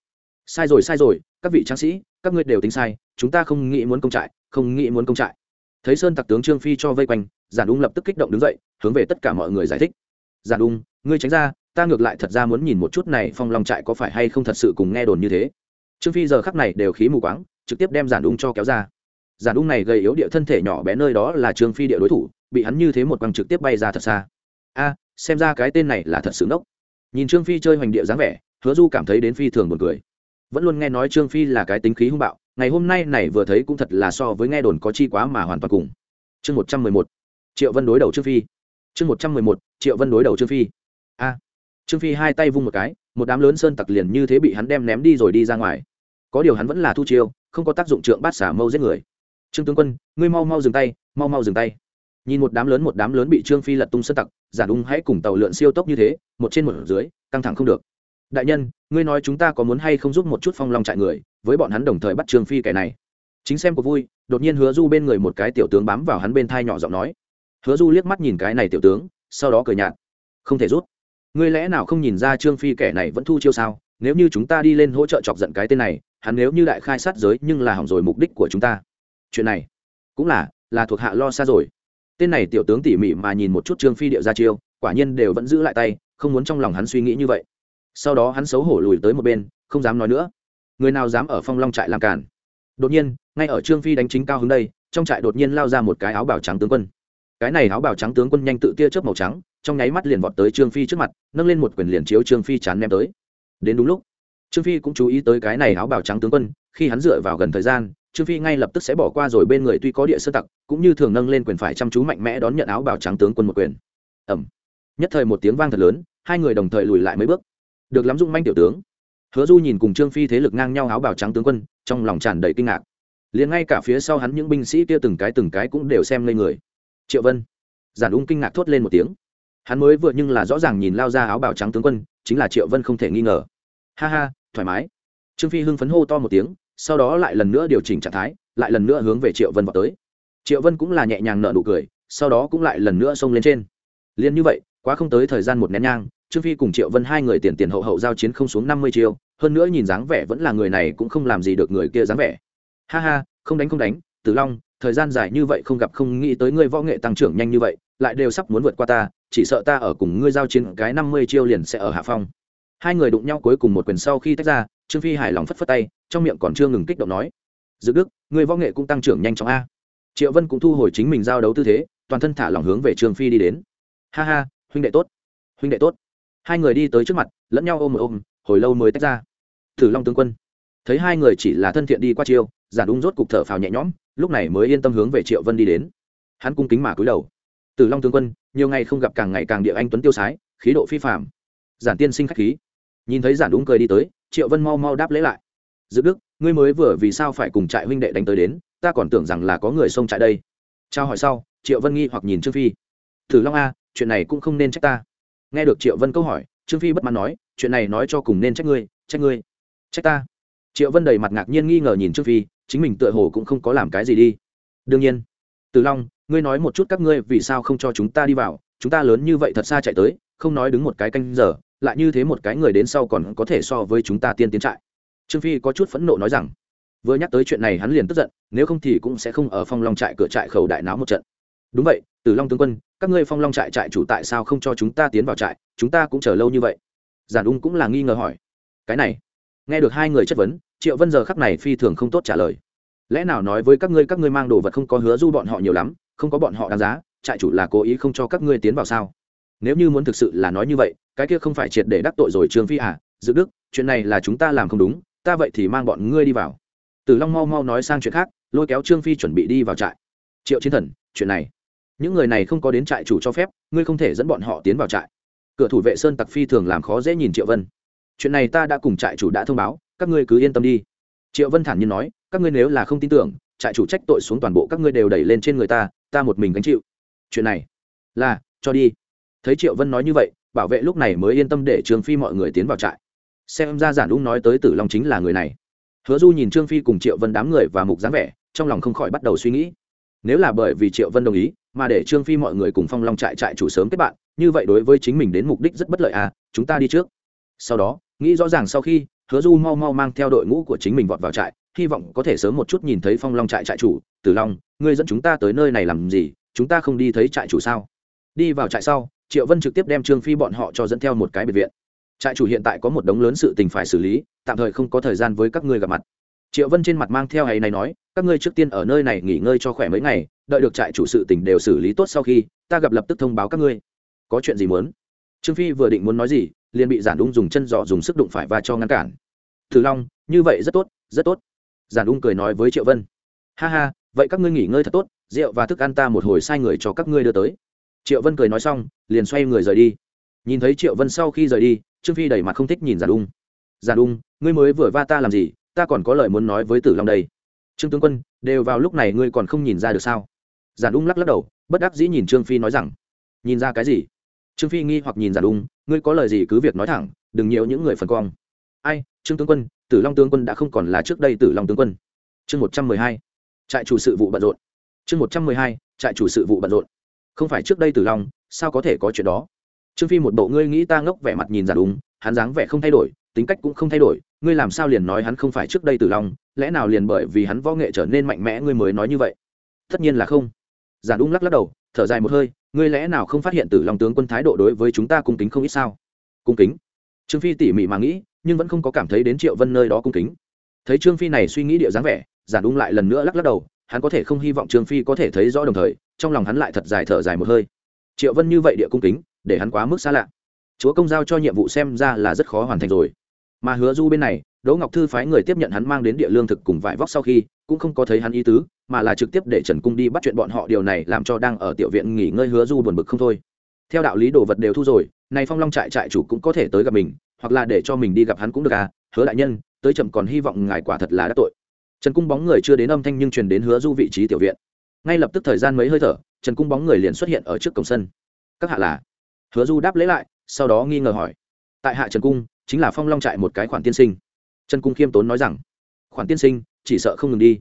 Sai rồi sai rồi, các vị tráng sĩ, các ngươi đều tính sai, chúng ta không nghĩ muốn công trại, không nghĩ muốn công trại thấy sơn tặc tướng trương phi cho vây quanh giản ung lập tức kích động đứng dậy hướng về tất cả mọi người giải thích giản ung ngươi tránh ra ta ngược lại thật ra muốn nhìn một chút này phong long trại có phải hay không thật sự cùng nghe đồn như thế trương phi giờ khắc này đều khí mù quáng trực tiếp đem giản ung cho kéo ra giản ung này gây yếu địa thân thể nhỏ bé nơi đó là trương phi địa đối thủ bị hắn như thế một quăng trực tiếp bay ra thật xa a xem ra cái tên này là thật sự nốc nhìn trương phi chơi hoành địa dáng vẻ hứa du cảm thấy đến phi thường buồn cười vẫn luôn nghe nói trương phi là cái tính khí hung bạo ngày hôm nay này vừa thấy cũng thật là so với nghe đồn có chi quá mà hoàn toàn cùng. Chương một trăm mười một, triệu vân đối đầu trương phi. Chương một trăm mười một, triệu vân đối đầu trương phi. A. Trương phi hai tay vung một cái, một đám lớn sơn tặc liền như thế bị hắn đem ném đi rồi đi ra ngoài. Có điều hắn vẫn là thu chiêu, không có tác dụng trượng bát xả mâu giết người. Trương tướng quân, ngươi mau mau dừng tay, mau mau dừng tay. Nhìn một đám lớn một đám lớn bị trương phi lật tung sơn tặc, giản ung hãy cùng tàu lượn siêu tốc như thế, một trên một dưới, căng thẳng không được. Đại nhân, ngươi nói chúng ta có muốn hay không giúp một chút phong long trại người? Với bọn hắn đồng thời bắt trương phi kẻ này. Chính xem cuộc vui, đột nhiên hứa du bên người một cái tiểu tướng bám vào hắn bên thai nhỏ giọng nói. Hứa du liếc mắt nhìn cái này tiểu tướng, sau đó cười nhạt. Không thể rút. Ngươi lẽ nào không nhìn ra trương phi kẻ này vẫn thu chiêu sao? Nếu như chúng ta đi lên hỗ trợ chọc giận cái tên này, hắn nếu như đại khai sát giới nhưng là hỏng rồi mục đích của chúng ta. Chuyện này cũng là là thuộc hạ lo xa rồi. Tên này tiểu tướng tỉ mỉ mà nhìn một chút trương phi điệu ra chiêu, quả nhiên đều vẫn giữ lại tay, không muốn trong lòng hắn suy nghĩ như vậy. Sau đó hắn xấu hổ lùi tới một bên, không dám nói nữa người nào dám ở phong long trại làm cản đột nhiên, ngay ở trương phi đánh chính cao hướng đây, trong trại đột nhiên lao ra một cái áo bào trắng tướng quân. Cái này áo bào trắng tướng quân nhanh tự tia chớp màu trắng, trong nháy mắt liền vọt tới trương phi trước mặt, nâng lên một quyền liền chiếu trương phi chán ném tới. Đến đúng lúc, trương phi cũng chú ý tới cái này áo bào trắng tướng quân, khi hắn dựa vào gần thời gian, trương phi ngay lập tức sẽ bỏ qua rồi bên người tuy có địa sơ tặc, cũng như thường nâng lên quyền phải chăm chú mạnh mẽ đón nhận áo bào trắng tướng quân một quyền. Ẩm nhất thời một tiếng vang thật lớn, hai người đồng thời lùi lại mấy bước. Được lắm dung manh tiểu tướng hứa du nhìn cùng trương phi thế lực ngang nhau áo bào trắng tướng quân, trong lòng tràn đầy kinh ngạc. Liền ngay cả phía sau hắn những binh sĩ kia từng cái từng cái cũng đều xem lên người. Triệu vân, giản ung kinh ngạc thốt lên một tiếng. Hắn mới vừa nhưng là rõ ràng nhìn lao ra áo bào trắng tướng quân, chính là triệu vân không thể nghi ngờ. Ha ha, thoải mái. Trương phi hưng phấn hô to một tiếng, sau đó lại lần nữa điều chỉnh trạng thái, lại lần nữa hướng về triệu vân vào tới. Triệu vân cũng là nhẹ nhàng nợ nụ cười, sau đó cũng lại lần nữa xông lên trên. Liền như vậy, quá không tới thời gian một nén nhang trương phi cùng triệu vân hai người tiền tiền hậu hậu giao chiến không xuống năm mươi chiêu, hơn nữa nhìn dáng vẻ vẫn là người này cũng không làm gì được người kia dáng vẻ. Ha ha, không đánh không đánh, tử long, thời gian dài như vậy không gặp không nghĩ tới ngươi võ nghệ tăng trưởng nhanh như vậy, lại đều sắp muốn vượt qua ta, chỉ sợ ta ở cùng ngươi giao chiến cái năm mươi chiêu liền sẽ ở hạ phong. Hai người đụng nhau cuối cùng một quyền sau khi tách ra, trương phi hài lòng phất phất tay, trong miệng còn chưa ngừng kích động nói, dự đức người võ nghệ cũng tăng trưởng nhanh chóng a. Triệu vân cũng thu hồi chính mình giao đấu tư thế, toàn thân thả lỏng hướng về trương phi đi đến. Ha ha, huynh đệ tốt, huynh đệ tốt hai người đi tới trước mặt, lẫn nhau ôm một ôm, hồi lâu mới tách ra. Thử long tướng quân, thấy hai người chỉ là thân thiện đi qua chiêu, giản ung rốt cục thở phào nhẹ nhõm, lúc này mới yên tâm hướng về triệu vân đi đến. Hắn cung kính mà cúi đầu. Tử long tướng quân, nhiều ngày không gặp càng ngày càng địa anh tuấn tiêu sái, khí độ phi phạm giản tiên sinh khách khí. Nhìn thấy giản đúng cười đi tới, triệu vân mau mau đáp lễ lại. Dự đức, ngươi mới vừa vì sao phải cùng trại huynh đệ đánh tới đến, ta còn tưởng rằng là có người xông trại đây. Trao hỏi sau, triệu vân nghi hoặc nhìn trương phi. Thử long a, chuyện này cũng không nên trách ta nghe được triệu vân câu hỏi, trương phi bất mãn nói, chuyện này nói cho cùng nên trách ngươi trách ngươi, trách ta. Triệu vân đầy mặt ngạc nhiên nghi ngờ nhìn trương phi, chính mình tựa hồ cũng không có làm cái gì đi. Đương nhiên, từ long, ngươi nói một chút các ngươi vì sao không cho chúng ta đi vào, chúng ta lớn như vậy thật xa chạy tới, không nói đứng một cái canh giờ, lại như thế một cái người đến sau còn có thể so với chúng ta tiên tiến trại. Trương phi có chút phẫn nộ nói rằng, vừa nhắc tới chuyện này hắn liền tức giận, nếu không thì cũng sẽ không ở phong long trại cửa trại khẩu đại náo một trận đúng vậy từ long tướng quân, các ngươi phong long trại trại chủ tại sao không cho chúng ta tiến vào trại? Chúng ta cũng chờ lâu như vậy. Giản ung cũng là nghi ngờ hỏi. Cái này, nghe được hai người chất vấn, triệu vân giờ khắc này phi thường không tốt trả lời. Lẽ nào nói với các ngươi các ngươi mang đồ vật không có hứa du bọn họ nhiều lắm, không có bọn họ đáng giá, trại chủ là cố ý không cho các ngươi tiến vào sao? Nếu như muốn thực sự là nói như vậy, cái kia không phải triệt để đắc tội rồi trương phi à? Dự đức, chuyện này là chúng ta làm không đúng, ta vậy thì mang bọn ngươi đi vào. Tử long mau mau nói sang chuyện khác, lôi kéo trương phi chuẩn bị đi vào trại. Triệu chiến thần, chuyện này những người này không có đến trại chủ cho phép, ngươi không thể dẫn bọn họ tiến vào trại. Cửa thủ vệ sơn tặc phi thường làm khó dễ nhìn triệu vân. Chuyện này ta đã cùng trại chủ đã thông báo, các ngươi cứ yên tâm đi. Triệu vân thản nhiên nói, các ngươi nếu là không tin tưởng, trại chủ trách tội xuống toàn bộ các ngươi đều đẩy lên trên người ta ta một mình gánh chịu. Chuyện này, là, cho đi. Thấy triệu vân nói như vậy, bảo vệ lúc này mới yên tâm để trường phi mọi người tiến vào trại. Xem ra giản ung nói tới tử long chính là người này. Hứa du nhìn trương phi cùng triệu vân đám người và mục dáng vẻ, trong lòng không khỏi bắt đầu suy nghĩ. Nếu là bởi vì triệu vân đồng ý mà để trương phi mọi người cùng phong long trại trại chủ sớm kết bạn, như vậy đối với chính mình đến mục đích rất bất lợi à chúng ta đi trước. Sau đó, nghĩ rõ ràng sau khi, hứa du mau mau mang theo đội ngũ của chính mình vọt vào trại, hy vọng có thể sớm một chút nhìn thấy phong long trại trại chủ. Tử long, ngươi dẫn chúng ta tới nơi này làm gì? Chúng ta không đi thấy trại chủ sao? Đi vào trại sau, triệu vân trực tiếp đem trương phi bọn họ cho dẫn theo một cái biệt viện. Trại chủ hiện tại có một đống lớn sự tình phải xử lý, tạm thời không có thời gian với các ngươi gặp mặt. Triệu vân trên mặt mang theo hay này nói, các ngươi trước tiên ở nơi này nghỉ ngơi cho khỏe mấy ngày đợi được trại chủ sự tình đều xử lý tốt sau khi, ta gặp lập tức thông báo các ngươi. Có chuyện gì muốn? Trương phi vừa định muốn nói gì, liền bị giản ung dùng chân dò dùng sức đụng phải và cho ngăn cản. Thử long, như vậy rất tốt rất tốt. Giản ung cười nói với triệu vân. Ha ha, vậy các ngươi nghỉ ngơi thật tốt, rượu và thức ăn ta một hồi sai người cho các ngươi đưa tới. Triệu vân cười nói xong, liền xoay người rời đi. Nhìn thấy triệu vân sau khi rời đi, trương phi đẩy mặt không thích nhìn giản ung. Giản ung, ngươi mới vừa va ta làm gì, ta còn có lời muốn nói với tử long đây. Trương tướng quân, đều vào lúc này ngươi còn không nhìn ra được sao? Giản ung lắc lắc đầu, bất đắc dĩ nhìn trương phi nói rằng, nhìn ra cái gì? Trương phi nghi hoặc nhìn giản ung, ngươi có lời gì cứ việc nói thẳng, đừng nhiều những người phần cong. Ai, trương tướng quân, tử long tướng quân đã không còn là trước đây tử long tướng quân. Chương một trăm mười hai, trại chủ sự vụ bận rộn. Chương một trăm mười hai, trại chủ sự vụ bận rộn. Không phải trước đây tử long, sao có thể có chuyện đó? Trương phi một bộ, ngươi nghĩ ta ngốc vẻ mặt nhìn giản ung, hắn dáng vẻ không thay đổi, tính cách cũng không thay đổi, ngươi làm sao liền nói hắn không phải trước đây tử long, lẽ nào liền bởi vì hắn võ nghệ trở nên mạnh mẽ ngươi mới nói như vậy? Tất nhiên là không giản ung lắc lắc đầu, thở dài một hơi, ngươi lẽ nào không phát hiện tử long tướng quân thái độ đối với chúng ta cung kính không ít sao? Cung kính? Trương phi tỉ mỉ mà nghĩ, nhưng vẫn không có cảm thấy đến triệu vân nơi đó cung kính. Thấy trương phi này suy nghĩ địa dáng vẻ, giản ung lại lần nữa lắc lắc đầu, hắn có thể không hy vọng trương phi có thể thấy rõ đồng thời, trong lòng hắn lại thật dài thở dài một hơi. Triệu vân như vậy địa cung kính, để hắn quá mức xa lạ. Chúa công giao cho nhiệm vụ xem ra là rất khó hoàn thành rồi. Mà hứa du bên này, đỗ ngọc thư phái người tiếp nhận hắn mang đến địa lương thực cùng vải vóc sau khi cũng không có thấy hắn ý tứ, mà là trực tiếp để trần cung đi bắt chuyện bọn họ, điều này làm cho đang ở tiểu viện nghỉ ngơi hứa du buồn bực không thôi. Theo đạo lý đồ vật đều thu rồi, nay phong long trại trại chủ cũng có thể tới gặp mình, hoặc là để cho mình đi gặp hắn cũng được à hứa đại nhân, tới chậm còn hy vọng ngài quả thật là đã tội. Trần cung bóng người chưa đến âm thanh nhưng truyền đến hứa du vị trí tiểu viện. Ngay lập tức thời gian mấy hơi thở, trần cung bóng người liền xuất hiện ở trước cổng sân. Các hạ là? Hứa du đáp lấy lại, sau đó nghi ngờ hỏi. Tại hạ trần cung, chính là phong long trại một cái khoản tiên sinh. Trần cung khiêm tốn nói rằng khoản tiên sinh, chỉ sợ không ngừng đi.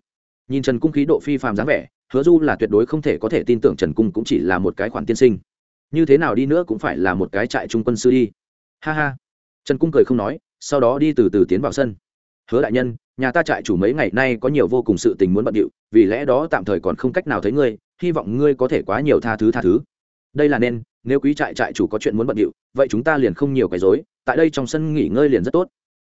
Nhìn trần cung khí độ phi phàm dáng vẻ, hứa du là tuyệt đối không thể có thể tin tưởng trần cung cũng chỉ là một cái khoản tiên sinh. Như thế nào đi nữa cũng phải là một cái trại trung quân sư đi. Ha ha. Trần cung cười không nói, sau đó đi từ từ tiến vào sân. Hứa đại nhân, nhà ta trại chủ mấy ngày nay có nhiều vô cùng sự tình muốn bận điệu, vì lẽ đó tạm thời còn không cách nào thấy ngươi, hy vọng ngươi có thể quá nhiều tha thứ tha thứ. Đây là nên, nếu quý trại trại chủ có chuyện muốn bận điệu, vậy chúng ta liền không nhiều cái dối tại đây trong sân nghỉ ngơi liền rất tốt.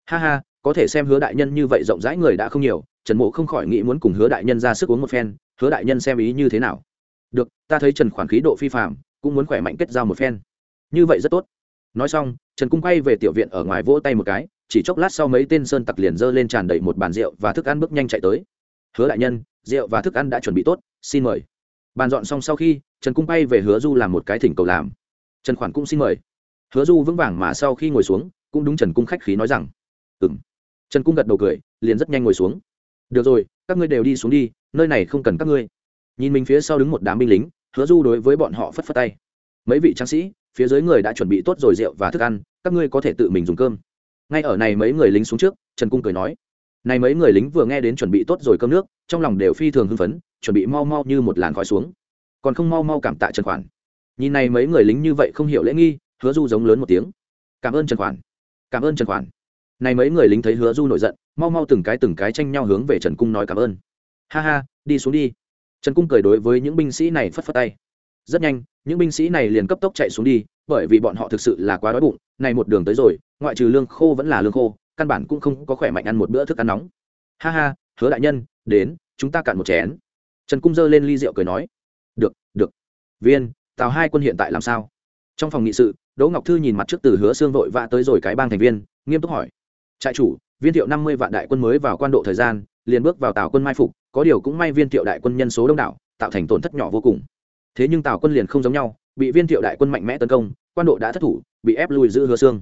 Ha ha có thể xem hứa đại nhân như vậy rộng rãi người đã không nhiều, trần mộ không khỏi nghĩ muốn cùng hứa đại nhân ra sức uống một phen, hứa đại nhân xem ý như thế nào? Được, ta thấy trần khoản khí độ phi phạm cũng muốn khỏe mạnh kết giao một phen. Như vậy rất tốt. Nói xong, trần cung quay về tiểu viện ở ngoài vỗ tay một cái, chỉ chốc lát sau mấy tên sơn tặc liền dơ lên tràn đầy một bàn rượu và thức ăn bước nhanh chạy tới. Hứa đại nhân, rượu và thức ăn đã chuẩn bị tốt, xin mời. Bàn dọn xong sau khi, trần cung bay về hứa du làm một cái thỉnh cầu làm. Trần khoản cũng xin mời. Hứa du vững vàng mà sau khi ngồi xuống, cũng đúng trần cung khách khí nói rằng ừ trần cung gật đầu cười, liền rất nhanh ngồi xuống. Được rồi, các ngươi đều đi xuống đi, nơi này không cần các ngươi. Nhìn mình phía sau đứng một đám binh lính, hứa du đối với bọn họ phất phất tay. Mấy vị tráng sĩ, phía dưới người đã chuẩn bị tốt rồi rượu và thức ăn, các ngươi có thể tự mình dùng cơm. Ngay ở này mấy người lính xuống trước, trần cung cười nói, này mấy người lính vừa nghe đến chuẩn bị tốt rồi cơm nước, trong lòng đều phi thường hưng phấn, chuẩn bị mau mau như một làn khói xuống. Còn không mau mau cảm tạ trần khoản. Nhìn này mấy người lính như vậy không hiểu lễ nghi, hứa du giống lớn một tiếng. Cảm ơn trần khoản, cảm ơn trần khoản này mấy người lính thấy hứa du nổi giận, mau mau từng cái từng cái tranh nhau hướng về trần cung nói cảm ơn. Ha ha, đi xuống đi. Trần cung cười đối với những binh sĩ này phất phất tay. Rất nhanh, những binh sĩ này liền cấp tốc chạy xuống đi, bởi vì bọn họ thực sự là quá đói bụng, này một đường tới rồi, ngoại trừ lương khô vẫn là lương khô, căn bản cũng không có khỏe mạnh ăn một bữa thức ăn nóng. Ha ha, hứa đại nhân, đến, chúng ta cạn một chén. Trần cung giơ lên ly rượu cười nói. Được được. Viên, tào hai quân hiện tại làm sao? Trong phòng nghị sự, đỗ ngọc thư nhìn mặt trước từ hứa xương vội vã tới rồi cái bang thành viên, nghiêm túc hỏi trại chủ, viên thiệu năm mươi vạn đại quân mới vào quan độ thời gian, liền bước vào tào quân mai phục, có điều cũng may viên thiệu đại quân nhân số đông đảo, tạo thành tổn thất nhỏ vô cùng. Thế nhưng tào quân liền không giống nhau, bị viên thiệu đại quân mạnh mẽ tấn công, quan độ đã thất thủ, bị ép lùi giữ hứa xương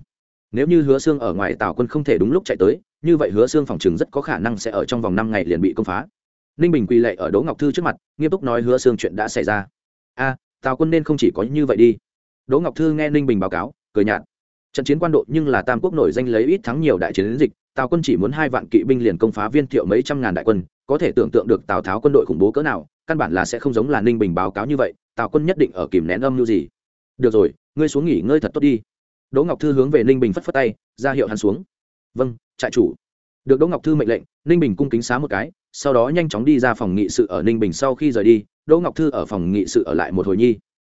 nếu như hứa xương ở ngoài tào quân không thể đúng lúc chạy tới, như vậy hứa xương phòng chừng rất có khả năng sẽ ở trong vòng năm ngày liền bị công phá. Ninh bình quỳ lệ ở đỗ ngọc thư trước mặt, nghiêm túc nói hứa xương chuyện đã xảy ra. A, tào quân nên không chỉ có như vậy đi. Đỗ ngọc thư nghe ninh bình báo cáo, cười nhạt trận chiến quan độ nhưng là tam quốc nổi danh lấy ít thắng nhiều đại chiến dịch, tào quân chỉ muốn hai vạn kỵ binh liền công phá viên thiệu mấy trăm ngàn đại quân, có thể tưởng tượng được tào tháo quân đội khủng bố cỡ nào, căn bản là sẽ không giống là ninh bình báo cáo như vậy, tào quân nhất định ở kìm nén âm mưu gì. Được rồi, ngươi xuống nghỉ ngơi thật tốt đi. Đỗ ngọc thư hướng về ninh bình phất phất tay, ra hiệu hắn xuống. Vâng trại chủ. Được đỗ ngọc thư mệnh lệnh, ninh bình cung kính xá một cái, sau đó nhanh chóng đi ra phòng nghị sự ở ninh bình sau khi rời đi, đỗ ngọc thư ở phòng nghị sự ở lại một hồi nhi.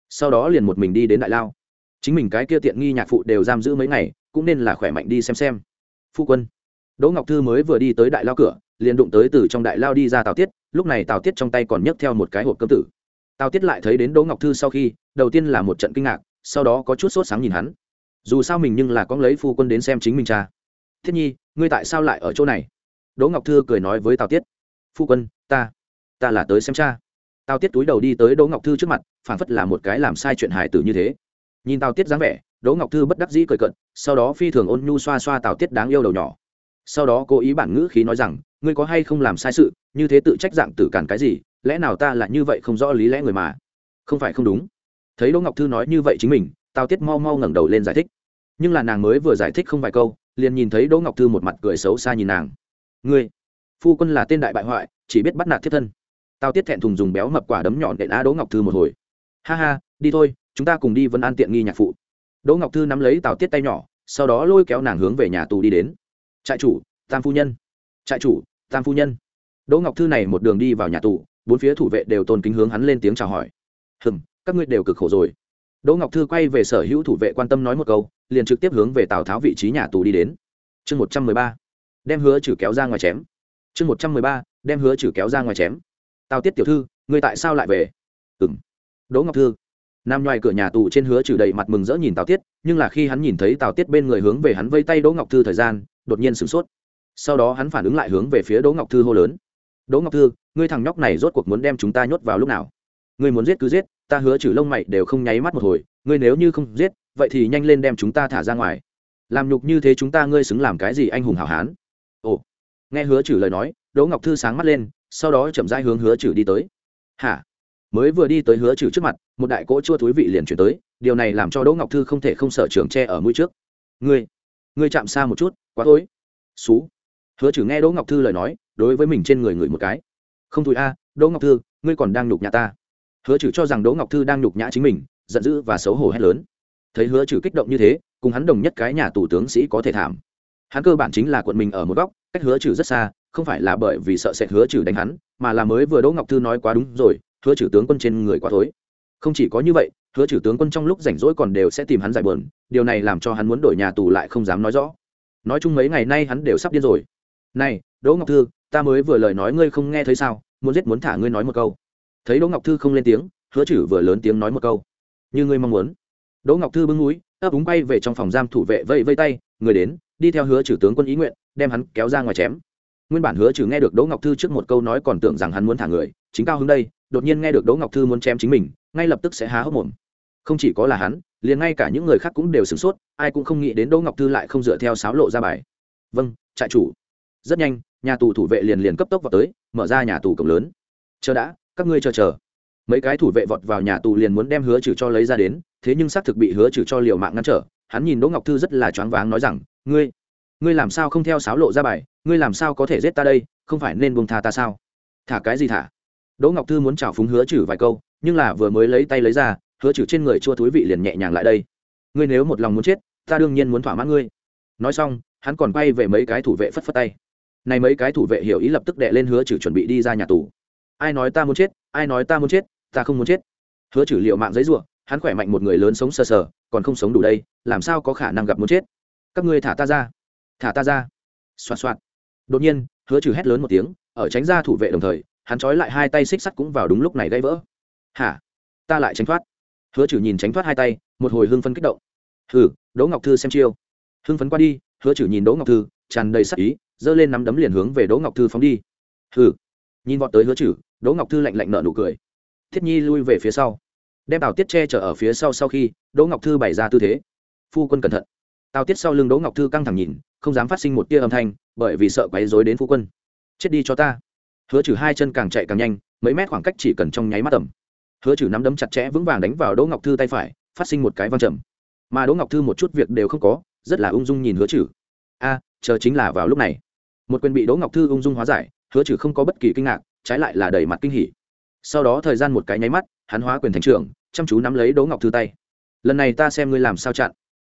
Sau đó liền một mình đi đến đại lao chính mình cái kia tiện nghi nhạc phụ đều giam giữ mấy ngày, cũng nên là khỏe mạnh đi xem xem. Phu quân, đỗ ngọc thư mới vừa đi tới đại lao cửa, liền đụng tới từ trong đại lao đi ra tào tiết, lúc này tào tiết trong tay còn nhấc theo một cái hộp cơm tử. Tào tiết lại thấy đến đỗ ngọc thư sau khi, đầu tiên là một trận kinh ngạc, sau đó có chút sốt sáng nhìn hắn. Dù sao mình nhưng là có lấy phu quân đến xem chính mình cha. Thiết nhi, ngươi tại sao lại ở chỗ này? Đỗ ngọc thư cười nói với tào tiết. Phu quân, ta ta là tới xem cha. Tào tiết túi đầu đi tới đỗ ngọc thư trước mặt phản phất là một cái làm sai chuyện hài tử như thế nhìn tào tiết dáng vẻ, đỗ ngọc thư bất đắc dĩ cười cận sau đó phi thường ôn nhu xoa xoa tào tiết đáng yêu đầu nhỏ. Sau đó cố ý bản ngữ khí nói rằng, ngươi có hay không làm sai sự, như thế tự trách dạng tử cản cái gì, lẽ nào ta là như vậy không rõ lý lẽ người mà? Không phải không đúng. Thấy đỗ ngọc thư nói như vậy chính mình, tào tiết mau mau ngẩng đầu lên giải thích. Nhưng là nàng mới vừa giải thích không vài câu, liền nhìn thấy đỗ ngọc thư một mặt cười xấu xa nhìn nàng. Ngươi, phu quân là tên đại bại hoại, chỉ biết bắt nạt thiết thân. Tao tiết thẹn thùng dùng béo mập quả đấm nhọn đệm á đỗ ngọc thư một hồi. Ha ha, đi thôi chúng ta cùng đi vân an tiện nghi nhạc phụ đỗ ngọc thư nắm lấy tào tiết tay nhỏ sau đó lôi kéo nàng hướng về nhà tù đi đến trại chủ tam phu nhân trại chủ tam phu nhân đỗ ngọc thư này một đường đi vào nhà tù bốn phía thủ vệ đều tôn kính hướng hắn lên tiếng chào hỏi hừm, các ngươi đều cực khổ rồi đỗ ngọc thư quay về sở hữu thủ vệ quan tâm nói một câu liền trực tiếp hướng về tào tháo vị trí nhà tù đi đến chương một trăm mười ba đem hứa chử kéo ra ngoài chém chương một trăm mười ba đem hứa chử kéo ra ngoài chém tào tiết tiểu thư ngươi tại sao lại về ừng đỗ ngọc thư nằm ngoài cửa nhà tù trên hứa trừ đầy mặt mừng rỡ nhìn tào tiết, nhưng là khi hắn nhìn thấy tào tiết bên người hướng về hắn vây tay đỗ ngọc thư thời gian, đột nhiên sửng sốt. Sau đó hắn phản ứng lại hướng về phía đỗ ngọc thư hô lớn. Đỗ ngọc thư, ngươi thằng nhóc này rốt cuộc muốn đem chúng ta nhốt vào lúc nào? Ngươi muốn giết cứ giết, ta hứa trừ lông mày đều không nháy mắt một hồi, ngươi nếu như không giết, vậy thì nhanh lên đem chúng ta thả ra ngoài. Làm nhục như thế chúng ta ngươi xứng làm cái gì anh hùng hảo hán? Ồ. Nghe hứa trừ lời nói, đỗ ngọc thư sáng mắt lên, sau đó chậm rãi hướng hứa trừ đi tới. Hả? Mới vừa đi tới hứa trừ trước mặt, một đại cỗ chua thúi vị liền chuyển tới, điều này làm cho đỗ ngọc thư không thể không sợ trường tre ở mũi trước. Ngươi ngươi chạm xa một chút, quá tối xú. Hứa trừ nghe đỗ ngọc thư lời nói, đối với mình trên người người một cái. Không thùi a, đỗ ngọc thư, ngươi còn đang nhục nhã ta. Hứa trừ cho rằng đỗ ngọc thư đang nhục nhã chính mình, giận dữ và xấu hổ hét lớn. Thấy hứa trừ kích động như thế, cùng hắn đồng nhất cái nhà tù tướng sĩ có thể thảm. Hắn cơ bản chính là quận mình ở một góc, cách hứa trừ rất xa, không phải là bởi vì sợ sẽ hứa trừ đánh hắn, mà là mới vừa đỗ ngọc thư nói quá đúng rồi hứa trừ tướng quân trên người quá thối. Không chỉ có như vậy, hứa trừ tướng quân trong lúc rảnh rỗi còn đều sẽ tìm hắn giải bờn điều này làm cho hắn muốn đổi nhà tù lại không dám nói rõ. Nói chung mấy ngày nay hắn đều sắp điên rồi. Này, đỗ ngọc thư, ta mới vừa lời nói ngươi không nghe thấy sao, muốn giết muốn thả ngươi nói một câu. Thấy đỗ ngọc thư không lên tiếng, hứa trừ vừa lớn tiếng nói một câu. Như ngươi mong muốn. Đỗ ngọc thư bưng núi ấp úng bay về trong phòng giam thủ vệ vây vây tay, người đến, đi theo hứa trừ tướng quân ý nguyện, đem hắn kéo ra ngoài chém. Nguyên bản hứa trừ nghe được đỗ ngọc thư trước một câu nói còn tưởng rằng hắn muốn thả người, chính cao hứng đây đột nhiên nghe được đỗ ngọc thư muốn chém chính mình, ngay lập tức sẽ há hốc mồm. Không chỉ có là hắn, liền ngay cả những người khác cũng đều sửng sốt, ai cũng không nghĩ đến đỗ ngọc thư lại không dựa theo sáo lộ ra bài. Vâng trại chủ. Rất nhanh, nhà tù thủ vệ liền liền cấp tốc vào tới, mở ra nhà tù cổng lớn. Chờ đã, các ngươi chờ chờ. Mấy cái thủ vệ vọt vào nhà tù liền muốn đem hứa trừ cho lấy ra đến, thế nhưng xác thực bị hứa trừ cho liều mạng ngăn trở, hắn nhìn đỗ ngọc thư rất là choáng váng nói rằng, ngươi ngươi làm sao không theo sáo lộ ra bài, ngươi làm sao có thể giết ta đây, không phải nên buông tha ta sao? Thả cái gì thả? Đỗ ngọc thư muốn chào phúng hứa chử vài câu, nhưng là vừa mới lấy tay lấy ra, hứa chử trên người chua túi vị liền nhẹ nhàng lại đây. Ngươi nếu một lòng muốn chết, ta đương nhiên muốn thỏa mãn ngươi. Nói xong, hắn còn bay về mấy cái thủ vệ phất phất tay. Này mấy cái thủ vệ hiểu ý lập tức đệ lên hứa chử chuẩn bị đi ra nhà tù. Ai nói ta muốn chết, ai nói ta muốn chết, ta không muốn chết. Hứa chử liệu mạng giấy ruộng hắn khỏe mạnh một người lớn sống sờ sờ, còn không sống đủ đây, làm sao có khả năng gặp muốn chết? Các ngươi thả ta ra. Thả ta ra. Xoạt xoạt. Đột nhiên, hứa trừ hét lớn một tiếng, ở tránh ra thủ vệ đồng thời hắn trói lại hai tay xích sắt cũng vào đúng lúc này gãy vỡ. Hả? Ta lại tránh thoát. Hứa chử nhìn tránh thoát hai tay một hồi hưng phấn kích động. Hừ đỗ ngọc thư xem chiêu. Hưng phấn qua đi hứa chử nhìn đỗ ngọc thư tràn đầy sắc ý giơ lên nắm đấm liền hướng về đỗ ngọc thư phóng đi. Hừ. Nhìn vọt tới hứa chử, đỗ ngọc thư lạnh lạnh nợ nụ cười. Thiết nhi lui về phía sau. Đem tào tiết che chở ở phía sau sau khi đỗ ngọc thư bày ra tư thế. Phu quân cẩn thận. Tào tiết sau lưng đỗ ngọc thư căng thẳng nhìn không dám phát sinh một tia âm thanh bởi vì sợ quấy rối đến phu quân. Chết đi cho ta hứa trừ hai chân càng chạy càng nhanh, mấy mét khoảng cách chỉ cần trong nháy mắt tầm. Hứa trừ nắm đấm chặt chẽ vững vàng đánh vào đỗ ngọc thư tay phải, phát sinh một cái văng trầm. Mà đỗ ngọc thư một chút việc đều không có, rất là ung dung nhìn hứa Trừ. a, chờ chính là vào lúc này. Một quyền bị đỗ ngọc thư ung dung hóa giải, hứa Trừ không có bất kỳ kinh ngạc, trái lại là đầy mặt kinh hỉ. Sau đó thời gian một cái nháy mắt, hắn hóa quyền thành trưởng, chăm chú nắm lấy đỗ ngọc thư tay. Lần này ta xem ngươi làm sao chặn.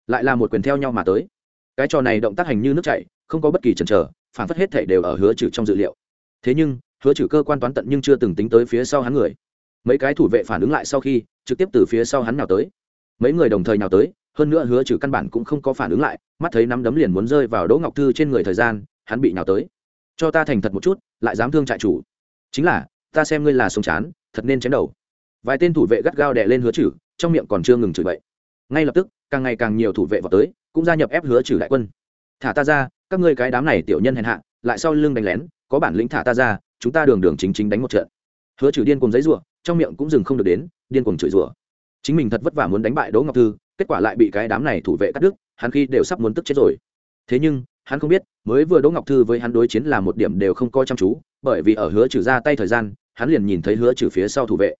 Lại là một quyền theo nhau mà tới. Cái trò này động tác hành như nước chảy, không có bất kỳ chần chờ, phản phất hết thể đều ở hứa trừ trong dự liệu thế nhưng, hứa trừ cơ quan toán tận nhưng chưa từng tính tới phía sau hắn người. Mấy cái thủ vệ phản ứng lại sau khi, trực tiếp từ phía sau hắn nào tới. Mấy người đồng thời nào tới, hơn nữa hứa trừ căn bản cũng không có phản ứng lại, mắt thấy nắm đấm liền muốn rơi vào đỗ ngọc thư trên người thời gian, hắn bị nào tới. Cho ta thành thật một chút, lại dám thương trại chủ. Chính là, ta xem ngươi là sống chán, thật nên chém đầu. Vài tên thủ vệ gắt gao đè lên hứa trừ, trong miệng còn chưa ngừng chửi bậy. Ngay lập tức, càng ngày càng nhiều thủ vệ vào tới, cũng gia nhập ép hứa trừ đại quân. Thả ta ra, các ngươi cái đám này tiểu nhân hèn hạ, lại sau lưng đánh lén có bản lĩnh thả ta ra, chúng ta đường đường chính chính đánh một trận. Hứa trừ điên cùng giấy rủa trong miệng cũng dừng không được đến, điên cùng chửi rủa. Chính mình thật vất vả muốn đánh bại đỗ ngọc thư, kết quả lại bị cái đám này thủ vệ cắt đứt, hắn khi đều sắp muốn tức chết rồi. Thế nhưng, hắn không biết, mới vừa đỗ ngọc thư với hắn đối chiến là một điểm đều không coi chăm chú, bởi vì ở hứa trừ ra tay thời gian, hắn liền nhìn thấy hứa trừ phía sau thủ vệ.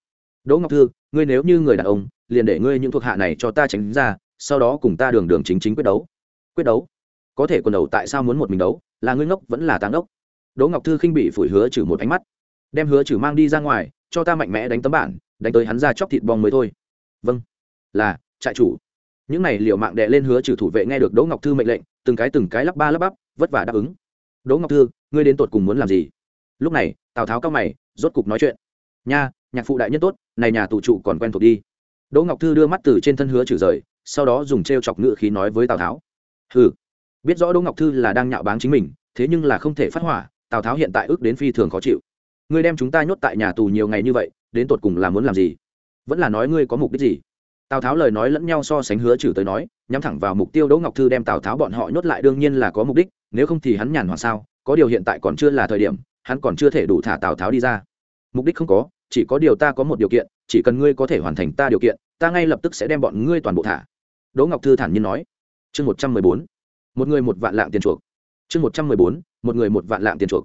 Đỗ ngọc thư, ngươi nếu như người đàn ông, liền để ngươi những thuộc hạ này cho ta tránh ra, sau đó cùng ta đường đường chính chính quyết đấu. Quyết đấu? Có thể quần đầu tại sao muốn một mình đấu? Là ngươi ngốc vẫn là táng ngốc đỗ ngọc thư khinh bị phủi hứa trừ một ánh mắt. Đem hứa trừ mang đi ra ngoài, cho ta mạnh mẽ đánh tấm bản đánh tới hắn ra chóc thịt bong mới thôi. Vâng. Là, trại chủ. Những này liệu mạng đệ lên hứa trừ thủ vệ nghe được đỗ ngọc thư mệnh lệnh, từng cái từng cái lắp ba lắp bắp, vất vả đáp ứng. Đỗ ngọc thư, ngươi đến tột cùng muốn làm gì? Lúc này, tào tháo cao mày, rốt cục nói chuyện. Nha, nhạc phụ đại nhân tốt, này nhà tù trụ còn quen thuộc đi. Đỗ ngọc thư đưa mắt từ trên thân hứa trừ rời, sau đó dùng t r e o chọc ngự khí nói với tào tháo. Ừ biết rõ đỗ ngọc thư là đang nhạo báng chính mình, thế nhưng là không thể phát hỏa tào tháo hiện tại ước đến phi thường khó chịu. Ngươi đem chúng ta nhốt tại nhà tù nhiều ngày như vậy, đến tột cùng là muốn làm gì? Vẫn là nói ngươi có mục đích gì? Tào tháo lời nói lẫn nhau so sánh hứa trừ tới nói, nhắm thẳng vào mục tiêu đỗ ngọc thư đem tào tháo bọn họ nhốt lại đương nhiên là có mục đích, nếu không thì hắn nhàn hoặc sao? Có điều hiện tại còn chưa là thời điểm, hắn còn chưa thể đủ thả tào tháo đi ra. Mục đích không có, chỉ có điều ta có một điều kiện, chỉ cần ngươi có thể hoàn thành ta điều kiện, ta ngay lập tức sẽ đem bọn ngươi toàn bộ thả. Đỗ ngọc thư thản nhiên nói. Chương một trăm mười bốn. Một người một vạn lạng tiền chuộc. Chương một trăm mười bốn một người một vạn lạng tiền chuộc.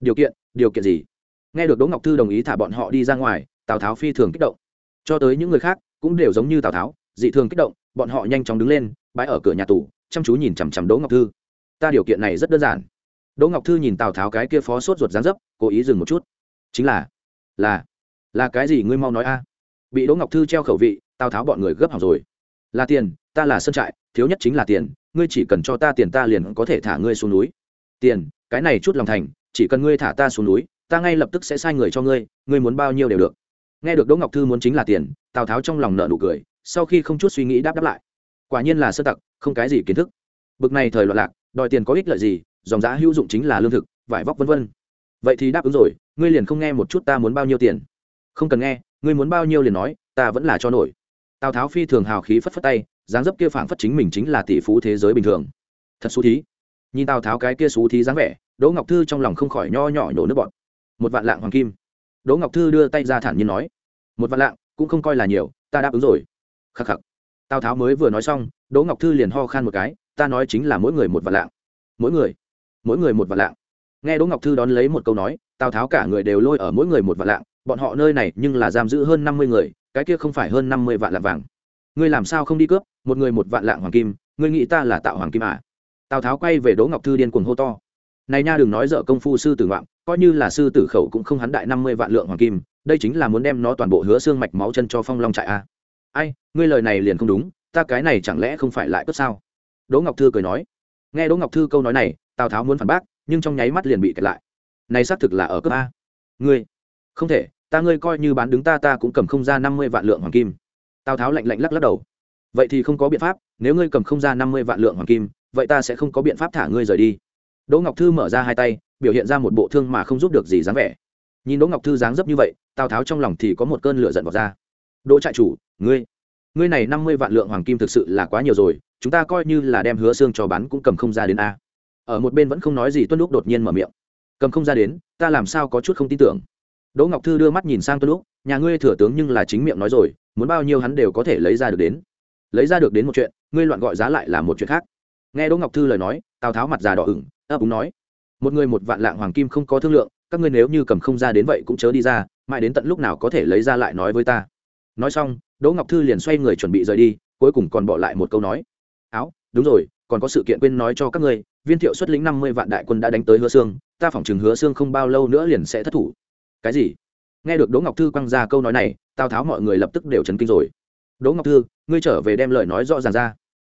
Điều kiện điều kiện gì? Nghe được đỗ ngọc thư đồng ý thả bọn họ đi ra ngoài, tào tháo phi thường kích động. Cho tới những người khác, cũng đều giống như tào tháo, dị thường kích động, bọn họ nhanh chóng đứng lên bãi ở cửa nhà tù, chăm chú nhìn chằm chằm đỗ ngọc thư. Ta điều kiện này rất đơn giản. Đỗ ngọc thư nhìn tào tháo cái kia phó sốt ruột dán dấp, cố ý dừng một chút. Chính là là là cái gì ngươi mau nói a? Bị đỗ ngọc thư treo khẩu vị, tào tháo bọn người gấp hỏng rồi. Là tiền, ta là sân trại, thiếu nhất chính là tiền, ngươi chỉ cần cho ta tiền ta liền có thể thả ngươi xuống núi. Tiền cái này chút lòng thành, chỉ cần ngươi thả ta xuống núi, ta ngay lập tức sẽ sai người cho ngươi ngươi muốn bao nhiêu đều được. Nghe được đỗ ngọc thư muốn chính là tiền, tào tháo trong lòng nợ nụ cười, sau khi không chút suy nghĩ đáp đáp lại. Quả nhiên là sơ tặc, không cái gì kiến thức. Bực này thời loạn lạc, đòi tiền có ích lợi gì, dòng giá hữu dụng chính là lương thực, vải vóc vân vân. Vậy thì đáp ứng rồi, ngươi liền không nghe một chút ta muốn bao nhiêu tiền. Không cần nghe, ngươi muốn bao nhiêu liền nói, ta vẫn là cho nổi. Tào tháo phi thường hào khí phất phất tay, dáng dấp kia phảng phất chính mình chính là tỷ phú thế giới bình thường. Thật xú thí nhìn tào tháo cái kia xú thí dáng vẻ, đỗ ngọc thư trong lòng không khỏi nho nhỏ nhổ nước bọt. Một vạn lạng hoàng kim. Đỗ ngọc thư đưa tay ra thản nhiên nói, một vạn lạng, cũng không coi là nhiều, ta đáp ứng rồi. Khắc khắc. Tào tháo mới vừa nói xong, đỗ ngọc thư liền ho khan một cái, ta nói chính là mỗi người một vạn lạng. Mỗi người? Mỗi người một vạn lạng? Nghe đỗ ngọc thư đón lấy một câu nói, tào tháo cả người đều lôi ở mỗi người một vạn lạng, bọn họ nơi này nhưng là giam giữ hơn năm mươi người, cái kia không phải hơn năm mươi vạn lạng vàng. Ngươi làm sao không đi cướp? Một người một vạn lạng hoàng kim, ngươi nghĩ ta là tạo hoàng kim à? Tào tháo quay về đỗ ngọc thư điên cuồng hô to này nha đừng nói dở công phu sư tử ngoạm coi như là sư tử khẩu cũng không hắn đại năm mươi vạn lượng hoàng kim đây chính là muốn đem nó toàn bộ hứa xương mạch máu chân cho phong long trại à. ai ngươi lời này liền không đúng ta cái này chẳng lẽ không phải lại cướp sao đỗ ngọc thư cười nói nghe đỗ ngọc thư câu nói này tào tháo muốn phản bác nhưng trong nháy mắt liền bị kẹt lại này xác thực là ở cấp a ngươi không thể ta ngươi coi như bán đứng ta ta cũng cầm không ra năm mươi vạn lượng hoàng kim tào tháo lạnh lạnh lắc lắc đầu vậy thì không có biện pháp nếu ngươi cầm không ra năm mươi vạn lượng hoàng kim vậy ta sẽ không có biện pháp thả ngươi rời đi. Đỗ ngọc thư mở ra hai tay, biểu hiện ra một bộ thương mà không giúp được gì dáng vẻ. Nhìn đỗ ngọc thư dáng dấp như vậy, tào tháo trong lòng thì có một cơn lửa giận vọt ra. Đỗ trại chủ, ngươi ngươi này năm mươi vạn lượng hoàng kim thực sự là quá nhiều rồi, chúng ta coi như là đem hứa xương cho bán cũng cầm không ra đến a. Ở một bên vẫn không nói gì tuân lúc đột nhiên mở miệng. Cầm không ra đến, ta làm sao có chút không tin tưởng? Đỗ ngọc thư đưa mắt nhìn sang tuân lúc nhà ngươi thừa tướng nhưng là chính miệng nói rồi, muốn bao nhiêu hắn đều có thể lấy ra được đến. Lấy ra được đến một chuyện, ngươi loạn gọi giá lại là một chuyện khác nghe đỗ ngọc thư lời nói, tào tháo mặt già đỏ ửng, ấp úng nói, một người một vạn lạng hoàng kim không có thương lượng, các ngươi nếu như cầm không ra đến vậy cũng chớ đi ra, mãi đến tận lúc nào có thể lấy ra lại nói với ta. Nói xong, đỗ ngọc thư liền xoay người chuẩn bị rời đi, cuối cùng còn bỏ lại một câu nói, áo, đúng rồi, còn có sự kiện quên nói cho các ngươi, viên thiệu xuất lĩnh năm mươi vạn đại quân đã đánh tới hứa xương ta phỏng chừng hứa xương không bao lâu nữa liền sẽ thất thủ. Cái gì? Nghe được đỗ ngọc thư quăng ra câu nói này, tào tháo mọi người lập tức đều chấn kinh rồi. Đỗ ngọc thư, ngươi trở về đem lời nói rõ ràng ra.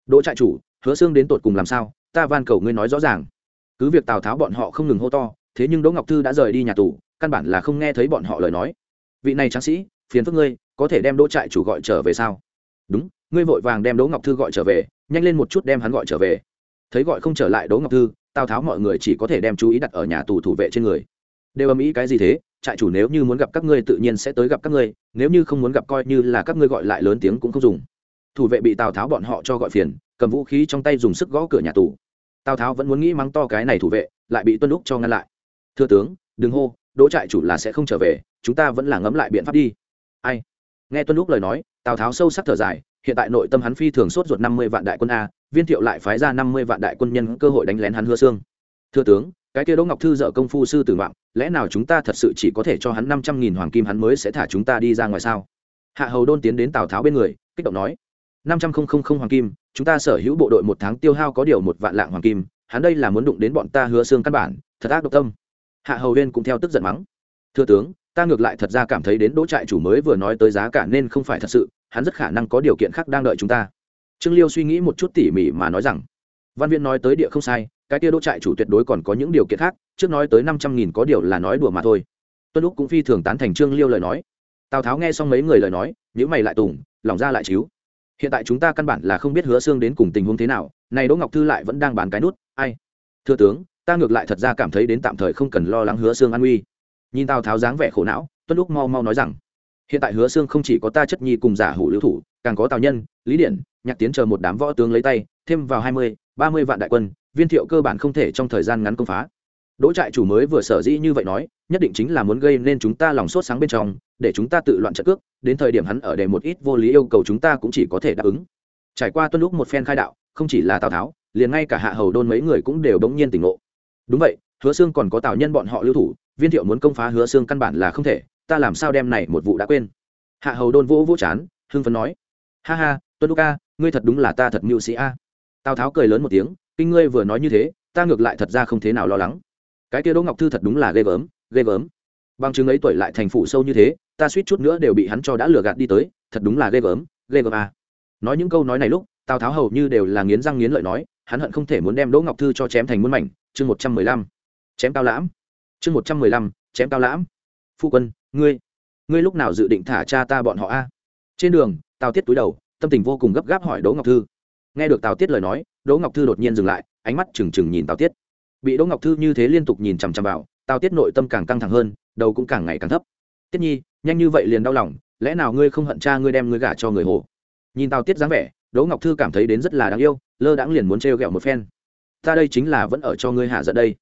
Đỗ trại chủ hứa xương đến tột cùng làm sao, ta van cầu ngươi nói rõ ràng. Cứ việc tào tháo bọn họ không ngừng hô to, thế nhưng đỗ ngọc thư đã rời đi nhà tù, căn bản là không nghe thấy bọn họ lời nói. Vị này tráng sĩ, phiền phức ngươi, có thể đem đỗ trại chủ gọi trở về sao? Đúng, ngươi vội vàng đem đỗ ngọc thư gọi trở về, nhanh lên một chút đem hắn gọi trở về. Thấy gọi không trở lại đỗ ngọc thư, tào tháo mọi người chỉ có thể đem chú ý đặt ở nhà tù thủ vệ trên người. Đều âm ý cái gì thế? Trại chủ nếu như muốn gặp các ngươi tự nhiên sẽ tới gặp các ngươi, nếu như không muốn gặp coi như là các ngươi gọi lại lớn tiếng cũng không dùng thủ vệ bị tào tháo bọn họ cho gọi phiền, cầm vũ khí trong tay dùng sức gõ cửa nhà tù. Tào tháo vẫn muốn nghĩ mắng to cái này thủ vệ, lại bị tuân lúc cho ngăn lại. Thưa tướng, đừng hô, đỗ trại chủ là sẽ không trở về, chúng ta vẫn là ngẫm lại biện pháp đi. Ai? Nghe tuân lúc lời nói, tào tháo sâu sắc thở dài, hiện tại nội tâm hắn phi thường sốt ruột năm mươi vạn đại quân a, viên thiệu lại phái ra năm mươi vạn đại quân nhân cơ hội đánh lén hắn hứa xương. Thưa tướng, cái kia đỗ ngọc thư dợ công phu sư tử mạng lẽ nào chúng ta thật sự chỉ có thể cho hắn năm trăm nghìn hoàng kim hắn mới sẽ thả chúng ta đi ra ngoài sao? Hạ hầu đôn tiến đến tào tháo bên người, kích động nói năm trăm không không không hoàng kim, chúng ta sở hữu bộ đội một tháng tiêu hao có điều một vạn lạng hoàng kim, hắn đây là muốn đụng đến bọn ta hứa xương căn bản, thật ác độc tâm. Hạ hầu huyên cũng theo tức giận mắng. Thưa tướng, ta ngược lại thật ra cảm thấy đến đỗ trại chủ mới vừa nói tới giá cả nên không phải thật sự, hắn rất khả năng có điều kiện khác đang đợi chúng ta. Trương liêu suy nghĩ một chút tỉ mỉ mà nói rằng, văn viên nói tới địa không sai, cái kia đỗ trại chủ tuyệt đối còn có những điều kiện khác, trước nói tới năm trăm nghìn có điều là nói đùa mà thôi. Tuân lúc cũng phi thường tán thành trương liêu lời nói. Tào tháo nghe xong mấy người lời nói nhữ mày lại tùng, lòng ra lại chiếu hiện tại chúng ta căn bản là không biết hứa xương đến cùng tình huống thế nào, này đỗ ngọc thư lại vẫn đang bán cái nút, ai? Thưa tướng, ta ngược lại thật ra cảm thấy đến tạm thời không cần lo lắng hứa xương an nguy nhìn tào tháo dáng vẻ khổ não tuân lúc mau mau nói rằng, hiện tại hứa xương không chỉ có ta chất nhi cùng giả hủ lưu thủ, càng có tào nhân, lý điển, nhạc tiến chờ một đám võ tướng lấy tay, thêm vào hai mươi, ba mươi vạn đại quân, viên thiệu cơ bản không thể trong thời gian ngắn công phá. Đỗ trại chủ mới vừa sở dĩ như vậy nói nhất định chính là muốn gây nên chúng ta lòng sốt sáng bên trong, để chúng ta tự loạn trận cước, đến thời điểm hắn ở để một ít vô lý yêu cầu chúng ta cũng chỉ có thể đáp ứng. Trải qua tuân lúc một phen khai đạo, không chỉ là tào tháo, liền ngay cả hạ hầu đôn mấy người cũng đều đống nhiên tỉnh ngộ. Đúng vậy, hứa xương còn có tào nhân bọn họ lưu thủ, viên thiệu muốn công phá hứa xương căn bản là không thể, ta làm sao đem này một vụ đã quên. Hạ hầu đôn vỗ vỗ chán, hưng phấn nói, ha ha, tuân lúc ca, ngươi thật đúng là ta thật mưu sĩ a. Tào tháo cười lớn một tiếng, kinh ngươi vừa nói như thế, ta ngược lại thật ra không thế nào lo lắng. Cái kia đỗ ngọc thư thật đúng là ghê gớm ghê gớm. Bằng chứng ấy tuổi lại thành phủ sâu như thế, ta suýt chút nữa đều bị hắn cho đã lừa gạt đi tới, thật đúng là ghê gớm ghê gớm à. nói những câu nói này lúc, tào tháo hầu như đều là nghiến răng nghiến lợi nói, hắn hận không thể muốn đem đỗ ngọc thư cho chém thành muôn mảnh, chương một trăm mười lăm. Chém cao lãm. Chương một trăm mười lăm, chém cao lãm. Phu quân, ngươi ngươi lúc nào dự định thả cha ta bọn họ a? Trên đường, tào tiết túi đầu, tâm tình vô cùng gấp gáp hỏi đỗ ngọc thư. Nghe được tào tiết lời nói, đỗ ngọc thư đột nhiên dừng lại, ánh mắt trừng trừng nhìn tào tiết. Bị đỗ ngọc thư như thế liên tục nhìn chằm chằm vào tào tiết nội tâm càng căng thẳng hơn, đầu cũng càng ngày càng thấp. Tiết nhi, nhanh như vậy liền đau lòng, lẽ nào ngươi không hận cha ngươi đem ngươi gả cho người hồ? Nhìn tào tiết dáng vẻ, đỗ ngọc thư cảm thấy đến rất là đáng yêu, lơ đãng liền muốn trêu ghẹo một phen. Ta đây chính là vẫn ở cho ngươi hạ giận đây.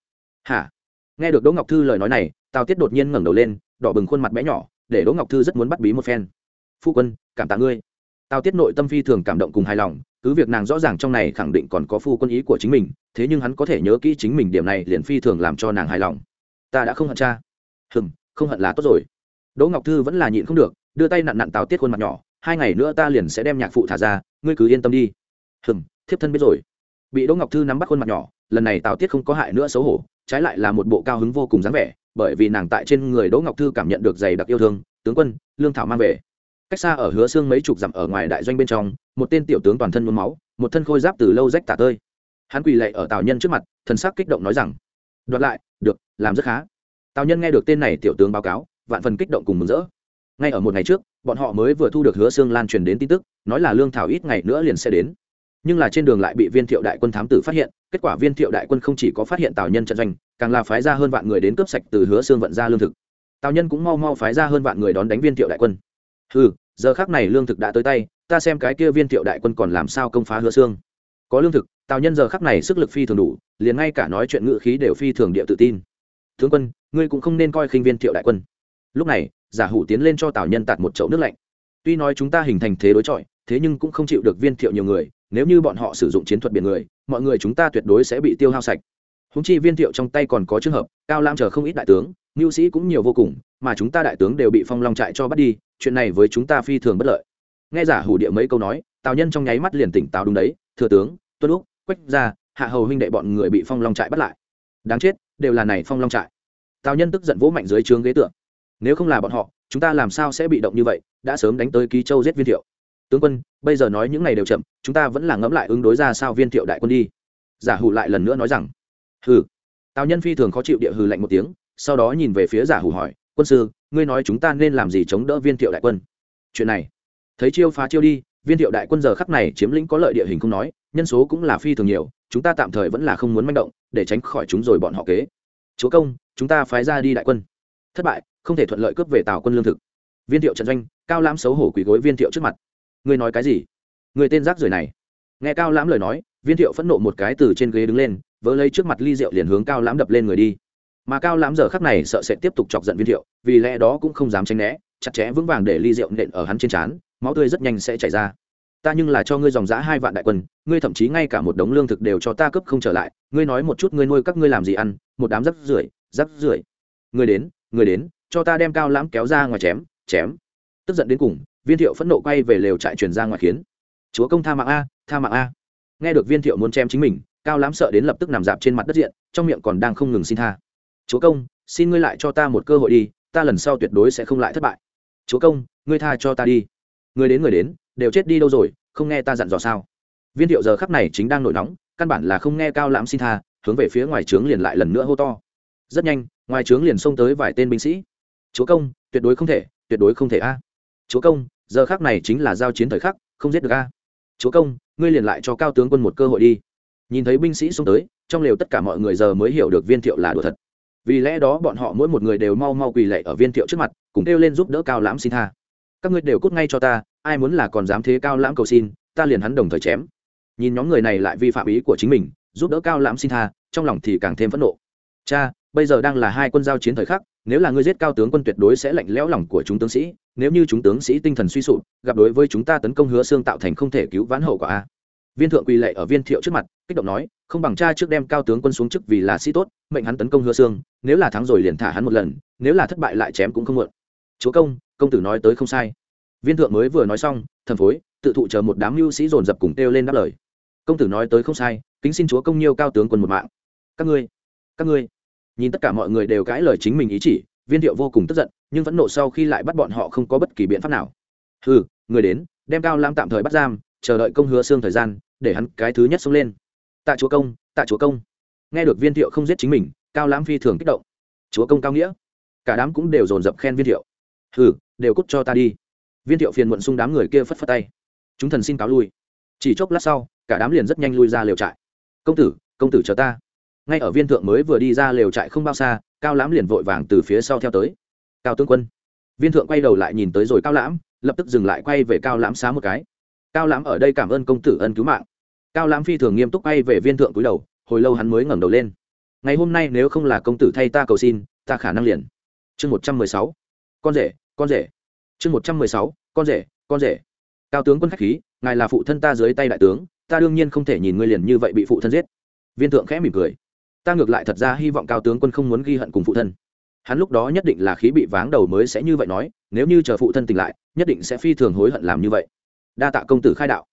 Hả? Nghe được đỗ ngọc thư lời nói này tào tiết đột nhiên ngẩng đầu lên, đỏ bừng khuôn mặt bé nhỏ, để đỗ ngọc thư rất muốn bắt bí một phen. Phu quân, cảm tạ ngươi. Tào tiết nội tâm phi thường cảm động cùng hài lòng, cứ việc nàng rõ ràng trong này khẳng định còn có phu quân ý của chính mình, thế nhưng hắn có thể nhớ kỹ chính mình điểm này liền phi thường làm cho nàng hài lòng ta đã không hận cha. Hừm, không hận là tốt rồi. Đỗ ngọc thư vẫn là nhịn không được, đưa tay nặn nặn tào tiết khuôn mặt nhỏ, hai ngày nữa ta liền sẽ đem nhạc phụ thả ra, ngươi cứ yên tâm đi. Hừm, thiếp thân biết rồi. Bị đỗ ngọc thư nắm bắt khuôn mặt nhỏ, lần này tào tiết không có hại nữa xấu hổ, trái lại là một bộ cao hứng vô cùng dáng vẻ, bởi vì nàng tại trên người đỗ ngọc thư cảm nhận được dày đặc yêu thương, tướng quân, lương thảo mang về. Cách xa ở hứa xương mấy chục dặm ở ngoài đại doanh bên trong, một tên tiểu tướng toàn thân nhuốm máu, một thân khôi giáp từ lâu rách tả tơi. Hắn quỳ lệ ở tào nhân trước mặt, thần sắc kích động nói rằng đoạt lại, được, làm rất khá. Tào nhân nghe được tên này, tiểu tướng báo cáo, vạn phần kích động cùng mừng rỡ. Ngay ở một ngày trước, bọn họ mới vừa thu được hứa xương lan truyền đến tin tức, nói là lương thảo ít ngày nữa liền sẽ đến. Nhưng là trên đường lại bị viên thiệu đại quân thám tử phát hiện, kết quả viên thiệu đại quân không chỉ có phát hiện tào nhân trận doanh, càng là phái ra hơn vạn người đến cướp sạch từ hứa xương vận ra lương thực. Tào nhân cũng mau mau phái ra hơn vạn người đón đánh viên thiệu đại quân. Ừ giờ khác này lương thực đã tới tay, ta xem cái kia viên thiệu đại quân còn làm sao công phá hứa xương có lương thực, tào nhân giờ khắc này sức lực phi thường đủ, liền ngay cả nói chuyện ngự khí đều phi thường địa tự tin. Tướng quân, ngươi cũng không nên coi khinh viên thiệu đại quân. Lúc này, giả hủ tiến lên cho tào nhân tạt một chậu nước lạnh. Tuy nói chúng ta hình thành thế đối chọi, thế nhưng cũng không chịu được viên thiệu nhiều người, nếu như bọn họ sử dụng chiến thuật biển người, mọi người chúng ta tuyệt đối sẽ bị tiêu hao sạch. Húng chi viên thiệu trong tay còn có trường hợp, cao lam chờ không ít đại tướng, mưu sĩ cũng nhiều vô cùng, mà chúng ta đại tướng đều bị phong long trại cho bắt đi, chuyện này với chúng ta phi thường bất lợi. Nghe giả hủ địa mấy câu nói, tào nhân trong nháy mắt liền tỉnh táo đúng đấy thừa tướng tuân úc quách Gia, hạ hầu huynh đệ bọn người bị phong long trại bắt lại. Đáng chết đều là này phong long trại. Tào nhân tức giận vỗ mạnh dưới trướng ghế tượng nếu không là bọn họ chúng ta làm sao sẽ bị động như vậy đã sớm đánh tới ký châu giết viên thiệu. Tướng quân bây giờ nói những này đều chậm chúng ta vẫn là ngẫm lại ứng đối ra sao viên thiệu đại quân đi. Giả hủ lại lần nữa nói rằng hừ. Tào nhân phi thường khó chịu địa hừ lạnh một tiếng sau đó nhìn về phía giả hủ hỏi quân sư ngươi nói chúng ta nên làm gì chống đỡ viên thiệu đại quân? Chuyện này thấy chiêu phá chiêu đi viên thiệu đại quân giờ khắc này chiếm lĩnh có lợi địa hình không nói, nhân số cũng là phi thường nhiều, chúng ta tạm thời vẫn là không muốn manh động, để tránh khỏi chúng rồi bọn họ kế. Chúa công, chúng ta phái ra đi đại quân. Thất bại, không thể thuận lợi cướp về tào quân lương thực. Viên thiệu trận doanh, cao lãm xấu hổ quỳ gối viên thiệu trước mặt. Ngươi nói cái gì? Người tên rác rưởi này. Nghe cao lãm lời nói, viên thiệu phẫn nộ một cái từ trên ghế đứng lên, vỡ lấy trước mặt ly rượu liền hướng cao lãm đập lên người đi. Mà cao lãm giờ khắc này sợ sẽ tiếp tục chọc giận viên thiệu, vì lẽ đó cũng không dám tránh né, chặt chẽ vững vàng để ly rượu nện ở hắn trên trán máu tươi rất nhanh sẽ chảy ra. Ta nhưng là cho ngươi dòng giã hai vạn đại quân, ngươi thậm chí ngay cả một đống lương thực đều cho ta cấp không trở lại. Ngươi nói một chút ngươi nuôi các ngươi làm gì ăn? Một đám rắc rưởi rắc rưởi. Người đến người đến, cho ta đem cao lãm kéo ra ngoài chém chém. Tức giận đến cùng, viên thiệu phẫn nộ quay về lều trại truyền ra ngoài khiến. Chúa công tha mạng a, tha mạng a. Nghe được viên thiệu muốn chém chính mình, cao lãm sợ đến lập tức nằm dạp trên mặt đất diện, trong miệng còn đang không ngừng xin tha. Chúa công, xin ngươi lại cho ta một cơ hội đi, ta lần sau tuyệt đối sẽ không lại thất bại. Chúa công, ngươi tha cho ta đi người đến người đến, đều chết đi đâu rồi, không nghe ta dặn dò sao? Viên thiệu giờ khắc này chính đang nổi nóng, căn bản là không nghe cao lãm xin tha, hướng về phía ngoài trướng liền lại lần nữa hô to. Rất nhanh, ngoài trướng liền xông tới vài tên binh sĩ. Chúa công, tuyệt đối không thể, tuyệt đối không thể a. À. Chúa công, giờ khắc này chính là giao chiến thời khắc, không giết được a. À. Chúa công, ngươi liền lại cho cao tướng quân một cơ hội đi. Nhìn thấy binh sĩ xông tới, trong lều tất cả mọi người giờ mới hiểu được viên thiệu là đùa thật. Vì lẽ đó bọn họ mỗi một người đều mau mau quỳ lạy ở viên thiệu trước mặt, cùng kêu lên giúp đỡ cao lãm xin tha các ngươi đều cút ngay cho ta, ai muốn là còn dám thế cao lãm cầu xin, ta liền hắn đồng thời chém. Nhìn nhóm người này lại vi phạm ý của chính mình, giúp đỡ cao lãm xin tha, trong lòng thì càng thêm phẫn nộ. Cha, bây giờ đang là hai quân giao chiến thời khắc, nếu là ngươi giết cao tướng quân tuyệt đối sẽ lạnh lẽo lòng của chúng tướng sĩ, nếu như chúng tướng sĩ tinh thần suy sụp, gặp đối với chúng ta tấn công hứa xương tạo thành không thể cứu vãn hậu quả. A viên thượng quỳ lệ ở viên thiệu trước mặt, kích động nói, không bằng cha trước đem cao tướng quân xuống chức vì là sĩ tốt, mệnh hắn tấn công hứa xương, nếu là thắng rồi liền thả hắn một lần, nếu là thất bại lại chém cũng không muộn. Chúa công công tử nói tới không sai. Viên thượng mới vừa nói xong, thần phối, tự thụ chờ một đám mưu sĩ dồn dập cùng kêu lên đáp lời. Công tử nói tới không sai, kính xin chúa công nhiêu cao tướng quân một mạng. Các ngươi các ngươi. Nhìn tất cả mọi người đều cãi lời chính mình ý chỉ, viên thiệu vô cùng tức giận, nhưng vẫn nộ sau khi lại bắt bọn họ không có bất kỳ biện pháp nào. Ừ người đến, đem cao lam tạm thời bắt giam, chờ đợi công hứa xương thời gian, để hắn cái thứ nhất xông lên. Tạ chúa công, tạ chúa công. Nghe được viên thiệu không giết chính mình, cao lãm phi thường kích động. Chúa công cao nghĩa. Cả đám cũng đều dồn dập khen viên thiệu hừ, đều cút cho ta đi. Viên thiệu phiền muộn xung đám người kia phất phất tay. Chúng thần xin cáo lui. Chỉ chốc lát sau, cả đám liền rất nhanh lui ra lều trại. Công tử công tử chờ ta. Ngay ở viên thượng mới vừa đi ra lều trại không bao xa, cao lãm liền vội vàng từ phía sau theo tới. Cao tướng quân. Viên thượng quay đầu lại nhìn tới rồi cao lãm, lập tức dừng lại quay về cao lãm xá một cái. Cao lãm ở đây cảm ơn công tử ân cứu mạng. Cao lãm phi thường nghiêm túc quay về viên thượng cúi đầu, hồi lâu hắn mới ngẩng đầu lên. Ngày hôm nay nếu không là công tử thay ta cầu xin, ta khả năng liền. Chương một trăm mười sáu con rể con rể. Chương một trăm mười sáu, con rể con rể. Cao tướng quân khách khí, ngài là phụ thân ta dưới tay đại tướng, ta đương nhiên không thể nhìn ngươi liền như vậy bị phụ thân giết. Viên thượng khẽ mỉm cười. Ta ngược lại thật ra hy vọng cao tướng quân không muốn ghi hận cùng phụ thân. Hắn lúc đó nhất định là khí bị váng đầu mới sẽ như vậy nói, nếu như chờ phụ thân tỉnh lại, nhất định sẽ phi thường hối hận làm như vậy. Đa tạ công tử khai đạo.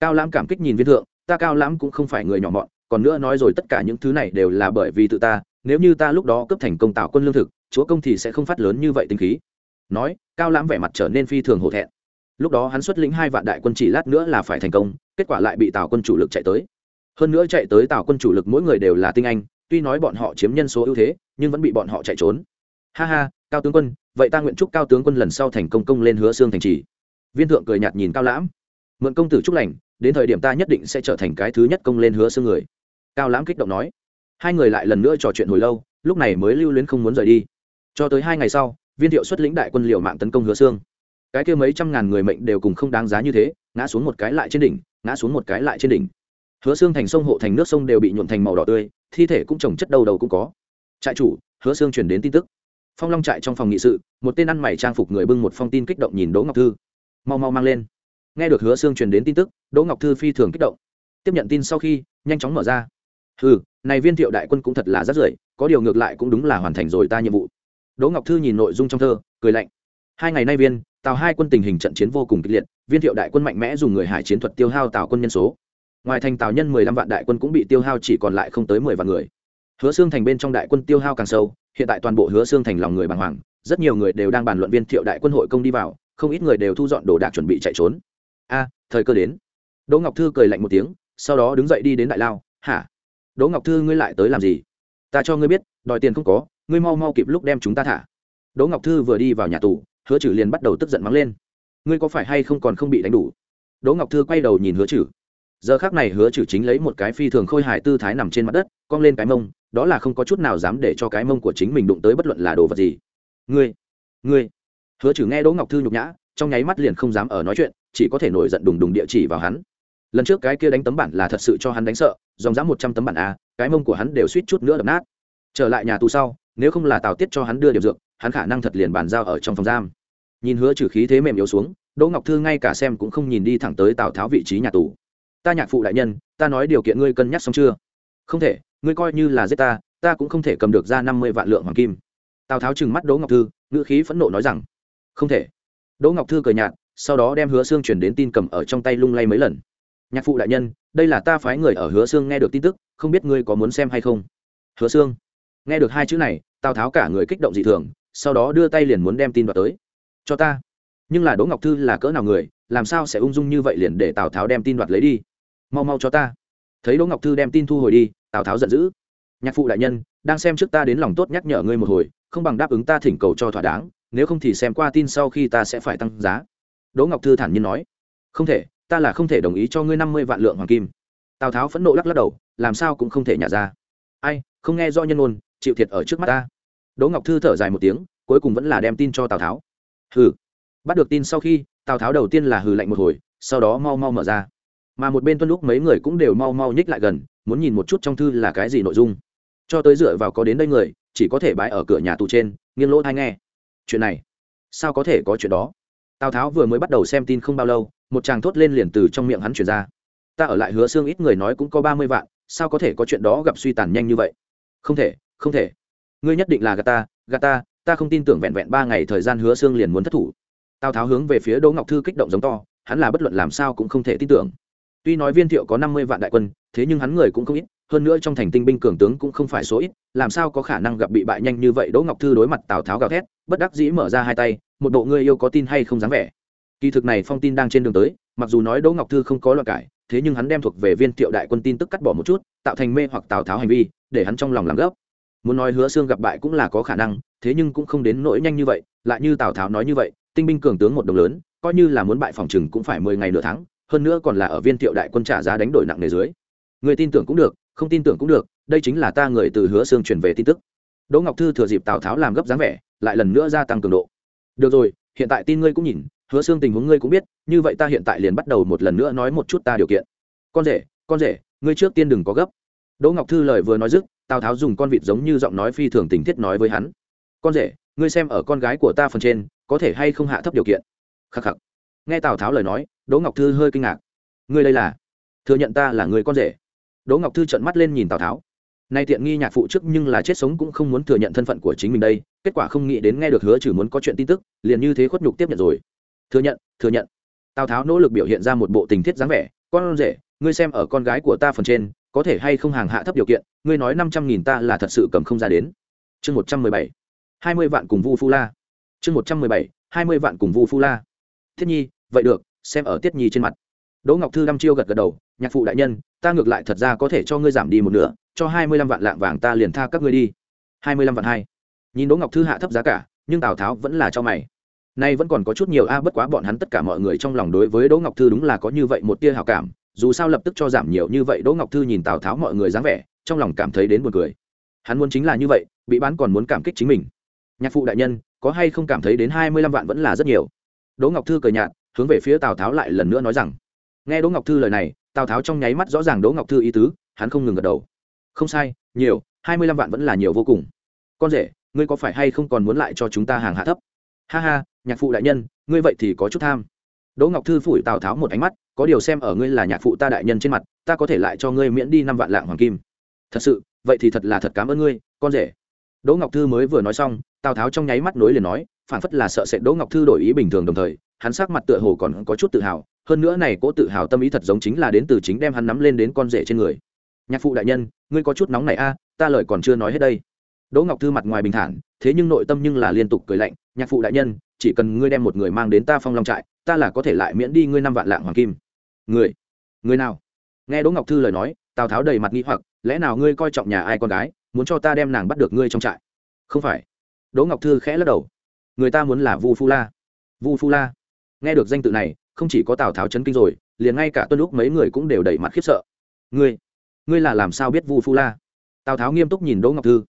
Cao lãm cảm kích nhìn viên thượng, ta cao lãm cũng không phải người nhỏ mọn, còn nữa nói rồi tất cả những thứ này đều là bởi vì tự ta, nếu như ta lúc đó cấp thành công tạo quân lương thực, chúa công thì sẽ không phát lớn như vậy tính khí nói, cao lãm vẻ mặt trở nên phi thường hổ thẹn. Lúc đó hắn xuất lĩnh hai vạn đại quân chỉ lát nữa là phải thành công, kết quả lại bị tào quân chủ lực chạy tới. Hơn nữa chạy tới tào quân chủ lực mỗi người đều là tinh anh, tuy nói bọn họ chiếm nhân số ưu thế, nhưng vẫn bị bọn họ chạy trốn. Ha ha, cao tướng quân, vậy ta nguyện chúc cao tướng quân lần sau thành công công lên hứa xương thành trì. Viên thượng cười nhạt nhìn cao lãm. Mượn công tử chúc lành, đến thời điểm ta nhất định sẽ trở thành cái thứ nhất công lên hứa xương người. Cao lãm kích động nói. Hai người lại lần nữa trò chuyện hồi lâu, lúc này mới lưu luyến không muốn rời đi. Cho tới hai ngày sau viên thiệu xuất lĩnh đại quân liều mạng tấn công hứa xương. Cái kia mấy trăm ngàn người mệnh đều cùng không đáng giá như thế, ngã xuống một cái lại trên đỉnh, ngã xuống một cái lại trên đỉnh. Hứa xương thành sông, hộ thành nước sông đều bị nhuộn thành màu đỏ tươi, thi thể cũng trồng chất đầu đầu cũng có. Trại chủ, hứa xương chuyển đến tin tức. Phong long trại trong phòng nghị sự, một tên ăn mày trang phục người bưng một phong tin kích động nhìn đỗ ngọc thư. Mau mau mang lên. Nghe được hứa xương truyền đến tin tức, đỗ ngọc thư phi thường kích động. Tiếp nhận tin sau khi, nhanh chóng mở ra. Ừ này viên thiệu đại quân cũng thật là rất rưởi, có điều ngược lại cũng đúng là hoàn thành rồi ta nhiệm vụ đỗ ngọc thư nhìn nội dung trong thơ, cười lạnh. Hai ngày nay viên, tào hai quân tình hình trận chiến vô cùng kịch liệt, viên thiệu đại quân mạnh mẽ dùng người hải chiến thuật tiêu hao tào quân nhân số. Ngoài thành tào nhân mười lăm vạn đại quân cũng bị tiêu hao, chỉ còn lại không tới mười vạn người. Hứa xương thành bên trong đại quân tiêu hao càng sâu, hiện tại toàn bộ hứa xương thành lòng người bàng hoàng, rất nhiều người đều đang bàn luận viên thiệu đại quân hội công đi vào, không ít người đều thu dọn đồ đạc chuẩn bị chạy trốn. A, thời cơ đến. Đỗ ngọc thư cười lạnh một tiếng, sau đó đứng dậy đi đến đại lao. Hả? Đỗ ngọc thư, ngươi lại tới làm gì? Ta cho ngươi biết, đòi tiền không có ngươi mau mau kịp lúc đem chúng ta thả. Đỗ ngọc thư vừa đi vào nhà tù, hứa chử liền bắt đầu tức giận mắng lên. Ngươi có phải hay không còn không bị đánh đủ? Đỗ ngọc thư quay đầu nhìn hứa chử. Giờ khác này hứa chử chính lấy một cái phi thường khôi hài tư thái nằm trên mặt đất, cong lên cái mông, đó là không có chút nào dám để cho cái mông của chính mình đụng tới bất luận là đồ vật gì. Ngươi ngươi. Hứa chử nghe đỗ ngọc thư nhục nhã, trong nháy mắt liền không dám ở nói chuyện, chỉ có thể nổi giận đùng đùng địa chỉ vào hắn. Lần trước cái kia đánh tấm bản là thật sự cho hắn đánh sợ, dòng dã một trăm tấm bản a, cái mông của hắn đều suýt chút nữa đập nát. Trở lại nhà tù sau nếu không là tào tiết cho hắn đưa điểm dược, hắn khả năng thật liền bàn giao ở trong phòng giam. Nhìn hứa trừ khí thế mềm yếu xuống, đỗ ngọc thư ngay cả xem cũng không nhìn đi thẳng tới tào tháo vị trí nhà tù. Ta nhạc phụ đại nhân, ta nói điều kiện ngươi cân nhắc xong chưa? Không thể, ngươi coi như là giết ta ta cũng không thể cầm được ra năm mươi vạn lượng hoàng kim. Tào tháo trừng mắt đỗ ngọc thư, ngữ khí phẫn nộ nói rằng, không thể. Đỗ ngọc thư cười nhạt, sau đó đem hứa xương chuyển đến tin cầm ở trong tay lung lay mấy lần. Nhạc phụ đại nhân, đây là ta phái người ở hứa xương nghe được tin tức, không biết ngươi có muốn xem hay không? Hứa xương? Nghe được hai chữ này tào tháo cả người kích động dị thường, sau đó đưa tay liền muốn đem tin vào tới. Cho ta. Nhưng là đỗ ngọc thư là cỡ nào người, làm sao sẽ ung dung như vậy liền để tào tháo đem tin đoạt lấy đi? Mau mau cho ta. Thấy đỗ ngọc thư đem tin thu hồi đi, tào tháo giận dữ. Nhạc phụ đại nhân, đang xem trước ta đến lòng tốt nhắc nhở ngươi một hồi, không bằng đáp ứng ta thỉnh cầu cho thỏa đáng, nếu không thì xem qua tin sau khi ta sẽ phải tăng giá. Đỗ ngọc thư thản nhiên nói. Không thể, ta là không thể đồng ý cho ngươi năm mươi vạn lượng hoàng kim. Tào tháo phẫn nộ lắc lắc đầu, làm sao cũng không thể nhả ra. Ai, không nghe do nhân ôn chịu thiệt ở trước mắt ta. Đỗ ngọc thư thở dài một tiếng, cuối cùng vẫn là đem tin cho tào tháo. Hừ. Bắt được tin sau khi, tào tháo đầu tiên là hừ lạnh một hồi, sau đó mau mau mở ra. Mà một bên tuân lúc mấy người cũng đều mau mau nhích lại gần, muốn nhìn một chút trong thư là cái gì nội dung. Cho tới dựa vào có đến đây người, chỉ có thể bãi ở cửa nhà tù trên, nghiêng lỗ thai nghe. Chuyện này, sao có thể có chuyện đó? Tào tháo vừa mới bắt đầu xem tin không bao lâu, một chàng thốt lên liền từ trong miệng hắn chuyển ra. Ta ở lại hứa xương ít người nói cũng có ba mươi vạn, sao có thể có chuyện đó gặp suy tàn nhanh như vậy? Không thể không thể. Ngươi nhất định là gà ta gà ta ta không tin tưởng vẹn vẹn ba ngày thời gian hứa xương liền muốn thất thủ. Tào tháo hướng về phía đỗ ngọc thư kích động giống to, hắn là bất luận làm sao cũng không thể tin tưởng. Tuy nói viên thiệu có năm mươi vạn đại quân, thế nhưng hắn người cũng không ít, hơn nữa trong thành tinh binh cường tướng cũng không phải số ít, làm sao có khả năng gặp bị bại nhanh như vậy? Đỗ ngọc thư đối mặt tào tháo gào thét, bất đắc dĩ mở ra hai tay, một bộ ngươi yêu có tin hay không dám vẻ. Kỳ thực này phong tin đang trên đường tới, mặc dù nói đỗ ngọc thư không có loại cải, thế nhưng hắn đem thuộc về viên thiệu đại quân tin tức cắt bỏ một chút, tạo thành mê hoặc tào tháo hành vi, để hắn trong lòng làm gấp muốn nói hứa xương gặp bại cũng là có khả năng, thế nhưng cũng không đến nỗi nhanh như vậy, lại như tào tháo nói như vậy, tinh binh cường tướng một đồng lớn, coi như là muốn bại phòng chừng cũng phải mười ngày nửa tháng, hơn nữa còn là ở viên thiệu đại quân trả giá đánh đổi nặng nề dưới. Người tin tưởng cũng được, không tin tưởng cũng được, đây chính là ta người từ hứa xương truyền về tin tức. Đỗ ngọc thư thừa dịp tào tháo làm gấp dáng vẻ, lại lần nữa gia tăng cường độ. Được rồi, hiện tại tin ngươi cũng nhìn, hứa xương tình huống ngươi cũng biết, như vậy ta hiện tại liền bắt đầu một lần nữa nói một chút ta điều kiện. Con rể con rể, ngươi trước tiên đừng có gấp. Đỗ ngọc thư lời vừa nói dứt tào tháo dùng con vịt giống như giọng nói phi thường tình thiết nói với hắn. Con rể, ngươi xem ở con gái của ta phần trên, có thể hay không hạ thấp điều kiện? Khắc khắc. Nghe tào tháo lời nói, đỗ ngọc thư hơi kinh ngạc. Ngươi đây là? Thừa nhận ta là người con rể. Đỗ ngọc thư trợn mắt lên nhìn tào tháo. Nay tiện nghi nhạc phụ trước nhưng là chết sống cũng không muốn thừa nhận thân phận của chính mình đây, kết quả không nghĩ đến nghe được hứa trừ muốn có chuyện tin tức, liền như thế khuất nhục tiếp nhận rồi. Thừa nhận thừa nhận. Tào tháo nỗ lực biểu hiện ra một bộ tình thiết dáng vẻ. Con rể, ngươi xem ở con gái của ta phần trên có thể hay không hàng hạ thấp điều kiện, ngươi nói năm trăm nghìn ta là thật sự cầm không ra đến. Chương một trăm mười bảy, hai mươi vạn cùng vu phu la. Chương một trăm mười bảy, hai mươi vạn cùng vu phu la. Thiết nhi, vậy được, xem ở tiết nhi trên mặt. Đỗ ngọc thư đăm chiêu gật gật đầu, nhạc phụ đại nhân, ta ngược lại thật ra có thể cho ngươi giảm đi một nửa, cho hai mươi lăm vạn lạng vàng ta liền tha các ngươi đi. Hai mươi lăm vạn hai. Nhìn đỗ ngọc thư hạ thấp giá cả, nhưng tào tháo vẫn là cho mày. Nay vẫn còn có chút nhiều, a, bất quá bọn hắn tất cả mọi người trong lòng đối với đỗ ngọc thư đúng là có như vậy một tia hào cảm dù sao lập tức cho giảm nhiều như vậy, đỗ ngọc thư nhìn tào tháo mọi người dáng vẻ, trong lòng cảm thấy đến buồn cười. Hắn muốn chính là như vậy, bị bán còn muốn cảm kích chính mình. Nhạc phụ đại nhân, có hay không cảm thấy đến hai mươi lăm vạn vẫn là rất nhiều. Đỗ ngọc thư cười nhạt, hướng về phía tào tháo lại lần nữa nói rằng, nghe đỗ ngọc thư lời này, tào tháo trong nháy mắt rõ ràng đỗ ngọc thư ý tứ, hắn không ngừng gật đầu. Không sai, nhiều, hai mươi lăm vạn vẫn là nhiều vô cùng. Con rể, ngươi có phải hay không còn muốn lại cho chúng ta hàng hạ thấp? Ha ha, nhạc phụ đại nhân, ngươi vậy thì có chút tham. Đỗ ngọc thư phủi tào tháo một ánh mắt có điều xem ở ngươi là nhạc phụ ta đại nhân trên mặt, ta có thể lại cho ngươi miễn đi năm vạn lạng hoàng kim. Thật sự, vậy thì thật là thật cảm ơn ngươi, con rể. Đỗ ngọc thư mới vừa nói xong, tào tháo trong nháy mắt nối liền nói, phản phất là sợ sệt đỗ ngọc thư đổi ý bình thường đồng thời, hắn sắc mặt tựa hồ còn có chút tự hào, hơn nữa này cố tự hào tâm ý thật giống chính là đến từ chính đem hắn nắm lên đến con rể trên người. Nhạc phụ đại nhân, ngươi có chút nóng này a à, ta lời còn chưa nói hết đây. Đỗ ngọc thư mặt ngoài bình thản, thế nhưng nội tâm nhưng là liên tục cười lạnh, nhạc phụ đại nhân, chỉ cần ngươi đem một người mang đến ta phong long trại, ta là có thể lại miễn đi ngươi năm vạn lạng hoàng kim người người nào? Nghe đỗ ngọc thư lời nói, tào tháo đầy mặt nghi hoặc, lẽ nào ngươi coi trọng nhà ai con gái, muốn cho ta đem nàng bắt được ngươi trong trại? Không phải. Đỗ ngọc thư khẽ lắc đầu. Người ta muốn là vu phu la. Vu phu la. Nghe được danh tự này, không chỉ có tào tháo chấn kinh rồi, liền ngay cả tuân lúc mấy người cũng đều đầy mặt khiếp sợ. Ngươi ngươi là làm sao biết vu phu la? Tào tháo nghiêm túc nhìn đỗ ngọc thư.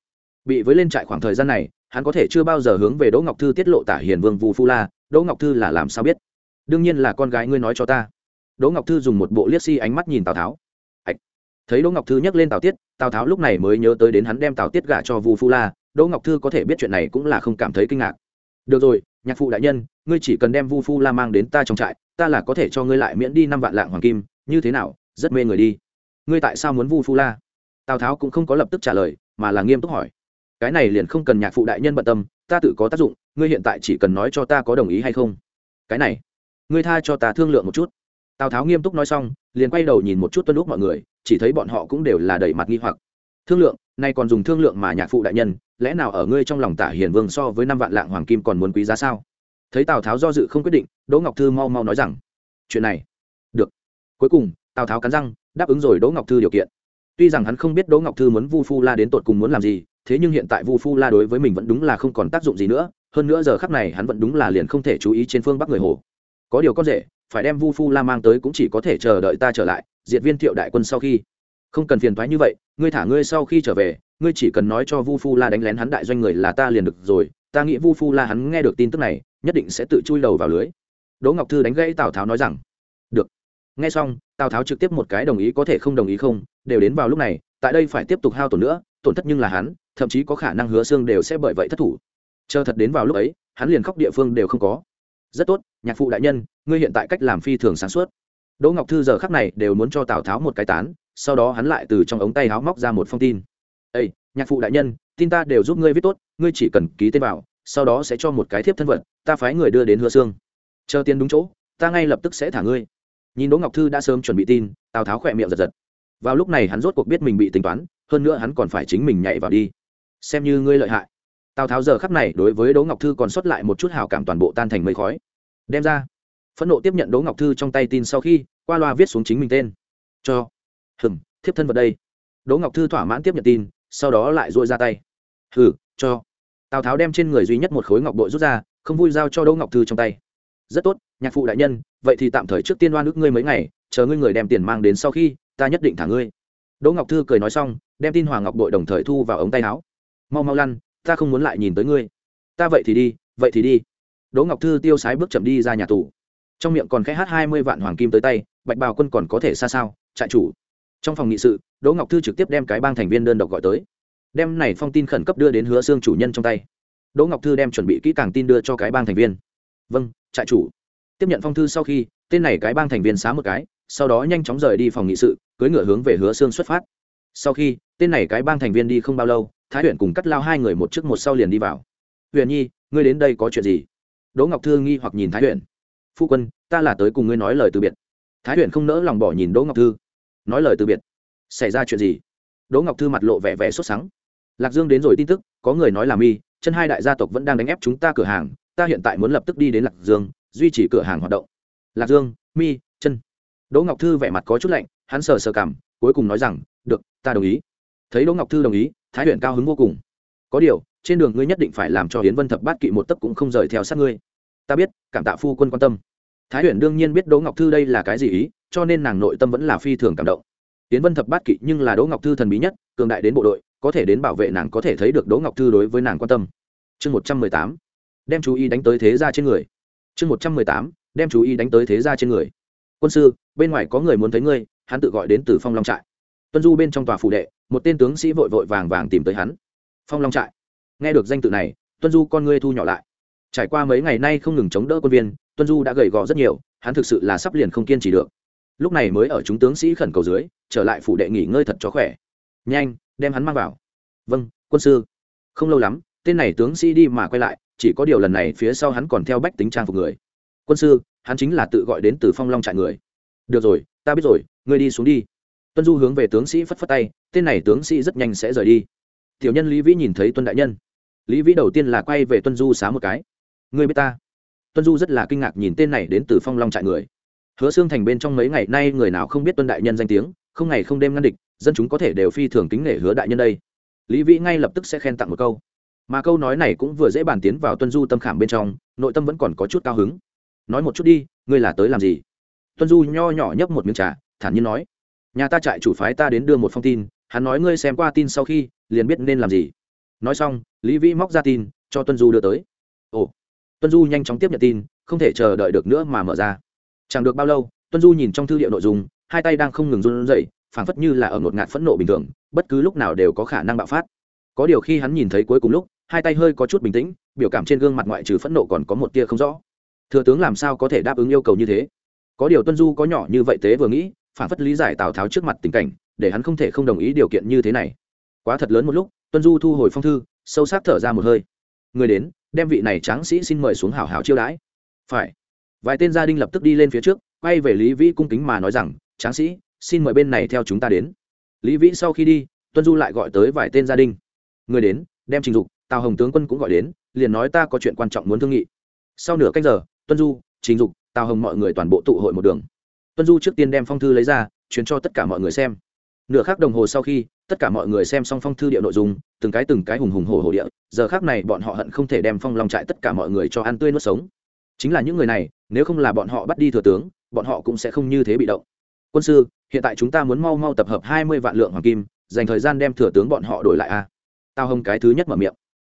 Bị với lên trại khoảng thời gian này, hắn có thể chưa bao giờ hướng về đỗ ngọc thư tiết lộ tả hiền vương vu phu la. Đỗ ngọc thư là làm sao biết? Đương nhiên là con gái ngươi nói cho ta đỗ ngọc thư dùng một bộ liếc si ánh mắt nhìn tào tháo. Thấy đỗ ngọc thư nhắc lên tào tiết, tào tháo lúc này mới nhớ tới đến hắn đem tào tiết gả cho vu phu la, đỗ ngọc thư có thể biết chuyện này cũng là không cảm thấy kinh ngạc. Được rồi, nhạc phụ đại nhân, ngươi chỉ cần đem vu phu la mang đến ta trong trại, ta là có thể cho ngươi lại miễn đi năm vạn lạng hoàng kim, như thế nào, rất mê người đi. Ngươi tại sao muốn vu phu la? Tào tháo cũng không có lập tức trả lời, mà là nghiêm túc hỏi. Cái này liền không cần nhạc phụ đại nhân bận tâm, ta tự có tác dụng, ngươi hiện tại chỉ cần nói cho ta có đồng ý hay không. Cái này, ngươi tha cho ta thương lượng một chút tào tháo nghiêm túc nói xong, liền quay đầu nhìn một chút tuân lúc mọi người, chỉ thấy bọn họ cũng đều là đầy mặt nghi hoặc. Thương lượng, nay còn dùng thương lượng mà nhạc phụ đại nhân, lẽ nào ở ngươi trong lòng tả hiền vương so với năm vạn lạng hoàng kim còn muốn quý giá sao? Thấy tào tháo do dự không quyết định, đỗ ngọc thư mau mau nói rằng, chuyện này, được. Cuối cùng, tào tháo cắn răng, đáp ứng rồi đỗ ngọc thư điều kiện. Tuy rằng hắn không biết đỗ ngọc thư muốn vu phu la đến tột cùng muốn làm gì, thế nhưng hiện tại vu phu la đối với mình vẫn đúng là không còn tác dụng gì nữa, hơn nữa giờ khắc này hắn vẫn đúng là liền không thể chú ý trên phương bắc người hồ. Có điều con rể phải đem vu phu la mang tới cũng chỉ có thể chờ đợi ta trở lại, diệt viên thiệu đại quân sau khi. Không cần phiền thoái như vậy, ngươi thả ngươi sau khi trở về, ngươi chỉ cần nói cho vu phu la đánh lén hắn đại doanh người là ta liền được rồi, ta nghĩ vu phu la hắn nghe được tin tức này, nhất định sẽ tự chui đầu vào lưới. Đỗ ngọc thư đánh gãy tào tháo nói rằng, được. Nghe xong, tào tháo trực tiếp một cái đồng ý có thể không đồng ý không, đều đến vào lúc này, tại đây phải tiếp tục hao tổn nữa, tổn thất nhưng là hắn, thậm chí có khả năng hứa xương đều sẽ bởi vậy thất thủ. Chờ thật đến vào lúc ấy, hắn liền khóc địa phương đều không có rất tốt, nhạc phụ đại nhân, ngươi hiện tại cách làm phi thường sáng suốt. Đỗ ngọc thư giờ khắc này đều muốn cho tào tháo một cái tán, sau đó hắn lại từ trong ống tay áo móc ra một phong tin. Ây nhạc phụ đại nhân, tin ta đều giúp ngươi viết tốt, ngươi chỉ cần ký tên vào, sau đó sẽ cho một cái thiếp thân vật, ta phái người đưa đến hứa xương. Chờ tiền đúng chỗ, ta ngay lập tức sẽ thả ngươi. Nhìn đỗ ngọc thư đã sớm chuẩn bị tin, tào tháo khỏe miệng giật giật. Vào lúc này hắn rốt cuộc biết mình bị tính toán, hơn nữa hắn còn phải chính mình nhảy vào đi. Xem như ngươi lợi hại tào tháo giờ khắp này đối với đỗ ngọc thư còn xuất lại một chút hào cảm toàn bộ tan thành mây khói. Đem ra. Phẫn nộ tiếp nhận đỗ ngọc thư trong tay tin sau khi, qua loa viết xuống chính mình tên. Cho. Hừm thiếp thân vào đây. Đỗ ngọc thư thỏa mãn tiếp nhận tin, sau đó lại dội ra tay. Hừ, cho. Tào tháo đem trên người duy nhất một khối ngọc bội rút ra, không vui giao cho đỗ ngọc thư trong tay. Rất tốt, nhạc phụ đại nhân, vậy thì tạm thời trước tiên đoan ước ngươi mấy ngày, chờ ngươi người đem tiền mang đến sau khi, ta nhất định thả ngươi. Đỗ ngọc thư cười nói xong, đem tin hoàng ngọc bội đồng thời thu vào ống tay áo. Mau mau lăn ta không muốn lại nhìn tới ngươi. Ta vậy thì đi, vậy thì đi. Đỗ ngọc thư tiêu sái bước chậm đi ra nhà tù. Trong miệng còn khẽ hát hai mươi vạn hoàng kim tới tay, bạch bào quân còn có thể xa sao, trại chủ. Trong phòng nghị sự, đỗ ngọc thư trực tiếp đem cái bang thành viên đơn độc gọi tới. Đem này phong tin khẩn cấp đưa đến hứa xương chủ nhân trong tay. Đỗ ngọc thư đem chuẩn bị kỹ càng tin đưa cho cái bang thành viên. Vâng trại chủ. Tiếp nhận phong thư sau khi, tên này cái bang thành viên xá một cái, sau đó nhanh chóng rời đi phòng nghị sự cưới ngựa hướng về hứa xương xuất phát. Sau khi, tên này cái bang thành viên đi không bao lâu thái huyền cùng cắt lao hai người một trước một sau liền đi vào. Huyền nhi, ngươi đến đây có chuyện gì? Đỗ ngọc thư nghi hoặc nhìn thái huyền. Phu quân, ta là tới cùng ngươi nói lời từ biệt. Thái huyền không nỡ lòng bỏ nhìn đỗ ngọc thư. Nói lời từ biệt? Xảy ra chuyện gì? Đỗ ngọc thư mặt lộ vẻ vẻ sốt sắng. Lạc dương đến rồi tin tức, có người nói là mi, chân hai đại gia tộc vẫn đang đánh ép chúng ta cửa hàng, ta hiện tại muốn lập tức đi đến lạc dương, duy trì cửa hàng hoạt động. Lạc dương, mi, chân. Đỗ ngọc thư vẻ mặt có chút lạnh, hắn sờ sờ cảm cuối cùng nói rằng, được, ta đồng ý. Thấy đỗ ngọc thư đồng ý thái huyền cao hứng vô cùng. Có điều, trên đường ngươi nhất định phải làm cho hiến vân thập bát kỵ một tấc cũng không rời theo sát ngươi. Ta biết, cảm tạ phu quân quan tâm. Thái huyền đương nhiên biết đỗ ngọc thư đây là cái gì ý, cho nên nàng nội tâm vẫn là phi thường cảm động. Hiến vân thập bát kỵ nhưng là đỗ ngọc thư thần bí nhất, cường đại đến bộ đội, có thể đến bảo vệ nàng có thể thấy được đỗ ngọc thư đối với nàng quan tâm. Chương một trăm mười tám, đem chú ý đánh tới thế ra trên người. Chương một trăm mười tám, đem chú ý đánh tới thế ra trên người. Quân sư, bên ngoài có người muốn thấy ngươi, hắn tự gọi đến từ phong long trại. Tuân du bên trong tòa phủ đệ một tên tướng sĩ vội vội vàng vàng tìm tới hắn. Phong long trại. Nghe được danh tự này, tuân du con ngươi thu nhỏ lại. Trải qua mấy ngày nay không ngừng chống đỡ quân viên, tuân du đã gầy gò rất nhiều, hắn thực sự là sắp liền không kiên trì được. Lúc này mới ở chúng tướng sĩ khẩn cầu dưới, trở lại phủ đệ nghỉ ngơi thật cho khỏe. Nhanh, đem hắn mang vào. Vâng quân sư. Không lâu lắm, tên này tướng sĩ đi mà quay lại, chỉ có điều lần này phía sau hắn còn theo bách tính trang phục người. Quân sư, hắn chính là tự gọi đến từ phong long trại người. Được rồi, ta biết rồi, ngươi đi xuống đi tuân du hướng về tướng sĩ phất phất tay, tên này tướng sĩ rất nhanh sẽ rời đi. Tiểu nhân lý vĩ nhìn thấy tuân đại nhân. Lý vĩ đầu tiên là quay về tuân du xá một cái. Ngươi biết ta? Tuân du rất là kinh ngạc nhìn tên này đến từ phong long trại người. Hứa xương thành bên trong mấy ngày nay người nào không biết tuân đại nhân danh tiếng, không ngày không đêm ngăn địch, dân chúng có thể đều phi thường kính nể hứa đại nhân đây. Lý vĩ ngay lập tức sẽ khen tặng một câu. Mà câu nói này cũng vừa dễ bàn tiến vào tuân du tâm khảm bên trong, nội tâm vẫn còn có chút cao hứng. Nói một chút đi, ngươi là tới làm gì? Tuân du nho nhỏ nhấp một miếng trà, thản nhiên nói nhà ta trại chủ phái ta đến đưa một phong tin, hắn nói ngươi xem qua tin sau khi, liền biết nên làm gì. Nói xong, lý vĩ móc ra tin, cho tuân du đưa tới. Ồ, tuân du nhanh chóng tiếp nhận tin, không thể chờ đợi được nữa mà mở ra. Chẳng được bao lâu, tuân du nhìn trong thư liệu nội dung, hai tay đang không ngừng run rẩy, phảng phất như là ở ngột ngạt phẫn nộ bình thường, bất cứ lúc nào đều có khả năng bạo phát. Có điều khi hắn nhìn thấy cuối cùng lúc, hai tay hơi có chút bình tĩnh, biểu cảm trên gương mặt ngoại trừ phẫn nộ còn có một tia không rõ. Thừa tướng làm sao có thể đáp ứng yêu cầu như thế? Có điều tuân du có nhỏ như vậy tế vừa nghĩ phản phất lý giải tào tháo trước mặt tình cảnh, để hắn không thể không đồng ý điều kiện như thế này. Quá thật lớn một lúc, tuân du thu hồi phong thư, sâu sắc thở ra một hơi. Người đến, đem vị này tráng sĩ xin mời xuống hảo hảo chiêu đãi. Phải. Vài tên gia đình lập tức đi lên phía trước, quay về lý vĩ cung kính mà nói rằng, tráng sĩ, xin mời bên này theo chúng ta đến. Lý vĩ sau khi đi, tuân du lại gọi tới vài tên gia đình. Người đến, đem trình dục, tào hồng tướng quân cũng gọi đến, liền nói ta có chuyện quan trọng muốn thương nghị. Sau nửa canh giờ, tuân du, trình dục, tào hồng mọi người toàn bộ tụ hội một đường tuân du trước tiên đem phong thư lấy ra, truyền cho tất cả mọi người xem. Nửa khắc đồng hồ sau khi, tất cả mọi người xem xong phong thư địa nội dung, từng cái từng cái hùng hùng hổ hổ địa, giờ khác này bọn họ hận không thể đem phong long trại tất cả mọi người cho ăn tươi nuốt sống. Chính là những người này, nếu không là bọn họ bắt đi thừa tướng, bọn họ cũng sẽ không như thế bị động. Quân sư, hiện tại chúng ta muốn mau mau tập hợp hai mươi vạn lượng hoàng kim, dành thời gian đem thừa tướng bọn họ đổi lại a. Tao hông cái thứ nhất mở miệng.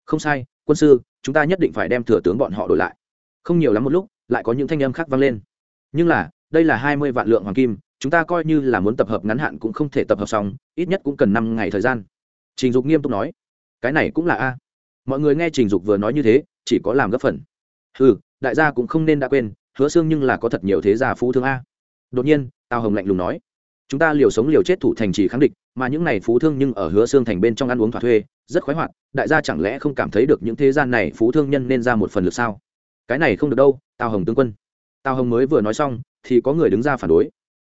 Không sai, quân sư, chúng ta nhất định phải đem thừa tướng bọn họ đổi lại. Không nhiều lắm một lúc, lại có những thanh âm khác vang lên. Nhưng là đây là hai mươi vạn lượng hoàng kim, chúng ta coi như là muốn tập hợp ngắn hạn cũng không thể tập hợp xong, ít nhất cũng cần năm ngày thời gian. Trình dục nghiêm túc nói. Cái này cũng là a. Mọi người nghe trình dục vừa nói như thế, chỉ có làm gấp phần. Ừ đại gia cũng không nên đã quên, hứa xương nhưng là có thật nhiều thế gia phú thương a. Đột nhiên, tào hồng lạnh lùng nói. Chúng ta liều sống liều chết thủ thành trì kháng địch, mà những này phú thương nhưng ở hứa xương thành bên trong ăn uống thỏa thuê, rất khoái hoạt, đại gia chẳng lẽ không cảm thấy được những thế gian này phú thương nhân nên ra một phần lực sao? Cái này không được đâu, tào hồng tướng quân. Tào hồng mới vừa nói xong thì có người đứng ra phản đối.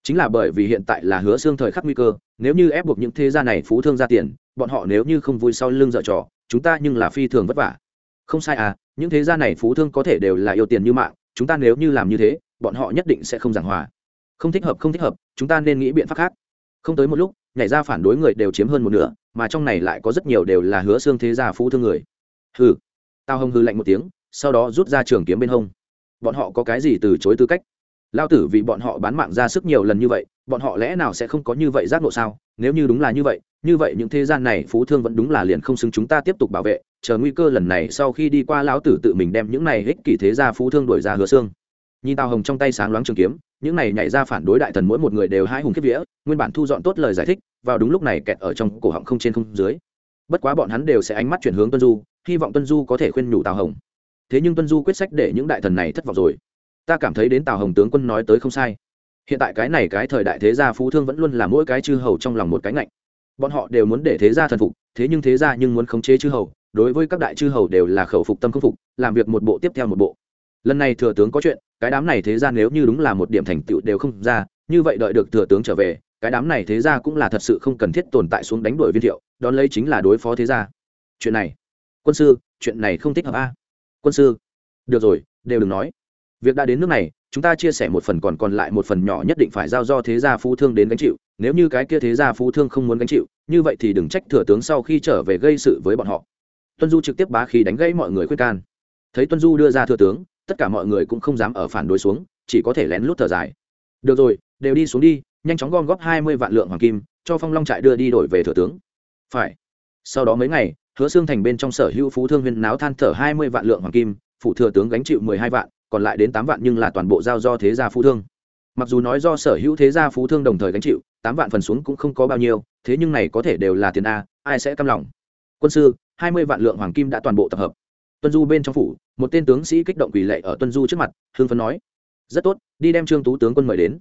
Chính là bởi vì hiện tại là hứa xương thời khắc nguy cơ, nếu như ép buộc những thế gia này phú thương ra tiền, bọn họ nếu như không vui sau lưng dợ trò, chúng ta nhưng là phi thường vất vả. Không sai à những thế gia này phú thương có thể đều là yêu tiền như mạng, chúng ta nếu như làm như thế, bọn họ nhất định sẽ không giảng hòa. Không thích hợp, không thích hợp, chúng ta nên nghĩ biện pháp khác. Không tới một lúc, nhảy ra phản đối người đều chiếm hơn một nửa, mà trong này lại có rất nhiều đều là hứa xương thế gia phú thương người. Hừ. Tao hông hư lạnh một tiếng, sau đó rút ra trường kiếm bên hông. Bọn họ có cái gì từ chối tư cách? Lao tử vì bọn họ bán mạng ra sức nhiều lần như vậy, bọn họ lẽ nào sẽ không có như vậy giác ngộ sao? Nếu như đúng là như vậy như vậy những thế gian này phú thương vẫn đúng là liền không xứng chúng ta tiếp tục bảo vệ. Chờ nguy cơ lần này sau khi đi qua, lão tử tự mình đem những này ích kỷ thế gia phú thương đổi ra hứa xương. Nhìn tào hồng trong tay sáng loáng trường kiếm, những này nhảy ra phản đối đại thần mỗi một người đều hai hùng kiếp vía, nguyên bản thu dọn tốt lời giải thích, vào đúng lúc này kẹt ở trong cổ họng không trên không dưới. Bất quá bọn hắn đều sẽ ánh mắt chuyển hướng tuân du, hy vọng tuân du có thể khuyên nhủ tào hồng. Thế nhưng tuân du quyết sách để những đại thần này thất vọng rồi ta cảm thấy đến tào hồng tướng quân nói tới không sai. Hiện tại cái này cái thời đại thế gia phú thương vẫn luôn là mỗi cái chư hầu trong lòng một cái ngạnh. Bọn họ đều muốn để thế gia thần phục, thế nhưng thế gia nhưng muốn khống chế chư hầu, đối với các đại chư hầu đều là khẩu phục tâm khâm phục, làm việc một bộ tiếp theo một bộ. Lần này thừa tướng có chuyện, cái đám này thế gia nếu như đúng là một điểm thành tựu đều không ra, như vậy đợi được thừa tướng trở về, cái đám này thế gia cũng là thật sự không cần thiết tồn tại xuống đánh đuổi viên thiệu, đón lấy chính là đối phó thế gia. Chuyện này, quân sư, chuyện này không thích hợp a. Quân sư, được rồi, đều đừng nói việc đã đến nước này, chúng ta chia sẻ một phần còn còn lại một phần nhỏ nhất định phải giao do thế gia phú thương đến gánh chịu. Nếu như cái kia thế gia phú thương không muốn gánh chịu, như vậy thì đừng trách thừa tướng sau khi trở về gây sự với bọn họ. Tuân du trực tiếp bá khí đánh gãy mọi người khuyên can. Thấy tuân du đưa ra thừa tướng, tất cả mọi người cũng không dám ở phản đối xuống, chỉ có thể lén lút thở dài. Được rồi, đều đi xuống đi, nhanh chóng gom góp hai mươi vạn lượng hoàng kim, cho phong long trại đưa đi đổi về thừa tướng. Phải. Sau đó mấy ngày, hứa xương thành bên trong sở hữu phú thương huyên náo than thở hai mươi vạn lượng hoàng kim, phụ thừa tướng gánh chịu mười hai vạn còn lại đến tám vạn nhưng là toàn bộ giao do thế gia phú thương. Mặc dù nói do sở hữu thế gia phú thương đồng thời gánh chịu, tám vạn phần xuống cũng không có bao nhiêu, thế nhưng này có thể đều là tiền a, ai sẽ căm lòng? Quân sư, hai mươi vạn lượng hoàng kim đã toàn bộ tập hợp. Tuân du bên trong phủ, một tên tướng sĩ kích động quỳ lệ ở tuân du trước mặt hương phấn nói, rất tốt, đi đem trương tú tướng quân mời đến.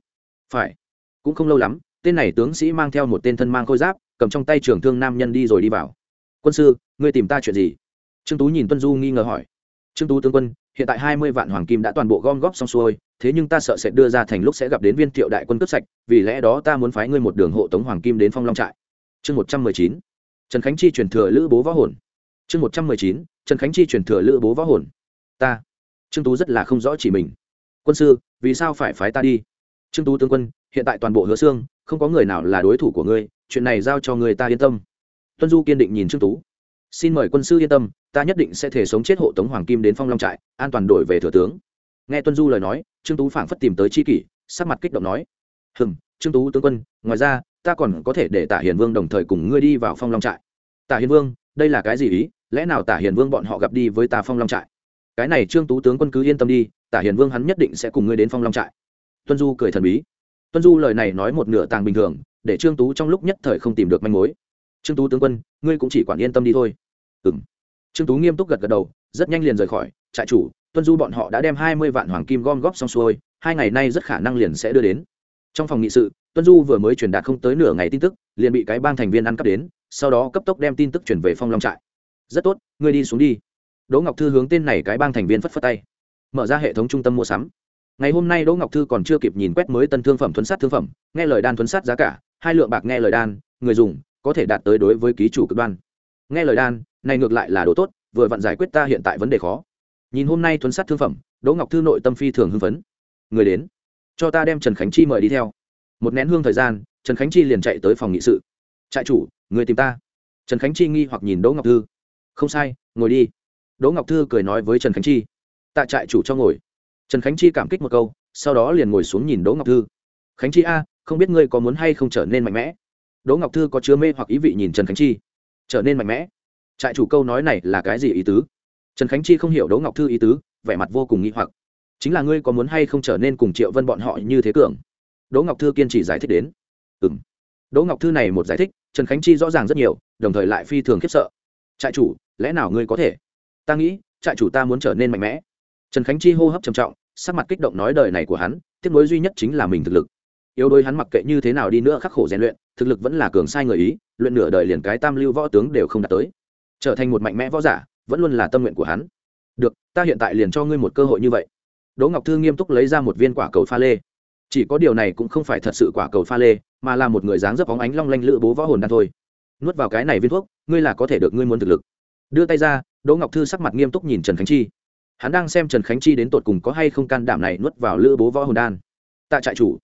Phải. Cũng không lâu lắm, tên này tướng sĩ mang theo một tên thân mang khôi giáp, cầm trong tay trường thương nam nhân đi rồi đi vào. Quân sư, ngươi tìm ta chuyện gì? Trương tú nhìn tuân du nghi ngờ hỏi trương tú tướng quân, hiện tại hai mươi vạn hoàng kim đã toàn bộ gom góp xong xuôi, thế nhưng ta sợ sẽ đưa ra thành lúc sẽ gặp đến viên thiệu đại quân cướp sạch, vì lẽ đó ta muốn phái ngươi một đường hộ tống hoàng kim đến phong long trại. Chương một trăm mười chín, trần khánh chi truyền thừa lữ bố võ hồn. Chương một trăm mười chín, trần khánh chi truyền thừa lữ bố võ hồn. Ta, trương tú rất là không rõ chỉ mình. Quân sư, vì sao phải phái ta đi? Trương tú tướng quân, hiện tại toàn bộ hứa xương không có người nào là đối thủ của ngươi, chuyện này giao cho người ta yên tâm. Tuân du kiên định nhìn trương tú. Xin mời quân sư yên tâm ta nhất định sẽ thể sống chết hộ tống hoàng kim đến phong long trại, an toàn đổi về thừa tướng. Nghe tuân du lời nói, trương tú phảng phất tìm tới c h i kỷ, sắc mặt kích động nói, hừm, trương tú tướng quân, ngoài ra, ta còn có thể để tả hiền vương đồng thời cùng ngươi đi vào phong long trại. Tả hiền vương, đây là cái gì ý? Lẽ nào tả hiền vương bọn họ gặp đi với ta phong long trại? Cái này trương tú tướng quân cứ yên tâm đi, tả hiền vương hắn nhất định sẽ cùng ngươi đến phong long trại. Tuân du cười thần bí. Tuân du lời này nói một nửa tàng bình thường, để trương tú trong lúc nhất thời không tìm được manh mối. Trương tú tướng quân, ngươi cũng chỉ quản yên tâm đi thôi. Ừ m trương tú nghiêm túc gật gật đầu, rất nhanh liền rời khỏi. Trại chủ, tuân du bọn họ đã đem hai mươi vạn hoàng kim gom góp xong xuôi, hai ngày nay rất khả năng liền sẽ đưa đến. Trong phòng nghị sự, tuân du vừa mới truyền đạt không tới nửa ngày tin tức, liền bị cái bang thành viên ăn cắp đến, sau đó cấp tốc đem tin tức chuyển về phong long trại. Rất tốt, ngươi đi xuống đi. Đỗ ngọc thư hướng tên này cái bang thành viên phất phất tay. Mở ra hệ thống trung tâm mua sắm. Ngày hôm nay đỗ ngọc thư còn chưa kịp nhìn quét mới tân thương phẩm thuấn sát thương phẩm, nghe lời đan thuấn sát giá cả, hai lượng bạc nghe lời đan, người dùng có thể đạt tới đối với ký chủ cực đoan nghe lời đan, này ngược lại là đồ tốt, vừa vặn giải quyết ta hiện tại vấn đề khó. Nhìn hôm nay thuấn sát thương phẩm, đỗ ngọc thư nội tâm phi thường hưng phấn. Người đến, cho ta đem trần khánh chi mời đi theo. Một nén hương thời gian, trần khánh chi liền chạy tới phòng nghị sự. Trại chủ, người tìm ta. Trần khánh chi nghi hoặc nhìn đỗ ngọc thư. Không sai, ngồi đi. Đỗ ngọc thư cười nói với trần khánh chi. Tạ trại chủ cho ngồi. Trần khánh chi cảm kích một câu, sau đó liền ngồi xuống nhìn đỗ ngọc thư. Khánh chi a, không biết ngươi có muốn hay không trở nên mạnh mẽ? Đỗ ngọc thư có chứa mê hoặc ý vị nhìn trần khánh chi trở nên mạnh mẽ. Trại chủ câu nói này là cái gì ý tứ? Trần khánh chi không hiểu đỗ ngọc thư ý tứ, vẻ mặt vô cùng nghĩ hoặc. Chính là ngươi có muốn hay không trở nên cùng triệu vân bọn họ như thế cường? Đỗ ngọc thư kiên trì giải thích đến. Ừ m đỗ ngọc thư này một giải thích, trần khánh chi rõ ràng rất nhiều, đồng thời lại phi thường khiếp sợ. Trại chủ, lẽ nào ngươi có thể? Ta nghĩ, trại chủ ta muốn trở nên mạnh mẽ. Trần khánh chi hô hấp trầm trọng, sắc mặt kích động nói đời này của hắn, tiếc nối duy nhất chính là mình thực lực yếu đôi hắn mặc kệ như thế nào đi nữa khắc khổ rèn luyện, thực lực vẫn là cường sai người ý, luyện nửa đời liền cái tam lưu võ tướng đều không đạt tới. Trở thành một mạnh mẽ võ giả, vẫn luôn là tâm nguyện của hắn. Được, ta hiện tại liền cho ngươi một cơ hội như vậy. Đỗ ngọc thư nghiêm túc lấy ra một viên quả cầu pha lê. Chỉ có điều này cũng không phải thật sự quả cầu pha lê, mà là một người dáng dấp óng ánh long lanh lữ bố võ hồn đan thôi. Nuốt vào cái này viên thuốc, ngươi là có thể được ngươi muốn thực lực. Đưa tay ra, đỗ ngọc thư sắc mặt nghiêm túc nhìn trần khánh chi. Hắn đang xem trần khánh chi đến tột cùng có hay không can đảm này nuốt vào lữ bố võ hồn đan. Tại trại chủ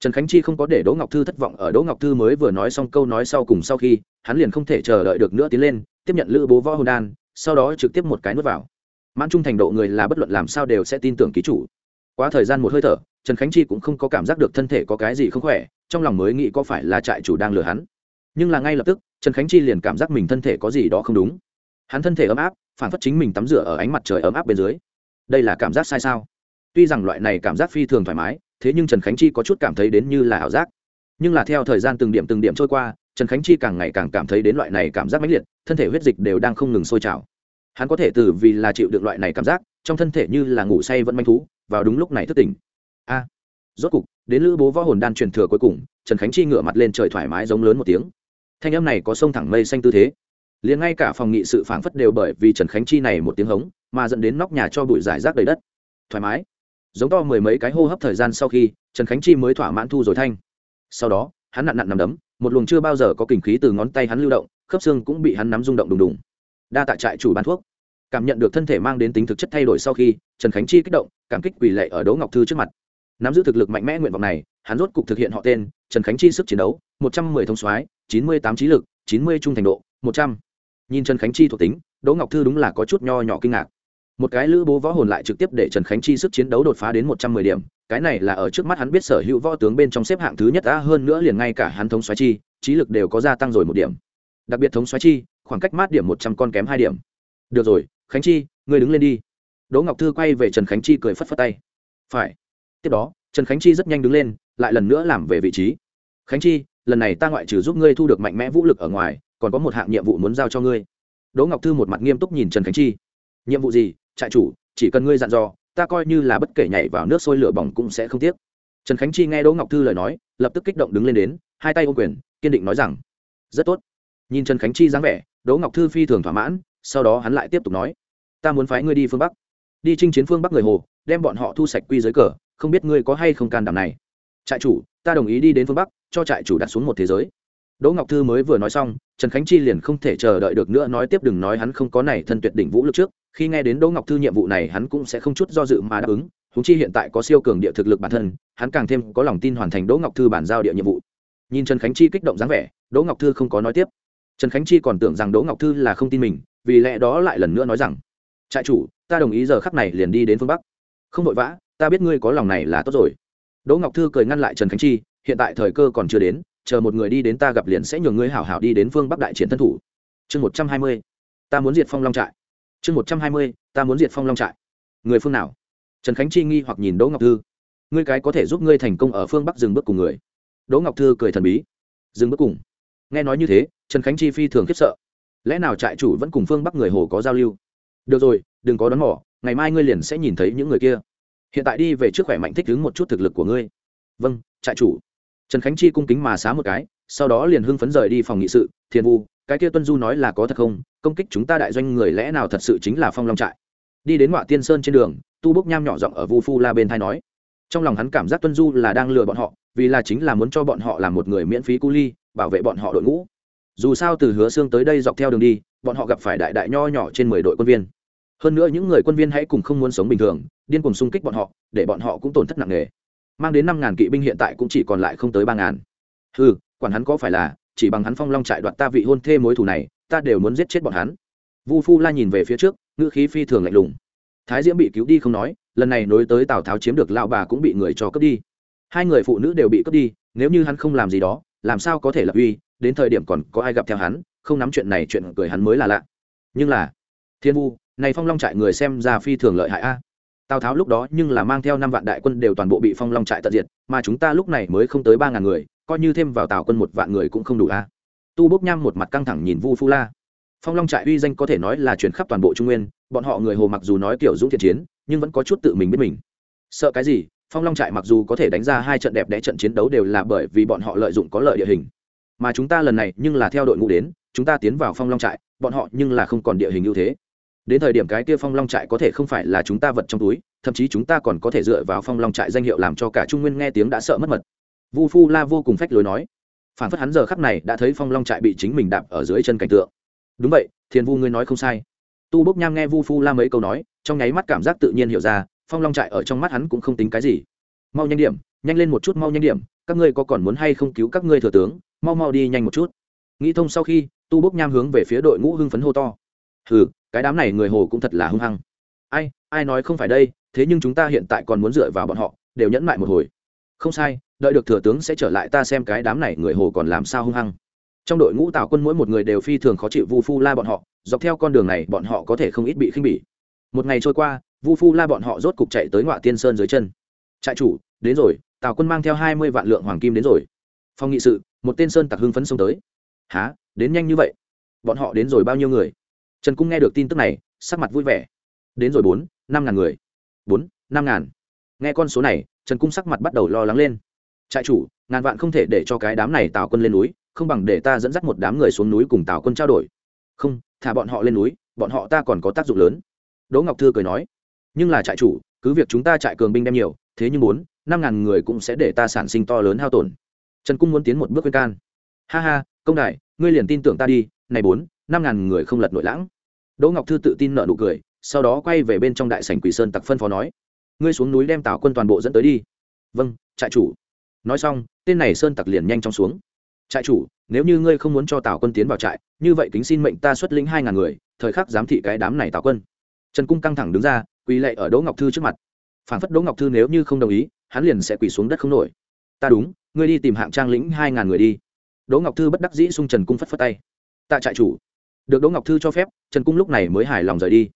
trần khánh chi không có để đỗ ngọc thư thất vọng ở đỗ ngọc thư mới vừa nói xong câu nói sau cùng sau khi, hắn liền không thể chờ đợi được nữa tiến lên, tiếp nhận lữ bố võ hồn đan, sau đó trực tiếp một cái nuốt vào. Mãn trung thành độ người là bất luận làm sao đều sẽ tin tưởng ký chủ. Quá thời gian một hơi thở, trần khánh chi cũng không có cảm giác được thân thể có cái gì không khỏe, trong lòng mới nghĩ có phải là trại chủ đang lừa hắn. Nhưng là ngay lập tức, trần khánh chi liền cảm giác mình thân thể có gì đó không đúng. Hắn thân thể ấm áp, phản phất chính mình tắm rửa ở ánh mặt trời ấm áp bên dưới. Đây là cảm giác sai sao? Tuy rằng loại này cảm giác phi thường thoải mái thế nhưng trần khánh chi có chút cảm thấy đến như là ảo giác. Nhưng là theo thời gian từng điểm từng điểm trôi qua, trần khánh chi càng ngày càng cảm thấy đến loại này cảm giác mãnh liệt, thân thể huyết dịch đều đang không ngừng sôi trào. Hắn có thể từ vì là chịu được loại này cảm giác, trong thân thể như là ngủ say vẫn manh thú, vào đúng lúc này thức tỉnh. A! Rốt cục, đến lữ bố võ hồn đan truyền thừa cuối cùng, trần khánh chi ngửa mặt lên trời thoải mái giống lớn một tiếng. Thanh âm này có sông thẳng mây xanh tư thế. Liền ngay cả phòng nghị sự phảng phất đều bởi vì trần khánh chi này một tiếng hống, mà dẫn đến nóc nhà cho bụi giải rác đầy đất. Thoải mái giống to mười mấy cái hô hấp thời gian sau khi, trần khánh chi mới thỏa mãn thu rồi thanh. Sau đó, hắn nặn nặn nằm đấm, một luồng chưa bao giờ có kình khí từ ngón tay hắn lưu động, khớp xương cũng bị hắn nắm rung động đùng đùng. Đa tại trại chủ bán thuốc. Cảm nhận được thân thể mang đến tính thực chất thay đổi sau khi, trần khánh chi kích động, cảm kích quỳ lệ ở đỗ ngọc thư trước mặt. Nắm giữ thực lực mạnh mẽ nguyện vọng này, hắn rốt cục thực hiện họ tên, trần khánh chi sức chiến đấu, một trăm mười thông soái, chín mươi tám trí lực, chín mươi trung thành độ, một trăm. Nhìn trần khánh chi thuộc tính, đỗ ngọc thư đúng là có chút nho nhỏ kinh ngạc một cái lữ bố võ hồn lại trực tiếp để trần khánh chi sức chiến đấu đột phá đến một trăm mười điểm. Cái này là ở trước mắt hắn biết sở hữu võ tướng bên trong xếp hạng thứ nhất đã hơn nữa liền ngay cả hắn thống xoáy chi, trí lực đều có gia tăng rồi một điểm. Đặc biệt thống xoáy chi, khoảng cách mát điểm một trăm con kém hai điểm. Được rồi, khánh chi, ngươi đứng lên đi. Đỗ ngọc thư quay về trần khánh chi cười phất phất tay. Phải. Tiếp đó, trần khánh chi rất nhanh đứng lên, lại lần nữa làm về vị trí. Khánh chi, lần này ta ngoại trừ giúp ngươi thu được mạnh mẽ vũ lực ở ngoài, còn có một hạng nhiệm vụ muốn giao cho ngươi. Đỗ ngọc thư một mặt nghiêm túc nhìn trần khánh chi nhiệm vụ gì? Trại chủ, chỉ cần ngươi dặn dò, ta coi như là bất kể nhảy vào nước sôi lửa bỏng cũng sẽ không tiếc. Trần khánh chi nghe đỗ ngọc thư lời nói, lập tức kích động đứng lên đến, hai tay ô quyền, kiên định nói rằng, rất tốt. Nhìn trần khánh chi dáng vẻ, đỗ ngọc thư phi thường thỏa mãn, sau đó hắn lại tiếp tục nói, ta muốn phái ngươi đi phương bắc. Đi chinh chiến phương bắc người hồ, đem bọn họ thu sạch quy dưới cờ, không biết ngươi có hay không can đảm này. Trại chủ, ta đồng ý đi đến phương bắc, cho trại chủ đặt xuống một thế giới đỗ ngọc thư mới vừa nói xong, trần khánh chi liền không thể chờ đợi được nữa nói tiếp đừng nói hắn không có này thân tuyệt đỉnh vũ lực trước, khi nghe đến đỗ ngọc thư nhiệm vụ này hắn cũng sẽ không chút do dự mà đáp ứng, Huống chi hiện tại có siêu cường địa thực lực bản thân, hắn càng thêm có lòng tin hoàn thành đỗ ngọc thư bản giao địa nhiệm vụ. Nhìn trần khánh chi kích động dáng vẻ, đỗ ngọc thư không có nói tiếp. Trần khánh chi còn tưởng rằng đỗ ngọc thư là không tin mình, vì lẽ đó lại lần nữa nói rằng, trại chủ, ta đồng ý giờ khắc này liền đi đến phương bắc. Không vội vã, ta biết ngươi có lòng này là tốt rồi. Đỗ ngọc thư cười ngăn lại trần khánh chi, hiện tại thời cơ còn chưa đến chờ một người đi đến ta gặp liền sẽ nhường ngươi hảo hảo đi đến phương bắc đại chiến thân thủ. Chương một trăm hai mươi, ta muốn diệt phong long trại. Chương một trăm hai mươi, ta muốn diệt phong long trại. Người phương nào? Trần khánh chi nghi hoặc nhìn đỗ ngọc thư. Ngươi cái có thể giúp ngươi thành công ở phương bắc dừng bước cùng người. Đỗ ngọc thư cười thần bí. Dừng bước cùng. Nghe nói như thế, trần khánh chi phi thường khiếp sợ. Lẽ nào trại chủ vẫn cùng phương bắc người hồ có giao lưu? Được rồi, đừng có đón mỏ ngày mai ngươi liền sẽ nhìn thấy những người kia. Hiện tại đi về trước khỏe mạnh thích ứng một chút thực lực của ngươi. Vâng trại chủ trần khánh chi cung kính mà xá một cái, sau đó liền hưng phấn rời đi phòng nghị sự thiên vu, cái kia tuân du nói là có thật không? Công kích chúng ta đại doanh người lẽ nào thật sự chính là phong long trại? Đi đến ngoại tiên sơn trên đường, tu bốc nham nhỏ giọng ở vu phu la bên thai nói. Trong lòng hắn cảm giác tuân du là đang lừa bọn họ, vì là chính là muốn cho bọn họ làm một người miễn phí cu ly, bảo vệ bọn họ đội ngũ. Dù sao từ hứa xương tới đây dọc theo đường đi, bọn họ gặp phải đại đại nho nhỏ trên mười đội quân viên. Hơn nữa những người quân viên hãy cùng không muốn sống bình thường, điên cùng xung kích bọn họ, để bọn họ cũng tổn thất nặng nề mang đến năm ngàn kỵ binh hiện tại cũng chỉ còn lại không tới ba ngàn. Ừ quản hắn có phải là, chỉ bằng hắn phong long trại đoạt ta vị hôn thê mối thù này, ta đều muốn giết chết bọn hắn. Vu phu la nhìn về phía trước, ngữ khí phi thường lạnh lùng. Thái diễm bị cứu đi không nói, lần này nối tới tào tháo chiếm được lão bà cũng bị người cho cướp đi. Hai người phụ nữ đều bị cướp đi, nếu như hắn không làm gì đó, làm sao có thể lập uy, đến thời điểm còn có ai gặp theo hắn, không nắm chuyện này chuyện cười hắn mới là lạ. Nhưng là, thiên vu, này phong long trại người xem ra phi thường lợi hại a tào tháo lúc đó nhưng là mang theo năm vạn đại quân đều toàn bộ bị phong long trại tận diệt, mà chúng ta lúc này mới không tới ba ngàn người, coi như thêm vào tào quân một vạn người cũng không đủ a. Tu bốc nham một mặt căng thẳng nhìn vu phu la. Phong long trại uy danh có thể nói là chuyển khắp toàn bộ trung nguyên, bọn họ người hồ mặc dù nói kiểu dũng thiện chiến, nhưng vẫn có chút tự mình biết mình. Sợ cái gì? Phong long trại mặc dù có thể đánh ra hai trận đẹp đẽ trận chiến đấu đều là bởi vì bọn họ lợi dụng có lợi địa hình. Mà chúng ta lần này nhưng là theo đội ngũ đến, chúng ta tiến vào phong long trại, bọn họ nhưng là không còn địa hình ưu thế đến thời điểm cái kia phong long trại có thể không phải là chúng ta vật trong túi, thậm chí chúng ta còn có thể dựa vào phong long trại danh hiệu làm cho cả trung nguyên nghe tiếng đã sợ mất mật. Vu phu la vô cùng phách lối nói. Phản phất hắn giờ khắp này đã thấy phong long trại bị chính mình đạp ở dưới chân cảnh tượng. Đúng vậy, thiền vu ngươi nói không sai. Tu bốc nham nghe vu phu la mấy câu nói, trong nháy mắt cảm giác tự nhiên hiểu ra, phong long trại ở trong mắt hắn cũng không tính cái gì. Mau nhanh điểm, nhanh lên một chút mau nhanh điểm, các ngươi có còn muốn hay không cứu các ngươi thừa tướng, mau mau đi nhanh một chút. Nghĩ thông sau khi, tu bốc nham hướng về phía đội ngũ hưng phấn hô to. Hừ cái đám này người hồ cũng thật là hung hăng. Ai ai nói không phải đây, thế nhưng chúng ta hiện tại còn muốn dựa vào bọn họ, đều nhẫn mại một hồi. Không sai, đợi được thừa tướng sẽ trở lại ta xem cái đám này người hồ còn làm sao hung hăng. Trong đội ngũ tào quân mỗi một người đều phi thường khó chịu vu phu la bọn họ, dọc theo con đường này bọn họ có thể không ít bị khinh bỉ. Một ngày trôi qua, vu phu la bọn họ rốt cục chạy tới ngoại tiên sơn dưới chân. Trại chủ, đến rồi tào quân mang theo hai mươi vạn lượng hoàng kim đến rồi. Phòng nghị sự, một tên sơn tặc hưng phấn xông tới. Há đến nhanh như vậy? Bọn họ đến rồi bao nhiêu người? Trần cung nghe được tin tức này, sắc mặt vui vẻ. Đến rồi bốn, năm ngàn người. Bốn, năm ngàn. Nghe con số này, trần cung sắc mặt bắt đầu lo lắng lên. Trại chủ, ngàn vạn không thể để cho cái đám này tào quân lên núi, không bằng để ta dẫn dắt một đám người xuống núi cùng tào quân trao đổi. Không, thả bọn họ lên núi, bọn họ ta còn có tác dụng lớn. Đỗ ngọc thư cười nói, nhưng là trại chủ, cứ việc chúng ta trại cường binh đem nhiều, thế nhưng bốn, năm ngàn người cũng sẽ để ta sản sinh to lớn hao tổn. Trần cung muốn tiến một bước khuyên can. Ha ha, công đại, ngươi liền tin tưởng ta đi, này bốn, năm ngàn người không lật nội lãng đỗ ngọc thư tự tin nợ nụ cười, sau đó quay về bên trong đại sảnh quỷ sơn tặc phân phó nói, ngươi xuống núi đem tào quân toàn bộ dẫn tới đi. Vâng trại chủ. Nói xong, tên này sơn tặc liền nhanh chóng xuống. Trại chủ, nếu như ngươi không muốn cho tào quân tiến vào trại, như vậy kính xin mệnh ta xuất lĩnh hai ngàn người, thời khắc giám thị cái đám này tào quân. Trần cung căng thẳng đứng ra, quỳ lệ ở đỗ ngọc thư trước mặt. Phản phất đỗ ngọc thư nếu như không đồng ý, hắn liền sẽ quỳ xuống đất không nổi. Ta đúng, ngươi đi tìm hạng trang lĩnh hai ngàn người đi. Đỗ ngọc thư bất đắc dĩ xung trần cung phất phất tay. Tạ trại chủ được đỗ ngọc thư cho phép trần cung lúc này mới hài lòng rời đi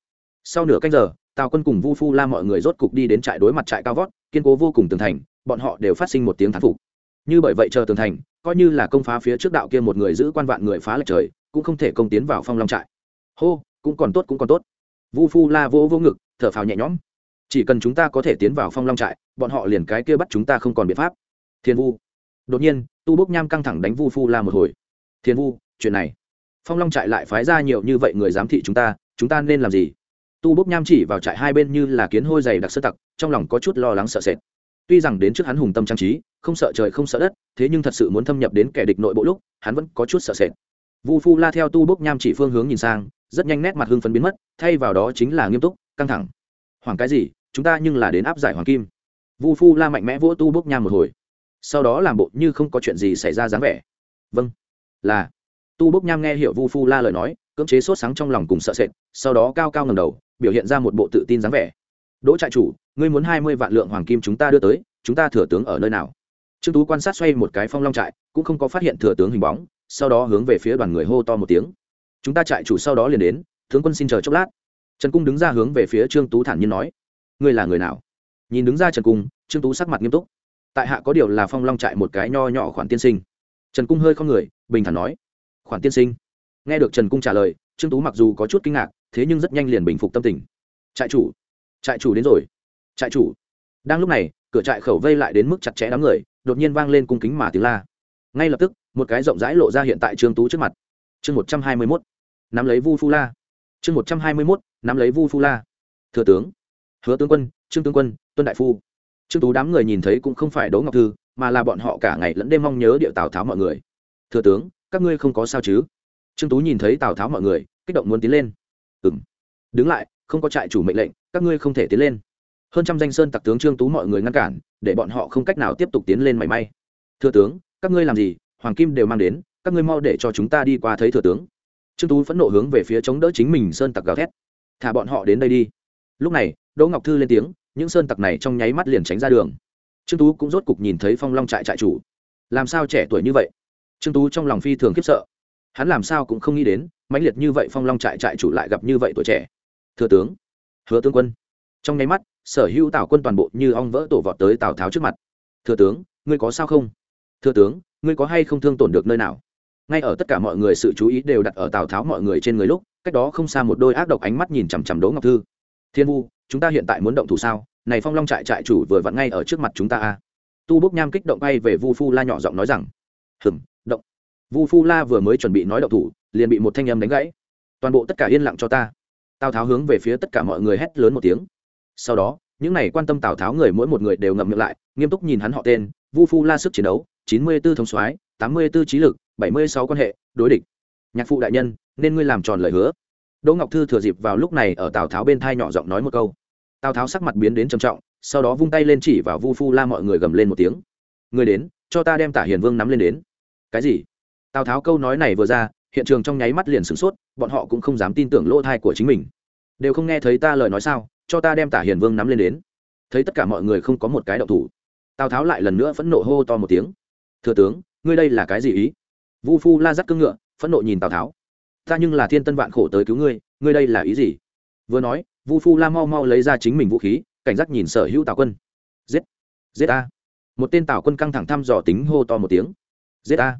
sau nửa canh giờ tào quân cùng vu phu la mọi người rốt cục đi đến trại đối mặt trại cao vót kiên cố vô cùng tường thành bọn họ đều phát sinh một tiếng thán phục như bởi vậy chờ tường thành coi như là công phá phía trước đạo kia một người giữ quan vạn người phá lệch trời cũng không thể công tiến vào phong long trại hô cũng còn tốt cũng còn tốt vu phu la vỗ vô ngực thở phào nhẹ nhõm chỉ cần chúng ta có thể tiến vào phong long trại bọn họ liền cái kia bắt chúng ta không còn biện pháp thiên vu đột nhiên tu bốc nham căng thẳng đánh vu phu la một hồi thiên vu chuyện này phong long trại lại phái ra nhiều như vậy người giám thị chúng ta chúng ta nên làm gì? Tu bốc nham chỉ vào trại hai bên như là kiến hôi dày đặc sơ tặc, trong lòng có chút lo lắng sợ sệt. Tuy rằng đến trước hắn hùng tâm trang trí, không sợ trời không sợ đất, thế nhưng thật sự muốn thâm nhập đến kẻ địch nội bộ lúc, hắn vẫn có chút sợ sệt. Vu phu la theo tu bốc nham chỉ phương hướng nhìn sang, rất nhanh nét mặt hưng phấn biến mất, thay vào đó chính là nghiêm túc, căng thẳng. Hoàng cái gì? Chúng ta nhưng là đến áp giải hoàng kim. Vu phu la mạnh mẽ vỗ tu bốc nham một hồi. Sau đó làm bộ như không có chuyện gì xảy ra dáng vẻ. Vâng. Là tu bốc nham nghe hiểu vu phu la lời nói, cưỡng chế sốt sáng trong lòng cùng sợ sệt, sau đó cao cao ngầm đầu, biểu hiện ra một bộ tự tin dáng vẻ. Đỗ trại chủ, ngươi muốn hai mươi vạn lượng hoàng kim chúng ta đưa tới, chúng ta thừa tướng ở nơi nào? Trương tú quan sát xoay một cái phong long trại, cũng không có phát hiện thừa tướng hình bóng, sau đó hướng về phía đoàn người hô to một tiếng. Chúng ta trại chủ sau đó liền đến, tướng quân xin chờ chốc lát. Trần cung đứng ra hướng về phía trương tú thản nhiên nói. Ngươi là người nào? Nhìn đứng ra trần cung, trương tú sắc mặt nghiêm túc. Tại hạ có điều là phong long trại một cái nho nhỏ khoản tiên sinh. Trần cung hơi không người, bình thản nói khoản tiên sinh. Nghe được trần cung trả lời, trương tú mặc dù có chút kinh ngạc, thế nhưng rất nhanh liền bình phục tâm tình. Trại chủ trại chủ đến rồi. Trại chủ. Đang lúc này, cửa trại khẩu vây lại đến mức chặt chẽ đám người, đột nhiên vang lên cung kính mà tiếng la. Ngay lập tức, một cái rộng rãi lộ ra hiện tại trương tú trước mặt. Chương một trăm hai mươi mốt. Nắm lấy vu phu la. Chương một trăm hai mươi mốt. Nắm lấy vu phu la. Thừa tướng. Hứa tướng quân, trương tướng quân, tuân đại phu. Trương tú đám người nhìn thấy cũng không phải đỗ ngọc thư, mà là bọn họ cả ngày lẫn đêm mong nhớ điệu tào tháo mọi người. Thừa tướng các ngươi không có sao chứ? Trương tú nhìn thấy tào tháo mọi người, kích động muốn tiến lên. Ừ m đứng lại, không có trại chủ mệnh lệnh, các ngươi không thể tiến lên. Hơn trăm danh sơn tặc tướng trương tú mọi người ngăn cản, để bọn họ không cách nào tiếp tục tiến lên mảy may. Thừa tướng, các ngươi làm gì? Hoàng kim đều mang đến, các ngươi mau để cho chúng ta đi qua thấy thừa tướng. Trương tú phẫn nộ hướng về phía chống đỡ chính mình sơn tặc gào thét. Thả bọn họ đến đây đi. Lúc này, đỗ ngọc thư lên tiếng, những sơn tặc này trong nháy mắt liền tránh ra đường. Trương tú cũng rốt cục nhìn thấy phong long trại trại chủ. Làm sao trẻ tuổi như vậy? Trương tú trong lòng phi thường khiếp sợ. Hắn làm sao cũng không nghĩ đến, mãnh liệt như vậy phong long trại trại chủ lại gặp như vậy tuổi trẻ. Thừa tướng, hứa tướng quân. Trong nháy mắt, sở hữu tào quân toàn bộ như ong vỡ tổ vọt tới tào tháo trước mặt. Thừa tướng, ngươi có sao không? Thừa tướng, ngươi có hay không thương tổn được nơi nào? Ngay ở tất cả mọi người sự chú ý đều đặt ở tào tháo mọi người trên người lúc, cách đó không xa một đôi ác độc ánh mắt nhìn chằm chằm đỗ ngọc thư. Thiên vu, chúng ta hiện tại muốn động thủ sao? Này phong long trại trại chủ vừa vặn ngay ở trước mặt chúng ta a. Tu bốc nham kích động bay về vu phu la nhỏ giọng nói rằng, hừm vu phu la vừa mới chuẩn bị nói đậu thủ, liền bị một thanh âm đánh gãy. Toàn bộ tất cả yên lặng cho ta. Tào tháo hướng về phía tất cả mọi người hét lớn một tiếng. Sau đó, những này quan tâm tào tháo người mỗi một người đều ngậm miệng lại, nghiêm túc nhìn hắn họ tên, vu phu la sức chiến đấu, chín mươi b ố thống soái, tám mươi b ố trí lực, bảy mươi sáu quan hệ, đối địch. Nhạc phụ đại nhân, nên ngươi làm tròn lời hứa. Đỗ ngọc thư thừa dịp vào lúc này ở tào tháo bên thai nhỏ giọng nói một câu. Tào tháo sắc mặt biến đến trầm trọng, sau đó vung tay lên chỉ vào vu phu la mọi người gầm lên một tiếng. Người đến, cho ta đem tả hiền vương nắm lên đến. Cái gì? Tào tháo câu nói này vừa ra, hiện trường trong nháy mắt liền sửng sốt, bọn họ cũng không dám tin tưởng lỗ thai của chính mình. Đều không nghe thấy ta lời nói sao, cho ta đem tả hiền vương nắm lên đến. Thấy tất cả mọi người không có một cái động thủ, tào tháo lại lần nữa phẫn nộ hô to một tiếng. Thừa tướng, ngươi đây là cái gì ý? Vu phu la dắt cưng ngựa, phẫn nộ nhìn tào tháo. Ta nhưng là thiên tân vạn khổ tới cứu ngươi ngươi đây là ý gì? Vừa nói, vu phu la mau mau lấy ra chính mình vũ khí, cảnh giác nhìn sở hữu tào quân. Giết giết a một tên tào quân căng thẳng thăm dò tính hô to một tiếng. Giết a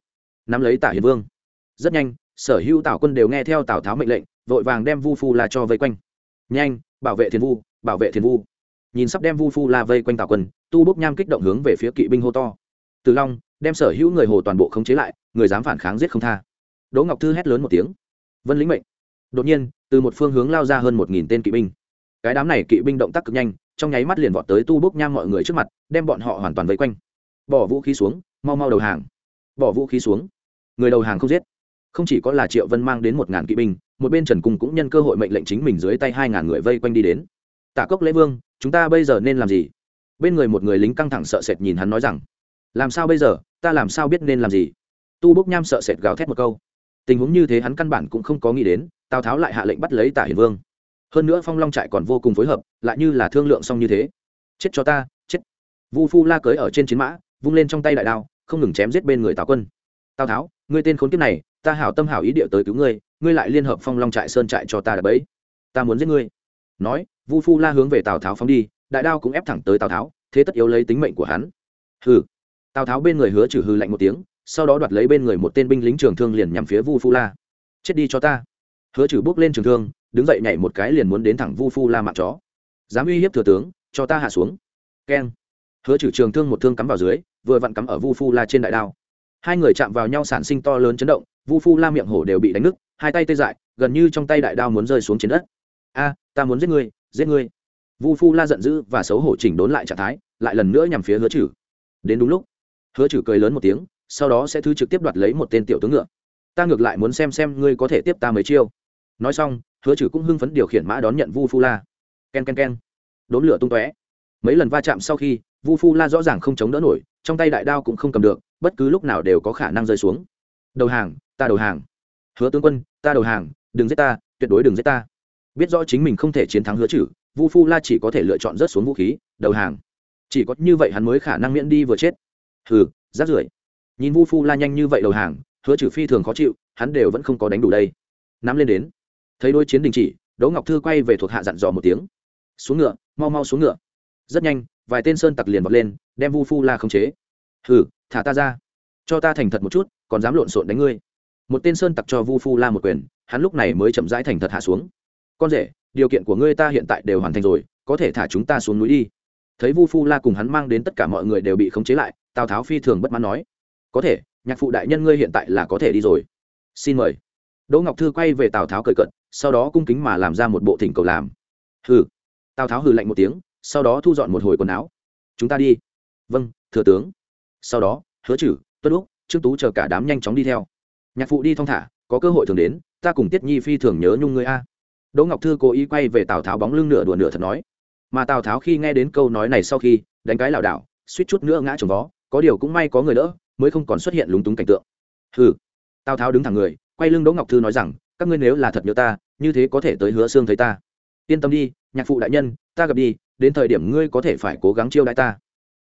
nắm lấy tả hiền vương. Rất nhanh, sở hữu tào quân đều nghe theo tào tháo mệnh lệnh, vội vàng đem vu phu la cho vây quanh. Nhanh, bảo vệ thiền vu, bảo vệ thiền vu. Nhìn sắp đem vu phu la vây quanh tào quân, tu bốc nham kích động hướng về phía kỵ binh hô to. Từ long, đem sở hữu người hồ toàn bộ khống chế lại, người dám phản kháng giết không tha. Đỗ ngọc thư hét lớn một tiếng. Vân lĩnh mệnh. Đột nhiên, từ một phương hướng lao ra hơn một nghìn tên kỵ binh. Cái đám này kỵ binh động tác cực nhanh, trong nháy mắt liền vọt tới tu bốc nham mọi người trước mặt, đem bọn họ hoàn toàn vây quanh. Bỏ vũ khí xuống, mau mau đầu hàng. Bỏ vũ khí xuống người đầu hàng không giết. Không chỉ có là triệu vân mang đến một ngàn kỵ binh, một bên trần cung cũng nhân cơ hội mệnh lệnh chính mình dưới tay hai ngàn người vây quanh đi đến. Tả cốc lễ vương, chúng ta bây giờ nên làm gì? Bên người một người lính căng thẳng sợ sệt nhìn hắn nói rằng, làm sao bây giờ? Ta làm sao biết nên làm gì? Tu bốc nham sợ sệt gào thét một câu. Tình huống như thế hắn căn bản cũng không có nghĩ đến, tào tháo lại hạ lệnh bắt lấy tả hiền vương. Hơn nữa phong long trại còn vô cùng phối hợp, lại như là thương lượng xong như thế. Chết cho ta, chết. Vu phu la cưới ở trên chiến mã, vung lên trong tay đại đao, không ngừng chém giết bên người tào quân tào tháo, ngươi tên khốn kiếp này, ta hảo tâm hảo ý địa tới cứu ngươi ngươi lại liên hợp phong long trại sơn trại cho ta đập bẫy. Ta muốn giết ngươi. Nói, vu phu la hướng về tào tháo phóng đi, đại đao cũng ép thẳng tới tào tháo, thế tất yếu lấy tính mệnh của hắn. Hừ. Tào tháo bên người hứa trừ hư lạnh một tiếng, sau đó đoạt lấy bên người một tên binh lính trường thương liền nhằm phía vu phu la. Chết đi cho ta. Hứa trừ bước lên trường thương, đứng dậy nhảy một cái liền muốn đến thẳng vu phu la mạng chó. Dám uy hiếp thừa tướng, cho ta hạ xuống. Keng. Hứa trừ trường thương một thương cắm vào dưới, vừa vặn cắm ở vu phu la trên đại đao hai người chạm vào nhau sản sinh to lớn chấn động, vu phu la miệng hổ đều bị đánh nứt, hai tay tê dại, gần như trong tay đại đao muốn rơi xuống trên đất. A, ta muốn giết ngươi giết ngươi. Vu phu la giận dữ và xấu hổ chỉnh đốn lại trạng thái, lại lần nữa nhằm phía hứa chử đến đúng lúc, hứa chử cười lớn một tiếng, sau đó sẽ thứ trực tiếp đoạt lấy một tên tiểu tướng ngựa. Ta ngược lại muốn xem xem ngươi có thể tiếp ta mấy chiêu. Nói xong, hứa chử cũng hưng phấn điều khiển mã đón nhận vu phu la. K e n k e n k e n đốn lửa tung tóe. Mấy lần va chạm sau khi, vu phu la rõ ràng không chống đỡ nổi trong tay đại đao cũng không cầm được, bất cứ lúc nào đều có khả năng rơi xuống. Đầu hàng, ta đầu hàng. Hứa tướng quân, ta đầu hàng, đừng giết ta, tuyệt đối đừng giết ta. Biết rõ chính mình không thể chiến thắng hứa chử, vu phu la chỉ có thể lựa chọn rớt xuống vũ khí, đầu hàng. Chỉ có như vậy hắn mới khả năng miễn đi vừa chết. Hừ rát rưởi. Nhìn vu phu la nhanh như vậy đầu hàng, hứa trừ phi thường khó chịu, hắn đều vẫn không có đánh đủ đây. Nắm lên đến. Thấy đôi chiến đình chỉ, đỗ ngọc thư quay về thuộc hạ dặn dò một tiếng. Xuống ngựa, mau mau xuống ngựa. Rất nhanh vài tên sơn tặc liền bật lên, đem vu phu la khống chế. Hừ, thả ta ra. Cho ta thành thật một chút, còn dám lộn xộn đánh ngươi. Một tên sơn tặc cho vu phu la một quyền, hắn lúc này mới chậm rãi thành thật hạ xuống. Con rể, điều kiện của ngươi ta hiện tại đều hoàn thành rồi, có thể thả chúng ta xuống núi đi. Thấy vu phu la cùng hắn mang đến tất cả mọi người đều bị khống chế lại, tào tháo phi thường bất mãn nói, có thể, nhạc phụ đại nhân ngươi hiện tại là có thể đi rồi. Xin mời. Đỗ ngọc thư quay về tào tháo cười cận sau đó cung kính mà làm ra một bộ thỉnh cầu làm. Hừ. Tào tháo hừ lạnh một tiếng sau đó thu dọn một hồi quần áo. Chúng ta đi. Vâng thừa tướng. Sau đó, hứa chử tuất úc, trương tú chờ cả đám nhanh chóng đi theo. Nhạc phụ đi thong thả, có cơ hội thường đến, ta cùng tiết nhi phi thường nhớ nhung người a. Đỗ ngọc thư cố ý quay về tào tháo bóng lưng nửa đùa nửa thật nói. Mà tào tháo khi nghe đến câu nói này sau khi, đánh cái lảo đảo, suýt chút nữa ngã trồng vó, có điều cũng may có người đỡ, mới không còn xuất hiện lúng túng cảnh tượng. Ừ tào tháo đứng thẳng người, quay lưng đỗ ngọc thư nói rằng, các ngươi nếu là thật nhớ ta, như thế có thể tới hứa xương thấy ta. Yên tâm đi, nhạc phụ đại nhân, ta gặp đi đến thời điểm ngươi có thể phải cố gắng chiêu đãi ta.